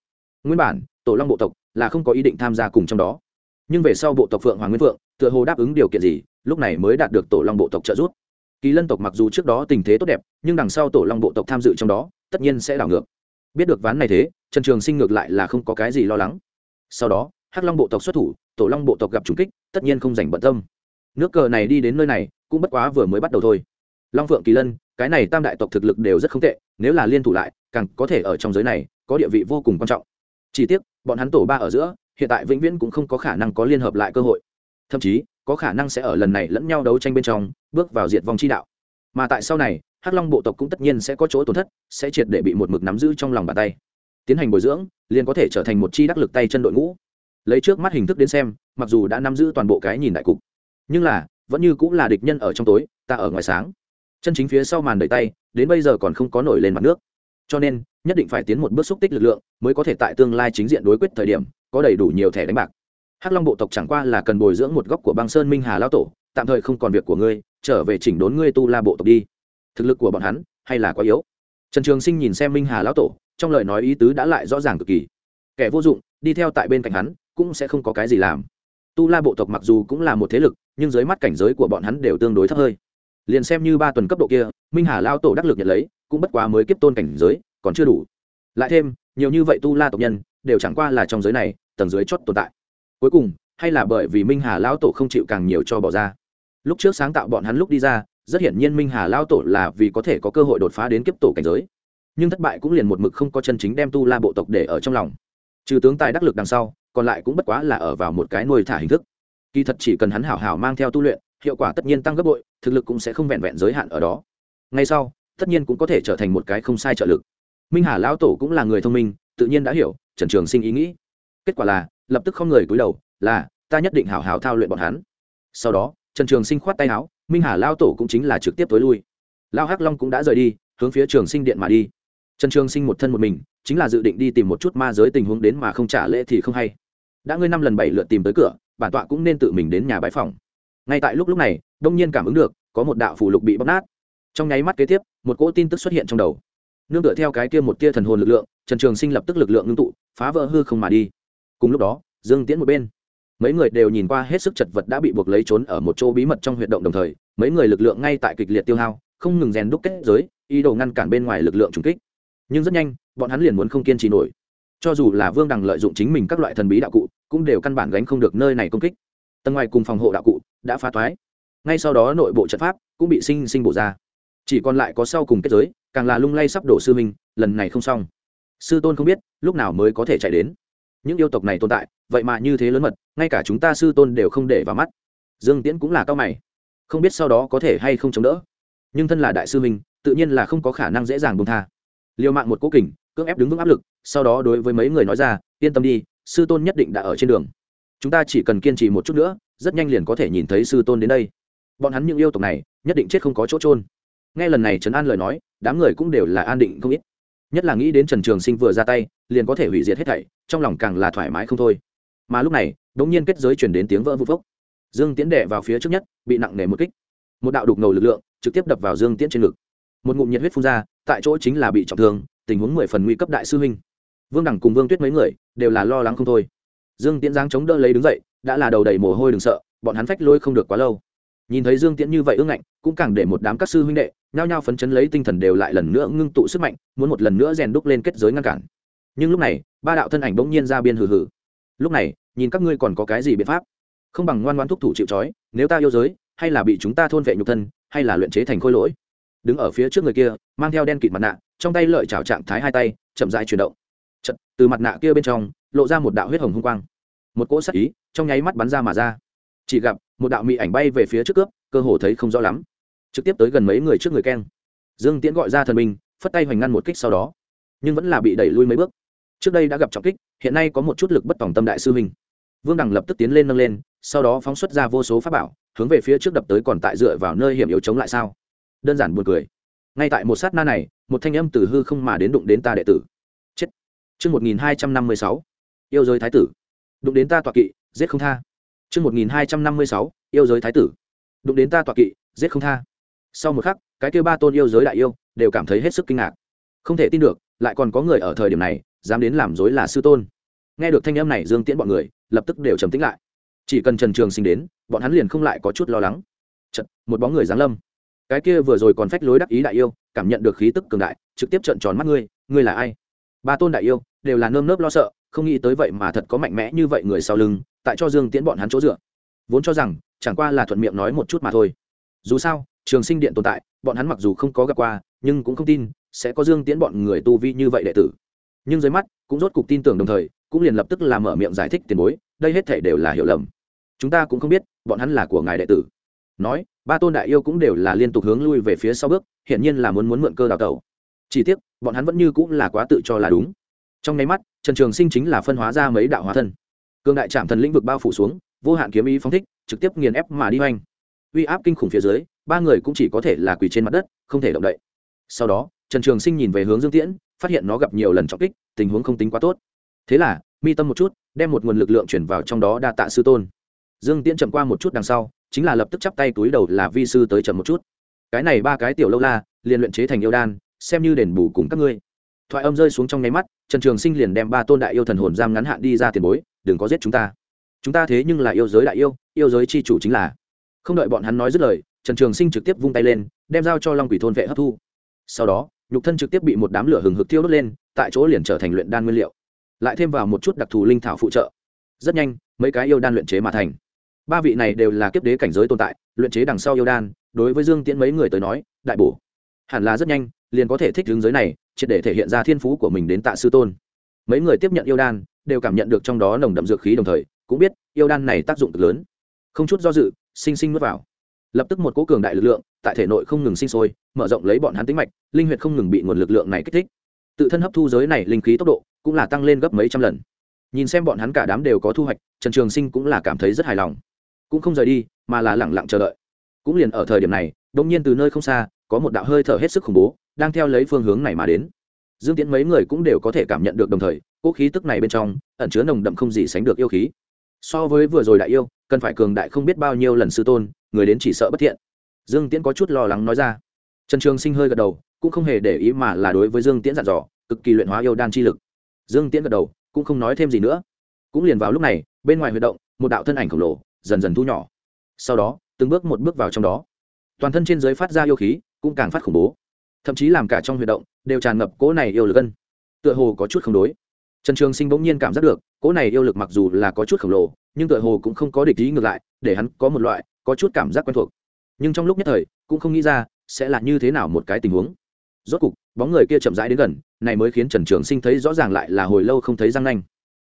Nguyên bản tổ long bộ tộc là không có ý định tham gia cùng trong đó. Nhưng về sau bộ tộc phượng hoàng nguyên phượng tựa hồ đáp ứng điều kiện gì lúc này mới đạt được tổ long bộ tộc trợ giúp kỳ lân tộc mặc dù trước đó tình thế tốt đẹp, nhưng đằng sau tổ long bộ tộc tham dự trong đó, tất nhiên sẽ đảo ngược. Biết được ván này thế, trần trường sinh ngược lại là không có cái gì lo lắng. Sau đó, hắc long bộ tộc xuất thủ, tổ long bộ tộc gặp trùng kích, tất nhiên không dành bận tâm. Nước cờ này đi đến nơi này, cũng bất quá vừa mới bắt đầu thôi. Long phượng kỳ lân, cái này tam đại tộc thực lực đều rất không tệ, nếu là liên thủ lại, càng có thể ở trong giới này, có địa vị vô cùng quan trọng. Chỉ tiếc, bọn hắn tổ ba ở giữa, hiện tại vĩnh viễn cũng không có khả năng có liên hợp lại cơ hội. Thậm chí có khả năng sẽ ở lần này lẫn nhau đấu tranh bên trong, bước vào diệt vong chi đạo. Mà tại sau này, hắc long bộ tộc cũng tất nhiên sẽ có chỗ tổn thất, sẽ triệt để bị một mực nắm giữ trong lòng bàn tay. Tiến hành bồi dưỡng, liền có thể trở thành một chi đắc lực tay chân đội ngũ. Lấy trước mắt hình thức đến xem, mặc dù đã nắm giữ toàn bộ cái nhìn đại cục, nhưng là, vẫn như cũng là địch nhân ở trong tối, ta ở ngoài sáng. Chân chính phía sau màn đầy tay, đến bây giờ còn không có nổi lên mặt nước. Cho nên, nhất định phải tiến một bước xúc tích lực lượng, mới có thể tại tương lai chính diện đối quyết thời điểm, có đầy đủ nhiều thẻ đánh bạc hắc long bộ tộc chẳng qua là cần bồi dưỡng một góc của băng sơn minh hà lao tổ, tạm thời không còn việc của ngươi, trở về chỉnh đốn ngươi tu la bộ tộc đi. Thực lực của bọn hắn, hay là quá yếu? Trần trường sinh nhìn xem minh hà lão tổ, trong lời nói ý tứ đã lại rõ ràng cực kỳ. Kẻ vô dụng, đi theo tại bên cạnh hắn, cũng sẽ không có cái gì làm. Tu la bộ tộc mặc dù cũng là một thế lực, nhưng dưới mắt cảnh giới của bọn hắn đều tương đối thấp hơi. Liền xem như ba tuần cấp độ kia, minh hà lao tổ đắc lực nhận lấy, cũng bất quá mới kiếp tôn cảnh giới, còn chưa đủ. Lại thêm, nhiều như vậy tu la tộc nhân, đều chẳng qua là trong giới này, tầng dưới chót tồn tại cuối cùng, hay là bởi vì minh hà Lão tổ không chịu càng nhiều cho bỏ ra. Lúc trước sáng tạo bọn hắn lúc đi ra, rất hiển nhiên minh hà Lão tổ là vì có thể có cơ hội đột phá đến kiếp tổ cảnh giới. Nhưng thất bại cũng liền một mực không có chân chính đem tu la bộ tộc để ở trong lòng. Trừ tướng tài đắc lực đằng sau, còn lại cũng bất quá là ở vào một cái nuôi thả hình thức. Kỳ thật chỉ cần hắn hảo hảo mang theo tu luyện, hiệu quả tất nhiên tăng gấp bội, thực lực cũng sẽ không vẹn vẹn giới hạn ở đó. Ngay sau, tất nhiên cũng có thể trở thành một cái không sai trợ lực. Minh hà lão tổ cũng là người thông minh, tự nhiên đã hiểu, trần trường sinh ý nghĩ. Kết quả là lập tức không người cúi đầu, là, ta nhất định hảo hảo thao luyện bọn hắn. Sau đó, trần trường sinh khoát tay áo, minh hà lao tổ cũng chính là trực tiếp tối lui. Lao hắc long cũng đã rời đi, hướng phía trường sinh điện mà đi. Trần trường sinh một thân một mình, chính là dự định đi tìm một chút ma giới tình huống đến mà không trả lễ thì không hay. Đã ngươi năm lần bảy lượt tìm tới cửa, bản tọa cũng nên tự mình đến nhà bãi phòng. Ngay tại lúc lúc này, đông nhiên cảm ứng được, có một đạo phủ lục bị bóc nát. Trong nháy mắt kế tiếp, một cỗ tin tức xuất hiện trong đầu. Nương tựa theo cái kia một tia thần hồn lực lượng, trần trường sinh lập tức lực lượng ngưng tụ, phá vỡ hư không mà đi cùng lúc đó, dương tiễn một bên. Mấy người đều nhìn qua hết sức chật vật đã bị buộc lấy trốn ở một chỗ bí mật trong huyệt động đồng thời, mấy người lực lượng ngay tại kịch liệt tiêu hao, không ngừng rèn đúc kết giới, ý đồ ngăn cản bên ngoài lực lượng trùng kích. Nhưng rất nhanh, bọn hắn liền muốn không kiên trì nổi. Cho dù là vương đằng lợi dụng chính mình các loại thần bí đạo cụ, cũng đều căn bản gánh không được nơi này công kích. Tầng ngoài cùng phòng hộ đạo cụ đã phá toái. Ngay sau đó nội bộ trận pháp cũng bị sinh sinh bổ ra. Chỉ còn lại có sau cùng kết giới, càng là lung lay sắp đổ sư minh lần này không xong. Sư tôn không biết lúc nào mới có thể chạy đến những yêu tộc này tồn tại vậy mà như thế lớn mật ngay cả chúng ta sư tôn đều không để vào mắt. Dương tiễn cũng là cao mày. Không biết sau đó có thể hay không chống đỡ. Nhưng thân là đại sư mình, tự nhiên là không có khả năng dễ dàng bông tha. Liều mạng một cố kình cưỡng ép đứng vững áp lực sau đó đối với mấy người nói ra yên tâm đi sư tôn nhất định đã ở trên đường. Chúng ta chỉ cần kiên trì một chút nữa rất nhanh liền có thể nhìn thấy sư tôn đến đây. Bọn hắn những yêu tộc này nhất định chết không có chỗ trôn nghe lần này trấn an lời nói đám người cũng đều là an định không ít nhất là nghĩ đến trần trường sinh vừa ra tay, liền có thể hủy diệt hết thảy, trong lòng càng là thoải mái không thôi. Mà lúc này đ ỗ n g nhiên kết giới chuyển đến tiếng vỡ vụ vốc dương tiễn đệ vào phía trước nhất, bị nặng nề một kích. Một đạo đục ngầu lực lượng trực tiếp đập vào dương tiễn trên ngực. Một ngụm nhiệt huyết phun ra, tại chỗ chính là bị trọng thương, tình huống mười phần nguy cấp đại sư huynh. Vương đẳng cùng vương tuyết mấy người đều là lo lắng không thôi. Dương tiễn giáng chống đỡ lấy đứng dậy, đã là đầu đầy mồ hôi đừng sợ, bọn hắn phách lôi không được quá lâu nhìn thấy dương tiễn như vậy ưng ngạnh cũng càng để một đám các sư huynh đệ nhao nhao phấn chấn lấy tinh thần đều lại lần nữa ngưng tụ sức mạnh muốn một lần nữa rèn đúc lên kết giới ngăn cản. Nhưng lúc này ba đạo thân ảnh bỗng nhiên ra biên hừ hừ. Lúc này nhìn các ngươi còn có cái gì biện pháp? Không bằng ngoan ngoan thúc thủ chịu trói nếu ta yêu giới hay là bị chúng ta thôn vệ nhục thân hay là luyện chế thành khôi lỗi. Đứng ở phía trước người kia mang theo đen kịt mặt nạ trong tay lợi chảo trạng thái hai tay chậm dại chuyển động. Chật, từ mặt nạ kia bên trong lộ ra một đạo huyết hồng hung quang. Một cỗ sắc ý trong nháy mắt bắn ra mà ra. Chỉ gặp một đạo mị ảnh bay về phía trước cướp, cơ hồ thấy không rõ lắm. Trực tiếp tới gần mấy người trước người keng. Dương tiễn gọi ra thần binh, phất tay hoành ngăn một kích sau đó. Nhưng vẫn là bị đẩy lui mấy bước. Trước đây đã gặp trọng kích, hiện nay có một chút lực bất tòng tâm đại sư huynh. Vương đằng lập tức tiến lên nâng lên, sau đó phóng xuất ra vô số pháp bảo, hướng về phía trước đập tới còn tại dựa vào nơi hiểm yếu chống lại sao? Đơn giản buồn cười. Ngay tại một sát na này, một thanh âm từ hư không mà đến đụng đến ta đệ tử. Chết. Chương một nghìn hai trăm năm mươi sáu. Yêu giới thái tử. Đụng đến ta tọa kỵ, giết không tha chương một nghìn hai trăm năm mươi sáu yêu giới thái tử. Đụng đến ta tọa kỵ giết không tha. Sau một khắc cái kia ba tôn yêu giới đại yêu đều cảm thấy hết sức kinh ngạc. Không thể tin được lại còn có người ở thời điểm này dám đến làm dối là sư tôn. Nghe được thanh âm này dương tiễn bọn người lập tức đều trầm tĩnh lại. Chỉ cần trần trường sinh đến bọn hắn liền không lại có chút lo lắng. Chợt, một bóng người giáng lâm. Cái kia vừa rồi còn phách lối đắc ý đại yêu cảm nhận được khí tức cường đại trực tiếp trợn tròn mắt ngươi ngươi là ai? Ba tôn đại yêu đều là nơm nớp lo sợ không nghĩ tới vậy mà thật có mạnh mẽ như vậy người sau lưng tại cho dương tiễn bọn hắn chỗ dựa. Vốn cho rằng, chẳng qua là thuận miệng nói một chút mà thôi. Dù sao, trường sinh điện tồn tại, bọn hắn mặc dù không có gặp qua, nhưng cũng không tin sẽ có dương tiễn bọn người tu vi như vậy đệ tử. Nhưng dưới mắt, cũng rốt cục tin tưởng đồng thời, cũng liền lập tức làm mở miệng giải thích tiền bối, đây hết thể đều là hiểu lầm. Chúng ta cũng không biết, bọn hắn là của ngài đệ tử. Nói, ba tôn đại yêu cũng đều là liên tục hướng lui về phía sau bước hiện nhiên là muốn muốn mượn cơ đào tẩu. Chỉ tiếc, bọn hắn vẫn như cũng là quá tự cho là đúng. Trong nháy mắt, trần trường sinh chính là phân hóa ra mấy đạo hóa thân cương đại trạm thần lĩnh vực bao phủ xuống, vô hạn kiếm ý phóng thích, trực tiếp nghiền ép mà đi hoành. Uy áp kinh khủng phía dưới, ba người cũng chỉ có thể là quỳ trên mặt đất, không thể động đậy. Sau đó, trần trường sinh nhìn về hướng dương tiễn, phát hiện nó gặp nhiều lần trọng kích, tình huống không tính quá tốt. Thế là, mi tâm một chút, đem một nguồn lực lượng chuyển vào trong đó đa tạ sư tôn. Dương tiễn chậm qua một chút đằng sau, chính là lập tức chắp tay túi đầu là vi sư tới chậm một chút. Cái này ba cái tiểu lâu la, liền luyện chế thành yêu đan, xem như đền bù cùng các ngươi. Thoại âm rơi xuống trong nháy mắt, trần trường sinh liền đem ba tôn đại yêu thần hồn giam ngắn hạn đi ra tiền bối đừng có giết chúng ta. Chúng ta thế nhưng là yêu giới đại yêu yêu giới c h i chủ chính là. Không đợi bọn hắn nói dứt lời, trần trường sinh trực tiếp vung tay lên, đem dao cho long quỷ thôn vệ hấp thu. Sau đó, nhục thân trực tiếp bị một đám lửa hừng hực thiêu đốt lên, tại chỗ liền trở thành luyện đan nguyên liệu. Lại thêm vào một chút đặc thù linh thảo phụ trợ. Rất nhanh, mấy cái yêu đan luyện chế mà thành. Ba vị này đều là kiếp đế cảnh giới tồn tại, luyện chế đằng sau yêu đan, đối với dương tiễn mấy người tới nói, đại bổ. Hẳn là rất nhanh, liền có thể thích hướng giới này, triệt để thể hiện ra thiên phú của mình đến tạ sư tôn. Mấy người tiếp nhận yêu đan đều cảm nhận được trong đó nồng đậm dược khí đồng thời, cũng biết, yêu đan này tác dụng cực lớn. Không chút do dự, sinh sinh nuốt vào. Lập tức một cố cường đại lực lượng, tại thể nội không ngừng sinh sôi, mở rộng lấy bọn hắn tính mạch, linh huyệt không ngừng bị nguồn lực lượng này kích thích. Tự thân hấp thu giới này linh khí tốc độ, cũng là tăng lên gấp mấy trăm lần. Nhìn xem bọn hắn cả đám đều có thu hoạch, trần trường sinh cũng là cảm thấy rất hài lòng. Cũng không rời đi, mà là lẳng lặng chờ đợi. Cũng liền ở thời điểm này đ ỗ n g nhiên từ nơi không xa, có một đạo hơi thở hết sức khủng bố, đang theo lấy phương hướng này mà đến dương tiễn mấy người cũng đều có thể cảm nhận được đồng thời, cỗ khí tức này bên trong, ẩn chứa nồng đậm không gì sánh được yêu khí. So với vừa rồi đại yêu, cần phải cường đại không biết bao nhiêu lần sư tôn, người đến chỉ sợ bất thiện. Dương tiễn có chút lo lắng nói ra. Trần trường sinh hơi gật đầu, cũng không hề để ý mà là đối với dương tiễn dặn dò, cực kỳ luyện hóa yêu đan chi lực. Dương tiễn gật đầu, cũng không nói thêm gì nữa. Cũng liền vào lúc này, bên ngoài huy động, một đạo thân ảnh khổng lồ, dần dần thu nhỏ. Sau đó, từng bước một bước vào trong đó. Toàn thân trên giới phát ra yêu khí, cũng càng phát khủng bố. Thậm chí làm cả trong huy động đều tràn ngập cỗ này yêu lực gân tựa hồ có chút không đối. Trần trường sinh bỗng nhiên cảm giác được, cỗ này yêu lực mặc dù là có chút khổng lồ, nhưng tựa hồ cũng không có địch ý ngược lại, để hắn có một loại, có chút cảm giác quen thuộc. Nhưng trong lúc nhất thời, cũng không nghĩ ra, sẽ là như thế nào một cái tình huống. Rốt cục, bóng người kia chậm rãi đến gần, này mới khiến trần trường sinh thấy rõ ràng lại là hồi lâu không thấy răng nanh.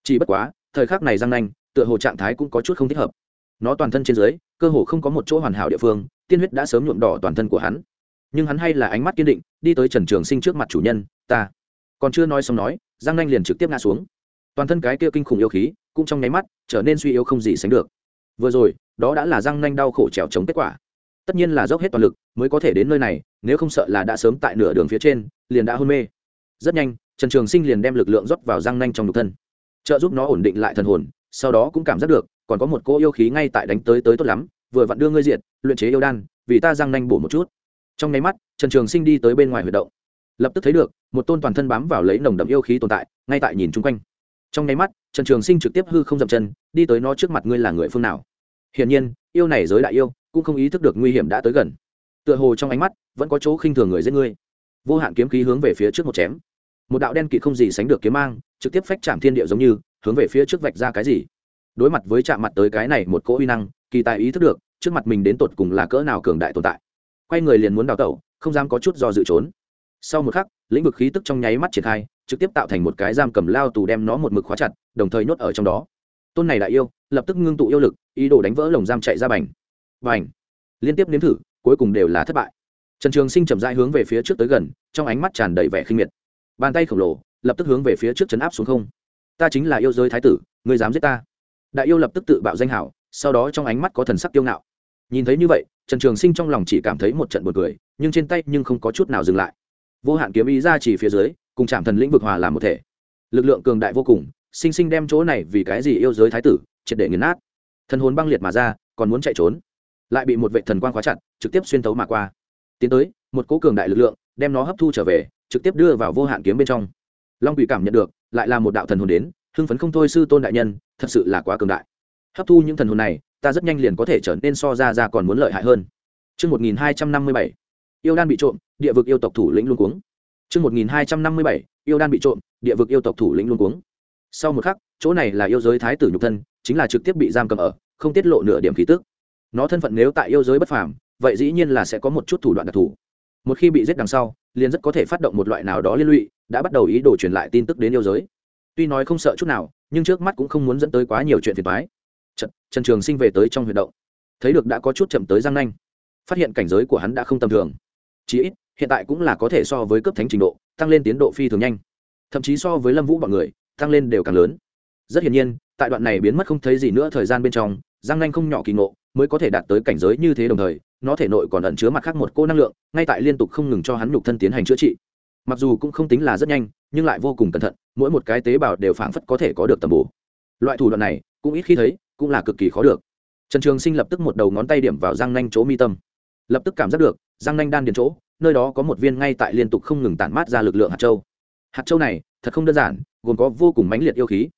Chỉ bất quá, thời khắc này răng nanh, tựa hồ trạng thái cũng có chút không thích hợp. Nó toàn thân trên dưới, cơ hồ không có một chỗ hoàn hảo địa phương, tiên huyết đã sớm nhuộm đỏ toàn thân của hắn nhưng hắn hay là ánh mắt kiên định, đi tới trần trường sinh trước mặt chủ nhân, ta. Còn chưa nói xong nói, giang nanh liền trực tiếp ngã xuống. Toàn thân cái kia kinh khủng yêu khí cũng trong nháy mắt trở nên suy yếu không gì sánh được. Vừa rồi, đó đã là giang nanh đau khổ trèo chống kết quả. Tất nhiên là dốc hết toàn lực mới có thể đến nơi này, nếu không sợ là đã sớm tại nửa đường phía trên, liền đã hôn mê. Rất nhanh, trần trường sinh liền đem lực lượng rót vào giang nanh trong nhục thân. Trợ giúp nó ổn định lại thần hồn, sau đó cũng cảm giác được, còn có một cô yêu khí ngay tại đánh tới tới tốt lắm, vừa vặn đưa ngươi diện luyện chế yêu đan, vì ta giang nanh bổ một chút trong nháy mắt, trần trường sinh đi tới bên ngoài huyệt động. Lập tức thấy được, một tôn toàn thân bám vào lấy nồng đậm yêu khí tồn tại, ngay tại nhìn chung quanh. Trong nháy mắt, trần trường sinh trực tiếp hư không dậm chân, đi tới nó trước mặt ngươi là người phương nào. Hiển nhiên, yêu này giới đại yêu, cũng không ý thức được nguy hiểm đã tới gần. Tựa hồ trong ánh mắt, vẫn có chỗ khinh thường người giết ngươi. Vô hạn kiếm khí hướng về phía trước một chém. Một đạo đen kịt không gì sánh được kiếm mang, trực tiếp phách chạm thiên địa giống như, hướng về phía trước vạch ra cái gì. Đối mặt với chạm mặt tới cái này một cỗ uy năng, kỳ tài ý thức được, trước mặt mình đến tột cùng là cỡ nào cường đại tồn tại quay người liền muốn đào tẩu, không dám có chút do dự trốn. Sau một khắc, lĩnh vực khí tức trong nháy mắt triển khai, trực tiếp tạo thành một cái giam cầm lao tù đem nó một mực khóa chặt, đồng thời nhốt ở trong đó. Tôn này đại yêu, lập tức ngưng tụ yêu lực, ý đồ đánh vỡ lồng giam chạy ra bành. Bành! Liên tiếp nếm thử, cuối cùng đều là thất bại. Trần trường sinh chậm rãi hướng về phía trước tới gần, trong ánh mắt tràn đầy vẻ khinh miệt. Bàn tay khổng lồ, lập tức hướng về phía trước chấn áp xuống không. Ta chính là yêu giới thái tử, ngươi dám giết ta. Đại yêu lập tức tự bạo danh hảo sau đó trong ánh mắt có thần sắc kiêu ngạo nhìn thấy như vậy, trần trường sinh trong lòng chỉ cảm thấy một trận b u ồ n cười, nhưng trên tay nhưng không có chút nào dừng lại. Vô hạn kiếm ý ra chỉ phía dưới, cùng chạm thần lĩnh vực hòa làm một thể. Lực lượng cường đại vô cùng, sinh sinh đem chỗ này vì cái gì yêu giới thái tử, triệt để nghiền nát. Thần hồn băng liệt mà ra, còn muốn chạy trốn. Lại bị một vệ thần quan khóa chặt, trực tiếp xuyên tấu mà qua. Tiến tới, một cố cường đại lực lượng, đem nó hấp thu trở về, trực tiếp đưa vào vô hạn kiếm bên trong. Long quỷ cảm nhận được, lại là một đạo thần hồn đến, hưng phấn không thôi sư tôn đại nhân, thật sự là quá cường đại. Hấp thu những thần hồn này ta rất nhanh liền có thể trở nên so ra ra còn muốn lợi hại hơn Trước 1257, yêu đan bị trộm, địa vực yêu tộc thủ lĩnh luôn cuống. Trước 1257, yêu đan bị trộm, địa vực yêu tộc thủ lĩnh luôn cuống. Sau một khắc, chỗ này là yêu giới thái tử nhục thân, chính là trực tiếp bị giam cầm ở, không tiết lộ nửa điểm khí tức. Nó thân phận nếu tại yêu giới bất phàm, vậy dĩ nhiên là sẽ có một chút thủ đoạn đặc thù một khi bị giết đằng sau liền rất có thể phát động một loại nào đó liên lụy đã bắt đầu ý đồ truyền lại tin tức đến yêu giới tuy nói không sợ chút nào nhưng trước mắt cũng không muốn dẫn tới quá nhiều chuyện phiền toái trần, trần trường sinh về tới trong huyệt động. Thấy được đã có chút chậm tới giang nanh. Phát hiện cảnh giới của hắn đã không tầm thường. Chí ít hiện tại cũng là có thể so với cấp thánh trình độ tăng lên tiến độ phi thường nhanh. Thậm chí so với lâm vũ bọn người tăng lên đều càng lớn. Rất hiển nhiên tại đoạn này biến mất không thấy gì nữa thời gian bên trong giang nanh không nhỏ kỳ ngộ mới có thể đạt tới cảnh giới như thế đồng thời nó thể nội còn ẩn chứa mặt khác một cô năng lượng ngay tại liên tục không ngừng cho hắn nhục thân tiến hành chữa trị. Mặc dù cũng không tính là rất nhanh nhưng lại vô cùng cẩn thận mỗi một cái tế bào đều phảng phất có thể có được tầm bổ. Loại thủ đoạn này cũng ít khi thấy cũng là cực kỳ khó được. Trần trường sinh lập tức một đầu ngón tay điểm vào răng nanh chỗ mi tâm. Lập tức cảm giác được răng nanh đan điền chỗ, nơi đó có một viên ngay tại liên tục không ngừng tản mát ra lực lượng hạt châu. Hạt châu này, thật không đơn giản, gồm có vô cùng mãnh liệt yêu khí.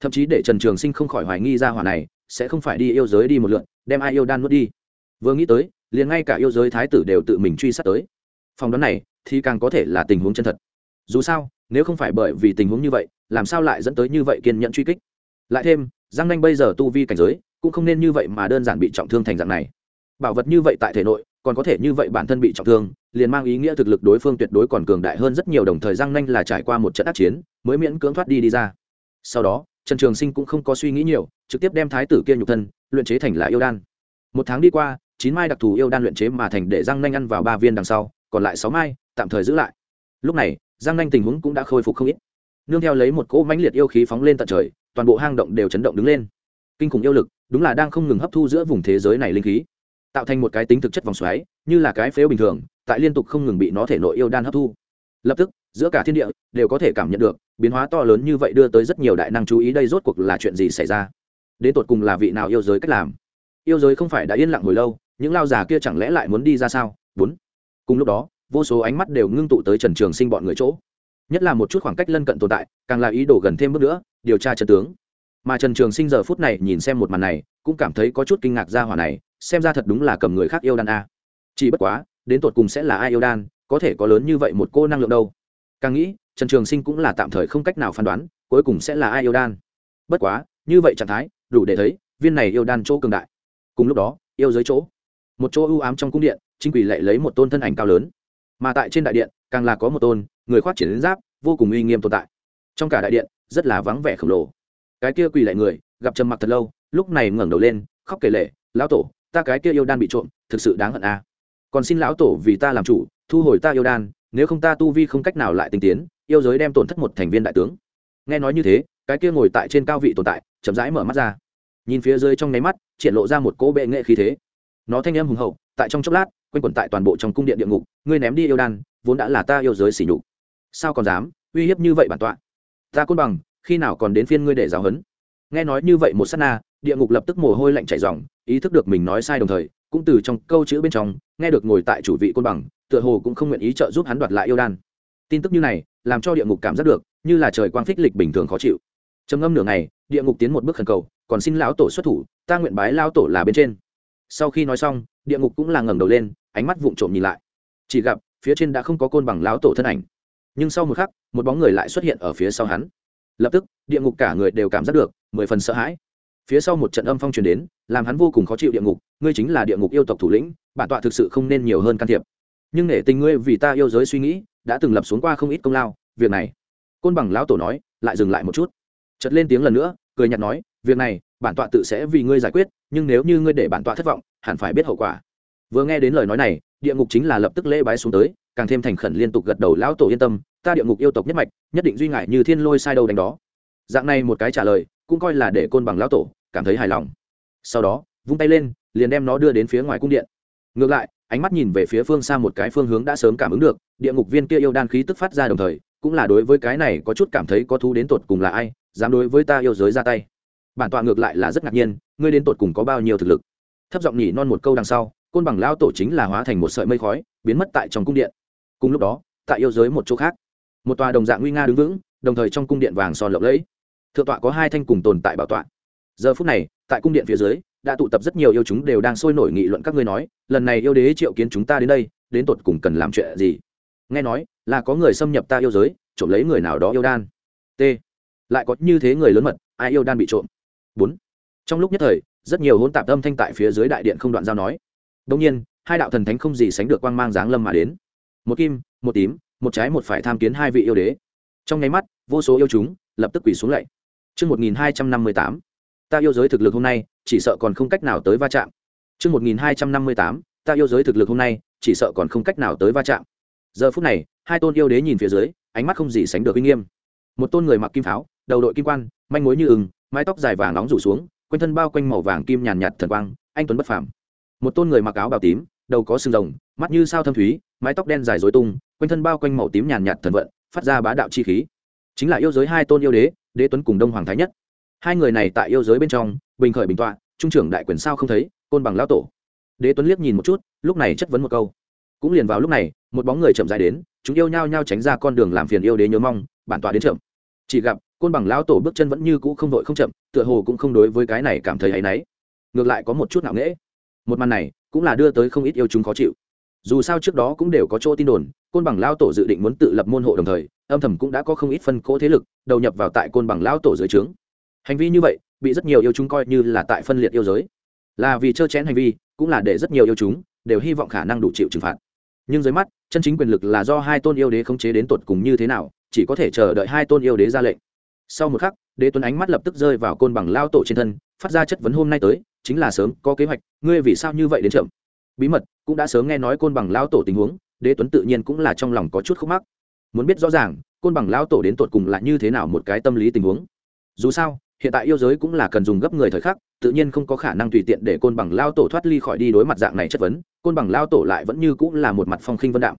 Thậm chí để trần trường sinh không khỏi hoài nghi ra hỏa này, sẽ không phải đi yêu giới đi một lượn, đem ai yêu đan nuốt đi. Vừa nghĩ tới, liền ngay cả yêu giới thái tử đều tự mình truy sát tới. Phòng đoán này, thì càng có thể là tình huống chân thật. Dù sao, nếu không phải bởi vì tình huống như vậy, làm sao lại dẫn tới như vậy kiên nhẫn truy kích? Lại thêm giang nanh bây giờ tu vi cảnh giới, cũng không nên như vậy mà đơn giản bị trọng thương thành dạng này. Bảo vật như vậy tại thể nội, còn có thể như vậy bản thân bị trọng thương, liền mang ý nghĩa thực lực đối phương tuyệt đối còn cường đại hơn rất nhiều, đồng thời giang nanh là trải qua một trận ác chiến, mới miễn cưỡng thoát đi đi ra. Sau đó, trần trường sinh cũng không có suy nghĩ nhiều, trực tiếp đem thái tử kia nhục thân, luyện chế thành là yêu đan. Một tháng đi qua, chín mai đặc thù yêu đan luyện chế mà thành để Giang nanh ăn vào ba viên đằng sau, còn lại sáu mai, tạm thời giữ lại. Lúc này, giang nanh tình huống cũng đã khôi phục không ít. Nương theo lấy một cỗ mãnh liệt yêu khí phóng lên tận trời toàn bộ hang động đều chấn động đứng lên. Kinh khủng yêu lực, đúng là đang không ngừng hấp thu giữa vùng thế giới này linh khí. Tạo thành một cái tính thực chất vòng xoáy, như là cái phếu bình thường, tại liên tục không ngừng bị nó thể nội yêu đan hấp thu. Lập tức, giữa cả thiên địa, đều có thể cảm nhận được, biến hóa to lớn như vậy đưa tới rất nhiều đại năng chú ý đây rốt cuộc là chuyện gì xảy ra. Đến tột cùng là vị nào yêu giới cách làm? Yêu giới không phải đã yên lặng hồi lâu, những lao già kia chẳng lẽ lại muốn đi ra sao? Bốn. Cùng lúc đó, vô số ánh mắt đều ngưng tụ tới trần trường sinh bọn người chỗ nhất là một chút khoảng cách lân cận tồn tại, càng là ý đồ gần thêm bước nữa, điều tra chân tướng. Mà trần trường sinh giờ phút này nhìn xem một màn này, cũng cảm thấy có chút kinh ngạc ra hỏa này, xem ra thật đúng là cầm người khác yêu đan a. Chỉ bất quá, đến tột cùng sẽ là ai yêu đan, có thể có lớn như vậy một cô năng lượng đâu. Càng nghĩ, trần trường sinh cũng là tạm thời không cách nào phán đoán, cuối cùng sẽ là ai yêu đan. Bất quá, như vậy trạng thái, đủ để thấy, viên này yêu đan chỗ cường đại. Cùng lúc đó, yêu dưới chỗ. Một chỗ ưu ám trong cung điện, chính quỷ lệ lấy một tôn thân ảnh cao lớn mà tại trên đại điện, càng là có một tôn, người khoác triển giáp, vô cùng uy nghiêm tồn tại. Trong cả đại điện, rất là vắng vẻ khổng lồ. Cái kia quỳ lại người, gặp trầm mặc thật lâu, lúc này ngẩng đầu lên, khóc kể lệ lão tổ, ta cái kia yêu đan bị trộm, thực sự đáng hận a. À. còn xin lão tổ vì ta làm chủ, thu hồi ta yêu đan, nếu không ta tu vi không cách nào lại tinh tiến, yêu giới đem tổn thất một thành viên đại tướng. Nghe nói như thế, cái kia ngồi tại trên cao vị tồn tại, chậm rãi mở mắt ra. Nhìn phía dưới trong nháy mắt, triển lộ ra một cỗ bệ nghệ khí thế. Nó thanh âm hùng hậu tại trong chốc lát, quanh quẩn tại toàn bộ trong cung điện địa ngục, ngươi ném đi yêu đan, vốn đã là ta yêu giới xỉ nhục. Sao còn dám uy hiếp như vậy bản tọa? Ta côn bằng, khi nào còn đến phiên ngươi để giáo hấn nghe nói như vậy một s á t na, địa ngục lập tức mồ hôi lạnh chảy dòng ý thức được mình nói sai đồng thời, cũng từ trong câu chữ bên trong, nghe được ngồi tại chủ vị côn bằng, tựa hồ cũng không nguyện ý trợ giúp hắn đoạt lại yêu đan. Tin tức như này, làm cho địa ngục cảm giác được, như là trời quang phích lịch bình thường khó chịu. Trầm ngâm nửa ngày, địa ngục tiến một bước khẩn cầu, còn xin lão tổ xuất thủ, ta nguyện bái lao tổ là bên trên sau khi nói xong, địa ngục cũng là ngẩng đầu lên, ánh mắt vụng trộm nhìn lại. Chỉ gặp, phía trên đã không có côn bằng lão tổ thân ảnh. Nhưng sau một khắc, một bóng người lại xuất hiện ở phía sau hắn. Lập tức, địa ngục cả người đều cảm giác được, mười phần sợ hãi. Phía sau một trận âm phong truyền đến, làm hắn vô cùng khó chịu địa ngục, ngươi chính là địa ngục yêu tộc thủ lĩnh, bản tọa thực sự không nên nhiều hơn can thiệp. Nhưng nể tình ngươi vì ta yêu giới suy nghĩ, đã từng lập xuống qua không ít công lao, việc này. Côn bằng lão tổ nói, lại dừng lại một chút. Chật lên tiếng lần nữa, cười nhạt nói việc này, bản tọa tự sẽ vì ngươi giải quyết, nhưng nếu như ngươi để bản tọa thất vọng, hẳn phải biết hậu quả. Vừa nghe đến lời nói này, địa ngục chính là lập tức lễ bái xuống tới, càng thêm thành khẩn liên tục gật đầu lão tổ yên tâm, ta địa ngục yêu tộc nhất mạch, nhất định duy ngại như thiên lôi sai đâu đánh đó. Dạng này một cái trả lời, cũng coi là để côn bằng lão tổ cảm thấy hài lòng. Sau đó, vung tay lên, liền đem nó đưa đến phía ngoài cung điện. Ngược lại, ánh mắt nhìn về phía phương xa một cái phương hướng đã sớm cảm ứng được, địa ngục viên kia yêu đan khí tức phát ra đồng thời, cũng là đối với cái này có chút cảm thấy có thú đến tột cùng là ai, dám đối với ta yêu giới ra tay bản tọa ngược lại là rất ngạc nhiên, ngươi đến tột cùng có bao nhiêu thực lực? Thấp giọng nhỉ non một câu đằng sau, côn bằng lao tổ chính là hóa thành một sợi mây khói, biến mất tại trong cung điện. Cùng lúc đó, tại yêu giới một chỗ khác, một tòa đồng dạng nguy nga đứng vững, đồng thời trong cung điện vàng son lộng lẫy. Thượng tọa có hai thanh cùng tồn tại bảo tọa. Giờ phút này, tại cung điện phía dưới, đã tụ tập rất nhiều yêu chúng đều đang sôi nổi nghị luận các ngươi nói, lần này yêu đế triệu kiến chúng ta đến đây, đến tột cùng cần làm chuyện gì? Nghe nói, là có người xâm nhập ta yêu giới, trộm lấy người nào đó yêu đan. T. Lại có như thế người lớn mật, ai yêu đan bị trộm? Bốn. Trong lúc nhất thời rất nhiều hôn tạp âm thanh tại phía dưới đại điện không đoạn giao nói. Đông nhiên hai đạo thần thánh không gì sánh được quang mang dáng lâm mà đến. Một kim một tím một trái một phải tham kiến hai vị yêu đế. Trong nháy mắt vô số yêu chúng lập tức quỳ xuống lạy. Trước 1258, ta yêu giới thực lực hôm nay chỉ sợ còn không cách nào tới va chạm. chương một nghìn hai trăm năm mươi tám. Ta yêu giới thực lực hôm nay chỉ sợ còn không cách nào tới va chạm. Giờ phút này, hai tôn yêu đế nhìn phía dưới, ánh mắt không gì sánh được uy nghiêm. Một tôn người mặc kim pháo, đầu đội kim quan, manh mối như ưng, mái tóc dài vàng nóng rủ xuống, quanh thân bao quanh màu vàng kim nhàn nhạt thần quang, anh tuấn bất phàm. Một tôn người mặc áo bào tím, đầu có sừng rồng, mắt như sao thâm thúy, mái tóc đen dài rối tung, quanh thân bao quanh màu tím nhàn nhạt thần vận, phát ra bá đạo chi khí. Chính là yêu giới hai tôn yêu đế, Đế Tuấn cùng Đông Hoàng Thái Nhất. Hai người này tại yêu giới bên trong, bình khởi bình tọa, trung trưởng đại quyền sao không thấy, côn bằng lão tổ. Đế Tuấn liếc nhìn một chút, lúc này chất vấn một câu. Cũng liền vào lúc này, một bóng người chậm rãi đến, chúng yêu nhau nhau tránh ra con đường làm phiền yêu đế nhớ mong, bản tọa đến chậm. Chỉ gặp, côn bằng lão tổ bước chân vẫn như cũ không vội không chậm, tựa hồ cũng không đối với cái này cảm thấy áy náy. Ngược lại có một chút ngạo nghễ. Một màn này, cũng là đưa tới không ít yêu chúng khó chịu dù sao trước đó cũng đều có chỗ tin đồn côn bằng lao tổ dự định muốn tự lập môn hộ đồng thời âm thầm cũng đã có không ít phân cỗ thế lực đầu nhập vào tại côn bằng lao tổ dưới trướng hành vi như vậy bị rất nhiều yêu chúng coi như là tại phân liệt yêu giới là vì trơ chén hành vi cũng là để rất nhiều yêu chúng đều hy vọng khả năng đủ chịu trừng phạt nhưng dưới mắt chân chính quyền lực là do hai tôn yêu đế khống chế đến tột cùng như thế nào chỉ có thể chờ đợi hai tôn yêu đế ra lệnh. Sau một khắc, đế tuấn ánh mắt lập tức rơi vào côn bằng lao tổ trên thân, phát ra chất vấn hôm nay tới, chính là sớm có kế hoạch, ngươi vì sao như vậy đến chậm? Bí mật, cũng đã sớm nghe nói côn bằng lao tổ tình huống, đế tuấn tự nhiên cũng là trong lòng có chút khúc mắc. Muốn biết rõ ràng, côn bằng lao tổ đến tột cùng là như thế nào một cái tâm lý tình huống. Dù sao, hiện tại yêu giới cũng là cần dùng gấp người thời khắc, tự nhiên không có khả năng tùy tiện để côn bằng lao tổ thoát ly khỏi đi đối mặt dạng này chất vấn, côn bằng lao tổ lại vẫn như cũng là một mặt phong khinh vân đạm.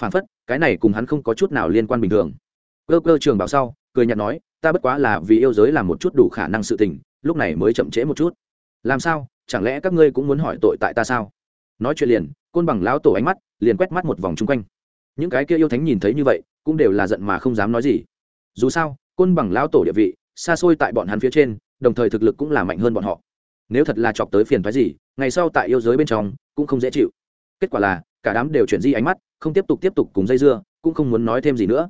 Phản phất, cái này cùng hắn không có chút nào liên quan bình thường cơ cơ trường bảo sau, cười nhạt nói, ta bất quá là vì yêu giới làm một chút đủ khả năng sự tình, lúc này mới chậm trễ một chút. Làm sao? Chẳng lẽ các ngươi cũng muốn hỏi tội tại ta sao? Nói chuyện liền, côn bằng lão tổ ánh mắt, liền quét mắt một vòng chung quanh. Những cái kia yêu thánh nhìn thấy như vậy, cũng đều là giận mà không dám nói gì. Dù sao, côn bằng lão tổ địa vị, xa xôi tại bọn hắn phía trên, đồng thời thực lực cũng là mạnh hơn bọn họ. Nếu thật là chọc tới phiền phái gì, ngày sau tại yêu giới bên trong, cũng không dễ chịu. Kết quả là, cả đám đều chuyển di ánh mắt, không tiếp tục tiếp tục cùng dây dưa, cũng không muốn nói thêm gì nữa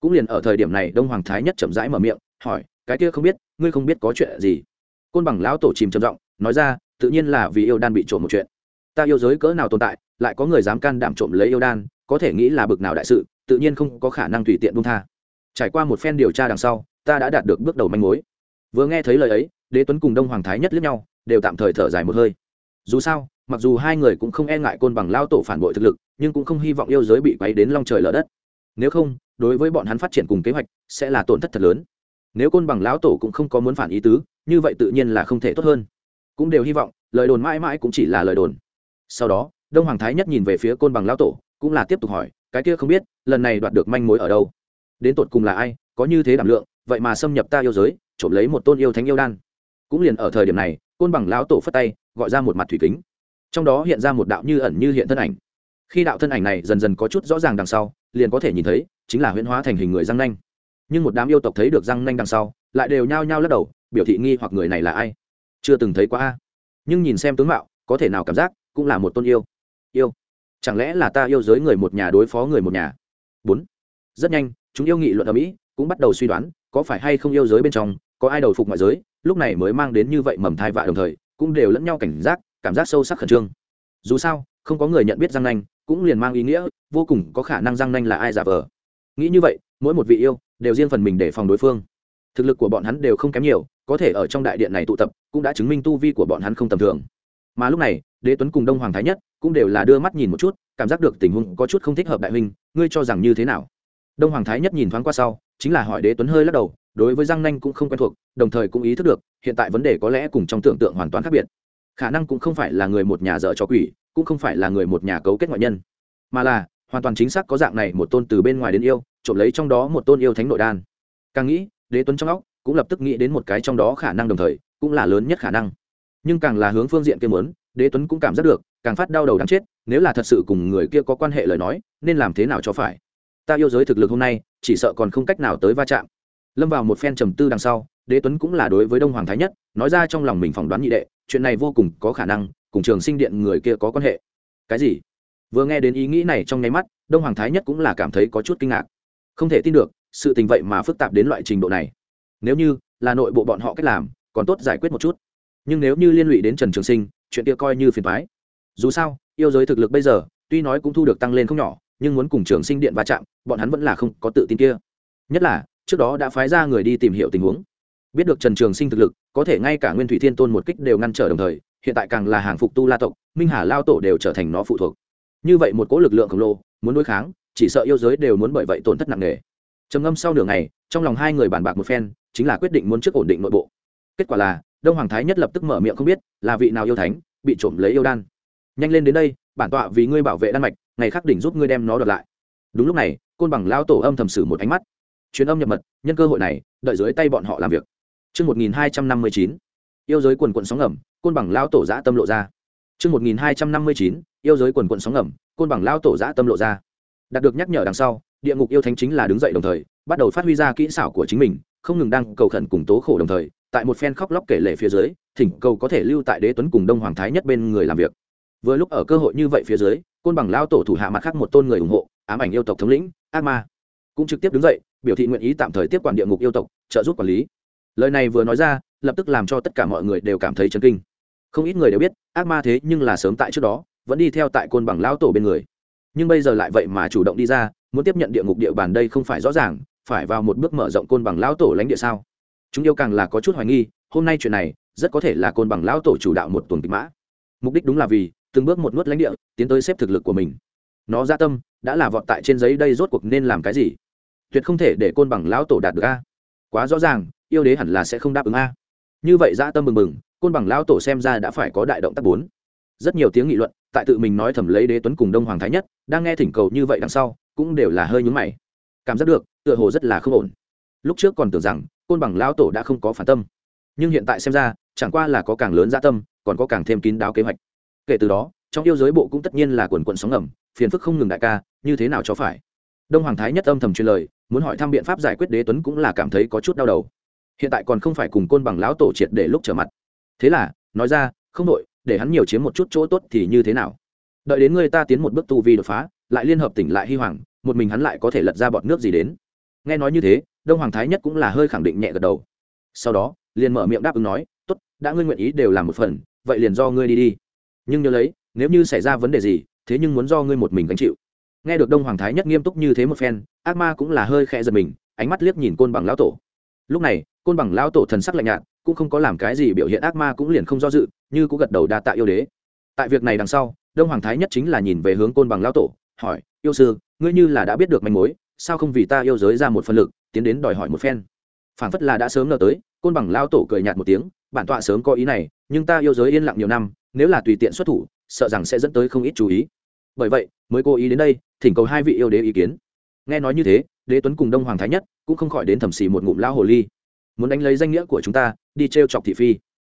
cũng liền ở thời điểm này, đông hoàng thái nhất chậm rãi mở miệng, hỏi, cái kia không biết, ngươi không biết có chuyện gì? Côn bằng lão tổ chìm trầm giọng, nói ra, tự nhiên là vì yêu đan bị trộm một chuyện. Ta yêu giới cỡ nào tồn tại, lại có người dám can đảm trộm lấy yêu đan, có thể nghĩ là bực nào đại sự, tự nhiên không có khả năng tùy tiện buông tha. Trải qua một phen điều tra đằng sau, ta đã đạt được bước đầu manh mối. Vừa nghe thấy lời ấy, đế tuấn cùng đông hoàng thái nhất lướt nhau, đều tạm thời thở dài một hơi. Dù sao, mặc dù hai người cũng không e ngại côn bằng lao tổ phản bội thực lực, nhưng cũng không hy vọng yêu giới bị quấy đến long trời lở đất nếu không, đối với bọn hắn phát triển cùng kế hoạch, sẽ là tổn thất thật lớn. Nếu côn bằng lão tổ cũng không có muốn phản ý tứ, như vậy tự nhiên là không thể tốt hơn. Cũng đều hy vọng, lời đồn mãi mãi cũng chỉ là lời đồn. Sau đó, đông hoàng thái nhất nhìn về phía côn bằng lão tổ, cũng là tiếp tục hỏi, cái kia không biết, lần này đoạt được manh mối ở đâu? Đến tột cùng là ai, có như thế đảm lượng, vậy mà xâm nhập ta yêu giới, trộm lấy một tôn yêu thánh yêu đan. Cũng liền ở thời điểm này, côn bằng lão tổ phất tay, gọi ra một mặt thủy kính. Trong đó hiện ra một đạo như ẩn như hiện thân ảnh. Khi đạo thân ảnh này dần dần có chút rõ ràng đằng sau liền có thể nhìn thấy, chính là huyễn hóa thành hình người răng nanh. Nhưng một đám yêu tộc thấy được răng nanh đằng sau, lại đều nhao nhao lắc đầu, biểu thị nghi hoặc người này là ai? Chưa từng thấy qua a. Nhưng nhìn xem tướng mạo, có thể nào cảm giác cũng là một tôn yêu. Yêu? Chẳng lẽ là ta yêu giới người một nhà đối phó người một nhà? Bốn. Rất nhanh, chúng yêu nghị luận ở mỹ cũng bắt đầu suy đoán, có phải hay không yêu giới bên trong có ai đầu phục ngoại giới, lúc này mới mang đến như vậy mầm thai vạ đồng thời, cũng đều lẫn nhau cảnh giác, cảm giác sâu sắc khẩn trương. Dù sao, không có người nhận biết răng nanh cũng liền mang ý nghĩa, vô cùng có khả năng răng nanh là ai giả vờ. Nghĩ như vậy, mỗi một vị yêu, đều riêng phần mình để phòng đối phương. Thực lực của bọn hắn đều không kém nhiều, có thể ở trong đại điện này tụ tập, cũng đã chứng minh tu vi của bọn hắn không tầm thường. Mà lúc này, đế tuấn cùng đông hoàng thái nhất, cũng đều là đưa mắt nhìn một chút, cảm giác được tình huống có chút không thích hợp đại huynh, ngươi cho rằng như thế nào? Đông hoàng thái nhất nhìn thoáng qua sau, chính là hỏi đế tuấn hơi lắc đầu, đối với giang nanh cũng không quen thuộc, đồng thời cũng ý thức được, hiện tại vấn đề có lẽ cùng trong tưởng tượng hoàn toàn khác biệt khả năng cũng không phải là người một nhà dở cho quỷ, cũng không phải là người một nhà cấu kết ngoại nhân, mà là hoàn toàn chính xác có dạng này một tôn từ bên ngoài đến yêu, trộm lấy trong đó một tôn yêu thánh nội đan. Càng nghĩ, đế tuấn trong óc cũng lập tức nghĩ đến một cái trong đó khả năng đồng thời, cũng là lớn nhất khả năng. Nhưng càng là hướng phương diện kia muốn, đế tuấn cũng cảm giác được, càng phát đau đầu đáng chết, nếu là thật sự cùng người kia có quan hệ lời nói, nên làm thế nào cho phải? Ta yêu giới thực lực hôm nay, chỉ sợ còn không cách nào tới va chạm. Lâm vào một phen trầm tư đằng sau đế tuấn cũng là đối với đông hoàng thái nhất, nói ra trong lòng mình phỏng đoán nhị đệ, chuyện này vô cùng có khả năng, cùng trường sinh điện người kia có quan hệ. Cái gì? Vừa nghe đến ý nghĩ này trong nháy mắt, đông hoàng thái nhất cũng là cảm thấy có chút kinh ngạc. Không thể tin được, sự tình vậy mà phức tạp đến loại trình độ này. Nếu như là nội bộ bọn họ cách làm, còn tốt giải quyết một chút. Nhưng nếu như liên lụy đến trần trường sinh, chuyện kia coi như phiền thoái dù sao, yêu giới thực lực bây giờ, tuy nói cũng thu được tăng lên không nhỏ, nhưng muốn cùng trường sinh điện va chạm, bọn hắn vẫn là không có tự tin kia. Nhất là, trước đó đã phái ra người đi tìm hiểu tình huống biết được trần trường sinh thực lực, có thể ngay cả nguyên thủy thiên tôn một kích đều ngăn trở đồng thời, hiện tại càng là hàng phục tu la tộc, minh hà lao tổ đều trở thành nó phụ thuộc. Như vậy một cỗ lực lượng khổng lồ, muốn đối kháng, chỉ sợ yêu giới đều muốn bởi vậy tổn thất nặng nề. Trầm ngâm sau nửa ngày, trong lòng hai người bàn bạc một phen, chính là quyết định muốn trước ổn định nội bộ. Kết quả là, đông hoàng thái nhất lập tức mở miệng không biết là vị nào yêu thánh bị trộm lấy yêu đan. Nhanh lên đến đây, bản tọa vì ngươi bảo vệ đan mạch, ngày khắc đỉnh giúp ngươi đem nó đợt lại. Đúng lúc này, côn bằng lao tổ âm thầm sử một ánh mắt. Chuyến âm nhập mật, nhân cơ hội này, đợi dưới tay bọn họ làm việc. Chương 1259, yêu giới quần quần sóng ngầm, côn bằng lao tổ dã tâm lộ ra. Chương 1259, yêu giới quần quần sóng ngầm, côn bằng lao tổ dã tâm lộ ra. Đạt được nhắc nhở đằng sau, địa ngục yêu thánh chính là đứng dậy đồng thời, bắt đầu phát huy ra kỹ xảo của chính mình, không ngừng đang cầu khẩn cùng tố khổ đồng thời, tại một phen khóc lóc kể lể phía dưới, thỉnh cầu có thể lưu tại đế tuấn cùng đông hoàng thái nhất bên người làm việc. Vừa lúc ở cơ hội như vậy phía dưới, côn bằng lao tổ thủ hạ mặt khác một tôn người ủng hộ, ám ảnh yêu tộc thống lĩnh, ác ma, cũng trực tiếp đứng dậy, biểu thị nguyện ý tạm thời tiếp quản địa ngục yêu tộc, trợ giúp quản lý. Lời này vừa nói ra, lập tức làm cho tất cả mọi người đều cảm thấy chấn kinh. Không ít người đều biết, ác ma thế nhưng là sớm tại trước đó, vẫn đi theo tại côn bằng lao tổ bên người. Nhưng bây giờ lại vậy mà chủ động đi ra muốn tiếp nhận địa ngục địa bàn đây không phải rõ ràng phải vào một bước mở rộng côn bằng lão tổ lãnh địa sao? Chúng yêu càng là có chút hoài nghi hôm nay chuyện này rất có thể là côn bằng lão tổ chủ đạo một tuần kịch mã. Mục đích đúng là vì từng bước một nuốt lãnh địa tiến tới xếp thực lực của mình. Nó ra tâm đã là vọt tại trên giấy đây rốt cuộc nên làm cái gì? Tuyệt không thể để côn bằng lão tổ đạt được a. Quá rõ ràng yêu đế hẳn là sẽ không đáp ứng a. Như vậy dã tâm mừng mừng, côn bằng lão tổ xem ra đã phải có đại động tác bốn. Rất nhiều tiếng nghị luận, tại tự mình nói thầm lấy đế tuấn cùng đông hoàng thái nhất, đang nghe thỉnh cầu như vậy đằng sau, cũng đều là hơi nhúng mày. Cảm giác được, tựa hồ rất là không ổn. Lúc trước còn tưởng rằng, côn bằng lão tổ đã không có phản tâm. Nhưng hiện tại xem ra, chẳng qua là có càng lớn gia tâm, còn có càng thêm kín đáo kế hoạch. Kể từ đó, trong yêu giới bộ cũng tất nhiên là quần quần sóng ngầm, phiền phức không ngừng đại ca, như thế nào cho phải? Đông hoàng thái nhất âm thầm truyền lời, muốn hỏi thăm biện pháp giải quyết đế tuấn cũng là cảm thấy có chút đau đầu hiện tại còn không phải cùng côn bằng lão tổ triệt để lúc trở mặt. Thế là, nói ra, không đội để hắn nhiều chiếm một chút chỗ tốt thì như thế nào? Đợi đến người ta tiến một bước tu vi đột phá, lại liên hợp tỉnh lại hy hoàng, một mình hắn lại có thể lật ra bọt nước gì đến? Nghe nói như thế, đông hoàng thái nhất cũng là hơi khẳng định nhẹ gật đầu. Sau đó, liền mở miệng đáp ứng nói, tốt, đã ngươi nguyện ý đều làm một phần, vậy liền do ngươi đi đi. Nhưng nhớ lấy, nếu như xảy ra vấn đề gì, thế nhưng muốn do ngươi một mình gánh chịu. Nghe được đông hoàng thái nhất nghiêm túc như thế một phen, ác ma cũng là hơi khẽ giật mình, ánh mắt liếc nhìn côn bằng lão tổ. Lúc này côn bằng lao tổ thần sắc lạnh nhạt, cũng không có làm cái gì biểu hiện ác ma cũng liền không do dự, như cũng gật đầu đa tạ yêu đế. Tại việc này đằng sau, đông hoàng thái nhất chính là nhìn về hướng côn bằng lao tổ, hỏi, yêu sư, ngươi như là đã biết được manh mối, sao không vì ta yêu giới ra một phần lực, tiến đến đòi hỏi một phen? Phảng phất là đã sớm ngờ tới, côn bằng lao tổ cười nhạt một tiếng, bản tọa sớm có ý này, nhưng ta yêu giới yên lặng nhiều năm, nếu là tùy tiện xuất thủ, sợ rằng sẽ dẫn tới không ít chú ý. Bởi vậy, mới cố ý đến đây, thỉnh cầu hai vị yêu đế ý kiến. Nghe nói như thế, đế tuấn cùng đông hoàng thái nhất cũng không khỏi đến thẩm xì một ngụm lao hồ ly muốn đánh lấy danh nghĩa của chúng ta đi t r e o chọc thị phi.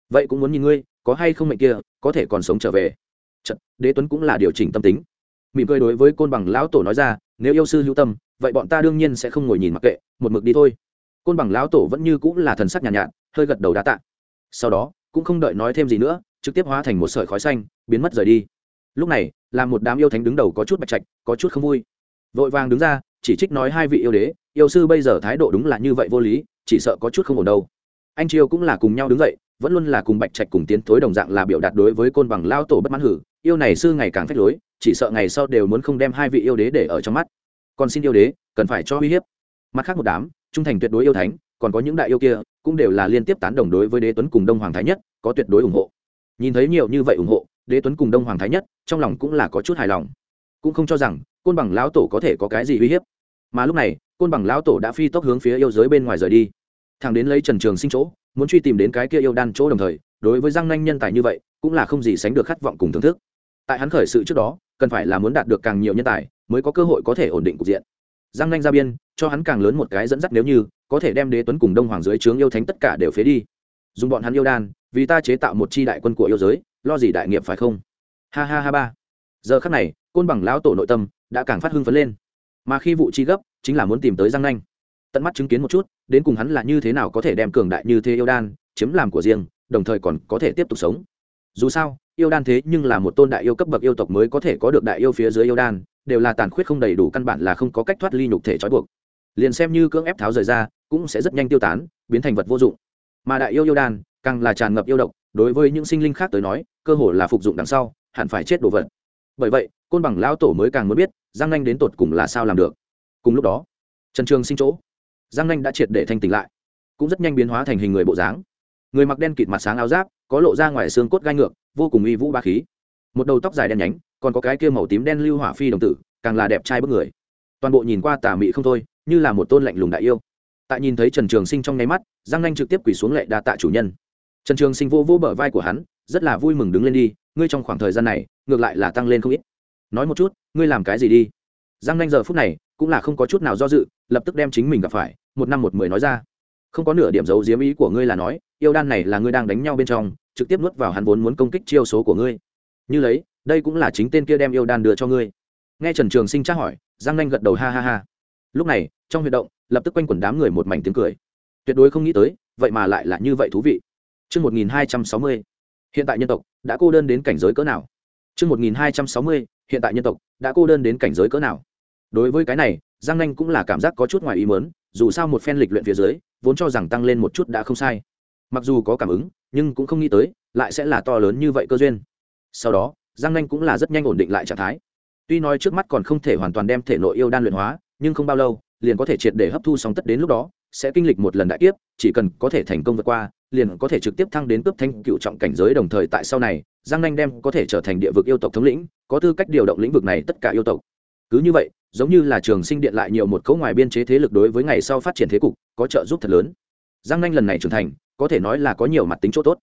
Vậy cũng muốn nhìn ngươi có hay không mệnh kia có thể còn sống trở về. Chật, đế tuấn cũng là điều chỉnh tâm tính. Mỉm cười đối với côn bằng lão tổ nói ra nếu yêu sư hữu tâm vậy bọn ta đương nhiên sẽ không ngồi nhìn mặc kệ một mực đi thôi. Côn bằng lão tổ vẫn như cũng là thần sắc nhàn nhạt, nhạt hơi gật đầu đá tạ. Sau đó cũng không đợi nói thêm gì nữa trực tiếp hóa thành một sợi khói xanh biến mất rời đi. Lúc này là một đám yêu thánh đứng đầu có chút bạch trạch có chút không vui. Vội vàng đứng ra chỉ trích nói hai vị yêu đế yêu sư bây giờ thái độ đúng là như vậy vô lý chỉ sợ có chút không ổn đâu. Anh triều cũng là cùng nhau đứng dậy, vẫn luôn là cùng bạch trạch cùng tiến tối đồng dạng là biểu đạt đối với côn bằng lao tổ bất mãn hử, yêu này sư ngày càng phách lối, chỉ sợ ngày sau đều muốn không đem hai vị yêu đế để ở trong mắt. Còn xin yêu đế, cần phải cho uy hiếp. Mặt khác một đám, trung thành tuyệt đối yêu thánh, còn có những đại yêu kia, cũng đều là liên tiếp tán đồng đối với đế tuấn cùng đông hoàng thái nhất, có tuyệt đối ủng hộ. Nhìn thấy nhiều như vậy ủng hộ, đế tuấn cùng đông hoàng thái nhất, trong lòng cũng là có chút hài lòng. Cũng không cho rằng, côn bằng lão tổ có thể có cái gì uy hiếp. Mà lúc này, côn bằng lão tổ đã phi tốc hướng phía yêu giới bên ngoài rời đi thằng đến lấy trần trường sinh chỗ, muốn truy tìm đến cái kia yêu đan chỗ đồng thời, đối với giang nanh nhân tài như vậy, cũng là không gì sánh được khát vọng cùng thưởng thức. Tại hắn khởi sự trước đó, cần phải là muốn đạt được càng nhiều nhân tài, mới có cơ hội có thể ổn định cục diện. Giang nanh ra biên, cho hắn càng lớn một cái dẫn dắt nếu như, có thể đem đế tuấn cùng đông hoàng dưới trướng yêu thánh tất cả đều phế đi. Dùng bọn hắn yêu đan, vì ta chế tạo một chi đại quân của yêu giới, lo gì đại nghiệp phải không? Ha ha ha ba. Giờ khắc này, côn bằng lão tổ nội tâm đã càng phát hưng phấn lên. Mà khi vụ chi gấp, chính là muốn tìm tới giang nanh tận mắt chứng kiến một chút, đến cùng hắn là như thế nào có thể đem cường đại như thế yêu đan chiếm làm của riêng, đồng thời còn có thể tiếp tục sống. Dù sao, yêu đan thế nhưng là một tôn đại yêu cấp bậc yêu tộc mới có thể có được đại yêu phía dưới yêu đan, đều là tàn khuyết không đầy đủ căn bản là không có cách thoát ly nhục thể trói buộc. Liền xem như cưỡng ép tháo rời ra, cũng sẽ rất nhanh tiêu tán, biến thành vật vô dụng. Mà đại yêu yêu đan, càng là tràn ngập yêu độc, đối với những sinh linh khác tới nói, cơ hồ là phục dụng đằng sau, hẳn phải chết đồ vật. Bởi vậy, côn bằng lão tổ mới càng muốn biết giang nhanh đến tột cùng là sao làm được. Cùng lúc đó, trần trường sinh chỗ giang nanh đã triệt để thanh tỉnh lại, cũng rất nhanh biến hóa thành hình người bộ dáng. Người mặc đen kịt mặt sáng áo giáp, có lộ ra ngoài xương cốt gai ngược, vô cùng uy vũ ba khí. Một đầu tóc dài đen nhánh, còn có cái kia màu tím đen lưu hỏa phi đồng tử, càng là đẹp trai bức người. Toàn bộ nhìn qua tà mị không thôi, như là một tôn lạnh lùng đại yêu. Tại nhìn thấy trần trường sinh trong nháy mắt, giang nanh trực tiếp quỳ xuống lệ đa tạ chủ nhân. Trần trường sinh vô vô bờ vai của hắn, rất là vui mừng đứng lên đi, ngươi trong khoảng thời gian này, ngược lại là tăng lên không ít. Nói một chút, ngươi làm cái gì đi? Giang nanh giờ phút này cũng là không có chút nào do dự, lập tức đem chính mình gặp phải, một năm một mười nói ra không có nửa điểm giấu diếm ý của ngươi là nói, yêu đan này là ngươi đang đánh nhau bên trong, trực tiếp nuốt vào hắn vốn muốn công kích chiêu số của ngươi như lấy, đây cũng là chính tên kia đem yêu đan đưa cho ngươi nghe trần trường sinh tra hỏi, giang nanh gật đầu ha ha ha lúc này, trong huy động, lập tức quanh quẩn đám người một mảnh tiếng cười tuyệt đối không nghĩ tới, vậy mà lại là như vậy thú vị Trước 1260. Hiện tại nhân tộc, đã cô đơn đến cảnh giới cỡ nào? Trước 1260. Hiện tại nhân tộc, đã cô đơn đến cảnh giới cỡ nào? Đối với cái này, Giang Nanh cũng là cảm giác có chút ngoài ý muốn, dù sao một phen lịch luyện phía dưới, vốn cho rằng tăng lên một chút đã không sai. Mặc dù có cảm ứng, nhưng cũng không nghĩ tới, lại sẽ là to lớn như vậy cơ duyên. Sau đó, Giang Nanh cũng là rất nhanh ổn định lại trạng thái. Tuy nói trước mắt còn không thể hoàn toàn đem thể nội yêu đan luyện hóa, nhưng không bao lâu, liền có thể triệt để hấp thu xong tất đến lúc đó, sẽ kinh lịch một lần đại kiếp chỉ cần có thể thành công vượt qua liền có thể trực tiếp thăng đến cướp thanh cựu trọng cảnh giới đồng thời tại sau này giang nanh đem có thể trở thành địa vực yêu tộc thống lĩnh có tư cách điều động lĩnh vực này tất cả yêu tộc cứ như vậy, giống như là trường sinh điện lại nhiều một cấu ngoài biên chế thế lực đối với ngày sau phát triển thế cục, có trợ giúp thật lớn. Giang nanh lần này trưởng thành, có thể nói là có nhiều mặt tính chỗ tốt.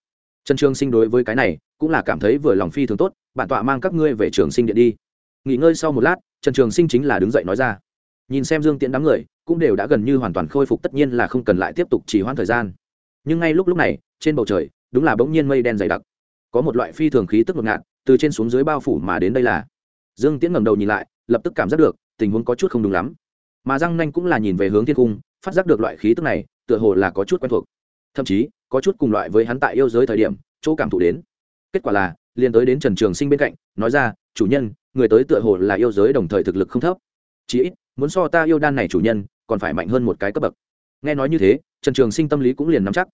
Trần trường sinh đối với cái này, cũng là cảm thấy vừa lòng phi thường tốt, bản tọa mang các ngươi về trường sinh điện đi. Nghỉ ngơi sau một lát, trần trường sinh chính là đứng dậy nói ra. Nhìn xem dương tiễn đám người, cũng đều đã gần như hoàn toàn khôi phục, tất nhiên là không cần lại tiếp tục trì hoãn thời gian. Nhưng ngay lúc lúc này, trên bầu trời, đúng là bỗng nhiên mây đen dày đặc. Có một loại phi thường khí tức ngột ngạt, từ trên xuống dưới bao phủ mà đến đây là. Dương tiễn ngẩng đầu nhìn lại lập tức cảm giác được, tình huống có chút không đúng lắm. Mà răng nanh cũng là nhìn về hướng thiên cung, phát giác được loại khí tức này, tựa hồ là có chút quen thuộc. Thậm chí, có chút cùng loại với hắn tại yêu giới thời điểm, chỗ cảm thụ đến. Kết quả là, liền tới đến trần trường sinh bên cạnh, nói ra, chủ nhân, người tới tựa hồ là yêu giới đồng thời thực lực không thấp. Chí ít, muốn so ta yêu đan này chủ nhân, còn phải mạnh hơn một cái cấp bậc. Nghe nói như thế, trần trường sinh tâm lý cũng liền nắm chắc.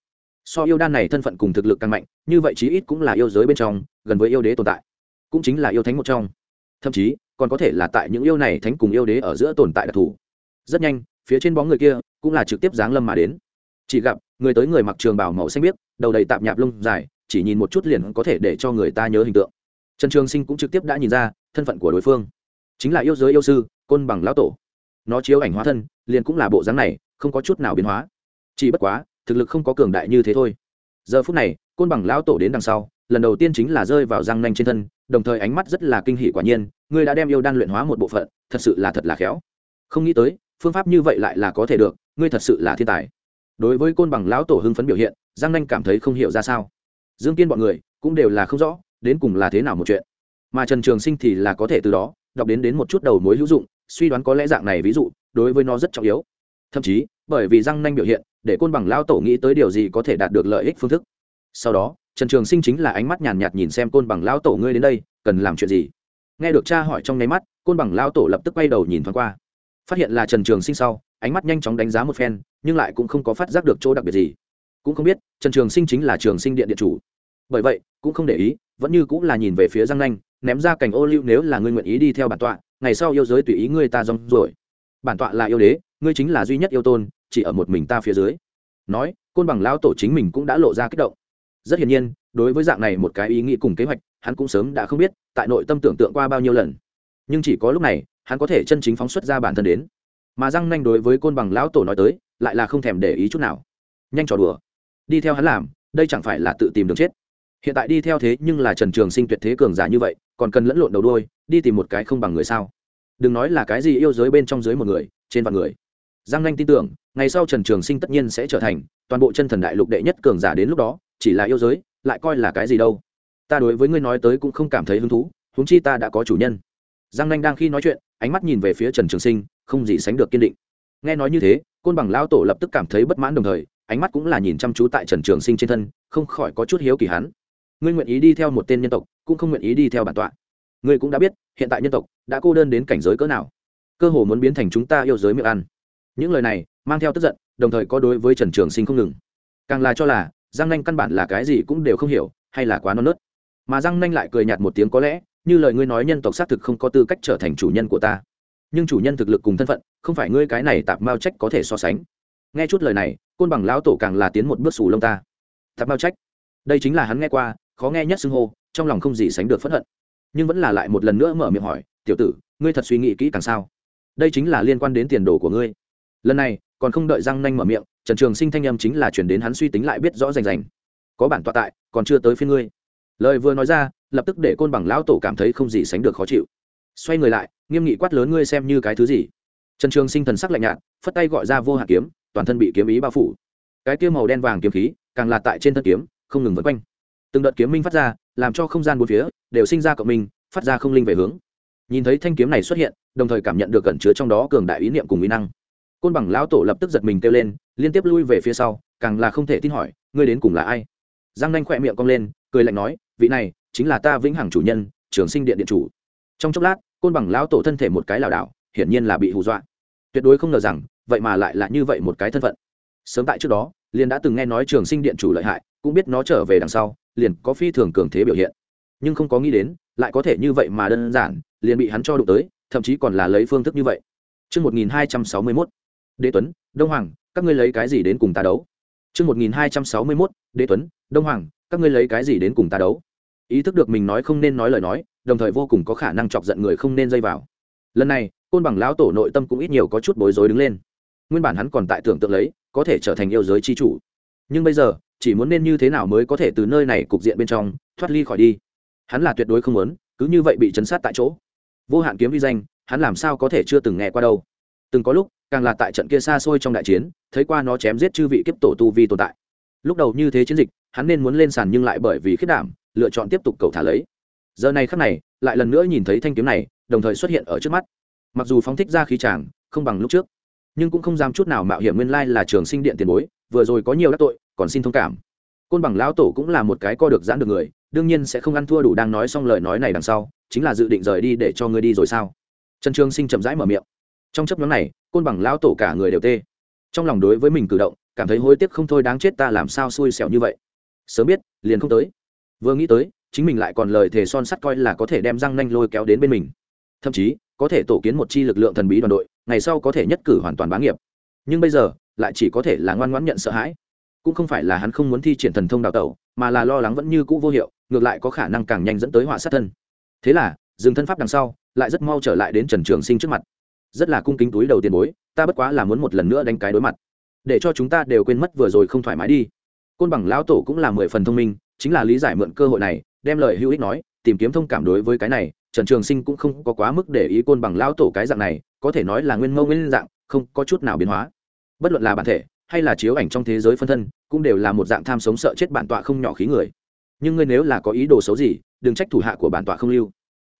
So yêu đan này thân phận cùng thực lực càng mạnh, như vậy chí ít cũng là yêu giới bên trong, gần với yêu đế tồn tại, cũng chính là yêu thánh một trong. Thậm chí còn có thể là tại những yêu này thánh cùng yêu đế ở giữa tồn tại đặc thù. Rất nhanh, phía trên bóng người kia cũng là trực tiếp giáng lâm mà đến. Chỉ gặp, người tới người mặc trường bảo màu xanh biếc, đầu đầy tạp nhạp lông dài, chỉ nhìn một chút liền có thể để cho người ta nhớ hình tượng. Trần trường sinh cũng trực tiếp đã nhìn ra thân phận của đối phương. Chính là yêu giới yêu sư, côn bằng lão tổ. Nó chiếu ảnh hóa thân, liền cũng là bộ dáng này, không có chút nào biến hóa. Chỉ bất quá, thực lực không có cường đại như thế thôi. Giờ phút này, côn bằng lão tổ đến đằng sau, lần đầu tiên chính là rơi vào răng nanh trên thân, đồng thời ánh mắt rất là kinh hỉ quả nhiên ngươi đã đem yêu đan luyện hóa một bộ phận, thật sự là thật là khéo. Không nghĩ tới, phương pháp như vậy lại là có thể được, ngươi thật sự là thiên tài. Đối với côn bằng lão tổ hưng phấn biểu hiện, giang nanh cảm thấy không hiểu ra sao. Dương kiên bọn người cũng đều là không rõ, đến cùng là thế nào một chuyện. Mà trần trường sinh thì là có thể từ đó, đọc đến đến một chút đầu mối hữu dụng, suy đoán có lẽ dạng này ví dụ, đối với nó rất trọng yếu. Thậm chí, bởi vì răng nanh biểu hiện, để côn bằng lao tổ nghĩ tới điều gì có thể đạt được lợi ích phương thức. Sau đó, trần trường sinh chính là ánh mắt nhàn nhạt nhìn xem côn bằng lao tổ ngươi đến đây, cần làm chuyện gì nghe được cha hỏi trong nháy mắt, côn bằng lao tổ lập tức quay đầu nhìn thoáng qua. Phát hiện là trần trường sinh sau, ánh mắt nhanh chóng đánh giá một phen, nhưng lại cũng không có phát giác được chỗ đặc biệt gì. Cũng không biết, trần trường sinh chính là trường sinh điện điện chủ. Bởi vậy, cũng không để ý, vẫn như cũng là nhìn về phía giang nanh, ném ra cành ô liu nếu là ngươi nguyện ý đi theo bản tọa, ngày sau yêu giới tùy ý ngươi ta rong rồi bản tọa là yêu đế, ngươi chính là duy nhất yêu tôn, chỉ ở một mình ta phía dưới. Nói, côn bằng lão tổ chính mình cũng đã lộ ra kích động. Rất hiển nhiên, đối với dạng này một cái ý nghĩ cùng kế hoạch hắn cũng sớm đã không biết tại nội tâm tưởng tượng qua bao nhiêu lần. Nhưng chỉ có lúc này, hắn có thể chân chính phóng xuất ra bản thân đến. Mà răng nanh đối với côn bằng lão tổ nói tới, lại là không thèm để ý chút nào. Nhanh trò đùa. Đi theo hắn làm, đây chẳng phải là tự tìm đường chết. Hiện tại đi theo thế nhưng là trần trường sinh tuyệt thế cường giả như vậy, còn cần lẫn lộn đầu đôi đi tìm một cái không bằng người sao? Đừng nói là cái gì yêu giới bên trong dưới một người, trên vạn người. Giang nanh tin tưởng, ngày sau trần trường sinh tất nhiên sẽ trở thành toàn bộ chân thần đại lục đệ nhất cường giả đến lúc đó, chỉ là yêu giới, lại coi là cái gì đâu ta đối với ngươi nói tới cũng không cảm thấy hứng thú, huống chi ta đã có chủ nhân. Giang nanh đang khi nói chuyện, ánh mắt nhìn về phía trần trường sinh, không gì sánh được kiên định. Nghe nói như thế, côn bằng lao tổ lập tức cảm thấy bất mãn đồng thời, ánh mắt cũng là nhìn chăm chú tại trần trường sinh trên thân, không khỏi có chút hiếu kỳ hắn. Ngươi nguyện ý đi theo một tên nhân tộc, cũng không nguyện ý đi theo bản tọa. Ngươi cũng đã biết, hiện tại nhân tộc đã cô đơn đến cảnh giới cỡ nào. Cơ hồ muốn biến thành chúng ta yêu giới miệng ăn. Những lời này mang theo tức giận, đồng thời có đối với trần trường sinh không ngừng. Càng là cho là, giang nanh căn bản là cái gì cũng đều không hiểu, hay là quá non nớt mà giang nanh lại cười nhạt một tiếng có lẽ, như lời ngươi nói nhân tộc xác thực không có tư cách trở thành chủ nhân của ta. Nhưng chủ nhân thực lực cùng thân phận, không phải ngươi cái này tạp mao trách có thể so sánh. Nghe chút lời này, côn bằng lão tổ càng là tiến một bước sù lông ta. Tạp mao trách? Đây chính là hắn nghe qua, khó nghe nhất xưng hô, trong lòng không gì sánh được phẫn hận. Nhưng vẫn là lại một lần nữa mở miệng hỏi, tiểu tử, ngươi thật suy nghĩ kỹ càng sao? Đây chính là liên quan đến tiền đồ của ngươi. Lần này, còn không đợi răng nanh mở miệng, trần trường sinh thanh âm chính là chuyển đến hắn suy tính lại biết rõ rành rành. Có bản tọa tại, còn chưa tới phía ngươi lời vừa nói ra, lập tức để côn bằng lão tổ cảm thấy không gì sánh được khó chịu. Xoay người lại, nghiêm nghị quát lớn ngươi xem như cái thứ gì? Trần trường sinh thần sắc lạnh nhạt, phất tay gọi ra vô hạ kiếm, toàn thân bị kiếm ý bao phủ. Cái kia màu đen vàng kiếm khí, càng là tại trên thân kiếm, không ngừng vượt quanh. Từng đợt kiếm minh phát ra, làm cho không gian bốn phía, đều sinh ra cộng minh, phát ra không linh về hướng. Nhìn thấy thanh kiếm này xuất hiện, đồng thời cảm nhận được cẩn chứa trong đó cường đại ý niệm cùng ý năng. Côn bằng lão tổ lập tức giật mình kêu lên, liên tiếp lui về phía sau, càng là không thể tin hỏi, ngươi đến cùng là ai? Giang nanh khỏe miệng cong lên cười lạnh nói vị này chính là ta vĩnh hằng chủ nhân trường sinh điện điện chủ. Trong chốc lát côn bằng lão tổ thân thể một cái lảo đảo hiển nhiên là bị hù dọa. Tuyệt đối không ngờ rằng vậy mà lại là như vậy một cái thân phận. Sớm tại trước đó liền đã từng nghe nói trường sinh điện chủ lợi hại cũng biết nó trở về đằng sau liền có phi thường cường thế biểu hiện. Nhưng không có nghĩ đến lại có thể như vậy mà đơn giản liền bị hắn cho đụng tới thậm chí còn là lấy phương thức như vậy. Trước 1261, Đế Tuấn, Đông Hoàng, các ngươi lấy cái gì đến cùng ta đấu? Trước 1261, Đế Tuấn, Đông Hoàng, các ngươi lấy cái gì đến cùng ta đấu? Ý thức được mình nói không nên nói lời nói, đồng thời vô cùng có khả năng chọc giận người không nên dây vào. Lần này, côn bằng lão tổ nội tâm cũng ít nhiều có chút bối rối đứng lên. Nguyên bản hắn còn tại tưởng tượng lấy, có thể trở thành yêu giới chi chủ. Nhưng bây giờ, chỉ muốn nên như thế nào mới có thể từ nơi này cục diện bên trong thoát ly khỏi đi. Hắn là tuyệt đối không muốn, cứ như vậy bị chấn sát tại chỗ. Vô hạn kiếm vi danh, hắn làm sao có thể chưa từng nghe qua đâu. Từng có lúc, càng là tại trận kia xa xôi trong đại chiến thấy qua nó chém giết chư vị kiếp tổ tu vi tồn tại lúc đầu như thế chiến dịch hắn nên muốn lên sàn nhưng lại bởi vì khiết đảm, lựa chọn tiếp tục cầu thả lấy. Giờ này khắc này, lại lần nữa nhìn thấy thanh kiếm này, đồng thời xuất hiện ở trước mắt. Mặc dù phóng thích ra khí tràng không bằng lúc trước, nhưng cũng không dám chút nào mạo hiểm nguyên lai là trường sinh điện tiền bối, vừa rồi có nhiều đắc tội, còn xin thông cảm. Côn bằng lão tổ cũng là một cái co được giãn được người, đương nhiên sẽ không ăn thua đủ đang nói xong lời nói này đằng sau, chính là dự định rời đi để cho ngươi đi rồi sao? Trần trường sinh chậm rãi mở miệng. Trong chấp nhóm này, côn bằng lão tổ cả người đều tê. Trong lòng đối với mình cử động, cảm thấy hối tiếc không thôi, đáng chết ta làm sao xui xẻo như vậy? Sớm biết, liền không tới. Vừa nghĩ tới, chính mình lại còn lời thề son sắt coi là có thể đem răng nanh lôi kéo đến bên mình. Thậm chí, có thể tổ kiến một chi lực lượng thần bí đoàn đội, ngày sau có thể nhất cử hoàn toàn bá nghiệp. Nhưng bây giờ, lại chỉ có thể là ngoan ngoãn nhận sợ hãi. Cũng không phải là hắn không muốn thi triển thần thông đào tẩu, mà là lo lắng vẫn như cũ vô hiệu, ngược lại có khả năng càng nhanh dẫn tới họa sát thân. Thế là, dừng thân pháp đằng sau, lại rất mau trở lại đến trần trường sinh trước mặt. Rất là cung kính túi đầu tiền bối, ta bất quá là muốn một lần nữa đánh cái đối mặt. Để cho chúng ta đều quên mất vừa rồi không thoải mái đi côn bằng lão tổ cũng là mười phần thông minh, chính là lý giải mượn cơ hội này, đem lời hữu ích nói, tìm kiếm thông cảm đối với cái này, trần trường sinh cũng không có quá mức để ý côn bằng lão tổ cái dạng này, có thể nói là nguyên mâu nguyên dạng, không có chút nào biến hóa. Bất luận là bản thể, hay là chiếu ảnh trong thế giới phân thân, cũng đều là một dạng tham sống sợ chết bản tọa không nhỏ khí người. Nhưng ngươi nếu là có ý đồ xấu gì, đừng trách thủ hạ của bản tọa không lưu.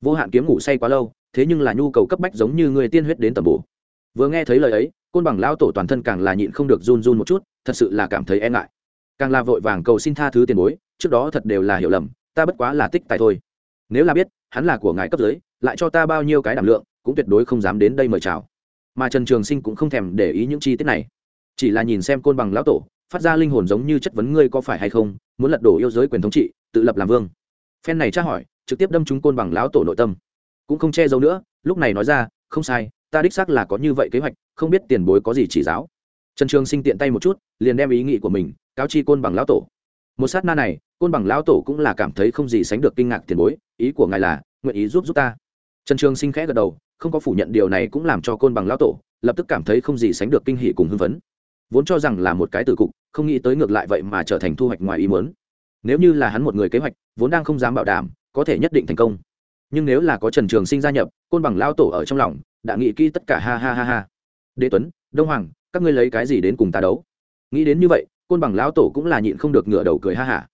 Vô hạn kiếm ngủ say quá lâu, thế nhưng là nhu cầu cấp bách giống như người tiên huyết đến tầm bổ. Vừa nghe thấy lời ấy, côn bằng lao tổ toàn thân càng là nhịn không được run run một chút, thật sự là cảm thấy e ngại càng là vội vàng cầu xin tha thứ tiền bối, trước đó thật đều là hiểu lầm, ta bất quá là tích tài thôi. Nếu là biết, hắn là của ngài cấp dưới, lại cho ta bao nhiêu cái đảm lượng, cũng tuyệt đối không dám đến đây mời chào. Mà trần trường sinh cũng không thèm để ý những chi tiết này. Chỉ là nhìn xem côn bằng lão tổ, phát ra linh hồn giống như chất vấn ngươi có phải hay không, muốn lật đổ yêu giới quyền thống trị, tự lập làm vương. Phen này tra hỏi, trực tiếp đâm chúng côn bằng lão tổ nội tâm. Cũng không che giấu nữa, lúc này nói ra, không sai, ta đích xác là có như vậy kế hoạch, không biết tiền bối có gì chỉ giáo. Trần trường sinh tiện tay một chút, liền đem ý nghĩ của mình cáo chi côn bằng lão tổ. Một sát na này, côn bằng lão tổ cũng là cảm thấy không gì sánh được kinh ngạc tiền bối, ý của ngài là, nguyện ý giúp giúp ta. Trần trường sinh khẽ gật đầu, không có phủ nhận điều này cũng làm cho côn bằng lão tổ, lập tức cảm thấy không gì sánh được kinh hỷ cùng hưng phấn. Vốn cho rằng là một cái tử cục, không nghĩ tới ngược lại vậy mà trở thành thu hoạch ngoài ý muốn. Nếu như là hắn một người kế hoạch, vốn đang không dám bảo đảm, có thể nhất định thành công. Nhưng nếu là có trần trường sinh gia nhập, côn bằng lao tổ ở trong lòng, đã nghĩ kỹ tất cả ha ha ha ha. Đế tuấn, đông hoàng, các ngươi lấy cái gì đến cùng ta đấu? Nghĩ đến như vậy côn bằng lão tổ cũng là nhịn không được ngửa đầu cười ha hả.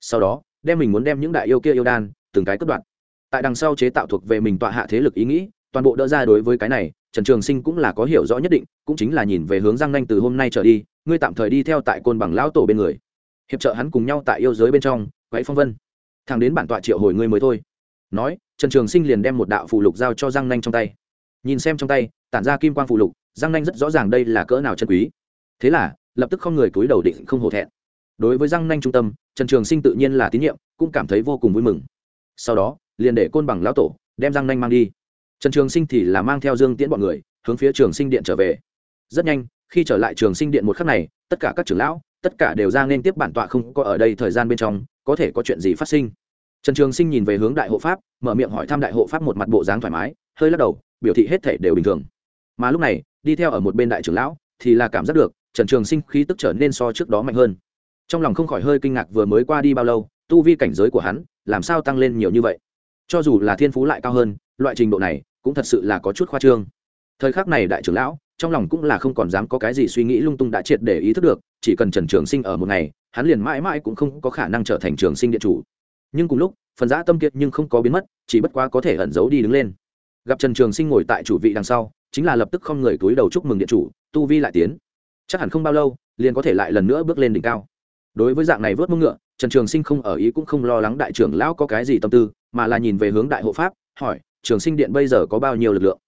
Sau đó, đem mình muốn đem những đại yêu kia yêu đan, từng cái cất đoạn tại đằng sau chế tạo thuộc về mình tọa hạ thế lực ý nghĩ, toàn bộ đỡ ra đối với cái này, trần trường sinh cũng là có hiểu rõ nhất định, cũng chính là nhìn về hướng giang nanh từ hôm nay trở đi, ngươi tạm thời đi theo tại côn bằng lão tổ bên người. Hiệp trợ hắn cùng nhau tại yêu giới bên trong quậy phong vân. Thằng đến bản tọa triệu hồi ngươi mới thôi. Nói, trần trường sinh liền đem một đạo phù lục giao cho giang nanh trong tay. Nhìn xem trong tay, tản ra kim quang phù lục, giang nanh rất rõ ràng đây là cỡ nào chân quý. Thế là lập tức không người cúi đầu định không hổ thẹn. Đối với răng nanh trung tâm, trần trường sinh tự nhiên là tín nhiệm, cũng cảm thấy vô cùng vui mừng. Sau đó, liền để côn bằng lão tổ đem răng nanh mang đi. Trần trường sinh thì là mang theo dương tiễn bọn người, hướng phía trường sinh điện trở về. Rất nhanh, khi trở lại trường sinh điện một khắc này, tất cả các trưởng lão, tất cả đều ra nên tiếp bản tọa không có ở đây thời gian bên trong, có thể có chuyện gì phát sinh. Trần trường sinh nhìn về hướng đại hộ pháp, mở miệng hỏi thăm đại hộ pháp một mặt bộ dáng thoải mái, hơi lắc đầu, biểu thị hết thể đều bình thường. Mà lúc này, đi theo ở một bên đại trưởng lão, thì là cảm giác được trần trường sinh khí tức trở nên so trước đó mạnh hơn. Trong lòng không khỏi hơi kinh ngạc vừa mới qua đi bao lâu, tu vi cảnh giới của hắn, làm sao tăng lên nhiều như vậy? Cho dù là thiên phú lại cao hơn, loại trình độ này cũng thật sự là có chút khoa trương. Thời khắc này đại trưởng lão, trong lòng cũng là không còn dám có cái gì suy nghĩ lung tung đã triệt để ý thức được, chỉ cần trần trường sinh ở một ngày, hắn liền mãi mãi cũng không có khả năng trở thành trường sinh điện chủ. Nhưng cùng lúc, phần giã tâm kiệt nhưng không có biến mất, chỉ bất quá có thể ẩn giấu đi đứng lên. Gặp trần trường sinh ngồi tại chủ vị đằng sau, chính là lập tức không người túi đầu chúc mừng điện chủ, tu vi lại tiến chắc hẳn không bao lâu, liền có thể lại lần nữa bước lên đỉnh cao. Đối với dạng này vớt mông ngựa, trần trường sinh không ở ý cũng không lo lắng đại trưởng lão có cái gì tâm tư, mà là nhìn về hướng đại hộ pháp, hỏi, trường sinh điện bây giờ có bao nhiêu lực lượng?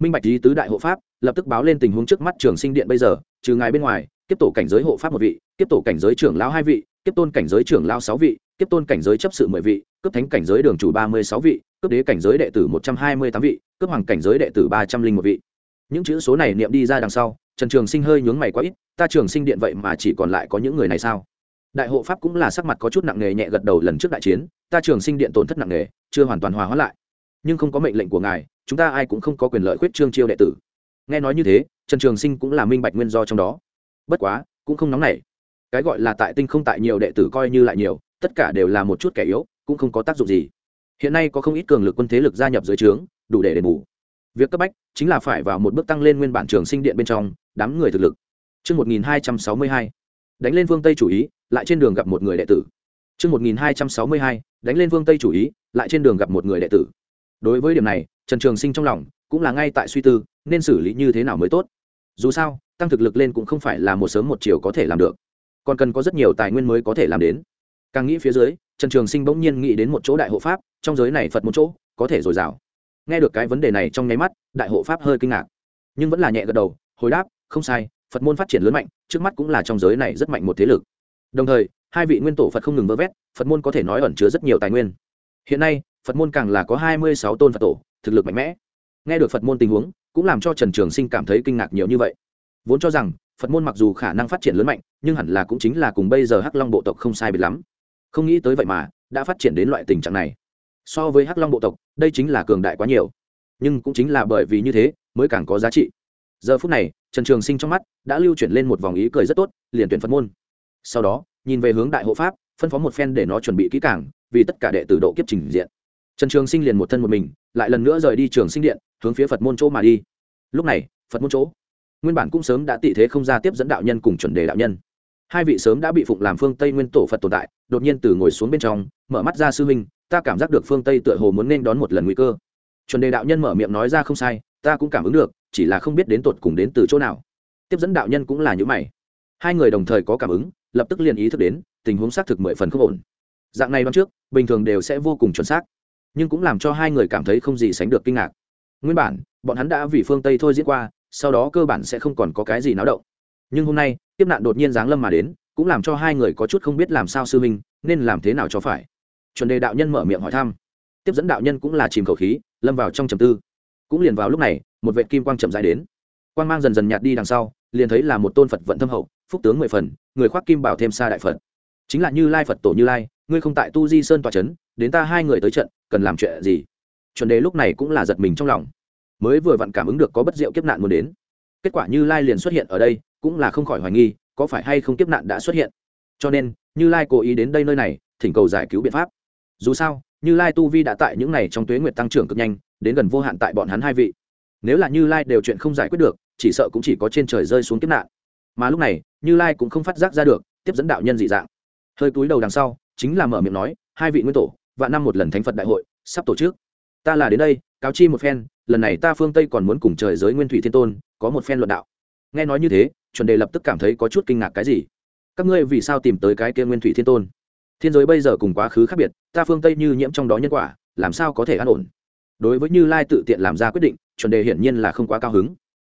Minh bạch lý tứ đại hộ pháp lập tức báo lên tình huống trước mắt trường sinh điện bây giờ, trừ ngài bên ngoài, tiếp tổ cảnh giới hộ pháp một vị, tiếp tổ cảnh giới trưởng lão hai vị, tiếp tôn cảnh giới trưởng lão sáu vị, tiếp tôn cảnh giới chấp sự mười vị, cấp thánh cảnh giới đường chủ ba mươi sáu vị, cấp đế cảnh giới đệ tử một trăm hai mươi tám vị, cấp hoàng cảnh giới đệ tử ba trăm linh một vị. Những chữ số này niệm đi ra đằng sau trần trường sinh hơi nhướng mày quá ít, ta trường sinh điện vậy mà chỉ còn lại có những người này sao? Đại hộ pháp cũng là sắc mặt có chút nặng nề nhẹ gật đầu lần trước đại chiến, ta trường sinh điện tổn thất nặng nề, chưa hoàn toàn hòa hóa lại. Nhưng không có mệnh lệnh của ngài, chúng ta ai cũng không có quyền lợi khuyết trương chiêu đệ tử. Nghe nói như thế, trần trường sinh cũng là minh bạch nguyên do trong đó. Bất quá, cũng không nóng nảy. Cái gọi là tại tinh không tại nhiều đệ tử coi như lại nhiều, tất cả đều là một chút kẻ yếu, cũng không có tác dụng gì. Hiện nay có không ít cường lực quân thế lực gia nhập dưới trướng, đủ để đền bù việc cấp bách chính là phải vào một bước tăng lên nguyên bản trường sinh điện bên trong đám người thực lực. Trước 1262, đánh lên vương tây chủ ý lại trên đường gặp một người đệ tử. Trước 1262, đánh lên vương tây chủ ý lại trên đường gặp một người đệ tử. Đối với điểm này trần trường sinh trong lòng cũng là ngay tại suy tư nên xử lý như thế nào mới tốt. Dù sao tăng thực lực lên cũng không phải là một sớm một chiều có thể làm được. Còn cần có rất nhiều tài nguyên mới có thể làm đến. Càng nghĩ phía dưới trần trường sinh bỗng nhiên nghĩ đến một chỗ đại hộ pháp trong giới này phật một chỗ có thể dồi dào nghe được cái vấn đề này trong nháy mắt, đại hộ pháp hơi kinh ngạc. Nhưng vẫn là nhẹ gật đầu, hồi đáp, không sai, phật môn phát triển lớn mạnh, trước mắt cũng là trong giới này rất mạnh một thế lực. Đồng thời, hai vị nguyên tổ phật không ngừng vơ vét, phật môn có thể nói ẩn chứa rất nhiều tài nguyên. Hiện nay, phật môn càng là có hai mươi sáu tôn phật tổ, thực lực mạnh mẽ. Nghe được phật môn tình huống, cũng làm cho trần trường sinh cảm thấy kinh ngạc nhiều như vậy. Vốn cho rằng, phật môn mặc dù khả năng phát triển lớn mạnh, nhưng hẳn là cũng chính là cùng bây giờ hắc long bộ tộc không sai biệt lắm. Không nghĩ tới vậy mà, đã phát triển đến loại tình trạng này so với hắc long bộ tộc, đây chính là cường đại quá nhiều. Nhưng cũng chính là bởi vì như thế mới càng có giá trị. Giờ phút này, trần trường sinh trong mắt đã lưu chuyển lên một vòng ý cười rất tốt, liền tuyển phật môn. Sau đó, nhìn về hướng đại hộ pháp, phân phó một phen để nó chuẩn bị kỹ càng, vì tất cả đệ tử độ kiếp trình diện. Trần trường sinh liền một thân một mình, lại lần nữa rời đi trường sinh điện, hướng phía phật môn chỗ mà đi. Lúc này, phật môn chỗ, nguyên bản cũng sớm đã tị thế không ra tiếp dẫn đạo nhân cùng chuẩn đề đạo nhân. Hai vị sớm đã bị phụng làm phương tây nguyên tổ phật tồn tại, đột nhiên từ ngồi xuống bên trong, mở mắt ra sư huynh ta cảm giác được phương tây tựa hồ muốn nên đón một lần nguy cơ. Chuẩn đề đạo nhân mở miệng nói ra không sai, ta cũng cảm ứng được, chỉ là không biết đến tột cùng đến từ chỗ nào. Tiếp dẫn đạo nhân cũng là những mày. Hai người đồng thời có cảm ứng, lập tức liền ý thức đến, tình huống xác thực mười phần không ổn. Dạng này đoán trước, bình thường đều sẽ vô cùng chuẩn xác, nhưng cũng làm cho hai người cảm thấy không gì sánh được kinh ngạc. Nguyên bản, bọn hắn đã vì phương tây thôi diễn qua, sau đó cơ bản sẽ không còn có cái gì náo động. Nhưng hôm nay tiếp nạn đột nhiên giáng lâm mà đến, cũng làm cho hai người có chút không biết làm sao sư minh nên làm thế nào cho phải chuẩn đề đạo nhân mở miệng hỏi thăm. Tiếp dẫn đạo nhân cũng là chìm khẩu khí, lâm vào trong trầm tư. Cũng liền vào lúc này, một vệ kim quang chậm dài đến. Quang mang dần dần nhạt đi đằng sau, liền thấy là một tôn phật vận thâm hậu, phúc tướng mười phần, người khoác kim bảo thêm xa đại phật. Chính là như lai phật tổ như lai, ngươi không tại tu di sơn tòa c h ấ n đến ta hai người tới trận, cần làm chuyện gì? Chuẩn đề lúc này cũng là giật mình trong lòng. Mới vừa vặn cảm ứng được có bất diệu kiếp nạn muốn đến. Kết quả như lai liền xuất hiện ở đây, cũng là không khỏi hoài nghi, có phải hay không kiếp nạn đã xuất hiện? Cho nên, như lai cố ý đến đây nơi này, thỉnh cầu giải cứu biện pháp dù sao, như lai tu vi đã tại những này trong tuế nguyệt tăng trưởng cực nhanh, đến gần vô hạn tại bọn hắn hai vị. Nếu là như lai đều chuyện không giải quyết được, chỉ sợ cũng chỉ có trên trời rơi xuống kiếp nạn. Mà lúc này, như lai cũng không phát giác ra được, tiếp dẫn đạo nhân dị dạng. Hơi túi đầu đằng sau, chính là mở miệng nói, hai vị nguyên tổ và năm một lần thánh phật đại hội, sắp tổ chức. Ta là đến đây, cáo chi một phen, lần này ta phương tây còn muốn cùng trời giới nguyên thủy thiên tôn, có một phen luận đạo. Nghe nói như thế, chuẩn đề lập tức cảm thấy có chút kinh ngạc cái gì. Các ngươi vì sao tìm tới cái kia nguyên thủy thiên tôn? Thiên giới bây giờ cùng quá khứ khác biệt, ta phương tây như nhiễm trong đó nhân quả, làm sao có thể an ổn? Đối với như lai tự tiện làm ra quyết định, chuẩn đề hiển nhiên là không quá cao hứng.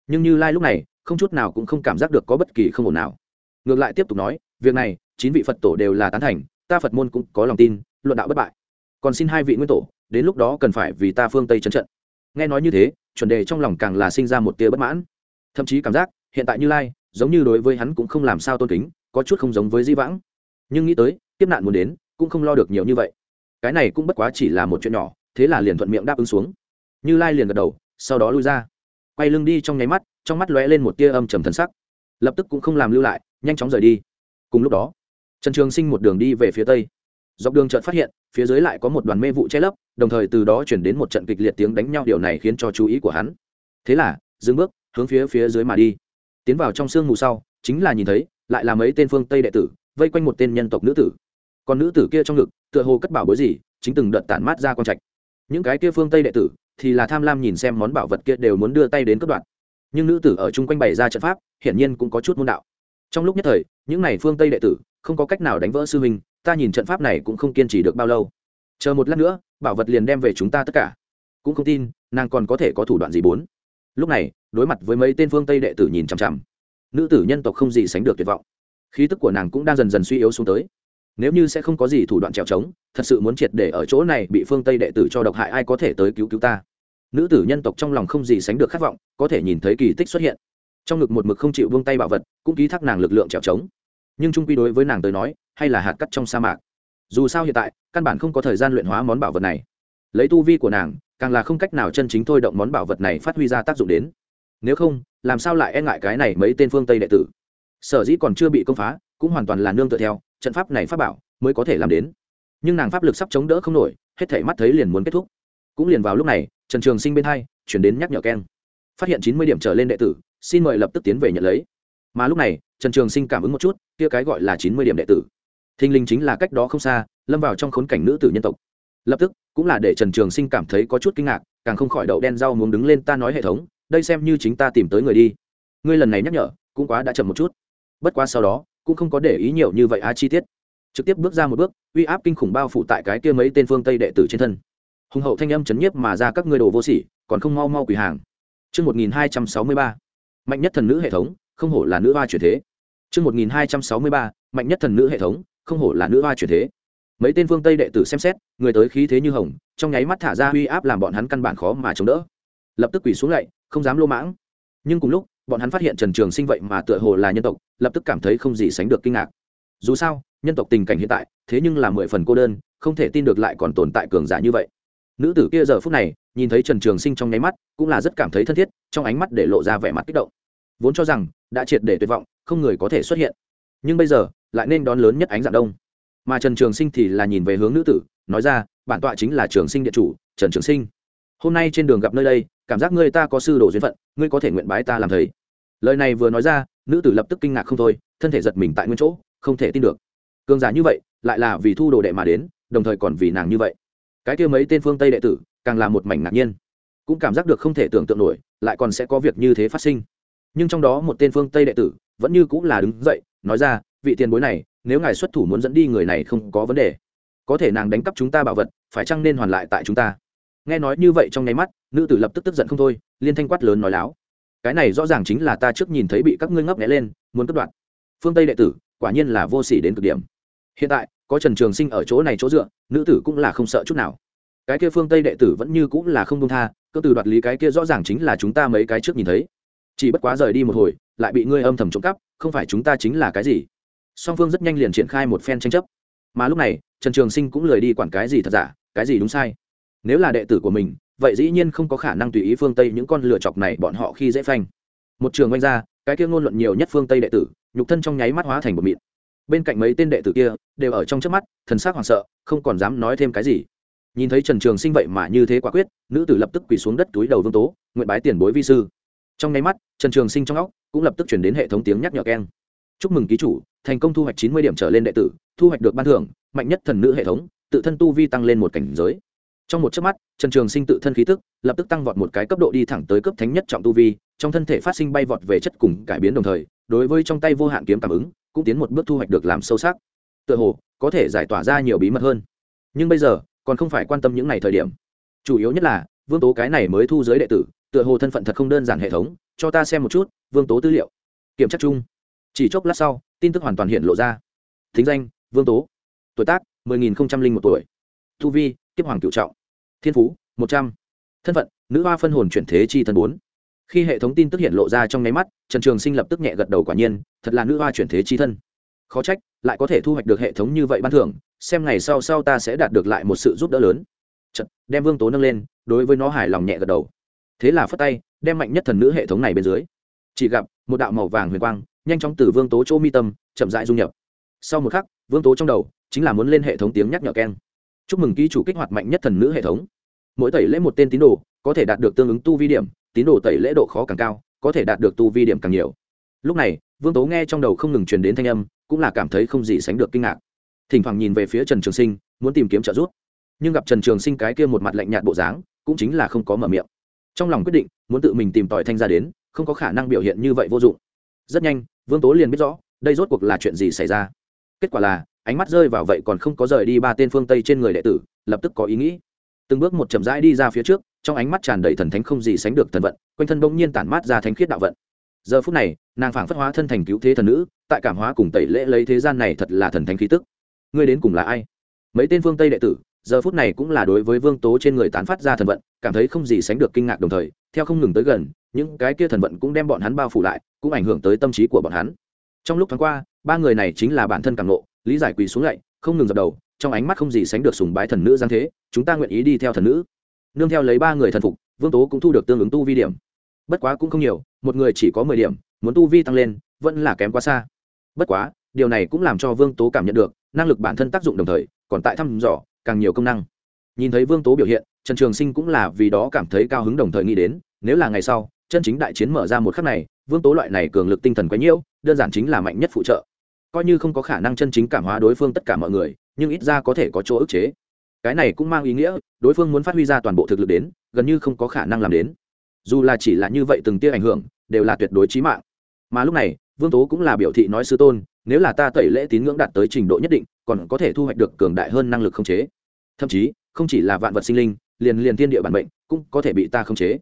Nhưng như lai lúc này, không chút nào cũng không cảm giác được có bất kỳ không ổn nào. Ngược lại tiếp tục nói, việc này, chín vị phật tổ đều là tán thành, ta phật môn cũng có lòng tin, luận đạo bất bại. Còn xin hai vị nguyên tổ, đến lúc đó cần phải vì ta phương tây trấn trận. Nghe nói như thế, chuẩn đề trong lòng càng là sinh ra một tia bất mãn. Thậm chí cảm giác, hiện tại như lai, giống như đối với hắn cũng không làm sao tôn kính, có chút không giống với di vãng nhưng nghĩ tới tiếp nạn muốn đến, cũng không lo được nhiều như vậy. Cái này cũng bất quá chỉ là một chuyện nhỏ, thế là liền thuận miệng đáp ứng xuống. Như lai liền gật đầu, sau đó lui ra. Quay lưng đi trong nháy mắt, trong mắt lóe lên một tia âm trầm thần sắc. Lập tức cũng không làm lưu lại, nhanh chóng rời đi. Cùng lúc đó, trần trường sinh một đường đi về phía tây. Dọc đường chợt phát hiện, phía dưới lại có một đoàn mê vụ che lấp, đồng thời từ đó chuyển đến một trận kịch liệt tiếng đánh nhau, điều này khiến cho chú ý của hắn. Thế là, dừng bước, hướng phía phía dưới mà đi. Tiến vào trong sương mù sau, chính là nhìn thấy, lại là mấy tên phương tây đệ tử vây quanh một tên nhân tộc nữ tử. Còn nữ tử kia trong ngực, tựa hồ cất bảo bối gì, chính từng đợt tản mát ra con trạch. Những cái kia phương tây đệ tử, thì là tham lam nhìn xem món bảo vật kia đều muốn đưa tay đến cất đoạn nhưng nữ tử ở chung quanh bày ra trận pháp, hiển nhiên cũng có chút môn đạo. Trong lúc nhất thời, những n à y phương tây đệ tử, không có cách nào đánh vỡ sư huynh, ta nhìn trận pháp này cũng không kiên trì được bao lâu. Chờ một lát nữa, bảo vật liền đem về chúng ta tất cả. Cũng không tin, nàng còn có thể có thủ đoạn gì bốn. Lúc này, đối mặt với mấy tên phương tây đệ tử nhìn chằm chằm, nữ tử nhân tộc không gì sánh được tuyệt vọng khí tức của nàng cũng đang dần dần suy yếu xuống tới. Nếu như sẽ không có gì thủ đoạn trèo trống, thật sự muốn triệt để ở chỗ này bị phương tây đệ tử cho độc hại ai có thể tới cứu cứu ta. Nữ tử nhân tộc trong lòng không gì sánh được khát vọng, có thể nhìn thấy kỳ tích xuất hiện. Trong ngực một mực không chịu buông tay bảo vật, cũng ký thác nàng lực lượng trèo trống. Nhưng trung quy đối với nàng tới nói, hay là hạt cắt trong sa mạc. Dù sao hiện tại, căn bản không có thời gian luyện hóa món bảo vật này. Lấy tu vi của nàng, càng là không cách nào chân chính thôi động món bảo vật này phát huy ra tác dụng đến. Nếu không, làm sao lại e ngại cái này mấy tên phương tây đệ tử? Sở dĩ còn chưa bị công phá, cũng hoàn toàn là nương tựa theo, trận pháp này pháp bảo mới có thể làm đến. Nhưng nàng pháp lực sắp chống đỡ không nổi, hết thể mắt thấy liền muốn kết thúc. Cũng liền vào lúc này, trần trường sinh bên hai chuyển đến nhắc nhở keng. Phát hiện chín mươi điểm trở lên đệ tử, xin mời lập tức tiến về nhận lấy. Mà lúc này, trần trường sinh cảm ứng một chút, kia cái gọi là chín mươi điểm đệ tử. Thinh linh chính là cách đó không xa, lâm vào trong khốn cảnh nữ tử nhân tộc. Lập tức, cũng là để trần trường sinh cảm thấy có chút kinh ngạc, càng không khỏi đậu đen rau muốn đứng lên ta nói hệ thống, đây xem như chính ta tìm tới người đi. Ngươi lần này nhắc nhở, cũng quá đã chậm một chút bất quá sau đó cũng không có để ý nhiều như vậy a chi tiết trực tiếp bước ra một bước uy áp kinh khủng bao phủ tại cái kia mấy tên phương tây đệ tử trên thân hùng hậu thanh âm chấn nhiếp mà ra các ngươi đồ vô sỉ còn không mau mau quỳ hàng Trư một nghìn hai trăm sáu mươi ba, mạnh nhất thần nữ hệ thống, không hổ là nữ hoa chuyển thế. Trư một nghìn hai trăm sáu mươi ba, mạnh nhất thần nữ hệ thống, không hổ là nữ hoa chuyển thế. Mấy tên phương Tây đệ tử xem xét, người tới khí thế như hồng, trong nháy mắt thả ra uy áp làm bọn hắn căn bản khó mà chống đỡ. Lập tức quỳ xuống lạy không dám lô mãng. Nhưng cùng lúc, bọn hắn phát hiện Trần Trường Sinh vậy mà tựa hồ là nhân tộc, lập tức cảm thấy không gì sánh được kinh ngạc. Dù sao, nhân tộc tình cảnh hiện tại, thế nhưng là mười phần cô đơn, không thể tin được lại còn tồn tại cường giả như vậy. Nữ tử kia giờ phút này nhìn thấy trần trường sinh trong nháy mắt cũng là rất cảm thấy thân thiết trong ánh mắt để lộ ra vẻ mặt kích động. Vốn cho rằng đã triệt để tuyệt vọng không người có thể xuất hiện. Nhưng bây giờ lại nên đón lớn nhất ánh dạng đông. Mà trần trường sinh thì là nhìn về hướng nữ tử nói ra bản tọa chính là trường sinh điện chủ trần trường sinh. Hôm nay trên đường gặp nơi đây cảm giác ngươi ta có sư đồ duyên phận ngươi có thể nguyện bái ta làm thầy lời này vừa nói ra, nữ tử lập tức kinh ngạc không thôi, thân thể giật mình tại nguyên chỗ, không thể tin được. Cường giả như vậy, lại là vì thu đồ đệ mà đến, đồng thời còn vì nàng như vậy. Cái kia mấy tên phương tây đệ tử, càng là một mảnh ngạc nhiên. Cũng cảm giác được không thể tưởng tượng nổi, lại còn sẽ có việc như thế phát sinh. Nhưng trong đó một tên phương tây đệ tử, vẫn như cũng là đứng dậy, nói ra, vị tiền bối này, nếu ngài xuất thủ muốn dẫn đi người này không có vấn đề. Có thể nàng đánh cắp chúng ta bảo vật, phải chăng nên hoàn lại tại chúng ta? Nghe nói như vậy trong nháy mắt, nữ tử lập tức tức giận không thôi, liên thanh quát lớn nói láo cái này rõ ràng chính là ta trước nhìn thấy bị các ngươi ngấp nghẽ lên, muốn cất đoạn phương tây đệ tử, quả nhiên là vô sỉ đến cực điểm. Hiện tại, có trần trường sinh ở chỗ này chỗ dựa, nữ tử cũng là không sợ chút nào. Cái kia phương tây đệ tử vẫn như cũng là không công tha cơ từ đoạt lý cái kia rõ ràng chính là chúng ta mấy cái trước nhìn thấy. Chỉ bất quá rời đi một hồi, lại bị ngươi âm thầm trộm cắp, không phải chúng ta chính là cái gì? Song phương rất nhanh liền triển khai một phen tranh chấp. Mà lúc này, trần trường sinh cũng lười đi quản cái gì thật giả, cái gì đúng sai. Nếu là đệ tử của mình vậy dĩ nhiên không có khả năng tùy ý phương tây những con lựa chọc này bọn họ khi dễ phanh. Một trường oanh ra, cái kia ngôn luận nhiều nhất phương tây đệ tử, nhục thân trong nháy mắt hóa thành một mịn. Bên cạnh mấy tên đệ tử kia, đều ở trong trước mắt, thần s á c hoảng sợ, không còn dám nói thêm cái gì. Nhìn thấy trần trường sinh vậy mà như thế quả quyết, nữ tử lập tức quỳ xuống đất túi đầu vương tố, nguyện bái tiền bối vi sư. Trong nháy mắt, trần trường sinh trong óc cũng lập tức chuyển đến hệ thống tiếng nhắc nhở keng. Chúc mừng ký chủ, thành công thu hoạch chín mươi điểm trở lên đệ tử, thu hoạch được ban thưởng, mạnh nhất thần nữ hệ thống, tự thân tu vi tăng lên một cảnh giới trong một chớp mắt, trần trường sinh tự thân khí tức lập tức tăng vọt một cái cấp độ đi thẳng tới cấp thánh nhất trọng tu vi, trong thân thể phát sinh bay vọt về chất cùng cải biến đồng thời, đối với trong tay vô hạn kiếm cảm ứng, cũng tiến một bước thu hoạch được làm sâu sắc. Tựa hồ, có thể giải tỏa ra nhiều bí mật hơn. Nhưng bây giờ, còn không phải quan tâm những ngày thời điểm. Chủ yếu nhất là, vương tố cái này mới thu giới đệ tử, tựa hồ thân phận thật không đơn giản hệ thống, cho ta xem một chút, vương tố tư liệu. Kiểm tra chung. Chỉ chốc lát sau, tin tức hoàn toàn hiện lộ ra. Thính danh, vương tố. Tuổi tác, mười nghìn một tuổi. Thu vi tiếp hoàng cựu trọng thiên phú một trăm. Thân phận nữ hoa phân hồn chuyển thế chi thần bốn. Khi hệ thống tin tức hiện lộ ra trong nháy mắt trần trường sinh lập tức nhẹ gật đầu quả nhiên thật là nữ hoa chuyển thế chi thân. Khó trách lại có thể thu hoạch được hệ thống như vậy ban thưởng xem ngày sau sau ta sẽ đạt được lại một sự giúp đỡ lớn. Chật, đem vương tố nâng lên đối với nó hài lòng nhẹ gật đầu. Thế là phất tay đem mạnh nhất thần nữ hệ thống này bên dưới. Chỉ gặp một đạo màu vàng huyền quang nhanh chóng từ vương tố chỗ mi tâm chậm dại du nhập. Sau một khắc vương tố trong đầu chính là muốn lên hệ thống tiếng nhắc nhở keng chúc mừng ký chủ kích hoạt mạnh nhất thần nữ hệ thống. Mỗi tẩy lễ một tên tín đồ, có thể đạt được tương ứng tu vi điểm, tín đồ tẩy lễ độ khó càng cao, có thể đạt được tu vi điểm càng nhiều. Lúc này, vương tố nghe trong đầu không ngừng truyền đến thanh âm, cũng là cảm thấy không gì sánh được kinh ngạc. Thỉnh thoảng nhìn về phía trần trường sinh, muốn tìm kiếm trợ giúp. Nhưng gặp trần trường sinh cái kia một mặt lạnh nhạt bộ dáng, cũng chính là không có mở miệng. Trong lòng quyết định, muốn tự mình tìm tòi thanh ra đến, không có khả năng biểu hiện như vậy vô dụng. Rất nhanh, vương tố liền biết rõ, đây rốt cuộc là chuyện gì xảy ra. Kết quả là ánh mắt rơi vào vậy còn không có rời đi ba tên phương tây trên người đệ tử, lập tức có ý nghĩ. Từng bước một chậm rãi đi ra phía trước, trong ánh mắt tràn đầy thần thánh không gì sánh được thần vận, quanh thân bỗng nhiên tản mát ra thánh khiết đạo vận. Giờ phút này, nàng phảng phất hóa thân thành cứu thế thần nữ, tại cảm hóa cùng tẩy lễ lấy thế gian này thật là thần thánh khí tức. Ngươi đến cùng là ai? Mấy tên phương tây đệ tử, giờ phút này cũng là đối với vương tố trên người tán phát ra thần vận, cảm thấy không gì sánh được kinh ngạc đồng thời, theo không ngừng tới gần, những cái kia thần vận cũng đem bọn hắn bao phủ lại, cũng ảnh hưởng tới tâm trí của bọn hắn. Trong lúc thoáng qua, ba người này chính là bản thân càng nộ lý giải quỳ xuống lạy, không ngừng dập đầu, trong ánh mắt không gì sánh được sùng bái thần nữ giang thế, chúng ta nguyện ý đi theo thần nữ. Nương theo lấy ba người thần phục, vương tố cũng thu được tương ứng tu vi điểm. Bất quá cũng không nhiều, một người chỉ có mười điểm, muốn tu vi tăng lên, vẫn là kém quá xa. Bất quá, điều này cũng làm cho vương tố cảm nhận được, năng lực bản thân tác dụng đồng thời, còn tại thăm dò, càng nhiều công năng. Nhìn thấy vương tố biểu hiện, trần trường sinh cũng là vì đó cảm thấy cao hứng đồng thời nghĩ đến, nếu là ngày sau, chân chính đại chiến mở ra một khắc này, vương tố loại này cường lực tinh thần quấy nhiễu đơn giản chính là mạnh nhất phụ trợ coi như không có khả năng chân chính cảm hóa đối phương tất cả mọi người, nhưng ít ra có thể có chỗ ức chế. Cái này cũng mang ý nghĩa, đối phương muốn phát huy ra toàn bộ thực lực đến, gần như không có khả năng làm đến. Dù là chỉ là như vậy từng tia ảnh hưởng, đều là tuyệt đối trí mạng. Mà lúc này, vương tố cũng là biểu thị nói sư tôn, nếu là ta tẩy lễ tín ngưỡng đạt tới trình độ nhất định, còn có thể thu hoạch được cường đại hơn năng lực khống chế. Thậm chí, không chỉ là vạn vật sinh linh, liền liền thiên địa bản mệnh, cũng có thể bị ta khống chế.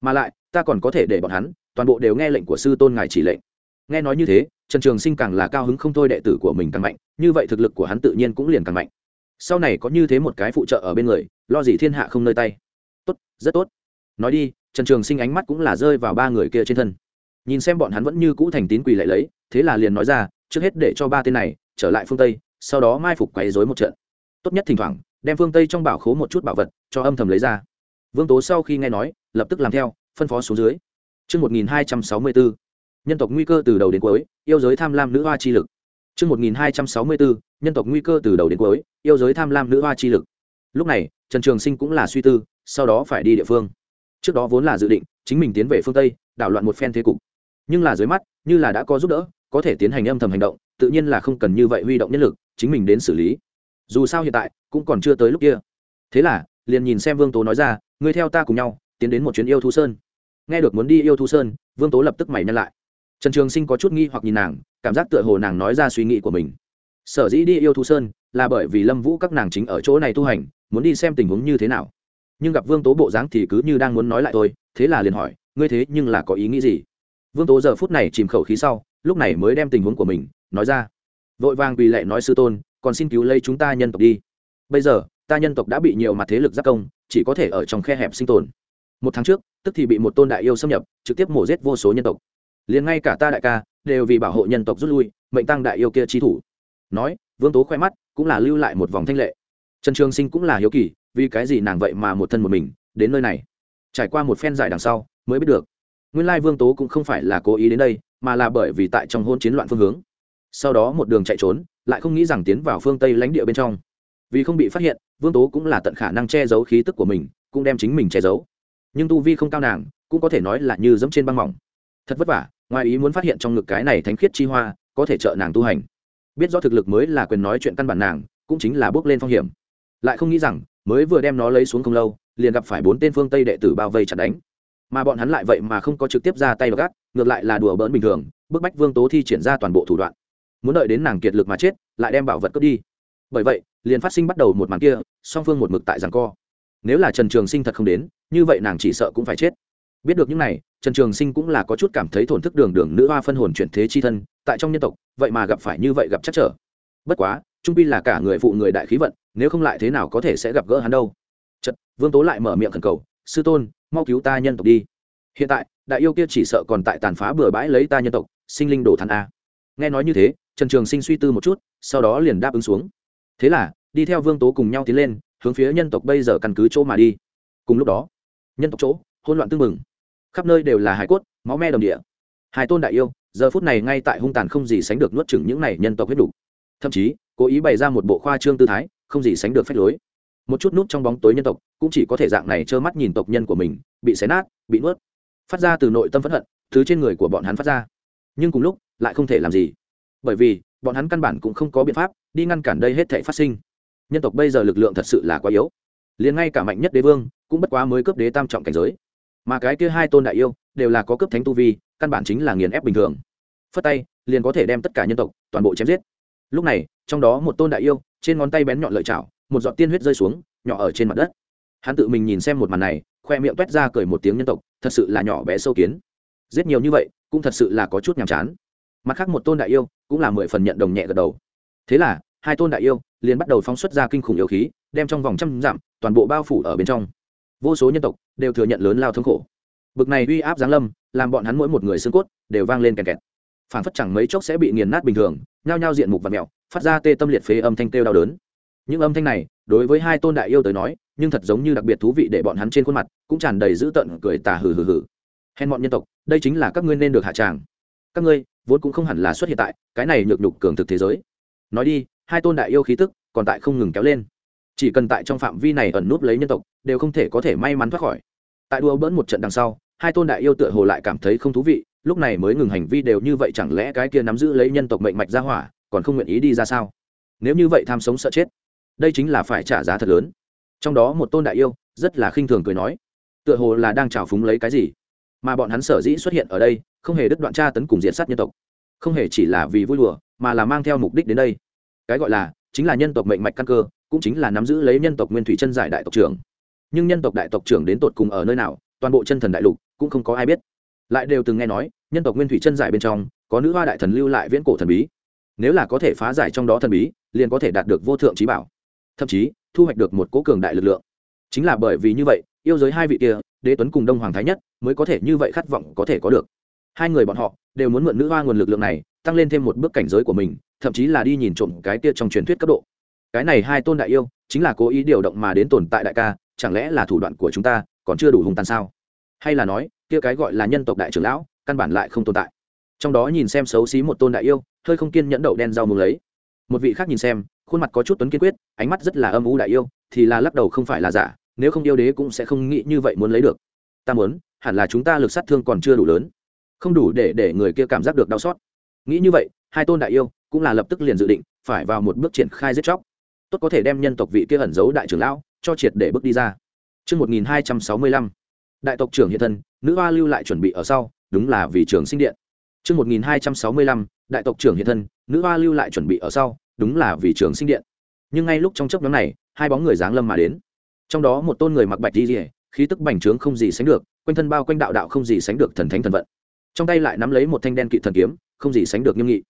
Mà lại, ta còn có thể để bọn hắn, toàn bộ đều nghe lệnh của sư tôn ngài chỉ lệnh. Nghe nói như thế trần trường sinh càng là cao hứng không thôi đệ tử của mình càng mạnh như vậy thực lực của hắn tự nhiên cũng liền càng mạnh. Sau này có như thế một cái phụ trợ ở bên người lo gì thiên hạ không nơi tay. Tốt rất tốt. Nói đi trần trường sinh ánh mắt cũng là rơi vào ba người kia trên thân. Nhìn xem bọn hắn vẫn như cũ thành tín quỳ lại lấy thế là liền nói ra trước hết để cho ba tên này trở lại phương tây sau đó mai phục quấy dối một trận. Tốt nhất thỉnh thoảng đem phương tây trong bảo khố một chút bảo vật cho âm thầm lấy ra. Vương tố sau khi nghe nói lập tức làm theo phân phó xuống dưới. Trước 1264, nhân tộc nguy cơ từ đầu đến cuối, yêu giới tham lam nữ hoa chi lực. Trước 1264, nhân tộc nguy cơ từ đầu đến cuối, yêu giới tham lam nữ hoa chi lực. Lúc này, Trần Trường Sinh cũng là suy tư, sau đó phải đi địa phương. Trước đó vốn là dự định, chính mình tiến về phương Tây, đảo loạn một phen thế cục. Nhưng là dưới mắt, như là đã có giúp đỡ, có thể tiến hành âm thầm hành động, tự nhiên là không cần như vậy huy động nhân lực, chính mình đến xử lý. Dù sao hiện tại, cũng còn chưa tới lúc kia. Thế là, liền nhìn xem Vương Tố nói ra, ngươi theo ta cùng nhau, tiến đến một chuyến yêu thu sơn. Nghe được muốn đi yêu thu sơn, Vương Tố lập tức mày nhăn lại trần trường sinh có chút nghi hoặc nhìn nàng, cảm giác tựa hồ nàng nói ra suy nghĩ của mình. Sở dĩ đi yêu thú sơn là bởi vì lâm vũ các nàng chính ở chỗ này tu hành, muốn đi xem tình huống như thế nào. Nhưng gặp vương tố bộ dáng thì cứ như đang muốn nói lại tôi thế là liền hỏi, ngươi thế nhưng là có ý nghĩ gì? Vương tố giờ phút này chìm khẩu khí sau, lúc này mới đem tình huống của mình nói ra. Vội vàng quỳ lệ nói sư tôn, còn xin cứu lấy chúng ta nhân tộc đi. Bây giờ, ta nhân tộc đã bị nhiều mặt thế lực giác công, chỉ có thể ở trong khe hẹp sinh tồn. Một tháng trước, tức thì bị một tôn đại yêu xâm nhập, trực tiếp mổ giết vô số nhân tộc liền ngay cả ta đại ca đều vì bảo hộ nhân tộc rút lui, mệnh tăng đại yêu kia chi thủ. Nói, vương tố khoe mắt cũng là lưu lại một vòng thanh lệ. Trần trường sinh cũng là hiếu kỳ, vì cái gì nàng vậy mà một thân một mình đến nơi này? Trải qua một phen giải đằng sau mới biết được. Nguyên lai vương tố cũng không phải là cố ý đến đây, mà là bởi vì tại trong hôn chiến loạn phương hướng. Sau đó một đường chạy trốn, lại không nghĩ rằng tiến vào phương tây lãnh địa bên trong. Vì không bị phát hiện, vương tố cũng là tận khả năng che giấu khí tức của mình, cũng đem chính mình che giấu. Nhưng tu vi không cao nàng, cũng có thể nói là như dẫm trên băng mỏng. Thật vất vả ngoài ý muốn phát hiện trong ngực cái này thánh khiết chi hoa, có thể trợ nàng tu hành. Biết rõ thực lực mới là quyền nói chuyện căn bản nàng, cũng chính là bước lên phong hiểm. Lại không nghĩ rằng, mới vừa đem nó lấy xuống không lâu, liền gặp phải bốn tên phương tây đệ tử bao vây chặt đánh. Mà bọn hắn lại vậy mà không có trực tiếp ra tay gác ngược lại là đùa bỡn bình thường, bức bách vương tố thi triển ra toàn bộ thủ đoạn. Muốn đợi đến nàng kiệt lực mà chết, lại đem bảo vật cướp đi. Bởi vậy, liền phát sinh bắt đầu một màn kia, song phương một mực tại rằng co. Nếu là trần trường sinh thật không đến, như vậy nàng chỉ sợ cũng phải chết biết được những này, trần trường sinh cũng là có chút cảm thấy thổn thức đường đường nữ hoa phân hồn chuyển thế chi thân, tại trong nhân tộc, vậy mà gặp phải như vậy gặp chắc trở. Bất quá, trung pi là cả người phụ người đại khí vận, nếu không lại thế nào có thể sẽ gặp gỡ hắn đâu. Chật vương tố lại mở miệng khẩn cầu, sư tôn, mau cứu ta nhân tộc đi. Hiện tại, đại yêu kia chỉ sợ còn tại tàn phá bừa bãi lấy ta nhân tộc, sinh linh đồ thắn a. Nghe nói như thế, trần trường sinh suy tư một chút, sau đó liền đáp ứng xuống. Thế là, đi theo vương tố cùng nhau tiến lên, hướng phía nhân tộc bây giờ căn cứ chỗ mà đi. Cùng lúc đó, nhân tộc chỗ, hỗn loạn tương mừng khắp nơi đều là hải cốt, máu me đồng địa. Hai tôn đại yêu, giờ phút này ngay tại hung tàn không gì sánh được nuốt chửng những này nhân tộc huyết đủ. Thậm chí, cố ý bày ra một bộ khoa trương tư thái, không gì sánh được phép lối. Một chút nút trong bóng tối nhân tộc, cũng chỉ có thể dạng này trơ mắt nhìn tộc nhân của mình, bị xé nát, bị nuốt. Phát ra từ nội tâm phẫn hận, thứ trên người của bọn hắn phát ra. Nhưng cùng lúc, lại không thể làm gì. Bởi vì, bọn hắn căn bản cũng không có biện pháp đi ngăn cản đây hết thể phát sinh. Nhân tộc bây giờ lực lượng thật sự là quá yếu. Liền ngay cả mạnh nhất đế vương, cũng bất quá mới cướp đế tam trọng cảnh giới mà cái kia hai tôn đại yêu đều là có cấp thánh tu vi, căn bản chính là nghiền ép bình thường. Phất tay, liền có thể đem tất cả nhân tộc toàn bộ chém giết. Lúc này, trong đó một tôn đại yêu, trên ngón tay bén nhọn lợi chảo, một giọt tiên huyết rơi xuống, nhỏ ở trên mặt đất. Hắn tự mình nhìn xem một màn này, khoe miệng toét ra cười một tiếng nhân tộc, thật sự là nhỏ bé sâu kiến. Giết nhiều như vậy, cũng thật sự là có chút nhàm chán. Mặt khác một tôn đại yêu, cũng là mười phần nhận đồng nhẹ gật đầu. Thế là, hai tôn đại yêu, liền bắt đầu phóng xuất ra kinh khủng yêu khí, đem trong vòng trăm dặm, toàn bộ bao phủ ở bên trong vô số nhân tộc đều thừa nhận lớn lao thống khổ. Bực này uy áp giáng lâm, làm bọn hắn mỗi một người xương cốt đều vang lên kèn kẹt. Phản phất chẳng mấy chốc sẽ bị nghiền nát bình thường, nhao nhao diện mục và mẹo, phát ra tê tâm liệt phế âm thanh kêu đau đớn. Những âm thanh này, đối với hai tôn đại yêu tới nói, nhưng thật giống như đặc biệt thú vị để bọn hắn trên khuôn mặt cũng tràn đầy dữ tợn, cười tà hừ hừ hừ. Hèn bọn nhân tộc, đây chính là các ngươi nên được hạ tràng. Các ngươi, vốn cũng không hẳn là xuất hiện tại cái này nhược nhục cường thực thế giới. Nói đi, hai tôn đại yêu khí tức còn tại không ngừng kéo lên chỉ cần tại trong phạm vi này ẩn núp lấy nhân tộc, đều không thể có thể may mắn thoát khỏi. Tại đua bỡn một trận đằng sau, hai tôn đại yêu tựa hồ lại cảm thấy không thú vị, lúc này mới ngừng hành vi đều như vậy chẳng lẽ cái kia nắm giữ lấy nhân tộc mệnh mạch ra hỏa còn không nguyện ý đi ra sao? Nếu như vậy tham sống sợ chết, đây chính là phải trả giá thật lớn. Trong đó một tôn đại yêu, rất là khinh thường cười nói, tựa hồ là đang trào phúng lấy cái gì? Mà bọn hắn sở dĩ xuất hiện ở đây, không hề đứt đoạn tra tấn cùng diện sát nhân tộc. Không hề chỉ là vì vui đùa, mà là mang theo mục đích đến đây. Cái gọi là, chính là nhân tộc mệnh mạch căn cơ cũng chính là nắm giữ lấy nhân tộc nguyên thủy chân giải đại tộc trưởng. Nhưng nhân tộc đại tộc trưởng đến tột cùng ở nơi nào, toàn bộ chân thần đại lục cũng không có ai biết. Lại đều từng nghe nói, nhân tộc nguyên thủy chân giải bên trong, có nữ hoa đại thần lưu lại viễn cổ thần bí. Nếu là có thể phá giải trong đó thần bí, liền có thể đạt được vô thượng trí bảo. Thậm chí, thu hoạch được một cố cường đại lực lượng. Chính là bởi vì như vậy, yêu giới hai vị kia, đế tuấn cùng đông hoàng thái nhất, mới có thể như vậy khát vọng có thể có được. Hai người bọn họ, đều muốn mượn nữ hoa nguồn lực lượng này, tăng lên thêm một bước cảnh giới của mình, thậm chí là đi nhìn trộm cái kia trong truyền thuyết cấp độ cái này hai tôn đại yêu chính là cố ý điều động mà đến tồn tại đại ca, chẳng lẽ là thủ đoạn của chúng ta, còn chưa đủ hung tàn sao? Hay là nói, kia cái gọi là nhân tộc đại trưởng lão, căn bản lại không tồn tại. Trong đó nhìn xem xấu xí một tôn đại yêu, hơi không kiên nhẫn đậu đen rau mù lấy. Một vị khác nhìn xem, khuôn mặt có chút tuấn kiên quyết, ánh mắt rất là âm u đại yêu, thì là lắc đầu không phải là giả, nếu không yêu đế cũng sẽ không nghĩ như vậy muốn lấy được. Ta muốn, hẳn là chúng ta lực sát thương còn chưa đủ lớn. Không đủ để để người kia cảm giác được đau xót. Nghĩ như vậy, hai tôn đại yêu cũng là lập tức liền dự định, phải vào một bước triển khai giết chóc tốt có thể đem nhân tộc vị kia ẩn giấu đại trưởng lão cho triệt để bước đi ra Trước 1265, đại tộc trưởng hiện thân, nữ hoa lưu lại chuẩn bị ở sau, đúng là vì trường sinh điện. Trước 1265, đại tộc trưởng hiện thân, nữ hoa lưu lại chuẩn bị ở sau, đúng là vì trường sinh điện. Nhưng ngay lúc trong chốc nhóm này, hai bóng người dáng lâm mà đến. Trong đó một tôn người mặc bạch y, khí tức bành trướng không gì sánh được, quanh thân bao quanh đạo đạo không gì sánh được thần thánh thần vận. Trong tay lại nắm lấy một thanh đen kỵ thần kiếm, không gì sánh được nghiêm nghị.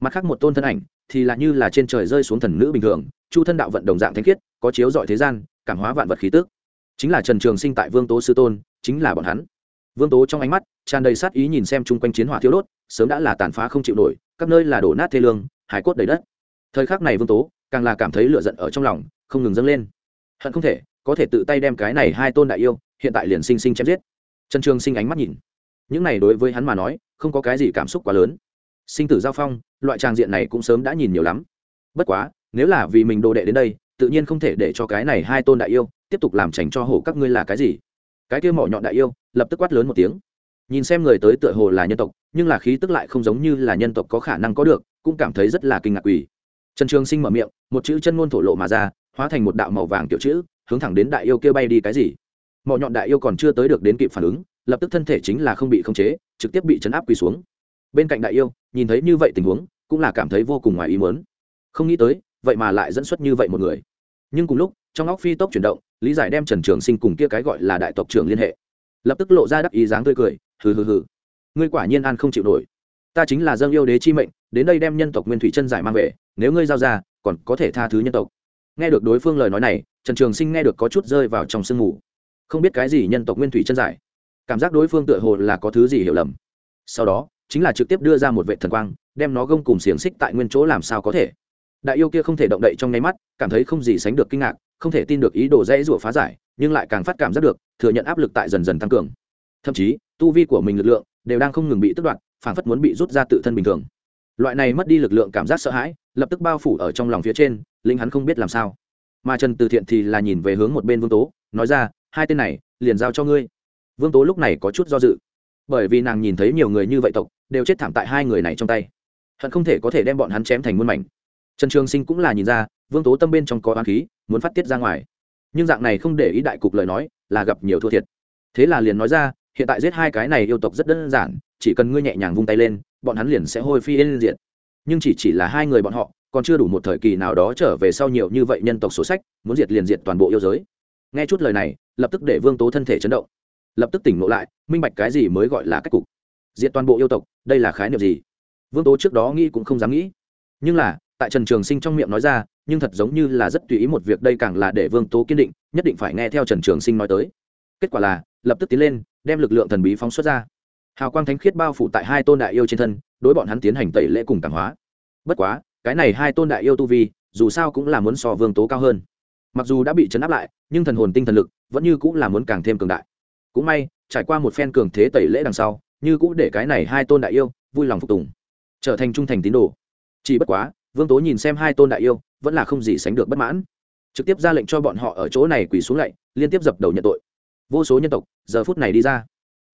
Mặt khác một tôn thân ảnh, thì là như là trên trời rơi xuống thần nữ bình thường, chu thân đạo vận đồng dạng thanh khiết, có chiếu dọi thế gian, cảm hóa vạn vật khí tức. Chính là trần trường sinh tại vương tố sư tôn chính là bọn hắn. Vương tố trong ánh mắt tràn đầy sát ý nhìn xem chung quanh chiến hỏa thiếu đốt sớm đã là tàn phá không chịu nổi các nơi là đổ nát thê lương hải cốt đầy đất. Thời khắc này vương tố càng là cảm thấy lựa giận ở trong lòng không ngừng dâng lên. Hận không thể có thể tự tay đem cái này hai tôn đại yêu hiện tại liền sinh sinh chém giết. Trần trường sinh ánh mắt nhìn những này đối với hắn mà nói không có cái gì cảm xúc quá lớn sinh tử giao phong, loại tràng diện này cũng sớm đã nhìn nhiều lắm. Bất quá, nếu là vì mình đồ đệ đến đây, tự nhiên không thể để cho cái này hai tôn đại yêu tiếp tục làm tránh cho hổ các ngươi là cái gì. Cái kia mỏ nhọn đại yêu, lập tức quát lớn một tiếng. Nhìn xem người tới tựa hồ là nhân tộc, nhưng là khí tức lại không giống như là nhân tộc có khả năng có được, cũng cảm thấy rất là kinh ngạc quỷ trần trường sinh mở miệng, một chữ chân ngôn thổ lộ mà ra, hóa thành một đạo màu vàng kiểu chữ, hướng thẳng đến đại yêu kia bay đi cái gì. Mỏ nhọn đại yêu còn chưa tới được đến kịp phản ứng, lập tức thân thể chính là không bị khống chế, trực tiếp bị chấn áp quỳ xuống bên cạnh đại yêu, nhìn thấy như vậy tình huống, cũng là cảm thấy vô cùng ngoài ý muốn. Không nghĩ tới, vậy mà lại dẫn xuất như vậy một người. Nhưng cùng lúc, trong óc phi tốc chuyển động, lý giải đem trần trường sinh cùng kia cái gọi là đại tộc trưởng liên hệ. Lập tức lộ ra đắc ý dáng tươi cười, hừ hừ hừ. Ngươi quả nhiên an không chịu nổi. Ta chính là dâng yêu đế chi mệnh, đến đây đem nhân tộc nguyên thủy chân giải mang về, nếu ngươi giao ra, còn có thể tha thứ nhân tộc. Nghe được đối phương lời nói này, trần trường sinh nghe được có chút rơi vào trong sương mù. Không biết cái gì nhân tộc nguyên thủy chân giải. Cảm giác đối phương tựa hồ là có thứ gì hiểu lầm. Sau đó chính là trực tiếp đưa ra một vệ thần quang, đem nó gông cùng xiềng xích tại nguyên chỗ làm sao có thể. Đại yêu kia không thể động đậy trong nháy mắt, cảm thấy không gì sánh được kinh ngạc, không thể tin được ý đồ dễ rủa phá giải, nhưng lại càng phát cảm giác được, thừa nhận áp lực tại dần dần tăng cường. Thậm chí, tu vi của mình lực lượng đều đang không ngừng bị tức đoạt, phản phất muốn bị rút ra tự thân bình thường. Loại này mất đi lực lượng cảm giác sợ hãi, lập tức bao phủ ở trong lòng phía trên, linh hắn không biết làm sao. Mà trần từ thiện thì là nhìn về hướng một bên vương tố, nói ra, hai tên này, liền giao cho ngươi. Vương tố lúc này có chút do dự, bởi vì nàng nhìn thấy nhiều người như vậy tộc đều chết thảm tại hai người này trong tay. Hận không thể có thể đem bọn hắn chém thành muôn mảnh. Trần trường sinh cũng là nhìn ra, vương tố tâm bên trong có oán khí, muốn phát tiết ra ngoài. Nhưng dạng này không để ý đại cục lời nói, là gặp nhiều thua thiệt. Thế là liền nói ra, hiện tại giết hai cái này yêu tộc rất đơn giản, chỉ cần ngươi nhẹ nhàng vung tay lên, bọn hắn liền sẽ hôi phi lên diện nhưng chỉ chỉ là hai người bọn họ, còn chưa đủ một thời kỳ nào đó trở về sau nhiều như vậy nhân tộc sổ sách, muốn diệt liền diệt toàn bộ yêu giới. Nghe chút lời này, lập tức để vương tố thân thể chấn động. Lập tức tỉnh ngộ lại, minh bạch cái gì mới gọi là cách cục diện toàn bộ yêu tộc, đây là khái niệm gì? Vương tố trước đó nghĩ cũng không dám nghĩ. Nhưng là, tại trần trường sinh trong miệng nói ra, nhưng thật giống như là rất tùy ý một việc đây càng là để vương tố kiên định, nhất định phải nghe theo trần trường sinh nói tới. Kết quả là, lập tức tiến lên, đem lực lượng thần bí phóng xuất ra. Hào quang thánh khiết bao phủ tại hai tôn đại yêu trên thân, đối bọn hắn tiến hành tẩy lễ cùng cảm hóa. Bất quá, cái này hai tôn đại yêu tu vi, dù sao cũng là muốn so vương tố cao hơn. Mặc dù đã bị chấn áp lại, nhưng thần hồn tinh thần lực vẫn như cũng là muốn càng thêm cường đại. Cũng may, trải qua một phen cường thế tẩy lễ đằng sau như cũ để cái này hai tôn đại yêu vui lòng phục tùng, trở thành trung thành tín đồ. Chỉ bất quá, vương tố nhìn xem hai tôn đại yêu, vẫn là không gì sánh được bất mãn. Trực tiếp ra lệnh cho bọn họ ở chỗ này quỳ xuống lạy liên tiếp dập đầu nhận tội. Vô số nhân tộc, giờ phút này đi ra.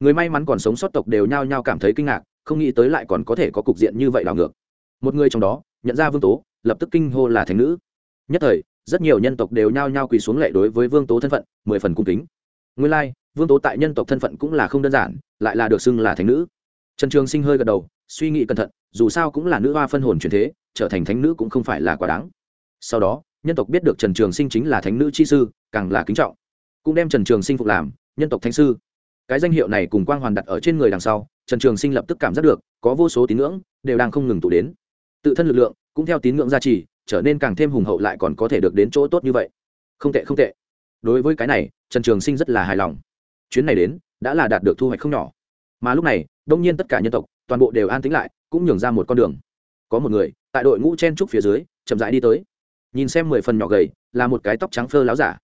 Người may mắn còn sống sót tộc đều nhao nhao cảm thấy kinh ngạc, không nghĩ tới lại còn có thể có cục diện như vậy đảo ngược. Một người trong đó, nhận ra vương tố, lập tức kinh hô là thành nữ. Nhất thời, rất nhiều nhân tộc đều nhao nhao quỳ xuống lệ đối với vương tố thân phận, mười phần cung kính. Nguyên lai vương tố tại nhân tộc thân phận cũng là không đơn giản, lại là được xưng là thánh nữ. Trần trường sinh hơi gật đầu, suy nghĩ cẩn thận, dù sao cũng là nữ hoa phân hồn truyền thế, trở thành thánh nữ cũng không phải là quá đáng. Sau đó, nhân tộc biết được trần trường sinh chính là thánh nữ chi sư, càng là kính trọng. Cũng đem trần trường sinh phục làm nhân tộc thánh sư. Cái danh hiệu này cùng quang hoàn đặt ở trên người đằng sau, trần trường sinh lập tức cảm giác được, có vô số tín ngưỡng đều đang không ngừng tụ đến. Tự thân lực lượng cũng theo tín ngưỡng gia trì, trở nên càng thêm hùng hậu lại còn có thể được đến chỗ tốt như vậy. Không tệ không tệ. Đối với cái này, trần trường sinh rất là hài lòng chuyến này đến đã là đạt được thu hoạch không nhỏ. Mà lúc này, đông nhiên tất cả nhân tộc, toàn bộ đều an tĩnh lại, cũng nhường ra một con đường. Có một người, tại đội ngũ chen trúc phía dưới, chậm rãi đi tới. Nhìn xem mười phần nhỏ gầy, là một cái tóc trắng phơ láo giả.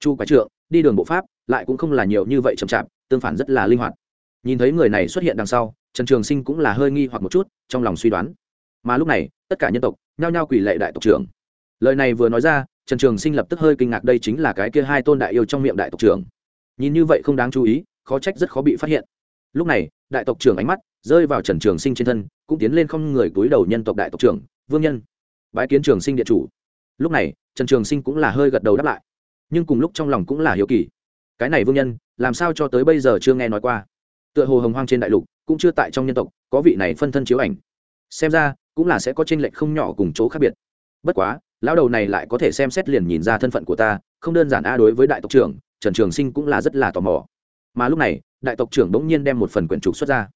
Chu quái trượng, đi đường bộ pháp, lại cũng không là nhiều như vậy chậm chạp, tương phản rất là linh hoạt. Nhìn thấy người này xuất hiện đằng sau, trần trường sinh cũng là hơi nghi hoặc một chút, trong lòng suy đoán. Mà lúc này, tất cả nhân tộc, nhao nhao quỷ lệ đại tộc trưởng. Lời này vừa nói ra, trần trường sinh lập tức hơi kinh ngạc đây chính là cái kia hai tôn đại yêu trong miệng đại tộc trưởng nhìn như vậy không đáng chú ý, khó trách rất khó bị phát hiện. Lúc này, đại tộc trưởng ánh mắt rơi vào trần trường sinh trên thân, cũng tiến lên không người túi đầu nhân tộc đại tộc trưởng, vương nhân, bái kiến trường sinh địa chủ. Lúc này, trần trường sinh cũng là hơi gật đầu đáp lại. Nhưng cùng lúc trong lòng cũng là hiếu kỳ. Cái này vương nhân, làm sao cho tới bây giờ chưa nghe nói qua? Tựa hồ hồng hoang trên đại lục, cũng chưa tại trong nhân tộc, có vị này phân thân chiếu ảnh. Xem ra, cũng là sẽ có tranh lệch không nhỏ cùng chỗ khác biệt. Bất quá, lão đầu này lại có thể xem xét liền nhìn ra thân phận của ta, không đơn giản a đối với đại tộc trưởng trần trường sinh cũng là rất là tò mò. Mà lúc này, đại tộc trưởng bỗng nhiên đem một phần quyển trục xuất ra.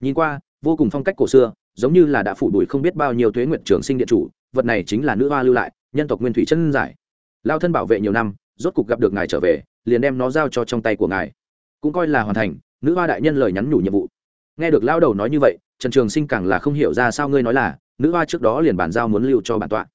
Nhìn qua, vô cùng phong cách cổ xưa, giống như là đã phủ đuổi không biết bao nhiêu thuế nguyện trường sinh điện chủ, vật này chính là nữ hoa lưu lại, nhân tộc nguyên thủy chân giải. Lao thân bảo vệ nhiều năm, rốt cục gặp được ngài trở về, liền đem nó giao cho trong tay của ngài. Cũng coi là hoàn thành, nữ hoa đại nhân lời nhắn nhủ nhiệm vụ. Nghe được lao đầu nói như vậy, trần trường sinh càng là không hiểu ra sao ngươi nói là, nữ hoa trước đó liền bàn giao muốn lưu cho bản tọa.